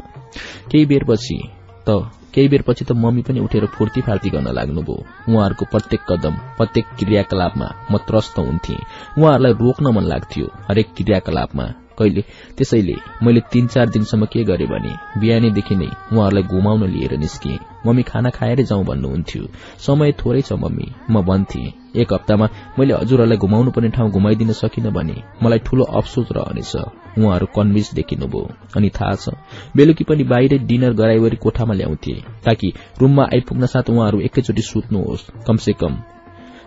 केही बेरपछि त केही बेरपछि त मम्मी पनि उठेर फुर्ती फार्ती गर्न लाग्नुभयो। उहाँहरूको प्रत्येक कदम प्रत्येक क्रियाकलापमा म त्रस्त हुन्थे। उहाँहरूलाई रोक्न मन लाग्थ्यो। हरेक क्रियाकलापमा कहिले? त्यसैले मैले तीन चार दिनसम्म के गरे भने बिहानैदेखि नै उहाँहरूलाई घुमाउन लिएर निस्किए मम्मी खाना खाएरै जाउँ भन्नुहुन्थ्यो। समय थोरै छ मम्मी। म भन्थे एक हप्तामा मैले हजुरहरूलाई घुमाउनु पर्ने ठाउँ घुमाइदिन सकिन भने मलाई ठूलो अफसोस रहनेछ। उहाँहरू कन्भिन्स देखिनुभयो। अनि थाहा छ बेलुकी पनि बाहिरै डिनर गराइवरी कोठामा ल्याउँथे ताकि रूममा आइपुग्न साथ उहाँहरू एकैचोटि सुत्नुहोस्। कमसे कम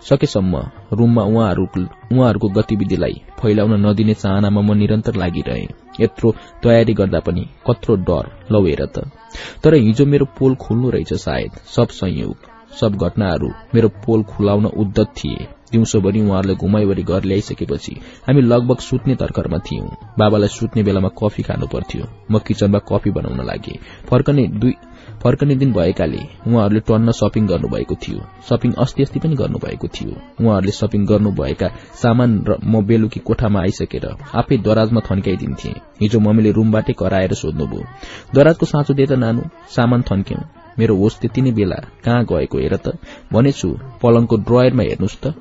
सकेसम्म रूममा उहाँहरूको गतिविधिलाई फैलाउन नदिने चाहनामा म निरन्तर लागिरहे। यत्रो तयारी गर्दा पनि कत्रो डर लौ त। तर हिजो मेरो पोल खुल्नु रहेछ सायद। सब संयोग सब घटनाहरू मेरो पोल खुलाउन उद्धत थिए। दिउँसोभरि उहाँहरूले घुमाइवरी घर ल्याइसकेपछि हामी लगभग सुत्ने तर्करमा थियौं। बाबालाई सुत्ने बेलामा कफी खानु पर्थ्यो म किचनमा कफी बनाउन लागे। फर्कने दुई फर्कने दिन भएकाले उहाँहरूले टन्न सपिङ गर्नुभएको थियो। सपिङ अस्ति अस्ति पनि गर्नुभएको थियो। उहाँहरूले सपिङ गर्नुभएका सामान र म बेलुकी कोठामा आइसकेर आफै दराजमा थन्काइदिन्थे। हिजो मम्मीले रूमबाटै कराएर सोध्नुभयो दराजको साँचो दे त नानु सामान थन्क्यौं। मेरो होस त्यति नै बेला कहाँ गएको हेर त। भनेछु पलङको ड्रयरमा हेर्नुहोस् त।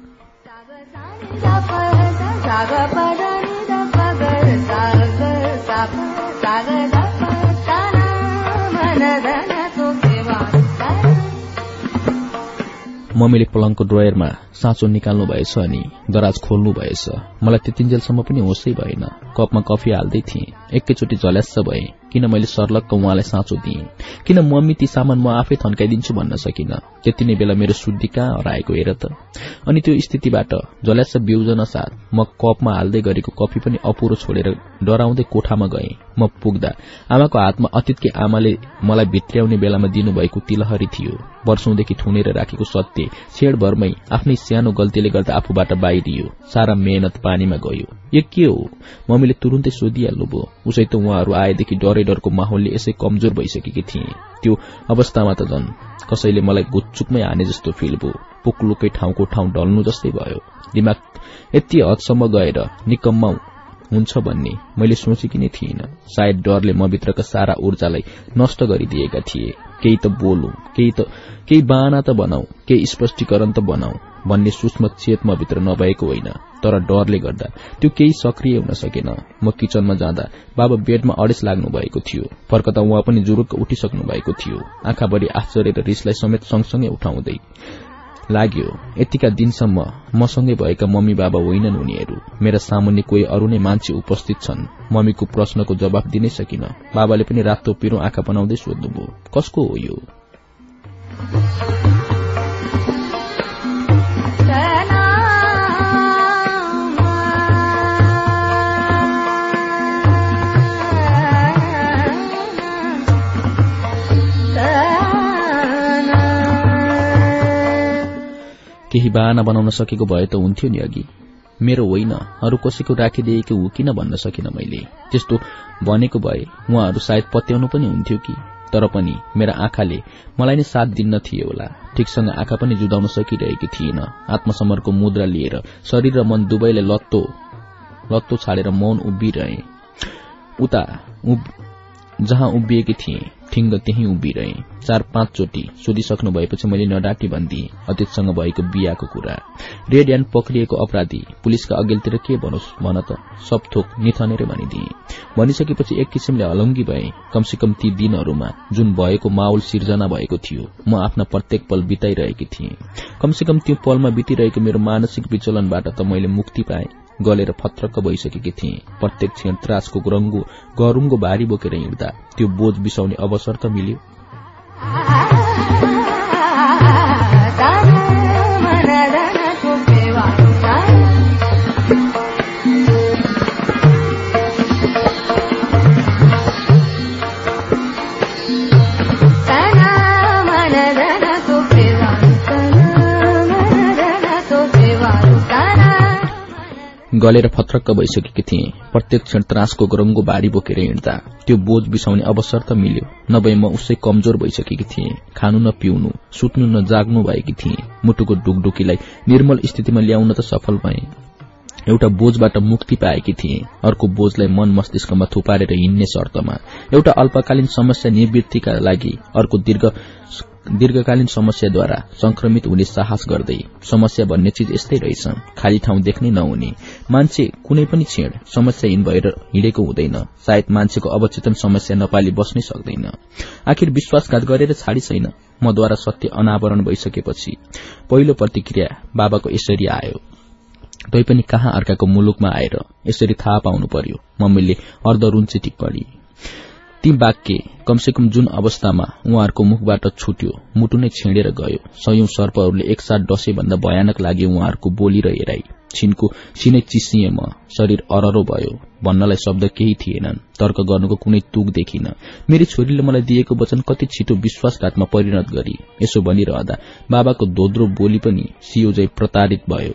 मम्मीले पलङको ड्रयरमा साँचो निकाल्नु भएछ अनि दराज खोल्नु भएछ। मलाई त्यतिन्जेलसम्म पनि होसै भएन। कपमा कफी हाल्दै थिएँ। एकैचोटि झल्यास्स भए किन मैले सर्लक्क उहाँलाई साँचो दिएँ किन मम्मी ती सामान म आफै थन्काइदिन्छु भन्न सकिन? त्यति नै बेला मेरो शुद्धि कहाँ हराएको हेर त। अनि त्यो स्थितिबाट झल्यास्स बिउजन साथ म कपमा हाल्दै गरेको कफी पनि अपुरो छोडेर डराउँदै कोठामा गएँ। म पुग्दा आमाको हातमा अतीतकी आमाले मलाई भित्र्याउने बेलामा दिनुभएको तिलहरी थियो। वर्षौंदेखि थुनेर राखेको सत्य छेडभरमै आफ्नै सानो गल्तीले गर्दा आफूबाट बाहिरियो। सारा मेहनत पानीमा गयो। यो के हो? मम्मीले तुरुन्तै सोधिहाल्नुभयो उसै त उहाँहरू आएदेखि डरै डरको माहौलले यसै कमजोर भइसकेकी थिए। त्यो अवस्थामा त झन् कसैले मलाई गुच्चुकमै हाने जस्तो फिल भयो। पुक्लुकै ठाउँको ठाउँ ढल्नु जस्तै भयो। दिमाग यति हदसम्म गएर निकम्मा हुन्छ भन्ने मैले सोचेकी नै थिइन। सायद डरले म भित्रका सारा ऊर्जालाई नष्ट गरिदिएका थिए। केही त बोलौं केही त केही बाहना त बनाऊ केही स्पष्टीकरण त बनाऊ। भन्ने सूक्ष्म चेत म भित्र नभएको होइन तर डरले गर्दा। त्यो केही सक्रिय हुन सकेन। म किचनमा जाँदा बाबा बेडमा अडेस लाग्नु भएको थियो। फर्कदा उहाँ पनि जुरुक्क उठिसक्नु भएको थियो। आँखाभरि आश्चर्य र रिसलाई समेत सँगसँगै उठाउँदै लाग्यो यतिका दिनसम्म मसँगै भएका मम्मी बाबा होइनन् उनीहरू। मेरा सामुन्ने कोही अरू नै मान्छे उपस्थित छन्। मम्मीको प्रश्नको जवाफ दिनै सकिन। बाबाले पनि रातो पिरो आँखा बनाउँदै सोध्नुभयो कसको हो यो? केही बाहना बनाउन सकेको भए त हुन्थ्यो नि अघि। मेरो होइन अरू कसैको राखिदिएको हो किन भन्न सकिन मैले? त्यस्तो भनेको भए उहाँहरू सायद पत्याउनु पनि हुन्थ्यो कि? तर पनि मेरा आँखाले मलाई नै साथ दिन्न थिए होला। ठिकसँग आँखा पनि जुदाउन सकिरहेकी थिइन। आत्मसमरको मुद्रा लिएर शरीर र मन दुवैले लत्तो लत्तो छाडेर मौन उभिरहे। उता उभ- जहाँ उभिएकी थिए। ठिङ्ग त्यही उभिरहे। चार पाँच चोटि सोधिसक्नु भएपछि मैले नडाटी भनिदिए अतीतसँग भएको बिहाको कुरा। रेड एन्ड पक्रिएको अपराधी पुलिसका अघिल्तिर के भनोस् भन त सब थोक निथनेर भनिदिए। भनिसकेपछि एक किसिमले हलङ्गी भए कमसेकम ती दिनहरूमा जुन भएको माहौल सिर्जना भएको थियो म आफ्ना प्रत्येक पल बिताइरहेकी थिएँ। कमसेकम त्यो पलमा बितिरहेको मेरो मानसिक विचलनबाट त मैले मुक्ति पाएँ। गलेर फत्रक्क भइसकेकी थिएँ। प्रत्येक क्षण त्रासको रङ्गो गरुङ्गो भारी बोकेर हिँड्दा त्यो बोझ बिसाउने अवसर त मिल्यो। गलेर फत्रक्क भइसकेकी थिएँ। प्रत्येक क्षण त्रासको गरङ्गो भारी बोकेर हिँड्दा त्यो बोझ बिसाउने अवसर त मिल्यो नभए म उसै कमजोर भइसकेकी थिएँ। खानु न पिउनु सुत्नु न जाग्नु भएकी थिएँ। मुटुको डुकडुकीलाई निर्मल स्थितिमा ल्याउन त सफल भए। एउटा बोझबाट मुक्ति पाएकी थिए। अर्को बोझलाई मन मस्तिष्कमा थुपारेर हिँड्ने शर्तमा। एउटा अल्पकालीन समस्या निवृत्तिका लागि अर्को दीर्घ दीर्घकालीन समस्याद्वारा संक्रमित हुने साहस गर्दै समस्या भन्ने चीज यस्तै रहेछ। खाली ठाउँ देख्नै नहुने। मान्छे कुनै पनि क्षण समस्याहीन भएर हिँडेको हुँदैन। सायद मान्छेको अवचेतन समस्या नपाली बस्नै सक्दैन। आखिर विश्वासघात गरेर छाडी छैन मद्वारा सत्य अनावरण भइसकेपछि पहिलो प्रतिक्रिया बाबाको यसरी आयो। तै पनि कहाँ अर्काको मुलुकमा आएर यसरी थाहा पाउनु पर्यो? मम्मीले अर्धरुन्चे टिप्पणी ती वाक्य कमसेकम जुन अवस्थामा उहाँहरूको मुखबाट छुट्यो मुटु नै छेडेर गयो। सयौं सर्पहरूले एकसाथ डसे भन्दा भयानक लाग्यो उहाँहरूको बोली र हेराई छिनको छिनै चिसिए म शरीर अररो भयो भन्नलाई शब्द केही थिएनन् तर्क गर्नुको कुनै तुक देखिन। मेरी छोरीले मलाई दिएको वचन कति छिटो विश्वासघातमा परिणत गरी यसो भनिरहँदा बाबाको धोद्रो बोली पनि सियोजै प्रताड़ित भयो।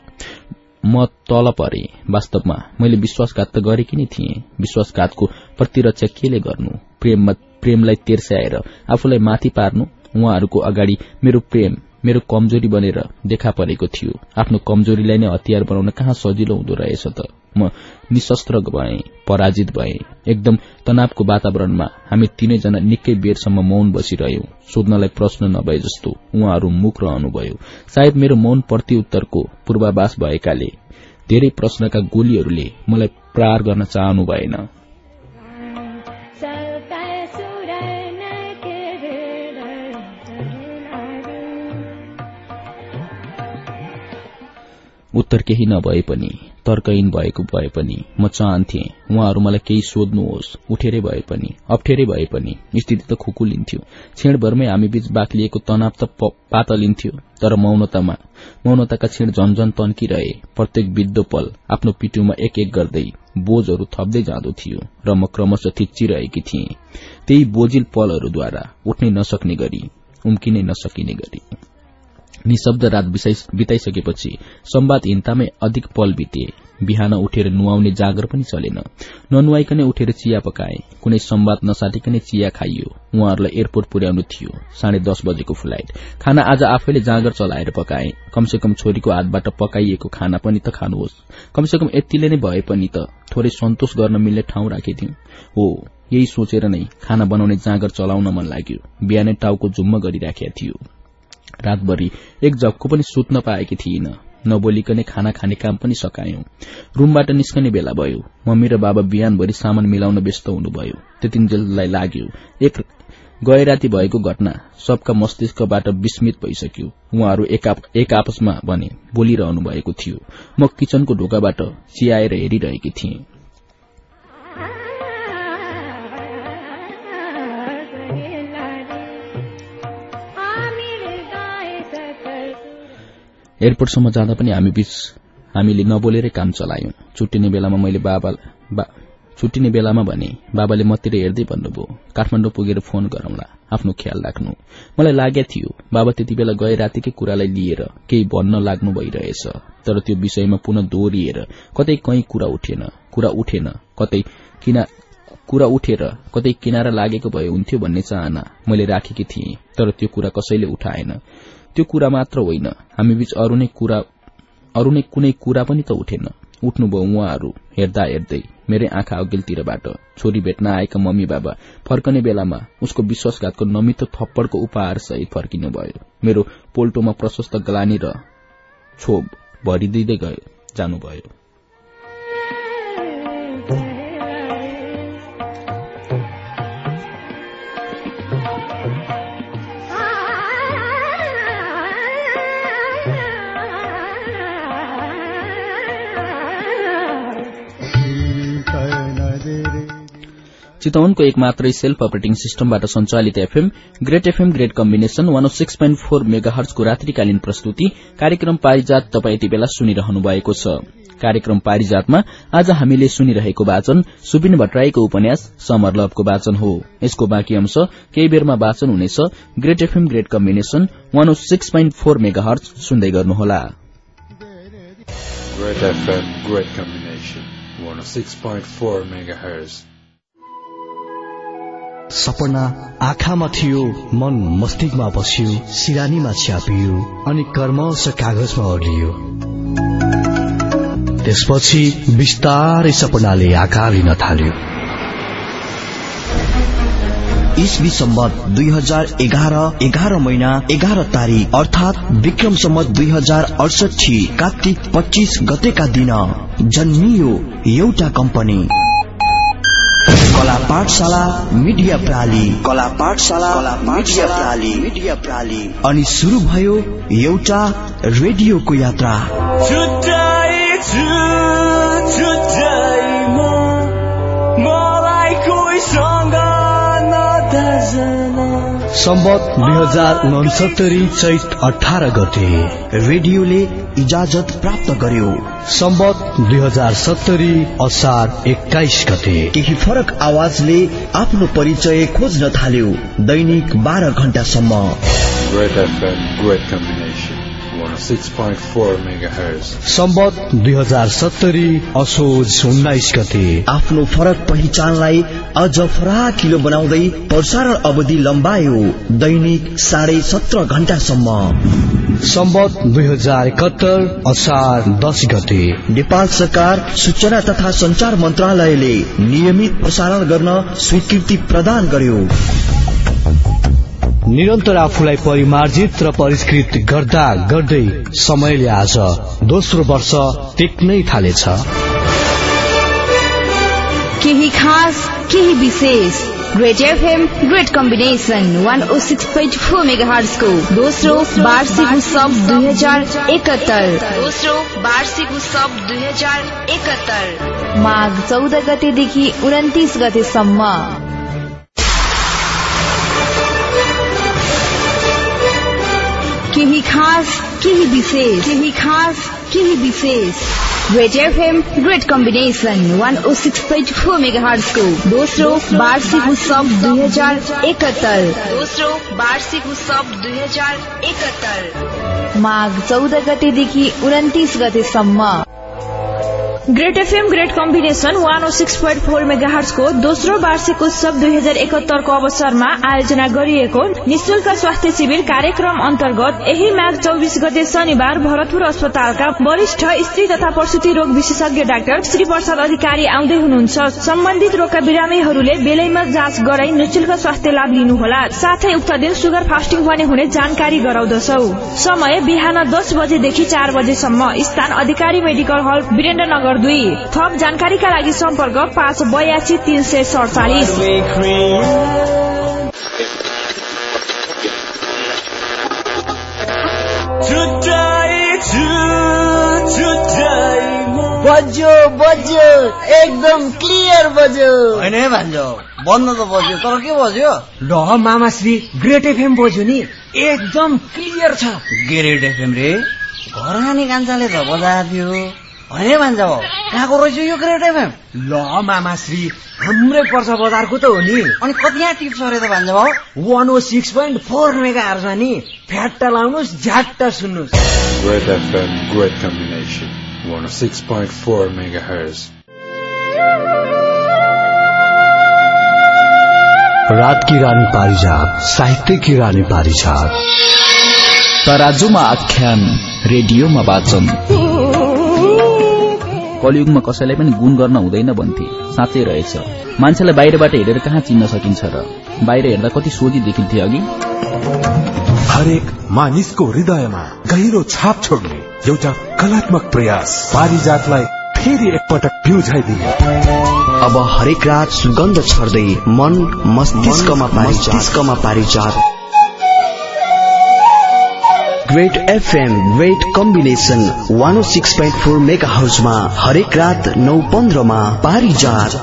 म तल परे वास्तवमा मैले विश्वासघात त गरेकी नै थिएँ। विश्वासघातको प्रतिरक्षा केले गर्नु? प्रेममा प्रेमलाई तेर्स्याएर आफूलाई माथि पार्नु उहाँहरूको अगाडि मेरो प्रेम मेरो कमजोरी बनेर देखा परेको थियो। आफ्नो कमजोरीलाई नै हतियार बनाउन कहाँ सजिलो हुँदो रहेछ त? म निशस्त्र भए पराजित भए। एकदम तनावको वातावरणमा हामी तीनैजना निकै बेरसम्म मौन बसिरह्यौं। सोध्नलाई प्रश्न नभए जस्तो उहाँहरू मुख रहनुभयो। सायद मेरो मौन प्रत्युत्तरको पूर्वाभास भएकाले धेरै प्रश्नका गोलीहरूले मलाई प्रहार गर्न चाहनु भएन। उत्तर केही नभए पनि तर्कहीन भएको भए पनि म चाहन्थे उहाँहरू मलाई केही सोध्नुहोस्। उठेरै भए पनि अप्ठ्यारै भए पनि स्थिति त खुकुलिन्थ्यो। क्षणभरमै हामी बीच बाक्लिएको तनाव त पातलिन्थ्यो। तर मौनतामा मौनताका क्षण झन्झन तन्किरहे। प्रत्येक बित्दो पल आफ्नो पिटुमा एक एक गर्दै बोझहरू थप्दै जाँदो थियो र म क्रमशः थिच्चिरहेकी थिएँ। त्यही बोझिल पलहरूद्वारा उठ्नै नसक्ने गरी उम्किनै नसकिने गरी। निशब्द रात बिताइसकेपछि संवादहीनतामै अधिक पल बिते। बिहान उठेर नुहाउने जागर पनि चलेन। ननुहाइकनै उठेर चिया पकाए। कुनै संवाद नसाटिकनै चिया खाइयो। उहाँहरूलाई एयरपोर्ट पुर्याउनु थियो। साढे दस बजेको फ्लाइट। खाना आज आफैले जाँगर चलाएर पकाए। कमसेकम छोरीको हातबाट पकाइएको खाना पनि त खानुहोस्। कमसेकम यतिले नै भए पनि त थोरै सन्तोष गर्न मिल्ने ठाउँ राखेथ्यौं हो यही सोचेर नै खाना बनाउने जाँगर चलाउन मन लाग्यो। बिहानै टाउको झुम्म गरिराखेका थियो। रातभरि एक झक्को पनि सुत्न पाएकी थिइन। नबोलिकनै खाना खाने काम पनि सकायौं। रूमबाट निस्कने बेला भयो। मम्मी र बाबा बिहानभरि सामान मिलाउन व्यस्त हुनुभयो। त्यतिन्जेललाई लाग्यो एक गए राति भएको घटना। सबका मस्तिष्कबाट विस्मित भइसक्यो। उहाँहरू एकाप- एक आपसमा भने बोलिरहनु भएको थियो। म किचनको ढोकाबाट चियाएर हेरिरहेकी थिएँ। एयरपोर्टसम्म जाँदा पनि हामी बीच हामीले नबोलेरै काम चलायौं। छुट्टिने बेलामा मैले बाबा बा- छुट्टिने बेलामा भने बाबाले मतिर हेर्दै भन्नुभयो काठमाडौँ पुगेर फोन गरौंला आफ्नो ख्याल राख्नु। मलाई लागेको थियो बाबा त्यति बेला गए रातिकै कुरालाई लिएर केही भन्न लाग्नु भइरहेछ तर त्यो विषयमा पुनः दोहोरिएर कतै कहीँ कुरा उठेन कुरा उठेन कतै किना कुरा उठेर कतै किनारा लागेको भए हुन्थ्यो भन्ने चाहना मैले राखेकी थिएँ तर त्यो कुरा कसैले उठाएन। त्यो कुरा मात्र होइन। हामीबीच अरू नै अरू नै कुनै कुरा पनि त उठेन। उठ्नुभयो उहाँहरू हेर्दा हेर्दै मेरै आँखा अघिल्तिरबाट। छोरी भेट्न आएका मम्मी बाबा फर्कने बेलामा उसको विश्वासघातको नमितो थप्पडको उपहार सहित फर्किनु भयो। मेरो पोल्टोमा प्रशस्त ग्लानी र छोप भरिदिँदै गयो जानुभयो। चितवनको एक मात्रै सेल्फ अपरेटिङ सिस्टमबाट सञ्चालित FM great FM great combination one six point four mega हर्चको रात्रिकालीन प्रस्तुति कार्यक्रम पारिजात तपाई यति बेला सुनिरहनु भएको छ कार्यक्रम पारिजातमा आज हामीले सुनिरहेको वाचन सुबिन भट्टराईको उपन्यास समर लभको वाचन हो यसको बाँकी अंश केही बेरमा वाचन हुनेछ great FM great combination one six point four mega hertz सुन्दै गर्नुहोला Great FM, great combination. 106.4 megahertz. सपना आँखामा थियो मन मस्तिष्कमा बस्यो सिरानीमा छ्यापियो अनि कर्मश कागजमा ओर्लियो। त्यसपछि बिस्तारै सपनाले आकार लिन थाल्यो। इस्वी सम्बत दुई हजार एघार एघार महिना एघार तारिक अर्थात विक्रम सम्बत दुई हजार अडसठी कार्तिक पच्चिस गतेका दिन जन्मियो एउटा कम्पनी। कला पाठशाला मिडिया प्राली कला पाठशाला मिडिया प्राली मिडिया प्राली अनि शुरू भयो एउटा रेडियोको यात्रा। म मलाई कोहीसँग नदार्जना सम्बत दुई हजार उनसत्तरी चैत अठार गते रेडियोले इजाजत प्राप्त गर्यो। सम्बत दुई हजार सत्तरी असार एक्काइस गते। केही फरक आवाजले आफ्नो परिचय खोज्न थाल्यो। दैनिक बाह्र घण्टासम्म। सम्बत दुई हजार सत्तरी असोज उन्नाइस गते। आफ्नो फरक पहिचानलाई अझ फराकिलो बनाउँदै प्रसारण अवधि लम्बायो। दैनिक साढे सत्र घण्टासम्म सम्बत दुई हजार एकहत्तर असार दस गते। नेपाल सरकार सूचना तथा संचार मन्त्रालयले नियमित प्रसारण गर्न स्वीकृति प्रदान गर्यो। निरन्तर आफूलाई परिमार्जित र परिष्कृत गर्दा गर्दै समयले आज दोस्रो वर्ष टेक्नै थालेछ। केही खास केही विशेष। Great FM great combination one O six point four mega को दोस्रो वार्षिक उत्सव दुई हजार एकहत्तर। दोस्रो वार्षिक उत्सव दुई हजार एकहत्तर। माघ चौध गतेदेखि उन्तिस गतेसम्म। केही खास केही विशेष केही खास केही विशेष। Great FM great combination one O six point four mega को दोस्रो वार्षिक उत्सव दुई हजार एकहत्तर। दोस्रो वार्षिक उत्सव दुई हजार एकहत्तर। माघ चौध गतेदेखि उन्तिस गतेसम्म। Great FM great combination one O six point four मेगाहर्सको दोस्रो वार्षिक उत्सव दुई हजार एकहत्तरको अवसरमा आयोजना गरिएको निशुल्क स्वास्थ्य शिविर कार्यक्रम अन्तर्गत यही माघ चौबिस गते शनिबार भरतपुर अस्पतालका वरिष्ठ स्त्री तथा प्रसुति रोग विशेषज्ञ डाक्टर श्री प्रसाद अधिकारी आउँदै हुनुहुन्छ। सम्बन्धित रोगका बिरामीहरूले बेलैमा जाँच गराई निशुल्क स्वास्थ्य लाभ लिनुहोला। साथै उक्त दिन सुगर फास्टिङ पनि हुने जानकारी गराउँदछौ। समय बिहान दस बजेदेखि चार बजेसम्म। स्थान अधिकारी मेडिकल हल वीरेन्द्रनगर दुई। थप जानकारीका लागि सम्पर्क पाँच बयासी तीन सय सडचालिस बज्यो बज्यो एकदम क्लियर बज्यो। होइन है भान्जो बन्द त बज्यो तर के बज्यो? ल मामाश्री ग्रेट एफएम बज्यो नि एकदम क्लियर छ। ग्रेट एफएम रे घरानी कान्छाले त बजाएको थियो होइन भान्जा भाउ कहाँको रहेछ यो ग्रेट एफएम ल मामाश्री हाम्रै पर्छ बजारको त हो नि। अनि कति यहाँ टिप्स अरे त भान्जा भाउ one o six point four megahertz नि। फ्याट्ट लाउनुहोस् झ्याट्ट सुन्नुहोस्। Great FM, great combination. 106.4 megahertz. रात की रानी पारिजात साहित्य की रानी पारिजात। तराजुमा आख्यान रेडियोमा वाचन। कलियुगमा कसैलाई पनि गुण गर्न हुँदैन भन्थे। साँच्चै रहेछ। मान्छेलाई बाहिरबाट हेरेर कहाँ चिन्न सकिन्छ र? बाहिर हेर्दा कति सोझी देखिन्थे अघि। हरेक मानिसको हृदयमा गहिरो छाप छोड्ने एउटा कलात्मक प्रयास पारिजातलाई फेरि एकपटक प्युझाइदिए अब हरेक रात सुगन्ध छर्दै मन मस्तिष्कमा पारिजात। Great FM great combination one o six point four megahertz में हरेक रात नौ पारिजात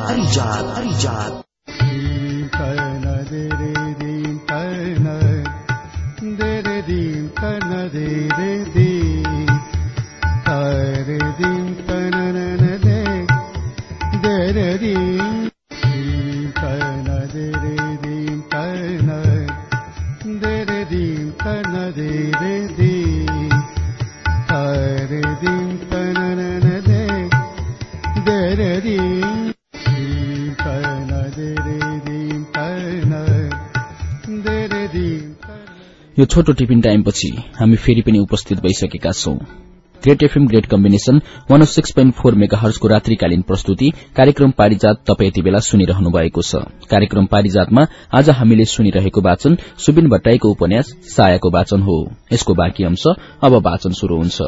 यो छोटो टिफिन टाइमपछि हामी फेरि पनि उपस्थित भइसकेका छौं। Great FM great combination one six point four mega हर्सको रात्रिकालीन प्रस्तुति कार्यक्रम पारिजात तपाई यति बेला सुनिरहनु भएको छ। कार्यक्रम पारिजातमा आज हामीले सुनिरहेको वाचन सुबिन भट्टाईको उपन्यास सायाको वाचन हो। यसको बाँकी अंश अब वाचन शुरू हुन्छ।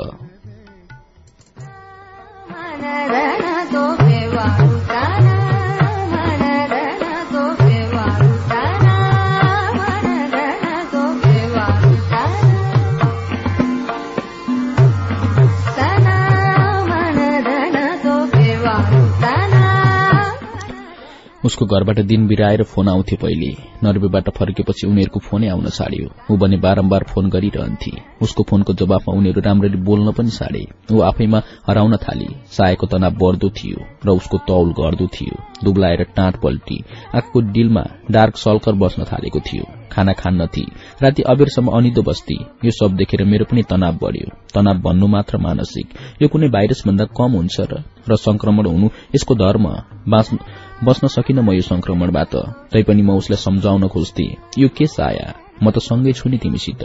उसको घरबाट दिन बिराएर फोन आउँथ्यो पहिले। नर्वेबाट फर्केपछि उनीहरूको फोनै आउन छाड्यो ऊ भने बारम्बार फोन गरिरहन्थे। उसको फोनको जवाफमा उनीहरू राम्ररी बोल्न पनि छाडे ऊ आफैमा हराउन थाली। सायको तनाव बढ्दो थियो र उसको तौल घट्दो थियो। दुब्लाएर टाँट पल्टी आँखाको डिलमा डार्क सल्कर बस्न थालेको थियो। खाना खान्नथी राति अबेरसम्म अनिदो बस्ती यो सब देखेर मेरो पनि तनाव बढ्यो। तनाव भन्नु मात्र मानसिक। यो कुनै भाइरस भन्दा कम हुन्छ र संक्रमण हुनु यसको धर्म बस्न सकिन म यो संक्रमणबाट तैपनि म उसलाई सम्झाउन खोज्थे यो के साया? म त सँगै छु नि तिमीसित।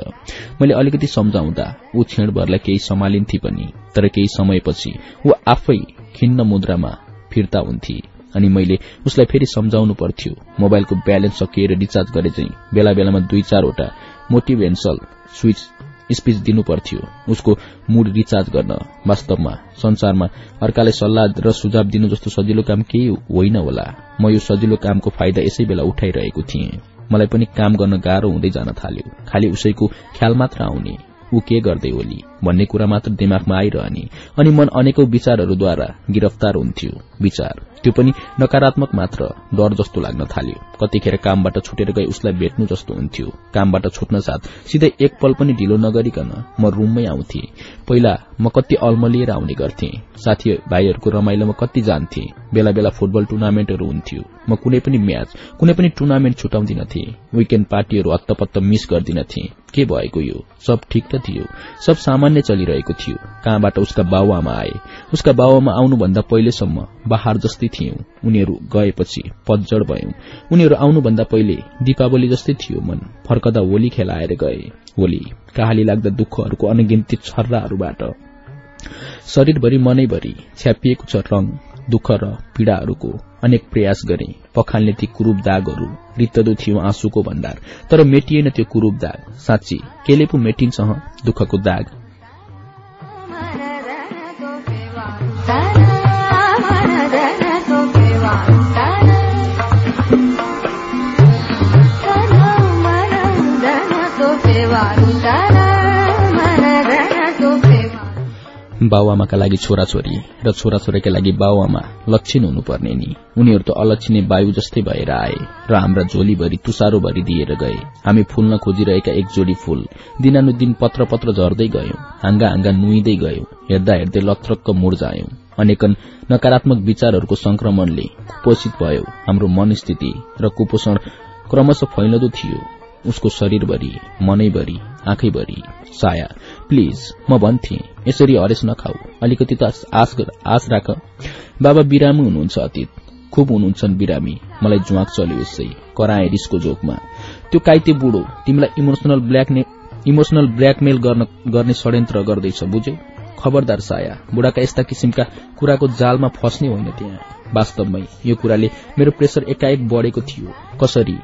मैले अलिकति सम्झाउँदा ऊ क्षणभरलाई केही सम्हालिन्थी पनि। तर केही समयपछि ऊ आफै खिन्न मुद्रामा फिर्ता हुन्थे। अनि मैले उसलाई फेरि सम्झाउनु पर्थ्यो। मोबाइलको ब्यालेन्स सकिएर रिचार्ज गरे चाहिँ बेला बेलामा दुई चारवटा मोटिभेन्सल स्विच स्पिच दिनु पर्थ्यो उसको मूड रिचार्ज गर्न वास्तवमा संसारमा अर्कालाई सल्लाह र सुझाव दिनु जस्तो सजिलो काम केही होइन होला। म यो सजिलो कामको फाइदा यसै बेला उठाइरहेको थिएँ। मलाई पनि काम गर्न गाह्रो हुँदै जान थाल्यो। खालि उसैको ख्याल मात्र आउने। ऊ के गर्दै होली भन्ने कुरा मात्र दिमागमा आइरहने। अनि मन अनेकौं विचारहरूद्वारा गिरफ्तार हुन्थ्यो। विचार। त्यो पनि नकारात्मक मात्र डर जस्तो लाग्न थाल्यो। कतिखेर कामबाट छुटेर गए उसलाई भेट्नु जस्तो हुन्थ्यो। कामबाट छुट्न साथ सिधै एक पल पनि ढिलो नगरिकन म रूममै आउँथे। पहिला म कति अल्मलिएर आउने गर्थे। साथी भाइहरूको रमाइलोमा कति जान्थे। बेला बेला फुटबल टुर्नामेन्टहरू हुन्थ्यो। म कुनै पनि म्याच कुनै पनि टुर्नामेन्ट छुटाउँदिनथे। विकेण्ड पार्टीहरू हत्तपत्त मिस गर्दिनथे। के भएको यो? सब ठिक त थियो। सब सामान्य चलिरहेको थियो। कहाँबाट उसका बाबुआमा आए? उसका बाबुआमा आउनुभन्दा पहिलेसम्म बहार जस्तै थियौं। उनीहरू गएपछि पतझड भयौं। उनीहरू आउनुभन्दा पहिले दीपावली जस्तै थियो मन। फर्कदा होली खेलाएर गए। होली कहाली लाग्दा दुःखहरूको अनगिन्ती छर्राहरूबाट। शरीरभरि मनैभरि छ्यापिएको छ रंग दुःख र पीड़ाहरूको अनेक प्रयास गरे। पखाल्ने ती कुरूप दागहरू रित्तदो थियो आँसुको भण्डार। तर मेटिएन त्यो कुरूप दाग। साँच्ची केले पो मेटिन्छ दुःखको दाग। बाबुआमाका लागि छोराछोरी र छोराछोरीका लागि बाबुआमा लक्षण हुनुपर्ने नि। उनीहरू त अलक्षिने वायु जस्तै भएर आए र हाम्रा झोलीभरि तुसारोभरि दिएर गए। हामी फुल्न खोजिरहेका एक जोडी फूल दिनानुदिन पत्र पत्र झर्दै गयौं हाँगा हाँगा नुइँदै गयौं हेर्दा हेर्दै लत्रक्क मुर्जायौं अनेकन नकारात्मक विचारहरूको संक्रमणले कुपोषित भयो हाम्रो मनस्थिति र कुपोषण क्रमशः फैलदो थियो। उसको शरीरभरि मनैभरि आँखैभरि साया। प्लिज म भन्थे यसरी हरेस नखाऊ। अलिकति त आश राख। बाबा बिरामी हुनुहुन्छ अतीत। खुब हुनुहुन्छन् बिरामी। मलाई जुवाक चल्यो यसै कराए रिसको जोकमा त्यो काइते बुढो तिमीलाई इमोसनल ब्ल्याकने इमोसनल ब्ल्याकमेल गर्न षड्यन्त्र गर्दैछ बुझ्यौ? खबरदार साया बुढाका यस्ता किसिमका कुराको जालमा फस्ने होइन त्यहाँ। वास्तवमै यो कुराले मेरो प्रेसर एकाएक बढ़ेको थियो। कसरी?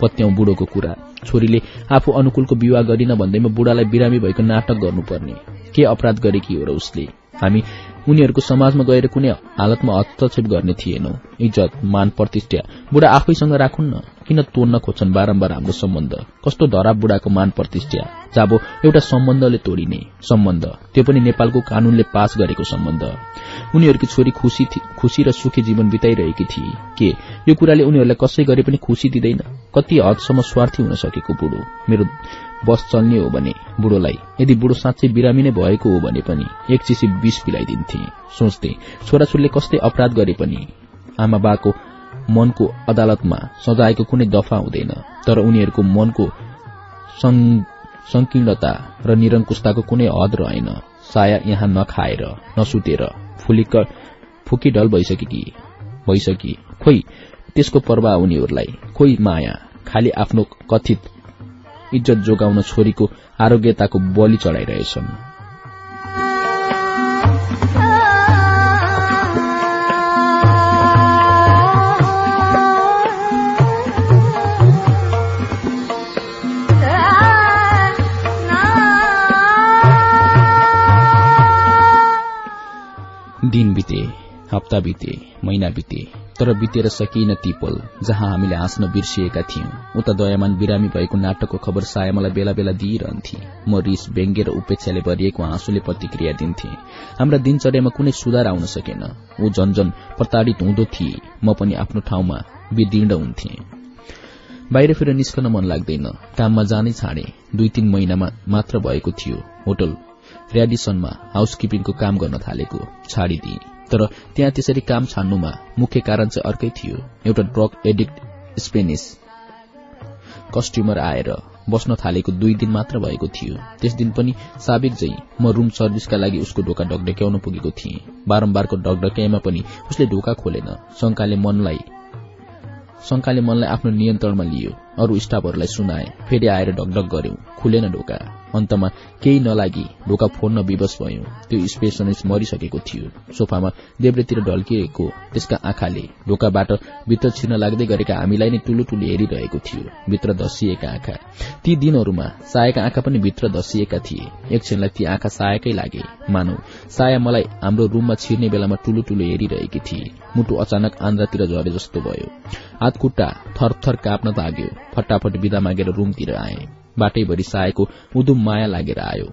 पत्याउ बुढोको कुरा। छोरीले आफू अनुकूलको विवाह गरिन भन्दैमा बुढालाई बिरामी भएको नाटक गर्नुपर्ने। के अपराध गरेकी हो र उसले? हामी उनीहरूको समाजमा गएर कुनै हालतमा हस्तक्षेप गर्ने थिएनौ। इज्जत मान प्रतिष्ठा बुढा आफैसँग राखुन्न किन तोड्न खोज्छन् बारम्बार हाम्रो सम्बन्ध? कस्तो धरा बुढाको मान प्रतिष्ठा? जब एउटा सम्बन्धले तोडिने सम्बन्ध। त्यो पनि नेपालको कानूनले पास गरेको सम्बन्ध। उनीहरूकी छोरी खुशी खुशी र सुखी जीवन बिताइरहेकी थिए। के यो कुराले उनीहरूलाई कसै गरे पनि खुशी दिँदैन? कति हदसम्म स्वार्थी हुन सकेको बुढो? बस चल्ने हो भने बुढोलाई यदि बुढो साँच्चै बिरामी नै भएको हो भने पनि एक चिसी विष पिलाइदिन्थे। सोच्थे छोराछोरीले कस्तै अपराध गरे पनि? आमा बाको मनको अदालतमा सजायको कुनै दफा हुँदैन तर उनीहरूको मनको संकीर्णता र निरङ्कुशताको कुनै हद रहेन। साया यहाँ नखाएर नसुतेर फुलिक फुकीढल भइसकेकी भइसकी। खोइ त्यसको प्रभाव उनीहरूलाई। खोइ माया खालि आफ्नो कथित इज्जत जोगाउन छोरीको आरोग्यताको बलि चढ़ाइरहेछन्। दिन बिते हप्ता बिते महिना बिते। तर बितेर सकिएन ती पल जहाँ हामीले हाँस्न बिर्सिएका थियौं। उता दयामान बिरामी भएको नाटकको खबर साया मलाई बेला बेला दिइरहन्थे। म रिस व्यङ्ग्य र उपेक्षाले भरिएको आँसुले प्रतिक्रिया दिन्थे। हाम्रा दिनचर्यामा कुनै सुधार आउन सकेन। ऊ झन्झन प्रताड़ित हुँदो थिए। म पनि आफ्नो ठाउँमा विदीर्ण हुन्थे। बाहिर फेर निस्कन मन लाग्दैन। काममा जानै छाडे। दुई तीन महिनामा मात्र भएको थियो। होटल र्याडिसनमा हाउसकिपिङको काम गर्न थालेको। छाडिदिए। तर त्यहाँ त्यसरी काम छान्नुमा मुख्य कारण चाहिँ अर्कै थियो। एउटा ड्रग एडिक्ट स्पेनिस। कस्ट्युमर आएर बस्न थालेको दुई दिन मात्र भएको थियो। त्यस दिन पनि साबिक झै म रूम सर्भिसका लागि उसको ढोका ढकढक्याउन पुगेको थिएँ। बारम्बारको ढकढक्याइमा पनि उसले ढोका खोलेन। शंकाले मनलाई शंकाले मनलाई आफ्नो नियन्त्रणमा लियो। अरू स्टाफहरूलाई सुनाए फेरि आएर ढकढक गर्यौं। खुलेन ढोका। अन्तमा केही नलागी ढोका फोड्न विवश भयौं। त्यो स्पेसनिस्ट मरिसकेको थियो। सोफामा देब्रेतिर ढल्किएको त्यसका आँखाले ढोकाबाट भित्र छिर्न लाग्दै गरेका हामीलाई नै टुलु टुलु हेरिरहेको थियो। भित्र धसिएका आँखा। ती दिनहरूमा सायाका आँखा पनि भित्र धसिएका थिए। एकछिनलाई ती आँखा सायाकै लागे। मानौ साया मलाई हाम्रो रूममा छिर्ने बेलामा टुलु टुलु हेरिरहेकी थिए। मुटु अचानक आन्द्रातिर झरे जस्तो भयो। हातखुट्टा थरथर काप्न लाग्यो फटाफट विदा मागेर रूमतिर आए। बाटैभरि साएको उदुम माया लागेर आयो।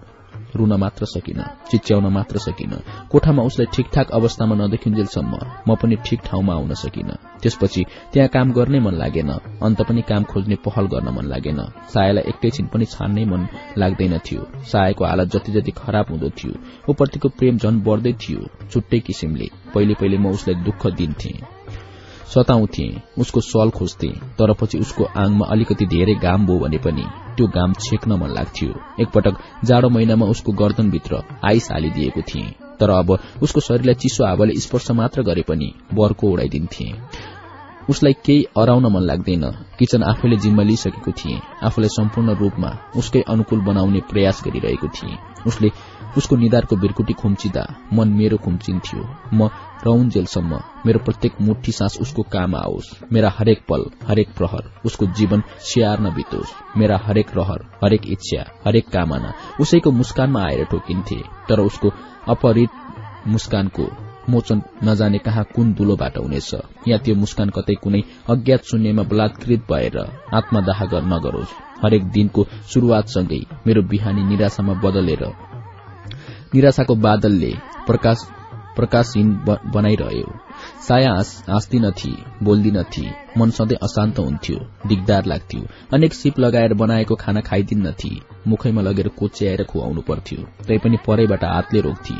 रुन मात्र सकिन चिच्याउन मात्र सकिन। कोठामा उसलाई ठिकठाक अवस्थामा नदेखिन्जेलसम्म म पनि ठिक ठाउँमा आउन सकिन। त्यसपछि त्यहाँ काम गर्नै मन लागेन अन्त पनि काम खोज्ने पहल गर्न मन लागेन। सायालाई एकैछिन पनि छान्नै मन लाग्दैन थियो। सायाको हालत जति जति खराब हुँदो थियो ऊ प्रेम झन बढ्दै थियो छुट्टै किसिमले। पहिले पहिले म उसलाई दुःख दिन्थे। सताउँथे। उसको सल खोज्थे तर पछि उसको आङमा अलिकति धेरै घाम भयो भने पनि त्यो घाम छेक्न मन लाग्थ्यो। एकपटक जाडो महिनामा उसको गर्दनभित्र आइस हालिदिएको थिए। तर अब उसको शरीरलाई चिसो हावाले स्पर्श मात्र गरे पनि बर्को उडाइदिन्थे। उसलाई केही अराउन मन लाग्दैन। किचन आफैले जिम्मा लिइसकेको थिए। आफूलाई सम्पूर्ण रूपमा उसकै अनुकूल बनाउने प्रयास गरिरहेको थिए। उसले उसको निधारको बिर्कुटी खुम्चिँदा मन मेरो खुम्चिन्थ्यो। म रौन्जेलसम्म मेरो प्रत्येक मुठी सास उसको काम आओस्। मेरा हरेक पल हरेक प्रहर उसको जीवन स्याहार्न बितोस्। मेरा हरेक रहर हरेक इच्छा हरेक कामना उसैको मुस्कानमा आएर ठोकिन्थे। तर उसको अपहरित मुस्कानको मोचन नजाने कहाँ कुन दुलोबाट हुनेछ। या त्यो मुस्कान कतै कुनै अज्ञात शून्यमा बलात्कृत भएर आत्मदाह नगरोस्। हरेक दिनको शुरूआतसँगै मेरो बिहानी निराशामा बदलेर निराशाको बादलले प्रकाश प्रकाशहीन बनाइरह्यो। साया हाँस्दिनथी बोल्दिनथी मन सधैँ अशान्त हुन्थ्यो दिगदार लाग्थ्यो। अनेक सिप लगाएर बनाएको खाना खाइदिन्नथी मुखैमा लगेर कोच्याएर खुवाउनु पर्थ्यो। तैपनि परैबाट हातले रोक्थे।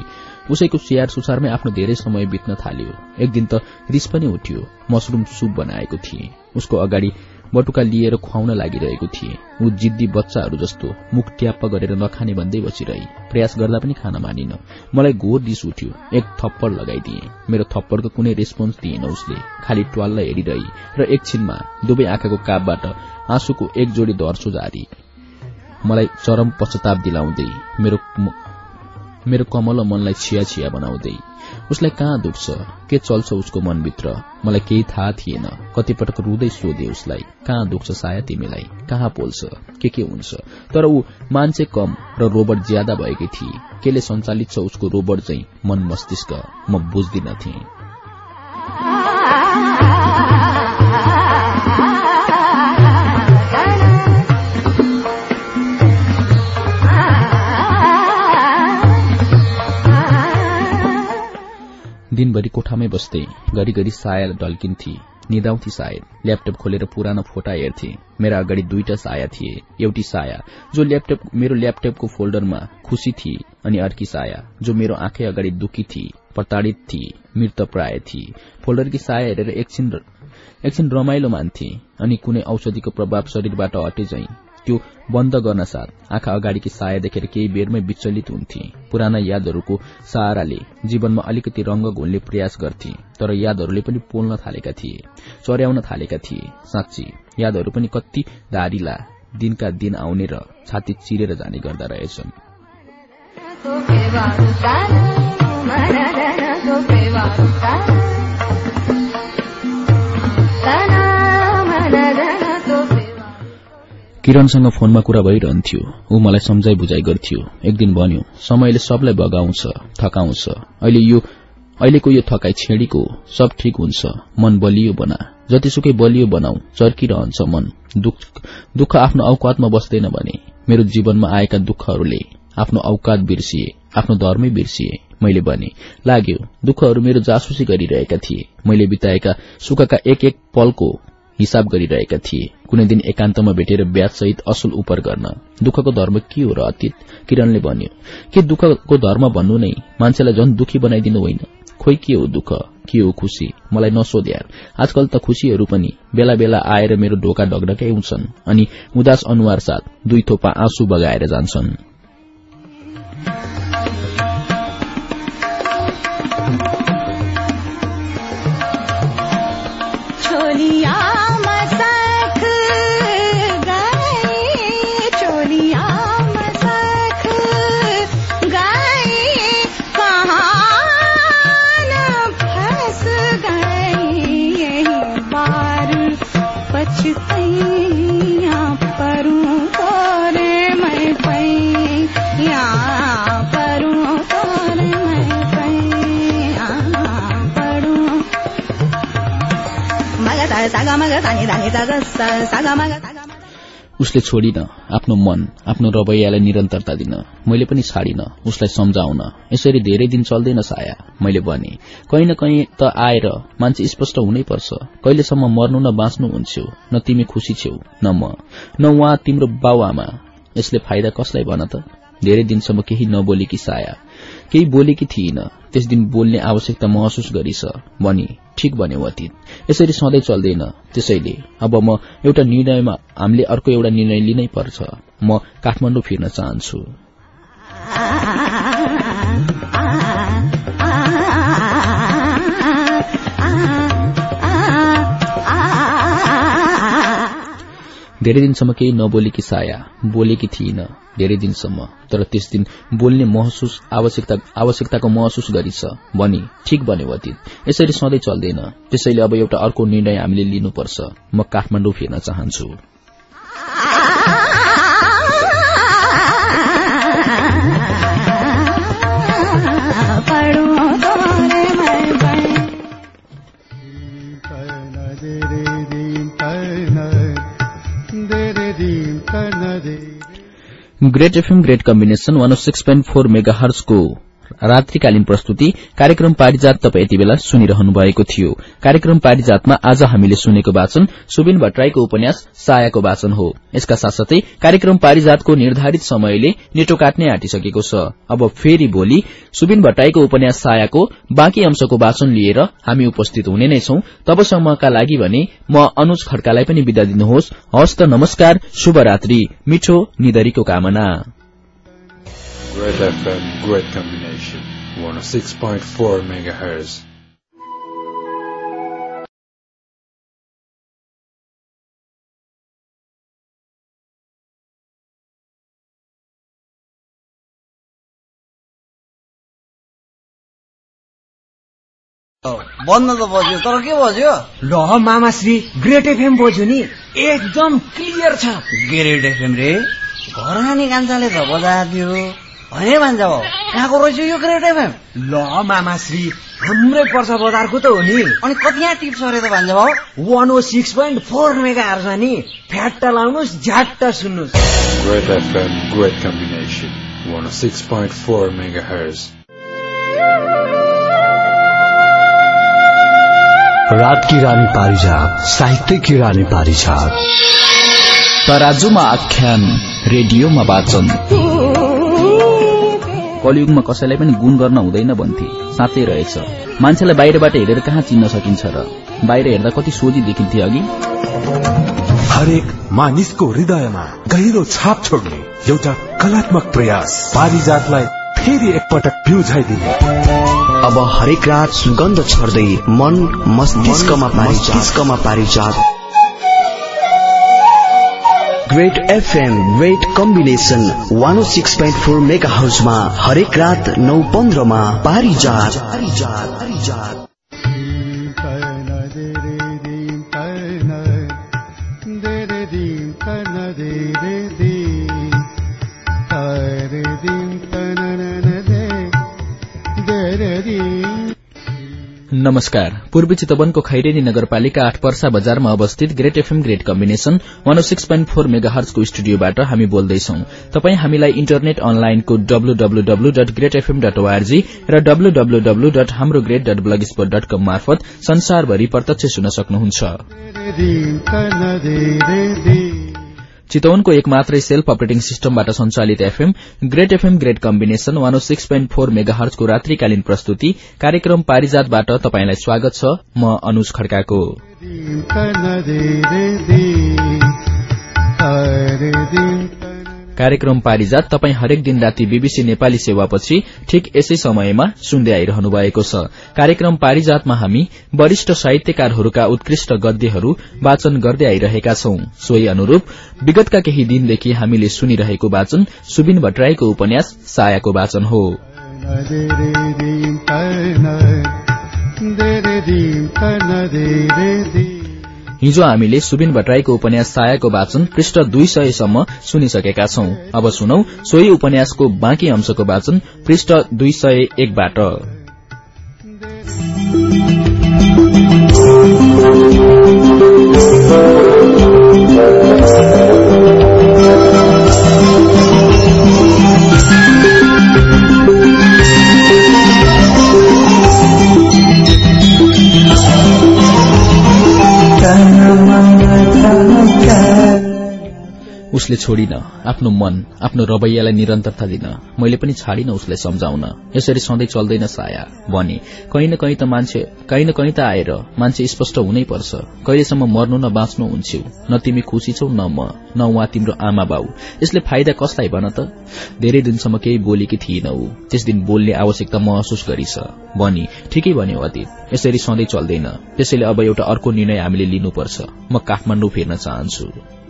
उसैको स्याहार सुसारमै आफ्नो धेरै समय बित्न थाल्यो। एक दिन त रिस पनि उठ्यो मसरूम सुप बनाएको थिए। उसको अगाडि बटुका लिएर खुवाउन लागिरहेको थिए। ऊ जिद्दी बच्चाहरू जस्तो मुख ट्याप्प गरेर नखाने भन्दै बसिरही। प्रयास गर्दा पनि खान मानिन। मलाई घोर रिस उठ्यो। एक थप्पड लगाइदिए। मेरो थप्पडको कुनै रेस्पोन्स दिएन उसले। खालि ट्वाललाई हेरिरही र एकछिनमा दुवै आँखाको कापबाट आँसुको एक जोडी धर्सो जारी मलाई चरम पश्चाताप दिलाउँदै मेरो मेरो कमल मनलाई छिया छिया बनाउँदै उसलाई कहाँ दुख्छ? के चल्छ उसको मनभित्र? मलाई केही थाहा थिएन। कतिपटक रुँदै सोधे उसलाई कहाँ दुख्छ साया तिमीलाई? कहाँ पोल्छ? के के हुन्छ? तर ऊ मान्छे कम र रोबोट ज्यादा भएकी थिए। केले सञ्चालित छ उसको रोबोट चाहिँ मन मस्तिष्क। म बुझ्दिन थिएँ। दिनभरि कोठामै बस्दै घरिघरि साया ढल्किन्थे निदाउँथे सायद ल्यापटप खोलेर पुरानो फोटा हेर्थे। मेरा अगाडि दुईटा साया थिए। एउटी साया जो ल्यापटप मेरो ल्यापटपको फोल्डरमा खुशी थिए अनि अर्की साया जो मेरो आँखै अगाडि दुखी थिए प्रताड़ित थिए मृत प्राय थिए। फोल्डरकी साया हेरेर एकछिन एकछिन रमाइलो मान्थे अनि कुनै औषधिको प्रभाव शरीरबाट हटे झैं त्यो बन्द गर्न साथ। आँखा अगाडिकी साया देखेर केही बेरमै विचलित हुन्थे। पुराना यादहरूको सहाराले जीवनमा अलिकति रंग घोल्ने प्रयास गर्थे तर यादहरूले पनि पोल्न थालेका थिए चर्याउन थालेका थिए। साँच्ची यादहरू पनि कति धारिला दिनका दिन आउने र छाती चिरेर जाने गर्दा रहेछन्। किरणसँग फोनमा कुरा भइरहन्थ्यो। ऊ मलाई सम्झाइ बुझाइ गर्थ्यो। एक दिन भन्यो समयले सबलाई बगाउँछ थकाउँछ। अहिले यो अहिलेको यो थकाई छेडीको सब ठिक हुन्छ। मन बलियो बना। जतिसुकै बलियो बनाऊ चर्किरहन्छ मन। दुःख आफ्नो औकातमा बस्दैन भने मेरो जीवनमा आएका दुःखहरूले आफ्नो औकात बिर्सिए आफ्नो धर्मै बिर्सिए। मैले भने लाग्यो दुःखहरू मेरो जासुसी गरिरहेका थिए। मैले बिताएका सुखका एक एक पलको हिसाब गरिरहेका थिए। कुनै दिन एकान्तमा भेटेर ब्याज सहित असल उपर गर्न। दुःखको धर्म के हो र अतीत? किरणले भन्यो के दुःखको धर्म भन्नु नै? मान्छेलाई झन दुखी बनाइदिनु होइन। खोइ के हो दुःख? के हो खुशी मलाई नसोध यार आजकल त खुशीहरू पनि बेला बेला आएर मेरो ढोका ढकढकै हुन्छन् अनि उदास अनुहार साथ दुई थोपा आँसु बगाएर जान्छन्। उसले छोडिन आफ्नो मन आफ्नो रवैयालाई निरन्तरता दिन। मैले पनि छाडिन उसलाई सम्झाउन। यसरी धेरै दिन चल्दैन साया मैले भने। कहीँ न कहीँ त आएर मान्छे स्पष्ट हुनै पर्छ कहिलेसम्म मर्नु न बाँच्नु हुन्थ्यो न तिमी खुशी छेउ न म न उहाँ तिम्रो बाउ आमा यसले फाइदा कसलाई भन त? धेरै दिनसम्म केही नबोलेकी साया। केही बोलेकी थिइन। त्यस दिन बोल्ने आवश्यकता महसुस गरिस भनी ठिक भन्यो अतीत। यसरी सधैँ चल्दैन। त्यसैले अब म एउटा निर्णयमा हामीले अर्को एउटा निर्णय लिनै पर्छ। म काठमाडौँ फिर्न चाहन्छु। धेरै दिनसम्म केही नबोलेकी साया बोलेकी थिइन धेरै दिनसम्म। तर त्यस दिन बोल्ने महसुस आवश्यकताको महसुस गरिछ भनी ठिक बन्यो अतीत। यसरी सधैँ चल्दैन। त्यसैले अब एउटा अर्को निर्णय हामीले लिनुपर्छ। म काठमाडौँ फिर्न चाहन्छु। Great FM great combination one six point four mega हर्सको रात्रिकालीन प्रस्तुति कार्यक्रम पारिजात तपाईँ यति बेला सुनिरहनु भएको थियो। कार्यक्रम पारिजातमा आज हामीले सुनेको वाचन सुबिन भट्टराईको उपन्यास सायाको वाचन हो। यसका साथसाथै कार्यक्रम पारिजातको निर्धारित समयले नेटो काट्ने आँटिसकेको छ। अब फेरि भोलि सुबिन भट्टराईको उपन्यास सायाको बाँकी अंशको वाचन लिएर हामी उपस्थित हुने नै छौं। तबसम्मका लागि भने म अनुज खड्कालाई पनि विदा दिनुहोस्। हस्त नमस्कार शुभरात्रि मिठो निधरीको कामना। Great FM, great combination. 106.4 megahertz. बन्द त बज्यो तर के बज्यो ल मामाश्री ग्रेट एफएम बज्यो नि एकदम क्लियर छ ग्रेट एफएम रे घर खाने कान्छाले त बजादियो होइन भान्जा भाउ कहाँको रहेछ यो ग्रेट एफएम ल मामाश्री हाम्रै पर्छ बजारको त हो नि। अनि कति यहाँ टिप्स अरे त भान्जा भाउ one o six point four megahertz नि। फ्याट्टा लाउनुहोस् झ्याट्टा सुन्नुहोस्। Great FM, great combination. 106.4 megahertz. रात की रानी पारिजात साहित्य की रानी पारिजात। तराजुमा आख्यान रेडियोमा वाचन। कलियुगमा कसैलाई पनि गुण गर्न हुँदैन भन्थे। साँच्चै रहेछ। मान्छेलाई बाहिरबाट हेरेर कहाँ चिन्न सकिन्छ र? बाहिर हेर्दा कति सोझी देखिन्थे अघि। हरेक मानिसको हृदयमा गहिरो छाप छोड्ने एउटा कलात्मक प्रयास। पारिजातलाई फेरि एकपटक बिउझाइदिने अब हरेक रात सुगन्ध छर्दै मन मस्तिष्कमा मस्तिष्कमा पारिजात। Great FM great combination one o six point four mega में हरेक रात नौ पारिजात नमस्कार। पूर्वी चितवनको खैरेनी नगरपालिका आठ पर्सा बजारमा अवस्थित great FM great combination one six point four मेगाहर्सको स्टुडियोबाट हामी बोल्दैछौ। तपाई हामीलाई इन्टरनेट अनलाइनको WWW dot great FM dot ORG र डब्लूडब्लूडब्लू डट हाम्रो great dot blog spot dot com मार्फत संसारभरि प्रत्यक्ष सुन्न सक्नुहुन्छ। चितवनको एक मात्रै सेल्फ अपरेटिङ सिस्टमबाट संचालित FM great FM great combination one six point four मेगाहर्चको रात्रिकालीन प्रस्तुति कार्यक्रम पारिजातबाट तपाईंलाई स्वागत छ म अनुज खड्काको। कार्यक्रम पारिजात तपाई हरेक दिन राति बीबीसी नेपाली सेवापछि ठिक यसै समयमा सुन्दै आइरहनु भएको छ कार्यक्रम पारिजातमा हामी वरिष्ठ साहित्यकारहरूका उत्कृष्ट गद्यहरू वाचन गर्दै आइरहेका छौं सोही अनुरूप विगतका केही दिनदेखि हामीले सुनिरहेको वाचन सुबिन भट्टराईको उपन्यास सायाको वाचन हो हिजो हामीले सुबिन भट्टराईको उपन्यास सायाको वाचन पृष्ठ दुई सयसम्म सुनिसकेका छौं। अब सुनौ सोही उपन्यासको बाँकी अंशको वाचन पृष्ठ दुई सय एकबाट। उसले छोडिन आफ्नो मन आफ्नो रवैयालाई निरन्तरता दिन। मैले पनि छाडिन उसलाई सम्झाउन। यसरी सधैँ चल्दैन साया भने कहीँ न कहीँ त मान्छे कहीँ न कहीँ त आएर मान्छे स्पष्ट हुनै पर्छ। कहिलेसम्म मर्नु न बाँच्नु हुन्छौ न तिमी खुशी छौ न म न उहाँ तिम्रो आमा बाउ। यसले फाइदा कसलाई भन त? धेरै दिनसम्म केही बोलेकी थिइन ऊ। त्यस दिन बोल्ने आवश्यकता महसुस गरिछ भनी ठिकै भन्यो अतीत। यसरी सधैँ चल्दैन। त्यसैले अब एउटा अर्को निर्णय हामीले लिनुपर्छ। म काठमाडौँ फिर्न चाहन्छु।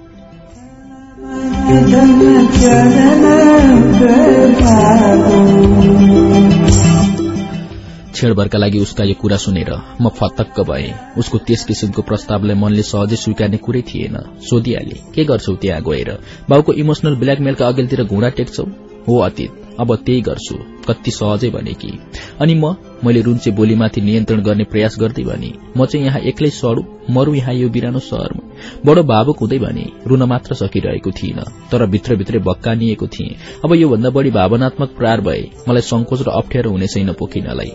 छेडभरका लागि उसका यो कुरा सुनेर म फतक्क भए। उसको त्यस किसिमको प्रस्तावलाई मनले सहजै स्वीकार्ने कुरै थिएन। सोधिहाले के गर्छौ त्यहाँ गएर? बाउको इमोसनल ब्ल्याकमेलका अघिल्तिर घुँडा टेक्छौ? हो अतीत। अब त्यही गर्छु कति सहजै भने कि। अनि म मैले रुन्चे बोलीमाथि नियन्त्रण गर्ने प्रयास गर्दै भने म चाहिँ यहाँ एक्लै सडु मरू यहाँ यो बिरानो शहरमा बडो भावुक हुँदै भने रुन मात्र सकिरहेको थिइन तर भित्रभित्रै भक्कानिएको थिएँ। अब योभन्दा बढी भावनात्मक प्रार भए मलाई संकोच र अप्ठ्यारो हुने छैन पोखिनलाई।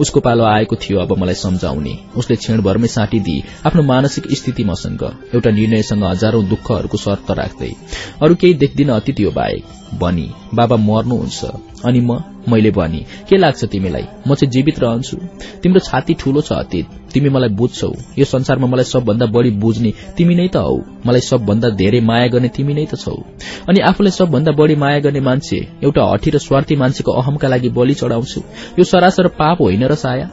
उसको पालो आएको थियो अब मलाई सम्झाउने। उसले क्षणभरमै साटिदिए आफ्नो मानसिक स्थिति मसँग एउटा निर्णयसँग हजारौं दुःखहरूको शर्त राख्दै। अरू केही देख्दिन अति त्यो बाहेक। भनी बाबा मर्नुहुन्छ। अनि म मैले भनी के लाग्छ तिमीलाई? म चाहिँ जीवित रहन्छु। तिम्रो छाती ठूलो छ अतीत। तिमी मलाई बुझ्छौ। यो संसारमा मलाई सबभन्दा बढ़ी बुझ्ने तिमी नै त हौ। मलाई सबभन्दा धेरै माया गर्ने तिमी नै त छौ। अनि आफूलाई सबभन्दा बढ़ी माया गर्ने मान्छे एउटा हठी र स्वार्थी मान्छेको अहमका लागि बलि चढ़ाउँछु। यो सरासर पाप होइन र साया।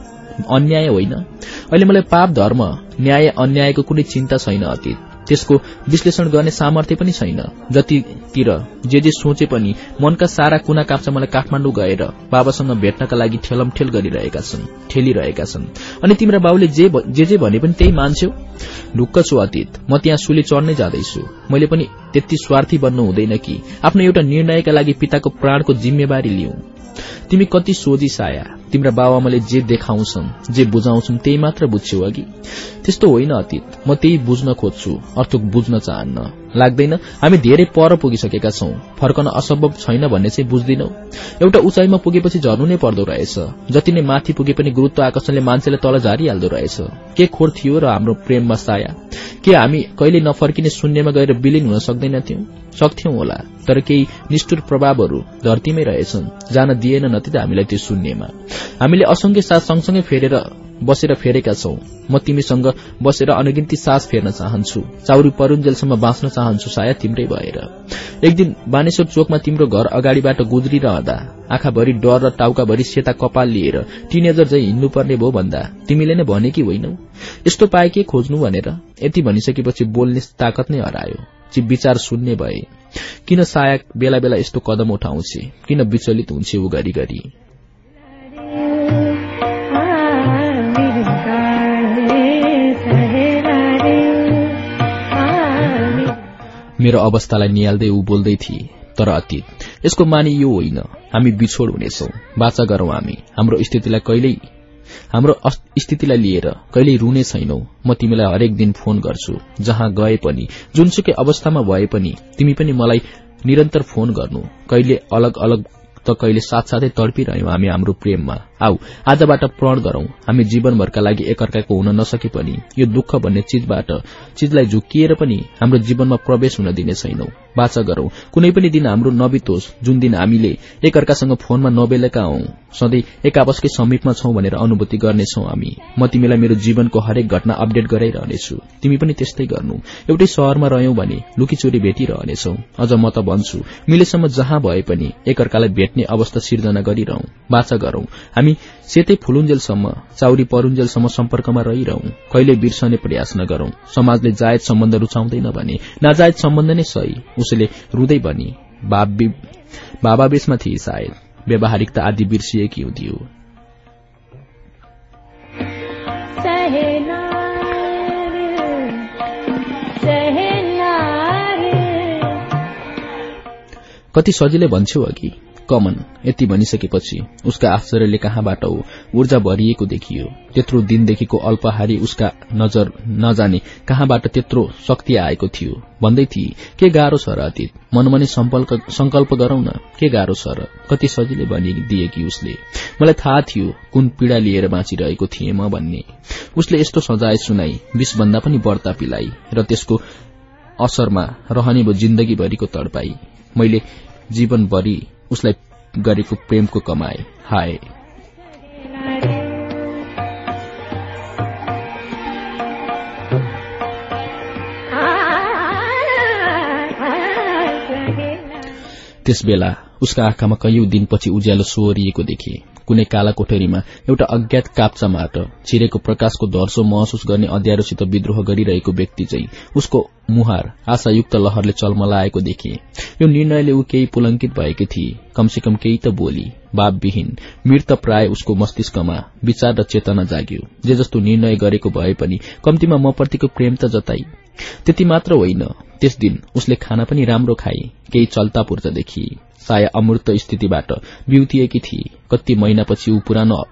अन्याय होइन। अहिले मलाई पाप धर्म न्याय अन्यायको कुनै चिन्ता छैन अतीत। त्यसको विश्लेषण गर्ने सामर्थ्य पनि छैन। जतितिर जे जे सोचे पनि मनका सारा कुना काप्चा मलाई काठमाण्डु गएर बाबासँग भेट्नका लागि ठेलमठेल गरिरहेका छन् ठेलिरहेका छन्। अनि तिम्रा बाबुले जे जे जे भने पनि त्यही मान्छौ ढुक्क छु अतीत म त्यहाँ सुली चढ्नै जाँदैछु। मैले पनि त्यति स्वार्थी बन्नु हुँदैन कि। आफ्नो एउटा निर्णयका लागि पिताको प्राणको जिम्मेवारी लिऊ। तिमी कति सोझी साया तिम्रा बाबामाले जे देखाउँछन् जे बुझाउँछन् त्यही मात्र बुझ्छौ अघि। त्यस्तो होइन अतीत म त्यही बुझ्न खोज्छु अर्थक बुझ्न चाहन्न। लाग्दैन। हामी धेरै पर पुगिसकेका छौं। फर्कन असम्भव छैन भन्ने चाहिँ बुझ्दिनौ। एउटा उचाइमा पुगेपछि झर्नु नै पर्दो रहेछ। जति नै माथि पुगे पनि गुरूत्व आकर्षणले मान्छेलाई तल झारिहाल्दो रहेछ। के खोर थियो र हाम्रो प्रेममा साया? के हामी कहिले नफर्किने शून्यमा गएर विलिन हुन सक्दैनथ्यौं? सक्थ्यौं होला तर केही निष्ठुर प्रभावहरू धरतीमै रहेछन्। जान दिएन त हामीलाई त्यो शून्यमा। हामीले असंख्य साथ सँगसँगै फेरेर बसेर फेरेका छौं। म तिमीसँग बसेर अनगिन्ती सास फेर्न चाहन्छु। चाउरी परुन्जेलसम्म बाँच्न चाहन्छु सायद तिम्रै भएर। एक दिन बानेश्वर चोकमा तिम्रो घर अगाडिबाट गुज्रिरहँदा आँखाभरि डर र टाउकाभरि सेता कपाल लिएर टिनेजर झै हिँड्नुपर्ने भो भन्दा तिमीले नै भने कि होइनौ? यस्तो पाए के खोज्नु भनेर? यति भनिसकेपछि बोल्ने ताकत नै हरायो। ची विचार सुन्ने भए किन सायक बेला बेला यस्तो कदम उठाउँछे? किन विचलित हुन्छ ऊ घरिघरि? मेरो अवस्थालाई निहाल्दै ऊ बोल्दै थिए तर अतीत यसको मानि यो होइन हामी बिछोड हुनेछौ बाचा गरौं हामी हाम्रो स्थितिलाई कहिल्यै हाम्रो स्थितिलाई लिएर कहिल्यै रुने छैनौ। म तिमीलाई हरेक दिन फोन गर्छु जहाँ गए पनि जुनसुकै अवस्थामा भए पनि तिमी पनि मलाई निरन्तर फोन गर्नु कहिले अलग अलग त कहिले साथसाथै तडपिरह्यौं हामी हाम्रो प्रेममा। आऊ आजबाट प्रण गरौं। हामी जीवनभरका लागि एकअर्काको हुन नसके पनि यो दुःख भन्ने चिजबाट चिजलाई झुकिएर पनि हाम्रो जीवनमा प्रवेश हुन दिने छैनौ। बाचा गरौं। कुनै पनि दिन हाम्रो नबितोस् जुन दिन हामीले एकअर्कासँग फोनमा नबेलेका हौ। सधैँ एक आपसकै समीपमा छौं भनेर अनुभूति गर्नेछौ हामी। म तिमीलाई मेरो जीवनको हरेक घटना अपडेट गराइरहनेछु। तिमी पनि त्यस्तै गर्नु। एउटै शहरमा रह्यौं भने लुकीचोरी भेटिरहनेछौ। अझ म त भन्छु मिलेसम्म जहाँ भए पनि एकअर्कालाई भेट्ने अवस्था सिर्जना गरिरहँ बाचा गरौं। हामी सेतै फुलुन्जेलसम्म चाउरी परुन्जेलसम्म सम्पर्कमा रहिरहँ। कहिले बिर्सने प्रयास नगरौं। समाजले जायज सम्बन्ध रुचाउँदैन भने नाजायज सम्बन्ध नै सही। उसले रुँदै भनी बाबाबेसमा थिए सायद। व्यावहारिकता आदि बिर्सिएकी हुन्थ्यो। कति सजिलै भन्छौ अघि। कमन यति भनिसकेपछि उसका आश्चर्यले कहाँबाट ऊर्जा भरिएको देखियो। त्यत्रो दिनदेखिको अल्पहारी उसका नजर नजाने कहाँबाट त्यत्रो शक्ति आएको थियो। भन्दै थिए के गाह्रो छ र अतीत? मनमनै संकल्प गरौं न। के गाह्रो छ र? कति सजिलै भनिदिए कि उसले। मलाई थाहा थियो कुन पीड़ा लिएर बाँचिरहेको थिएँ म भन्ने। उसले यस्तो सजाय सुनाई विषभन्दा पनि बढ्ता पिलाई र त्यसको असरमा रहने जिन्दगीभरिको तडपाई। मैले जीवनभरि उसलाई गरेको प्रेमको कमाए हाय। त्यसबेला उसका आँखामा कैयौं दिनपछि उज्यालो सोहोरिएको देखे कुनै काला कोठरीमा एउटा अज्ञात काप्चाबाट छिरेको प्रकाशको धर्सो महसुस गर्ने अध्यारोसित विद्रोह गरिरहेको व्यक्ति चाहिँ उसको मुहार आशायुक्त लहरले चलमलाएको देखे यो निर्णयले ऊ केही पुलंकित भएकी थिए। कमसेकम केही त बोली बापविहीन मृत प्राय उसको मस्तिष्कमा विचार र चेतना जाग्यो। जे जस्तो निर्णय गरेको भए पनि कम्तीमा म प्रतिको प्रेम त जताई। त्यति मात्र होइन। त्यस दिन उसले खाना पनि राम्रो खाए केही चल्ता पूर्जा देखिए साया अमूर्त स्थितिबाट बिउतिएकी थिए कति महिनापछि ऊ पुरानो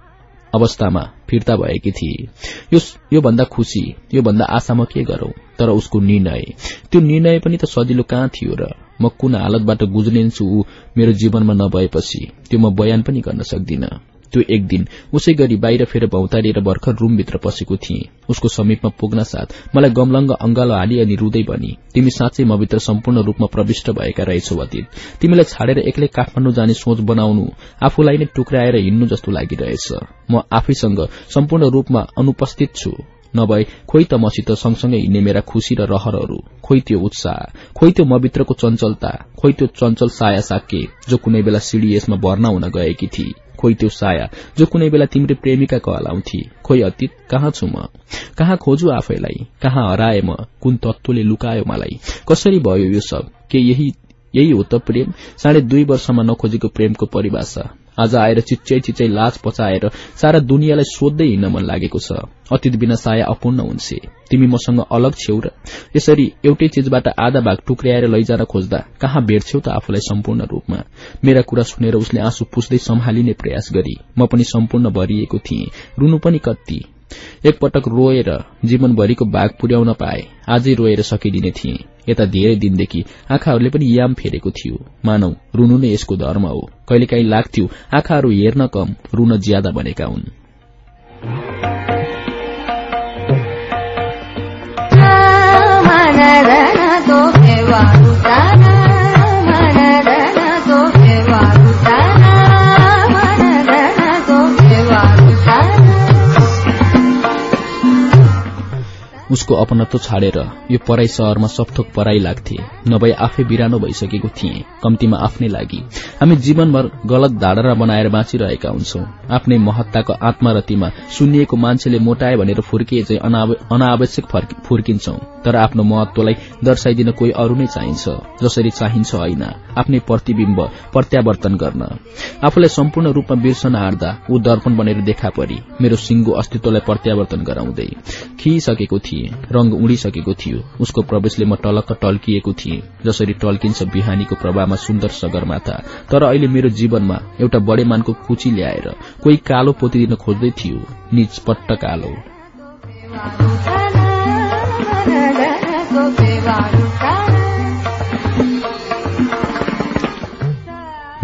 अवस्थामा फिर्ता भएकी थिए यो यो भन्दा खुशी यो भन्दा आशामा के गरौं? तर उसको निर्णय। त्यो निर्णय पनि त सजिलो कहाँ थियो र? म कुन हालतबाट गुज्रिन्छु ऊ मेरो जीवनमा नभएपछि? त्यो म बयान पनि गर्न सक्दिन। त्यो एक दिन उसै गरी बाहिर फेर भौतारिएर भर्खर रूमभित्र पसेको थिए। उसको समीपमा पुग्न साथ मलाई गमलङ्ग अंगालो हाली अनि रुँदै भनी तिमी साँच्चै मभित्र सम्पूर्ण रूपमा प्रविष्ट भएका रहेछौ अतीत। तिमीलाई छाडेर एक्लै काठमाडौँ जाने सोच बनाउनु आफूलाई नै टुक्राएर हिँड्नु जस्तो लागिरहेछ। म आफैसँग सम्पूर्ण रूपमा अनुपस्थित छु। नभए खोइ त मसित सँगसँगै हिँड्ने मेरा खुशी र रहरहरू। खोइ त्यो उत्साह। खोइ त्यो मभित्रको चञ्चलता। खोइ त्यो चञ्चल साया साके जो कुनै बेला सीडीएसमा भर्ना हुन गएकी थिए। खोइ त्यो साया? जो कुनै बेला तिम्रो प्रेमिका कहलाउँथे खोइ अतीत कहाँ छु म? कहाँ खोजु आफैलाई? कहाँ हराए म? कुन तत्वले लुकायो मलाई? कसरी भयो यो सब? के यही यही हो त प्रेम? साढे दुई वर्षमा नखोजेको प्रेमको परिभाषा। आज आएर चिच्चै चिच्चै लाज पचाएर सारा दुनियाँलाई सोध्दै हिँड्न मन लागेको छ। अतीत बिना साया अपूर्ण हुन्छे। तिमी मसँग अलग छेउ र यसरी एउटै चीजबाट आधा भाग टुक्र्याएर लैजान खोज्दा कहाँ भेट्छौ त आफूलाई सम्पूर्ण रूपमा? मेरा कुरा सुनेर उसले आँसु पुस्दै सम्हालिने प्रयास गरी म पनि सम्पूर्ण भरिएको थिएँ। रुनु पनि कति एकपटक रोएर जीवनभरिको भाग पुर्याउन पाए आजै रोएर सकिदिने थिए। यता धेरै दिनदेखि आँखाहरूले पनि याम फेरेको थियो। मानौ रुनु नै यसको धर्म हो। कहिलेकाहीँ लाग्थ्यो आँखाहरू हेर्न कम रुन ज्यादा बनेका हुन्। उसको अपनत्व छाडेर यो पराई शहरमा सबथोक पराई लाग्थे। नभए आफै बिरानो भइसकेको थिए कम्तीमा आफ्नै लागि। हामी जीवनभर गलत धारणा बनाएर बाँचिरहेका हुन्छौं। आफ्नै महत्ताको आत्मरतिमा सुनिएको मान्छेले मोटाए भनेर फुर्किए चाहिँ अनावश्यक फुर्किन्छौं। तर आफ्नो महत्वलाई दर्शाइदिन कोही अरू नै चाहिन्छ जसरी चाहिन्छ होइन। आफ्नै प्रतिविम्ब प्रत्यावर्तन गर्न। आफूलाई सम्पूर्ण रूपमा बिर्सन आँट्दा ऊ दर्पण बनेर देखा परी। मेरो सिंगो अस्तित्वलाई प्रत्यावर्तन गराउँदै खिसकेको थिए। रंग उडिसकेको थियो। उसको प्रवेशले म टलक्क टल्किएको थिएँ जसरी टल्किन्छ बिहानीको प्रभावमा सुन्दर सगरमाथा। तर अहिले मेरो जीवनमा एउटा बडेमानको कुची ल्याएर कोही कालो पोतिदिन खोज्दै थियो निज पट्ट कालो।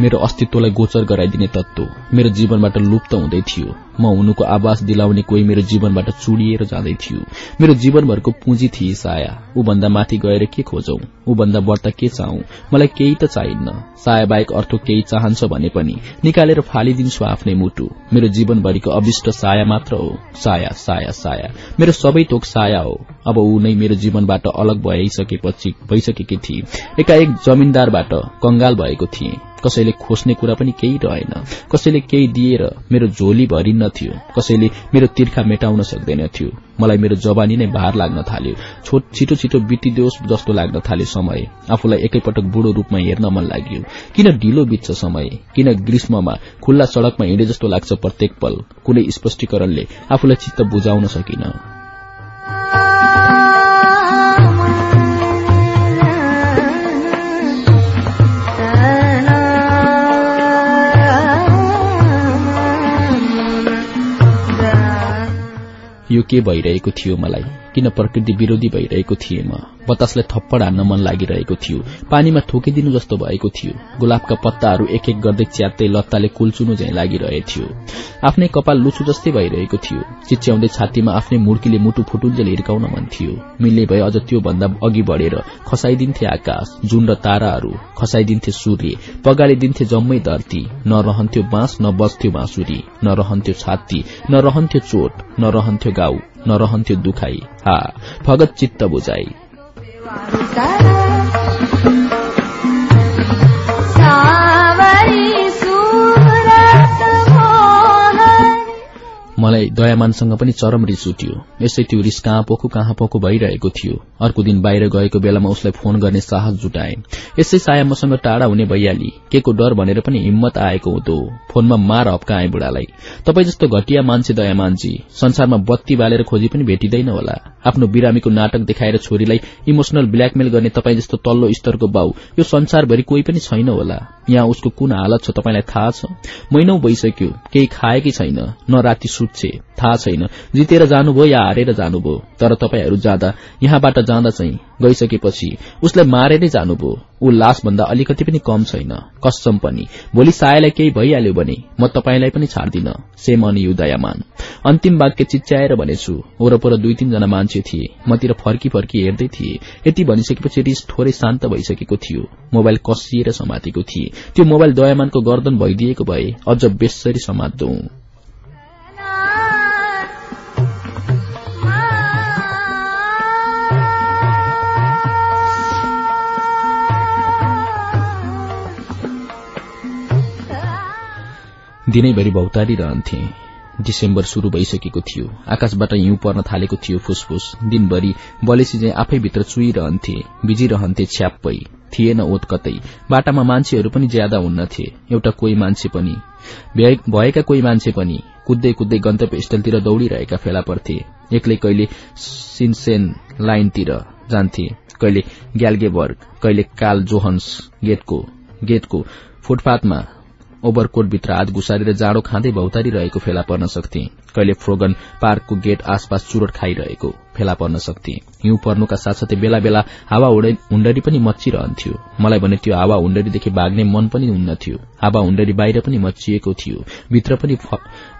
मेरो अस्तित्वलाई गोचर गराइदिने तत्व मेरो जीवनबाट लुप्त हुँदै थियो। म हुनुको आवास दिलाउने कोही मेरो जीवनबाट चुडिएर जाँदै थियो। मेरो जीवनभरको पुँजी थिए साया। ऊ भन्दा माथि गएर के खोजौं? ऊ भन्दा बढ्ता के चाहौ? मलाई केही त चाहिन्न। साया बाहेक अर्थ केही चाहन्छ भने पनि निकालेर फालिदिन्छु आफ्नै मुटु। मेरो जीवनभरिको अविष्ट साया मात्र हो। साया साया साया। मेरो सबै थोक साया हो। अब ऊ नै मेरो जीवनबाट अलग भइसकेपछि भइसकेकी थिए। एकाएक जमीनदारबाट कंगाल भएको थिए। कसैले खोज्ने कुरा पनि केही रहेन। कसैले केही दिएर मेरो झोली भरिन्न थियो। कसैले मेरो तिर्खा मेटाउन सक्दैन थियो। मलाई मेरो जवानी नै भार लाग्न थाल्यो। छिटो छिटो बितिदियोस् जस्तो लाग्न थाल्यो समय। आफूलाई एकैपटक बुढो रूपमा हेर्न मन लाग्यो। किन ढिलो बित्छ समय? किन ग्रीष्ममा खुल्ला सड़कमा हिँडे जस्तो लाग्छ प्रत्येक पल? कुनै स्पष्टीकरणले आफूलाई चित्त बुझाउन सकिन। के भइरहेको थियो मलाई? किन प्रकृति विरोधी भइरहेको थिए म बतासलाई थप्पड हान्न मन लागिरहेको थियो। पानीमा थोकिदिनु जस्तो भएको थियो। गुलाबका पत्ताहरू एक एक गर्दै च्यात्दै लत्ताले कुल्चुनु झै लागिरहेथ्यो। आफ्नै कपाल लुचु जस्तै भइरहेको थियो। चिच्याउँदै छातीमा आफ्नै मुर्कीले मुटु फुटुन्जेल हिर्काउन मन थियो। मिल्ने भए अझ त्यो भन्दा अघि बढ़ेर खसाइदिन्थे आकाश जुन र ताराहरू। खसाइदिन्थे सूर्य। पगालिदिन्थे जम्मै धरती। नरहन्थ्यो बाँस न बस्थ्यो बाँसुरी। नरहन्थ्यो छाती। नरहन्थ्यो चोट। नरहन्थ्यो गाउ। नरहन्थ्यो दुखाई हा भगत चित्त बुझाई मलाई दयामानसँग पनि चरम रिस उठ्यो। यसै त्यो रिस कहाँ पोखु कहाँ पोखु भइरहेको थियो। अर्को दिन बाहिर गएको बेलामा उसलाई फोन गर्ने साहस जुटाए। यसै साया मसँग टाढा हुने भइहाली के को डर भनेर पनि हिम्मत आएको हुँदो। फोनमा मार हप्काए बुढालाई। तपाई जस्तो घटिया मान्छे दयामानजी संसारमा बत्ती बालेर खोजी पनि भेटिँदैन होला। आफ्नो बिरामीको नाटक देखाएर छोरीलाई इमोसनल ब्ल्याकमेल गर्ने तपाई जस्तो तल्लो स्तरको बाउ यो संसारभरि कोही पनि छैन होला। यहाँ उसको कुन हालत छ तपाईँलाई थाहा छ? महिनौ भइसक्यो केही खाएकी छैन न राति सुत्छे थाहा छैन। जितेर जानुभयो या हारेर जानुभयो तर तपाईँहरू जाँदा यहाँबाट जाँदा चाहिँ गइसकेपछि उसलाई मारेरै जानुभयो। ऊ लास भन्दा अलिकति पनि कम छैन। कसम पनि। भोलि सायालाई केही भइहाल्यो भने म तपाईँलाई पनि छाड्दिन सेम अनि यु दयामान। अन्तिम वाक्य चिच्याएर भनेछु वरपर दुई तीनजना मान्छे थिए। मतिर फर्की फर्की हेर्दै थिए। यति भनिसकेपछि रिस थोरै शान्त भइसकेको थियो। मोबाइल कसिएर समातेको थिए। त्यो मोबाइल दयामानको गर्दन भइदिएको भए अझ बेसरी समात्दौ दिनैभरि भौतारी रहन्थे। डिसेम्बर शुरू भइसकेको थियो। आकाशबाट हिउँ पर्न थालेको थियो फुसफुस। दिनभरि बलेसी चाहिँ आफैभित्र चुइरहन्थे बिजिरहन्थे छ्याप्पै। थिएन ओत कतै। बाटामा मान्छेहरू पनि ज्यादा हुन्नथे। एउटा कोही मान्छे पनि। भएका कोही मान्छे पनि। कुद्दै कुद्दै गन्तव्य स्थलतिर दौड़िरहेका फेला पर्थे। एक्लै कहिले सिनसेन लाइनतिर जान्थे। कहिले ग्याल्गेबर्ग। कहिले काल जोहन्स गेटको गेटको फुटपाथमा ओभरकोटभित्र हात घुसारेर जाँडो खाँदै भौतारी रहेको फेला पर्न सक्थे। कहिले फ्रोगन पार्कको गेट आसपास चुरोट खाइरहेको। फेला पर्न सक्थे। हिउँ पर्नुका साथसाथै बेला बेला हावा हुण्डरी पनि मच्चिरहन्थ्यो मलाई भने त्यो हावा हुण्डरीदेखि भाग्ने मन पनि हुन्नथ्यो। हावा हुण्डरी बाहिर पनि मच्चिएको थियो। भित्र पनि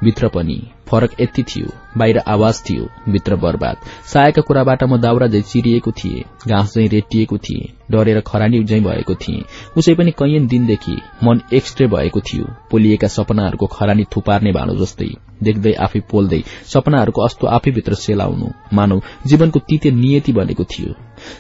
भित्र पनि। फरक यति थियो। बाहिर आवाज थियो भित्र बर्बाद। सायाका कुराबाट म दाउरा झै चिरिएको थिए। घाँस झै रेटिएको थिए। डरेर खरानी झै भएको थिए। उसै पनि कैयन दिनदेखि मन एक्सट्रे भएको थियो। पोलिएका सपनाहरूको खरानी थुपार्ने भाँडो जस्तै। देख्दै आफै पोल्दै सपनाहरूको अस्तो आफैभित्र सेलाउनु। मानौ जीवनको तिते नियति बनेको थियो।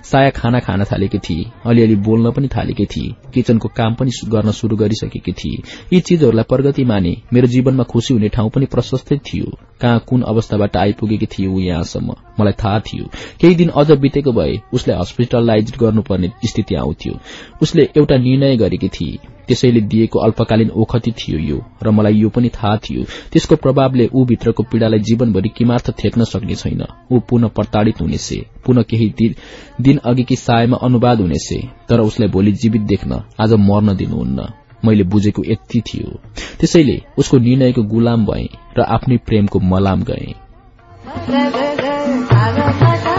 साया खाना खान थालेकी थिए अलिअलि बोल्न पनि थालेकी थिए किचनको काम पनि गर्न शुरू गरिसकेकी थिए। यी चीजहरूलाई प्रगति माने मेरो जीवनमा खुशी हुने ठाउँ पनि प्रशस्तै थियो। कहाँ कुन अवस्थाबाट आइपुगेकी थिए ऊ यहाँसम्म? मलाई थाहा थियो। केही दिन अझ बितेको भए उसलाई हस्पिटलाइज गर्नुपर्ने स्थिति आउँथ्यो। उसले एउटा निर्णय गरेकी थिए। त्यसैले दिएको अल्पकालीन ओखति थियो यो र मलाई यो पनि थाहा थियो। त्यसको प्रभावले ऊ भित्रको पीड़ालाई जीवनभरि किमार्थ थेक्न सक्ने छैन। ऊ पुनः प्रताड़ित हुनेछे पुनः केही दिन अघिकी सायमा अनुवाद हुनेछे तर उसलाई भोलि जीवित देख्न आज मर्न दिनुहुन्न। मैले बुझेको यति थियो। त्यसैले उसको निर्णयको गुलाम भए र आफ्नै प्रेमको मलाम गए। *laughs*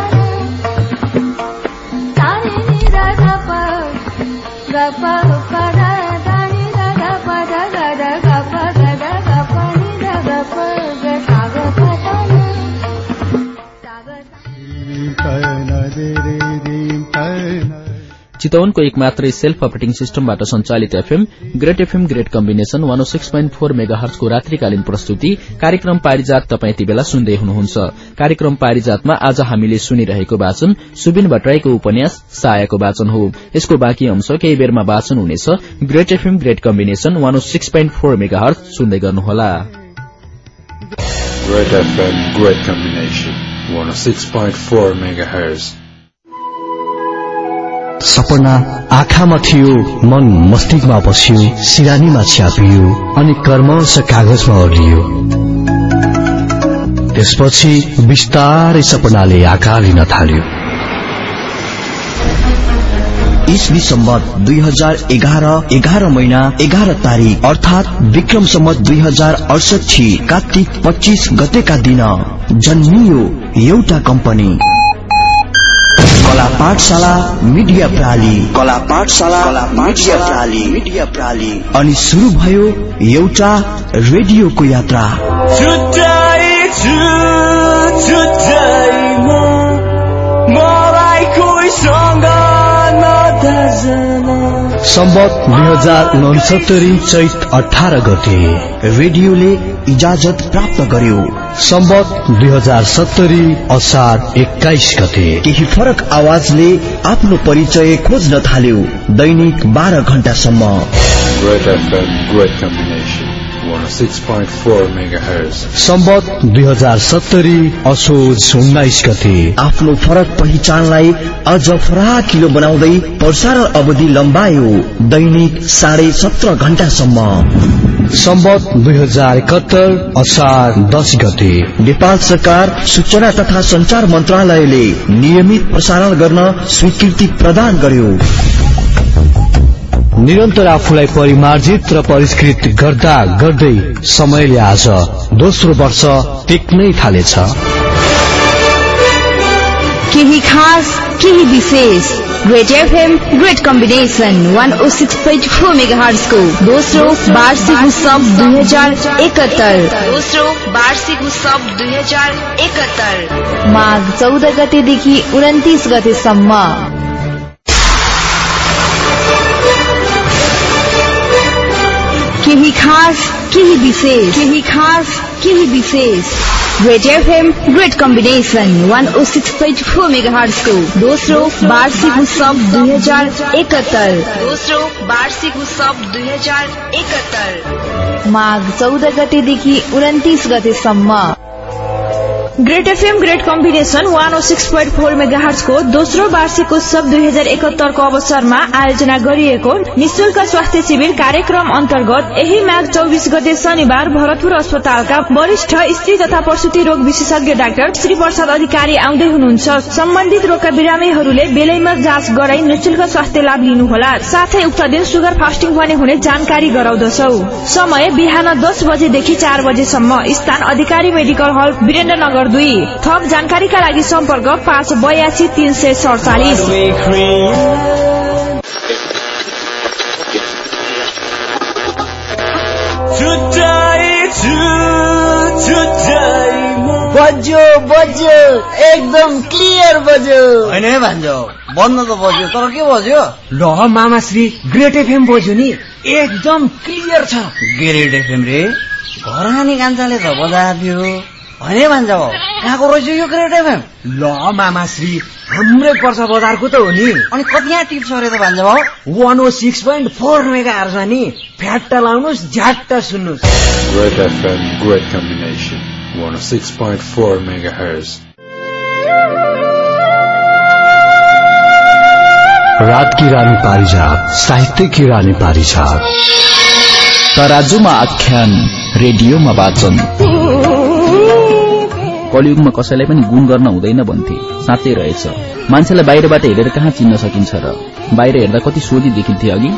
चितवनको एक मात्रै सेल्फ अपरेटिङ सिस्टमबाट संचालित FM great FM great combination one six point four mega हर्सको रात्रिकालीन प्रस्तुति कार्यक्रम पारिजात तपाईँ यति बेला सुन्दै हुनुहुन्छ। कार्यक्रम पारिजातमा आज हामीले सुनिरहेको वाचन सुबिन भट्टराईको उपन्यास सायाको वाचन हो। यसको बाँकी अंश केही बेरमा वाचन हुनेछ। Great FM great combination one six point four megahertz सुन्दै गर्नुहोला। Great FM, great combination. 106.4 megahertz. सपना आँखामा थियो मन मस्तिष्कमा बस्यो सिरानीमा छ्यापियो अनि कर्मश कागजमा ओर्लियो त्यसपछि बिस्तारै सपनाले आकार लिन थाल्यो इस्वी सम्बत दुई हजार एघार एघार महिना एघार तारिक अर्थात विक्रम सम्बत दुई हजार अडसठी कार्तिक पच्चिस गतेका दिन जन्मियो एउटा कम्पनी। कला पाठशाला मिडिया प्राली कला पाठशाला मिडिया प्राली मिडिया प्राली अनि शुरू भयो एउटा रेडियोको यात्रा। मलाई कोहीसँग सम्बत दुई हजार उनसत्तरी चैत अठार गते रेडियोले इजाजत प्राप्त गर्यो। सम्बत दुई हजार सत्तरी असार एक्काइस गते। केही फरक आवाजले आफ्नो परिचय खोज्न थाल्यो। दैनिक बाह्र घण्टासम्म। Great FM, great combination. 106.4 megahertz. Sambat दुई हजार सत्तरी असोज उन्नाइस गते आफ्नो फरक पहिचानलाई अझ फराकिलो बनाउँदै प्रसारण अवधि लम्बायो दैनिक साढे सत्र घण्टासम्म सम्बत दुई हजार एकहत्तर असार दस गते नेपाल सरकार सूचना तथा संचार मन्त्रालयले नियमित प्रसारण गर्न स्वीकृति प्रदान गर्यो निरन्तर आफूलाई परिमार्जित र परिष्कृत गर्दा गर्दै समयले आज दोस्रो वर्ष टेक्नै थालेछ। केही खास केही विशेष। Great FM great combination one o six point four mega हर्सको दोस्रो वार्षिक उत्सव दुई हजार एकहत्तर। दोस्रो वार्षिक उत्सव दुई हजार एकहत्तर। माघ चौध गतेदेखि उन्तिस गतेसम्म। केही खास केही विशेष। केही खास केही विशेष। Great FM great combination one o six point four mega हर्सको दोस्रो वार्षिक उत्सव दुई हजार एकहत्तर। दोस्रो वार्षिक उत्सव दुई हजार एकहत्तर। माघ चौध गतेदेखि उन्तिस गतेसम्म। Great FM great combination one o six point four दोस्रो वार्षिक उत्सव दुई हजार एकहत्तरको अवसरमा आयोजना गरिएको निशुल्क स्वास्थ्य शिविर कार्यक्रम अन्तर्गत यही माघ चौबिस गते शनिबार भरतपुर अस्पतालका वरिष्ठ स्त्री तथा प्रसुति रोग विशेषज्ञ डाक्टर श्री प्रसाद अधिकारी आउँदै हुनुहुन्छ। सम्बन्धित रोगका बिरामीहरूले बेलैमा जाँच गराई निशुल्क स्वास्थ्य लाभ लिनुहोला। साथै उक्त दिन सुगर फास्टिङ पनि हुने जानकारी गराउँदछौ। समय बिहान दस बजेदेखि चार बजेसम्म। स्थान अधिकारी मेडिकल हल वीरेन्द्रनगर। दुई। थप जानकारीका लागि सम्पर्क पाँच बयासी तीन सय सडचालिस। बज्यो बज्यो एकदम क्लियर बज्यो। होइन है भान्जो बन्द त बज्यो तर के बज्यो? ल मामाश्री ग्रेट एफएम बज्यो नि। एकदम क्लियर छ। ग्रेट एफएम रे घर हानी कान्छाले त बजाएको थियो होइन भान्जा कहाँको रहेछ यो ग्रेट एफएम ल मामाश्री हाम्रै पर्छ बजारको त हो नि। अनि कति यहाँ टिप्स अरे त भान्जा भाउ one o six point four megahertz नि फ्याट्ट लाउनुहोस् झ्याट्ट सुन्नुहोस्। Great FM, great combination. 106.4 megahertz. रात की रानी पारिजात साहित्य की रानी पारिजात। तराजुमा आख्यान रेडियोमा वाचन। कलियुगमा कसैलाई पनि गुण गर्न हुँदैन भन्थे। साँच्चै रहेछ। मान्छेलाई बाहिरबाट हेरेर कहाँ चिन्न सकिन्छ र? बाहिर हेर्दा कति सोधी देखिन्थे अघि।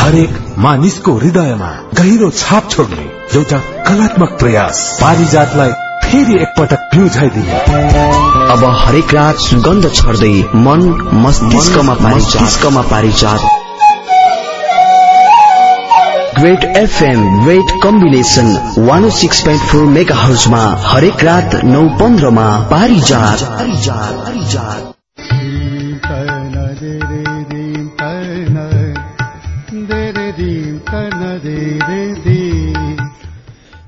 हरेक मानिसको हृदयमा गहिरो छाप छोड्ने एउटा कलात्मक प्रयास। पारिजातलाई फेरि एकपटक प्युझाइदिने। अब हरेक रात सुगन्ध छर्दै मन मस्तिष्कमा मस्तिष्कमा पारिजात। Great FM great combination one six point four mega हर्जमा हरेक रात नौ पन्ध्रमा पारिजात।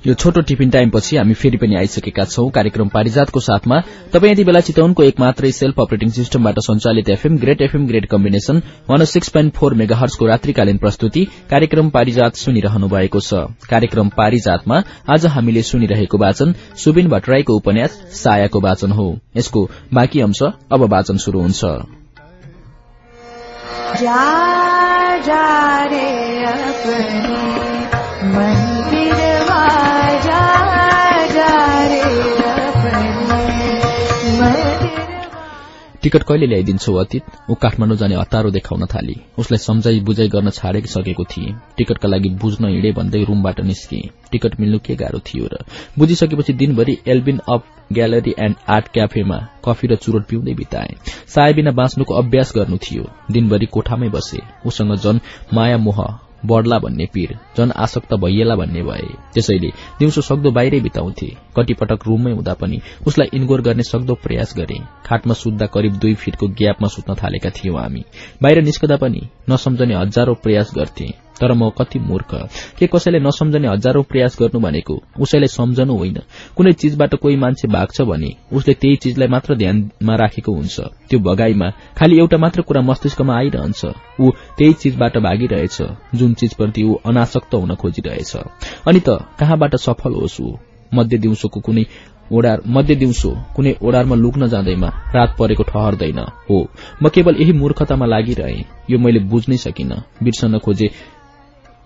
यो छोटो टिफिन टाइमपछि हामी फेरि पनि आइसकेका छौं। कार्यक्रम पारिजातको साथमा तपाईँ यति बेला चितवनको एक मात्रै सेल्फ अपरेटिङ सिस्टमबाट सञ्चालित FM great FM great combination one six point four मेगाहर्सको रात्रिकालीन प्रस्तुति कार्यक्रम पारिजात सुनिरहनु भएको छ। कार्यक्रम पारिजातमा आज हामीले सुनिरहेको वाचन सुबिन भट्टराईको उपन्यास सायाको वाचन हो। यसको बाँकी अंश अब वाचन शुरू हुन्छ। टिकट कहिले ल्याइदिन्छौ अतीत? ऊ काठमाडौँ जाने हतारो देखाउन थाली। उसलाई सम्झाई बुझाइ गर्न छाडेक सकेको थिए। टिकटका लागि बुझ्न हिँडे भन्दै रूमबाट निस्के। टिकट मिल्नु के गाह्रो थियो र? बुझिसकेपछि दिनभरि एल्बिन अप ग्यालरी एण्ड आर्ट क्याफेमा कफी र चुरोट पिउँदै बिताए। साय बिना बाँच्नुको अभ्यास गर्नु थियो। दिनभरि कोठामै बसे। उसँग जन माया मोह बढ्ला भन्ने पीर जन आसक्त भइएला भन्ने भए। त्यसैले दिउँसो सक्दो बाहिरै बिताउँथे। कतिपटक रूममै हुँदा पनि उसलाई इन्गोर गर्ने सक्दो प्रयास गरे। खाटमा सुत्दा करिब दुई फिटको ग्यापमा सुत्न थालेका थियौं हामी। बाहिर निस्कदा पनि नसम्झने हजारौं प्रयास गर्थे। तर म कति मूर्ख? के कसैले नसम्झने हजारौं प्रयास गर्नु भनेको? उसैलाई सम्झनु होइन। कुनै चीजबाट कोही मान्छे भाग्छ भने उसले त्यही चीजलाई मात्र ध्यानमा राखेको हुन्छ। त्यो भगाईमा खालि एउटा मात्र कुरा मस्तिष्कमा आइरहन्छ। ऊ त्यही चीजबाट भागिरहेछ जुन चीजप्रति ऊ अनासक्त हुन खोजिरहेछ। अनि त कहाँबाट सफल होस् ऊ? मध्य दिउँसोको कुनै ओडार मध्य दिउँसो कुनै ओडारमा लुक्न जाँदैमा रात परेको ठहर्दैन। हो म केवल यही मूर्खतामा लागिरहे। यो मैले बुझ्नै सकिन। बिर्सन खोजे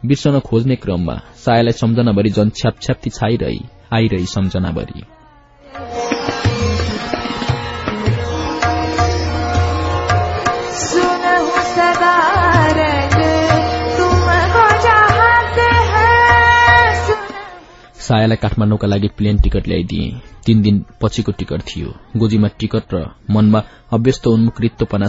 बिर्सन खोज्ने क्रममा सायालाई सम्झनाभरि झन छ्यापछ्याप्ती छाइरही आइरही सम्झनाभरि। सायालाई काठमाडौँका लागि प्लेन टिकट ल्याइदिए। तीन दिन पछिको टिकट थियो। गोजीमा टिकट र मनमा अव्यस्त उन्मुख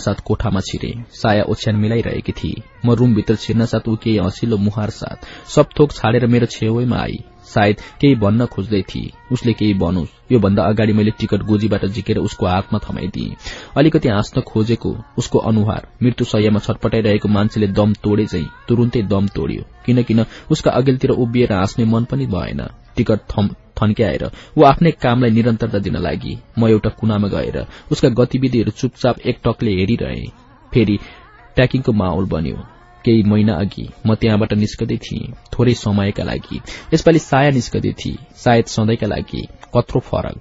साथ कोठामा छिरे। साया ओछ्यान मिलाइरहेकी थिए म रूमभित्र छिर्न साथ ऊ केही हँसिलो मुहार साथ सब थोक छाडेर मेरो छेउमा आई। सायद केही भन्न खोज्दै थिए। उसले केही भनोस् यो भन्दा अगाडि मैले टिकट गोजीबाट झिकेर उसको हातमा थमाइदिए। अलिकति हाँस्न खोजेको उसको अनुहार मृत्यु सयमा छटपटाइरहेको मान्छेले दम तोडे झै तुरुन्तै दम तोड्यो। किनकिन उसका अघिल्तिर उभिएर हाँस्ने मन पनि भएन। टिकट थन्क्याएर ऊ आफ्नै कामलाई निरन्तरता दिन लागि म एउटा कुनामा गएर उसका गतिविधिहरू चुपचाप एकटकले हेरिरहे। फेरि ट्याकिङको माहौल बन्यो। केही महिना अघि म त्यहाँबाट निस्कदै थिएँ। थोरै समयका लागि। यसपालि साया निस्कदै थिए। सायद सधैँका लागि। कत्रो फरक।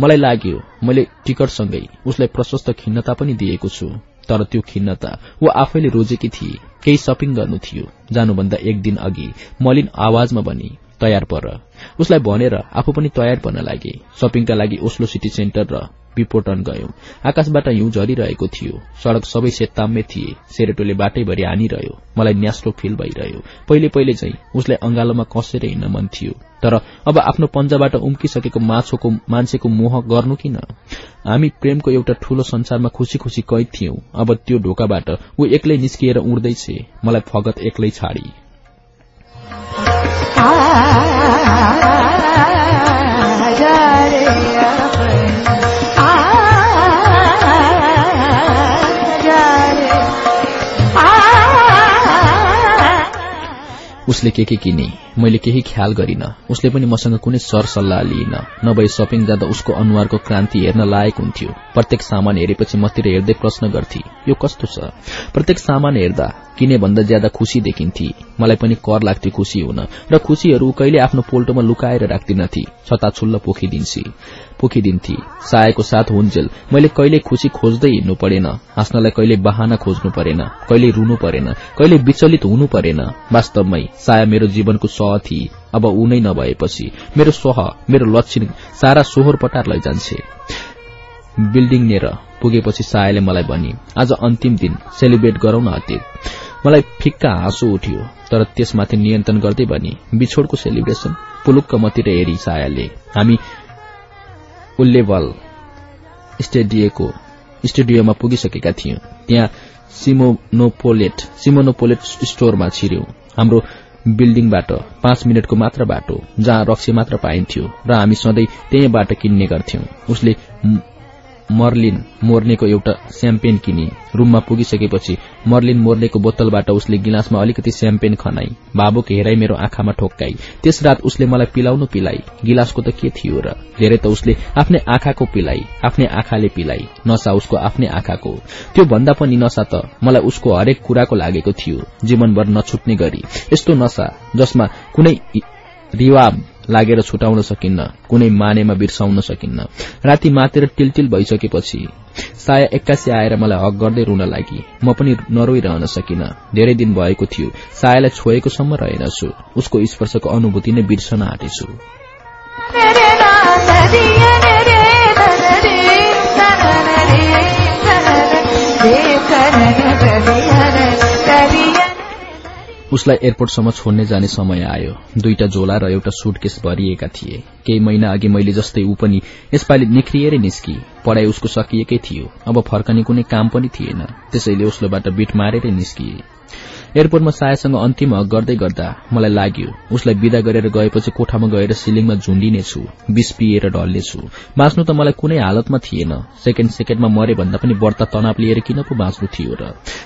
मलाई लाग्यो मैले टिकटसँगै उसलाई प्रशस्त खिन्नता पनि दिएको छु। तर त्यो खिन्नता ऊ आफैले रोजेकी थिए। केही सपिङ गर्नु थियो। जानुभन्दा एक दिन अघि मलिन आवाजमा भनी तयार पर उसलाई भनेर आफू पनि तयार पर्न लागे। सपिङका लागि ओस्लो सिटी सेन्टर र विपोटन गयौं। आकाशबाट हिउँ झरिरहेको थियो। सड़क सबै सेताम्मे थिए। सेरेटोले बाटैभरि हानिरह्यो। मलाई न्यास्लो फिल भइरह्यो। पहिले पहिले चाहिँ उसलाई अंगालोमा कसेर हिँड्न मन थियो। तर अब आफ्नो पञ्जाबाट उम्किसकेको माछोको मान्छेको मोह गर्नु किन? हामी प्रेमको एउटा ठूलो संसारमा खुशी खुशी कैद थियौं। अब त्यो ढोकाबाट ऊ एक्लै निस्किएर उड्दैछ। मलाई फगत एक्लै छाडी। रे उसले के के किने? मैले केही ख्याल गरिन। उसले पनि मसँग कुनै सर सल्लाह लिइन। नभए सपिङ जाँदा उसको अनुहारको क्रान्ति हेर्न लायक हुन्थ्यो। प्रत्येक सामान हेरेपछि मतिर हेर्दै प्रश्न गर्थे यो कस्तो छ? प्रत्येक सामान हेर्दा किने भन्दा ज्यादा खुशी देखिन्थे। मलाई पनि कर लाग्थ्यो खुशी हुन र खुशीहरू कहिले आफ्नो पोल्टोमा लुकाएर राख्दिनथे छताछुल्ल पोखिदिन्थे। पोखिदिन्थे। सायको साथ हुन्जेल। मैले कहिले खुशी खोज्दै हिँड्नु परेन हाँस्नलाई कहिले बहाना खोज्नु परेन। कहिले रुनु परेन। कहिले विचलित हुनु परेन। वास्तवमै साया मेरो जीवनको सह थिए। अब ऊ नै नभएपछि मेरो सह मेरो लक्षण सारा सोहोर पटार लैजान्छे। बिल्डिङ नेर पुगेपछि सायाले मलाई भनी आज अन्तिम दिन। सेलिब्रेट गरौं न अतीत मलाई फिक्का हाँसो उठ्यो तर त्यसमाथि नियन्त्रण गर्दै भनी बिछोडको सेलिब्रेशन पुलुक्क मतिर हेरी सायाले। हामी उल्लेबल स्टेडियको स्टुडियोमा पुगिसकेका थियौं। त्यहाँ सिमोनोपोलेट सिमोनोपोलेट स्टोरमा छिर्यौं। हाम्रो बिल्डिङबाट पाँच मिनटको मात्र बाटो जहाँ रक्सी मात्र पाइन्थ्यो र हामी सधैँ त्यहीबाट किन्ने गर्थ्यौं। उसले मर्लिन मोर्नेको एउटा स्याम्पेन किने। रूममा पुगिसकेपछि मर्लिन मोर्नेको बोतलबाट उसले गिलासमा अलिकति स्याम्पेन खनाई। बाबुको हेराई मेरो आँखामा ठोक्काई। त्यस रात उसले मलाई पिलाउनु पिलाई। गिलासको त के थियो र? धेरै त उसले आफ्नै आँखाको पिलाई आफ्नै आँखाले पिलाई। नसा उसको आफ्नै आँखाको त्यो भन्दा पनि नसा त मलाई उसको हरेक कुराको लागेको थियो। जीवनभर नछुट्ने गरी। यस्तो नसा जसमा कुनै रिवाब लागेर छुटाउन सकिन्न कुनै मानेमा बिर्साउन सकिन्न राति मातेर टिलटिल भइसकेपछि साया एक्कासी आएर मलाई हक गर्दै रुन लागि म पनि नरोइरहन सकिन धेरै दिन भएको थियो सायालाई छोएको सम्म रहेनछु उसको स्पर्शको अनुभूति नै बिर्सन आँटेछु उसलाई एयरपोर्टसम्म छोड्ने जाने समय आयो। दुईटा झोला र एउटा सुटकेस भरिएका थिए। केही महिना अघि मैले जस्तै ऊ पनि यसपालि निख्रिएरै निस्की। पढ़ाई उसको सकिएकै थियो। अब फर्कने कुनै काम पनि थिएन। त्यसैले उसलोबाट बिट मारेरै निस्किए। एयरपोर्टमा सायासँग अन्तिम हक गर्दै गर्दा मलाई लाग्यो उसलाई विदा गरेर गएपछि कोठामा गएर सिलिङमा झुण्डिनेछु विष पिएर ढल्नेछु। बाँच्नु त मलाई कुनै हालतमा थिएन। सेकेण्ड सेकेण्डमा मरे भन्दा पनि बढ्ता तनाव लिएर किन पो बाँच्नु थियो र।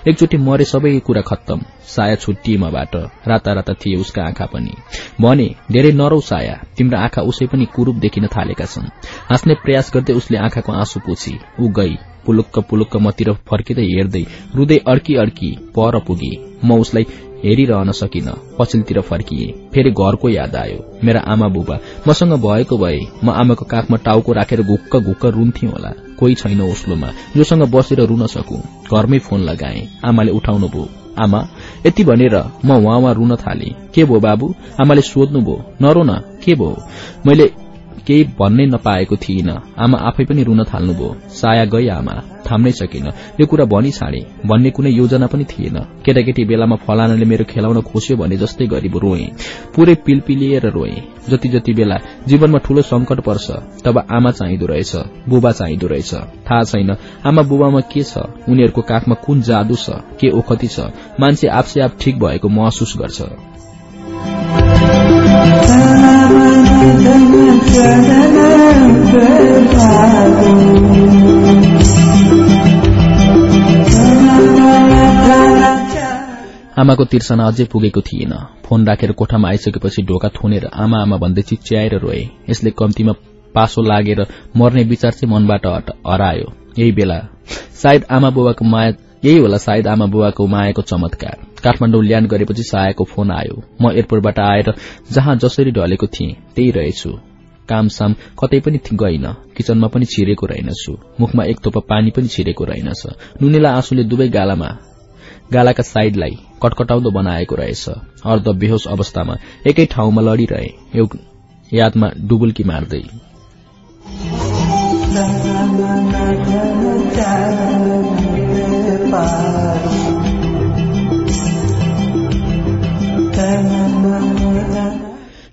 एकचोटि मरे सबै कुरा खत्तम साया छुट्टिए मबाट राता राता थिए उसका आँखा पनि। भने धेरै नरौ साया तिम्रो आँखा उसै पनि कुरूप देखिन थालेका छन्। हाँस्ने प्रयास गर्दै उसले आँखाको आँसु पुछी ऊ गई। पुलुक्क पुलुक्क मतिर फर्किँदै हेर्दै रुँदै अड्की अड्की पर पुगे। म उसलाई हेरिरहन सकिन। पछिल्तिर फर्किए। फेरि घरको याद आयो। मेरा आमा बुबा मसँग भएको भए म आमाको काखमा टाउको राखेर घुक्क घुक्क रुन्थेँ होला। कोही छैन ओस्लोमा जोसँग बसेर रुन सकू। घरमै फोन लगाए। आमाले उठाउनु भयो। आमा यति भनेर म उहाँ रुन थाले। के भो बाबु? आमाले सोध्नुभयो नरो न के भो मैले केही भन्नै नपाएको थिइन। आमा आफै पनि रुन थाल्नुभयो। साया गई आमा। थाम्नै सकिन। यो कुरा भनी छाडे भन्ने कुनै योजना पनि थिएन। केटाकेटी बेलामा फलानाले मेरो खेलाउन खोस्यो भने जस्तै गरी रोए। पूरै पिलपिलिएर रोए। जति जति बेला जीवनमा ठूलो संकट पर्छ तब आमा चाहिँदो रहेछ बुबा चाहिँदो रहेछ। थाहा छैन आमा बुबामा के छ? उनीहरूको काखमा कुन जादु छ? के ओखती छ? मान्छे आफसे आफ ठिक भएको महसुस गर्छ। आमाको तिर्सना अझै पुगेको थिएन। फोन राखेर कोठामा आइसकेपछि ढोका थुनेर आमा आमा भन्दै चिच्याएर रोए। यसले कम्तीमा पासो लागेर मर्ने विचार चाहिँ मनबाट हरायो। यही बेला। सायद आमा बुबाको माया यही होला सायद आमा बुबाको मायाको चमत्कार। काठमाडौँ ल्याण्ड गरेपछि सायाको फोन आयो। म एयरपोर्टबाट आएर जहाँ जसरी ढलेको थिएँ त्यही रहेछु। कामसाम कतै पनि गइन। किचनमा पनि छिरेको रहेनछु। मुखमा एक थोपा पानी पनि छिरेको रहेनछ। नुनिला आँसुले दुवै गालामा गालाका साइडलाई कटकटाउँदो बनाएको रहेछ। अर्ध बेहोस अवस्थामा एकै ठाउँमा लड़िरहे। यादमा डुबुल्की मार्दै। *laughs*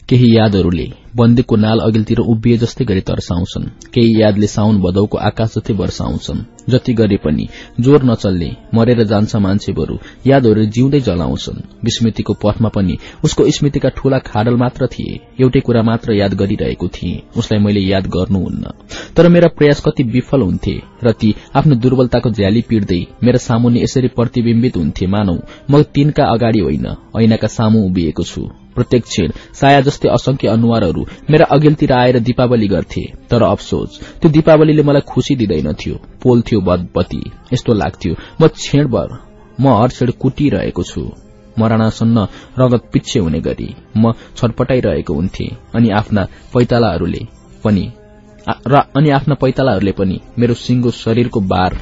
केही यादहरूले बन्दीको नाल अघिल्तिर उभिए जस्तै गरी तर्साउँछन्। केही यादले साउन भदौको आकाश जस्तै वर्षाउँछन् जति गरे पनि जोर नचल्ने मरेर जान्छ मान्छे बरू यादहरू जिउँदै जलाउँछन्। विस्मृतिको पथमा पनि उसको स्मृतिका ठूला खाडल मात्र थिए। एउटै कुरा मात्र याद गरिरहेको थिए। उसलाई मैले याद गर्नुहुन्न। तर मेरा प्रयास कति विफल हुन्थे र ती आफ्नो दुर्बलताको झ्याली पिड्दै मेरा सामुन्ने यसरी प्रतिविम्बित हुन्थे मानौ म तिनका अगाडि होइन ऐनाका सामु उभिएको छु। प्रत्येक क्षण साया जस्तै असंख्य अनुहारहरू मेरा अघिल्तिर आएर दीपावली गर्थे। तर अफसोस त्यो दीपावलीले मलाई खुशी दिँदैनथ्यो पोल्थ्यो बदबती। यस्तो लाग्थ्यो म क्षणभर म हर कुटिरहेको छु। मरणासन्न रगत पिच्छे हुने गरी म छटपटाइरहेको हुन्थे अनि आफ्ना पैतालाहरूले पनि अनि आफ्ना पैतालाहरूले पनि मेरो सिंगो शरीरको बार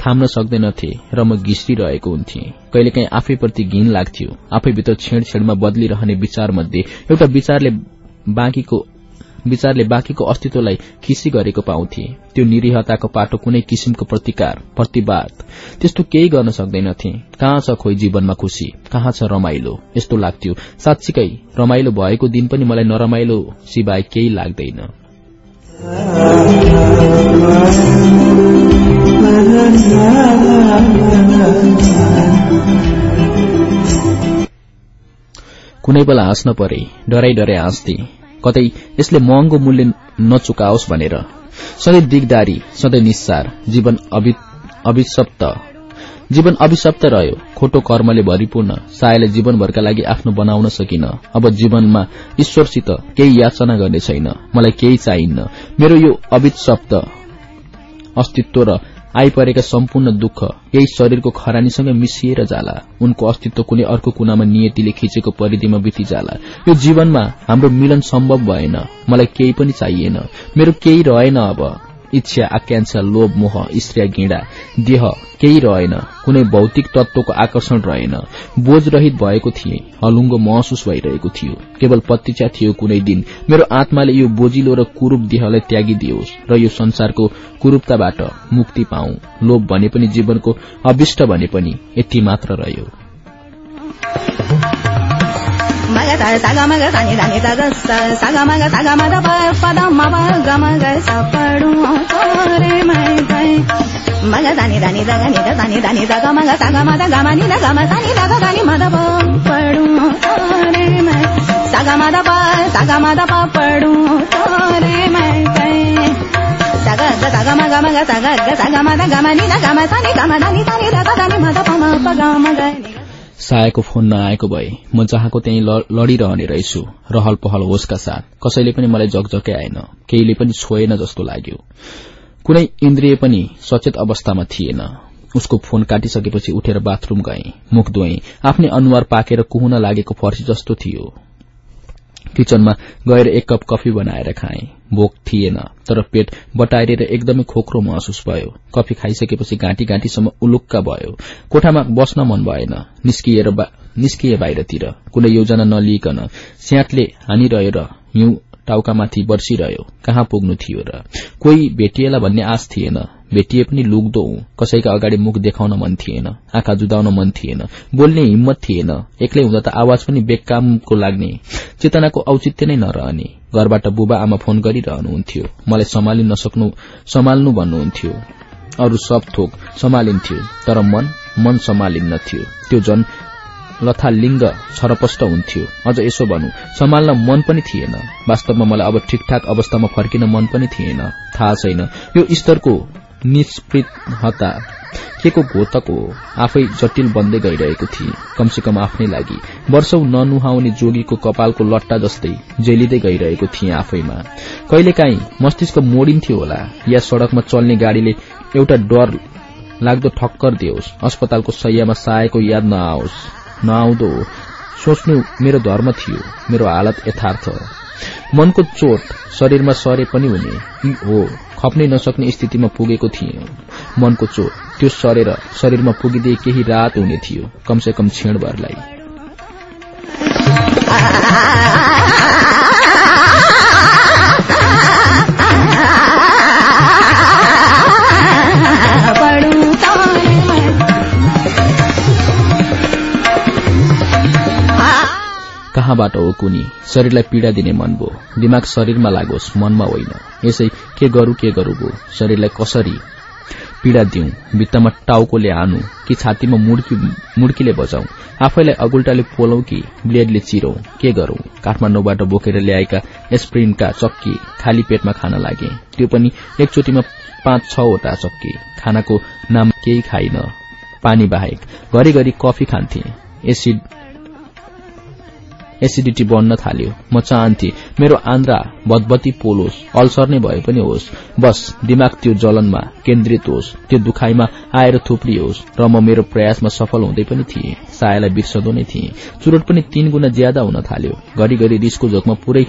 थाम्न सक्दैनथे र म घिस्रिरहेको हुन्थे। कहिलेकाहीँ आफैप्रति घिन लाग्थ्यो। आफैभित्र छेड छेडमा बदलिरहने विचार मध्ये एउटा विचारले बाँकीको विचारले बाँकीको अस्तित्वलाई खिसी गरेको पाउँथे। त्यो निरीहताको पाटो कुनै किसिमको प्रतिकार प्रतिवाद त्यस्तो केही गर्न सक्दैनथे कहाँ छ खोइ जीवनमा खुशी कहाँ छ रमाइलो? यस्तो लाग्थ्यो। साँच्चीकै रमाइलो भएको दिन पनि मलाई नरमाइलो सिवाय केही लाग्दैन। कुनै बेला हाँस्न परे डराई डराई हाँस्थे। कतै यसले महँगो मूल्य नचुकाओस् भनेर। सधैँ दिगदारी सधैँ निस्सार जीवन अभिशप्त। जीवन अभिशप्त रह्यो। खोटो कर्मले भरिपूर्ण। सायले जीवनभरका लागि आफ्नो बनाउन सकिन। अब जीवनमा ईश्वरसित केही याचना गर्ने छैन। मलाई केही चाहिन्न। मेरो यो अभिशप्त अस्तित्व र आइपरेका सम्पूर्ण दुःख यही शरीरको खरानीसँग मिसिएर जाला। उनको अस्तित्व कुनै अर्को कुनामा नियतिले खिचेको परिधिमा बिति जाला यो जीवनमा हाम्रो मिलन सम्भव भएन। मलाई केही पनि चाहिएन। मेरो केही रहेन अब। इच्छा आकांक्षा लोभ मोह स्त्रिया घिडा देह केही रहेन कुनै भौतिक तत्वको आकर्षण रहेन। बोझ रहित भएको थिए हलुङ्गो महसुस भइरहेको थियो। केवल प्रतीक्षा थियो कुनै दिन। मेरो आत्माले यो बोजिलो र कुरूप देहलाई त्यागिदियोस् र यो संसारको कुरूपताबाट मुक्ति पाऊ। लोभ भने पनि जीवनको अविष्ट भने पनि यति मात्र रह्यो। सा सा ग म ग सा नि धा नि धा ग सा सा ग म ग सा ग म ध प प द म प ग म ग सा पढु तोरे मै गए म ग सा नि धा नि धा ग नि ध सा नि धा नि धा ग म ग सा ग म ध ग म नि ध ग म सा नि धा ग गा सायाको फोन नआएको भए म जहाँको त्यही लडिरहने रहेछु रहल पहल होसका साथ। कसैले पनि मलाई जगजकै आएन केहीले पनि छोएन जस्तो लाग्यो। कुनै इन्द्रिय पनि सचेत अवस्थामा थिएन। उसको फोन काटिसकेपछि उठेर बाथरूम गए मुख धोए। आफ्नै अनुहार पाकेर कुहुन लागेको फर्सी जस्तो थियो। किचनमा गएर एक कप कफी बनाएर खाए। भोक थिएन तर पेट बटारिएर एकदमै खोक्रो महसुस भयो। कफी खाइसकेपछि घाँटी घाँटीसम्म उलुक्का भयो। कोठामा बस्न मन भएन निस्किएर निस्किए बाहिरतिर। कुनै योजना नलिइकन स्याटले हानिरह्यो र हिउँ टाउकामाथि बर्सिरह्यो। कहाँ पुग्नु थियो र? कोही भेटिएला भन्ने आश थिएन। भेटिए पनि लुग्दो हुँ। कसैका अगाडि मुख देखाउन मन थिएन आँखा जुदाउन मन थिएन बोल्ने हिम्मत थिएन एक्लै हुँदा त आवाज पनि बेकामको लाग्ने चेतनाको औचित्य नै नरहने। घरबाट बुबा आमा फोन गरिरहनुहुन्थ्यो। मलाई सम्हालिन नसक्नु सम्हाल्नु भन्नुहुन्थ्यो। अरू सब थोक सम्हालिन्थ्यो तर मन मन सम्हालिन्नथ्यो। त्यो जन लथालिङ्ग छरपष्ट हुन्थ्यो। अझ यसो भनौं सम्हाल्न मन पनि थिएन। वास्तवमा मलाई अब ठिकठाक अवस्थामा फर्किन मन पनि थिएन। थाहा छैन यो स्तरको निष्पृहता के को घोतक हो? आफै जटिल बन्दै गइरहेको थिए। कमसेकम आफ्नै लागि। वर्षौ ननुहाउने जोगीको कपालको लट्टा जस्तै जेलिँदै गइरहेको थिए आफैमा। कहिलेकाहीँ मस्तिष्क मोडिन्थ्यो होला। या सड़कमा चल्ने गाड़ीले एउटा डर लाग्दो ठक्कर दियोस्। अस्पतालको सयमा साएको याद नआओस्। नआउँदो सोच्नु मेरो धर्म थियो। मेरो हालत यथार्थ। मनको चोट शरीरमा सरे पनि हुने यी हो। खप्नै नसक्ने स्थितिमा पुगेको थिए। मनको चोट त्यो सरेर शरीरमा पुगिदिए केही रात हुने थियो कमसेकम क्षणभरलाई। *laughs* कहाँबाट हो कुनी? शरीरलाई पीड़ा दिने मन भो दिमाग शरीरमा लागोस् मनमा होइन। यसै के गरू के गरू भो शरीरलाई कसरी पीड़ा दिउँ? भित्तामा टाउकोले हानु कि छातीमा मुड्की मुड्कीले बजाउँ? आफैलाई अगुल्टाले पोलौं कि ब्लेडले चिरौं? के गरौं? काठमाडौँबाट बोकेर ल्याएका एस्प्रिनका चक्की खाली पेटमा खान लागे। त्यो पनि एकचोटिमा पाँच छवटा चक्की। खानाको नाम केही खाइन। पानी बाहेक। घरिघरि कफी खान्थे। एसिड एसिडिटी बढ्न थाल्यो। म चाहन्थे मेरो आन्द्रा भतभती पोलोस् अल्सर नै भए पनि होस्। बस दिमाग त्यो जलनमा केन्द्रित होस् त्यो दुखाइमा आएर थुप्रियोस् र म मेरो प्रयासमा सफल हुँदै पनि थिएँ। सायालाई बिर्सदो नै थिएँ। चुरोट पनि तीन गुणा ज्यादा हुन थाल्यो। घरिघरि रिसको झोकमा पुरै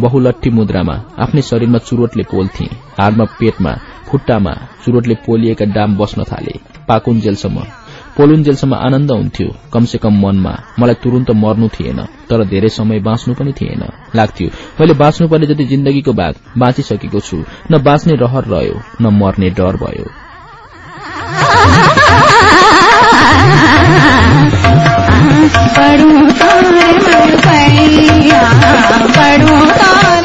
बहुलट्ठी मुद्रामा आफ्नै शरीरमा चुरोटले पोल्थे। हाडमा पेटमा खुट्टामा चुरोटले पोलिएका डाम बस्न थाले। पाकुन्जेलसम्म पोलुन्जेलसम्म आनन्द हुन्थ्यो। कमसेकम मनमा। मलाई तुरन्त मर्नु थिएन तर धेरै समय बाँच्नु पनि थिएन। लाग्थ्यो मैले बाँच्नु पर्ने जति जिन्दगीको भाग बाँचिसकेको छु। न बाँच्ने रहर रह्यो न मर्ने डर भयो। पढु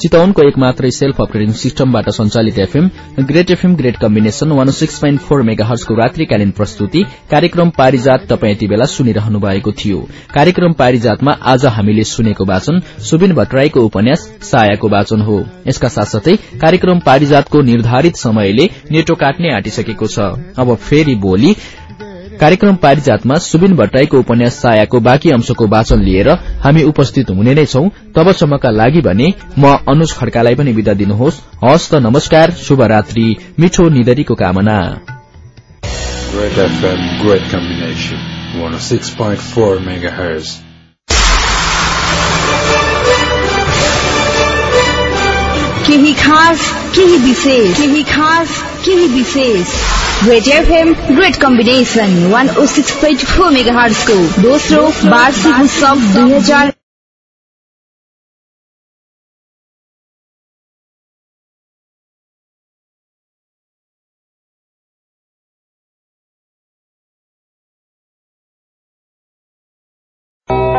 चितवनको एक मात्रै सेल्फ अपरेटिङ सिस्टमबाट सञ्चालित FM great FM great combination one six point four mega हर्सको रात्रिकालीन प्रस्तुति कार्यक्रम पारिजात तपाईँ यति बेला सुनिरहनु भएको थियो। कार्यक्रम पारिजातमा आज हामीले सुनेको वाचन सुबिन भट्टराईको उपन्यास सायाको वाचन हो। यसका साथसाथै कार्यक्रम पारिजातको निर्धारित समयले नेटो काट्ने आँटिसकेको छ। अब फेरि भोलि कार्यक्रम पारिजातमा सुबिन भट्टराईको उपन्यास सायाको बाँकी अंशको वाचन लिएर हामी उपस्थित हुने नै छौं तबसम्मका लागि भने म अनुज खड्कालाई पनि विदा दिनुहोस् हवस् त नमस्कार शुभरात्रि मिठो निदरीको कामना Great FM, great combination. 106.4 megahertz. केही खास केही विशेष केही खास केही विशेष great FM great combination one O six point four mega हर्सको दोस्रो वार्षिक उत्सव दुई हजार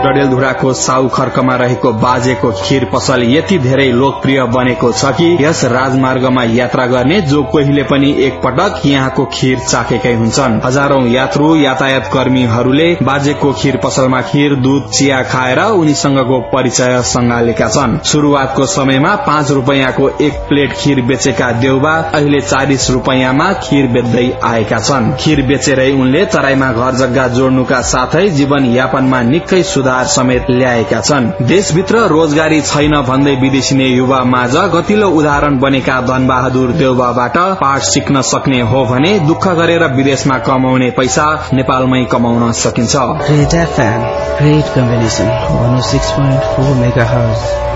डडेलधुराको साउ खर्कमा रहेको बाजेको खीर पसल यति धेरै लोकप्रिय बनेको छ कि यस राजमार्गमा यात्रा गर्ने जो कोहीले पनि एकपटक यहाँको खीर चाखेकै हुन्छन्। हजारौं यात्रु यातायात कर्मीहरूले बाजेको खीर पसलमा खीर दूध चिया खाएर उनीसँगको परिचय संगालेका छन्। शुरूआतको समयमा पाँच रूपियाँको एक प्लेट खीर बेचेका देउबा अहिले चालिस रूपियाँमा खीर बेच्दै आएका छन्। खीर बेचेरै उनले तराईमा घर जग्गा जोड्नुका साथै जीवन यापनमा निकै सुधार समेत ल्याएका छन्। देशभित्र रोजगारी छैन भन्दै विदेशिने युवा माझ गतिलो उदाहरण बनेका धनबहादुर देउबाबाट पाठ सिक्न सक्ने हो भने दुःख गरेर विदेशमा कमाउने पैसा नेपालमै कमाउन सकिन्छ। Great FM, great combination, 106.4 megahertz.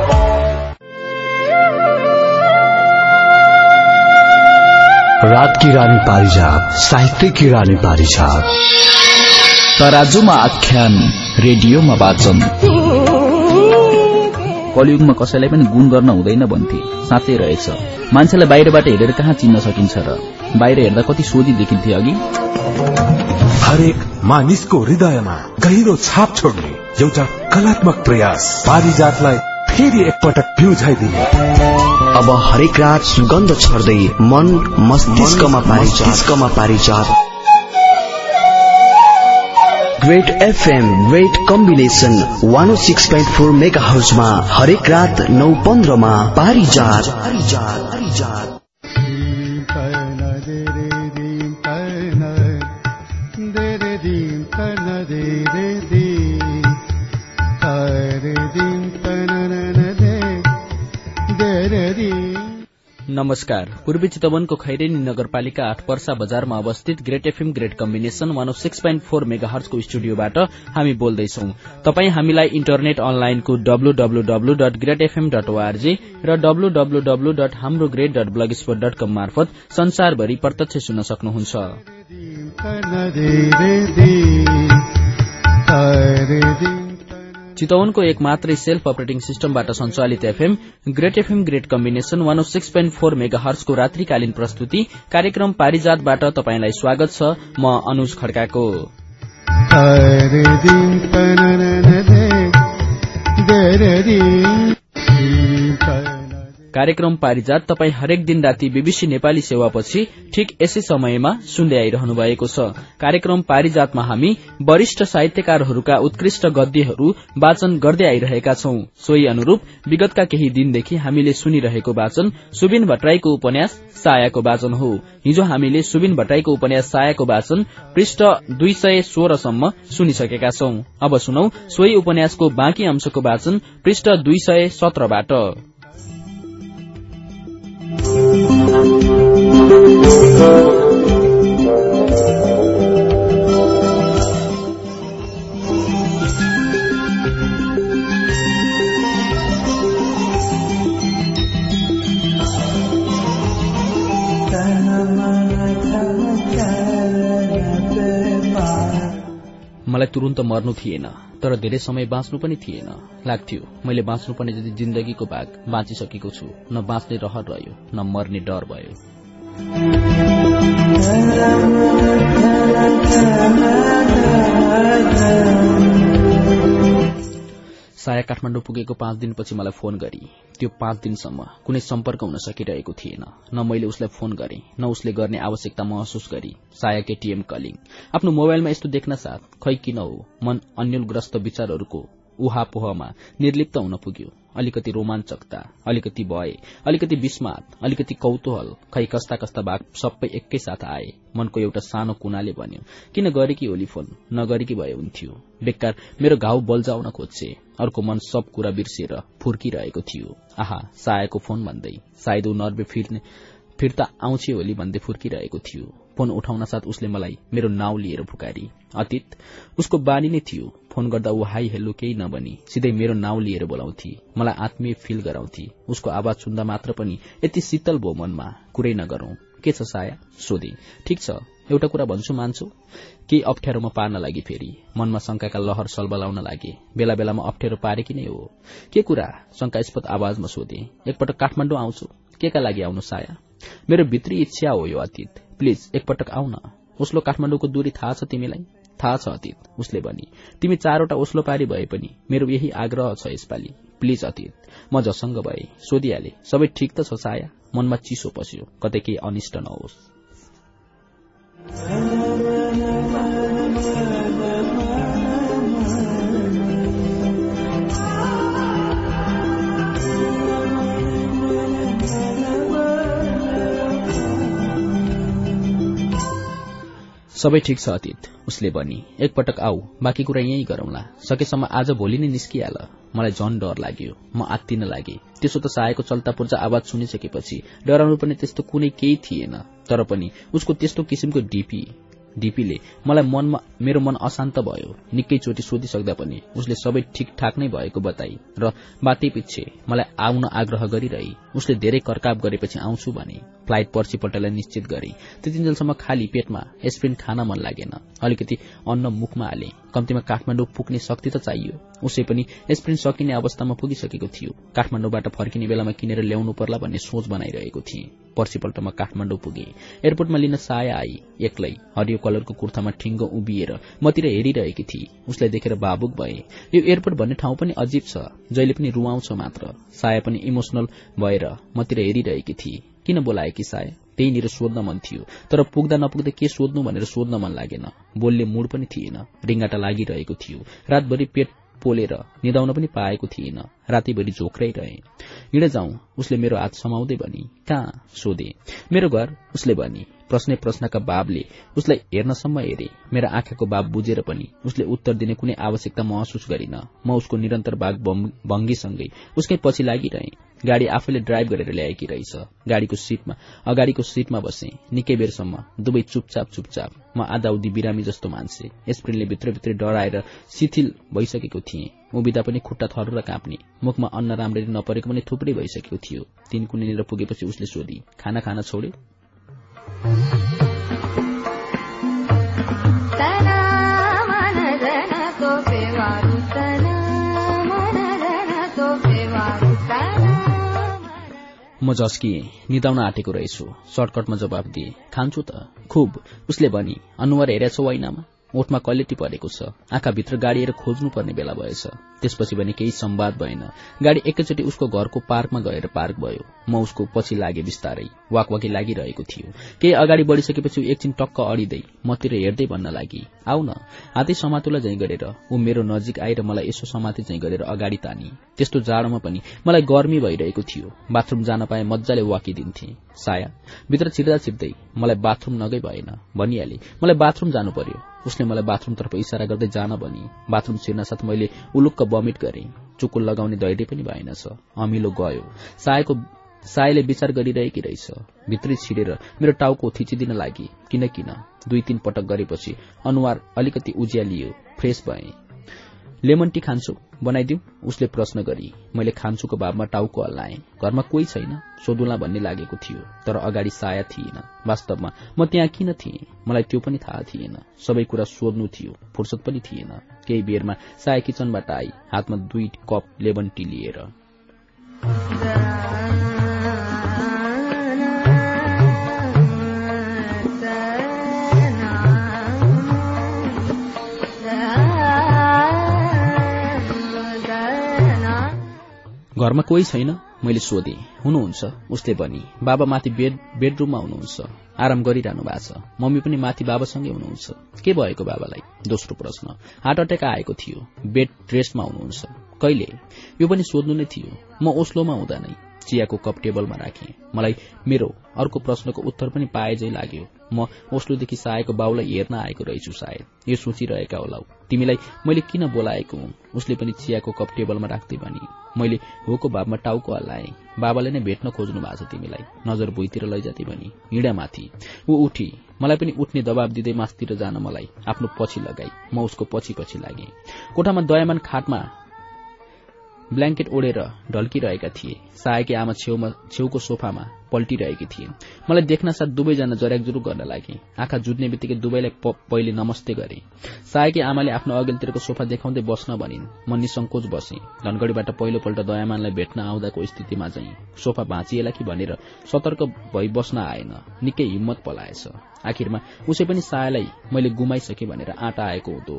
रात की रानी पारिजात साहित्य की रानी पारिजात। तराजुमा आख्यान रेडियोमा वाचन। कलियुगमा कसैलाई पनि गुण गर्न हुँदैन भन्थे। साँच्चै रहेछ। मान्छेलाई बाहिरबाट हेरेर कहाँ चिन्न सकिन्छ र? बाहिर हेर्दा कति सोझी देखिन्थे अघि। हरेक मानिसको हृदयमा गहिरो छाप छोड्ने एउटा कलात्मक प्रयास पारिजातलाई फेरि एकपटक प्युझाइदिने अब हरेक रात सुगन्ध छर्दै मन मस्तिष्कमा पारिजात। Great FM great combination one six point four mega हाउसमा हरेक रात नौ पन्ध्रमा पारिजात। नमस्कार। पूर्वी चितवनको खैरेनी नगरपालिका आठ पर्सा बजारमा अवस्थित great FM great combination one six point four mega हर्सको स्टुडियोबाट हामी बोल्दैछौ। तपाई हामीलाई इन्टरनेट अनलाइनको WWW dot great FM dot ORG र डब्लूडब्लूडब्लू डट हाम्रो great dot blog spot dot com मार्फत संसारभरि प्रत्यक्ष सुन्न सक्नुहुन्छ चितवनको एक मात्रै सेल्फ अपरेटिङ सिस्टमबाट सञ्चालित FM great FM great combination one six point four mega हर्सको रात्रिकालीन प्रस्तुति कार्यक्रम पारिजातबाट तपाईंलाई स्वागत छ म अनुज खड्काको। कार्यक्रम पारिजात तपाई हरेक दिन राति बीबीसी नेपाली सेवापछि ठिक यसै समयमा सुन्दै आइरहनु भएको छ। कार्यक्रम पारिजातमा हामी वरिष्ठ साहित्यकारहरूका उत्कृष्ट गद्यहरू वाचन गर्दै आइरहेका छौं। सोही अनुरूप विगतका केही दिनदेखि हामीले सुनिरहेको वाचन सुबिन भट्टराईको उपन्यास सायाको वाचन हो। हिजो हामीले सुबिन भट्टराईको उपन्यास सायाको वाचन पृष्ठ दुई सय सोह्रसम्म सुनिसकेका छौं। अब सुनौ सोही उपन्यासको बाँकी अंशको वाचन पृष्ठ दुई सय सत्रबाट। मलाई तुरन्त मर्नु थिएन तर धेरै समय बाँच्नु पनि थिएन। लाग्थ्यो मैले बाँच्नुपर्ने जति जिन्दगीको भाग बाँचिसकेको छु न बाँच्ने रहर रह्यो न मर्ने डर भयो। *laughs* साया काठमाडौँ पुगेको पाँच दिनपछि मलाई फोन गरी। त्यो पाँच दिनसम्म कुनै सम्पर्क हुन सकिरहेको थिएन। न मैले उसलाई फोन गरे न उसले गर्ने आवश्यकता महसुस गरी। साया केटीएम कलिङ। आफ्नो मोबाइलमा यस्तो देख्न साथ खै किन हो? मन अन्यलग्रस्त विचारहरूको उहापोहमा निर्लिप्त हुन पुग्यो। अलिकति रोमाञ्चकता अलिकति भय अलिकति विस्मात अलिकति कौतूहल खै कस्ता कस्ता भाग सबै एकै साथ आए। मनको एउटा सानो कुनाले भन्यो किन गरेकी होली फोन नगरेकी भए हुन्थ्यो। बेकार मेरो घाउ बल्झाउन खोज्छे। अर्को मन सब कुरा बिर्सिएर फुर्किरहेको थियो। आहा सायाको फोन भन्दै। सायद ऊ नर्वे फिर्ने फिर्ता आउँछे होली भन्दै फुर्किरहेको थियो। फोन उठाउन साथ उसले मलाई मेरो नाउँ लिएर पुकारी। अतीत उसको बानी नै थियो। फोन गर्दा ऊ हाई हेल्लो केही नबनी सिधै मेरो नाउँ लिएर बोलाउँथे। मलाई आत्मीय फिल गराउँथे। उसको आवाज सुन्दा मात्र पनि यति शीतल भो मनमा कुरै नगरौं। के छ साया? सोधे। ठिक छ एउटा कुरा भन्छु मान्छौ? केही अप्ठ्यारोमा पार्न लागि फेरि? मनमा शंकाका लहर सलबलाउन लागे। बेला बेलामा अप्ठ्यारो पारेकी नै हो? के कुरा? शंकास्पद आवाजमा सोधे। एकपटक काठमाडौँ आउँछु। के का लागि आउनु साया? मेरो भित्री इच्छा हो यो अतीत। प्लिज एकपटक आउन। उसलो काठमाडौँको दूरी थाहा छ तिमीलाई? थाहा छ अतीत उसले भनी तिमी चारवटा ओस्लो पारी भए पनि मेरो यही आग्रह छ यसपालि। प्लिज अतीत म जसङ्ग भए सोधिहाले सबै ठिक त छ साया? मनमा चिसो पस्यो कतै केही अनिष्ट नहोस्। सबै ठिक छ अतीत। उसले भनी एकपटक आऊ बाँकी कुरा यही गरौंला। सकेसम्म आज भोलि नै निस्किहाल। मलाई झन डर लाग्यो। म आत्तिन लागे। त्यसो त सायको चल्ता पुर्जा आवाज सुनिसकेपछि डराउनु पनि त्यस्तो कुनै केही थिएन। तर पनि उसको त्यस्तो किसिमको डिपी डिपीले मलाई मनमा मेरो मन अशान्त भयो। निकै चोटि सोधिसक्दा पनि उसले सबै ठिकठाक नै भएको बताई र बाटै पिच्छे मलाई आउन आग्रह गरिरही। उसले धेरै कर्काप गरेपछि आउँछु भने फ्लाइट पर्सिपल्टलाई निश्चित गरे। त्यतिन्जेलसम्म खाली पेटमा एस्प्रिन खान मन लागेन। अलिकति अन्न मुखमा हाले। कम्तीमा काठमाडौँ पुग्ने शक्ति त चाहियो। उसै पनि एस्प्रिन सकिने अवस्थामा पुगिसकेको थियो। काठमाडौँबाट फर्किने बेलामा किनेर ल्याउनु पर्ला भन्ने सोच बनाइरहेको थिएँ। पर्सिपल्ट म पुगे। एयरपोर्टमा लिन साया आई। एक्लै हरियो कलरको कुर्तामा ठिङ्ग उभिएर मतिर हेरिरहेकी थिए। उसलाई देखेर भावुक भए यो एयरपोर्ट भन्ने ठाउँ पनि अजीब छ। जहिले पनि रुवाउँछ मात्र। साया पनि इमोसनल भएर मतिर हेरिरहेकी थिए। किन बोलाएकी साया? त्यहीनिर सोध्न मन थियो। तर पुग्दा नपुग्दा के सोध्नु भनेर सोध्न मन लागेन। बोल्ने मूड पनि थिएन। रिङ्गाटा लागिरहेको थियो। रातभरि पेट पोलेर निदाउन पनि पाएको थिएन। रातिभरि झोक्रै रहे। हिँड जाउँ उसले मेरो हात समाउँदै भनी कहाँ? सोधे। मेरो घर उसले भनी प्रश्न प्रश्नका बाबले उसलाई हेर्नसम्म हेरे। मेरा आँखाको बाब बुझेर पनि उसले उत्तर दिने कुनै आवश्यकता महसुस गरिन। म उसको निरन्तर बाघ भंगीसँगै उसकै पछि लागिरहे। गाडी आफैले ड्राइभ गरेर ल्याएकी रहेछ। गाडीको सिटमा अगाडिको सिटमा बसे। निकै बेरसम्म दुवै चुपचाप चुपचाप म आधा उधी बिरामी जस्तो मान्छे। एस्प्रिनले भित्रभित्रै डराएर शिथिल भइसकेको थिएँ। उभिँदा पनि खुट्टा थर र काँप्ने। मुखमा अन्न राम्ररी नपरेको पनि थुप्रै भइसकेको थियो। तीन कुनेर पुगेपछि उसले सोधी खाना खाना छोड्यो? म झस्किए निदाउन आँटेको रहेछु। सर्टकटमा जवाब दिए खान्छु त। खुब। उसले भनी अनुहार हेरेछौ ऐनामा? ओठमा कलेटी परेको छ। आँखाभित्र गाडी हेर खोज्नुपर्ने बेला भएछ। त्यसपछि भने केही सम्वाद भएन। गाडी एकैचोटि उसको घरको पार्कमा गएर पार्क भयो। म उसको पछि लागे बिस्तारै। वाकवाकी लागिरहेको थियो। केही अगाडि बढ़िसकेपछि एकछिन टक्क अडिँदै मतिर हेर्दै भन्न लागि आउ न हातै समातुला झैं गरेर। ऊ मेरो नजिक आएर मलाई यसो समाते झैं गरेर अगाडि तानी। त्यस्तो जाडोमा पनि मलाई गर्मी भइरहेको थियो। बाथरूम जान पाए मजाले वाकिदिन्थे। साया भित्र छिर्दा छिर्दै मलाई बाथरूम नगै भएन। भनिहाले मलाई बाथरूम जानु पर्यो। उसले मलाई बाथरूमतर्फ इसारा गर्दै जान भनी बाथरूम छिर्न साथ मैले उलुक्क बमिट गरे। चुकुल लगाउने धैर्य पनि भएनछ। अमिलो गयो। सायको सायले विचार गरिरहेकी रहेछ। भित्री छिरेर मेरो टाउको थिचिदिन लागि। किन किन दुई तीन पटक गरेपछि अनुहार अलिकति उज्यालियो फ्रेश भए। लेमन टी खान्छु। बनाइदिउ उसले प्रश्न गरी मैले खान्चुको भावमा टाउको हल्लाएँ। घरमा कोही छैन। सोधुला भन्ने लागेको थियो तर अगाडि साया थिएन। वास्तवमा म त्यहाँ किन थिएँ? मलाई त्यो पनि थाहा थिएन। सबै कुरा सोध्नु थियो फुर्सद पनि थिएन। केही बेरमा साया किचनबाट आई हातमा दुई कप लेमन टी लिएर। घरमा कोही छैन? मैले सोधे। हुनुहुन्छ उसले भनी। बाबा माथि बेड बेडरूममा हुनुहुन्छ। आराम गरिरहनु भएको छ। मम्मी पनि माथि बाबासँगै हुनुहुन्छ। के भएको बाबालाई? दोस्रो प्रश्न। हार्ट अट्याक आएको थियो। बेड रेस्टमा हुनुहुन्छ। कहिले? यो पनि सोध्नु नै थियो। म ओस्लोमा हुँदा नै चियाको कप टेबलमा राखे। मलाई मेरो अर्को प्रश्नको उत्तर पनि पाए जै लाग्यो। म ओस्लोदेखि सायको बाउलाई हेर्न आएको रहेछु सायद। यो सोचिरहेका होला तिमीलाई मैले किन बोलाएको हुँ? उसले पनि चियाको कप टेबलमा राख्दै भनी। मैले होको भावमा टाउको हल्लाएँ। बाबाले नै भेट्न खोज्नु भएको छ तिमीलाई। नजर भुइँतिर लैजाती भनी। हिँडामाथि। ऊ उठी। मलाई पनि उठ्ने दबाब दिँदै मासतिर जान मलाई। आफ्नो पछि लगाई। म उसको पछि पछि लागे। कोठामा दयामान खाटमा ब्ल्याङ्केट ओढेर ढल्किरहेका थिए। सायकी आमा छेउमा छेउको सोफामा पल्टिरहेकी थिइन् मलाई देख्न साथ दुवैजना जर्याकजुरुक गर्न लागे। आँखा जुट्ने बित्तिकै दुवैलाई पहिले नमस्ते गरे। सायकी आमाले आफ्नो अघिल्तिरको सोफा देखाउँदै बस्न भनिन्। म निसंकोच बसे। धनगढ़ीबाट पहिलोपल्ट दयामानलाई भेट्न आउँदाको स्थितिमा चाहिँ सोफा भाँचिएला कि भनेर सतर्क भई बस्न आएन। निकै हिम्मत पलाएछ। आखिरमा उसै पनि सायालाई मैले गुमाइसके भनेर आँटा आएको हुँदो।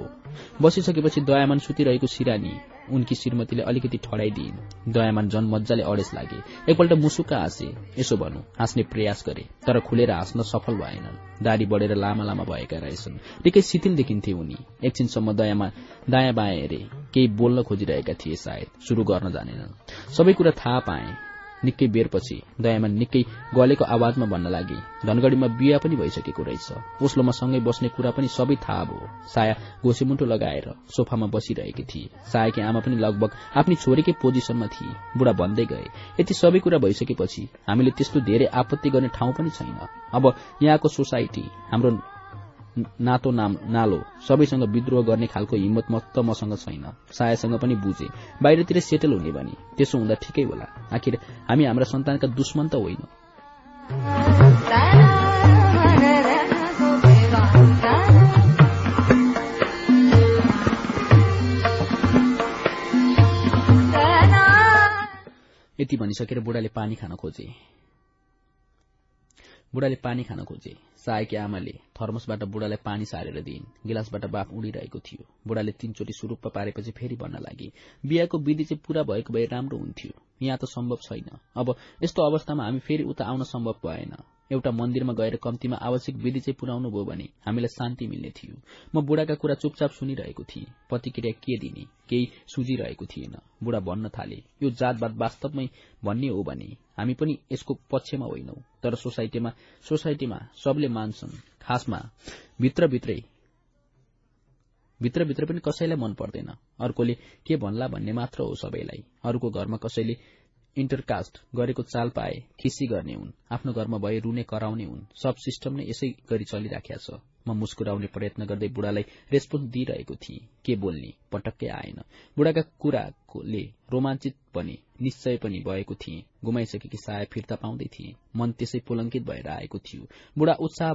बसिसकेपछि दयामान सुतिरहेको सिरानी उनकी श्रीमतीले अलिकति ठडाइदिइन्। दयामान झन मजाले अडेस लागे। एकपल्ट मुसुका हाँसे। यसो भनौँ हाँस्ने प्रयास गरे तर खुलेर हाँस्न सफल भएनन्। दाढ़ी बढेर लामा लामा भएका रहेछन्। निकै शिथिल देखिन्थे उनी। एकछिनसम्म दयामा दायाँ बायाँ हेरे केही बोल्न खोजिरहेका थिए सायद। शुरू गर्न जानेनन्। सबै कुरा थाहा पाए। निकै बेरपछि दयामान निकै गलेको आवाजमा भन्न लागे धनगढ़ीमा बिहा पनि भइसकेको रहेछ। ओस्लोमा सँगै बस्ने कुरा पनि सबै थाहा भयो। साया घोसेमुन्टो लगाएर सोफामा बसिरहेकी थिए सायाकी आमा पनि लगभग आफ्नी छोरीकै पोजिसनमा थिए बुढा भन्दै गए यति सबै कुरा भइसकेपछि हामीले त्यस्तो धेरै आपत्ति गर्ने ठाउँ पनि छैन। अब यहाँको सोसाइटी हाम्रो नातो नाम नालो सबैसँग विद्रोह गर्ने खालको हिम्मत मत मसँग छैन। सायासँग पनि बुझे। बाहिरतिर सेटल हुने भने त्यसो हुँदा ठिकै होला। आखिर हामी हाम्रा सन्तानका दुश्मन त होइन। यति भनिसकेर बुढाले पानी खान खोजे। बुढाले पानी खान खोजे। सायकी आमाले थर्मसबाट बुढालाई पानी सारेर दिइन्। गिलासबाट बाफ उडिरहेको थियो। बुढाले तीनचोटि सुरुप्प पारेपछि फेरि भन्न लागे बिहाको विधि चाहिँ पूरा भएको भए राम्रो हुन्थ्यो। यहाँ त सम्भव छैन। अब यस्तो अवस्थामा हामी फेरि उता आउन सम्भव भएन। एउटा मन्दिरमा गएर कम्तीमा आवश्यक विधि चाहिँ पुर्याउनु भयो भने हामीलाई शान्ति मिल्ने थियो। म बुढाका कुरा चुपचाप सुनिरहेको थिएँ। प्रतिक्रिया के दिने? केही सुझिरहेको थिएन। बुढा भन्न थाले यो जातवाद वास्तवमै भन्ने हो भने हामी पनि यसको पक्षमा होइनौ। तर सोसाइटीमा सोसाइटीमा सबले मान्छन्। खासमा भित्रभित्रै भित्रभित्र पनि कसैलाई मन पर्दैन। अर्कोले के भन्ला भन्ने मात्र हो सबैलाई। अरूको घरमा कसैले इन्टरकास्ट गरेको चाल पाए खिसी गर्ने हुन् आफ्नो घरमा भए रुने कराउने हुन्। सब सिस्टम नै यसै गरी चलिराखेका छ। म मुस्कुराउने प्रयत्न गर्दै बुढालाई रेस्पोन्स दिइरहेको थिएँ। के बोल्ने? पटक्कै आएन। बुढाका कुराले रोमाञ्चित पनि निश्चय पनि भएको थिएँ। गुमाइसकेकी साया फिर्ता पाउँदै थिएँ। मन त्यसै पुलङ्कित भएर आएको थियो। बुढा उत्साह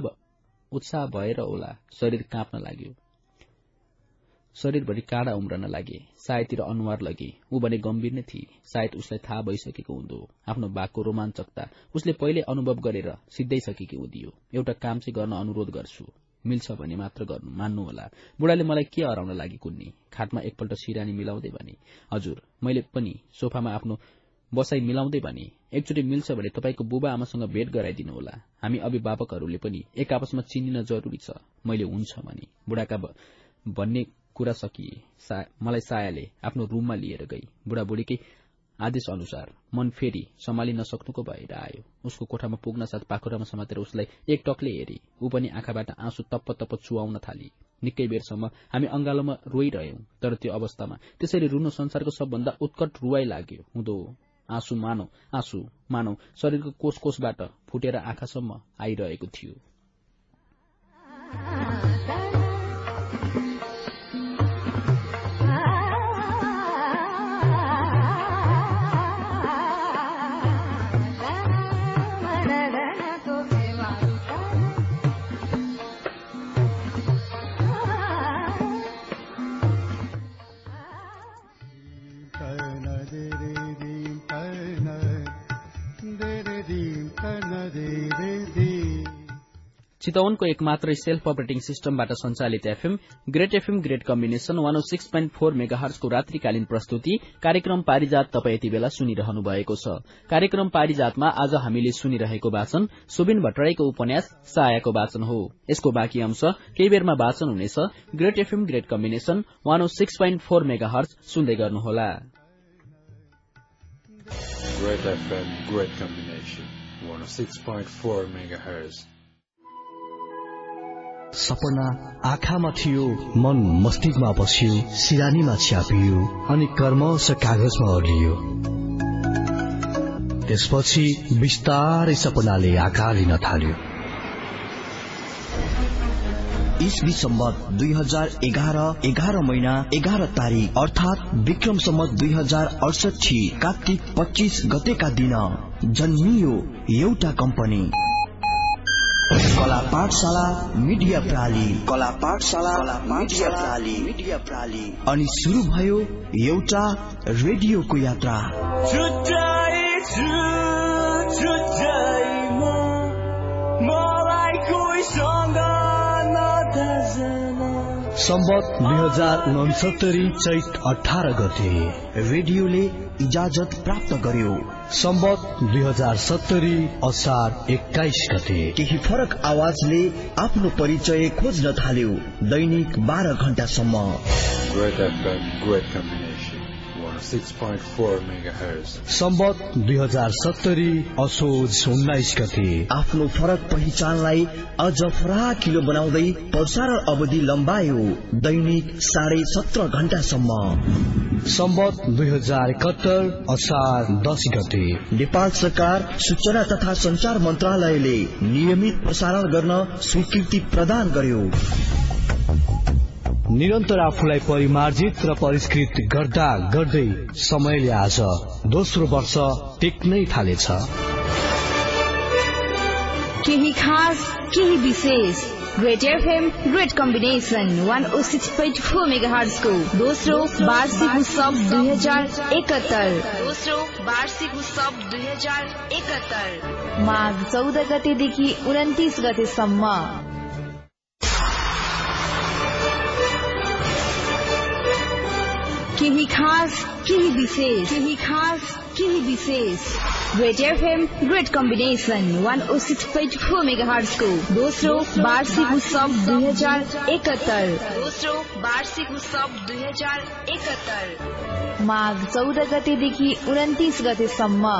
उत्साह भएर होला। शरीर काँप्न लाग्यो। शरीरभरि काँडा उम्रन लागे। सायदतिर अनुहार लगे। ऊ भने गम्भीर नै थिए। सायद उसलाई थाहा भइसकेको हुँदो। आफ्नो भागको रोमाञ्चकता उसले पहिले अनुभव गरेर सिद्धाइसकेकी हुँदियो एउटा काम चाहिँ गर्न अनुरोध गर्छु। मिल्छ भने मात्र गर्नु। मान्नुहोला बुढाले मलाई के हराउन लागि कुन्नी? खाटमा एकपल्ट सिरानी मिलाउँदै भने हजुर मैले पनि सोफामा आफ्नो बसाई मिलाउँदै भने एकचोटि मिल्छ भने तपाईँको बुबा आमासँग भेट गराइदिनु होला। हामी अभिभावकहरूले पनि एक आपसमा चिनिन जरूरी छ। मैले हुन्छ भने। बुढाका भन्ने कुरा सकिए सा, मलाई सायाले आफ्नो रूममा लिएर गई। बुढाबुढीकै आदेश अनुसार मन फेरि सम्हालि नसक्नुको भएर आयो। उसको कोठामा पुग्न साथ पाखुरामा समातेर उसलाई एक टकले हेरे। ऊ पनि आँखाबाट आँसु तप्प तप्प चुहाउन थाली। निकै बेरसम्म हामी अंगालोमा रोइरह्यौं तर त्यो अवस्थामा त्यसरी रुनु संसारको सबभन्दा उत्कट रुवाई लाग्यो। हुँदो आँसु मानौ आँसु मानौ शरीरको कोष कोषबाट फुटेर आँखासम्म आइरहेको थियो। चितवनको एक मात्र सेल्फ अपरेटिङ सिस्टमबाट सञ्चालित FM great FM great combination one six point four mega हर्सको रात्रिकालीन प्रस्तुति कार्यक्रम पारिजात तपाईँ यति बेला सुनिरहनु भएको छ कार्यक्रम पारिजातमा आज हामीले सुनिरहेको वाचन सुबिन भट्टराईको उपन्यास सायाको वाचन हो यसको बाँकी अंश केही बेरमा वाचन हुनेछ great FM great combination one six point four mega सुन्दै गर्नुहोला Great FM, great combination. 106.4 megahertz. सपना आँखामा थियो मन मस्तिष्कमा बस्यो सिरानीमा छ्यापियो अनि कर्मश कागजमा ओर्लियो त्यसपछि बिस्तारै सपनाले आकार लिन थाल्यो। इस्वी सम्बत दुई हजार एघार एघार महिना एघार तारिक अर्थात विक्रम सम्बत दुई हजार अडसठी कार्तिक पच्चिस गतेका दिन जन्मियो एउटा कम्पनी। कला पाठशाला मिडिया प्राली कला पाठशाला मिडिया प्राली मिडिया प्राली अनि सुरु भयो एउटा रेडियोको यात्रा। सम्बत दुई हजार उनसत्तरी चैत अठार गते रेडियोले इजाजत प्राप्त गर्यो। सम्बत दुई हजार सत्तरी असार एक्काइस गते। केही फरक आवाजले आफ्नो परिचय खोज्न थाल्यो। दैनिक बाह्र घण्टासम्म। सम्बत दुई हजार सत्तरी असोज उन्नाइस गते आफ्नो फरक पहिचानलाई अझ फराकिलो बनाउँदै प्रसारण अवधि लम्बायो। दैनिक साढे सत्र घण्टासम्म सम्बत दुई हजार एकहत्तर असार दस गते नेपाल सरकार सूचना तथा संचार मन्त्रालयले नियमित प्रसारण गर्न स्वीकृति प्रदान गर्यो। निरन्तर आफूलाई परिमार्जित र परिष्कृत गर्दा गर्दै समयले आज दोस्रो वर्ष टेक्नै थालेछ। केही खास केही विशेष। Great FM great combination one o six point four mega हर्सको दोस्रो वार्षिक उत्सव दुई हजार एकहत्तर। दोस्रो वार्षिक उत्सव दुई हजार एकहत्तर। माघ चौध गतेदेखि उन्तिस गतेसम्म। केही खास केही विशेष केही खास केही विशेष। Great FM great combination one o six point four mega हर्सको दोस्रो वार्षिक उत्सव दुई हजार एकहत्तर। दोस्रो वार्षिक उत्सव दुई हजार एकहत्तर। माघ चौध गतेदेखि उन्तिस गतेसम्म।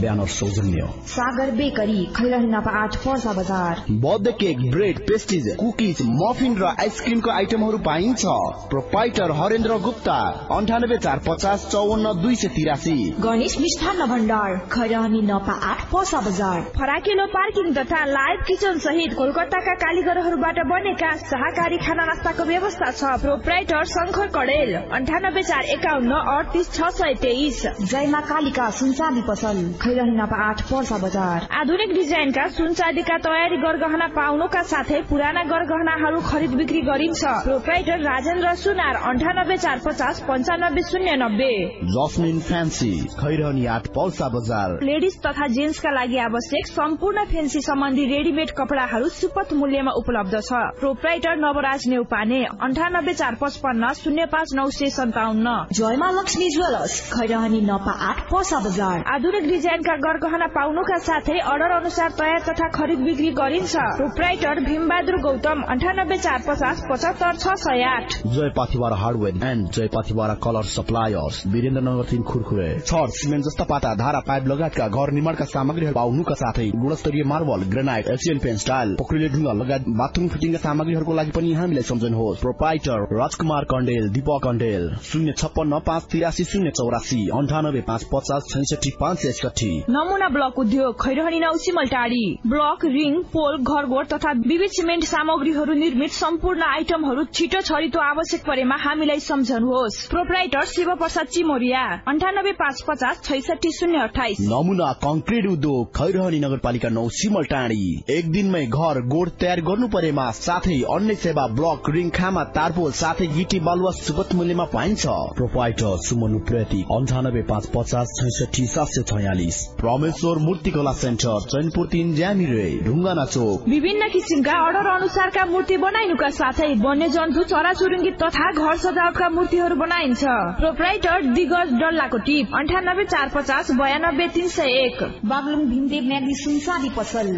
ब्यानर सौजन्य सागर बेकरी खैरही नपा आठ पर्सा बजार। Birthday cake bread pastries cookies muffin र आइसक्रिमको आइटमहरू पाइन्छ। प्रोपाइटर हरेन्द्र गुप्ता अन्ठानब्बे चार पचास चौवन्न दुई सय तिरासी। गणेश मिष्ठान्न भण्डार खैरहनी नपा आठ पर्सा बजार। फराकिलो पार्किङ तथा लाइभ किचन सहित कोलकाताका कालीगरहरूबाट बनेका शाकाहारी खाना नास्ताको व्यवस्था छ। प्रोप्राइटर शङ्कर कडेल अन्ठानब्बे चार एकाउन्न अडतिस छ सय तेइस। जयमा कालिका सुनचाँदी पसल आठ पर्सा बजार। आधुनिक डिजाइनका सुन चाँदीका तयारी गरगहना पाउनुका साथै पुराना गरगहनाहरू खरिद बिक्री गरिन्छ। प्रोप्राइटर राजेन्द्र सुनार अन्ठानब्बे चार पचास पञ्चानब्बे शून्य नब्बे। जस्मिन फ्यान्सी खैरनी आठ पौसा बजार। लेडिज तथा जेन्ट्सका लागि आवश्यक सम्पूर्ण फेन्सी सम्बन्धी रेडिमेड कपडाहरू सुपथ मूल्यमा उपलब्ध छ। प्रोप्राइटर नवराज नेउपाने अन्ठानब्बे चार पचपन्न शून्य पाँच नौ सय सन्ताउन्न। जयमा लक्ष्मी ज्वेलर्स खैरहनी नपा आठ पर्सा बजार। आधुनिक डिजाइनका गरगहना पाउनुका साथै अर्डर अनुसार तयार तथा खरिद बिक्री गरिन्छ। प्रोप्राइटर भीमबहादुर गौतम अन्ठानब्बे चार पचास पचहत्तर छ सय आठ। Jai Pathibhara hardware and Jai Pathibhara colour suppliers. Birendranagar तीन खुरखुरे। छड सिमेन्ट जस्ता पाता धारा पाइप लगायतका घर निर्माणका सामग्रीहरू पाउनुका साथै गुणस्तरीय marble granite Asian paint style पोखरीले ढुङ्गा लगायत बाथरूम फिटिङका सामग्रीहरूको लागि पनि हामीलाई सम्झनुहोस्। प्रोप्राइटर राजकुमार कण्डेल दीपक कण्डेल शून्य छप्पन्न पाँच तिरासी शून्य चौरासी अन्ठानब्बे पाँच पचास छैसठी पाँच सय एकसठी नमुना ब्लक उद्योग खैरहनी नौ सिमलटारी। ब्लक रिङ पोल घरगोड तथा विविध सिमेन्ट सामग्रीहरू निर्मित सम्पूर्ण आइटमहरू छिटो छरितो आवश्यक परेमा हामीलाई सम्झनुहोस्। प्रोप्राइटर शिव प्रसाद चिमोरिया अन्ठानब्बे पाँच पचास छैसठी शून्य अठाइस। नमुना कंक्रिट उद्योग खैरहनी नगरपालिका नौ सिमल टाढी एक दिनमै घर गोड तयार गर्नु परेमा साथै अन्य सेवा ब्लक रिङ खामा तारपोल साथै गिटी बालुवा सुपथ मूल्यमा पाइन्छ। प्रोपाइटर सुमन उप्रेती अन्ठानब्बे पाँच पचास छैसठी सात सय छयालिस। परमेश्वर मूर्तिकला सेन्टर चैनपुर तिन ज्यामिरे ढुङ्गाना चोक। विभिन्न किसिमका अर्डर अनुसारका मूर्ति बनाइनुका साथै वन्यजन्तु चराचुरुङ्गी तथा घर सजावटका मूर्तिहरू बनाइन्छ। प्रोप्राइटर दिगज डल्लाको टिप अन्ठानब्बे चार पचास बयानब्बे तीन सय एक। बागलुङ भीमदेव म्याग्दी सुनसादी पसल।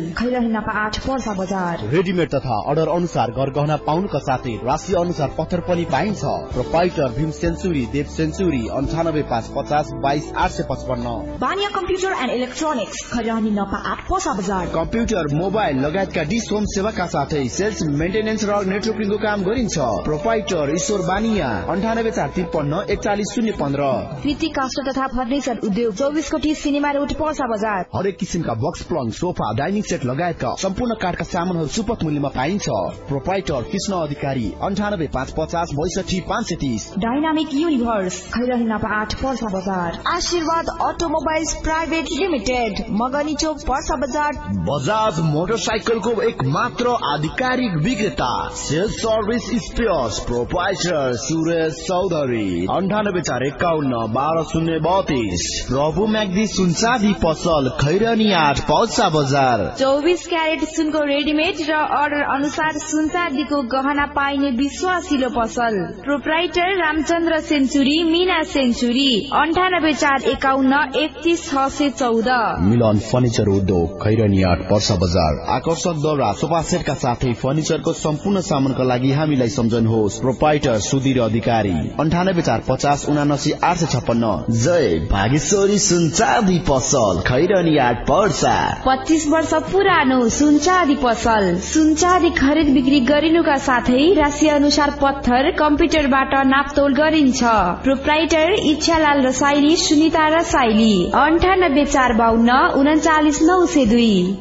आठ पर्सा बजार। रेडिमेड तथा अर्डर अनुसार गरगहना पाउनुका साथै राशि अनुसार पत्थर पनि पाइन्छ। Proprietor Bhim century Dev century अन्ठानब्बे पाँच पचास बाइस आठ सय पचपन्न। Baniya computer furniture and electronics Khariyani नपा आठ पोसा बजार कम्प्युटर मोबाइल लगायतका डिस होम सेवाका साथै सेल्स मेन्टेनेन्स र नेटवर्किङको काम गरिन्छ प्रोपाइटर ईश्वर बानिया अन्ठानब्बे चार त्रिपन्न एकचालिस शून्य पन्ध्र। कृति काष्ठ तथा फर्निचर उद्योग चौबिस कोठी सिनेमा रोड पर्सा बजार हरेक किसिमका बक्स प्लङ सोफा डाइनिङ सेट लगायतका सम्पूर्ण काठका सामानहरू सुपथ मूल्यमा पाइन्छ। प्रोपाइटर कृष्ण अधिकारी अन्ठानब्बे पाँच पचास बैसठी पाँच सय तिस। डाइनामिक युनिभर्स नपा आठ पर्सा बजार आशीर्वाद अटोमोबाइल्स प्राइभेट लिमिटेड मगनी चोक पर्सा बजार। बजाज मोटरसाइकलको एक मात्र आधिकारिक विक्रेता sales service spares proprietor Suresh Chaudhary. अन्ठानब्बे चार एकाउन्न बाह्र शून्य बत्तिस। प्रभु म्याग्दी सुनसादी पसल खैरनी आठ पौसा बजार। चौबिस क्यारेट सुनको रेडिमेड र अर्डर अनुसार सुनचाँदीको गहना पाइने विश्वासिलो पसल। Proprietor Ramchandra century Mina century. अन्ठानब्बे चार एकाउन्न एकतिस छ सय चौध। मिलन फर्निचर उद्योग खैरनी आठ पर्सा बजार। आकर्षक दौरा सोफा सेटका साथै फर्निचरको सम्पूर्ण सामानका लागि हामीलाई सम्झनुहोस्। प्रोपाइटर सुधीर अधिकारी। अन्ठानब्बे चार पचास उनासी आठ सय छप्पन्न। जय भागेश्वरी सुनचाँदी पसल खैरनी आठ पर्सा। पच्चिस वर्ष पुरानो सुनचाँदी पसल। सुनचाँदी खरिद बिक्री गरिनुका साथै राशि अनुसार पत्थर कम्प्युटरबाट नापतोल गरिन्छ। प्रोप्राइटर इच्छालाल रसाइली सुनिता रसाइली अन्ठानब्बे चार बाहन्न उन्चालिस नौ सय दुई।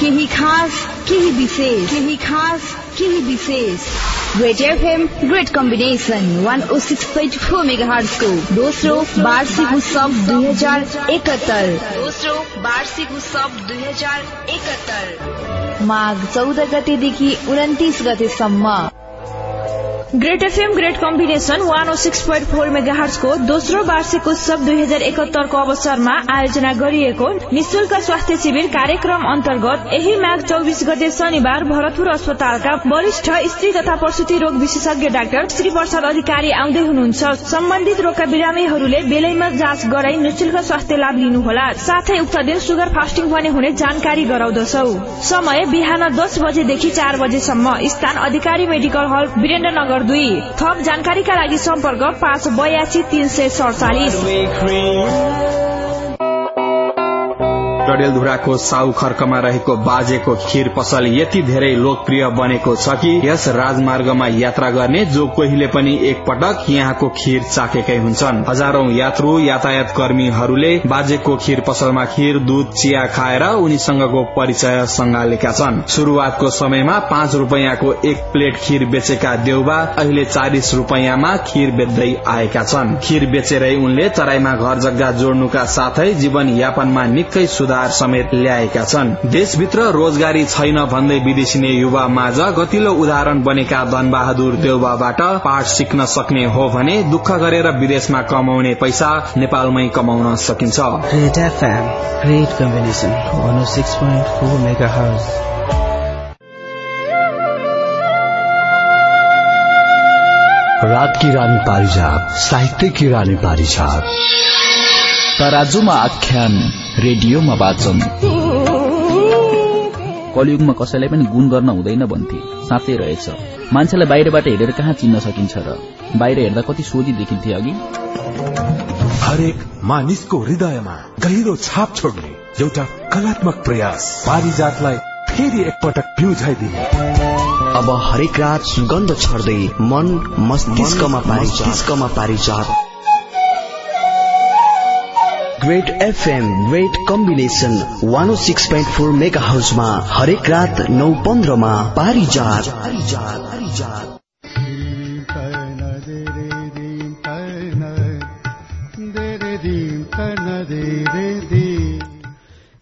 केही खास केही विशेष केही खास केही विशेष। Great FM great combination one o six point four mega हर्सको दोस्रो वार्षिक उत्सव दुई हजार एकहत्तर। दोस्रो वार्षिक उत्सव दुई हजार एकहत्तर। माघ चौध गतेदेखि उन्तिस गतेसम्म। Great FM great combination one o six point four मेगाहर्सको दोस्रो वार्षिक उत्सव दुई हजार एकहत्तरको अवसरमा आयोजना गरिएको निशुल्क स्वास्थ्य शिविर कार्यक्रम अन्तर्गत यही माघ चौबिस गते शनिबार भरतपुर अस्पतालका वरिष्ठ स्त्री तथा प्रसुति रोग विशेषज्ञ डाक्टर श्री प्रसाद अधिकारी आउँदै हुनुहुन्छ। सम्बन्धित रोगका बिरामीहरूले बेलैमा जाँच गराई निशुल्क स्वास्थ्य लाभ लिनुहोला। साथै उक्त दिन सुगर फास्टिङ पनि हुने जानकारी गराउँदछौ। समय बिहान दस बजेदेखि चार बजेसम्म। स्थान अधिकारी मेडिकल हल वीरेन्द्रनगर। दुई। थप जानकारीका लागि सम्पर्क पाँच बयासी तीन सय सडचालिस। डडेलधुराको साउ खर्कमा रहेको बाजेको खीर पसल यति धेरै लोकप्रिय बनेको छ कि यस राजमार्गमा यात्रा गर्ने जो कोहीले पनि एक पटक यहाँको खीर चाखेकै हुन्छन्। हजारौं यात्रु यातायात कर्मीहरूले बाजेको खीर पसलमा खीर दूध चिया खाएर उनीसँगको परिचय संगालेका छन्। शुरूआतको समयमा पाँच रूपियाँको एक प्लेट खीर बेचेका देउबा अहिले चालिस रूपियाँमा खीर बेच्दै आएका छन्। खीर बेचेरै उनले तराईमा घर जग्गा जोड्नुका साथै जीवन यापनमा निकै सुधार समेत ल्याएका छन्। देशभित्र रोजगारी छैन भन्दै विदेशिने युवा माझ गतिलो उदाहरण बनेका धनबहादुर देउबाबाट पाठ सिक्न सक्ने हो भने दुःख गरेर विदेशमा कमाउने पैसा नेपालमै कमाउन सकिन्छ। Great FM, great combination, 106.4 megahertz. रात की रानी पारिजात साहित्य की रानी पारिजात। तराजुमा आख्यान रेडियोमा वाचन। कलियुगमा कसैलाई पनि गुण गर्न हुँदैन भन्थे। साँच्चै रहेछ। मान्छेलाई बाहिरबाट हेरेर कहाँ चिन्न सकिन्छ र? बाहिर हेर्दा कति सोझी देखिन्थे अघि। हरेक मानिसको हृदयमा गहिरो छाप छोड्ने एउटा कलात्मक प्रयास। पारिजातलाई फेरि एकपटक प्युझाइदिने अब हरेक रात सुगन्ध छर्दै मन मस्तिष्कमा मस्तिष्कमा पारिजात। Great FM great combination o six point four megahertz में हरेक रात नौ पन्ध्रमा पारिजात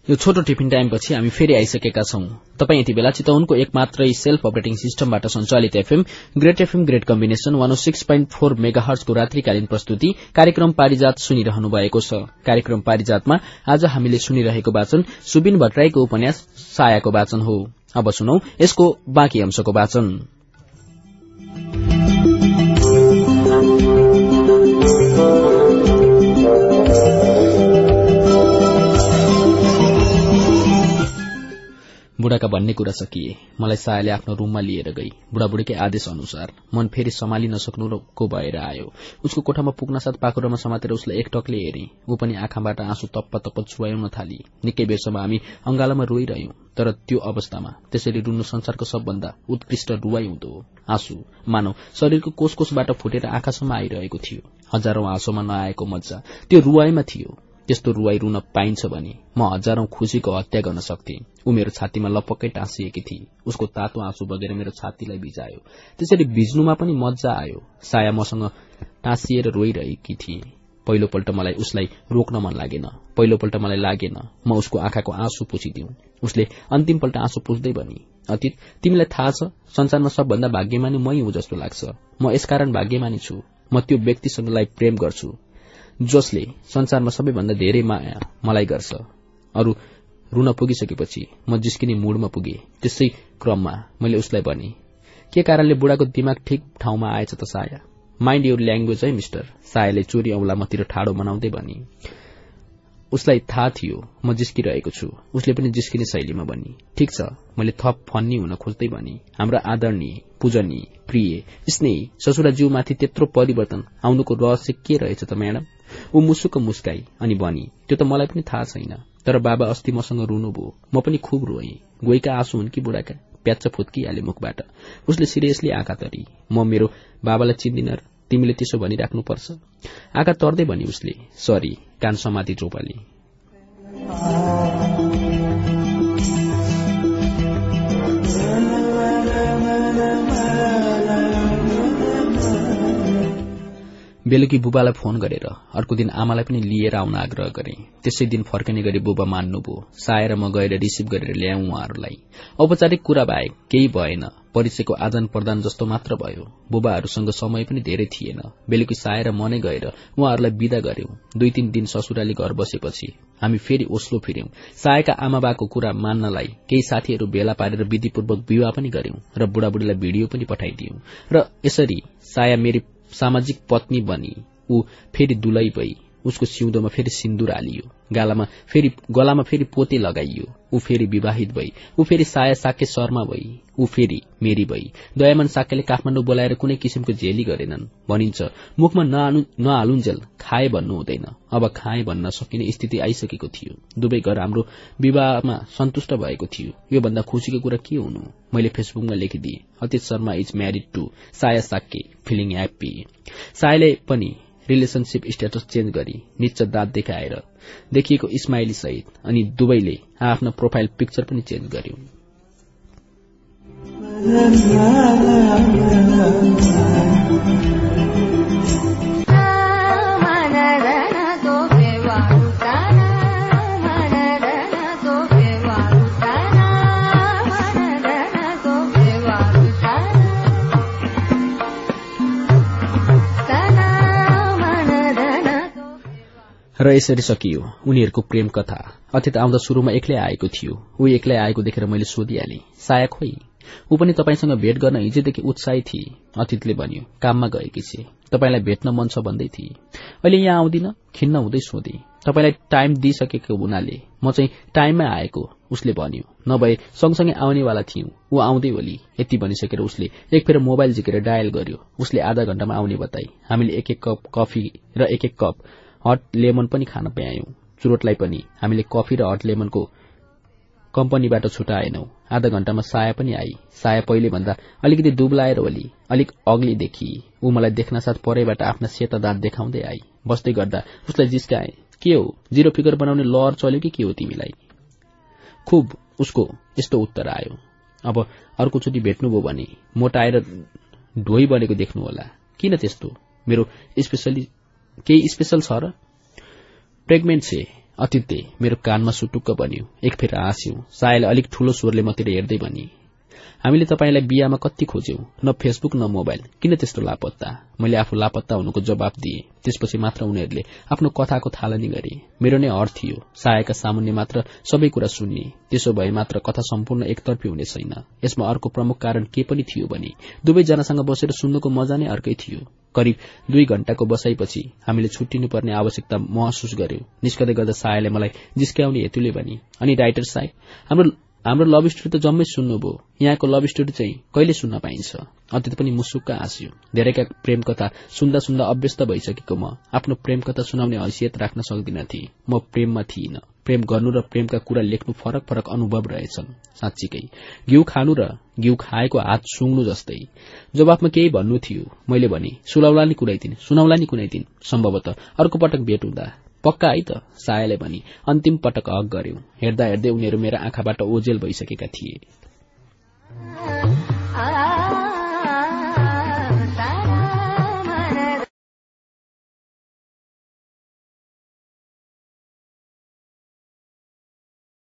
यो छोटो टिफिन टाइमपछि हामी फेरि आइसकेका छौं। तपाईँ यति बेला चितवनको एक मात्रै सेल्फ अपरेटिङ सिस्टमबाट सञ्चालित FM great FM great combination one six point four mega हर्सको रात्रिकालीन प्रस्तुति कार्यक्रम पारिजात सुनिरहनु भएको छ। कार्यक्रम पारिजातमा आज हामीले सुनिरहेको वाचन सुबिन भट्टराईको उपन्यास सायाको वाचन हो। अब सुनौ यसको बाँकी अंशको वाचन। *laughs* बुढाका भन्ने कुरा सकिए मलाई सायाले आफ्नो रूममा लिएर गई। बुढाबुढीकै आदेश अनुसार मन फेरि सम्हालि नसक्नुको भएर आयो। उसको कोठामा पुग्न साथ पाखुरामा समातेर उसलाई एकटकले हेरे। ऊ पनि आँखाबाट आँसु तप्प तप्प चुहाउन थाली। निकै बेरसम्म हामी अंगालामा रोइरह्यौं तर त्यो अवस्थामा त्यसरी रुनु संसारको सबभन्दा उत्कृष्ट रुवाई हुँदो आँसु मानव शरीरको कोष कोषबाट फुटेर आँखासम्म आइरहेको थियो। हजारौं आँसुमा नआएको मजा त्यो रुवाईमा थियो। त्यस्तो रुवाई रुन पाइन्छ भने म हजारौं खुशीको हत्या गर्न सक्थे। ऊ मेरो छातीमा लपक्कै टाँसिएकी थिए उसको तातो आँसु बगेर मेरो छातीलाई भिजायो। त्यसरी भिज्नुमा पनि मजा आयो। साया मसँग टाँसिएर रोइरहेकी थिए पहिलोपल्ट मलाई उसलाई रोक्न मन लागेन। पहिलोपल्ट मलाई लागेन। म उसको आँखाको आँसु पुछिदिउ। उसले अन्तिमपल्ट आँसु पुछ्दै भनी अतीत तिमीलाई थाहा छ संसारमा सबभन्दा भाग्यमानी मै हुँ जस्तो लाग्छ। म यसकारण भाग्यमानी छु। म त्यो व्यक्तिसँगलाई प्रेम गर्छु। जसले संसारमा सबैभन्दा धेरै माया मलाई गर्छ। अरू रुन पुगिसकेपछि म जिस्किने मूडमा पुगे। त्यसै क्रममा मैले उसलाई भने के कारणले बुढाको दिमाग ठिक ठाउँमा आएछ त साया? माइन्ड युर ल्याङ्ग्वेज है मिस्टर। सायाले चोरी औंला मतिर ठाडो बनाउँदै भनी उसलाई थाहा थियो म जिस्किरहेको छु। उसले पनि जिस्किने शैलीमा भनी ठिक छ मैले थप फन्नी हुन खोज्दै भनी हाम्रो आदरणीय पूजनीय प्रिय स्नेही ससुराज्यूमाथि त्यत्रो परिवर्तन आउनुको रहस्य के रहेछ त म्याडम? ऊ मुसुक मुस्काई अनि भनी त्यो त मलाई पनि थाहा छैन तर बाबा अस्ति मसँग रुनुभयो म पनि खुब रोएँ गोइका आँसु हुन् कि बुढाका? प्याच्च फुत्किहाले मुखबाट। उसले सिरियसली आँखा तरी म मेरो बाबालाई चिन्दिन तिमीले त्यसो भनिराख्नुपर्छ आँखा तर्दै भनी उसले सरी कान समाति चोपाली बेलुकी बुबालाई फोन गरेर अर्को दिन आमालाई पनि लिएर आउन आग्रह गरे। त्यसै दिन फर्कने गरी बुबा मान्नुभयो साएर म गएर रिसिभ गरेर ल्याउँ उहाँहरूलाई। औपचारिक कुरा बाहेक केही भएन। परिचयको आदान प्रदान जस्तो मात्र भयो। बुबाहरूसँग समय पनि धेरै थिएन। बेलुकी साएर म नै गएर उहाँहरूलाई विदा गर्यौं। दुई तीन दिन ससुराली घर बसेपछि हामी फेरि ओस्लो फिर्यौं। सायका आमा बाको कुरा मान्नलाई केही साथीहरू भेला पारेर विधिपूर्वक विवाह पनि गर्यौं र बुढाबुढीलाई भिडियो पनि पठाइदियौं। र यसरी साया मेरी सामाजिक पत्नी बनी। ऊ फेरि दुलै भई उसको सिउँदोमा फेरि सिन्दूर हालियो। गालामा फेरि गलामा फेरि पोते लगाइयो। ऊ फेरि विवाहित भई ऊ फेरि साया साके शर्मा भई ऊ फेरि मेरी भई। दयामन साकेले काठमाडौँ बोलाएर कुनै किसिमको झेली गरेनन्। भनिन्छ मुखमा नहालुन्जेल खाए भन्नु हुँदैन। अब खाए भन्न सकिने स्थिति आइसकेको थियो। दुवै घर हाम्रो विवाहमा सन्तुष्ट भएको थियो। यो भन्दा खुशीको कुरा के हुनु? मैले फेसबुकमा लेखिदिए अतीत शर्मा इज म्यारिड टु साया साके फिलिङ ह्याप्पी। सायले पनि रिलेशनसिप स्ट्याटस चेन्ज गरी निच्च दाँत देखाएर देखिएको इस्माइली सहित अनि दुवैले आफ्नो प्रोफाइल पिक्चर पनि चेन्ज गर्यो। र यसरी सकियो उनीहरूको प्रेम कथा अतीत आउँदा शुरूमा एक्लै आएको थियो। ऊ एक्लै आएको देखेर मैले सोधिहालेँ साया खोइ ऊ पनि तपाईँसँग भेट गर्न हिजोदेखि उत्साही थिए। अतीतले भन्यो काममा गएकी छे। तपाईँलाई भेट्न मन छ भन्दै थिए। अहिले यहाँ आउँदिन? खिन्न हुँदै सोधे तपाईँलाई टाइम दिइसकेको हुनाले म चाहिँ टाइममै आएको। उसले भन्यो नभए सँगसँगै आउनेवाला थियौं। ऊ आउँदै होली यति भनिसकेर उसले एक फेर मोबाइल झिकेर डायल गर्यो। उसले आधा घण्टामा आउने बताए हामीले एक एक कप कफी र एक एक कप हट लेमन पनि खान पायौं चुरोटलाई पनि। हामीले कफी र हट लेमनको कम्पनीबाट छुटाएनौ। आधा घण्टामा साया पनि आई। साया पहिले भन्दा अलिकति दुब्लाएर होली अलिक अग्ली देखिए ऊ मलाई देख्न साथ परैबाट आफ्ना सेता दाँत देखाउँदै आई। बस्दै गर्दा उसलाई जिस्काए के हो? जिरो फिगर बनाउने लहर चल्यो कि के हो तिमीलाई? खुब उसको यस्तो उत्तर आयो। अब अर्कोचोटि भेट्नुभयो भने मोटाएर ढोइ बनेको देख्नु होला। किन त्यस्तो? मेरो स्पेसली केही स्पेशल छ र? प्रेग्नेन्ट छे अतिथ्य मेरो कानमा सुटुक्क बन्यो। एक फेर हाँस्यौं। सायले अलिक ठूलो स्वरले मतिर हेर्दै भनी हामीले तपाईँलाई बिहामा कति खोज्यौं? न फेसबुक न मोबाइल। किन त्यस्तो लापत्ता? मैले आफू लापत्ता हुनुको जवाब दिए। त्यसपछि मात्र उनीहरूले आफ्नो कथाको थालनी गरे। मेरो नै हर थियो। सायका सामुन्य मात्र सबै कुरा सुन्ने। त्यसो भए मात्र कथा सम्पूर्ण एकतर्फी हुने छैन। यसमा अर्को प्रमुख कारण के पनि थियो भने दुवैजनासँग बसेर सुन्नुको मजा नै अर्कै थियो। करिब दुई घण्टाको बसाइपछि हामीले छुट्टिनुपर्ने आवश्यकता महसुस गर्यो। निस्कदै गर्दा सायाले मलाई जिस्क्याउने हेतुले भनी अनि राइटर साहेब हाम्रो हाम्रो लभ स्टोरी त जम्मै सुन्नुभयो यहाँको लभ स्टोरी चाहिँ कहिले सुन्न पाइन्छ? अतीत पनि मुसुक्क हाँस्यो धेरैका प्रेम कथा सुन्दा सुन्दा अभ्यस्त भइसकेको म। आफ्नो प्रेम कथा सुनाउने हैसियत राख्न सक्दिनथे म प्रेममा थिइन। प्रेम गर्नु र प्रेमका कुरा लेख्नु फरक फरक अनुभव रहेछन्। साँच्चीकै। घिउ खानु र घिउ खाएको हात सुङ्नु जस्तै। जवाफमा केही भन्नु थियो। मैले भने सुलौला नि कुनै दिन सुनौला नि कुनै दिन। सम्भवत अर्को पटक भेट हुँदा। पक्का है त? सायाले भनी अन्तिम पटक हक गर्यो। हेर्दा हेर्दै उनीहरू मेरा आँखाबाट ओझेल भइसकेका थिए।